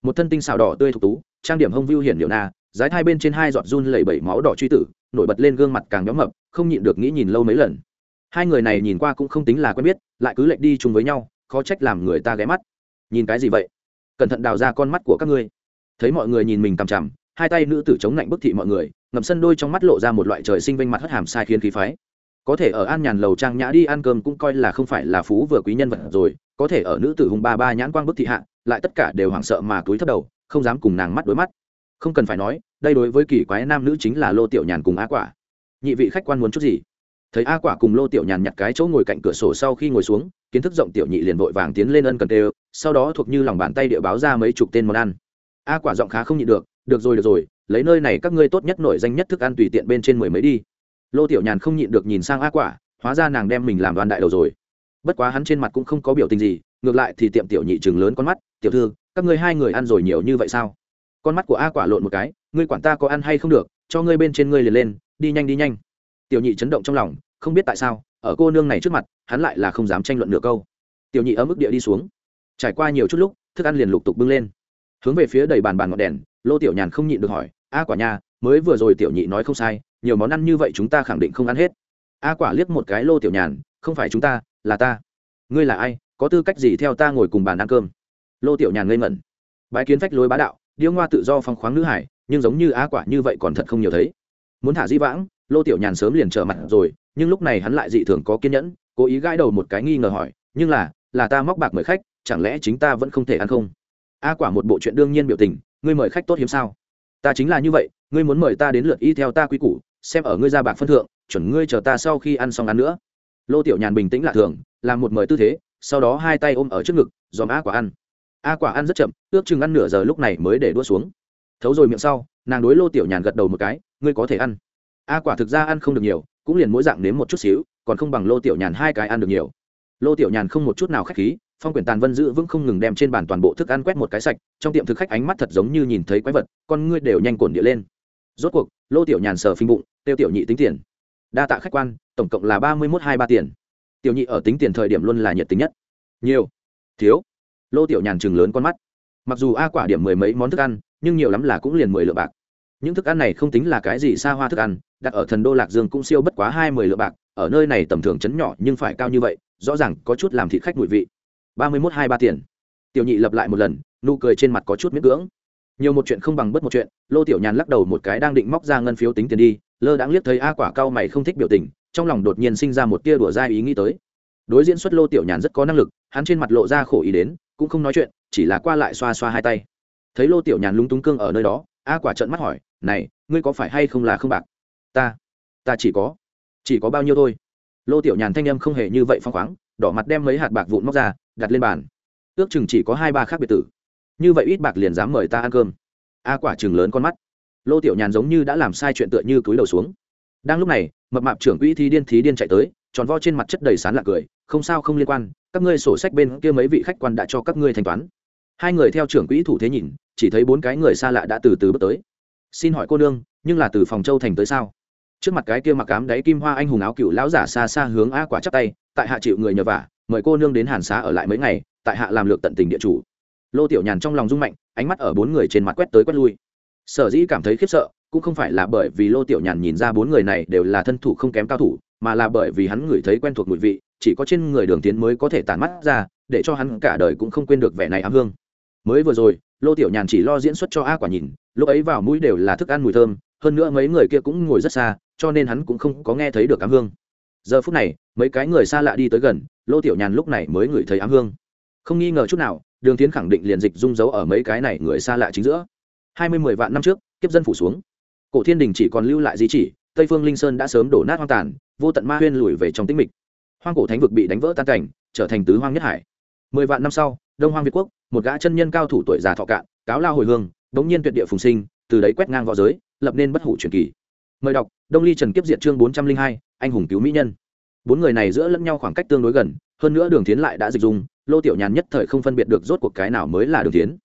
Một thân tinh xào đỏ tươi thục tú, trang điểm hông viu hiển điệu na dái hai bên trên hai giọt run lẩy bẩy máu đỏ truy tử, nổi bật lên gương mặt càng nhóm mập, không nhịn được nghĩ nhìn lâu mấy lần. Hai người này nhìn qua cũng không tính là quen biết, lại cứ lệnh đi chung với nhau, khó trách làm người ta ghé mắt. Nhìn cái gì vậy? Cẩn thận đào ra con mắt của các ngươi. Thấy mọi người nhìn mình cằm chằm, hai tay nữ tử chống lạnh bức thị mọi người, ngậm sân đôi trong mắt lộ ra một loại trời sinh vinh mặt hất hàm sai khiến khí phái. Có thể ở an nhàn lầu trang nhã đi ăn cơm cũng coi là không phải là phú vừa quý nhân vật rồi, có thể ở nữ tử hùng ba ba nhãn quang bức thị hạ, lại tất cả đều hoảng sợ mà túi thấp đầu, không dám cùng nàng mắt đối mắt không cần phải nói, đây đối với kỳ quái nam nữ chính là lô tiểu nhàn cùng a quả. Nhị vị khách quan muốn chút gì? Thấy a quả cùng lô tiểu nhàn nhặt cái chỗ ngồi cạnh cửa sổ sau khi ngồi xuống, kiến thức rộng tiểu nhị liền vội vàng tiến lên ân cần tê sau đó thuộc như lòng bàn tay địa báo ra mấy chục tên món ăn. A quả giọng khá không nhịn được được rồi được rồi, lấy nơi này các ngươi tốt nhất nổi danh nhất thức ăn tùy tiện bên trên mười mấy đi. Lô tiểu nhàn không nhịn được nhìn sang a quả, hóa ra nàng đem mình làm đoàn đại đầu rồi. Bất quá hắn trên mặt cũng không có biểu tình gì, ngược lại thì tiệm tiểu nhị chừng lớn con mắt, tiểu thư, các ngươi hai người ăn rồi nhiều như vậy sao? Con mắt của a quả lộn một cái, ngươi quản ta có ăn hay không được, cho ngươi bên trên ngươi liền lên, đi nhanh đi nhanh. Tiểu nhị chấn động trong lòng, không biết tại sao, ở cô nương này trước mặt, hắn lại là không dám tranh luận nửa câu. Tiểu nhị ở mức địa đi xuống. Trải qua nhiều chút lúc, thức ăn liền lục tục bưng lên. Hướng về phía đầy bàn bàn ngọn đèn, lô tiểu nhàn không nhịn được hỏi, a quả nhà mới vừa rồi tiểu nhị nói không sai, nhiều món ăn như vậy chúng ta khẳng định không ăn hết. A quả liếc một cái lô tiểu nhàn, không phải chúng ta, là ta. Ngươi là ai, có tư cách gì theo ta ngồi cùng bàn ăn cơm? Lô tiểu nhàn ngây ngẩn. Bái kiến phách lối bá đạo điêu ngoa tự do phong khoáng nữ hải, nhưng giống như á quả như vậy còn thật không nhiều thấy. Muốn thả di vãng, lô tiểu nhàn sớm liền trở mặt rồi, nhưng lúc này hắn lại dị thường có kiên nhẫn, cố ý gãi đầu một cái nghi ngờ hỏi, nhưng là là ta móc bạc mời khách, chẳng lẽ chính ta vẫn không thể ăn không? A quả một bộ chuyện đương nhiên biểu tình, ngươi mời khách tốt hiếm sao? Ta chính là như vậy, ngươi muốn mời ta đến lượt y theo ta quy củ, xem ở ngươi ra bạc phân thượng, chuẩn ngươi chờ ta sau khi ăn xong ăn nữa. Lô tiểu nhàn bình tĩnh lạ thường, làm một mời tư thế, sau đó hai tay ôm ở trước ngực, dòm a quả ăn a quả ăn rất chậm, ước chừng ăn nửa giờ lúc này mới để đua xuống. Thấu rồi miệng sau, nàng đối lô tiểu nhàn gật đầu một cái, ngươi có thể ăn. A quả thực ra ăn không được nhiều, cũng liền mỗi dạng nếm một chút xíu, còn không bằng lô tiểu nhàn hai cái ăn được nhiều. Lô tiểu nhàn không một chút nào k h á c h khí, phong quyển tàn vân giữ vững không ngừng đem trên bàn toàn bộ thức ăn quét một cái sạch, trong tiệm thực khách ánh mắt thật giống như nhìn thấy quái vật, con ngươi đều nhanh cổn địa lên. Rốt cuộc, lô tiểu nhàn sờ phình bụng, tiêu tiểu nhị tính tiền. Đa tạ khách quan, tổng cộng là ba mươi một hai ba tiền. Tiểu nhị ở tính tiền thời điểm luôn là nhiệt tính nhất. Nhiều. Thiếu lô tiểu nhàn chừng lớn con mắt. Mặc dù a quả điểm mười mấy món thức ăn, nhưng nhiều lắm là cũng liền mười lượng bạc. Những thức ăn này không tính là cái gì xa hoa thức ăn, đặt ở thần đô lạc dương cũng siêu bất quá hai mươi lượng bạc, ở nơi này tầm thường chấn nhỏ nhưng phải cao như vậy, rõ ràng có chút làm thịt khách mùi vị. Ba mươi mốt hai ba tiền. Tiểu nhị lập lại một lần, nụ cười trên mặt có chút miết cưỡng. Nhiều một chuyện không bằng bất một chuyện, lô tiểu nhàn lắc đầu một cái đang định móc ra ngân phiếu tính tiền đi, lơ đãng liếc thấy a quả cao mày không thích biểu tình, trong lòng đột nhiên sinh ra một tia đùa dai ý nghĩ tới. Đối diễn xuất lô tiểu nhàn rất có năng lực, hắn trên mặt lộ ra khổ ý đến cũng không nói chuyện, chỉ là qua lại xoa xoa hai tay. Thấy lô tiểu nhàn lúng túng cương ở nơi đó, a quả trợn mắt hỏi, này, ngươi có phải hay không là không bạc? Ta ta chỉ có chỉ có bao nhiêu thôi. Lô tiểu nhàn thanh âm không hề như vậy phong khoáng, đỏ mặt đem mấy hạt bạc vụn móc ra, đặt lên bàn. Ước chừng chỉ có hai ba khác biệt tử. Như vậy ít bạc liền dám mời ta ăn cơm. A quả chừng lớn con mắt. Lô tiểu nhàn giống như đã làm sai chuyện tựa như cúi đầu xuống. Đang lúc này, mập mạp trưởng quỹ thi điên thí điên chạy tới, tròn vo trên mặt chất đầy sán lạc cười, không sao, không liên quan các ngươi sổ sách bên kia mấy vị khách quan đã cho các ngươi thanh toán. Hai người theo trưởng quỹ thủ thế nhìn, chỉ thấy bốn cái người xa lạ đã từ từ bước tới. Xin hỏi cô nương, nhưng là từ phòng châu thành tới sao? Trước mặt cái kia mặc cám đáy kim hoa anh hùng áo cựu lão giả xa xa hướng a quả chắp tay, tại hạ chịu người nhờ vả, mời cô nương đến hàn xá ở lại mấy ngày, tại hạ làm lược tận tình địa chủ. Lô tiểu nhàn trong lòng rung mạnh, ánh mắt ở bốn người trên mặt quét tới quét lui. Sở dĩ cảm thấy khiếp sợ, cũng không phải là bởi vì lô tiểu nhàn nhìn ra bốn người này đều là thân thủ không kém cao thủ mà là bởi vì hắn ngửi thấy quen thuộc mùi vị, chỉ có trên người đường tiến mới có thể tản mắt ra, để cho hắn cả đời cũng không quên được vẻ này ám hương. Mới vừa rồi, lô tiểu nhàn chỉ lo diễn xuất cho a quả nhìn, lúc ấy vào mũi đều là thức ăn mùi thơm, hơn nữa mấy người kia cũng ngồi rất xa, cho nên hắn cũng không có nghe thấy được ám hương. Giờ phút này, mấy cái người xa lạ đi tới gần, lô tiểu nhàn lúc này mới ngửi thấy ám hương. Không nghi ngờ chút nào, đường tiến khẳng định liền dịch dung dấu ở mấy cái này người xa lạ chính giữa. Hai mươi mười vạn năm trước, kiếp dân phủ xuống. Cổ thiên đình chỉ còn lưu lại di chỉ tây phương linh sơn đã sớm đổ nát hoang tàn, vô tận ma huyên lùi về trong tĩnh mịch. Hoang cổ thánh vực bị đánh vỡ tan cảnh, trở thành tứ hoang nhất hải. Mười vạn năm sau, đông hoang việt quốc, một gã chân nhân cao thủ tuổi già thọ cạn, cáo lao hồi hương bỗng nhiên tuyệt địa phùng sinh, từ đấy quét ngang v õ giới, lập nên bất hủ truyền kỳ. Mời đọc, đông ly trần kiếp diệt chương bốn trăm linh hai, anh hùng cứu mỹ nhân. Bốn người này giữa lẫn nhau khoảng cách tương đối gần, hơn nữa đường tiến lại đã dịch dung, lô tiểu nhàn nhất thời không phân biệt được rốt cuộc cái nào mới là đường tiến.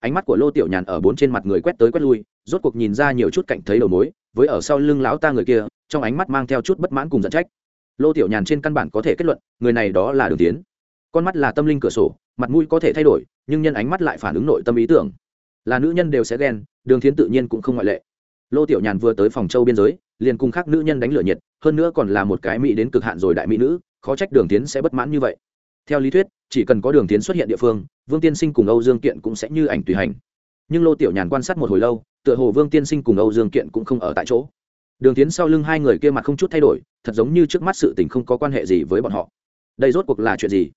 Ánh mắt của lô tiểu nhàn ở bốn trên mặt người quét tới quét lui, rốt cuộc nhìn ra nhiều chút cạnh thấy đầu mối với ở sau lưng lão ta người kia, trong ánh mắt mang theo chút bất mãn cùng giận trách. Lô tiểu nhàn trên căn bản có thể kết luận, người này đó là đường tiến. Con mắt là tâm linh cửa sổ, mặt mũi có thể thay đổi, nhưng nhân ánh mắt lại phản ứng nội tâm ý tưởng. Là nữ nhân đều sẽ ghen, đường tiến tự nhiên cũng không ngoại lệ. Lô tiểu nhàn vừa tới phòng châu biên giới, liền cùng khác nữ nhân đánh lửa nhiệt, hơn nữa còn là một cái mỹ đến cực hạn rồi đại mỹ nữ, khó trách đường tiến sẽ bất mãn như vậy. Theo lý thuyết, chỉ cần có đường tiến xuất hiện địa phương, vương tiên sinh cùng âu dương kiện cũng sẽ như ảnh tùy hành. Nhưng lô tiểu nhàn quan sát một hồi lâu tựa hồ vương tiên sinh cùng âu dương kiện cũng không ở tại chỗ. Đường tiến sau lưng hai người kia mặt không chút thay đổi, thật giống như trước mắt sự tình không có quan hệ gì với bọn họ. Đây rốt cuộc là chuyện gì?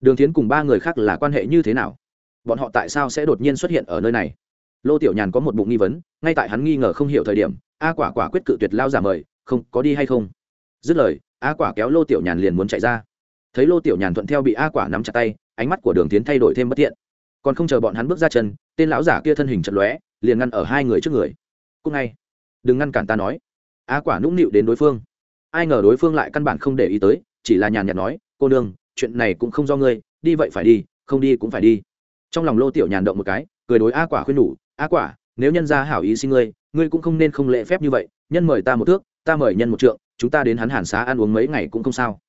Đường tiến cùng ba người khác là quan hệ như thế nào? Bọn họ tại sao sẽ đột nhiên xuất hiện ở nơi này? Lô tiểu nhàn có một bụng nghi vấn, ngay tại hắn nghi ngờ không hiểu thời điểm, a quả quả quyết cự tuyệt lao giả mời, không, có đi hay không? Dứt lời, a quả kéo lô tiểu nhàn liền muốn chạy ra. Thấy lô tiểu nhàn thuận theo bị a quả nắm chặt tay, ánh mắt của đường tiến thay đổi thêm bất tiện còn không chờ bọn hắn bước ra chân, tên lão giả kia thân hình chật lóe, liền ngăn ở hai người trước người. Cúc ngay, đừng ngăn cản ta nói. A quả nũng nịu đến đối phương. Ai ngờ đối phương lại căn bản không để ý tới, chỉ là nhàn nhạt nói, cô nương, chuyện này cũng không do ngươi, đi vậy phải đi, không đi cũng phải đi. Trong lòng lô tiểu nhàn động một cái, cười đối a quả khuyên nhủ, a quả, nếu nhân ra hảo ý xin ngươi ngươi cũng không nên không lễ phép như vậy, nhân mời ta một thước, ta mời nhân một trượng, chúng ta đến hắn hàn xá ăn uống mấy ngày cũng không sao.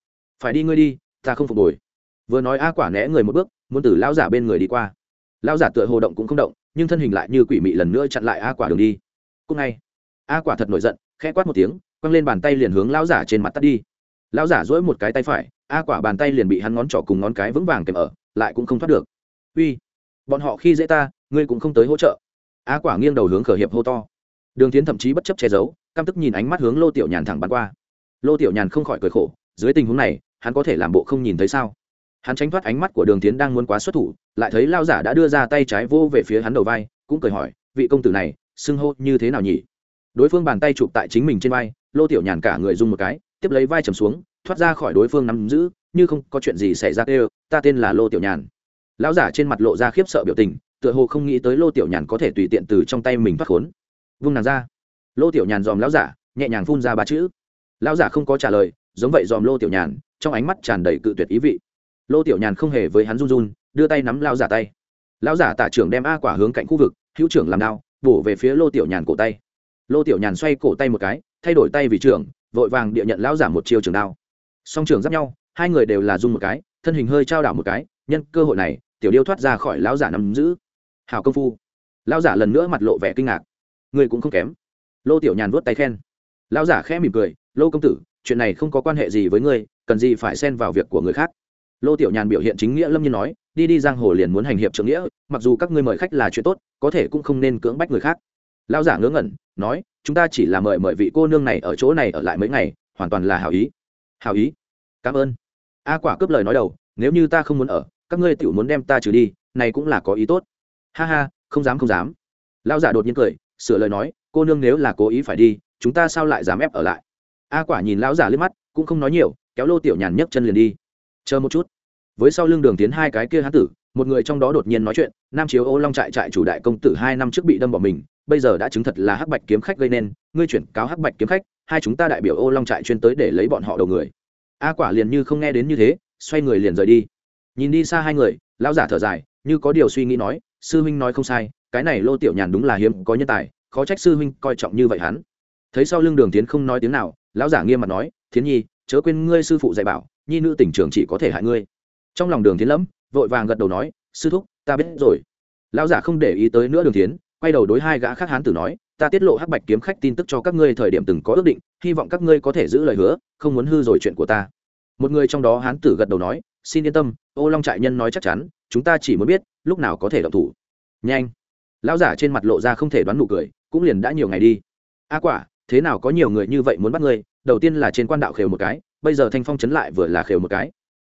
Phải đi ngươi đi, ta không phục hồi. Vừa nói a quả né người một bước, muốn từ lão giả bên người đi qua lão giả tựa hồ động cũng không động, nhưng thân hình lại như quỷ mị lần nữa chặn lại a quả đường đi. Cúc ngay. A quả thật nổi giận, khẽ quát một tiếng, quăng lên bàn tay liền hướng lão giả trên mặt tắt đi. Lão giả dỗi một cái tay phải, a quả bàn tay liền bị hắn ngón trỏ cùng ngón cái vững vàng kèm ở, lại cũng không thoát được. Uy, bọn họ khi dễ ta, ngươi cũng không tới hỗ trợ. A quả nghiêng đầu hướng khởi hiệp hô to. Đường tiến thậm chí bất chấp che giấu, căm tức nhìn ánh mắt hướng lô tiểu nhàn thẳng bắn qua. Lô tiểu nhàn không khỏi cười khổ, dưới tình huống này, hắn có thể làm bộ không nhìn thấy sao? Hắn tránh thoát ánh mắt của đường tiến đang muốn quá xuất thủ, lại thấy lao giả đã đưa ra tay trái vô về phía hắn đầu vai, cũng cười hỏi, vị công tử này, xưng hô như thế nào nhỉ? Đối phương bàn tay chụp tại chính mình trên vai, lô tiểu nhàn cả người dùng một cái, tiếp lấy vai trầm xuống, thoát ra khỏi đối phương nắm giữ, như không, có chuyện gì xảy ra kêu, ta tên là lô tiểu nhàn. Lão giả trên mặt lộ ra khiếp sợ biểu tình, tựa hồ không nghĩ tới lô tiểu nhàn có thể tùy tiện từ trong tay mình thoát khốn. Vung nàng ra. Lô tiểu nhàn dòm lão giả, nhẹ nhàng phun ra ba chữ. Lão giả không có trả lời, giống vậy dòm lô tiểu nhàn, trong ánh mắt tràn đầy cự tuyệt ý vị lô tiểu nhàn không hề với hắn run run, đưa tay nắm lao giả tay. Lao giả tả trưởng đem a quả hướng cạnh khu vực, hữu trưởng làm đao, bổ về phía lô tiểu nhàn cổ tay. Lô tiểu nhàn xoay cổ tay một cái, thay đổi tay vì trưởng, vội vàng địa nhận lao giả một chiêu trường đao. Song trưởng giáp nhau, hai người đều là run một cái, thân hình hơi trao đảo một cái, nhân cơ hội này, tiểu điêu thoát ra khỏi lao giả nắm giữ. Hào công phu. Lao giả lần nữa mặt lộ vẻ kinh ngạc. Người cũng không kém. Lô tiểu nhàn vuốt tay khen. Lao giả khẽ mỉm cười, lô công tử, chuyện này không có quan hệ gì với ngươi, cần gì phải xen vào việc của người khác? Lô tiểu nhàn biểu hiện chính nghĩa lâm nhiên nói, đi đi giang hồ liền muốn hành hiệp trưởng nghĩa, mặc dù các ngươi mời khách là chuyện tốt, có thể cũng không nên cưỡng bách người khác. Lão giả ngớ ngẩn, nói, chúng ta chỉ là mời mời vị cô nương này ở chỗ này ở lại mấy ngày, hoàn toàn là hảo ý. Hảo ý? Cảm ơn. A quả cướp lời nói đầu, nếu như ta không muốn ở, các ngươi tiểu muốn đem ta trừ đi, này cũng là có ý tốt. Ha ha, không dám không dám. Lão giả đột nhiên cười, sửa lời nói, cô nương nếu là cố ý phải đi, chúng ta sao lại dám ép ở lại? A quả nhìn lão giả liếc mắt, cũng không nói nhiều, kéo lô tiểu nhàn nhấc chân liền đi. Chờ một chút với sau lưng đường tiến hai cái kia hán tử, một người trong đó đột nhiên nói chuyện, nam chiếu ô long trại trại chủ đại công tử hai năm trước bị đâm bỏ mình, bây giờ đã chứng thật là hắc bạch kiếm khách gây nên, ngươi chuyển cáo hắc bạch kiếm khách, hai chúng ta đại biểu ô long trại chuyên tới để lấy bọn họ đầu người. A quả liền như không nghe đến như thế, xoay người liền rời đi. Nhìn đi xa hai người, lão giả thở dài, như có điều suy nghĩ nói, sư huynh nói không sai, cái này lô tiểu nhàn đúng là hiếm có nhân tài, khó trách sư huynh coi trọng như vậy hắn. Thấy sau lưng đường tiến không nói tiếng nào, lão giả nghiêm mặt nói, thiến nhi, chớ quên ngươi sư phụ dạy bảo, nhi nữ tỉnh trường chỉ có thể hại ngươi trong lòng đường tiến lẫm, vội vàng gật đầu nói, sư thúc, ta biết rồi. Lão giả không để ý tới nữa đường tiến quay đầu đối hai gã khác hán tử nói, ta tiết lộ hắc bạch kiếm khách tin tức cho các ngươi thời điểm từng có ước định, hy vọng các ngươi có thể giữ lời hứa, không muốn hư rồi chuyện của ta. Một người trong đó hán tử gật đầu nói, xin yên tâm, ô long trại nhân nói chắc chắn, chúng ta chỉ muốn biết, lúc nào có thể động thủ. Nhanh. Lão giả trên mặt lộ ra không thể đoán nụ cười, cũng liền đã nhiều ngày đi. A quả, thế nào có nhiều người như vậy muốn bắt ngươi? Đầu tiên là trên quan đạo khều một cái, bây giờ thanh phong chấn lại vừa là khều một cái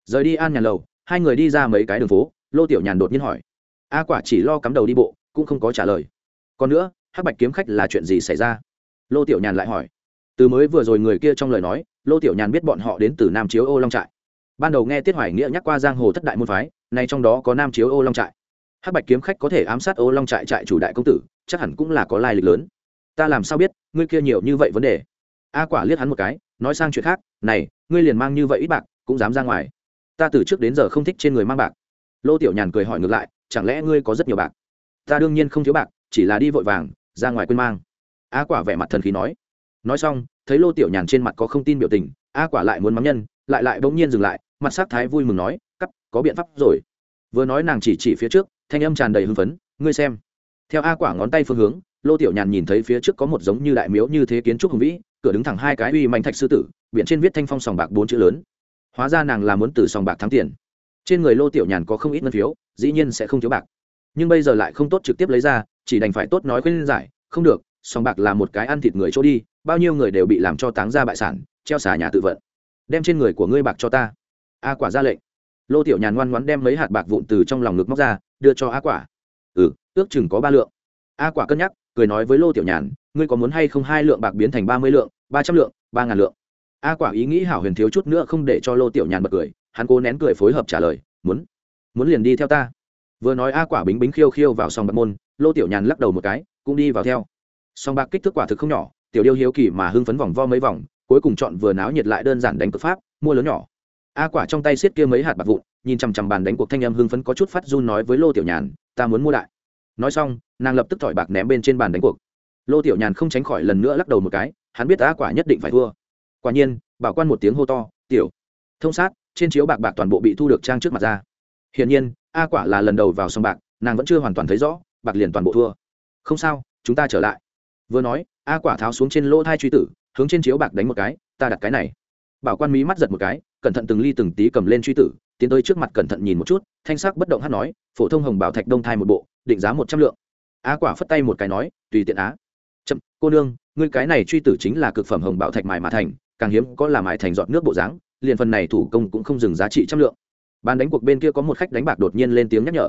rời đi an nhàn lầu, hai người đi ra mấy cái đường phố, lô tiểu nhàn đột nhiên hỏi. A quả chỉ lo cắm đầu đi bộ, cũng không có trả lời. Còn nữa, hắc bạch kiếm khách là chuyện gì xảy ra? Lô tiểu nhàn lại hỏi. Từ mới vừa rồi người kia trong lời nói, lô tiểu nhàn biết bọn họ đến từ nam chiếu ô long trại. Ban đầu nghe tiết hoài nghĩa nhắc qua giang hồ thất đại môn phái, nay trong đó có nam chiếu ô long trại. Hắc bạch kiếm khách có thể ám sát ô long trại trại chủ đại công tử, chắc hẳn cũng là có lai lịch lớn. Ta làm sao biết, ngươi kia nhiều như vậy vấn đề? A quả liếc hắn một cái, nói sang chuyện khác, này, ngươi liền mang như vậy ít bạc, cũng dám ra ngoài ta từ trước đến giờ không thích trên người mang bạc. Lô tiểu nhàn cười hỏi ngược lại, chẳng lẽ ngươi có rất nhiều bạc? Ta đương nhiên không thiếu bạc, chỉ là đi vội vàng, ra ngoài quên mang. A quả vẻ mặt thần khí nói. Nói xong, thấy lô tiểu nhàn trên mặt có không tin biểu tình, a quả lại muốn mắng nhân, lại lại bỗng nhiên dừng lại, mặt sắc thái vui mừng nói, cắp, có biện pháp rồi. Vừa nói nàng chỉ chỉ phía trước, thanh âm tràn đầy hưng phấn, ngươi xem. Theo a quả ngón tay phương hướng, lô tiểu nhàn nhìn thấy phía trước có một giống như đại miếu như thế kiến trúc hùng vĩ, cửa đứng thẳng hai cái uy mạnh thạch sư tử, biển trên viết thanh phong sòng bạc bốn chữ lớn hóa ra nàng là muốn từ sòng bạc thắng tiền. Trên người lô tiểu nhàn có không ít ngân phiếu, dĩ nhiên sẽ không thiếu bạc. Nhưng bây giờ lại không tốt trực tiếp lấy ra, chỉ đành phải tốt nói khuyên giải, không được, sòng bạc là một cái ăn thịt người chỗ đi, bao nhiêu người đều bị làm cho táng ra bại sản, treo xả nhà tự vận. Đem trên người của ngươi bạc cho ta. A quả ra lệnh. Lô tiểu nhàn ngoan ngoãn đem mấy hạt bạc vụn từ trong lòng ngực móc ra, đưa cho a quả. Ừ ước chừng có ba lượng. A quả cân nhắc, cười nói với lô tiểu nhàn, ngươi có muốn hay không hai lượng bạc biến thành ba mươi lượng, ba trăm lượng, ba ngàn lượng? A quả ý nghĩ hảo huyền thiếu chút nữa không để cho lô tiểu nhàn bật cười, hắn cố nén cười phối hợp trả lời, muốn muốn liền đi theo ta. Vừa nói a quả bính bính khiêu khiêu vào sòng bạc môn, lô tiểu nhàn lắc đầu một cái, cũng đi vào theo. Sòng bạc kích thước quả thực không nhỏ, tiểu điêu hiếu kỳ mà hưng phấn vòng vo mấy vòng, cuối cùng chọn vừa náo nhiệt lại đơn giản đánh cực pháp, mua lớn nhỏ. A quả trong tay xiết kia mấy hạt bạc vụn, nhìn chằm chằm bàn đánh cuộc thanh âm hưng phấn có chút phát run nói với lô tiểu nhàn, ta muốn mua đại nói xong, nàng lập tức thỏi bạc ném bên trên bàn đánh cuộc. Lô tiểu nhàn không tránh khỏi lần nữa lắc đầu một cái, hắn biết a quả nhất định phải thua quả nhiên, bảo quan một tiếng hô to, tiểu, thông sát, trên chiếu bạc bạc toàn bộ bị thu được trang trước mặt ra. Hiển nhiên, a quả là lần đầu vào sòng bạc, nàng vẫn chưa hoàn toàn thấy rõ, bạc liền toàn bộ thua. Không sao, chúng ta trở lại. Vừa nói, a quả tháo xuống trên lỗ thai truy tử, hướng trên chiếu bạc đánh một cái, ta đặt cái này. Bảo quan mí mắt giật một cái, cẩn thận từng ly từng tí cầm lên truy tử, tiến tới trước mặt cẩn thận nhìn một chút, thanh sắc bất động hát nói, phổ thông hồng bảo thạch đông thai một bộ, định giá một trăm lượng. A quả phất tay một cái nói, tùy tiện á. Chậm, cô nương, ngươi cái này truy tử chính là cực phẩm hồng bảo thạch mài mà thành càng hiếm có làm ải thành giọt nước bộ dáng, liền phần này thủ công cũng không dừng giá trị trăm lượng. Bàn đánh cuộc bên kia có một khách đánh bạc đột nhiên lên tiếng nhắc nhở.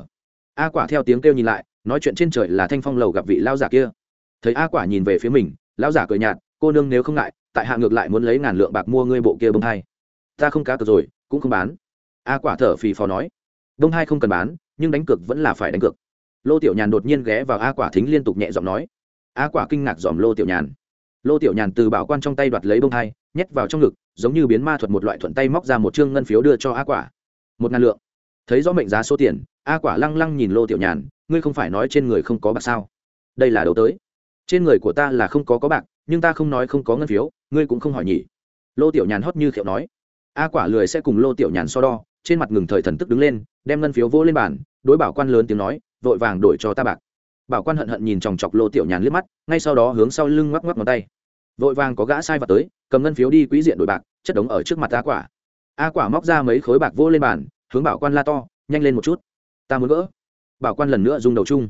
A quả theo tiếng kêu nhìn lại, nói chuyện trên trời là thanh phong lầu gặp vị lao giả kia. Thấy a quả nhìn về phía mình, lão giả cười nhạt, cô nương nếu không ngại, tại hạ ngược lại muốn lấy ngàn lượng bạc mua ngươi bộ kia bông hai. Ta không cá cược rồi, cũng không bán. A quả thở phì phò nói, bông hai không cần bán, nhưng đánh cược vẫn là phải đánh cược. Lô tiểu nhàn đột nhiên ghé vào a quả thính liên tục nhẹ giọng nói. A quả kinh ngạc dòm lô tiểu nhàn. Lô tiểu nhàn từ bảo quan trong tay đoạt lấy bông hai nhét vào trong ngực, giống như biến ma thuật một loại thuận tay móc ra một chương ngân phiếu đưa cho a quả. Một ngàn lượng. Thấy rõ mệnh giá số tiền, a quả lăng lăng nhìn lô tiểu nhàn, ngươi không phải nói trên người không có bạc sao? Đây là đầu tới. Trên người của ta là không có có bạc, nhưng ta không nói không có ngân phiếu, ngươi cũng không hỏi nhỉ. Lô tiểu nhàn hót như khiệu nói. A quả lười sẽ cùng lô tiểu nhàn so đo, trên mặt ngừng thời thần tức đứng lên, đem ngân phiếu vô lên bàn, đối bảo quan lớn tiếng nói, vội vàng đổi cho ta bạc. Bảo quan hận hận nhìn chòng chọc lô tiểu nhàn liếc mắt, ngay sau đó hướng sau lưng ngoắc ngoắc ngón tay vội vàng có gã sai vào tới, cầm ngân phiếu đi quỹ diện đổi bạc, chất đống ở trước mặt a quả. A quả móc ra mấy khối bạc vô lên bàn, hướng bảo quan la to, nhanh lên một chút. Ta muốn gỡ. Bảo quan lần nữa dùng đầu chung.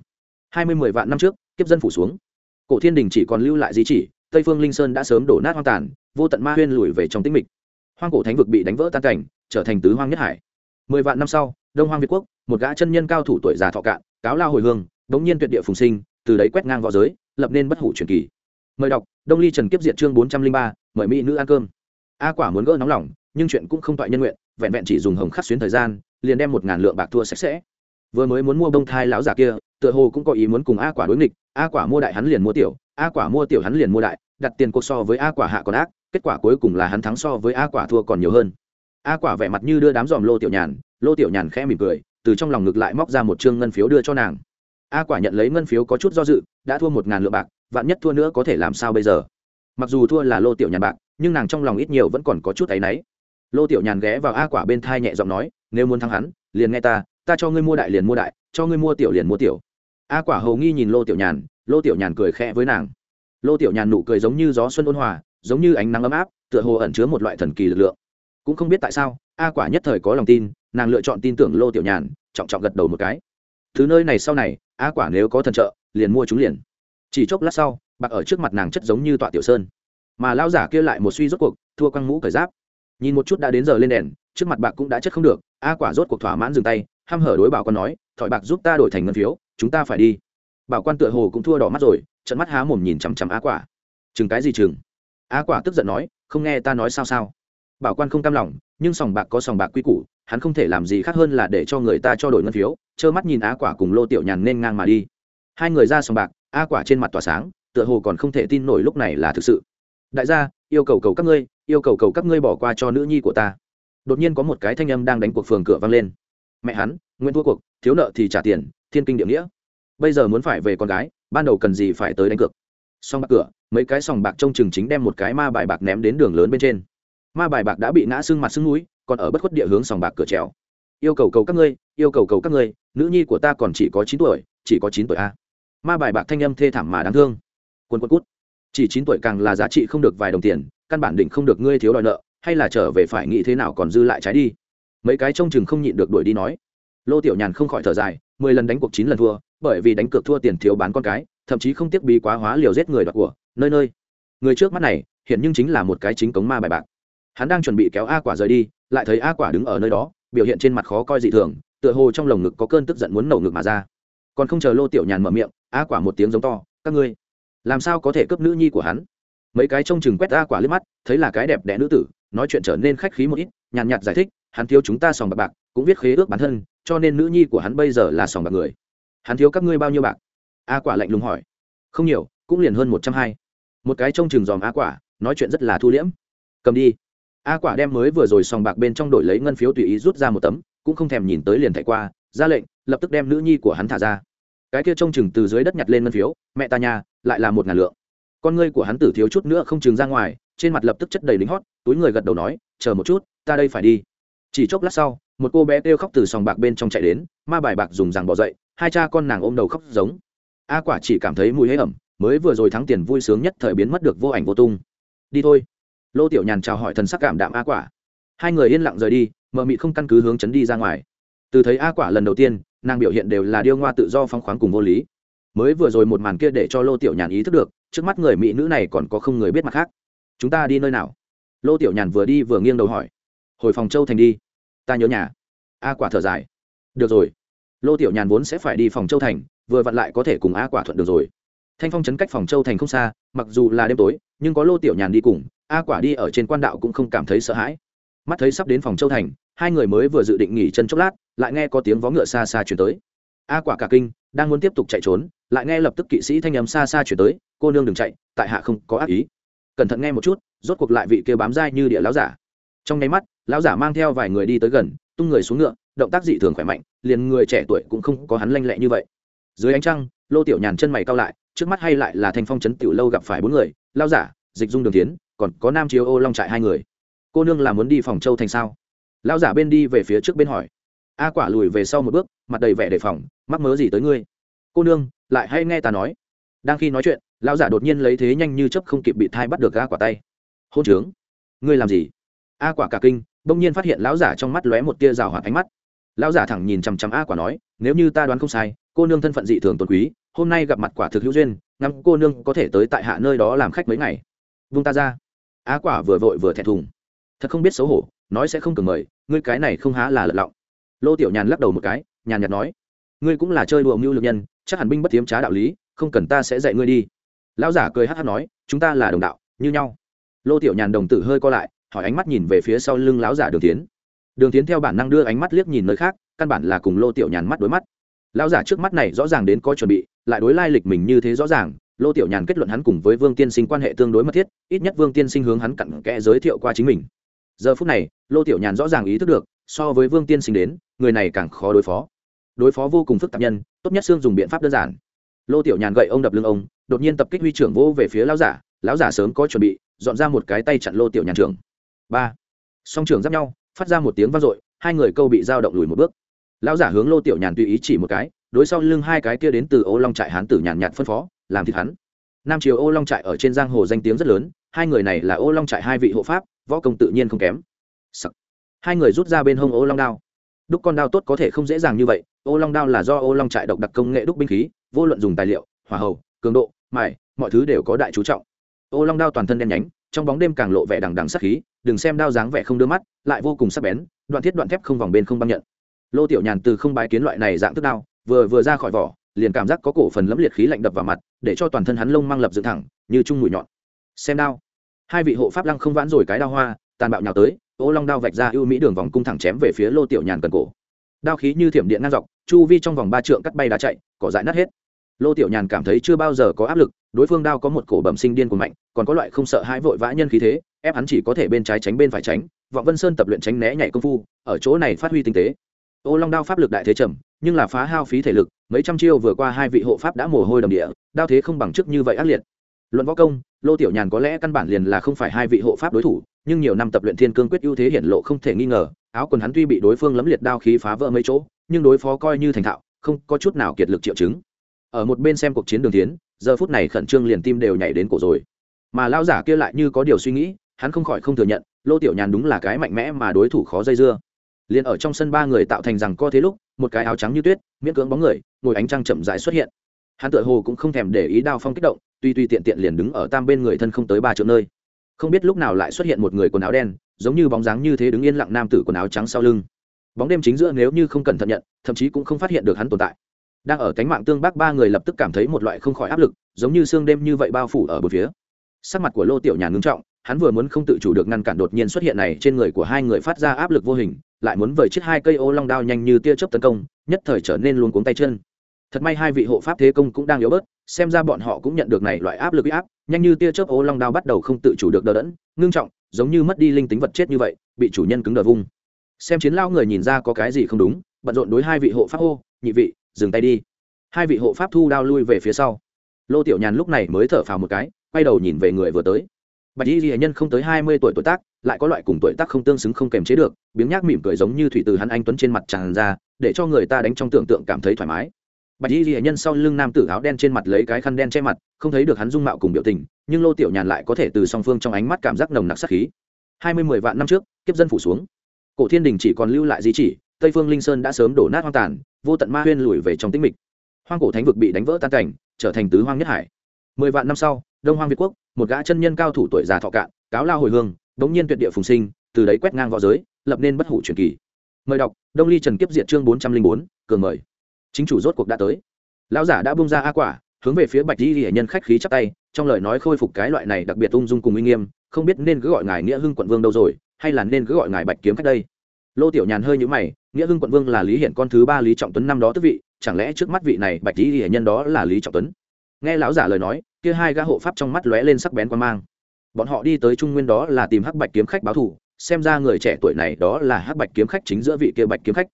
Hai mươi mười vạn năm trước, kiếp dân phủ xuống. Cổ thiên đình chỉ còn lưu lại di chỉ, tây phương linh sơn đã sớm đổ nát hoang tàn, vô tận ma huyên lùi về trong tĩnh mịch. Hoang cổ thánh vực bị đánh vỡ tan cảnh, trở thành tứ hoang nhất hải. Mười vạn năm sau, đông hoang việt quốc, một gã chân nhân cao thủ tuổi già thọ cạn, cáo lao hồi hương bỗng nhiên tuyệt địa phùng sinh, từ đấy quét ngang v õ giới, lập nên bất hủ truyền kỳ mời đọc, đông ly trần kiếp diệt chương bốn trăm linh ba, mời mỹ nữ ăn cơm. A quả muốn gỡ nóng lòng, nhưng chuyện cũng không toại nhân nguyện, vẹn vẹn chỉ dùng hồng khắc xuyến thời gian, liền đem một ngàn lượng bạc thua sạch sẽ. Vừa mới muốn mua bông thai lão già kia, tựa hồ cũng có ý muốn cùng a quả đối nghịch, a quả mua đại hắn liền mua tiểu, a quả mua tiểu hắn liền mua đại, đặt tiền cuộc so với a quả hạ còn ác, kết quả cuối cùng là hắn thắng so với a quả thua còn nhiều hơn. A quả vẻ mặt như đưa đám dòm lô tiểu nhàn, lô tiểu nhàn khẽ mỉm cười, từ trong lòng ngực lại móc ra một chương ngân phiếu đưa cho nàng. A quả nhận lấy ngân phiếu có chút do dự, đã thua một ngàn lượng bạc vạn nhất thua nữa có thể làm sao bây giờ? Mặc dù thua là lô tiểu nhàn bạc, nhưng nàng trong lòng ít nhiều vẫn còn có chút áy náy. Lô tiểu nhàn ghé vào a quả bên thai nhẹ giọng nói, nếu muốn thắng hắn, liền nghe ta ta cho ngươi mua đại liền mua đại, cho ngươi mua tiểu liền mua tiểu. A quả hầu nghi nhìn lô tiểu nhàn, lô tiểu nhàn cười khẽ với nàng. Lô tiểu nhàn nụ cười giống như gió xuân ôn hòa, giống như ánh nắng ấm áp, tựa hồ ẩn chứa một loại thần kỳ lực lượng. Cũng không biết tại sao, a quả nhất thời có lòng tin, nàng lựa chọn tin tưởng lô tiểu nhàn, trọng trọng gật đầu một cái. Thứ nơi này sau này, a quả nếu có thần trợ, liền mua chúng liền chỉ chốc lát sau, bạc ở trước mặt nàng chất giống như tọa tiểu sơn. Mà lão giả kia lại một suy rốt cuộc, thua quăng mũ cởi giáp. Nhìn một chút đã đến giờ lên đèn, trước mặt bạc cũng đã chất không được, a quả rốt cuộc thỏa mãn dừng tay hăm hở đối bảo quan nói, thỏi bạc giúp ta đổi thành ngân phiếu, chúng ta phải đi. Bảo quan tựa hồ cũng thua đỏ mắt rồi trận mắt há mồm nhìn chằm chằm a quả. Chừng cái gì chừng? A quả tức giận nói, không nghe ta nói sao sao? Bảo quan không cam lòng, nhưng sòng bạc có sòng bạc quy củ, hắn không thể làm gì khác hơn là để cho người ta cho đổi ngân phiếu, trơ mắt nhìn á quả cùng lô tiểu nhàn nên ngang mà đi. Hai người ra sòng bạc a quả trên mặt tỏa sáng, tựa hồ còn không thể tin nổi lúc này là thực sự. Đại gia, yêu cầu cầu các ngươi, yêu cầu cầu các ngươi bỏ qua cho nữ nhi của ta. Đột nhiên có một cái thanh âm đang đánh cuộc phường cửa vang lên. Mẹ hắn, nguyễn thua cuộc, thiếu nợ thì trả tiền, thiên kinh địa nghĩa. Bây giờ muốn phải về con gái, ban đầu cần gì phải tới đánh cược. Xong bạc cửa, mấy cái sòng bạc trông chừng chính đem một cái ma bài bạc ném đến đường lớn bên trên. Ma bài bạc đã bị ngã xương mặt xương núi, còn ở bất khuất địa hướng sòng bạc cửa trèo. Yêu cầu cầu các ngươi, yêu cầu cầu các ngươi, nữ nhi của ta còn chỉ có chín tuổi, chỉ có chín tuổi a ma bài bạc thanh âm thê thảm mà đáng thương. Quân quân cút. Chỉ chín tuổi càng là giá trị không được vài đồng tiền, căn bản định không được ngươi thiếu đòi nợ, hay là trở về phải nghĩ thế nào còn dư lại trái đi. Mấy cái trông chừng không nhịn được đuổi đi nói. Lô tiểu nhàn không khỏi thở dài, mười lần đánh cuộc chín lần thua, bởi vì đánh cược thua tiền thiếu bán con cái, thậm chí không tiếc bí quá hóa liều giết người đoạt của, nơi nơi. Người trước mắt này, hiện nhưng chính là một cái chính cống ma bài bạc. Hắn đang chuẩn bị kéo a quả rời đi, lại thấy a quả đứng ở nơi đó, biểu hiện trên mặt khó coi dị thường, tựa hồ trong lồng ngực có cơn tức giận muốn nổ ngực mà ra còn không chờ lô tiểu nhàn mở miệng, a quả một tiếng giống to, các ngươi, làm sao có thể cướp nữ nhi của hắn? Mấy cái trông chừng quét a quả liếc mắt, thấy là cái đẹp đẽ nữ tử, nói chuyện trở nên khách khí một ít, nhàn nhạt giải thích, hắn thiếu chúng ta sòng bạc bạc, cũng viết khế ước bản thân, cho nên nữ nhi của hắn bây giờ là sòng bạc người. Hắn thiếu các ngươi bao nhiêu bạc? A quả lạnh lùng hỏi. Không nhiều, cũng liền hơn một trăm hai. Một cái trông chừng dòm a quả, nói chuyện rất là thu liễm. Cầm đi. A quả đem mới vừa rồi sòng bạc bên trong đổi lấy ngân phiếu tùy ý rút ra một tấm, cũng không thèm nhìn tới liền thảy qua, ra lệnh lập tức đem nữ nhi của hắn thả ra. Cái kia trông chừng từ dưới đất nhặt lên ngân phiếu, mẹ ta nhà, lại là một ngàn lượng. Con ngươi của hắn tử thiếu chút nữa không chừng ra ngoài, trên mặt lập tức chất đầy lính hót, túi người gật đầu nói, chờ một chút, ta đây phải đi. Chỉ chốc lát sau, một cô bé kêu khóc từ sòng bạc bên trong chạy đến, ma bài bạc dùng rằng bỏ dậy, hai cha con nàng ôm đầu khóc giống. A quả chỉ cảm thấy mùi hế ẩm, mới vừa rồi thắng tiền vui sướng nhất thời biến mất được vô ảnh vô tung. Đi thôi. Lô tiểu nhàn chào hỏi thần sắc cảm đạm a quả. Hai người yên lặng rời đi, mờ mị không căn cứ hướng chấn đi ra ngoài. Từ thấy a quả lần đầu tiên nàng biểu hiện đều là điêu ngoa tự do phóng khoáng cùng vô lý. Mới vừa rồi một màn kia để cho lô tiểu nhàn ý thức được, trước mắt người mỹ nữ này còn có không người biết mặt khác. Chúng ta đi nơi nào? Lô tiểu nhàn vừa đi vừa nghiêng đầu hỏi. Hồi phòng châu thành đi. Ta nhớ nhà. A quả thở dài. Được rồi. Lô tiểu nhàn vốn sẽ phải đi phòng châu thành, vừa vặn lại có thể cùng a quả thuận được rồi. Thanh phong chấn cách phòng châu thành không xa, mặc dù là đêm tối, nhưng có lô tiểu nhàn đi cùng, a quả đi ở trên quan đạo cũng không cảm thấy sợ hãi. Mắt thấy sắp đến phòng châu thành hai người mới vừa dự định nghỉ chân chốc lát, lại nghe có tiếng vó ngựa xa xa chuyển tới. A quả cả kinh đang muốn tiếp tục chạy trốn, lại nghe lập tức kỵ sĩ thanh âm xa xa chuyển tới, cô nương đừng chạy, tại hạ không có ác ý. Cẩn thận nghe một chút, rốt cuộc lại vị kia bám dai như địa lão giả. Trong nháy mắt, lão giả mang theo vài người đi tới gần, tung người xuống ngựa, động tác dị thường khỏe mạnh, liền người trẻ tuổi cũng không có hắn lanh lẹ như vậy. Dưới ánh trăng, lô tiểu nhàn chân mày cao lại, trước mắt hay lại là thanh phong trấn tiểu lâu gặp phải bốn người lao giả, dịch dung đường tiến, còn có nam chiếu ô long trại hai người. Cô nương là muốn đi phòng châu thành sao? Lão giả bên đi về phía trước bên hỏi. A quả lùi về sau một bước, mặt đầy vẻ đề phòng, mắc mớ gì tới ngươi? Cô nương, lại hay nghe ta nói. Đang khi nói chuyện, lão giả đột nhiên lấy thế nhanh như chấp không kịp bị thai bắt được a quả tay. Hôn trướng? Ngươi làm gì? A quả cả kinh, bỗng nhiên phát hiện lão giả trong mắt lóe một tia rào hoạt ánh mắt. Lão giả thẳng nhìn chằm chằm a quả nói, nếu như ta đoán không sai, cô nương thân phận dị thường tôn quý, hôm nay gặp mặt quả thực hữu duyên, ngắm cô nương có thể tới tại hạ nơi đó làm khách mấy ngày. Vung ta ra. A quả vừa vội vừa thẹn thùng. Thật không biết xấu hổ nói sẽ không cường mời, ngươi cái này không há là lật lọng. Lô tiểu nhàn lắc đầu một cái, nhàn nhạt nói, ngươi cũng là chơi đùa mưu lực nhân, chắc hẳn binh bất tiếm trá đạo lý, không cần ta sẽ dạy ngươi đi. Lão giả cười hát hát nói, chúng ta là đồng đạo, như nhau. Lô tiểu nhàn đồng tử hơi co lại, hỏi ánh mắt nhìn về phía sau lưng lão giả đường tiến đường tiến theo bản năng đưa ánh mắt liếc nhìn nơi khác, căn bản là cùng lô tiểu nhàn mắt đối mắt. Lão giả trước mắt này rõ ràng đến có chuẩn bị, lại đối lai lịch mình như thế rõ ràng, lô tiểu nhàn kết luận hắn cùng với vương tiên sinh quan hệ tương đối mật thiết, ít nhất vương tiên sinh hướng hắn cặn kẽ giới thiệu qua chính mình giờ phút này, lô tiểu nhàn rõ ràng ý thức được, so với vương tiên sinh đến, người này càng khó đối phó. Đối phó vô cùng phức tạp nhân, tốt nhất xương dùng biện pháp đơn giản. Lô tiểu nhàn gậy ông đập lưng ông, đột nhiên tập kích huy trưởng vô về phía lão giả lão giả sớm có chuẩn bị, dọn ra một cái tay chặn lô tiểu nhàn trưởng. Ba. Song trưởng giáp nhau, phát ra một tiếng vang dội, hai người câu bị dao động lùi một bước. Lão giả hướng lô tiểu nhàn tùy ý chỉ một cái, đối sau lưng hai cái kia đến từ ô long trại hán tử nhàn nhạt phân phó, làm thịt hắn. Nam triều ô long trại ở trên giang hồ danh tiếng rất lớn, hai người này là ô long trại hai vị hộ pháp võ công tự nhiên không kém. Sắc. hai người rút ra bên hông ô long đao. Đúc con đao tốt có thể không dễ dàng như vậy. Ô long đao là do ô long trại độc đặc công nghệ đúc binh khí, vô luận dùng tài liệu, hỏa hầu, cường độ, mài, mọi thứ đều có đại chú trọng. Ô long đao toàn thân đen nhánh, trong bóng đêm càng lộ vẻ đằng đằng sắc khí, đừng xem đao dáng vẻ không đưa mắt, lại vô cùng sắc bén, đoạn thiết đoạn thép không vòng bên không băng nhận. Lô tiểu nhàn từ không bái kiến loại này dạng thức đao, vừa vừa ra khỏi vỏ, liền cảm giác có cổ phần lẫm liệt khí lạnh đập vào mặt, để cho toàn thân hắn lông mang lập dựng thẳng, như chung mũi nhọn. Xem đao hai vị hộ pháp lăng không vãn rồi cái đao hoa, tàn bạo nhào tới, ô long đao vạch ra ưu mỹ đường vòng cung thẳng chém về phía lô tiểu nhàn cần cổ. Đao khí như thiểm điện ngang dọc, chu vi trong vòng ba trượng cắt bay đá chạy, cỏ dại nát hết. Lô tiểu nhàn cảm thấy chưa bao giờ có áp lực, đối phương đao có một cổ bẩm sinh điên của mạnh, còn có loại không sợ hãi vội vã nhân khí thế, ép hắn chỉ có thể bên trái tránh bên phải tránh, vọng vân sơn tập luyện tránh né nhảy công phu, ở chỗ này phát huy tinh tế. Ô long đao pháp lực đại thế trầm, nhưng là phá hao phí thể lực, mấy trăm chiêu vừa qua hai vị hộ pháp đã mồ hôi đầm địa, đao thế không bằng trước như vậy ác liệt. Luận võ công lô tiểu nhàn có lẽ căn bản liền là không phải hai vị hộ pháp đối thủ, nhưng nhiều năm tập luyện thiên cương quyết ưu thế hiển lộ không thể nghi ngờ, áo quần hắn tuy bị đối phương lấm liệt đao khí phá vỡ mấy chỗ, nhưng đối phó coi như thành thạo, không có chút nào kiệt lực triệu chứng. Ở một bên xem cuộc chiến đường tiến, giờ phút này khẩn trương liền tim đều nhảy đến cổ rồi. Mà lao giả kia lại như có điều suy nghĩ, hắn không khỏi không thừa nhận, lô tiểu nhàn đúng là cái mạnh mẽ mà đối thủ khó dây dưa. Liền ở trong sân ba người tạo thành rằng co thế lúc, một cái áo trắng như tuyết, miễn cưỡng bóng người, ngồi ánh trăng chậm rãi xuất hiện hắn tựa hồ cũng không thèm để ý đao phong kích động, tuy tuy tiện tiện liền đứng ở tam bên người thân không tới ba chỗ nơi. Không biết lúc nào lại xuất hiện một người quần áo đen, giống như bóng dáng như thế đứng yên lặng nam tử quần áo trắng sau lưng. Bóng đêm chính giữa nếu như không cẩn thận nhận, thậm chí cũng không phát hiện được hắn tồn tại. Đang ở cánh mạng tương bác ba người lập tức cảm thấy một loại không khỏi áp lực, giống như sương đêm như vậy bao phủ ở một phía. Sắc mặt của lô tiểu nhàn ngưng trọng, hắn vừa muốn không tự chủ được ngăn cản đột nhiên xuất hiện này trên người của hai người phát ra áp lực vô hình, lại muốn vời chiếc hai cây ô long đao nhanh như tia chớp tấn công, nhất thời trở nên luôn cuống tay chân thật may hai vị hộ pháp thế công cũng đang yếu bớt, xem ra bọn họ cũng nhận được này loại áp lực áp, nhanh như tia chớp ô long đao bắt đầu không tự chủ được đờ đẫn, ngưng trọng, giống như mất đi linh tính vật chết như vậy, bị chủ nhân cứng đờ vung. Xem chiến lao người nhìn ra có cái gì không đúng, bận rộn đối hai vị hộ pháp ô nhị vị, dừng tay đi. Hai vị hộ pháp thu đao lui về phía sau. Lô tiểu nhàn lúc này mới thở phào một cái, quay đầu nhìn về người vừa tới. Bạch y ghi nhân không tới hai mươi tuổi tuổi tác, lại có loại cùng tuổi tác không tương xứng không kềm chế được, biếng nhác mỉm cười giống như thủy từ hắn anh tuấn trên mặt tràn ra, để cho người ta đánh trong tưởng tượng cảm thấy thoải mái bạch y ghi nhân sau lưng nam tử áo đen trên mặt lấy cái khăn đen che mặt, không thấy được hắn dung mạo cùng biểu tình, nhưng lô tiểu nhàn lại có thể từ song phương trong ánh mắt cảm giác nồng nặc sắc khí. Hai mươi mười vạn năm trước, kiếp dân phủ xuống. Cổ thiên đình chỉ còn lưu lại di chỉ, tây phương linh sơn đã sớm đổ nát hoang tàn, vô tận ma huyên lùi về trong tĩnh mịch. Hoang cổ thánh vực bị đánh vỡ tan cảnh, trở thành tứ hoang nhất hải. Mười vạn năm sau, đông hoang việt quốc, một gã chân nhân cao thủ tuổi già thọ cạn, cáo lao hồi hương bỗng nhiên tuyệt địa phùng sinh, từ đấy quét ngang v õ giới, lập nên bất hủ truyền kỳ. Mời đọc, đông ly trần kiếp diệt chương bốn trăm linh bốn, cường mời chính chủ rốt cuộc đã tới. Lão giả đã bung ra a quả, hướng về phía bạch di hiển nhân khách khí chắc tay, trong lời nói khôi phục cái loại này đặc biệt ung dung cùng uy nghiêm, không biết nên cứ gọi ngài nghĩa hưng quận vương đâu rồi, hay là nên cứ gọi ngài bạch kiếm khách đây. Lô tiểu nhàn hơi nhữ mày, nghĩa hưng quận vương là lý hiển con thứ ba lý trọng tuấn năm đó tức vị, chẳng lẽ trước mắt vị này bạch di hiển nhân đó là lý trọng tuấn? Nghe lão giả lời nói, kia hai gã hộ pháp trong mắt lóe lên sắc bén quan mang. Bọn họ đi tới trung nguyên đó là tìm hắc bạch kiếm khách báo thù, xem ra người trẻ tuổi này đó là hắc bạch kiếm khách chính giữa vị kia bạch kiếm khách.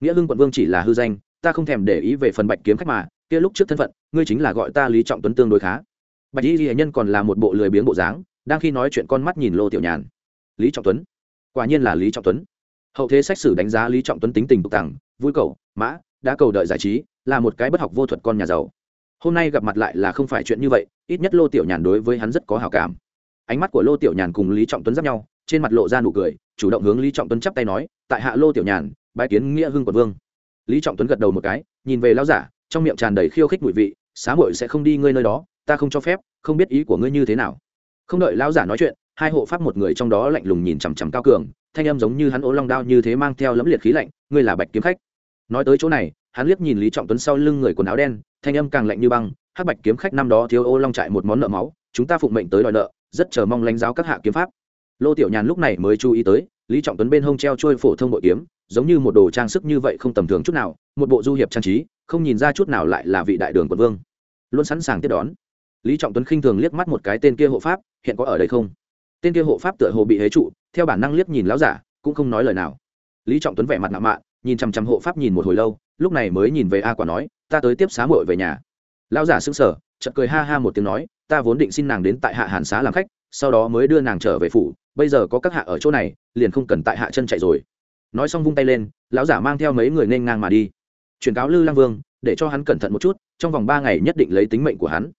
Nghĩa hưng quận vương chỉ là hư danh ta không thèm để ý về phần bạch kiếm khách mà, kia lúc trước thân phận, ngươi chính là gọi ta lý trọng tuấn tương đối khá. Bạch y ghi nhân còn là một bộ lười biếng bộ dáng, đang khi nói chuyện con mắt nhìn lô tiểu nhàn. Lý trọng tuấn? Quả nhiên là lý trọng tuấn. Hậu thế sách sử đánh giá lý trọng tuấn tính tình tục tằng vui cầu, mã, đã cầu đợi giải trí, là một cái bất học vô thuật con nhà giàu. Hôm nay gặp mặt lại là không phải chuyện như vậy, ít nhất lô tiểu nhàn đối với hắn rất có hào cảm. Ánh mắt của lô tiểu nhàn cùng lý trọng tuấn giáp nhau, trên mặt lộ ra nụ cười, chủ động hướng lý trọng tuấn chắp tay nói, tại hạ lô tiểu nhàn bãi kiến nghĩa hưng quận vương lý trọng tuấn gật đầu một cái, nhìn về lao giả, trong miệng tràn đầy khiêu khích mùi vị, xá muội sẽ không đi ngươi nơi đó, ta không cho phép, không biết ý của ngươi như thế nào. Không đợi lao giả nói chuyện, hai hộ pháp một người trong đó lạnh lùng nhìn chằm chằm cao cường, thanh âm giống như hắn ố long đao như thế mang theo lẫm liệt khí lạnh, ngươi là bạch kiếm khách. Nói tới chỗ này, hắn liếc nhìn lý trọng tuấn sau lưng người quần áo đen, thanh âm càng lạnh như băng, hắc bạch kiếm khách năm đó thiếu ô long trại một món nợ máu, chúng ta phụng mệnh tới đòi nợ, rất chờ mong lãnh giáo các hạ kiếm pháp. Lô tiểu nhàn lúc này mới chú ý tới, lý trọng tuấn bên hông treo trôi phổ thông bội kiếm giống như một đồ trang sức như vậy không tầm thường chút nào, một bộ du hiệp trang trí, không nhìn ra chút nào lại là vị đại đường quận vương. Luôn sẵn sàng tiếp đón. Lý trọng tuấn khinh thường liếc mắt một cái tên kia hộ pháp, hiện có ở đây không? Tên kia hộ pháp tựa hồ bị hế trụ, theo bản năng liếc nhìn lão giả, cũng không nói lời nào. Lý trọng tuấn vẻ mặt nạ mạ nhìn chằm chằm hộ pháp nhìn một hồi lâu, lúc này mới nhìn về a quả nói, ta tới tiếp xá muội về nhà. Lão giả sững sờ, chợt cười ha ha một tiếng nói, ta vốn định xin nàng đến tại hạ hàn xá làm khách, sau đó mới đưa nàng trở về phủ, bây giờ có các hạ ở chỗ này, liền không cần tại hạ chân chạy rồi nói xong vung tay lên, lão giả mang theo mấy người nên ngang mà đi. Truyền cáo lư lang vương, để cho hắn cẩn thận một chút, trong vòng ba ngày nhất định lấy tính mệnh của hắn.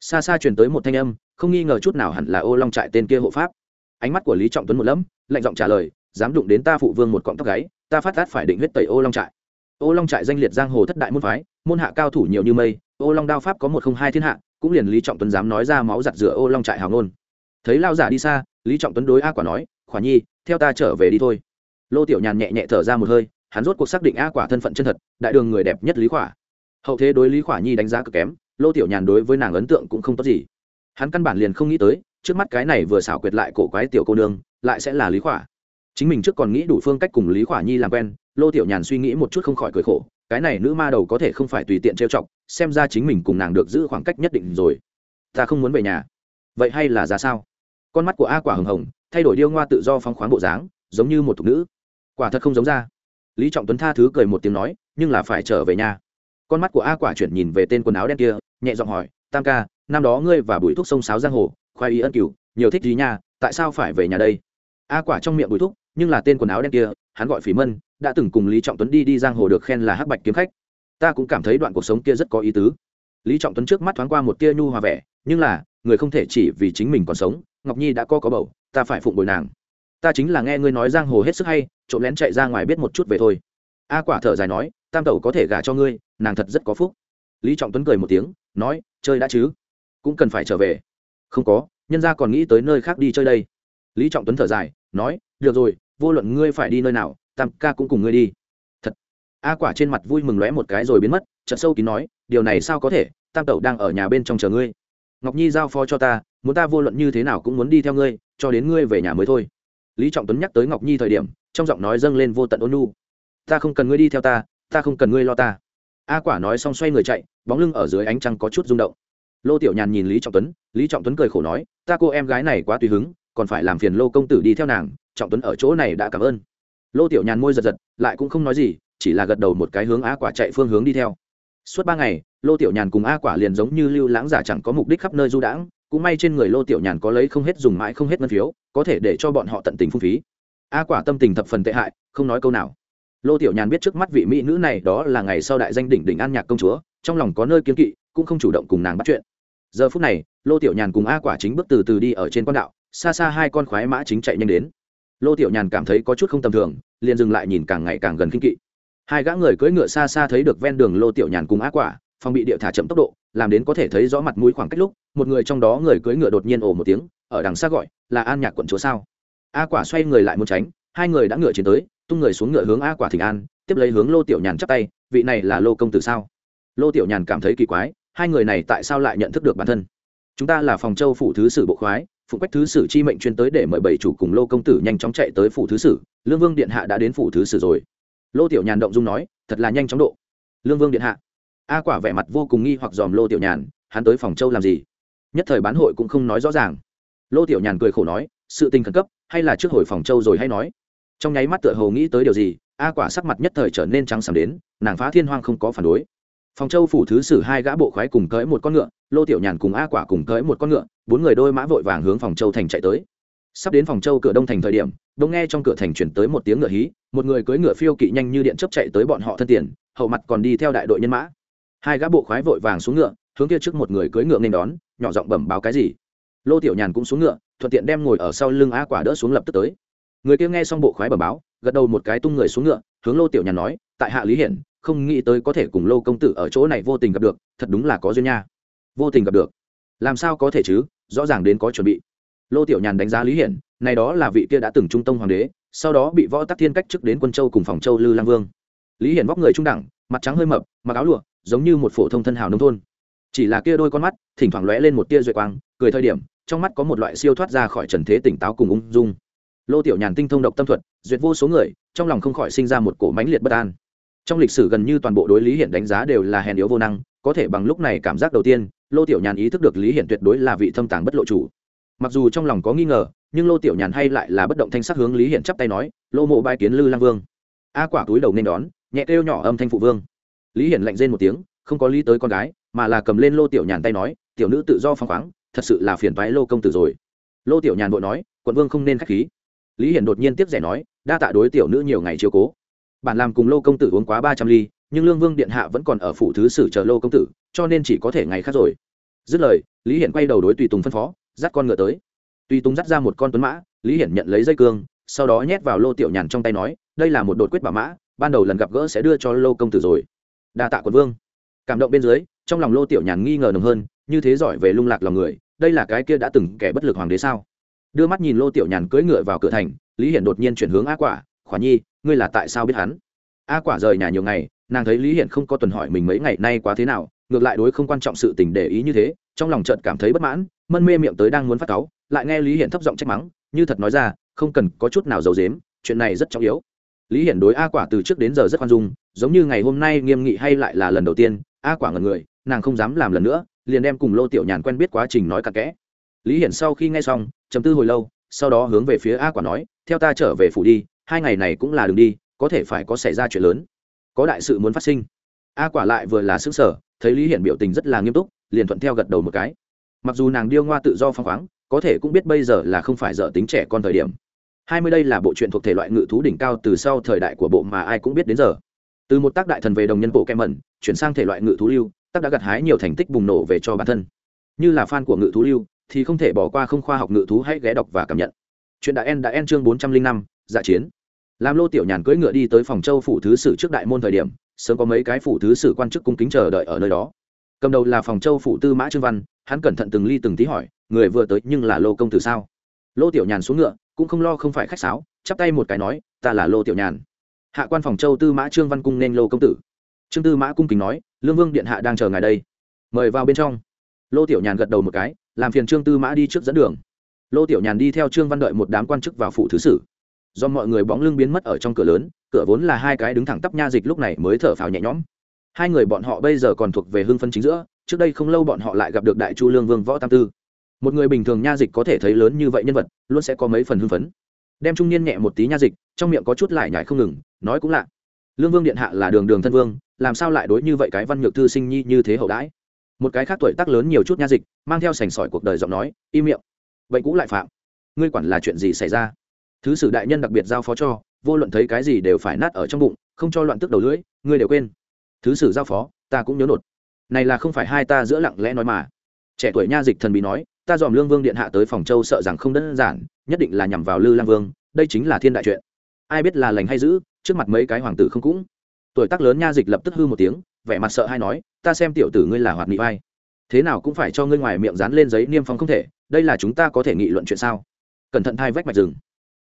Xa xa truyền tới một thanh âm, không nghi ngờ chút nào hẳn là ô long trại tên kia hộ pháp. Ánh mắt của lý trọng tuấn một lẫm, lạnh giọng trả lời, dám đụng đến ta phụ vương một cọng tóc gáy, ta phát tát phải định huyết tẩy ô long trại. Ô long trại danh liệt giang hồ thất đại môn phái, môn hạ cao thủ nhiều như mây, ô long đao pháp có một không hai thiên hạ, cũng liền lý trọng tuấn dám nói ra máu giặt rửa ô long trại hào ngôn. Thấy lao giả đi xa, lý trọng tuấn đối a quả nói khỏa nhi, theo ta trở về đi thôi lô tiểu nhàn nhẹ nhẹ thở ra một hơi, hắn rốt cuộc xác định a quả thân phận chân thật, đại đường người đẹp nhất lý khỏa. Hậu thế đối lý khỏa nhi đánh giá cực kém, lô tiểu nhàn đối với nàng ấn tượng cũng không tốt gì. Hắn căn bản liền không nghĩ tới, trước mắt cái này vừa xảo quyệt lại cổ quái tiểu cô nương, lại sẽ là lý khỏa. Chính mình trước còn nghĩ đủ phương cách cùng lý khỏa nhi làm quen, lô tiểu nhàn suy nghĩ một chút không khỏi cười khổ, cái này nữ ma đầu có thể không phải tùy tiện trêu chọc, xem ra chính mình cùng nàng được giữ khoảng cách nhất định rồi. Ta không muốn về nhà. Vậy hay là ra sao? Con mắt của a quả hồng hồng, thay đổi điêu ngoa tự do phóng khoáng bộ dáng, giống như một thục nữ quả thật không giống ra. Lý trọng tuấn tha thứ cười một tiếng nói, nhưng là phải trở về nhà. Con mắt của a quả chuyển nhìn về tên quần áo đen kia, nhẹ giọng hỏi, tam ca, năm đó ngươi và bùi thúc sông sáo giang hồ, khoai y ân cửu, nhiều thích gì nha, tại sao phải về nhà đây? A quả trong miệng bùi thúc, nhưng là tên quần áo đen kia, hắn gọi phỉ mân, đã từng cùng lý trọng tuấn đi đi giang hồ được khen là hắc bạch kiếm khách. Ta cũng cảm thấy đoạn cuộc sống kia rất có ý tứ. Lý trọng tuấn trước mắt thoáng qua một tia nhu hòa vẻ, nhưng là, người không thể chỉ vì chính mình còn sống, ngọc nhi đã có có bầu, ta phải phụng bồi nàng. Ta chính là nghe ngươi nói giang hồ hết sức hay trộm lén chạy ra ngoài biết một chút về thôi. A quả thở dài nói, tam tẩu có thể gả cho ngươi, nàng thật rất có phúc. Lý trọng tuấn cười một tiếng, nói, chơi đã chứ? Cũng cần phải trở về. Không có, nhân ra còn nghĩ tới nơi khác đi chơi đây. Lý trọng tuấn thở dài, nói, được rồi, vô luận ngươi phải đi nơi nào, tam ca cũng cùng ngươi đi. Thật. A quả trên mặt vui mừng lóe một cái rồi biến mất, chợt sâu kín nói, điều này sao có thể? Tam tẩu đang ở nhà bên trong chờ ngươi. Ngọc nhi giao phó cho ta, muốn ta vô luận như thế nào cũng muốn đi theo ngươi, cho đến ngươi về nhà mới thôi lý trọng tuấn nhắc tới ngọc nhi thời điểm, trong giọng nói dâng lên vô tận ôn nu ta không cần ngươi đi theo ta ta không cần ngươi lo ta. A quả nói xong xoay người chạy, bóng lưng ở dưới ánh trăng có chút rung động. Lô tiểu nhàn nhìn lý trọng tuấn, lý trọng tuấn cười khổ nói, ta cô em gái này quá tùy hứng, còn phải làm phiền lô công tử đi theo nàng, trọng tuấn ở chỗ này đã cảm ơn. Lô tiểu nhàn môi giật giật, lại cũng không nói gì, chỉ là gật đầu một cái hướng a quả chạy phương hướng đi theo. Suốt ba ngày, lô tiểu nhàn cùng a quả liền giống như lưu lãng giả chẳng có mục đích khắp nơi du đãng cũng may trên người lô tiểu nhàn có lấy không hết dùng mãi không hết ngân phiếu, có thể để cho bọn họ tận tình phung phí. A quả tâm tình thập phần tệ hại, không nói câu nào. Lô tiểu nhàn biết trước mắt vị mỹ nữ này đó là ngày sau đại danh đỉnh đỉnh an nhạc công chúa, trong lòng có nơi kiến kỵ, cũng không chủ động cùng nàng bắt chuyện. Giờ phút này, lô tiểu nhàn cùng a quả chính bước từ từ đi ở trên con đạo, xa xa hai con khoái mã chính chạy nhanh đến. Lô tiểu nhàn cảm thấy có chút không tầm thường, liền dừng lại nhìn càng ngày càng gần kinh kỵ. Hai gã người cưỡi ngựa xa xa thấy được ven đường lô tiểu nhàn cùng a quả phong bị địa thả chậm tốc độ, làm đến có thể thấy rõ mặt mũi khoảng cách lúc, một người trong đó người cưỡi ngựa đột nhiên ồ một tiếng, ở đằng xa gọi, là an nhạc quận chúa sao? A quả xoay người lại muốn tránh, hai người đã ngựa chiến tới, tung người xuống ngựa hướng a quả thịnh an, tiếp lấy hướng lô tiểu nhàn chắp tay, vị này là lô công tử sao? Lô tiểu nhàn cảm thấy kỳ quái, hai người này tại sao lại nhận thức được bản thân? Chúng ta là phòng châu phủ thứ sử bộ khoái, phụ quách thứ sử chi mệnh chuyên tới để mời bảy chủ cùng lô công tử nhanh chóng chạy tới phủ thứ sử, lương vương điện hạ đã đến phủ thứ sử rồi. Lô tiểu nhàn động dung nói, thật là nhanh chóng độ. Lương vương điện hạ a quả vẻ mặt vô cùng nghi hoặc dòm lô tiểu nhàn, hắn tới phòng châu làm gì? Nhất thời bán hội cũng không nói rõ ràng. Lô tiểu nhàn cười khổ nói, sự tình khẩn cấp, hay là trước hồi phòng châu rồi hay nói. Trong nháy mắt tựa hồ nghĩ tới điều gì, a quả sắc mặt nhất thời trở nên trắng sầm đến, nàng phá thiên hoang không có phản đối. Phòng châu phủ thứ sử hai gã bộ khoái cùng cưỡi một con ngựa, lô tiểu nhàn cùng a quả cùng cưỡi một con ngựa, bốn người đôi mã vội vàng hướng phòng châu thành chạy tới. Sắp đến phòng châu cửa đông thành thời điểm đông nghe trong cửa thành chuyển tới một tiếng ngựa hí, một người cưỡi ngựa phiêu kỵ nhanh như điện chấp chạy tới bọn họ thân tiền, hậu mặt còn đi theo đại đội nhân mã hai gã bộ khoái vội vàng xuống ngựa, hướng kia trước một người cưỡi ngựa nên đón, nhỏ giọng bẩm báo cái gì? Lô tiểu nhàn cũng xuống ngựa, thuận tiện đem ngồi ở sau lưng a quả đỡ xuống lập tức tới. Người kia nghe xong bộ khoái bẩm báo, gật đầu một cái tung người xuống ngựa, hướng lô tiểu nhàn nói, tại hạ lý hiển, không nghĩ tới có thể cùng lô công tử ở chỗ này vô tình gặp được, thật đúng là có duyên nha. Vô tình gặp được? Làm sao có thể chứ? Rõ ràng đến có chuẩn bị. Lô tiểu nhàn đánh giá lý hiển, này đó là vị kia đã từng trung tông hoàng đế, sau đó bị võ tắc thiên cách chức đến quân châu cùng phòng châu lư lang vương. Lý hiển vóc người trung đẳng, mặt trắng hơi mập, mặc áo lụa giống như một phổ thông thân hào nông thôn. Chỉ là kia đôi con mắt, thỉnh thoảng lóe lên một tia duệ quang, cười thời điểm, trong mắt có một loại siêu thoát ra khỏi trần thế tỉnh táo cùng ung dung. Lô tiểu nhàn tinh thông độc tâm thuật, duyệt vô số người, trong lòng không khỏi sinh ra một cổ mãnh liệt bất an. Trong lịch sử gần như toàn bộ đối lý hiển đánh giá đều là hèn yếu vô năng, có thể bằng lúc này cảm giác đầu tiên, lô tiểu nhàn ý thức được lý hiển tuyệt đối là vị thâm tàng bất lộ chủ. Mặc dù trong lòng có nghi ngờ, nhưng lô tiểu nhàn hay lại là bất động thanh sắc hướng lý hiển chắp tay nói, lô mộ bai kiến lư lang vương. A quả túi đầu nên đón, nhẹ kêu nhỏ âm thanh phụ vương lý hiển lạnh rên một tiếng, không có lý tới con gái, mà là cầm lên lô tiểu nhàn tay nói, tiểu nữ tự do phăng khoáng, thật sự là phiền toái lô công tử rồi. Lô tiểu nhàn vội nói, quận vương không nên k h á c h khí. Lý hiển đột nhiên tiếp rẻ nói, đa tạ đối tiểu nữ nhiều ngày chiều cố. Bản làm cùng lô công tử uống quá ba trăm ly, nhưng lương vương điện hạ vẫn còn ở phủ thứ sử chờ lô công tử, cho nên chỉ có thể ngày khác rồi. Dứt lời, lý hiển quay đầu đối tùy tùng phân phó, dắt con ngựa tới. Tùy tùng dắt ra một con tuấn mã, lý hiển nhận lấy dây cương, sau đó nhét vào lô tiểu nhàn trong tay nói, đây là một đột quyết bảo mã, ban đầu lần gặp gỡ sẽ đưa cho lô công tử rồi đa tạ quận vương. Cảm động bên dưới, trong lòng lô tiểu nhàn nghi ngờ nồng hơn, như thế giỏi về lung lạc lòng người, đây là cái kia đã từng kẻ bất lực hoàng đế sao? Đưa mắt nhìn lô tiểu nhàn cưỡi ngựa vào cửa thành, lý hiển đột nhiên chuyển hướng a quả khỏa nhi, ngươi là tại sao biết hắn? A quả rời nhà nhiều ngày, nàng thấy lý hiển không có tuần hỏi mình mấy ngày nay quá thế nào, ngược lại đối không quan trọng sự tình để ý như thế, trong lòng chợt cảm thấy bất mãn, mân mê miệng tới đang muốn phát cáu, lại nghe lý hiển thấp giọng trách mắng, như thật nói ra, không cần có chút nào giấu dếm chuyện này rất trọng yếu lý hiển đối a quả từ trước đến giờ rất khoan dung, giống như ngày hôm nay nghiêm nghị hay lại là lần đầu tiên, a quả ngần người, nàng không dám làm lần nữa, liền đem cùng lô tiểu nhàn quen biết quá trình nói cặn kẽ. Lý hiển sau khi nghe xong chấm tư hồi lâu, sau đó hướng về phía a quả nói, theo ta trở về phủ đi, hai ngày này cũng là đường đi, có thể phải có xảy ra chuyện lớn. Có đại sự muốn phát sinh. A quả lại vừa là xứng sở thấy lý hiển biểu tình rất là nghiêm túc, liền thuận theo gật đầu một cái. Mặc dù nàng điêu ngoa tự do phăng khoáng, có thể cũng biết bây giờ là không phải dở tính trẻ con thời điểm hai mươi đây là bộ truyện thuộc thể loại ngự thú đỉnh cao từ sau thời đại của bộ mà ai cũng biết đến giờ. Từ một tác đại thần về đồng nhân bộ kem mẩn chuyển sang thể loại ngự thú lưu, tác đã gặt hái nhiều thành tích bùng nổ về cho bản thân. Như là fan của ngự thú lưu, thì không thể bỏ qua không khoa học ngự thú hãy ghé đọc và cảm nhận. Chuyện đã en đã en chương bốn trăm linh năm dạ chiến. Làm lô tiểu nhàn cưỡi ngựa đi tới phòng châu phủ thứ sử trước đại môn thời điểm, sớm có mấy cái phủ thứ sử quan chức cung kính chờ đợi ở nơi đó. Cầm đầu là phòng châu phủ tư mã trương văn, hắn cẩn thận từng ly từng tí hỏi, người vừa tới nhưng là lô công tử sao? Lô tiểu nhàn xuống ngựa, cũng không lo không phải khách sáo, chắp tay một cái nói, ta là lô tiểu nhàn. Hạ quan phòng châu tư mã trương văn cung nên lô công tử. Trương tư mã cung kính nói, lương vương điện hạ đang chờ ngài đây. Mời vào bên trong. Lô tiểu nhàn gật đầu một cái, làm phiền trương tư mã đi trước dẫn đường. Lô tiểu nhàn đi theo trương văn đợi một đám quan chức vào phủ thứ sử. Do mọi người bóng lưng biến mất ở trong cửa lớn, cửa vốn là hai cái đứng thẳng tắp nha dịch lúc này mới thở phào nhẹ nhõm. Hai người bọn họ bây giờ còn thuộc về hưng phân chính giữa, trước đây không lâu bọn họ lại gặp được đại chu lương vương võ tam tư một người bình thường nha dịch có thể thấy lớn như vậy nhân vật, luôn sẽ có mấy phần hưng phấn. Đem trung niên nhẹ một tí nha dịch, trong miệng có chút lại nhải không ngừng, nói cũng lạ. Lương vương điện hạ là đường đường thân vương, làm sao lại đối như vậy cái văn nhược thư sinh nhi như thế hậu đãi? Một cái khác tuổi tác lớn nhiều chút nha dịch, mang theo sành sỏi cuộc đời giọng nói, im miệng. Vậy cũng lại phạm. Ngươi quản là chuyện gì xảy ra? Thứ sử đại nhân đặc biệt giao phó cho, vô luận thấy cái gì đều phải nát ở trong bụng, không cho loạn tức đầu lưỡi, ngươi đều quên. Thứ sử giao phó, ta cũng nhớ nột. Này là không phải hai ta giữa lặng lẽ nói mà. Trẻ tuổi nha dịch thần bí nói ta dòm lương vương điện hạ tới phòng châu sợ rằng không đơn giản nhất định là nhằm vào lư lang vương đây chính là thiên đại chuyện. Ai biết là lành hay dữ, trước mặt mấy cái hoàng tử không cũng. Tuổi tác lớn nha dịch lập tức hư một tiếng vẻ mặt sợ hay nói ta xem tiểu tử ngươi là hoạt nghị vai. Thế nào cũng phải cho ngươi ngoài miệng dán lên giấy niêm phong không thể đây là chúng ta có thể nghị luận chuyện sao? Cẩn thận thai vách mạch rừng.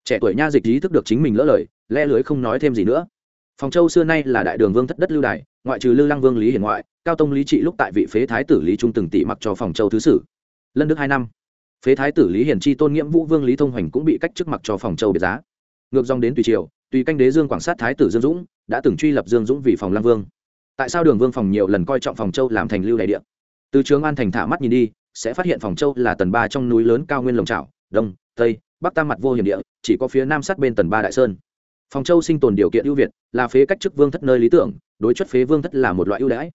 Trẻ tuổi nha dịch ý thức được chính mình lỡ lời le lưới không nói thêm gì nữa. Phòng châu xưa nay là đại đường vương thất đất lưu đài ngoại trừ lư lăng vương lý hiển ngoại cao tông lý trị lúc tại vị phế thái tử lý trung từng tỷ mặc cho phòng châu thứ sử lân đức hai năm. Phế thái tử lý hiển chi tôn nghiễm vũ vương lý thông hoành cũng bị cách chức mặc cho phòng châu biệt giá. Ngược dòng đến tùy triều, tùy canh đế dương quảng sát thái tử dương dũng, đã từng truy lập dương dũng vì phòng lam vương. Tại sao đường vương phòng nhiều lần coi trọng phòng châu làm thành lưu đại địa? Từ trường an thành thả mắt nhìn đi, sẽ phát hiện phòng châu là tần ba trong núi lớn cao nguyên lồng trào đông, tây, bắc tam mặt vô hiểm địa, chỉ có phía nam sát bên tần ba đại sơn. Phòng châu sinh tồn điều kiện ưu việt, là phế cách chức vương thất nơi lý tưởng, đối chất phế vương thất là một loại ưu đãi.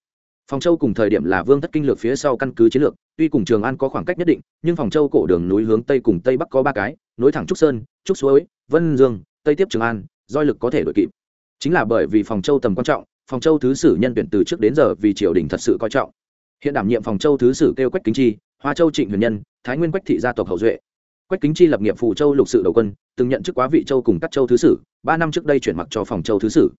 Phòng châu cùng thời điểm là vương thất kinh lược phía sau căn cứ chiến lược tuy cùng trường an có khoảng cách nhất định, nhưng phòng châu cổ đường núi hướng tây cùng tây bắc có ba cái, nối thẳng trúc sơn, trúc suối, vân dương, tây tiếp trường an, doi lực có thể đội kịp. Chính là bởi vì phòng châu tầm quan trọng, phòng châu thứ sử nhân tuyển từ trước đến giờ vì triều đình thật sự coi trọng. Hiện đảm nhiệm phòng châu thứ sử kêu quách kính chi, hoa châu trịnh huyền nhân, thái nguyên quách thị gia tộc hậu duệ. Quách kính chi lập nghiệp phụ châu lục sự đầu quân, từng nhận chức quá vị châu cùng các châu thứ sử, ba năm trước đây chuyển mặc cho phòng châu thứ sử.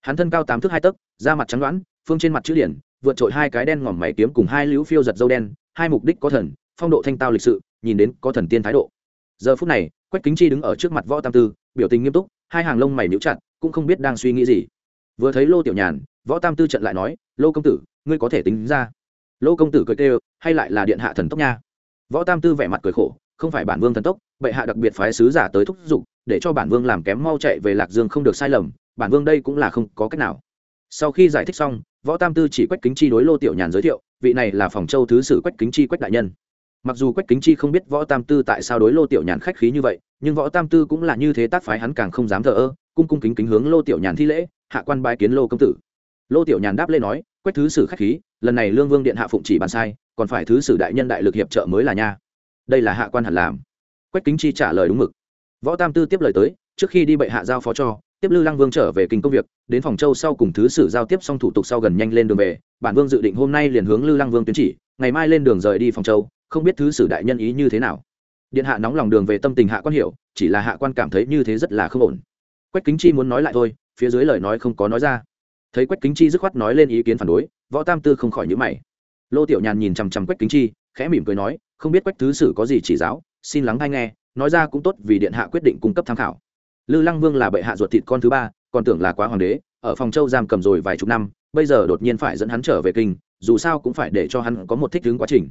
Hắn thân cao tám thước hai tấc, da mặt trắng đoán phương trên mặt chữ điển, vượt trội hai cái đen ngòm mày kiếm cùng hai lũ phiêu giật dâu đen hai mục đích có thần, phong độ thanh tao lịch sự, nhìn đến có thần tiên thái độ. Giờ phút này, quách kính chi đứng ở trước mặt võ tam tư, biểu tình nghiêm túc, hai hàng lông mày níu chặt, cũng không biết đang suy nghĩ gì. Vừa thấy lô tiểu nhàn, võ tam tư trận lại nói, lô công tử, ngươi có thể tính ra. Lô công tử cười kêu, hay lại là điện hạ thần tốc nha. Võ tam tư vẻ mặt cười khổ, không phải bản vương thần tốc, bệ hạ đặc biệt phái sứ giả tới thúc giục, để cho bản vương làm kém mau chạy về lạc dương không được sai lầm, bản vương đây cũng là không có cách nào sau khi giải thích xong, võ tam tư chỉ quách kính chi đối lô tiểu nhàn giới thiệu, vị này là phòng châu thứ sử quách kính chi quách đại nhân. Mặc dù quách kính chi không biết võ tam tư tại sao đối lô tiểu nhàn khách khí như vậy, nhưng võ tam tư cũng là như thế tác phái hắn càng không dám thờ ơ, cung cung kính kính hướng lô tiểu nhàn thi lễ, hạ quan bài kiến lô công tử. Lô tiểu nhàn đáp lên nói, quách thứ sử khách khí, lần này lương vương điện hạ phụng chỉ bàn sai, còn phải thứ sử đại nhân đại lực hiệp trợ mới là nha. Đây là hạ quan hẳn làm. Quách kính chi trả lời đúng mực. Võ tam tư tiếp lời tới, trước khi đi bệ hạ giao phó cho tiếp lư lăng vương trở về kinh công việc, đến phòng châu sau cùng thứ sử giao tiếp xong thủ tục sau gần nhanh lên đường về, bản vương dự định hôm nay liền hướng lư lăng vương tuyến chỉ, ngày mai lên đường rời đi phòng châu, không biết thứ sử đại nhân ý như thế nào. Điện hạ nóng lòng đường về tâm tình hạ quan hiểu, chỉ là hạ quan cảm thấy như thế rất là không ổn. Quách kính chi muốn nói lại thôi, phía dưới lời nói không có nói ra. Thấy quách kính chi dứt khoát nói lên ý kiến phản đối, võ tam tư không khỏi nhữ mày. Lô tiểu nhàn nhìn chằm chằm quách kính chi, khẽ mỉm cười nói, không biết quách thứ sử có gì chỉ giáo, xin lắng hay nghe, nói ra cũng tốt vì điện hạ quyết định cung cấp tham khảo lư lăng vương là bệ hạ ruột thịt con thứ ba, còn tưởng là quá hoàng đế, ở phòng châu giam cầm rồi vài chục năm, bây giờ đột nhiên phải dẫn hắn trở về kinh, dù sao cũng phải để cho hắn có một thích ứng quá trình.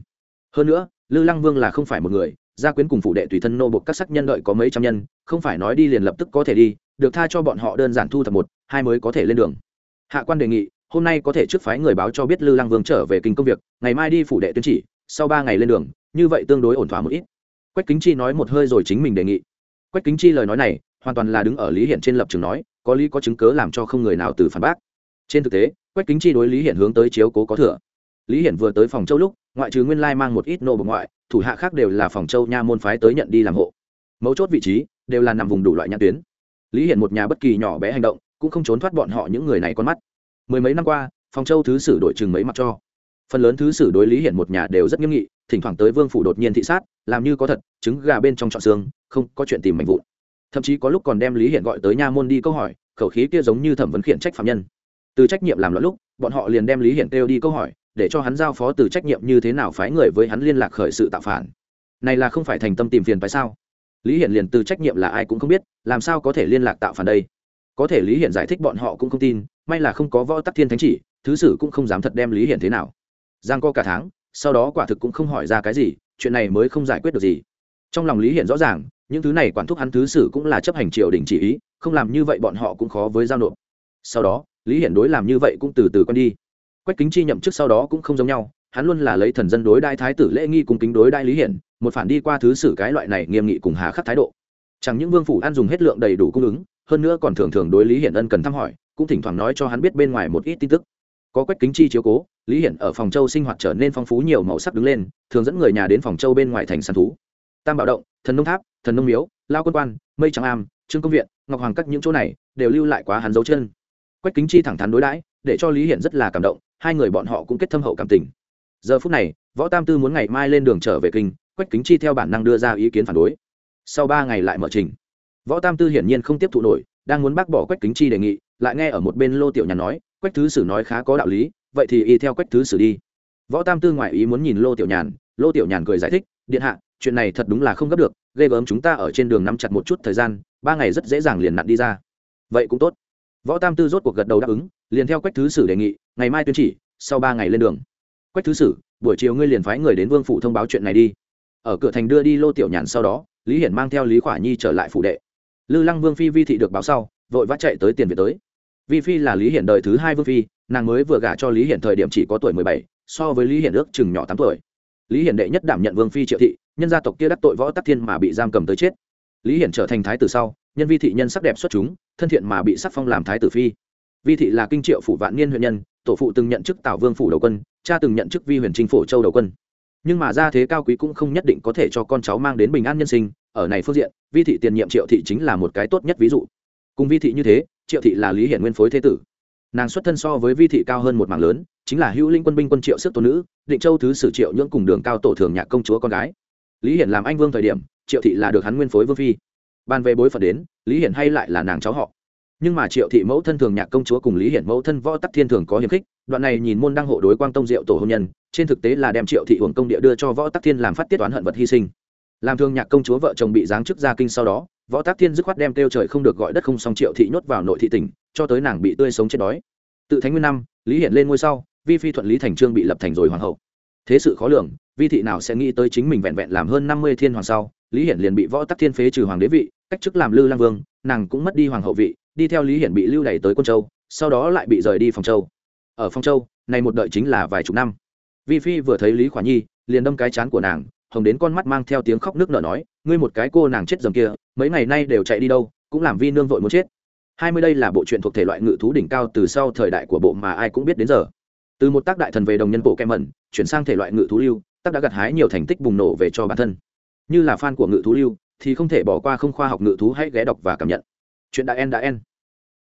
Hơn nữa, lư lăng vương là không phải một người, gia quyến cùng phụ đệ tùy thân nô bộc các sắc nhân đợi có mấy trăm nhân, không phải nói đi liền lập tức có thể đi, được tha cho bọn họ đơn giản thu thập một, hai mới có thể lên đường. Hạ quan đề nghị, hôm nay có thể trước phái người báo cho biết lư lăng vương trở về kinh công việc, ngày mai đi phủ đệ tuyên chỉ, sau ba ngày lên đường, như vậy tương đối ổn thỏa một ít. Quách kính chi nói một hơi rồi chính mình đề nghị. Quách kính chi lời nói này hoàn toàn là đứng ở lý Hiển trên lập trường nói, có lý có chứng cớ làm cho không người nào từ phản bác. Trên thực tế, quách kính chi đối lý Hiển hướng tới chiếu cố có thừa. Lý Hiển vừa tới phòng châu lúc, ngoại trừ nguyên lai mang một ít nô bộc ngoại, thủ hạ khác đều là phòng châu nha môn phái tới nhận đi làm hộ. Mấu chốt vị trí, đều là nằm vùng đủ loại nhãn tuyến. Lý Hiển một nhà bất kỳ nhỏ bé hành động, cũng không trốn thoát bọn họ những người này con mắt. Mười mấy năm qua, phòng châu thứ sử đội chừng mấy mặt cho. Phần lớn thứ sử đối lý Hiển một nhà đều rất nghiêm nghị, thỉnh thoảng tới vương phủ đột nhiên thị sát, làm như có thật, trứng gà bên trong trọn xương, không có chuyện tìm mạnh vụn thậm chí có lúc còn đem lý hiện gọi tới nha môn đi câu hỏi, khẩu khí kia giống như thẩm vấn khiển trách phạm nhân. Từ trách nhiệm làm loạn lúc, bọn họ liền đem lý hiện kêu đi câu hỏi, để cho hắn giao phó từ trách nhiệm như thế nào phái người với hắn liên lạc khởi sự tạo phản. Này là không phải thành tâm tìm phiền phải sao? Lý hiện liền từ trách nhiệm là ai cũng không biết, làm sao có thể liên lạc tạo phản đây? Có thể lý hiện giải thích bọn họ cũng không tin, may là không có võ tắc thiên thánh chỉ, thứ sử cũng không dám thật đem lý hiện thế nào. Giang co cả tháng, sau đó quả thực cũng không hỏi ra cái gì, chuyện này mới không giải quyết được gì. Trong lòng lý hiện rõ ràng những thứ này quản thúc hắn thứ sử cũng là chấp hành triều đình chỉ ý, không làm như vậy bọn họ cũng khó với giao nộp. Sau đó, lý Hiển đối làm như vậy cũng từ từ quen đi. Quách kính chi nhậm chức sau đó cũng không giống nhau, hắn luôn là lấy thần dân đối đại thái tử lễ nghi cùng kính đối đại lý hiển, một phản đi qua thứ sử cái loại này nghiêm nghị cùng hà khắc thái độ. Chẳng những vương phủ ăn dùng hết lượng đầy đủ cung ứng, hơn nữa còn thường thường đối lý hiển ân cần thăm hỏi, cũng thỉnh thoảng nói cho hắn biết bên ngoài một ít tin tức. Có quách kính chi chiếu cố, lý hiển ở phòng châu sinh hoạt trở nên phong phú nhiều màu sắc đứng lên, thường dẫn người nhà đến phòng châu bên ngoài thành săn thú tam bảo động, thần nông tháp, thần nông miếu, lao quân quan, mây trắng am, trương công viện, ngọc hoàng các những chỗ này đều lưu lại quá hắn dấu chân. Quách kính chi thẳng thắn đối đãi, để cho lý hiển rất là cảm động, hai người bọn họ cũng kết thâm hậu cảm tình. Giờ phút này, võ tam tư muốn ngày mai lên đường trở về kinh, quách kính chi theo bản năng đưa ra ý kiến phản đối. Sau ba ngày lại mở trình, võ tam tư hiển nhiên không tiếp thụ nổi, đang muốn bác bỏ quách kính chi đề nghị, lại nghe ở một bên lô tiểu nhàn nói, quách thứ sử nói khá có đạo lý, vậy thì y theo quách thứ sử đi. Võ tam tư ngoại ý muốn nhìn lô tiểu nhàn, lô tiểu nhàn cười giải thích, điện hạ chuyện này thật đúng là không gấp được, ghê gớm chúng ta ở trên đường nắm chặt một chút thời gian, ba ngày rất dễ dàng liền nặn đi ra. Vậy cũng tốt. Võ tam tư rốt cuộc gật đầu đáp ứng, liền theo quách thứ sử đề nghị, ngày mai tuyên chỉ, sau ba ngày lên đường. Quách thứ sử, buổi chiều ngươi liền phái người đến vương phủ thông báo chuyện này đi. Ở cửa thành đưa đi lô tiểu nhàn sau đó, lý hiển mang theo lý khỏa nhi trở lại phủ đệ. Lư lăng vương phi vi thị được báo sau, vội vã chạy tới tiền viện tới. Vi phi là lý hiển đời thứ hai vương phi, nàng mới vừa gả cho lý hiển thời điểm chỉ có tuổi mười bảy, so với lý hiển ước chừng nhỏ tám tuổi lý hiển đệ nhất đảm nhận vương phi triệu thị, nhân gia tộc kia đắc tội võ tắc thiên mà bị giam cầm tới chết. Lý hiển trở thành thái tử sau, nhân vi thị nhân sắc đẹp xuất chúng, thân thiện mà bị sắc phong làm thái tử phi. Vi thị là kinh triệu phủ vạn niên huyện nhân, tổ phụ từng nhận chức tào vương phủ đầu quân, cha từng nhận chức vi huyền trinh phổ châu đầu quân. Nhưng mà gia thế cao quý cũng không nhất định có thể cho con cháu mang đến bình an nhân sinh, ở này phương diện, vi thị tiền nhiệm triệu thị chính là một cái tốt nhất ví dụ. Cùng vi thị như thế, triệu thị là lý hiển nguyên phối thế tử. Nàng xuất thân so với vi thị cao hơn một mảng lớn chính là hữu linh quân binh quân triệu sức tôn nữ, định châu thứ sử triệu nhưỡng cùng đường cao tổ thường nhạc công chúa con gái. Lý hiển làm anh vương thời điểm, triệu thị là được hắn nguyên phối vương phi. Ban về bối phận đến, lý hiển hay lại là nàng cháu họ. Nhưng mà triệu thị mẫu thân thường nhạc công chúa cùng lý hiển mẫu thân võ tắc thiên thường có hiềm khích, đoạn này nhìn môn đăng hộ đối quang tông diệu tổ hôn nhân, trên thực tế là đem triệu thị hưởng công địa đưa cho võ tắc thiên làm phát tiết toán hận vật hy sinh. Làm thương nhạc công chúa vợ chồng bị giáng chức ra kinh sau đó, võ tắc thiên dứt khoát đem kêu trời không được gọi đất không xong triệu thị nhốt vào nội thị tỉnh, cho tới nàng bị tươi sống chết đói. Tự thánh nguyên năm, lý hiển lên ngôi sau vi phi thuận lý thành trương bị lập thành rồi hoàng hậu. Thế sự khó lường, vi thị nào sẽ nghĩ tới chính mình vẹn vẹn làm hơn năm mươi thiên hoàng sau, lý hiển liền bị võ tắc thiên phế trừ hoàng đế vị, cách chức làm lư lang vương, nàng cũng mất đi hoàng hậu vị, đi theo lý hiển bị lưu đày tới quân châu, sau đó lại bị rời đi phòng châu. Ở phòng châu, này một đợi chính là vài chục năm. Vi phi vừa thấy lý khỏa nhi, liền đâm cái chán của nàng, hồng đến con mắt mang theo tiếng khóc nước nở nói, ngươi một cái cô nàng chết dầm kia, mấy ngày nay đều chạy đi đâu, cũng làm vi nương vội muốn chết. Hai mươi đây là bộ truyện thuộc thể loại ngự thú đỉnh cao từ sau thời đại của bộ mà ai cũng biết đến giờ từ một tác đại thần về đồng nhân bộ kem mẩn, chuyển sang thể loại ngự thú lưu, tác đã gặt hái nhiều thành tích bùng nổ về cho bản thân. Như là fan của ngự thú lưu, thì không thể bỏ qua không khoa học ngự thú hãy ghé đọc và cảm nhận. Chuyện đã en đã en.